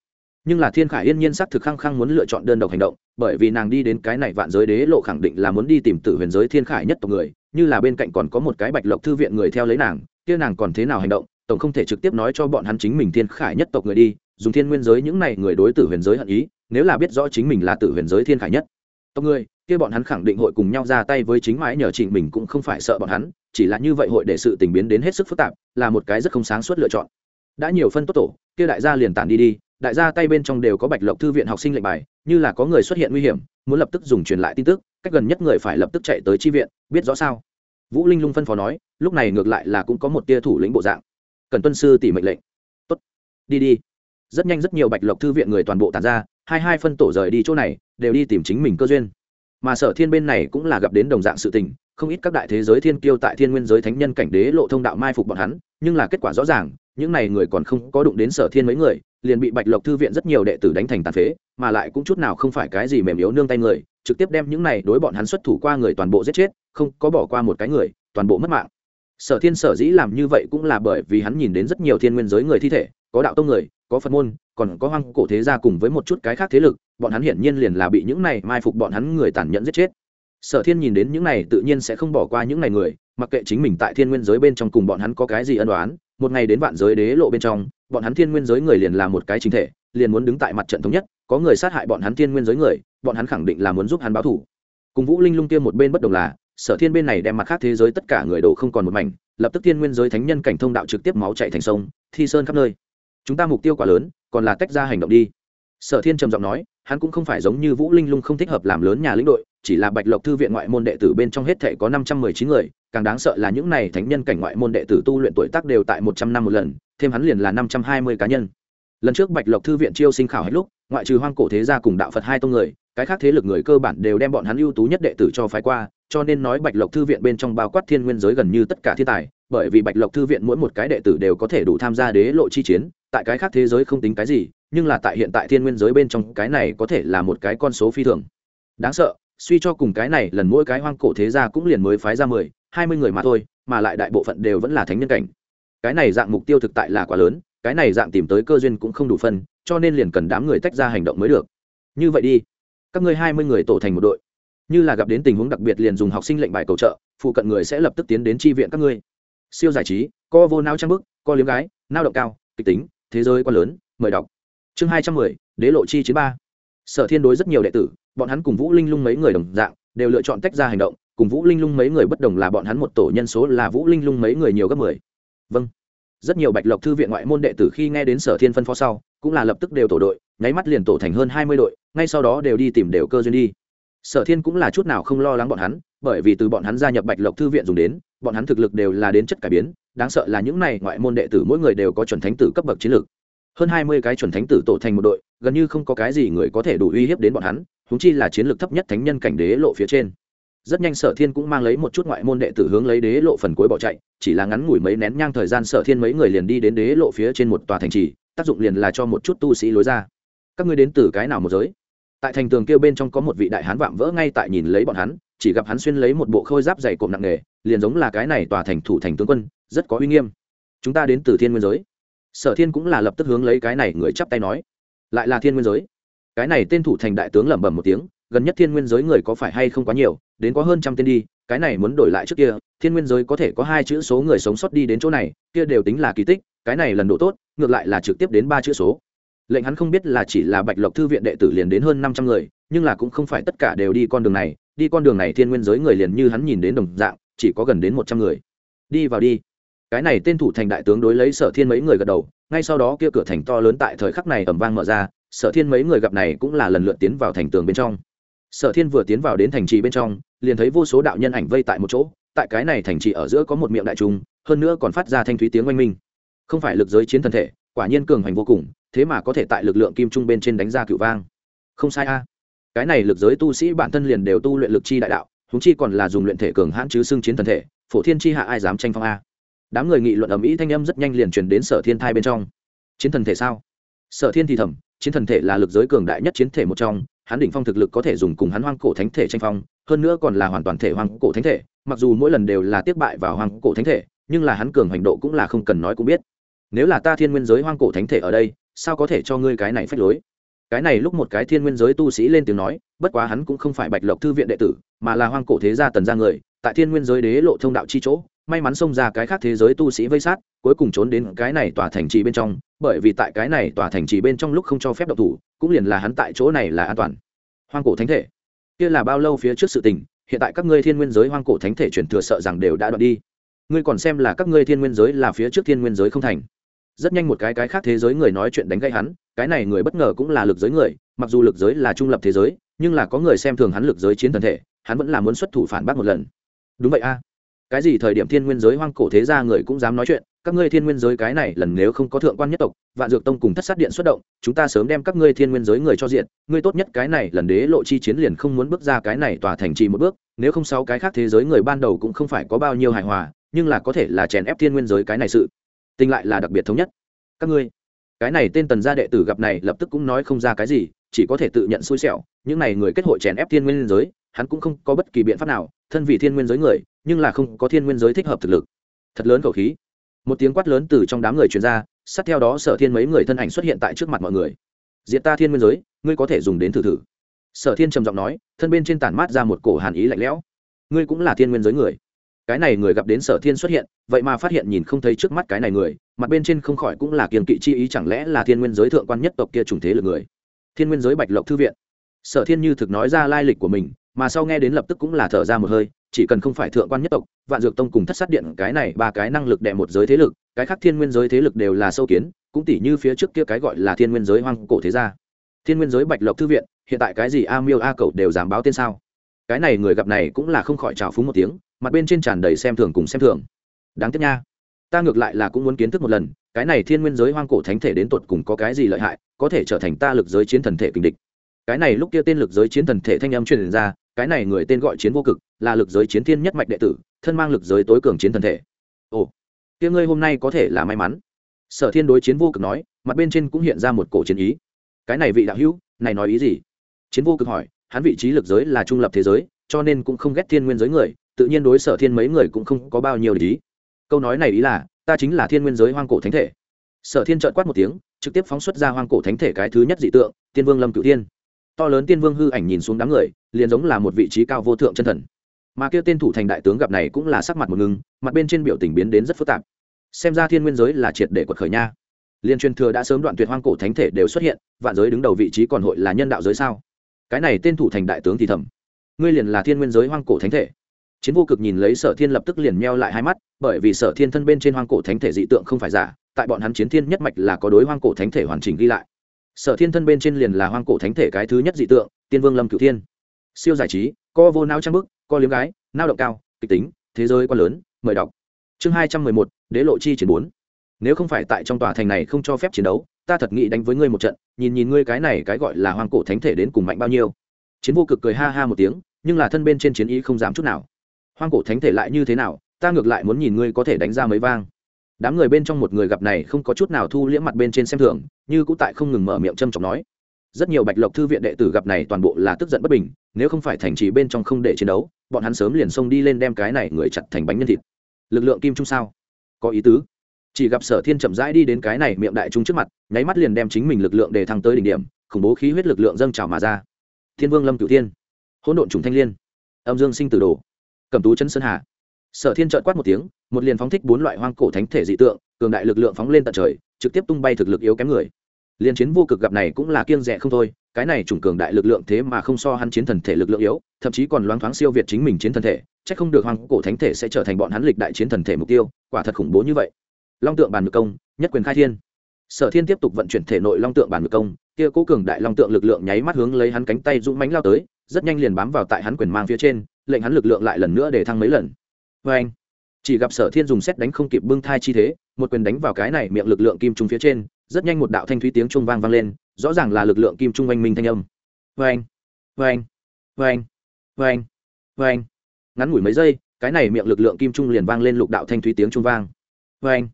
nhưng là thiên khải yên nhiên sắc thực khăng khăng muốn lựa chọn đơn độc hành động, bởi vì nàng đi đến cái này vạn giới đế lộ khẳng định là muốn đi tìm tử huyền giới thiên khải nhất tộc người, như là bên cạnh còn có một cái bạch lộc thư viện người theo lấy nàng, kia nàng còn thế nào hành động, tổng không thể trực tiếp nói cho bọn hắn chính mình thiên khải nhất tộc người đi, dùng thiên nguyên giới những này người đối tử huyền giới hận ý, nếu là biết rõ chính mình là tử huyền giới thiên khải nhất tộc người, kia bọn hắn khẳng định hội cùng nhau ra tay với chính mãi nhờ trịnh mình cũng không phải sợ bọn hắn, chỉ là như vậy hội để sự tình biến đến hết sức phức tạp, là một cái rất không sáng suốt lựa chọn. Đã nhiều phân tốt tổ, kia đại gia liền tản đi đi đại gia tay bên trong đều có bạch lộc thư viện học sinh lệnh bài, như là có người xuất hiện nguy hiểm, muốn lập tức dùng truyền lại tin tức, cách gần nhất người phải lập tức chạy tới chi viện, biết rõ sao? Vũ linh lung phân phó nói, lúc này ngược lại là cũng có một tia thủ lĩnh bộ dạng. Cần tuân sư tỷ mệnh lệnh. Tốt. Đi đi. Rất nhanh rất nhiều bạch lộc thư viện người toàn bộ tàn ra, hai hai phân tổ rời đi chỗ này, đều đi tìm chính mình cơ duyên. Mà sở thiên bên này cũng là gặp đến đồng dạng sự tình, không ít các đại thế giới thiên kiêu tại thiên nguyên giới thánh nhân cảnh đế lộ thông đạo mai phục bọn hắn, nhưng là kết quả rõ ràng những này người còn không có đụng đến sở thiên mấy người, liền bị bạch lộc thư viện rất nhiều đệ tử đánh thành tàn phế, mà lại cũng chút nào không phải cái gì mềm yếu nương tay người, trực tiếp đem những này đối bọn hắn xuất thủ qua người toàn bộ giết chết, không có bỏ qua một cái người, toàn bộ mất mạng. Sở thiên sở dĩ làm như vậy cũng là bởi vì hắn nhìn đến rất nhiều thiên nguyên giới người thi thể, có đạo tông người, có phật môn, còn có hoang cổ thế gia cùng với một chút cái khác thế lực, bọn hắn hiển nhiên liền là bị những này mai phục bọn hắn người tàn nhẫn giết chết. Sở thiên nhìn đến những này tự nhiên sẽ không bỏ qua những này người, mặc kệ chính mình tại thiên nguyên giới bên trong cùng bọn hắn có cái gì ân đoán một ngày đến vạn giới đế lộ bên trong, bọn hắn thiên nguyên giới người liền là một cái chính thể, liền muốn đứng tại mặt trận thống nhất, có người sát hại bọn hắn thiên nguyên giới người, bọn hắn khẳng định là muốn giúp hắn báo thủ. Cùng vũ linh lung kia một bên bất đồng là, sở thiên bên này đem mặt khác thế giới tất cả người đồ không còn một mảnh, lập tức thiên nguyên giới thánh nhân cảnh thông đạo trực tiếp máu chạy thành sông, thi sơn khắp nơi. Chúng ta mục tiêu quá lớn, còn là tách ra hành động đi. Sở thiên trầm giọng nói, hắn cũng không phải giống như vũ linh lung không thích hợp làm lớn nhà lĩnh đội chỉ là bạch lộc thư viện ngoại môn đệ tử bên trong hết thể có năm trăm mười chín người, càng đáng sợ là những này thánh nhân cảnh ngoại môn đệ tử tu luyện tuổi tác đều tại một trăm năm một lần, thêm hắn liền là năm trăm hai mươi cá nhân. Lần trước bạch lộc thư viện chiêu sinh khảo hết lúc, ngoại trừ hoang cổ thế gia cùng đạo phật hai tông người, cái khác thế lực người cơ bản đều đem bọn hắn ưu tú nhất đệ tử cho phái qua, cho nên nói bạch lộc thư viện bên trong bao quát thiên nguyên giới gần như tất cả thiên tài, bởi vì bạch lộc thư viện mỗi một cái đệ tử đều có thể đủ tham gia đế lộ chi chiến, tại cái khác thế giới không tính cái gì, nhưng là tại hiện tại thiên nguyên giới bên trong cái này có thể là một cái con số phi thường. Đáng sợ suy cho cùng cái này, lần mỗi cái hoang cổ thế gia cũng liền mới phái ra mười, hai mươi người mà thôi, mà lại đại bộ phận đều vẫn là thánh nhân cảnh. Cái này dạng mục tiêu thực tại là quá lớn, cái này dạng tìm tới cơ duyên cũng không đủ phân, cho nên liền cần đám người tách ra hành động mới được. Như vậy đi, các ngươi hai mươi người tổ thành một đội. Như là gặp đến tình huống đặc biệt liền dùng học sinh lệnh bài cầu trợ, phụ cận người sẽ lập tức tiến đến tri viện các ngươi. Siêu giải trí, co vô nao trang bức, co liếm gái, nao động cao, kịch tính, thế giới quá lớn, mời đọc. Chương hai trăm mười, đế lộ chi chiến ba. Sở thiên đối rất nhiều đệ tử bọn hắn cùng vũ linh lung mấy người đồng dạng, đều lựa chọn tách ra hành động, cùng vũ linh lung mấy người bất đồng là bọn hắn một tổ nhân số là vũ linh lung mấy người nhiều gấp mười. Vâng. Rất nhiều bạch lộc thư viện ngoại môn đệ tử khi nghe đến sở thiên phân phó sau, cũng là lập tức đều tổ đội, nháy mắt liền tổ thành hơn hai mươi đội, ngay sau đó đều đi tìm đều cơ duyên đi. Sở thiên cũng là chút nào không lo lắng bọn hắn, bởi vì từ bọn hắn gia nhập bạch lộc thư viện dùng đến, bọn hắn thực lực đều là đến chất cải biến, đáng sợ là những này ngoại môn đệ tử mỗi người đều có chuẩn thánh tử cấp bậc chiến lược. Hơn hai mươi cái chuẩn thánh tử tổ thành một đội, gần như không có cái gì người có thể đủ uy hiếp đến bọn hắn húng chi là chiến lược thấp nhất thánh nhân cảnh đế lộ phía trên. Rất nhanh sở thiên cũng mang lấy một chút ngoại môn đệ tử hướng lấy đế lộ phần cuối bỏ chạy, chỉ là ngắn ngủi mấy nén nhang thời gian sở thiên mấy người liền đi đến đế lộ phía trên một tòa thành trì, tác dụng liền là cho một chút tu sĩ lối ra. Các ngươi đến từ cái nào một giới? Tại thành tường kêu bên trong có một vị đại hán vạm vỡ ngay tại nhìn lấy bọn hắn, chỉ gặp hắn xuyên lấy một bộ khôi giáp dày cộm nặng nề, liền giống là cái này tòa thành thủ thành tướng quân, rất có uy nghiêm. Chúng ta đến từ thiên nguyên giới. Sở thiên cũng là lập tức hướng lấy cái này người chắp tay nói. Lại là thiên nguyên giới cái này tên thủ thành đại tướng lẩm bẩm một tiếng, gần nhất thiên nguyên giới người có phải hay không quá nhiều, đến có hơn trăm tên đi, cái này muốn đổi lại trước kia, thiên nguyên giới có thể có hai chữ số người sống sót đi đến chỗ này, kia đều tính là kỳ tích, cái này lần độ tốt, ngược lại là trực tiếp đến ba chữ số. Lệnh hắn không biết là chỉ là bạch lộc thư viện đệ tử liền đến hơn năm trăm người, nhưng là cũng không phải tất cả đều đi con đường này, đi con đường này thiên nguyên giới người liền như hắn nhìn đến đồng dạng, chỉ có gần đến một trăm người. Đi vào đi cái này tên thủ thành đại tướng đối lấy sở thiên mấy người gật đầu, ngay sau đó kia cửa thành to lớn tại thời khắc này ẩm vang mở ra, sở thiên mấy người gặp này cũng là lần lượt tiến vào thành tường bên trong. Sở thiên vừa tiến vào đến thành trì bên trong, liền thấy vô số đạo nhân ảnh vây tại một chỗ, tại cái này thành trì ở giữa có một miệng đại trung, hơn nữa còn phát ra thanh thúy tiếng oanh minh. Không phải lực giới chiến thân thể, quả nhiên cường hành vô cùng, thế mà có thể tại lực lượng kim trung bên trên đánh ra cựu vang. Không sai a. Cái này lực giới tu sĩ bản thân liền đều tu luyện lực chi đại đạo húng chi còn là dùng luyện thể cường hãn chứ xưng chiến thần thể, phổ thiên chi hạ ai dám tranh phong a? Đám người nghị luận ầm ĩ thanh âm rất nhanh liền truyền đến sở thiên thai bên trong. Chiến thần thể sao? Sở thiên thì thầm, chiến thần thể là lực giới cường đại nhất chiến thể một trong, hắn đỉnh phong thực lực có thể dùng cùng hắn hoang cổ thánh thể tranh phong, hơn nữa còn là hoàn toàn thể hoang cổ thánh thể, mặc dù mỗi lần đều là tiếp bại vào hoang cổ thánh thể, nhưng là hắn cường hành độ cũng là không cần nói cũng biết. Nếu là ta thiên nguyên giới hoang cổ thánh thể ở đây, sao có thể cho ngươi cái này phách lối? Cái này lúc một cái thiên nguyên giới tu sĩ lên tiếng nói, bất quá hắn cũng không phải bạch lộc thư viện đệ tử, mà là hoang cổ thế gia tần gia người, tại thiên nguyên giới đế lộ thông đạo chi chỗ may mắn xông ra cái khác thế giới tu sĩ vây sát, cuối cùng trốn đến cái này tòa thành trì bên trong, bởi vì tại cái này tòa thành trì bên trong lúc không cho phép độc thủ, cũng liền là hắn tại chỗ này là an toàn. Hoang cổ thánh thể. Kia là bao lâu phía trước sự tình, hiện tại các ngươi thiên nguyên giới hoang cổ thánh thể truyền thừa sợ rằng đều đã đoạn đi. Ngươi còn xem là các ngươi thiên nguyên giới là phía trước thiên nguyên giới không thành. Rất nhanh một cái cái khác thế giới người nói chuyện đánh gây hắn, cái này người bất ngờ cũng là lực giới người, mặc dù lực giới là trung lập thế giới, nhưng là có người xem thường hắn lực giới chiến thần thể, hắn vẫn là muốn xuất thủ phản bác một lần. Đúng vậy a cái gì thời điểm thiên nguyên giới hoang cổ thế gia người cũng dám nói chuyện, các ngươi thiên nguyên giới cái này lần nếu không có thượng quan nhất tộc, vạn dược tông cùng thất sát điện xuất động, chúng ta sớm đem các ngươi thiên nguyên giới người cho diện, ngươi tốt nhất cái này lần đế lộ chi chiến liền không muốn bước ra cái này tòa thành trì một bước, nếu không sáu cái khác thế giới người ban đầu cũng không phải có bao nhiêu hài hòa, nhưng là có thể là chèn ép thiên nguyên giới cái này sự. Tình lại là đặc biệt thống nhất. Các ngươi, cái này tên tần gia đệ tử gặp này lập tức cũng nói không ra cái gì, chỉ có thể tự nhận xui xẻo, những này người kết hội chèn ép thiên nguyên giới, hắn cũng không có bất kỳ biện pháp nào, thân vì thiên nguyên giới người nhưng là không có thiên nguyên giới thích hợp thực lực. Thật lớn khẩu khí. Một tiếng quát lớn từ trong đám người truyền ra, sát theo đó sở thiên mấy người thân ảnh xuất hiện tại trước mặt mọi người. Diện ta thiên nguyên giới, ngươi có thể dùng đến thử thử. Sở thiên trầm giọng nói, thân bên trên tản mát ra một cổ hàn ý lạnh lẽo. Ngươi cũng là thiên nguyên giới người. Cái này người gặp đến sở thiên xuất hiện, vậy mà phát hiện nhìn không thấy trước mắt cái này người, mặt bên trên không khỏi cũng là kiềm kỵ chi ý chẳng lẽ là thiên nguyên giới thượng quan nhất tộc kia trùng thế lực người? Thiên nguyên giới bạch lộc thư viện. Sở thiên như thực nói ra lai lịch của mình mà sau nghe đến lập tức cũng là thở ra một hơi, chỉ cần không phải thượng quan nhất tộc, vạn dược tông cùng thất sát điện, cái này ba cái năng lực đệ một giới thế lực, cái khác thiên nguyên giới thế lực đều là sâu kiến, cũng tỉ như phía trước kia cái gọi là thiên nguyên giới hoang cổ thế gia. Thiên nguyên giới bạch lộc thư viện, hiện tại cái gì a miêu a cậu đều dám báo tên sao? Cái này người gặp này cũng là không khỏi trào phúng một tiếng, mặt bên trên tràn đầy xem thường cùng xem thường. Đáng tiếc nha. Ta ngược lại là cũng muốn kiến thức một lần, cái này thiên nguyên giới hoang cổ thánh thể đến tột cùng có cái gì lợi hại, có thể trở thành ta lực giới chiến thần thể kình địch. Cái này lúc kia tên lực giới chiến thần thể thanh âm truyền ra cái này người tên gọi chiến vô cực, là lực giới chiến thiên nhất mạch đệ tử, thân mang lực giới tối cường chiến thần thể. Ồ, kia ngươi hôm nay có thể là may mắn. Sở thiên đối chiến vô cực nói, mặt bên trên cũng hiện ra một cổ chiến ý. Cái này vị đạo hữu, này nói ý gì? Chiến vô cực hỏi, hắn vị trí lực giới là trung lập thế giới, cho nên cũng không ghét thiên nguyên giới người, tự nhiên đối sở thiên mấy người cũng không có bao nhiêu lý câu nói này ý là, ta chính là thiên nguyên giới hoang cổ thánh thể. Sở thiên trợn quát một tiếng, trực tiếp phóng xuất ra hoang cổ thánh thể cái thứ nhất dị tượng, tiên vương lâm cửu tiên to lớn tiên vương hư ảnh nhìn xuống đám người, liền giống là một vị trí cao vô thượng chân thần. Mà kia tên thủ thành đại tướng gặp này cũng là sắc mặt một ngưng, mặt bên trên biểu tình biến đến rất phức tạp. Xem ra thiên nguyên giới là triệt để quật khởi nha. Liên truyền thừa đã sớm đoạn tuyệt hoang cổ thánh thể đều xuất hiện, vạn giới đứng đầu vị trí còn hội là nhân đạo giới sao? Cái này tên thủ thành đại tướng thì thầm. Ngươi liền là thiên nguyên giới hoang cổ thánh thể. Chiến vô cực nhìn lấy sở thiên lập tức liền meo lại hai mắt, bởi vì sở thiên thân bên trên hoang cổ thánh thể dị tượng không phải giả, tại bọn hắn chiến thiên nhất mạch là có đối hoang cổ thánh thể hoàn chỉnh ghi lại sở thiên thân bên trên liền là hoang cổ thánh thể cái thứ nhất dị tượng, tiên vương lâm cửu thiên. Siêu giải trí, co vô nao trang bức, co liếm gái nao động cao, kịch tính, thế giới quá lớn, mời đọc. Chương hai trăm mười một, đế lộ chi chiến bốn. Nếu không phải tại trong tòa thành này không cho phép chiến đấu, ta thật nghĩ đánh với ngươi một trận, nhìn nhìn ngươi cái này cái gọi là hoang cổ thánh thể đến cùng mạnh bao nhiêu. Chiến vô cực cười ha ha một tiếng, nhưng là thân bên trên chiến ý không dám chút nào. Hoang cổ thánh thể lại như thế nào, ta ngược lại muốn nhìn ngươi có thể đánh ra mấy vang. Đám người bên trong một người gặp này không có chút nào thu liễm mặt bên trên xem thường như cũng tại không ngừng mở miệng châm chọc nói. Rất nhiều bạch lộc thư viện đệ tử gặp này toàn bộ là tức giận bất bình, nếu không phải thành trì bên trong không để chiến đấu, bọn hắn sớm liền xông đi lên đem cái này người chặt thành bánh nhân thịt. Lực lượng kim trung sao? Có ý tứ. Chỉ gặp sở thiên chậm rãi đi đến cái này miệng đại trung trước mặt, nháy mắt liền đem chính mình lực lượng để thăng tới đỉnh điểm, khủng bố khí huyết lực lượng dâng trào mà ra. Thiên vương lâm cửu thiên. Hỗn độn trùng thanh liên. Âm dương sinh tử đồ. Cầm tú chân sơn hà. Sở thiên trợn quát một tiếng, một liền phóng thích bốn loại hoang cổ thánh thể dị tượng, cường đại lực lượng phóng lên tận trời, trực tiếp tung bay thực lực yếu kém người liên chiến vô cực gặp này cũng là kiêng rẻ không thôi, cái này chủng cường đại lực lượng thế mà không so hắn chiến thần thể lực lượng yếu, thậm chí còn loáng thoáng siêu việt chính mình chiến thần thể, chắc không được hoàng cổ thánh thể sẽ trở thành bọn hắn lịch đại chiến thần thể mục tiêu, quả thật khủng bố như vậy. Long tượng bàn ngược công, nhất quyền khai thiên. Sở thiên tiếp tục vận chuyển thể nội long tượng bàn ngược công, kia cố cường đại long tượng lực lượng nháy mắt hướng lấy hắn cánh tay dũng mánh lao tới, rất nhanh liền bám vào tại hắn quyền mang phía trên, lệnh hắn lực lượng lại lần nữa để thăng mấy lần. Vê anh chỉ gặp sở thiên dùng xét đánh không kịp bưng thai chi thế, một quyền đánh vào cái này miệng lực lượng kim trung phía trên rất nhanh một đạo thanh thúy tiếng trung vang vang lên, rõ ràng là lực lượng kim trung oanh minh thanh âm. Vê anh vê anh vê anh vê anh vê anh ngắn ngủi mấy giây, cái này miệng lực lượng kim trung liền vang lên lục đạo thanh thúy tiếng trung vang. Vê anh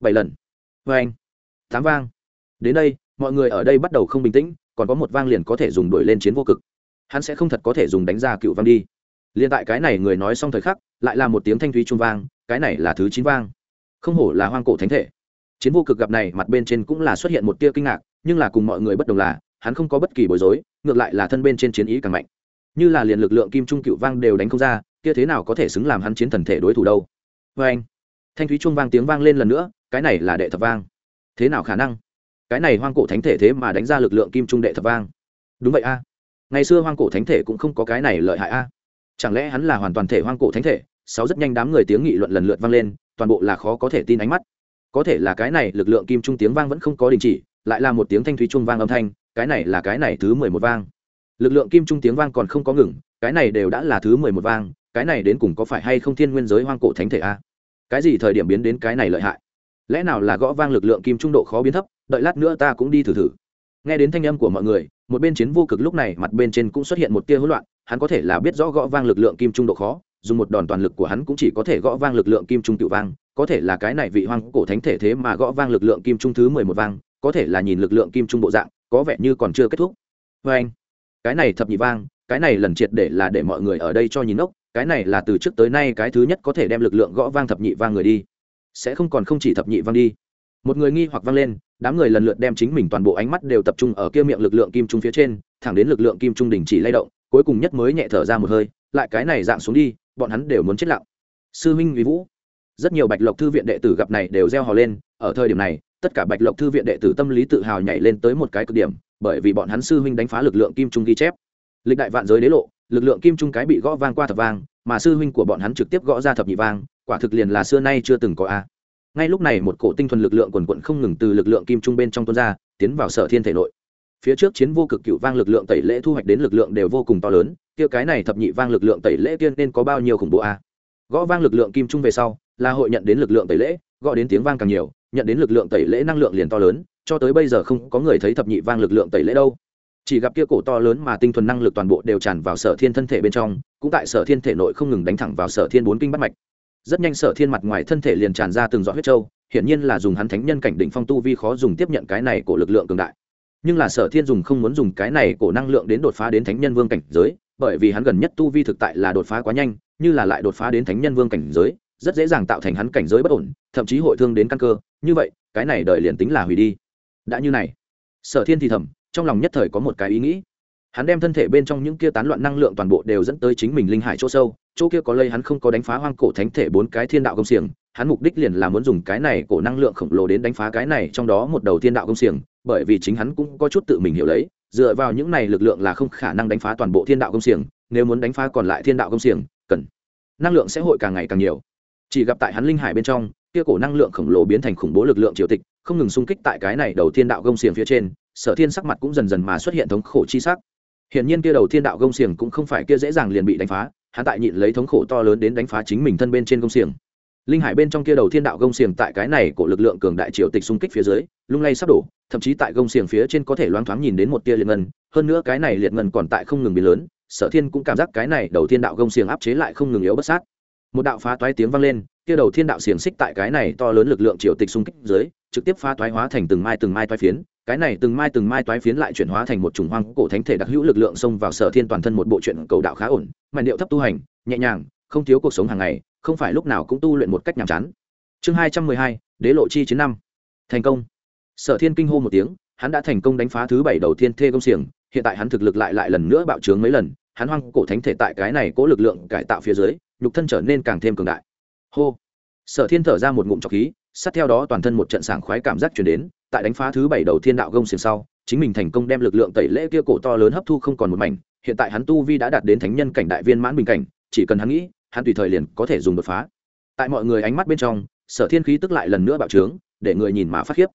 bảy lần. Vê anh tám vang. Đến đây, mọi người ở đây bắt đầu không bình tĩnh, còn có một vang liền có thể dùng đổi lên chiến vô cực. Hắn sẽ không thật có thể dùng đánh ra cựu vang đi. Liền tại cái này người nói xong thời khắc, lại là một tiếng thanh thúy trung vang, cái này là thứ chín vang. Không hổ là hoang cổ thánh thể chiến vô cực gặp này, mặt bên trên cũng là xuất hiện một tia kinh ngạc, nhưng là cùng mọi người bất đồng là, hắn không có bất kỳ bối rối, ngược lại là thân bên trên chiến ý càng mạnh. Như là liền lực lượng kim trung cựu vang đều đánh không ra, kia thế nào có thể xứng làm hắn chiến thần thể đối thủ đâu? Vê anh, thanh thúy chuông vang tiếng vang lên lần nữa, cái này là đệ thập vang. Thế nào khả năng? Cái này hoang cổ thánh thể thế mà đánh ra lực lượng kim trung đệ thập vang. Đúng vậy a. Ngày xưa hoang cổ thánh thể cũng không có cái này lợi hại a. Chẳng lẽ hắn là hoàn toàn thể hoang cổ thánh thể? Sáu rất nhanh đám người tiếng nghị luận lần lượt vang lên, toàn bộ là khó có thể tin ánh mắt có thể là cái này lực lượng kim trung tiếng vang vẫn không có đình chỉ, lại là một tiếng thanh thúy trung vang âm thanh, cái này là cái này thứ mười một vang. Lực lượng kim trung tiếng vang còn không có ngừng, cái này đều đã là thứ mười một vang, cái này đến cùng có phải hay không thiên nguyên giới hoang cổ thánh thể a? Cái gì thời điểm biến đến cái này lợi hại? Lẽ nào là gõ vang lực lượng kim trung độ khó biến thấp, đợi lát nữa ta cũng đi thử thử. Nghe đến thanh âm của mọi người, một bên chiến vô cực lúc này mặt bên trên cũng xuất hiện một tia hỗn loạn, hắn có thể là biết rõ gõ vang lực lượng kim trung độ khó, dùng một đòn toàn lực của hắn cũng chỉ có thể gõ vang lực lượng kim trung tự vang có thể là cái này vị hoang cổ thánh thể thế mà gõ vang lực lượng kim trung thứ mười một vang, có thể là nhìn lực lượng kim trung bộ dạng, có vẻ như còn chưa kết thúc. Vê anh, cái này thập nhị vang, cái này lần triệt để là để mọi người ở đây cho nhìn ốc, cái này là từ trước tới nay cái thứ nhất có thể đem lực lượng gõ vang thập nhị vang người đi. Sẽ không còn không chỉ thập nhị vang đi. Một người nghi hoặc vang lên, đám người lần lượt đem chính mình toàn bộ ánh mắt đều tập trung ở kia miệng lực lượng kim trung phía trên, thẳng đến lực lượng kim trung đình chỉ lay động, cuối cùng nhất mới nhẹ thở ra một hơi, lại cái này dạng xuống đi, bọn hắn đều muốn chết lặng. Sư huynh vì vũ rất nhiều bạch lộc thư viện đệ tử gặp này đều reo hò lên, ở thời điểm này, tất cả bạch lộc thư viện đệ tử tâm lý tự hào nhảy lên tới một cái cực điểm, bởi vì bọn hắn sư huynh đánh phá lực lượng kim trung ghi chép. Lịch đại vạn giới đế lộ, lực lượng kim trung cái bị gõ vang qua thập vang, mà sư huynh của bọn hắn trực tiếp gõ ra thập nhị vang, quả thực liền là xưa nay chưa từng có a. Ngay lúc này một cổ tinh thuần lực lượng quần quận không ngừng từ lực lượng kim trung bên trong tuôn ra, tiến vào sở thiên thể nội. Phía trước chiến vô cực cựu vang lực lượng tẩy lễ thu hoạch đến lực lượng đều vô cùng to lớn, kia cái này thập nhị vang lực lượng tẩy lễ tiên nên có bao nhiêu khủng bố a. Gõ vang lực lượng kim trung về sau là hội nhận đến lực lượng tẩy lễ, gọi đến tiếng vang càng nhiều, nhận đến lực lượng tẩy lễ năng lượng liền to lớn, cho tới bây giờ không có người thấy thập nhị vang lực lượng tẩy lễ đâu. Chỉ gặp kia cổ to lớn mà tinh thuần năng lực toàn bộ đều tràn vào sở thiên thân thể bên trong, cũng tại sở thiên thể nội không ngừng đánh thẳng vào sở thiên bốn kinh bắt mạch. Rất nhanh sở thiên mặt ngoài thân thể liền tràn ra từng giọt huyết trâu, hiển nhiên là dùng hắn thánh nhân cảnh định phong tu vi khó dùng tiếp nhận cái này của lực lượng cường đại. Nhưng là sở thiên dùng không muốn dùng cái này cổ năng lượng đến đột phá đến thánh nhân vương cảnh giới, bởi vì hắn gần nhất tu vi thực tại là đột phá quá nhanh, như là lại đột phá đến thánh nhân vương cảnh giới rất dễ dàng tạo thành hắn cảnh giới bất ổn, thậm chí hội thương đến căn cơ. Như vậy, cái này đợi liền tính là hủy đi. Đã như này, sở thiên thì thầm, trong lòng nhất thời có một cái ý nghĩ. Hắn đem thân thể bên trong những kia tán loạn năng lượng toàn bộ đều dẫn tới chính mình linh hải chỗ sâu. Chỗ kia có lây hắn không có đánh phá hoang cổ thánh thể bốn cái thiên đạo công xiềng. Hắn mục đích liền là muốn dùng cái này cổ năng lượng khổng lồ đến đánh phá cái này trong đó một đầu thiên đạo công xiềng, bởi vì chính hắn cũng có chút tự mình hiểu lấy, dựa vào những này lực lượng là không khả năng đánh phá toàn bộ thiên đạo công xiềng, nếu muốn đánh phá còn lại thiên đạo công xiềng, cần năng lượng sẽ hội càng ngày càng nhiều chỉ gặp tại hắn linh hải bên trong, kia cổ năng lượng khổng lồ biến thành khủng bố lực lượng triều tịch, không ngừng xung kích tại cái này đầu thiên đạo công xiềng phía trên, sở thiên sắc mặt cũng dần dần mà xuất hiện thống khổ chi sắc. Hiện nhiên kia đầu thiên đạo công xiềng cũng không phải kia dễ dàng liền bị đánh phá, hắn tại nhịn lấy thống khổ to lớn đến đánh phá chính mình thân bên trên công xiềng. Linh hải bên trong kia đầu thiên đạo gông xiềng tại cái này của lực lượng cường đại triều tịch xung kích phía dưới, lung lay sắp đổ, thậm chí tại gông xiềng phía trên có thể loáng thoáng nhìn đến một tia liệt ngân, hơn nữa cái này liệt ngân còn tại không ngừng biến lớn, sở thiên cũng cảm giác cái này đầu thiên đạo gông xiềng áp chế lại không ngừng yếu bất sát một đạo phá toái tiếng vang lên, kia đầu thiên đạo xiềng xích tại cái này to lớn lực lượng triều tịch xung kích dưới, trực tiếp phá toái hóa thành từng mai từng mai toái phiến, cái này từng mai từng mai toái phiến lại chuyển hóa thành một chủng hoang cổ thánh thể đặc hữu lực lượng xông vào sở thiên toàn thân một bộ truyện cầu đạo khá ổn mà điệu thấp tu hành, nhẹ nhàng, không thiếu cuộc sống hàng ngày, không phải lúc nào cũng tu luyện một cách nhàm chán. Chương hai trăm mười hai, đế lộ chi chiến năm. Thành công. Sở thiên kinh hô một tiếng, hắn đã thành công đánh phá thứ bảy đầu tiên thê công xiềng, hiện tại hắn thực lực lại lại lần nữa bạo trướng mấy lần, hắn hoang cổ thánh thể tại cái này cố lực lượng cải tạo phía dưới nhục thân trở nên càng thêm cường đại. Hô. Sở thiên thở ra một ngụm trọc khí, sát theo đó toàn thân một trận sảng khoái cảm giác chuyển đến, tại đánh phá thứ bảy đầu thiên đạo gông xiềng sau, chính mình thành công đem lực lượng tẩy lễ kia cổ to lớn hấp thu không còn một mảnh, hiện tại hắn tu vi đã đạt đến thánh nhân cảnh đại viên mãn bình cảnh, chỉ cần hắn nghĩ, hắn tùy thời liền có thể dùng đột phá. Tại mọi người ánh mắt bên trong, sở thiên khí tức lại lần nữa bạo trướng, để người nhìn mà phát khiếp.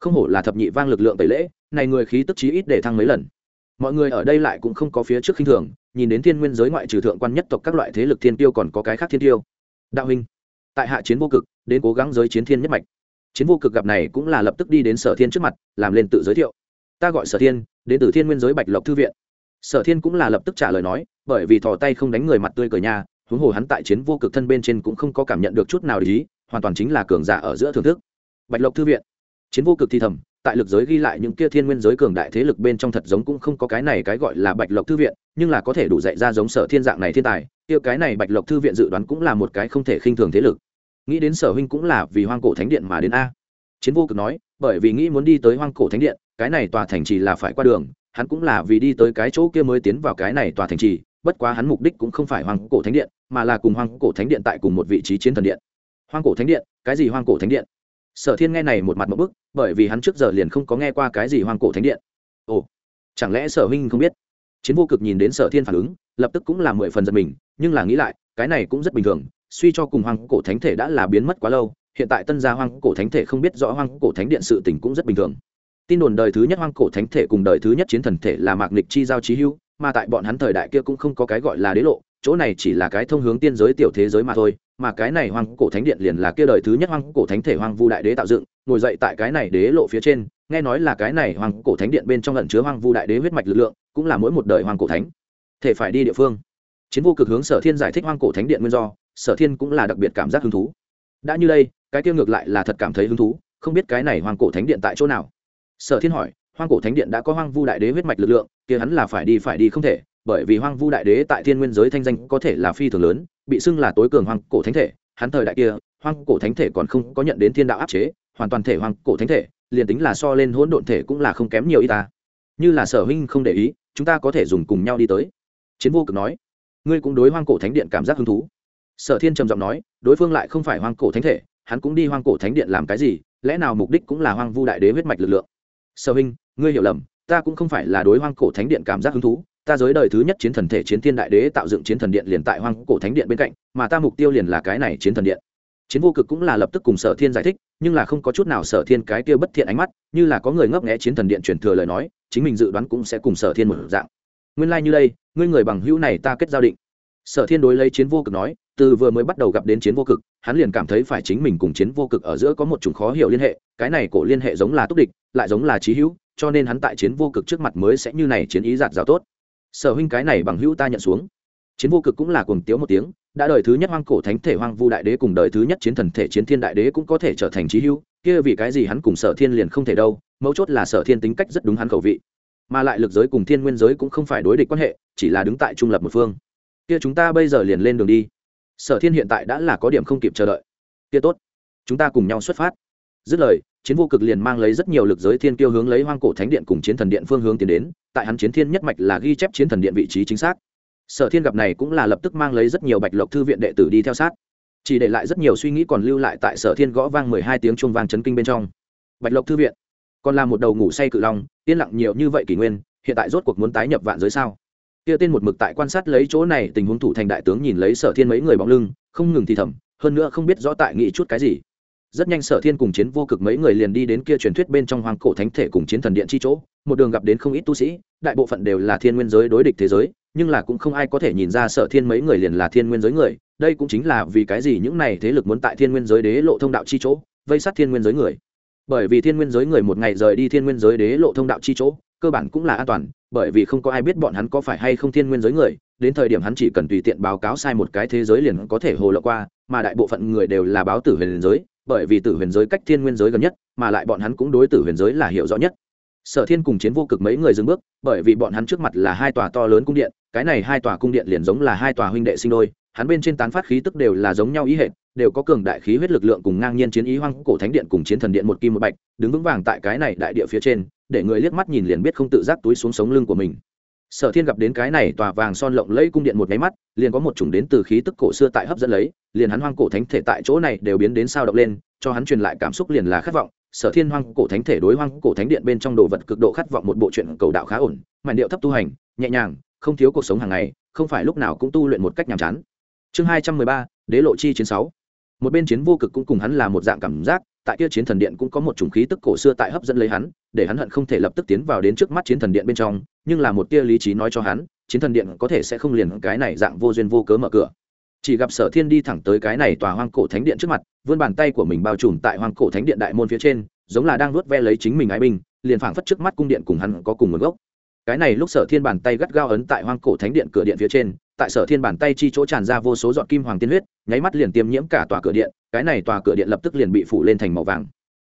Không hổ là thập nhị vang lực lượng tẩy lễ, này người khí tức chí ít để thăng mấy lần mọi người ở đây lại cũng không có phía trước khinh thường, nhìn đến thiên nguyên giới ngoại trừ thượng quan nhất tộc các loại thế lực thiên tiêu còn có cái khác thiên tiêu. Đạo huynh, tại hạ chiến vô cực, đến cố gắng giới chiến thiên nhất mạch. Chiến vô cực gặp này cũng là lập tức đi đến sở thiên trước mặt, làm lên tự giới thiệu. Ta gọi sở thiên, đến từ thiên nguyên giới bạch lộc thư viện. Sở thiên cũng là lập tức trả lời nói, bởi vì thò tay không đánh người mặt tươi cờ nhà huống hồ hắn tại chiến vô cực thân bên trên cũng không có cảm nhận được chút nào để ý, hoàn toàn chính là cường giả ở giữa thưởng thức. Bạch lộc thư viện. Chiến vô cực thì thầm tại lực giới ghi lại những kia thiên nguyên giới cường đại thế lực bên trong thật giống cũng không có cái này cái gọi là bạch lộc thư viện, nhưng là có thể đủ dạy ra giống sở thiên dạng này thiên tài, kia cái này bạch lộc thư viện dự đoán cũng là một cái không thể khinh thường thế lực. Nghĩ đến sở huynh cũng là vì hoang cổ thánh điện mà đến a. Chiến vô cực nói, bởi vì nghĩ muốn đi tới hoang cổ thánh điện, cái này tòa thành trì là phải qua đường, hắn cũng là vì đi tới cái chỗ kia mới tiến vào cái này tòa thành trì, bất quá hắn mục đích cũng không phải hoang cổ thánh điện, mà là cùng hoang cổ thánh điện tại cùng một vị trí chiến thần điện. Hoang cổ thánh điện? Cái gì hoang cổ thánh điện? Sở thiên nghe này một mặt một bức, bởi vì hắn trước giờ liền không có nghe qua cái gì hoang cổ thánh điện. Ồ, chẳng lẽ sở huynh không biết? Chiến vô cực nhìn đến sở thiên phản ứng, lập tức cũng là mười phần giật mình, nhưng là nghĩ lại, cái này cũng rất bình thường, suy cho cùng hoang cổ thánh thể đã là biến mất quá lâu, hiện tại tân gia hoang cổ thánh thể không biết rõ hoang cổ thánh điện sự tình cũng rất bình thường. Tin đồn đời thứ nhất hoang cổ thánh thể cùng đời thứ nhất chiến thần thể là mạc nịch chi giao trí hưu mà tại bọn hắn thời đại kia cũng không có cái gọi là đế lộ, chỗ này chỉ là cái thông hướng tiên giới tiểu thế giới mà thôi mà cái này hoang cổ thánh điện liền là kia đời thứ nhất hoang cổ thánh thể hoang vu đại đế tạo dựng, ngồi dậy tại cái này đế lộ phía trên, nghe nói là cái này hoang cổ thánh điện bên trong lẩn chứa hoang vu đại đế huyết mạch lực lượng, cũng là mỗi một đời hoang cổ thánh. Thể phải đi địa phương. Chiến vô cực hướng sở thiên giải thích hoang cổ thánh điện nguyên do, sở thiên cũng là đặc biệt cảm giác hứng thú. Đã như đây, cái kia ngược lại là thật cảm thấy hứng thú, không biết cái này hoang cổ thánh điện tại chỗ nào. Sở thiên hỏi, hoang cổ thánh điện đã có hoang vu đại đế huyết mạch lực lượng, kia hắn là phải đi phải đi không thể, bởi vì hoang vu đại đế tại thiên nguyên giới thanh danh có thể là phi thường lớn bị xưng là tối cường hoang cổ thánh thể, hắn thời đại kia, hoang cổ thánh thể còn không có nhận đến thiên đạo áp chế, hoàn toàn thể hoang cổ thánh thể, liền tính là so lên hỗn độn thể cũng là không kém nhiều y ta. Như là sở huynh không để ý, chúng ta có thể dùng cùng nhau đi tới. Chiến vô cực nói, ngươi cũng đối hoang cổ thánh điện cảm giác hứng thú. Sở thiên trầm giọng nói, đối phương lại không phải hoang cổ thánh thể, hắn cũng đi hoang cổ thánh điện làm cái gì, lẽ nào mục đích cũng là hoang vu đại đế huyết mạch lực lượng? Sở huynh, ngươi hiểu lầm, ta cũng không phải là đối hoang cổ thánh điện cảm giác hứng thú ta giới đời thứ nhất chiến thần thể chiến thiên đại đế tạo dựng chiến thần điện liền tại hoang cổ thánh điện bên cạnh, mà ta mục tiêu liền là cái này chiến thần điện. Chiến vô cực cũng là lập tức cùng sở thiên giải thích, nhưng là không có chút nào sở thiên cái kia bất thiện ánh mắt, như là có người ngấp nghẽ chiến thần điện truyền thừa lời nói, chính mình dự đoán cũng sẽ cùng sở thiên một dạng. Nguyên lai、like、như đây, ngươi người bằng hữu này ta kết giao định. Sở thiên đối lấy chiến vô cực nói, từ vừa mới bắt đầu gặp đến chiến vô cực, hắn liền cảm thấy phải chính mình cùng chiến vô cực ở giữa có một chủng khó hiểu liên hệ, cái này cổ liên hệ giống là túc địch, lại giống là trí hữu, cho nên hắn tại chiến vô cực trước mặt mới sẽ như này chiến ý giạt rào tốt sở huynh cái này bằng hữu ta nhận xuống. Chiến vô cực cũng là cuồng tiếu một tiếng, đã đời thứ nhất hoang cổ thánh thể hoang vu đại đế cùng đời thứ nhất chiến thần thể chiến thiên đại đế cũng có thể trở thành trí hữu, kia vì cái gì hắn cùng sở thiên liền không thể đâu, mấu chốt là sở thiên tính cách rất đúng hắn khẩu vị. Mà lại lực giới cùng thiên nguyên giới cũng không phải đối địch quan hệ, chỉ là đứng tại trung lập một phương. Kia chúng ta bây giờ liền lên đường đi. Sở thiên hiện tại đã là có điểm không kịp chờ đợi. Kia tốt, chúng ta cùng nhau xuất phát. Dứt lời chiến vô cực liền mang lấy rất nhiều lực giới thiên kiêu hướng lấy hoang cổ thánh điện cùng chiến thần điện phương hướng tiến đến, tại hắn chiến thiên nhất mạch là ghi chép chiến thần điện vị trí chính xác. Sở thiên gặp này cũng là lập tức mang lấy rất nhiều bạch lộc thư viện đệ tử đi theo sát. Chỉ để lại rất nhiều suy nghĩ còn lưu lại tại sở thiên gõ vang mười hai tiếng chuông vang chấn kinh bên trong. Bạch lộc thư viện, còn là một đầu ngủ say cự long, yên lặng nhiều như vậy kỷ nguyên, hiện tại rốt cuộc muốn tái nhập vạn giới sao? Kia tên một mực tại quan sát lấy chỗ này, tình huống thủ thành đại tướng nhìn lấy sở thiên mấy người bóng lưng, không ngừng thì thầm, hơn nữa không biết rõ tại nghĩ chút cái gì rất nhanh sở thiên cùng chiến vô cực mấy người liền đi đến kia truyền thuyết bên trong hoàng cổ thánh thể cùng chiến thần điện chi chỗ, một đường gặp đến không ít tu sĩ, đại bộ phận đều là thiên nguyên giới đối địch thế giới, nhưng là cũng không ai có thể nhìn ra sở thiên mấy người liền là thiên nguyên giới người, đây cũng chính là vì cái gì những này thế lực muốn tại thiên nguyên giới đế lộ thông đạo chi chỗ, vây sát thiên nguyên giới người. Bởi vì thiên nguyên giới người một ngày rời đi thiên nguyên giới đế lộ thông đạo chi chỗ, cơ bản cũng là an toàn, bởi vì không có ai biết bọn hắn có phải hay không thiên nguyên giới người, đến thời điểm hắn chỉ cần tùy tiện báo cáo sai một cái thế giới liền có thể hồ lộ qua, mà đại bộ phận người đều là báo tử huyền giới bởi vì tử huyền giới cách thiên nguyên giới gần nhất, mà lại bọn hắn cũng đối tử huyền giới là hiểu rõ nhất. Sở thiên cùng chiến vô cực mấy người dừng bước, bởi vì bọn hắn trước mặt là hai tòa to lớn cung điện, cái này hai tòa cung điện liền giống là hai tòa huynh đệ sinh đôi, hắn bên trên tán phát khí tức đều là giống nhau ý hệ đều có cường đại khí huyết lực lượng cùng ngang nhiên chiến ý hoang cổ thánh điện cùng chiến thần điện một kim một bạch, đứng vững vàng tại cái này đại địa phía trên, để người liếc mắt nhìn liền biết không tự giác túi xuống sống lưng của mình sở thiên gặp đến cái này tòa vàng son lộng lẫy cung điện một máy mắt, liền có một chủng đến từ khí tức cổ xưa tại hấp dẫn lấy, liền hắn hoang cổ thánh thể tại chỗ này đều biến đến sao động lên, cho hắn truyền lại cảm xúc liền là khát vọng. Sở thiên hoang cổ thánh thể đối hoang cổ thánh điện bên trong đồ vật cực độ khát vọng một bộ truyện cầu đạo khá ổn màn điệu thấp tu hành, nhẹ nhàng, không thiếu cuộc sống hàng ngày, không phải lúc nào cũng tu luyện một cách nhàm chán. Chương hai trăm mười ba, đế lộ chi chiến sáu. Một bên chiến vô cực cũng cùng hắn là một dạng cảm giác tại kia chiến thần điện cũng có một chủng khí tức cổ xưa tại hấp dẫn lấy hắn, để hắn hận không thể lập tức tiến vào đến trước mắt chiến thần điện bên trong, nhưng là một tia lý trí nói cho hắn, chiến thần điện có thể sẽ không liền cái này dạng vô duyên vô cớ mở cửa. Chỉ gặp sở thiên đi thẳng tới cái này tòa hoang cổ thánh điện trước mặt, vươn bàn tay của mình bao trùm tại hoang cổ thánh điện đại môn phía trên, giống là đang nuốt ve lấy chính mình ái binh, liền phảng phất trước mắt cung điện cùng hắn có cùng nguồn gốc. Cái này lúc sở thiên bàn tay gắt gao ấn tại hoang cổ thánh điện cửa điện phía trên tại sở thiên bàn tay chi chỗ tràn ra vô số giọt kim hoàng tiên huyết, nháy mắt liền tiêm nhiễm cả tòa cửa điện, cái này tòa cửa điện lập tức liền bị phủ lên thành màu vàng.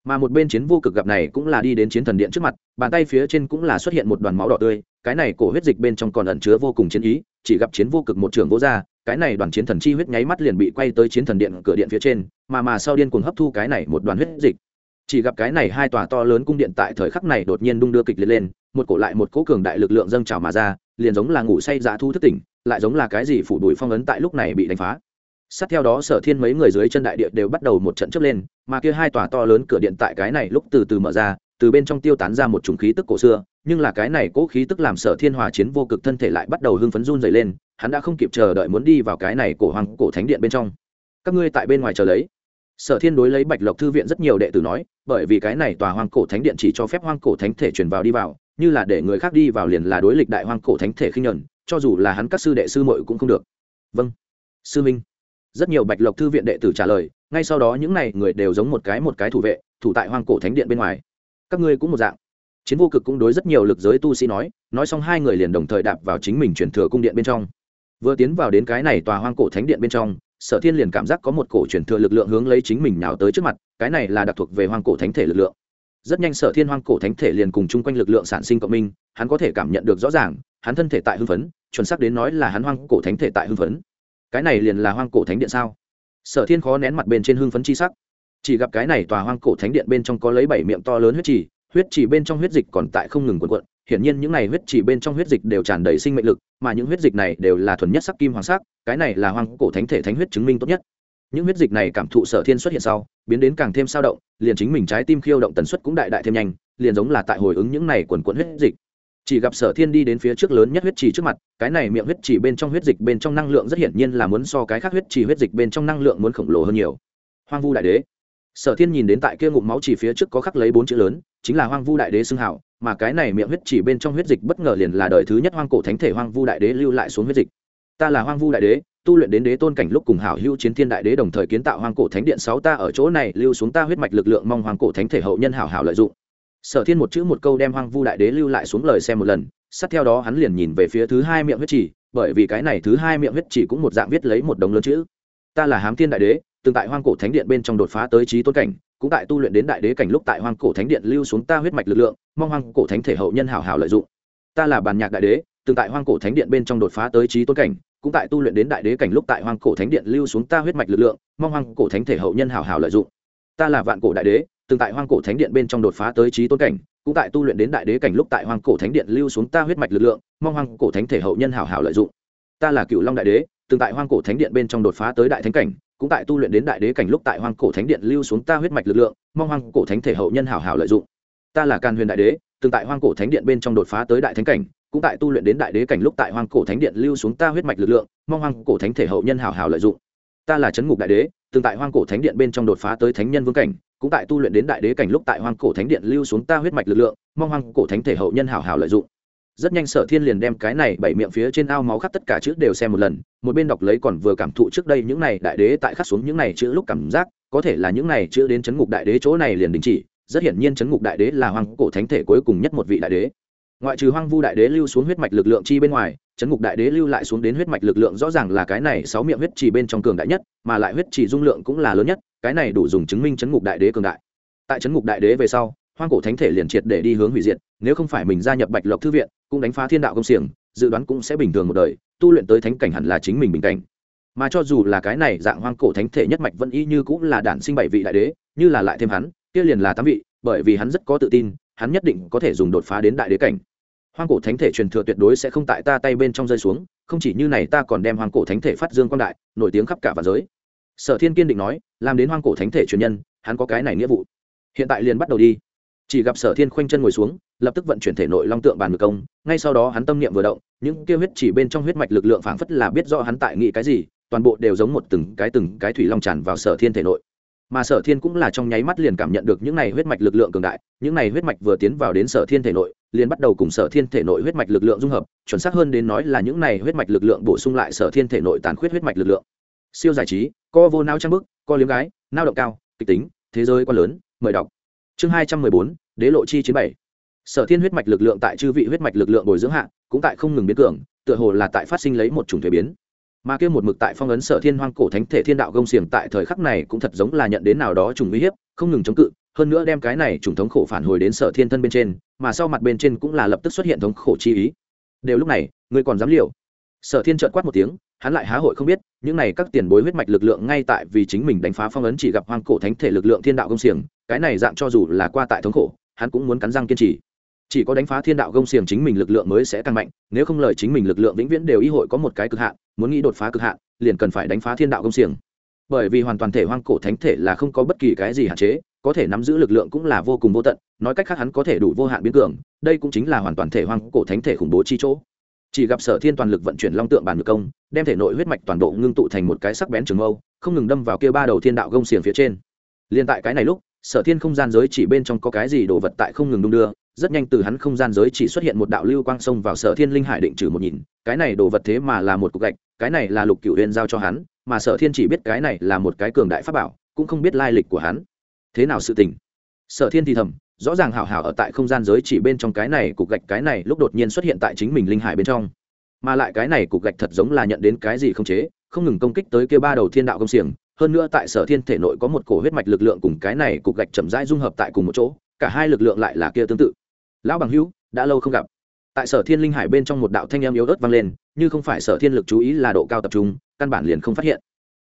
Mà một bên chiến vô cực gặp này cũng là đi đến chiến thần điện trước mặt, bàn tay phía trên cũng là xuất hiện một đoàn máu đỏ tươi, cái này cổ huyết dịch bên trong còn ẩn chứa vô cùng chiến ý, chỉ gặp chiến vô cực một trường vô ra, cái này đoàn chiến thần chi huyết nháy mắt liền bị quay tới chiến thần điện cửa điện phía trên, mà mà sau điên cuồng hấp thu cái này một đoàn huyết dịch. Chỉ gặp cái này hai tòa to lớn cung điện tại thời khắc này đột nhiên đung đưa kịch liệt lên, một cổ lại một cỗ cường đại lực lượng dâng trào mà ra, liền giống là ngủ say dã thu thức tỉnh lại giống là cái gì phủ đuổi phong ấn tại lúc này bị đánh phá. Sát theo đó sở thiên mấy người dưới chân đại địa đều bắt đầu một trận chớp lên, mà kia hai tòa to lớn cửa điện tại cái này lúc từ từ mở ra, từ bên trong tiêu tán ra một chủng khí tức cổ xưa, nhưng là cái này cố khí tức làm sở thiên hòa chiến vô cực thân thể lại bắt đầu hưng phấn run dày lên, hắn đã không kịp chờ đợi muốn đi vào cái này cổ hoàng cổ thánh điện bên trong. Các ngươi tại bên ngoài chờ lấy. Sở thiên đối lấy bạch lộc thư viện rất nhiều đệ tử nói, bởi vì cái này tòa hoang cổ thánh điện chỉ cho phép hoang cổ thánh thể truyền vào đi vào, như là để người khác đi vào liền là đối lịch đại hoang cổ thánh thể khinh nhuận cho dù là hắn các sư đệ sư muội cũng không được. Vâng. Sư minh. Rất nhiều bạch lộc thư viện đệ tử trả lời, ngay sau đó những n à y người đều giống một cái một cái thủ vệ, thủ tại hoang cổ thánh điện bên ngoài. Các ngươi cũng một dạng. Chiến vô cực cũng đối rất nhiều lực giới tu sĩ nói nói xong hai người liền đồng thời đạp vào chính mình chuyển thừa cung điện bên trong. Vừa tiến vào đến cái này tòa hoang cổ thánh điện bên trong, sở thiên liền cảm giác có một cổ chuyển thừa lực lượng hướng lấy chính mình nào tới trước mặt, cái này là đặc thuộc về hoang cổ thánh thể lực lượng rất nhanh sở thiên hoang cổ thánh thể liền cùng chung quanh lực lượng sản sinh cộng minh, hắn có thể cảm nhận được rõ ràng, hắn thân thể tại hưng phấn, chuẩn xác đến nói là hắn hoang cổ thánh thể tại hưng phấn. Cái này liền là hoang cổ thánh điện sao? Sở thiên khó nén mặt bên trên hưng phấn chi sắc. Chỉ gặp cái này tòa hoang cổ thánh điện bên trong có lấy bảy miệng to lớn huyết trì huyết trì bên trong huyết dịch còn tại không ngừng quần quận hiển nhiên những này huyết trì bên trong huyết dịch đều tràn đầy sinh mệnh lực, mà những huyết dịch này đều là thuần nhất sắc kim hoàng sắc, cái này là hoang cổ thánh thể thánh huyết chứng minh tốt nhất. Những huyết dịch này cảm thụ sở thiên xuất hiện sau biến đến càng thêm sao động, liền chính mình trái tim khiêu động tần suất cũng đại đại thêm nhanh, liền giống là tại hồi ứng những này quần quận huyết dịch. Chỉ gặp sở thiên đi đến phía trước lớn nhất huyết trì trước mặt, cái này miệng huyết trì bên trong huyết dịch bên trong năng lượng rất hiển nhiên là muốn so cái khác huyết trì huyết dịch bên trong năng lượng muốn khổng lồ hơn nhiều. Hoang vu đại đế. Sở thiên nhìn đến tại kia ngụm máu chỉ phía trước có khắc lấy bốn chữ lớn, chính là hoang vu đại đế xưng hảo mà cái này miệng huyết chỉ bên trong huyết dịch bất ngờ liền là đời thứ nhất hoang cổ thánh thể hoang vu đại đế lưu lại xuống huyết dịch. Ta là hoang vu đại đế tu luyện đến đế tôn cảnh lúc cùng hảo hữu chiến thiên đại đế đồng thời kiến tạo hoàng cổ thánh điện sáu ta ở chỗ này, lưu xuống ta huyết mạch lực lượng mong hoàng cổ thánh thể hậu nhân hảo hảo lợi dụng. Sở thiên một chữ một câu đem hoang vu đại đế lưu lại xuống lời xem một lần, sát theo đó hắn liền nhìn về phía thứ hai miệng huyết chỉ, bởi vì cái này thứ hai miệng huyết chỉ cũng một dạng viết lấy một đồng lớn chữ. Ta là hám thiên đại đế, từng tại hoang cổ thánh điện bên trong đột phá tới trí tôn cảnh, cũng tại tu luyện đến đại đế cảnh lúc tại hoang cổ thánh điện lưu xuống ta huyết mạch lực lượng, mong hoang cổ thánh thể hậu nhân hảo hảo lợi dụng. Ta là bàn nhạc đại đế, từng tại hoang cổ thánh điện bên trong đột phá tới trí tôn cảnh cũng tại tu luyện đến đại đế cảnh lúc tại hoang cổ thánh điện lưu xuống ta huyết mạch lực lượng, mong hoang cổ thánh thể hậu nhân hảo hảo lợi dụng. Ta là vạn cổ đại đế, từng tại hoang cổ thánh điện bên trong đột phá tới trí tôn cảnh, cũng tại tu luyện đến đại đế cảnh lúc tại hoang cổ thánh điện lưu xuống ta huyết mạch lực lượng, mong hoang cổ thánh thể hậu nhân hảo hảo lợi dụng. Ta là cựu long đại đế, từng tại hoang cổ thánh điện bên trong đột phá tới đại thánh cảnh, cũng tại tu luyện đến đại đế cảnh lúc tại hoang cổ thánh điện lưu xuống ta huyết mạch lực lượng, mong hoang cổ thánh thể hậu nhân hảo hảo lợi dụng. Ta là càn huyền đại đế, từng tại hoang cổ thánh điện bên trong đột phá tới đại thánh cảnh cũng tại tu luyện đến đại đế cảnh lúc tại hoang cổ thánh điện lưu xuống ta huyết mạch lực lượng, mong hoang cổ thánh thể hậu nhân hào hào lợi dụng. Ta là trấn ngục đại đế, từng tại hoang cổ thánh điện bên trong đột phá tới thánh nhân vương cảnh, cũng tại tu luyện đến đại đế cảnh lúc tại hoang cổ thánh điện lưu xuống ta huyết mạch lực lượng, mong hoang cổ thánh thể hậu nhân hào hào lợi dụng. Rất nhanh sở thiên liền đem cái này bảy miệng phía trên ao máu khắc tất cả chữ đều xem một lần, một bên đọc lấy còn vừa cảm thụ trước đây những này đại đế tại khắc xuống những này chữ lúc cảm giác, có thể là những này chữ đến chấn ngục đại đế chỗ này liền đình chỉ, rất hiển nhiên chấn ngục đại đế là hoang cổ thánh thể cuối cùng nhất một vị đại đế ngoại trừ hoang vu đại đế lưu xuống huyết mạch lực lượng chi bên ngoài, chấn ngục đại đế lưu lại xuống đến huyết mạch lực lượng rõ ràng là cái này sáu miệng huyết trì bên trong cường đại nhất, mà lại huyết trì dung lượng cũng là lớn nhất, cái này đủ dùng chứng minh chấn ngục đại đế cường đại. Tại chấn ngục đại đế về sau, hoang cổ thánh thể liền triệt để đi hướng hủy diệt, nếu không phải mình gia nhập bạch lộc thư viện, cũng đánh phá thiên đạo công xiềng, dự đoán cũng sẽ bình thường một đời, tu luyện tới thánh cảnh hẳn là chính mình bình cảnh. Mà cho dù là cái này dạng hoang cổ thánh thể nhất mạch vẫn y như cũng là đản sinh bảy vị đại đế, như là lại thêm hắn, kia liền là tám vị, bởi vì hắn rất có tự tin hắn nhất định có thể dùng đột phá đến đại đế cảnh. Hoang cổ thánh thể truyền thừa tuyệt đối sẽ không tại ta tay bên trong rơi xuống, không chỉ như này ta còn đem hoang cổ thánh thể phát dương quan đại, nổi tiếng khắp cả và giới. Sở thiên kiên định nói, làm đến hoang cổ thánh thể truyền nhân, hắn có cái này nghĩa vụ. Hiện tại liền bắt đầu đi. Chỉ gặp sở thiên khoanh chân ngồi xuống, lập tức vận chuyển thể nội long tượng bàn ngược công, ngay sau đó hắn tâm niệm vừa động, những kia huyết chỉ bên trong huyết mạch lực lượng phảng phất là biết rõ hắn tại nghĩ cái gì, toàn bộ đều giống một từng cái từng cái thủy long tràn vào sở thiên thể nội mà sở thiên cũng là trong nháy mắt liền cảm nhận được những này huyết mạch lực lượng cường đại, những này huyết mạch vừa tiến vào đến sở thiên thể nội, liền bắt đầu cùng sở thiên thể nội huyết mạch lực lượng dung hợp, chuẩn xác hơn đến nói là những này huyết mạch lực lượng bổ sung lại sở thiên thể nội tàn khuyết huyết mạch lực lượng. Siêu giải trí, co vô nao trang bức, co liếm gái nao động cao, kịch tính, thế giới quá lớn, mời đọc. Chương hai trăm mười bốn, đế lộ chi chín bảy. Sở thiên huyết mạch lực lượng tại chư vị huyết mạch lực lượng bồi dưỡng hạ, cũng tại không ngừng biến cường, tựa hồ là tại phát sinh lấy một chủng thuế biến mà kia một mực tại phong ấn sở thiên hoang cổ thánh thể thiên đạo gông xiềng tại thời khắc này cũng thật giống là nhận đến nào đó trùng uy hiếp, không ngừng chống cự, hơn nữa đem cái này trùng thống khổ phản hồi đến sở thiên thân bên trên, mà sau mặt bên trên cũng là lập tức xuất hiện thống khổ chi ý. Đều lúc này ngươi còn dám liều? Sở thiên trợn quát một tiếng, hắn lại há hội không biết, những này các tiền bối huyết mạch lực lượng ngay tại vì chính mình đánh phá phong ấn chỉ gặp hoang cổ thánh thể lực lượng thiên đạo công xiềng, cái này dạng cho dù là qua tại thống khổ, hắn cũng muốn cắn răng kiên trì chỉ có đánh phá thiên đạo công xiềng chính mình lực lượng mới sẽ tăng mạnh, nếu không lời chính mình lực lượng vĩnh viễn đều y hội có một cái cực hạn, muốn nghĩ đột phá cực hạn, liền cần phải đánh phá thiên đạo công xiềng. Bởi vì hoàn toàn thể hoang cổ thánh thể là không có bất kỳ cái gì hạn chế, có thể nắm giữ lực lượng cũng là vô cùng vô tận, nói cách khác hắn có thể đủ vô hạn biến cường, đây cũng chính là hoàn toàn thể hoang cổ thánh thể khủng bố chi chỗ. Chỉ gặp sở thiên toàn lực vận chuyển long tượng bàn ngược công, đem thể nội huyết mạch toàn bộ ngưng tụ thành một cái sắc bén trường mâu, không ngừng đâm vào kia ba đầu thiên đạo gông xiềng phía trên. Liên tại cái này lúc, sở thiên không gian giới chỉ bên trong có cái gì đồ vật tại không ngừng đung đưa rất nhanh từ hắn không gian giới chỉ xuất hiện một đạo lưu quang sông vào sở thiên linh hải định trừ một nhìn, cái này đồ vật thế mà là một cục gạch, cái này là lục cửu huyền giao cho hắn, mà sở thiên chỉ biết cái này là một cái cường đại pháp bảo, cũng không biết lai lịch của hắn. Thế nào sự tình? Sở thiên thì thầm, rõ ràng hảo hảo ở tại không gian giới chỉ bên trong cái này cục gạch, cái này lúc đột nhiên xuất hiện tại chính mình linh hải bên trong. Mà lại cái này cục gạch thật giống là nhận đến cái gì không chế, không ngừng công kích tới kia ba đầu thiên đạo công xiềng. Hơn nữa tại sở thiên thể nội có một cổ huyết mạch lực lượng cùng cái này cục gạch chậm rãi dung hợp tại cùng một chỗ, cả hai lực lượng lại là kia tương tự lão bằng hữu, đã lâu không gặp. Tại sở thiên linh hải bên trong một đạo thanh em yếu ớt vang lên, như không phải sở thiên lực chú ý là độ cao tập trung, căn bản liền không phát hiện.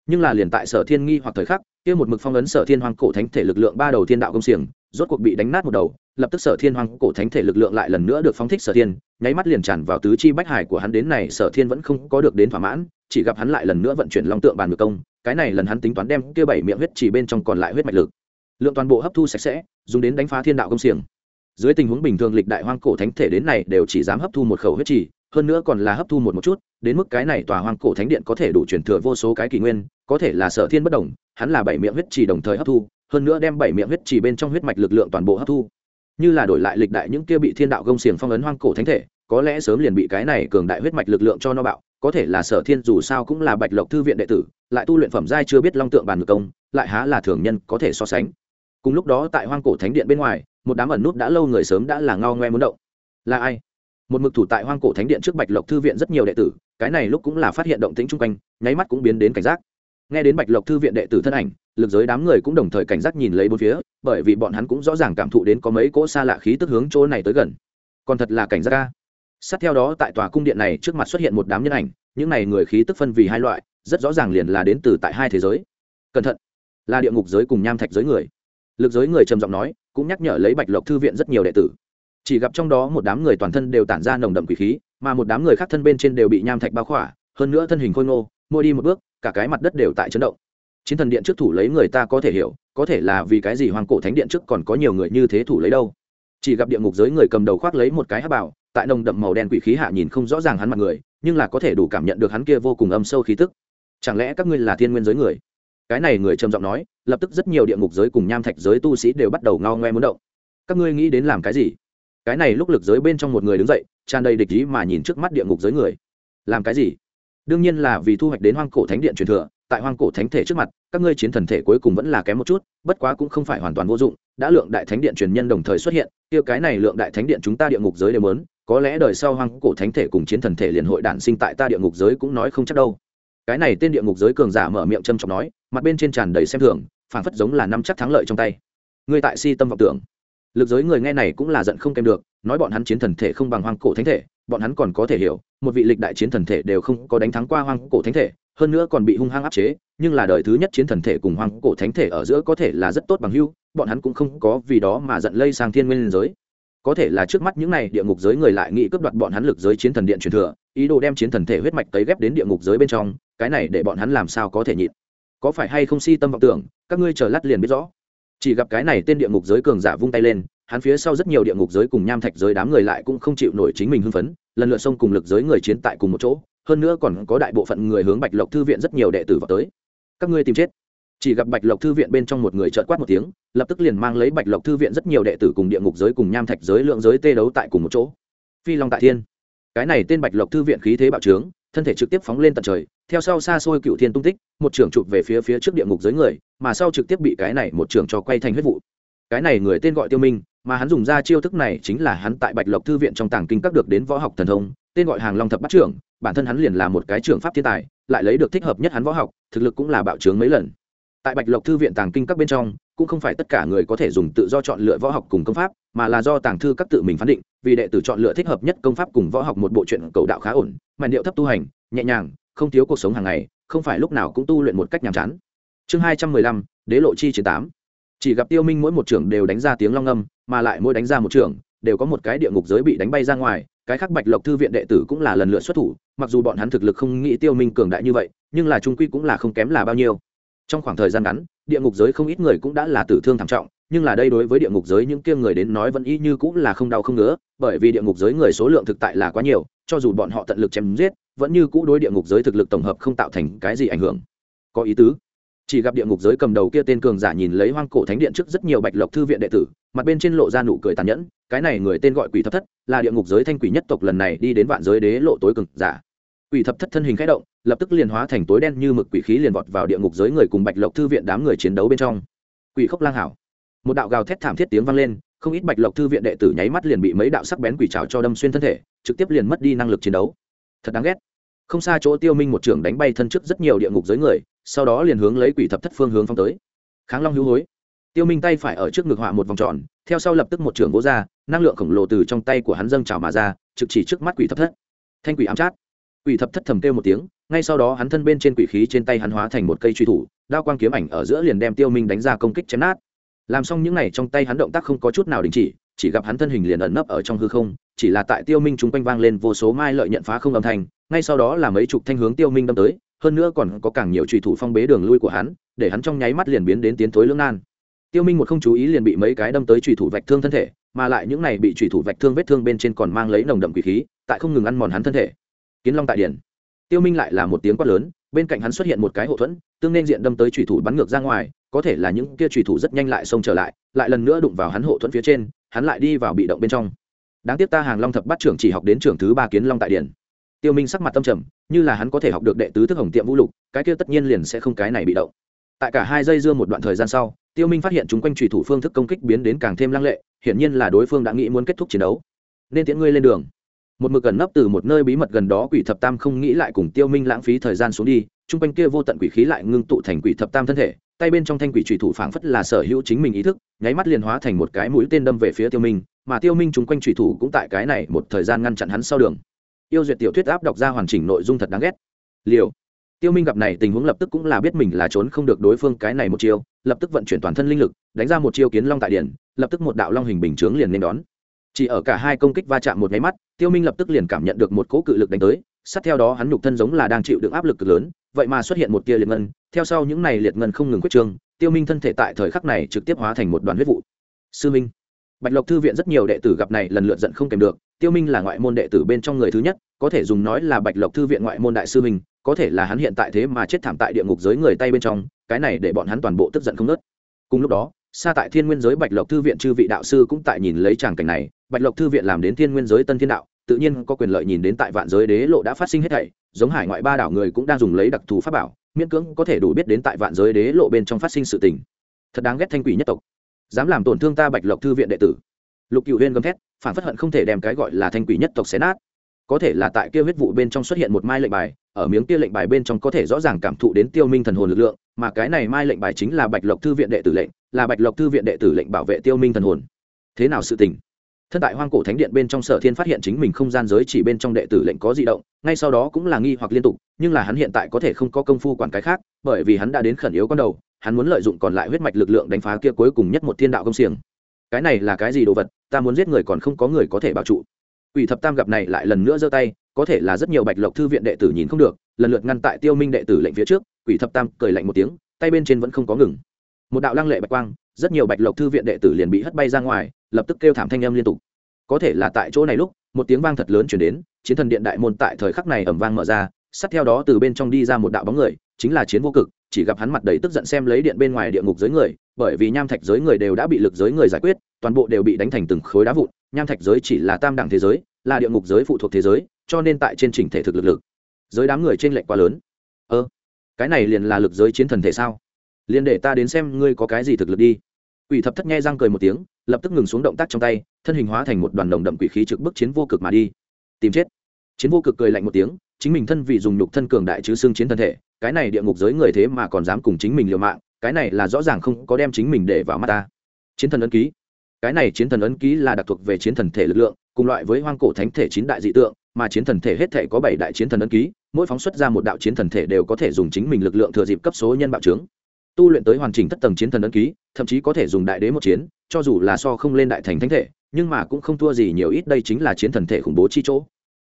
Nhưng là liền tại sở thiên nghi hoặc thời khắc, kia một mực phong ấn sở thiên hoàng cổ thánh thể lực lượng ba đầu thiên đạo công xiềng, rốt cuộc bị đánh nát một đầu, lập tức sở thiên hoàng cổ thánh thể lực lượng lại lần nữa được phóng thích sở thiên, nháy mắt liền tràn vào tứ chi bách hải của hắn đến này sở thiên vẫn không có được đến thỏa mãn, chỉ gặp hắn lại lần nữa vận chuyển long tượng bàn ngược công, cái này lần hắn tính toán đem kia bảy miệng huyết chỉ bên trong còn lại huyết mạch lực. Lượng toàn bộ hấp thu sạch sẽ, dùng đến đánh phá thiên đạo công xiềng dưới tình huống bình thường lịch đại hoang cổ thánh thể đến này đều chỉ dám hấp thu một khẩu huyết trì, hơn nữa còn là hấp thu một một chút, đến mức cái này tòa hoang cổ thánh điện có thể đủ truyền thừa vô số cái kỷ nguyên, có thể là sở thiên bất đồng, hắn là bảy miệng huyết trì đồng thời hấp thu, hơn nữa đem bảy miệng huyết trì bên trong huyết mạch lực lượng toàn bộ hấp thu. Như là đổi lại lịch đại những kia bị thiên đạo gông xiềng phong ấn hoang cổ thánh thể, có lẽ sớm liền bị cái này cường đại huyết mạch lực lượng cho no bạo, có thể là sở thiên dù sao cũng là bạch lộc thư viện đệ tử, lại tu luyện phẩm giai chưa biết long tượng bàn ngược công, lại há là thường nhân có thể so sánh. Cùng lúc đó tại hoang cổ thánh điện bên ngoài một đám ẩn nút đã lâu người sớm đã là ngao ngoe muốn động. Là ai? Một mực thủ tại hoang cổ thánh điện trước bạch lộc thư viện rất nhiều đệ tử, cái này lúc cũng là phát hiện động tĩnh chung quanh, nháy mắt cũng biến đến cảnh giác. Nghe đến bạch lộc thư viện đệ tử thân ảnh, lực giới đám người cũng đồng thời cảnh giác nhìn lấy bốn phía, bởi vì bọn hắn cũng rõ ràng cảm thụ đến có mấy cỗ xa lạ khí tức hướng chỗ này tới gần. Còn thật là cảnh giác ca sát theo đó, tại tòa cung điện này trước mặt xuất hiện một đám nhân ảnh, những này người khí tức phân vì hai loại, rất rõ ràng liền là đến từ tại hai thế giới. Cẩn thận, là địa ngục giới cùng nham thạch giới người. Lực giới người trầm giọng nói cũng nhắc nhở lấy bạch lộc thư viện rất nhiều đệ tử. Chỉ gặp trong đó một đám người toàn thân đều tản ra nồng đậm quỷ khí, mà một đám người khác thân bên trên đều bị nham thạch bao khỏa, hơn nữa thân hình khôi ngô môi đi một bước, cả cái mặt đất đều tại chấn động. Chiến thần điện trước thủ lấy người ta có thể hiểu, có thể là vì cái gì hoàng cổ thánh điện trước còn có nhiều người như thế thủ lấy đâu. Chỉ gặp địa ngục giới người cầm đầu khoác lấy một cái hát bảo, tại nồng đậm màu đen quỷ khí hạ nhìn không rõ ràng hắn mặt người, nhưng là có thể đủ cảm nhận được hắn kia vô cùng âm sâu khí tức. Chẳng lẽ các ngươi là thiên nguyên giới người? Cái này người trầm giọng nói, lập tức rất nhiều địa ngục giới cùng nham thạch giới tu sĩ đều bắt đầu ngao ngoe muốn động. Các ngươi nghĩ đến làm cái gì? Cái này lúc lực giới bên trong một người đứng dậy, tràn đầy địch ý mà nhìn trước mắt địa ngục giới người. Làm cái gì? Đương nhiên là vì thu hoạch đến hoang cổ thánh điện truyền thừa, tại hoang cổ thánh thể trước mặt, các ngươi chiến thần thể cuối cùng vẫn là kém một chút, bất quá cũng không phải hoàn toàn vô dụng, đã lượng đại thánh điện truyền nhân đồng thời xuất hiện tiêu cái này lượng đại thánh điện chúng ta địa ngục giới đều lớn có lẽ đời sau hoang cổ thánh thể cùng chiến thần thể liền hội đản sinh tại ta địa ngục giới cũng nói không chắc đâu. Cái này tên địa ngục giới cường giả mở miệng châm trọng nói mặt bên trên tràn đầy xem thường, phảng phất giống là năm chắc thắng lợi trong tay. Ngươi tại si tâm vọng tưởng. Lực giới người nghe này cũng là giận không kèm được, nói bọn hắn chiến thần thể không bằng hoang cổ thánh thể, bọn hắn còn có thể hiểu, một vị lịch đại chiến thần thể đều không có đánh thắng qua hoang cổ thánh thể, hơn nữa còn bị hung hăng áp chế, nhưng là đời thứ nhất chiến thần thể cùng hoang cổ thánh thể ở giữa có thể là rất tốt bằng hưu bọn hắn cũng không có vì đó mà giận lây sang thiên nguyên giới. Có thể là trước mắt những này địa ngục giới người lại nghĩ cướp đoạt bọn hắn lực giới chiến thần điện truyền thừa, ý đồ đem chiến thần thể huyết mạch tấy ghép đến địa ngục giới bên trong, cái này để bọn hắn làm sao có thể nhịn có phải hay không si tâm vọng tưởng, các ngươi chờ lát liền biết rõ. Chỉ gặp cái này tên địa ngục giới cường giả vung tay lên, hắn phía sau rất nhiều địa ngục giới cùng nham thạch giới đám người lại cũng không chịu nổi chính mình hưng phấn, lần lượt xông cùng lực giới người chiến tại cùng một chỗ, hơn nữa còn có đại bộ phận người hướng bạch lộc thư viện rất nhiều đệ tử vào tới. Các ngươi tìm chết. Chỉ gặp bạch lộc thư viện bên trong một người trợt quát một tiếng, lập tức liền mang lấy bạch lộc thư viện rất nhiều đệ tử cùng địa ngục giới cùng nham thạch giới lượng giới tê đấu tại cùng một chỗ. Phi long tại thiên. Cái này tên bạch lộc thư viện khí thế bạo trướng thân thể trực tiếp phóng lên tận trời, theo sau xa xôi cựu thiên tung tích, một trường chụp về phía phía trước địa ngục giới người, mà sau trực tiếp bị cái này một trường cho quay thành huyết vụ. Cái này người tên gọi tiêu minh, mà hắn dùng ra chiêu thức này chính là hắn tại bạch lộc thư viện trong tàng kinh các được đến võ học thần thông, tên gọi hàng long thập bắt trưởng, bản thân hắn liền là một cái trưởng pháp thiên tài, lại lấy được thích hợp nhất hắn võ học, thực lực cũng là bạo trướng mấy lần. Tại bạch lộc thư viện tàng kinh các bên trong, cũng không phải tất cả người có thể dùng tự do chọn lựa võ học cùng công pháp mà là do tàng thư các tự mình phán định, vì đệ tử chọn lựa thích hợp nhất công pháp cùng võ học một bộ truyện cầu đạo khá ổn mà điệu thấp tu hành, nhẹ nhàng, không thiếu cuộc sống hàng ngày, không phải lúc nào cũng tu luyện một cách nhàm chán. Chương hai trăm mười lăm, đế lộ chi chiến tám. Chỉ gặp tiêu minh mỗi một trưởng đều đánh ra tiếng long âm mà lại mỗi đánh ra một trưởng đều có một cái địa ngục giới bị đánh bay ra ngoài, cái khác bạch lộc thư viện đệ tử cũng là lần lượt xuất thủ, mặc dù bọn hắn thực lực không nghĩ tiêu minh cường đại như vậy, nhưng là trung quy cũng là không kém là bao nhiêu. Trong khoảng thời gian ngắn, địa ngục giới không ít người cũng đã là tử thương thảm trọng nhưng là đây đối với địa ngục giới những kia người đến nói vẫn y như cũng là không đau không ngứa, bởi vì địa ngục giới người số lượng thực tại là quá nhiều, cho dù bọn họ tận lực chém giết, vẫn như cũ đối địa ngục giới thực lực tổng hợp không tạo thành cái gì ảnh hưởng. Có ý tứ. Chỉ gặp địa ngục giới cầm đầu kia tên cường giả nhìn lấy hoang cổ thánh điện trước rất nhiều bạch lộc thư viện đệ tử, mặt bên trên lộ ra nụ cười tàn nhẫn, cái này người tên gọi quỷ thập thất, là địa ngục giới thanh quỷ nhất tộc lần này đi đến vạn giới đế lộ tối cường giả. Quỷ thập thất thân hình khẽ động, lập tức liền hóa thành tối đen như mực quỷ khí liền vọt vào địa ngục giới người cùng bạch lộc thư viện đám người chiến đấu bên trong. Quỷ khốc lang hảo một đạo gào thét thảm thiết tiếng vang lên, không ít bạch lộc thư viện đệ tử nháy mắt liền bị mấy đạo sắc bén quỷ trào cho đâm xuyên thân thể, trực tiếp liền mất đi năng lực chiến đấu. Thật đáng ghét. Không xa chỗ tiêu minh một trưởng đánh bay thân trước rất nhiều địa ngục giới người, sau đó liền hướng lấy quỷ thập thất phương hướng phong tới. Kháng long hữu hối. Tiêu minh tay phải ở trước ngực họa một vòng tròn, theo sau lập tức một trưởng vỗ ra, năng lượng khổng lồ từ trong tay của hắn dâng trào mà ra, trực chỉ trước mắt quỷ thập thất. Thanh quỷ ám chát. Quỷ thập thất thầm kêu một tiếng, ngay sau đó hắn thân bên trên quỷ khí trên tay hắn hóa thành một cây truy thủ, đao quang kiếm ảnh ở giữa liền đem tiêu minh đánh ra công kích chém nát làm xong những này trong tay hắn động tác không có chút nào đình chỉ chỉ gặp hắn thân hình liền ẩn nấp ở trong hư không, chỉ là tại tiêu minh chúng quanh vang lên vô số mai lợi nhận phá không âm thanh, ngay sau đó là mấy chục thanh hướng tiêu minh đâm tới, hơn nữa còn có càng nhiều trùy thủ phong bế đường lui của hắn, để hắn trong nháy mắt liền biến đến tiến thối lưỡng nan. Tiêu minh một không chú ý liền bị mấy cái đâm tới trùy thủ vạch thương thân thể, mà lại những này bị trùy thủ vạch thương vết thương bên trên còn mang lấy nồng đậm quỷ khí, tại không ngừng ăn mòn hắn thân thể. Kiến long tại điển tiêu minh lại là một tiếng quát lớn, bên cạnh hắn xuất hiện một cái hậu thuẫn, tương nên diện đâm tới trùy thủ bắn ngược ra ngoài có thể là những kia trùy thủ rất nhanh lại xông trở lại lại lần nữa đụng vào hắn hộ thuẫn phía trên, hắn lại đi vào bị động bên trong. Đáng tiếc ta hàng long thập bắt trưởng chỉ học đến trưởng thứ ba kiến long tại điển tiêu minh sắc mặt tâm trầm, như là hắn có thể học được đệ tứ thức hồng tiệm vũ lục, cái kia tất nhiên liền sẽ không cái này bị động. Tại cả hai giây dưa một đoạn thời gian sau, tiêu minh phát hiện chúng quanh trùy thủ phương thức công kích biến đến càng thêm lăng lệ, hiển nhiên là đối phương đã nghĩ muốn kết thúc chiến đấu. Nên tiễn ngươi lên đường. Một mực gần nấp từ một nơi bí mật gần đó quỷ thập tam không nghĩ lại cùng tiêu minh lãng phí thời gian xuống đi chúng quanh kia vô tận quỷ khí lại ngưng tụ thành quỷ thập tam thân thể tay bên trong thanh quỷ trùy thủ phảng phất là sở hữu chính mình ý thức, nháy mắt liền hóa thành một cái mũi tên đâm về phía tiêu minh, mà tiêu minh chúng quanh trùy thủ cũng tại cái này một thời gian ngăn chặn hắn sau đường. Yêu duyệt tiểu thuyết áp đọc ra hoàn chỉnh nội dung thật đáng ghét. Liều. Tiêu minh gặp này tình huống lập tức cũng là biết mình là trốn không được đối phương cái này một chiêu, lập tức vận chuyển toàn thân linh lực, đánh ra một chiêu kiến long tại điển lập tức một đạo long hình bình chướng liền nên đón. Chỉ ở cả hai công kích va chạm một nháy mắt, tiêu minh lập tức liền cảm nhận được một cỗ cự lực đánh tới, sát theo đó hắn nhục thân giống là đang chịu được áp lực cực lớn vậy mà xuất hiện một tia liệt ngân, theo sau những này liệt ngân không ngừng quyết trương tiêu minh thân thể tại thời khắc này trực tiếp hóa thành một đoàn huyết vụ. Sư minh, bạch lộc thư viện rất nhiều đệ tử gặp này lần lượt giận không kèm được, tiêu minh là ngoại môn đệ tử bên trong người thứ nhất, có thể dùng nói là bạch lộc thư viện ngoại môn đại sư minh, có thể là hắn hiện tại thế mà chết thảm tại địa ngục giới người tay bên trong, cái này để bọn hắn toàn bộ tức giận không nớt cùng lúc đó, xa tại thiên nguyên giới bạch lộc thư viện chư vị đạo sư cũng tại nhìn lấy tràng cảnh này, bạch lộc thư viện làm đến thiên nguyên giới tân thiên đạo, tự nhiên có quyền lợi nhìn đến tại vạn giới đế lộ đã phát sinh hết thảy giống hải ngoại ba đảo người cũng đang dùng lấy đặc thù pháp bảo, miễn cưỡng có thể đủ biết đến tại vạn giới đế lộ bên trong phát sinh sự tình. Thật đáng ghét thanh quỷ nhất tộc. Dám làm tổn thương ta bạch lộc thư viện đệ tử. Lục cựu huyên gầm thét, phản phất hận không thể đem cái gọi là thanh quỷ nhất tộc xé nát. Có thể là tại kia huyết vụ bên trong xuất hiện một mai lệnh bài, ở miếng kia lệnh bài bên trong có thể rõ ràng cảm thụ đến tiêu minh thần hồn lực lượng, mà cái này mai lệnh bài chính là bạch lộc thư viện đệ tử lệnh, là bạch lộc thư viện đệ tử lệnh bảo vệ tiêu minh thần hồn. Thế nào sự tình? Thân tại hoang cổ thánh điện bên trong sở thiên phát hiện chính mình không gian giới chỉ bên trong đệ tử lệnh có di động, ngay sau đó cũng là nghi hoặc liên tục, nhưng là hắn hiện tại có thể không có công phu quản cái khác, bởi vì hắn đã đến khẩn yếu con đầu, hắn muốn lợi dụng còn lại huyết mạch lực lượng đánh phá kia cuối cùng nhất một thiên đạo công xiềng. Cái này là cái gì đồ vật, ta muốn giết người còn không có người có thể bảo trụ. Ủy thập tam gặp này lại lần nữa giơ tay, có thể là rất nhiều bạch lộc thư viện đệ tử nhìn không được, lần lượt ngăn tại tiêu minh đệ tử lệnh phía trước, quỷ thập tam cười lạnh một tiếng, tay bên trên vẫn không có ngừng. Một đạo lăng lệ bạch quang, rất nhiều bạch lộc thư viện đệ tử liền bị hất bay ra ngoài lập tức kêu thảm thanh âm liên tục. Có thể là tại chỗ này lúc, một tiếng vang thật lớn chuyển đến, chiến thần điện đại môn tại thời khắc này ẩm vang mở ra, sát theo đó từ bên trong đi ra một đạo bóng người, chính là chiến vô cực, chỉ gặp hắn mặt đầy tức giận xem lấy điện bên ngoài địa ngục giới người, bởi vì nham thạch giới người đều đã bị lực giới người giải quyết, toàn bộ đều bị đánh thành từng khối đá vụn, nham thạch giới chỉ là tam đẳng thế giới, là địa ngục giới phụ thuộc thế giới, cho nên tại trên trình thể thực lực lực, giới đám người trên lệnh quá lớn. Ơ, cái này liền là lực giới chiến thần thể sao? Liền để ta đến xem ngươi có cái gì thực lực đi. Quỷ thập thất nghe răng cười một tiếng lập tức ngừng xuống động tác trong tay, thân hình hóa thành một đoàn đồng đậm quỷ khí trực bức chiến vô cực mà đi. Tìm chết. Chiến vô cực cười lạnh một tiếng, chính mình thân vị dùng nhục thân cường đại chứ xương chiến thân thể, cái này địa ngục giới người thế mà còn dám cùng chính mình liều mạng, cái này là rõ ràng không có đem chính mình để vào mắt ta. Chiến thần ấn ký. Cái này chiến thần ấn ký là đặc thuộc về chiến thần thể lực lượng, cùng loại với hoang cổ thánh thể chín đại dị tượng, mà chiến thần thể hết thể có bảy đại chiến thần ấn ký, mỗi phóng xuất ra một đạo chiến thần thể đều có thể dùng chính mình lực lượng thừa dịp cấp số nhân bạo trướng. Tu luyện tới hoàn chỉnh thất tầng chiến thần ấn ký, thậm chí có thể dùng đại đế một chiến cho dù là so không lên đại thành thánh thể, nhưng mà cũng không thua gì nhiều ít, đây chính là chiến thần thể khủng bố chi chỗ.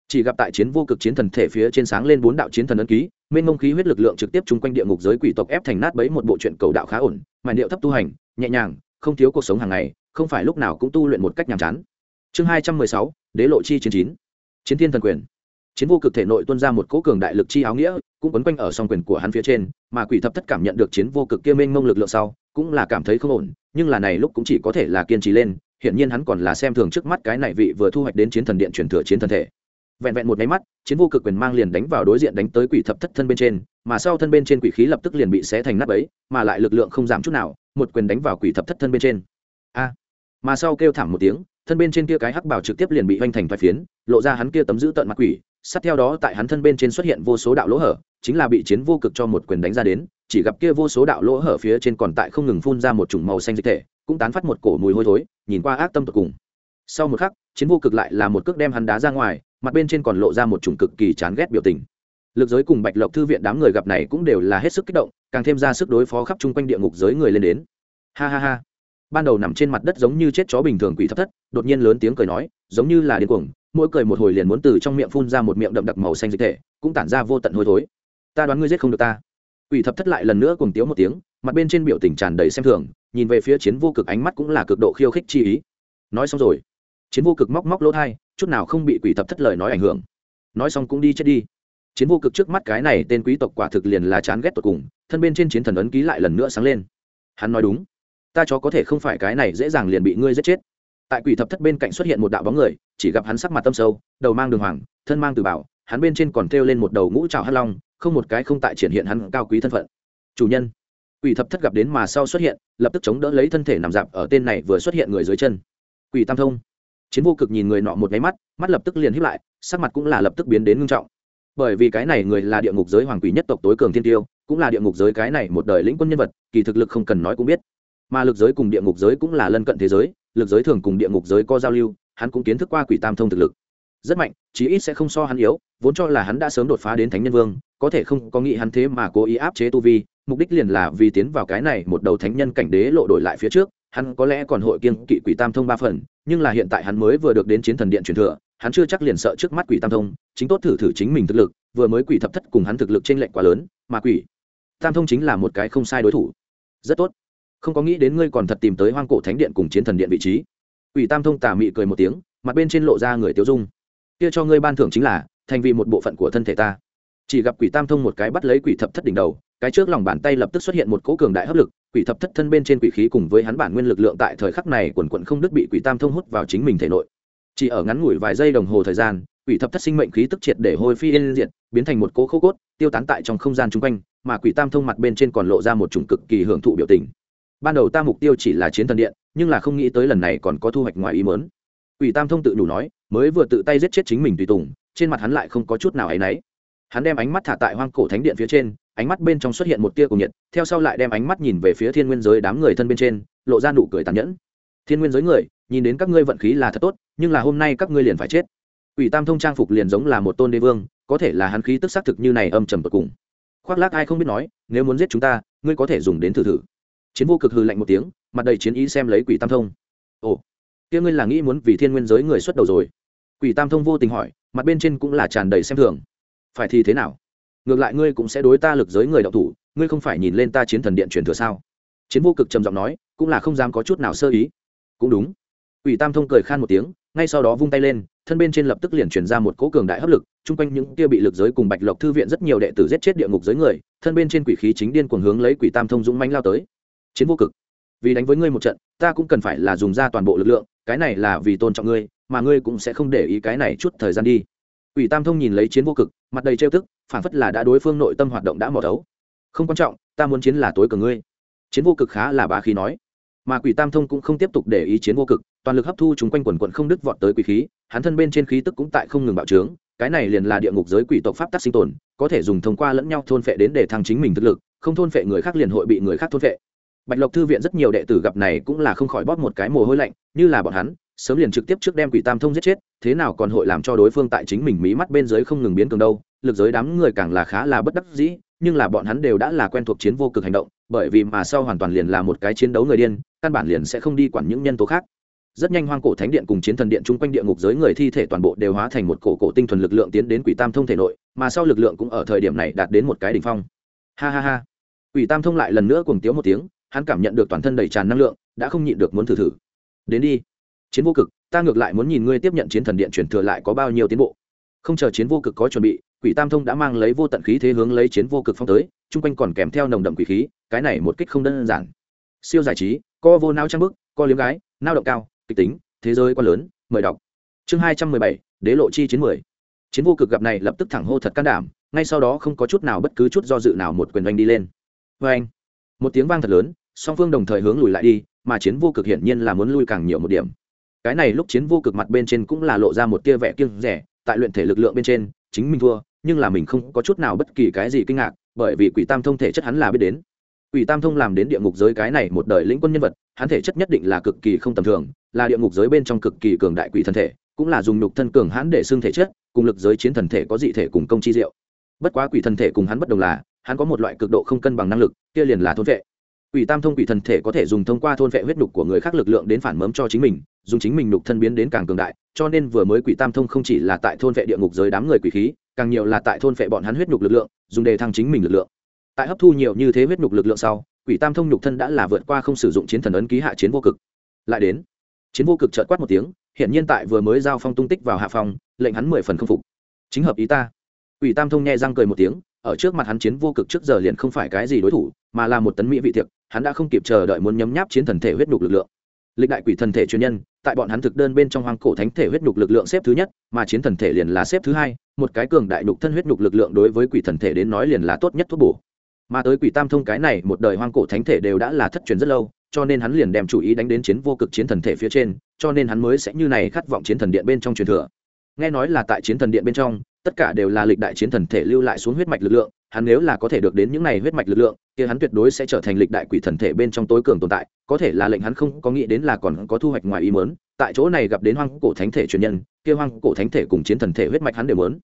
Chỉ gặp tại chiến vô cực chiến thần thể phía trên sáng lên bốn đạo chiến thần ấn ký, mênh mông khí huyết lực lượng trực tiếp chung quanh địa ngục giới quỷ tộc ép thành nát bấy một bộ truyện cầu đạo khá ổn mà điệu thấp tu hành, nhẹ nhàng, không thiếu cuộc sống hàng ngày, không phải lúc nào cũng tu luyện một cách nhàm chán. Chương hai trăm mười sáu, đế lộ chi chiến chín. Chiến thiên thần quyền. Chiến vô cực thể nội tuôn ra một cỗ cường đại lực chi áo nghĩa, cũng quấn quanh ở song quyền của hắn phía trên, mà quỷ thập thất cảm nhận được chiến vô cực kia mênh mông lực lượng sau, cũng là cảm thấy không ổn nhưng là này lúc cũng chỉ có thể là kiên trì lên hiện nhiên hắn còn là xem thường trước mắt cái này vị vừa thu hoạch đến chiến thần điện truyền thừa chiến thần thể. Vẹn vẹn một máy mắt, chiến vô cực quyền mang liền đánh vào đối diện đánh tới quỷ thập thất thân bên trên, mà sau thân bên trên quỷ khí lập tức liền bị xé thành nắp ấy mà lại lực lượng không giảm chút nào, một quyền đánh vào quỷ thập thất thân bên trên. A! Mà sau kêu thảm một tiếng, thân bên trên kia cái hắc bảo trực tiếp liền bị hoành thành vài phiến, lộ ra hắn kia tấm giữ tận mặt quỷ, sát theo đó tại hắn thân bên trên xuất hiện vô số đạo lỗ hở, chính là bị chiến vô cực cho một quyền đánh ra đến chỉ gặp kia vô số đạo lỗ hở phía trên còn tại không ngừng phun ra một chủng màu xanh dịch thể, cũng tán phát một cổ mùi hôi thối, nhìn qua ác tâm tột cùng. Sau một khắc, chiến vô cực lại là một cước đem hắn đá ra ngoài, mặt bên trên còn lộ ra một chủng cực kỳ chán ghét biểu tình. Lực giới cùng bạch lộc thư viện đám người gặp này cũng đều là hết sức kích động, càng thêm ra sức đối phó khắp chung quanh địa ngục giới người lên đến. Ha ha ha. Ban đầu nằm trên mặt đất giống như chết chó bình thường quỷ thấp thất, đột nhiên lớn tiếng cười nói, giống như là điên cuồng, mỗi cười một hồi liền muốn từ trong miệng phun ra một miệng đậm đặc màu xanh dịch thể, cũng tản ra vô tận hôi thối. Ta đoán ngươi giết không được ta quỷ thập thất lại lần nữa cùng tiếu một tiếng mặt bên trên biểu tình tràn đầy xem thường nhìn về phía chiến vô cực ánh mắt cũng là cực độ khiêu khích chi ý. Nói xong rồi chiến vô cực móc móc lỗ tai, chút nào không bị quỷ thập thất lời nói ảnh hưởng. Nói xong cũng đi chết đi. Chiến vô cực trước mắt cái này tên quý tộc quả thực liền là chán ghét tột cùng thân bên trên chiến thần ấn ký lại lần nữa sáng lên. Hắn nói đúng ta chó có thể không phải cái này dễ dàng liền bị ngươi giết chết. Tại quỷ thập thất bên cạnh xuất hiện một đạo bóng người chỉ gặp hắn sắc mặt tâm sâu đầu mang đường hoàng thân mang từ bảo hắn bên trên còn treo lên một đầu ngũ trảo hắc long không một cái không tại triển hiện hắn cao quý thân phận. Chủ nhân, quỷ thập thất gặp đến mà sau xuất hiện, lập tức chống đỡ lấy thân thể nằm dạp ở tên này vừa xuất hiện người dưới chân. Quỷ tam thông, chiến vô cực nhìn người nọ một cái mắt mắt lập tức liền hiếp lại, sắc mặt cũng là lập tức biến đến ngưng trọng. Bởi vì cái này người là địa ngục giới hoàng quỷ nhất tộc tối cường thiên tiêu, cũng là địa ngục giới cái này một đời lĩnh quân nhân vật, kỳ thực lực không cần nói cũng biết. Mà lực giới cùng địa ngục giới cũng là lân cận thế giới, lực giới thường cùng địa ngục giới có giao lưu, hắn cũng kiến thức qua quỷ tam thông thực lực. Rất mạnh, chí ít sẽ không so hắn yếu, vốn cho là hắn đã sớm đột phá đến thánh nhân vương có thể không có nghĩ hắn thế mà cố ý áp chế tu vi, mục đích liền là vì tiến vào cái này một đầu thánh nhân cảnh đế lộ đổi lại phía trước, hắn có lẽ còn hội kiên kỵ quỷ tam thông ba phần, nhưng là hiện tại hắn mới vừa được đến chiến thần điện truyền thừa, hắn chưa chắc liền sợ trước mắt quỷ tam thông, chính tốt thử thử chính mình thực lực, vừa mới quỷ thập thất cùng hắn thực lực trên lệch quá lớn, mà quỷ tam thông chính là một cái không sai đối thủ. Rất tốt. Không có nghĩ đến ngươi còn thật tìm tới hoang cổ thánh điện cùng chiến thần điện vị trí. Quỷ tam thông tà mị cười một tiếng, mặt bên trên lộ ra người tiêu dung. Kia cho ngươi ban thưởng chính là, thành vì một bộ phận của thân thể ta chỉ gặp quỷ tam thông một cái bắt lấy quỷ thập thất đỉnh đầu, cái trước lòng bàn tay lập tức xuất hiện một cỗ cường đại hấp lực, quỷ thập thất thân bên trên quỷ khí cùng với hắn bản nguyên lực lượng tại thời khắc này quần quận không đứt bị quỷ tam thông hút vào chính mình thể nội. Chỉ ở ngắn ngủi vài giây đồng hồ thời gian, quỷ thập thất sinh mệnh khí tức triệt để hôi phi yên diệt, biến thành một cỗ khô cốt, tiêu tán tại trong không gian chung quanh, mà quỷ tam thông mặt bên trên còn lộ ra một chủng cực kỳ hưởng thụ biểu tình. Ban đầu ta mục tiêu chỉ là chiến thần điện, nhưng là không nghĩ tới lần này còn có thu hoạch ngoài ý mớn quỷ tam thông tự đủ nói, mới vừa tự tay giết chết chính mình tùy tùng, trên mặt hắn lại không có chút nào áy náy hắn đem ánh mắt thả tại hoang cổ thánh điện phía trên ánh mắt bên trong xuất hiện một tia cùng nhiệt theo sau lại đem ánh mắt nhìn về phía thiên nguyên giới đám người thân bên trên lộ ra nụ cười tàn nhẫn thiên nguyên giới người nhìn đến các ngươi vận khí là thật tốt nhưng là hôm nay các ngươi liền phải chết Quỷ Tam Thông trang phục liền giống là một tôn đế vương, có thể là hắn khí tức xác thực như này âm trầm tột cùng. Khoác lác ai không biết nói, nếu muốn giết chúng ta, ngươi có thể dùng đến thử thử. Chiến vô cực hừ lạnh một tiếng, mặt đầy chiến ý xem lấy Quỷ Tam Thông. Ồ, kia ngươi là nghĩ muốn vì thiên nguyên giới người xuất đầu rồi? Quỷ Tam Thông vô tình hỏi, mặt bên trên cũng là tràn đầy xem thường. Phải thì thế nào? Ngược lại ngươi cũng sẽ đối ta lực giới người đạo thủ, ngươi không phải nhìn lên ta chiến thần điện truyền thừa sao? Chiến vô cực trầm giọng nói, cũng là không dám có chút nào sơ ý. Cũng đúng. Quỷ Tam Thông cười khan một tiếng, ngay sau đó vung tay lên thân bên trên lập tức liền truyền ra một cỗ cường đại hấp lực chung quanh những kia bị lực giới cùng bạch lộc thư viện rất nhiều đệ tử giết chết địa ngục giới người thân bên trên quỷ khí chính điên cuồng hướng lấy quỷ tam thông dũng mánh lao tới chiến vô cực vì đánh với ngươi một trận ta cũng cần phải là dùng ra toàn bộ lực lượng cái này là vì tôn trọng ngươi mà ngươi cũng sẽ không để ý cái này chút thời gian đi quỷ tam thông nhìn lấy chiến vô cực mặt đầy trêu tức phản phất là đã đối phương nội tâm hoạt động đã mò thấu. Không quan trọng, ta muốn chiến là tối cường ngươi. Chiến vô cực khá là bá khí nói. Mà quỷ tam thông cũng không tiếp tục để ý chiến vô cực, toàn lực hấp thu chúng quanh quần quận không đứt vọt tới quỷ khí, hắn thân bên trên khí tức cũng tại không ngừng bạo trướng, cái này liền là địa ngục giới quỷ tộc pháp tắc sinh tồn, có thể dùng thông qua lẫn nhau thôn phệ đến để thăng chính mình thực lực, không thôn phệ người khác liền hội bị người khác thôn phệ. Bạch lộc thư viện rất nhiều đệ tử gặp này cũng là không khỏi bóp một cái mồ hôi lạnh, như là bọn hắn sớm liền trực tiếp trước đem quỷ tam thông giết chết, thế nào còn hội làm cho đối phương tại chính mình mí mắt bên dưới không ngừng biến cường đâu, lực giới đám người càng là khá là bất đắc dĩ, nhưng là bọn hắn đều đã là quen thuộc chiến vô cực hành động, bởi vì mà sau hoàn toàn liền là một cái chiến đấu người điên, căn bản liền sẽ không đi quản những nhân tố khác. Rất nhanh hoang cổ thánh điện cùng chiến thần điện chung quanh địa ngục giới người thi thể toàn bộ đều hóa thành một cổ cổ tinh thuần lực lượng tiến đến quỷ tam thông thể nội, mà sau lực lượng cũng ở thời điểm này đạt đến một cái đỉnh phong. Ha ha ha. Quỷ tam thông lại lần nữa cùng tiếu một tiếng, hắn cảm nhận được toàn thân đầy tràn năng lượng, đã không nhịn được muốn thử thử. Đến đi chiến vô cực, ta ngược lại muốn nhìn ngươi tiếp nhận chiến thần điện chuyển thừa lại có bao nhiêu tiến bộ. Không chờ chiến vô cực có chuẩn bị, quỷ tam thông đã mang lấy vô tận khí thế hướng lấy chiến vô cực phong tới, chung quanh còn kèm theo nồng đậm quỷ khí, cái này một kích không đơn giản. Siêu giải trí, co vô nao trang bức, co liếm gái nao động cao, kịch tính, thế giới quá lớn, mời đọc. Chương hai trăm mười bảy, đế lộ chi chiến mười. Chiến vô cực gặp này lập tức thẳng hô thật can đảm, ngay sau đó không có chút nào bất cứ chút do dự nào một quyền oanh đi lên. Vê anh một tiếng vang thật lớn, song phương đồng thời hướng lùi lại đi, mà chiến vô cực hiển nhiên là muốn lui càng nhiều một điểm cái này lúc chiến vô cực mặt bên trên cũng là lộ ra một tia vẻ kiêng rẻ, tại luyện thể lực lượng bên trên, chính mình thua, nhưng là mình không có chút nào bất kỳ cái gì kinh ngạc, bởi vì quỷ tam thông thể chất hắn là biết đến. Quỷ tam thông làm đến địa ngục giới cái này một đời lĩnh quân nhân vật, hắn thể chất nhất định là cực kỳ không tầm thường, là địa ngục giới bên trong cực kỳ cường đại quỷ thân thể, cũng là dùng nhục thân cường hãn để xưng thể chất, cùng lực giới chiến thần thể có dị thể cùng công chi diệu. Bất quá quỷ thần thể cùng hắn bất đồng là, hắn có một loại cực độ không cân bằng năng lực, kia liền là thôn vệ. Quỷ tam thông quỷ thần thể có thể dùng thông qua thôn vệ huyết nhục của người khác lực lượng đến phản mớm cho chính mình dùng chính mình nục thân biến đến càng cường đại cho nên vừa mới quỷ tam thông không chỉ là tại thôn vệ địa ngục giới đám người quỷ khí càng nhiều là tại thôn vệ bọn hắn huyết nhục lực lượng dùng để thăng chính mình lực lượng. Tại hấp thu nhiều như thế huyết nhục lực lượng sau quỷ tam thông nhục thân đã là vượt qua không sử dụng chiến thần ấn ký hạ chiến vô cực. Lại đến chiến vô cực trợt quát một tiếng hiện nhiên tại vừa mới giao phong tung tích vào hạ phòng, lệnh hắn mười phần không phục. Chính hợp ý ta. Quỷ tam thông nghe răng cười một tiếng ở trước mặt hắn chiến vô cực trước giờ liền không phải cái gì đối thủ mà là một tấn mỹ vị tiệc hắn đã không kịp chờ đợi muốn nhấm nháp chiến thần thể huyết nhục lực lượng. Lịch đại quỷ thần thể chuyên nhân tại bọn hắn thực đơn bên trong hoang cổ thánh thể huyết nhục lực lượng xếp thứ nhất, mà chiến thần thể liền là xếp thứ hai, một cái cường đại nhục thân huyết nhục lực lượng đối với quỷ thần thể đến nói liền là tốt nhất thuốc bổ. Mà tới quỷ tam thông cái này, một đời hoang cổ thánh thể đều đã là thất truyền rất lâu, cho nên hắn liền đem chủ ý đánh đến chiến vô cực chiến thần thể phía trên, cho nên hắn mới sẽ như này khát vọng chiến thần điện bên trong truyền thừa. Nghe nói là tại chiến thần điện bên trong, tất cả đều là lịch đại chiến thần thể lưu lại xuống huyết mạch lực lượng hắn nếu là có thể được đến những này huyết mạch lực lượng, kia hắn tuyệt đối sẽ trở thành lịch đại quỷ thần thể bên trong tối cường tồn tại, có thể là lệnh hắn không có nghĩ đến là còn có thu hoạch ngoài ý mớn tại chỗ này gặp đến hoang cổ thánh thể truyền nhân, kia hoang cổ thánh thể cùng chiến thần thể huyết mạch hắn đều mớn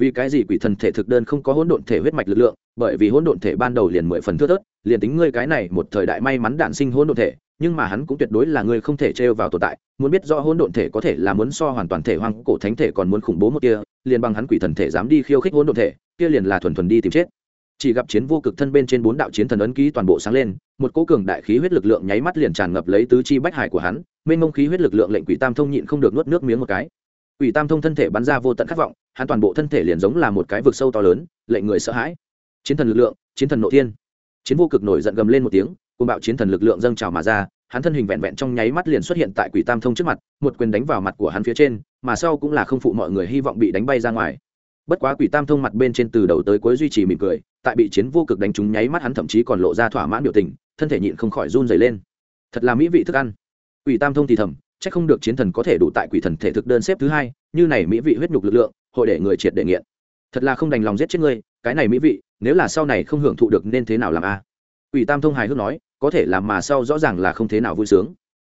vì cái gì quỷ thần thể thực đơn không có hỗn độn thể huyết mạch lực lượng, bởi vì hỗn độn thể ban đầu liền mười phần thưa thớt, liền tính ngươi cái này một thời đại may mắn đản sinh hỗn độn thể, nhưng mà hắn cũng tuyệt đối là người không thể trêu vào tồn tại, muốn biết rõ hỗn độn thể có thể là muốn so hoàn toàn thể hoang cổ thánh thể còn muốn khủng bố một kia, liền bằng hắn quỷ thần thể dám đi khiêu khích hỗn độn thể kia liền là thuần thuần đi tìm chết. Chỉ gặp chiến vô cực thân bên trên bốn đạo chiến thần ấn ký toàn bộ sáng lên, một cỗ cường đại khí huyết lực lượng nháy mắt liền tràn ngập lấy tứ chi bách hải của hắn, mênh mông khí huyết lực lượng lệnh quỷ tam thông nhịn không được nuốt nước miếng một cái. Quỷ tam thông thân thể bắn ra vô tận khát vọng, hắn toàn bộ thân thể liền giống là một cái vực sâu to lớn, lệnh người sợ hãi. Chiến thần lực lượng, chiến thần nội thiên. Chiến vô cực nổi giận gầm lên một tiếng, cuồng bạo chiến thần lực lượng dâng trào mà ra, hắn thân hình vẹn vẹn trong nháy mắt liền xuất hiện tại quỷ tam thông trước mặt, một quyền đánh vào mặt của hắn phía trên, mà sau cũng là không phụ mọi người hy vọng bị đánh bay ra ngoài bất quá quỷ tam thông mặt bên trên từ đầu tới cuối duy trì mỉm cười, tại bị chiến vô cực đánh trúng nháy mắt hắn thậm chí còn lộ ra thỏa mãn biểu tình, thân thể nhịn không khỏi run dày lên. Thật là mỹ vị thức ăn. Quỷ tam thông thì thầm c h ắ c không được chiến thần có thể đủ tại quỷ thần thể thực đơn xếp thứ hai, như này mỹ vị huyết nhục lực lượng, hội để người triệt đệ nghiện. Thật là không đành lòng giết chết ngươi, cái này mỹ vị, nếu là sau này không hưởng thụ được nên thế nào làm a? Quỷ tam thông hài hước nói, có thể làm mà sau rõ ràng là không thế nào vui sướng.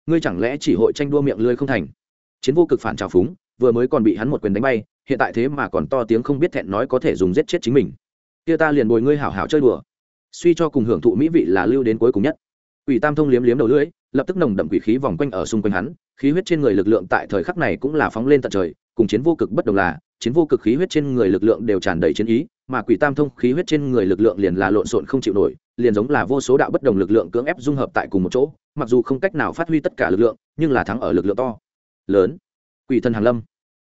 Ngươi chẳng lẽ chỉ hội tranh đua miệng lưới không thành? Chiến vô cực phản trào phúng vừa mới còn bị hắn một quyền đánh bay hiện tại thế mà còn to tiếng không biết thẹn nói có thể dùng giết chết chính mình. Kia ta liền bồi ngươi hảo hảo chơi đùa. Suy cho cùng hưởng thụ mỹ vị là lưu đến cuối cùng nhất. Quỷ Tam Thông liếm liếm đầu lưỡi, lập tức nồng đậm quỷ khí vòng quanh ở xung quanh hắn, khí huyết trên người lực lượng tại thời khắc này cũng là phóng lên tận trời, cùng chiến vô cực bất đồng là, chiến vô cực khí huyết trên người lực lượng đều tràn đầy chiến ý, mà Quỷ Tam Thông khí huyết trên người lực lượng liền là lộn xộn không chịu nổi, liền giống là vô số đạo bất đồng lực lượng cưỡng ép dung hợp tại cùng một chỗ, mặc dù không cách nào phát huy tất cả lực lượng, nhưng là thắng ở lực lượng to lớn. Quỷ thần hàn lâm.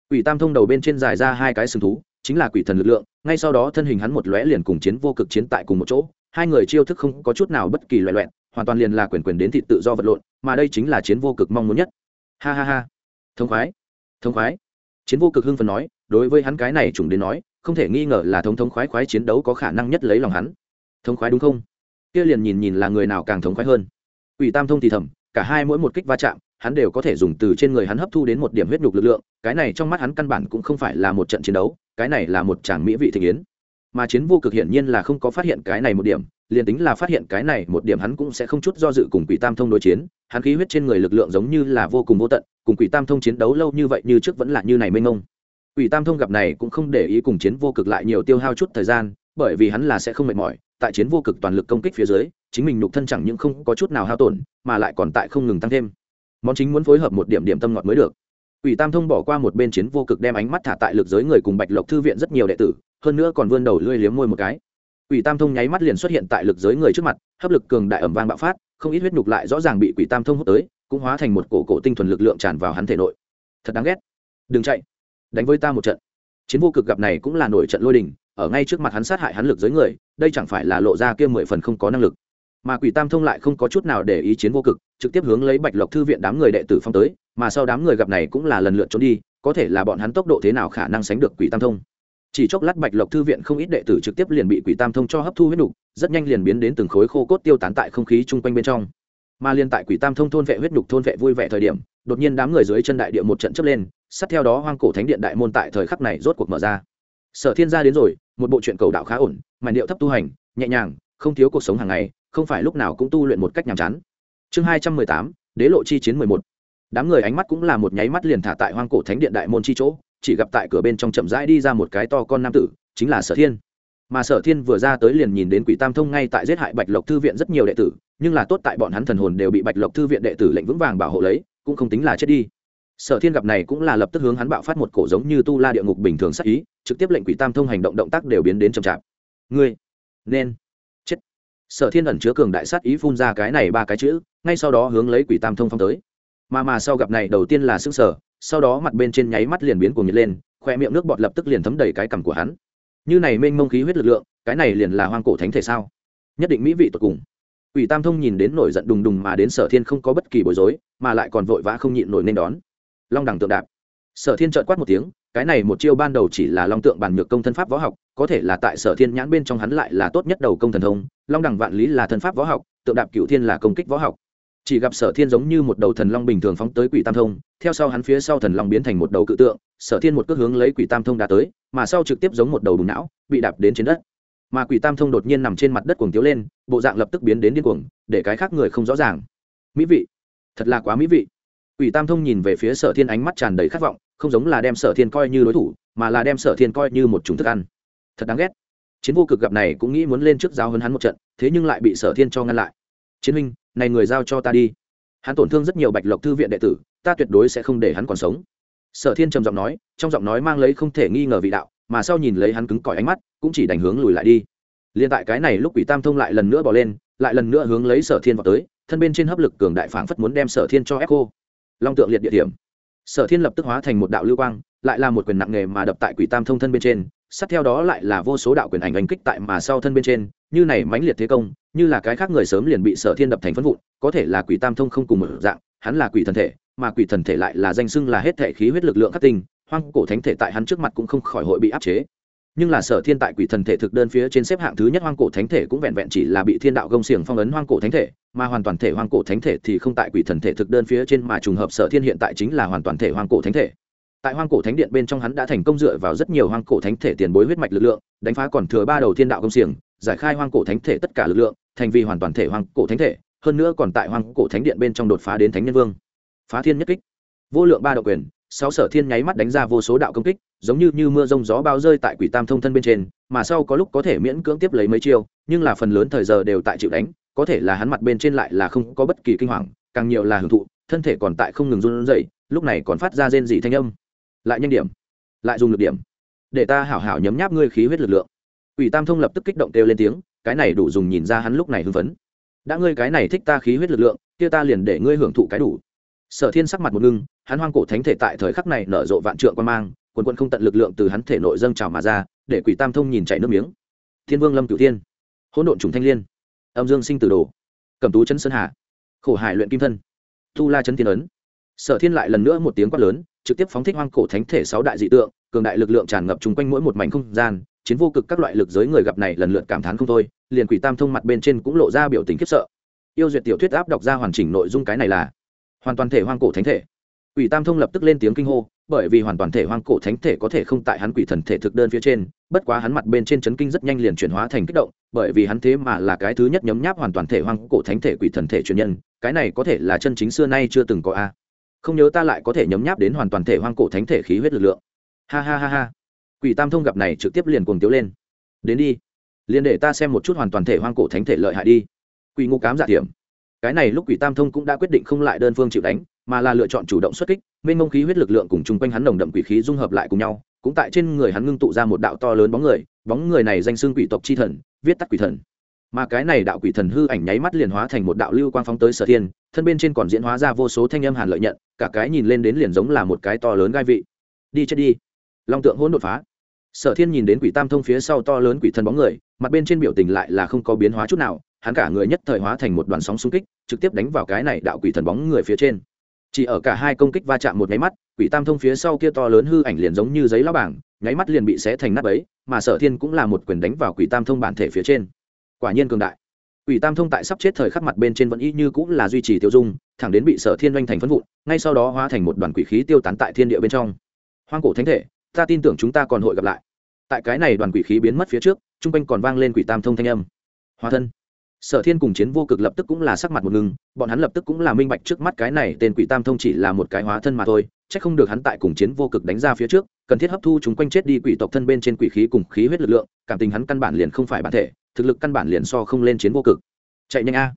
Quỷ Tam Thông đầu bên trên dài ra hai cái sừng thú, chính là quỷ thần lực lượng, ngay sau đó thân hình hắn một lóe liền cùng chiến vô cực chiến tại cùng một chỗ, hai người chiêu thức không có chút nào bất kỳ loại loẹn hoàn toàn liền là quyền quyền đến thị tự do vật lộn mà đây chính là chiến vô cực mong muốn nhất. Ha ha ha. Thống khoái. Thống khoái. Chiến vô cực hưng phần nói đối với hắn cái này trùng đến nói không thể nghi ngờ là thống thống khoái khoái chiến đấu có khả năng nhất lấy lòng hắn. Thống khoái đúng không? Kia liền nhìn nhìn là người nào càng thống khoái hơn. Quỷ tam thông thì thầm cả hai mỗi một kích va chạm hắn đều có thể dùng từ trên người hắn hấp thu đến một điểm huyết nhục lực lượng, cái này trong mắt hắn căn bản cũng không phải là một trận chiến đấu, cái này là một tràng mỹ vị thị yến. Mà chiến vô cực hiển nhiên là không có phát hiện cái này một điểm, liền tính là phát hiện cái này một điểm hắn cũng sẽ không chút do dự cùng quỷ tam thông đối chiến, hắn khí huyết trên người lực lượng giống như là vô cùng vô tận, cùng quỷ tam thông chiến đấu lâu như vậy như trước vẫn là như này mênh mông. Quỷ tam thông gặp này cũng không để ý cùng chiến vô cực lại nhiều tiêu hao chút thời gian, bởi vì hắn là sẽ không mệt mỏi, tại chiến vô cực toàn lực công kích phía dưới, chính mình nhục thân chẳng những không có chút nào hao tổn, mà lại còn tại không ngừng tăng thêm món chính muốn phối hợp một điểm điểm tâm ngọt mới được Quỷ Tam Thông bỏ qua một bên chiến vô cực đem ánh mắt thả tại lực giới người cùng Bạch Lộc thư viện rất nhiều đệ tử, hơn nữa còn vươn đầu lưỡi liếm môi một cái. Quỷ Tam Thông nháy mắt liền xuất hiện tại lực giới người trước mặt, hấp lực cường đại ầm vang bạo phát, không ít huyết nhục lại rõ ràng bị Quỷ Tam Thông hút tới, cũng hóa thành một cổ cổ tinh thuần lực lượng tràn vào hắn thể nội. Thật đáng ghét. Đừng chạy, đánh với ta một trận. Chiến vô cực gặp này cũng là nổi trận lôi đình, ở ngay trước mặt hắn sát hại hắn lực giới người, đây chẳng phải là lộ ra kia mười phần không có năng lực mà quỷ tam thông lại không có chút nào để ý chiến vô cực, trực tiếp hướng lấy bạch lộc thư viện đám người đệ tử phong tới, mà sau đám người gặp này cũng là lần lượt trốn đi, có thể là bọn hắn tốc độ thế nào khả năng sánh được quỷ tam thông. Chỉ chốc lát bạch lộc thư viện không ít đệ tử trực tiếp liền bị quỷ tam thông cho hấp thu huyết nhục rất nhanh liền biến đến từng khối khô cốt tiêu tán tại không khí chung quanh bên trong. Mà liên tại quỷ tam thông thôn vệ huyết nhục thôn vệ vui vẻ thời điểm, đột nhiên đám người dưới chân đại địa một trận chấp lên, sát theo đó hoang cổ thánh điện đại môn tại thời khắc này rốt cuộc mở ra. Sở thiên gia đến rồi, một bộ truyện cầu đạo khá ổn mà điệu thấp tu hành, nhẹ nhàng, không thiếu cuộc sống hàng ngày không phải lúc nào cũng tu luyện một cách nhàm chán. Chương hai trăm mười tám, đế lộ chi chiến mười một. Đám người ánh mắt cũng là một nháy mắt liền thả tại hoang cổ thánh điện đại môn chi chỗ, chỉ gặp tại cửa bên trong chậm rãi đi ra một cái to con nam tử, chính là sở thiên. Mà sở thiên vừa ra tới liền nhìn đến quỷ tam thông ngay tại giết hại bạch lộc thư viện rất nhiều đệ tử, nhưng là tốt tại bọn hắn thần hồn đều bị bạch lộc thư viện đệ tử lệnh vững vàng bảo hộ lấy, cũng không tính là chết đi. Sở thiên gặp này cũng là lập tức hướng hắn bạo phát một cổ giống như tu la địa ngục bình thường sắc ý, trực tiếp lệnh quỷ tam thông hành động động tác đều biến đến chậm chạp. Ngươi, nên sở thiên ẩn chứa cường đại sát ý phun ra cái này ba cái chữ, ngay sau đó hướng lấy quỷ tam thông phong tới. Mà mà sau gặp này, đầu tiên là xương sở sau đó mặt bên trên nháy mắt liền biến cuồng nhiệt lên, khoe miệng nước bọt lập tức liền thấm đầy cái cằm của hắn. Như này mênh mông khí huyết lực lượng, cái này liền là hoang cổ thánh thể sao? Nhất định mỹ vị tột cùng. Quỷ tam thông nhìn đến nổi giận đùng đùng mà đến sở thiên không có bất kỳ bối rối, mà lại còn vội vã không nhịn nổi nên đón. Long đẳng tượng đạp. Sở thiên trợn quát một tiếng cái này một chiêu ban đầu chỉ là long tượng bàn nhược công thân pháp võ học, có thể là tại sở thiên nhãn bên trong hắn lại là tốt nhất đầu công thần thông, long đẳng vạn lý là thân pháp võ học, tượng đạp cựu thiên là công kích võ học. Chỉ gặp sở thiên giống như một đầu thần long bình thường phóng tới quỷ tam thông, theo sau hắn phía sau thần long biến thành một đầu cự tượng, sở thiên một cước hướng lấy quỷ tam thông đã tới, mà sau trực tiếp giống một đầu bùng não, bị đạp đến trên đất. Mà quỷ tam thông đột nhiên nằm trên mặt đất cuồng tiếu lên, bộ dạng lập tức biến đến điên cuồng, để cái khác người không rõ ràng. Mỹ vị. Thật là quá mỹ vị quỷ tam thông nhìn về phía sở thiên ánh mắt tràn đầy khát vọng, không giống là đem sở thiên coi như đối thủ, mà là đem sở thiên coi như một chủng thức ăn. Thật đáng ghét. Chiến vô cực gặp này cũng nghĩ muốn lên trước giáo huấn hắn một trận, thế nhưng lại bị sở thiên cho ngăn lại. Chiến huynh, này người giao cho ta đi. Hắn tổn thương rất nhiều bạch lộc thư viện đệ tử, ta tuyệt đối sẽ không để hắn còn sống. Sở thiên trầm giọng nói, trong giọng nói mang lấy không thể nghi ngờ vị đạo, mà sau nhìn lấy hắn cứng cỏi ánh mắt, cũng chỉ đành hướng lùi lại đi. Liên tại cái này lúc quỷ tam thông lại lần nữa bỏ lên, lại lần nữa hướng lấy sở thiên vọt tới, thân bên trên hấp lực cường đại phảng phất muốn đem sở thiên cho ép cô long tượng liệt địa điểm. Sở thiên lập tức hóa thành một đạo lưu quang, lại là một quyền nặng nghề mà đập tại quỷ tam thông thân bên trên, sát theo đó lại là vô số đạo quyền ảnh ảnh kích tại mà sau thân bên trên, như này mãnh liệt thế công, như là cái khác người sớm liền bị sở thiên đập thành phân vụn, có thể là quỷ tam thông không cùng một dạng, hắn là quỷ thần thể, mà quỷ thần thể lại là danh xưng là hết thể khí huyết lực lượng khắc tinh, hoang cổ thánh thể tại hắn trước mặt cũng không khỏi hội bị áp chế nhưng là sở thiên tại quỷ thần thể thực đơn phía trên xếp hạng thứ nhất hoang cổ thánh thể cũng vẹn vẹn chỉ là bị thiên đạo gông xiềng phong ấn hoang cổ thánh thể, mà hoàn toàn thể hoang cổ thánh thể thì không tại quỷ thần thể thực đơn phía trên mà trùng hợp sở thiên hiện tại chính là hoàn toàn thể hoang cổ thánh thể. Tại hoang cổ thánh điện bên trong hắn đã thành công dựa vào rất nhiều hoang cổ thánh thể tiền bối huyết mạch lực lượng, đánh phá còn thừa ba đầu thiên đạo công xiềng, giải khai hoang cổ thánh thể tất cả lực lượng, thành vì hoàn toàn thể hoang cổ thánh thể, hơn nữa còn tại hoang cổ thánh điện bên trong đột phá đến thánh nhân vương. Phá thiên nhất kích. Vô lượng ba đạo quyền sáu sở thiên nháy mắt đánh ra vô số đạo công kích giống như như mưa rông gió bao rơi tại quỷ tam thông thân bên trên mà sau có lúc có thể miễn cưỡng tiếp lấy mấy chiêu nhưng là phần lớn thời giờ đều tại chịu đánh có thể là hắn mặt bên trên lại là không có bất kỳ kinh hoàng càng nhiều là hưởng thụ thân thể còn tại không ngừng run rẩy lúc này còn phát ra rên dị thanh âm lại nhanh điểm lại dùng lực điểm để ta hảo hảo nhấm nháp ngươi khí huyết lực lượng Quỷ Tam Thông lập tức kích động kêu lên tiếng, cái này đủ dùng nhìn ra hắn lúc này hưng phấn. Đã ngươi cái này thích ta khí huyết lực lượng, kia ta liền để ngươi hưởng thụ cái đủ. Sở Thiên sắc mặt một ngưng, hắn hoang cổ thánh thể tại thời khắc này nở rộ vạn trượng quan mang, quần quần không tận lực lượng từ hắn thể nội dâng trào mà ra, để Quỷ Tam Thông nhìn chảy nước miếng. Thiên Vương Lâm Cửu Thiên, Hỗn Độn Trùng Thanh Liên, Âm Dương Sinh Tử Đồ, Cẩm Tú Chân Sơn Hà, Khổ Hải Luyện Kim Thân, Tu La Chân Thiên ấn. Sở Thiên lại lần nữa một tiếng quát lớn, trực tiếp phóng thích hoang cổ thánh thể sáu đại dị tượng, cường đại lực lượng tràn ngập chung quanh mỗi một mảnh không gian, chiến vô cực các loại lực giới người gặp này lần lượt cảm thán không thôi, liền quỷ tam thông mặt bên trên cũng lộ ra biểu tình khiếp sợ. yêu duyệt tiểu thuyết áp đọc ra hoàn chỉnh nội dung cái này là hoàn toàn thể hoang cổ thánh thể. Quỷ tam thông lập tức lên tiếng kinh hô, bởi vì hoàn toàn thể hoang cổ thánh thể có thể không tại hắn quỷ thần thể thực đơn phía trên, bất quá hắn mặt bên trên chấn kinh rất nhanh liền chuyển hóa thành kích động, bởi vì hắn thế mà là cái thứ nhất nhấm nháp hoàn toàn thể hoang cổ thánh thể quỷ thần thể truyền nhân, cái này có thể là chân chính xưa nay chưa từng có a. Không nhớ ta lại có thể nhấm nháp đến hoàn toàn thể hoang cổ thánh thể khí huyết lực lượng. Ha ha ha ha. Quỷ tam thông gặp này trực tiếp liền cuồng tiếu lên. Đến đi. Liền để ta xem một chút hoàn toàn thể hoang cổ thánh thể lợi hại đi. Quỷ ngục cám giả dạ cái này lúc quỷ tam thông cũng đã quyết định không lại đơn phương chịu đánh, mà là lựa chọn chủ động xuất kích, mênh mông khí huyết lực lượng cùng chung quanh hắn nồng đậm quỷ khí dung hợp lại cùng nhau, cũng tại trên người hắn ngưng tụ ra một đạo to lớn bóng người bóng người này danh xưng quỷ tộc chi thần, viết tắt quỷ thần. Mà cái này đạo quỷ thần hư ảnh nháy mắt liền hóa thành một đạo lưu quang phóng tới sở thiên, thân bên trên còn diễn hóa ra vô số thanh âm hàn lợi nhận, cả cái nhìn lên đến liền giống là một cái to lớn gai vị. Đi chết đi. Long tượng hỗn đột phá. Sở thiên nhìn đến quỷ tam thông phía sau to lớn quỷ thần bóng người, mặt bên trên biểu tình lại là không có biến hóa chút nào hắn cả người nhất thời hóa thành một đoàn sóng xung kích, trực tiếp đánh vào cái này đạo quỷ thần bóng người phía trên. Chỉ ở cả hai công kích va chạm một nháy mắt, quỷ tam thông phía sau kia to lớn hư ảnh liền giống như giấy lá bảng, nháy mắt liền bị xé thành nắp ấy mà sở thiên cũng là một quyền đánh vào quỷ tam thông bản thể phía trên. Quả nhiên cường đại. Quỷ tam thông tại sắp chết thời khắc mặt bên trên vẫn y như cũng là duy trì tiêu dung, thẳng đến bị sở thiên doanh thành phân vụn, ngay sau đó hóa thành một đoàn quỷ khí tiêu tán tại thiên địa bên trong. Hoang cổ thánh thể, ta tin tưởng chúng ta còn hội gặp lại. Tại cái này đoàn quỷ khí biến mất phía trước t r u n g quanh còn vang lên quỷ tam thông thanh âm. Hóa thân sở thiên cùng chiến vô cực lập tức cũng là sắc mặt một ngưng, bọn hắn lập tức cũng là minh bạch trước mắt cái này tên quỷ tam thông chỉ là một cái hóa thân mà thôi c h ắ c không được hắn tại cùng chiến vô cực đánh ra phía trước, cần thiết hấp thu chúng quanh chết đi quỷ tộc thân bên trên quỷ khí cùng khí huyết lực lượng, cảm tình hắn căn bản liền không phải bản thể, thực lực căn bản liền so không lên chiến vô cực. Chạy nhanh a.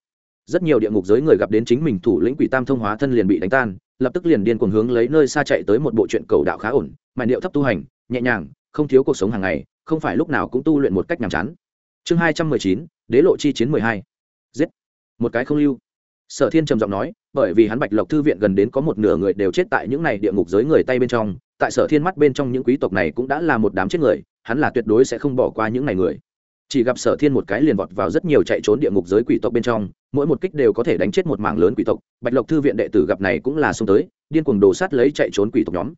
Rất nhiều địa ngục giới người gặp đến chính mình thủ lĩnh quỷ tam thông hóa thân liền bị đánh tan, lập tức liền điên cuồng hướng lấy nơi xa chạy tới một bộ chuyện cầu đạo khá ổn mà điệu thấp tu hành, nhẹ nhàng, không thiếu cuộc sống hàng ngày, không phải lúc nào cũng tu luyện một cách nhàm chán chương hai trăm mười chín, đế lộ chi chiến mười hai. Giết. Một cái không lưu. Sở thiên trầm giọng nói, bởi vì hắn bạch lộc thư viện gần đến có một nửa người đều chết tại những này địa ngục giới người tay bên trong, tại sở thiên mắt bên trong những quý tộc này cũng đã là một đám chết người, hắn là tuyệt đối sẽ không bỏ qua những này người. Chỉ gặp sở thiên một cái liền vọt vào rất nhiều chạy trốn địa ngục giới quỷ tộc bên trong, mỗi một kích đều có thể đánh chết một mảng lớn quỷ tộc. Bạch lộc thư viện đệ tử gặp này cũng là xông tới, điên cuồng đồ sát lấy chạy trốn quỷ tộc nhóm.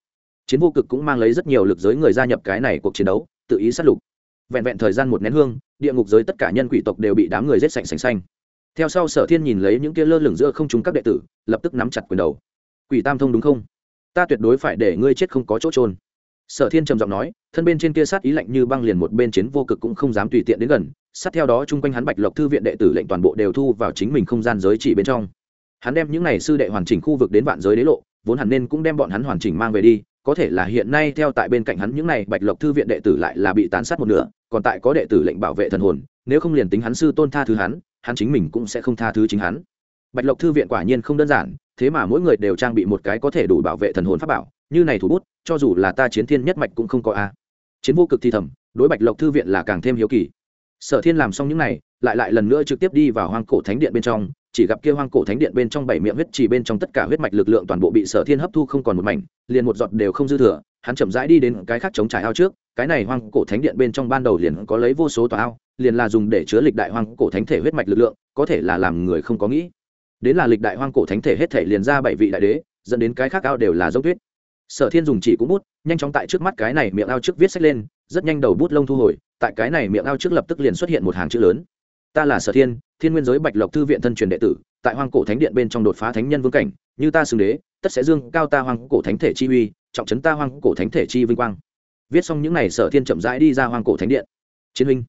Chiến vô cực cũng mang lấy rất nhiều lực giới người gia nhập cái này cuộc chiến đấu, tự ý sát lục vẹn vẹn thời gian một nén hương, địa ngục giới tất cả nhân quỷ tộc đều bị đám người giết sạch sành xanh. Theo sau sở thiên nhìn lấy những kia lơ lửng giữa không chúng các đệ tử, lập tức nắm chặt quyền đầu. Quỷ tam thông đúng không? Ta tuyệt đối phải để ngươi chết không có chỗ trôn sở thiên trầm giọng nói, thân bên trên kia sát ý lạnh như băng liền một bên chiến vô cực cũng không dám tùy tiện đến gần, sát theo đó chung quanh hắn bạch lộc thư viện đệ tử lệnh toàn bộ đều thu vào chính mình không gian giới chỉ bên trong. Hắn đem những n à y sư đệ hoàn chỉnh khu vực đến vạn giới đế lộ, vốn hẳn nên cũng đem bọn hắn hoàn chỉnh mang về đi có thể là hiện nay theo tại bên cạnh hắn những này bạch lộc thư viện đệ tử lại là bị tàn sát một nửa, còn tại có đệ tử lệnh bảo vệ thần hồn, nếu không liền tính hắn sư tôn tha thứ hắn hắn chính mình cũng sẽ không tha thứ chính hắn. Bạch lộc thư viện quả nhiên không đơn giản, thế mà mỗi người đều trang bị một cái có thể đủ bảo vệ thần hồn pháp bảo, như này thủ bút, cho dù là ta chiến thiên nhất mạch cũng không có a. Chiến vô cực thi thầm, đối bạch lộc thư viện là càng thêm hiếu kỳ. Sở thiên làm xong những này, lại lại lần nữa trực tiếp đi vào hoang cổ thánh điện bên trong chỉ gặp kia hoang cổ thánh điện bên trong bảy miệng huyết trì bên trong tất cả huyết mạch lực lượng toàn bộ bị sở thiên hấp thu không còn một mảnh, liền một giọt đều không dư thừa, hắn chậm rãi đi đến cái khác chống trải ao trước, cái này hoang cổ thánh điện bên trong ban đầu liền có lấy vô số tòa ao, liền là dùng để chứa lịch đại hoang cổ thánh thể huyết mạch lực lượng, có thể là làm người không có nghĩ. Đến là lịch đại hoang cổ thánh thể hết thể liền ra bảy vị đại đế, dẫn đến cái khác ao đều là dốc tuyết. Sở thiên dùng chỉ cũng bút, nhanh chóng tại trước mắt cái này miệng ao trước viết sách lên, rất nhanh đầu bút lông thu hồi, tại cái này miệng ao trước lập tức liền xuất hiện một hàng chữ lớn. Ta là sở thiên thiên nguyên giới bạch lộc thư viện thân truyền đệ tử, tại hoang cổ thánh điện bên trong đột phá thánh nhân vương cảnh, như ta xưng đế, tất sẽ dương cao ta hoang cổ thánh thể chi uy, trọng trấn ta hoang cổ thánh thể chi vinh quang. Viết xong những n à y sở thiên chậm rãi đi ra hoang cổ thánh điện. Chiến huynh,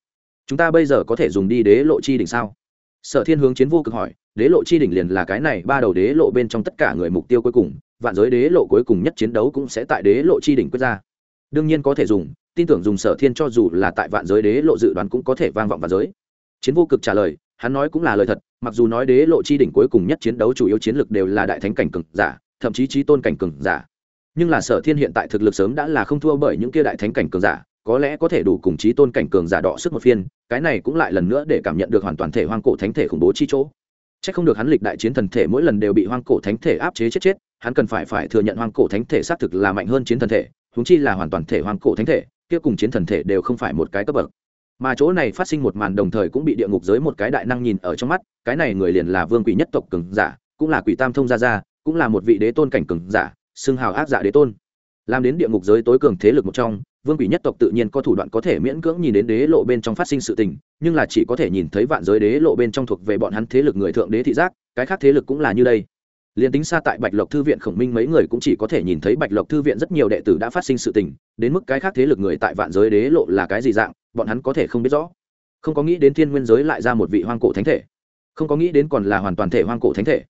chúng ta bây giờ có thể dùng đi đế lộ chi đỉnh sao? Sở thiên hướng chiến vô cực hỏi, đế lộ chi đỉnh liền là cái này, ba đầu đế lộ bên trong tất cả người mục tiêu cuối cùng, vạn giới đế lộ cuối cùng nhất chiến đấu cũng sẽ tại đế lộ chi đỉnh quyết ra. Đương nhiên có thể dùng, tin tưởng dùng sở thiên cho dù là tại vạn giới đế lộ dự đoán cũng có thể vang vọng vạn giới. Chiến vô cực trả lời hắn nói cũng là lời thật, mặc dù nói đế lộ chi đỉnh cuối cùng nhất chiến đấu chủ yếu chiến lược đều là đại thánh cảnh cường giả, thậm chí trí tôn cảnh cường giả. Nhưng là sở thiên hiện tại thực lực sớm đã là không thua bởi những kia đại thánh cảnh cường giả, có lẽ có thể đủ cùng trí tôn cảnh cường giả đọ sức một phiên, cái này cũng lại lần nữa để cảm nhận được hoàn toàn thể hoang cổ thánh thể khủng bố chi chỗ. C h ắ c không được hắn lịch đại chiến thần thể mỗi lần đều bị hoang cổ thánh thể áp chế chết chết, hắn cần phải phải thừa nhận hoang cổ thánh thể xác thực là mạnh hơn chiến thần thể húng chi là hoàn toàn thể hoang cổ thánh thể, kia cùng chiến thần thể đều không phải một cái cấp bậc mà chỗ này phát sinh một màn đồng thời cũng bị địa ngục giới một cái đại năng nhìn ở trong mắt, cái này người liền là vương quỷ nhất tộc cường giả, cũng là quỷ tam thông gia gia, cũng là một vị đế tôn cảnh cường giả, xưng hào ác giả đế tôn. Làm đến địa ngục giới tối cường thế lực một trong, vương quỷ nhất tộc tự nhiên có thủ đoạn có thể miễn cưỡng nhìn đến đế lộ bên trong phát sinh sự tình, nhưng là chỉ có thể nhìn thấy vạn giới đế lộ bên trong thuộc về bọn hắn thế lực người thượng đế thị giác, cái khác thế lực cũng là như đây. Liền tính xa tại bạch lộc thư viện khổng minh mấy người cũng chỉ có thể nhìn thấy bạch lộc thư viện rất nhiều đệ tử đã phát sinh sự tình, đến mức cái khác thế lực người tại vạn giới đế lộ là cái gì dạng bọn hắn có thể không biết rõ. Không có nghĩ đến thiên nguyên giới lại ra một vị hoang cổ thánh thể. Không có nghĩ đến còn là hoàn toàn thể hoang cổ thánh thể.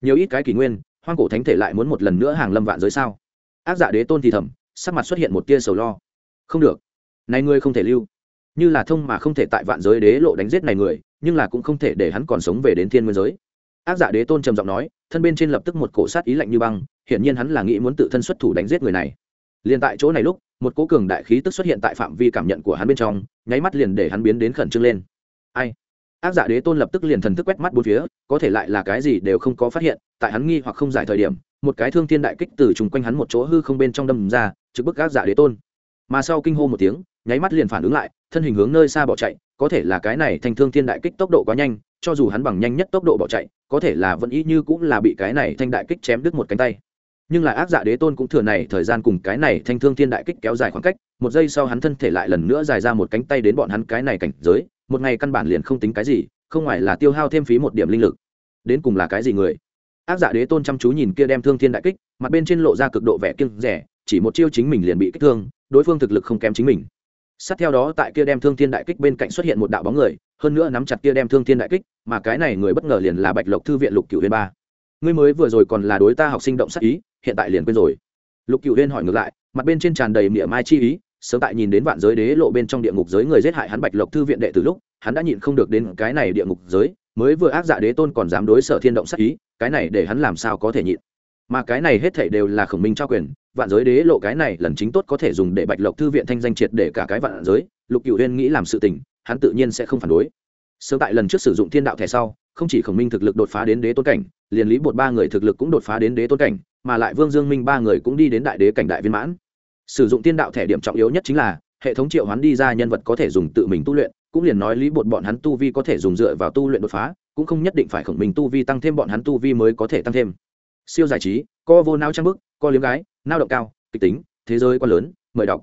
Nhiều ít cái kỷ nguyên, hoang cổ thánh thể lại muốn một lần nữa hàng lâm vạn giới sao? Ác giả đế tôn thì thầm, sắc mặt xuất hiện một tia sầu lo. Không được. Này ngươi không thể lưu. Như là thông mà không thể tại vạn giới đế lộ đánh giết này người, nhưng là cũng không thể để hắn còn sống về đến thiên nguyên giới. Ác giả đế tôn trầm giọng nói, thân bên trên lập tức một cổ sát ý lạnh như băng, hiển nhiên hắn là nghĩ muốn tự thân xuất thủ đánh giết người này. Liền tại chỗ này lúc một cố cường đại khí tức xuất hiện tại phạm vi cảm nhận của hắn bên trong, nháy mắt liền để hắn biến đến khẩn trương lên. Ai? Ác giả đế tôn lập tức liền thần thức quét mắt bốn phía, có thể lại là cái gì đều không có phát hiện, tại hắn nghi hoặc không giải thời điểm, một cái thương thiên đại kích từ chung quanh hắn một chỗ hư không bên trong đâm ra, trực bức ác giả đế tôn. Mà sau kinh hô một tiếng, nháy mắt liền phản ứng lại, thân hình hướng nơi xa bỏ chạy, có thể là cái này thành thương thiên đại kích tốc độ quá nhanh, cho dù hắn bằng nhanh nhất tốc độ bỏ chạy, có thể là vẫn ý như cũng là bị cái này thanh đại kích chém đứt một cánh tay nhưng là ác dạ đế tôn cũng thừa này thời gian cùng cái này thanh thương thiên đại kích kéo dài khoảng cách, một giây sau hắn thân thể lại lần nữa dài ra một cánh tay đến bọn hắn cái này cảnh giới, một ngày căn bản liền không tính cái gì, không ngoài là tiêu hao thêm phí một điểm linh lực. Đến cùng là cái gì người? Ác dạ đế tôn chăm chú nhìn kia đem thương thiên đại kích, mặt bên trên lộ ra cực độ vẻ kiêng rẻ, chỉ một chiêu chính mình liền bị kích thương, đối phương thực lực không kém chính mình. Sát theo đó tại kia đem thương thiên đại kích bên cạnh xuất hiện một đạo bóng người, hơn nữa nắm chặt kia đem thương thiên đại kích, mà cái này người bất ngờ liền là bạch lộc thư viện lục cửu huyền ba. Ngươi mới vừa rồi còn là đối ta học sinh động sát ý hiện tại liền quên rồi. Lục cửu huyên hỏi ngược lại, mặt bên trên tràn đầy miệng mai chi ý, sớm tại nhìn đến vạn giới đế lộ bên trong địa ngục giới người giết hại hắn bạch lộc thư viện đệ từ lúc, hắn đã nhịn không được đến cái này địa ngục giới, mới vừa ác dạ đế tôn còn dám đối sở thiên động sát ý, cái này để hắn làm sao có thể nhịn. Mà cái này hết thảy đều là khổng minh trao quyền, vạn giới đế lộ cái này lần chính tốt có thể dùng để bạch lộc thư viện thanh danh triệt để cả cái vạn giới, lục cựu huyên nghĩ làm sự tình, hắn tự nhiên sẽ không phản đối. Sớm tại lần trước sử dụng thiên đạo thẻ sau, không chỉ khổng minh thực lực đột phá đến đế tôn cảnh, liền lý bột ba người thực lực cũng đột phá đến đế tôn cảnh mà lại vương dương minh ba người cũng đi đến đại đế cảnh đại viên mãn. Sử dụng tiên đạo thẻ điểm trọng yếu nhất chính là, hệ thống triệu hoán đi ra nhân vật có thể dùng tự mình tu luyện, cũng liền nói lý bột bọn hắn tu vi có thể dùng dựa vào tu luyện đột phá, cũng không nhất định phải khổng minh tu vi tăng thêm bọn hắn tu vi mới có thể tăng thêm. Siêu giải trí, co vô nao trang bức, co liếm gái nao động cao, kịch tính, thế giới quá lớn, mời đọc.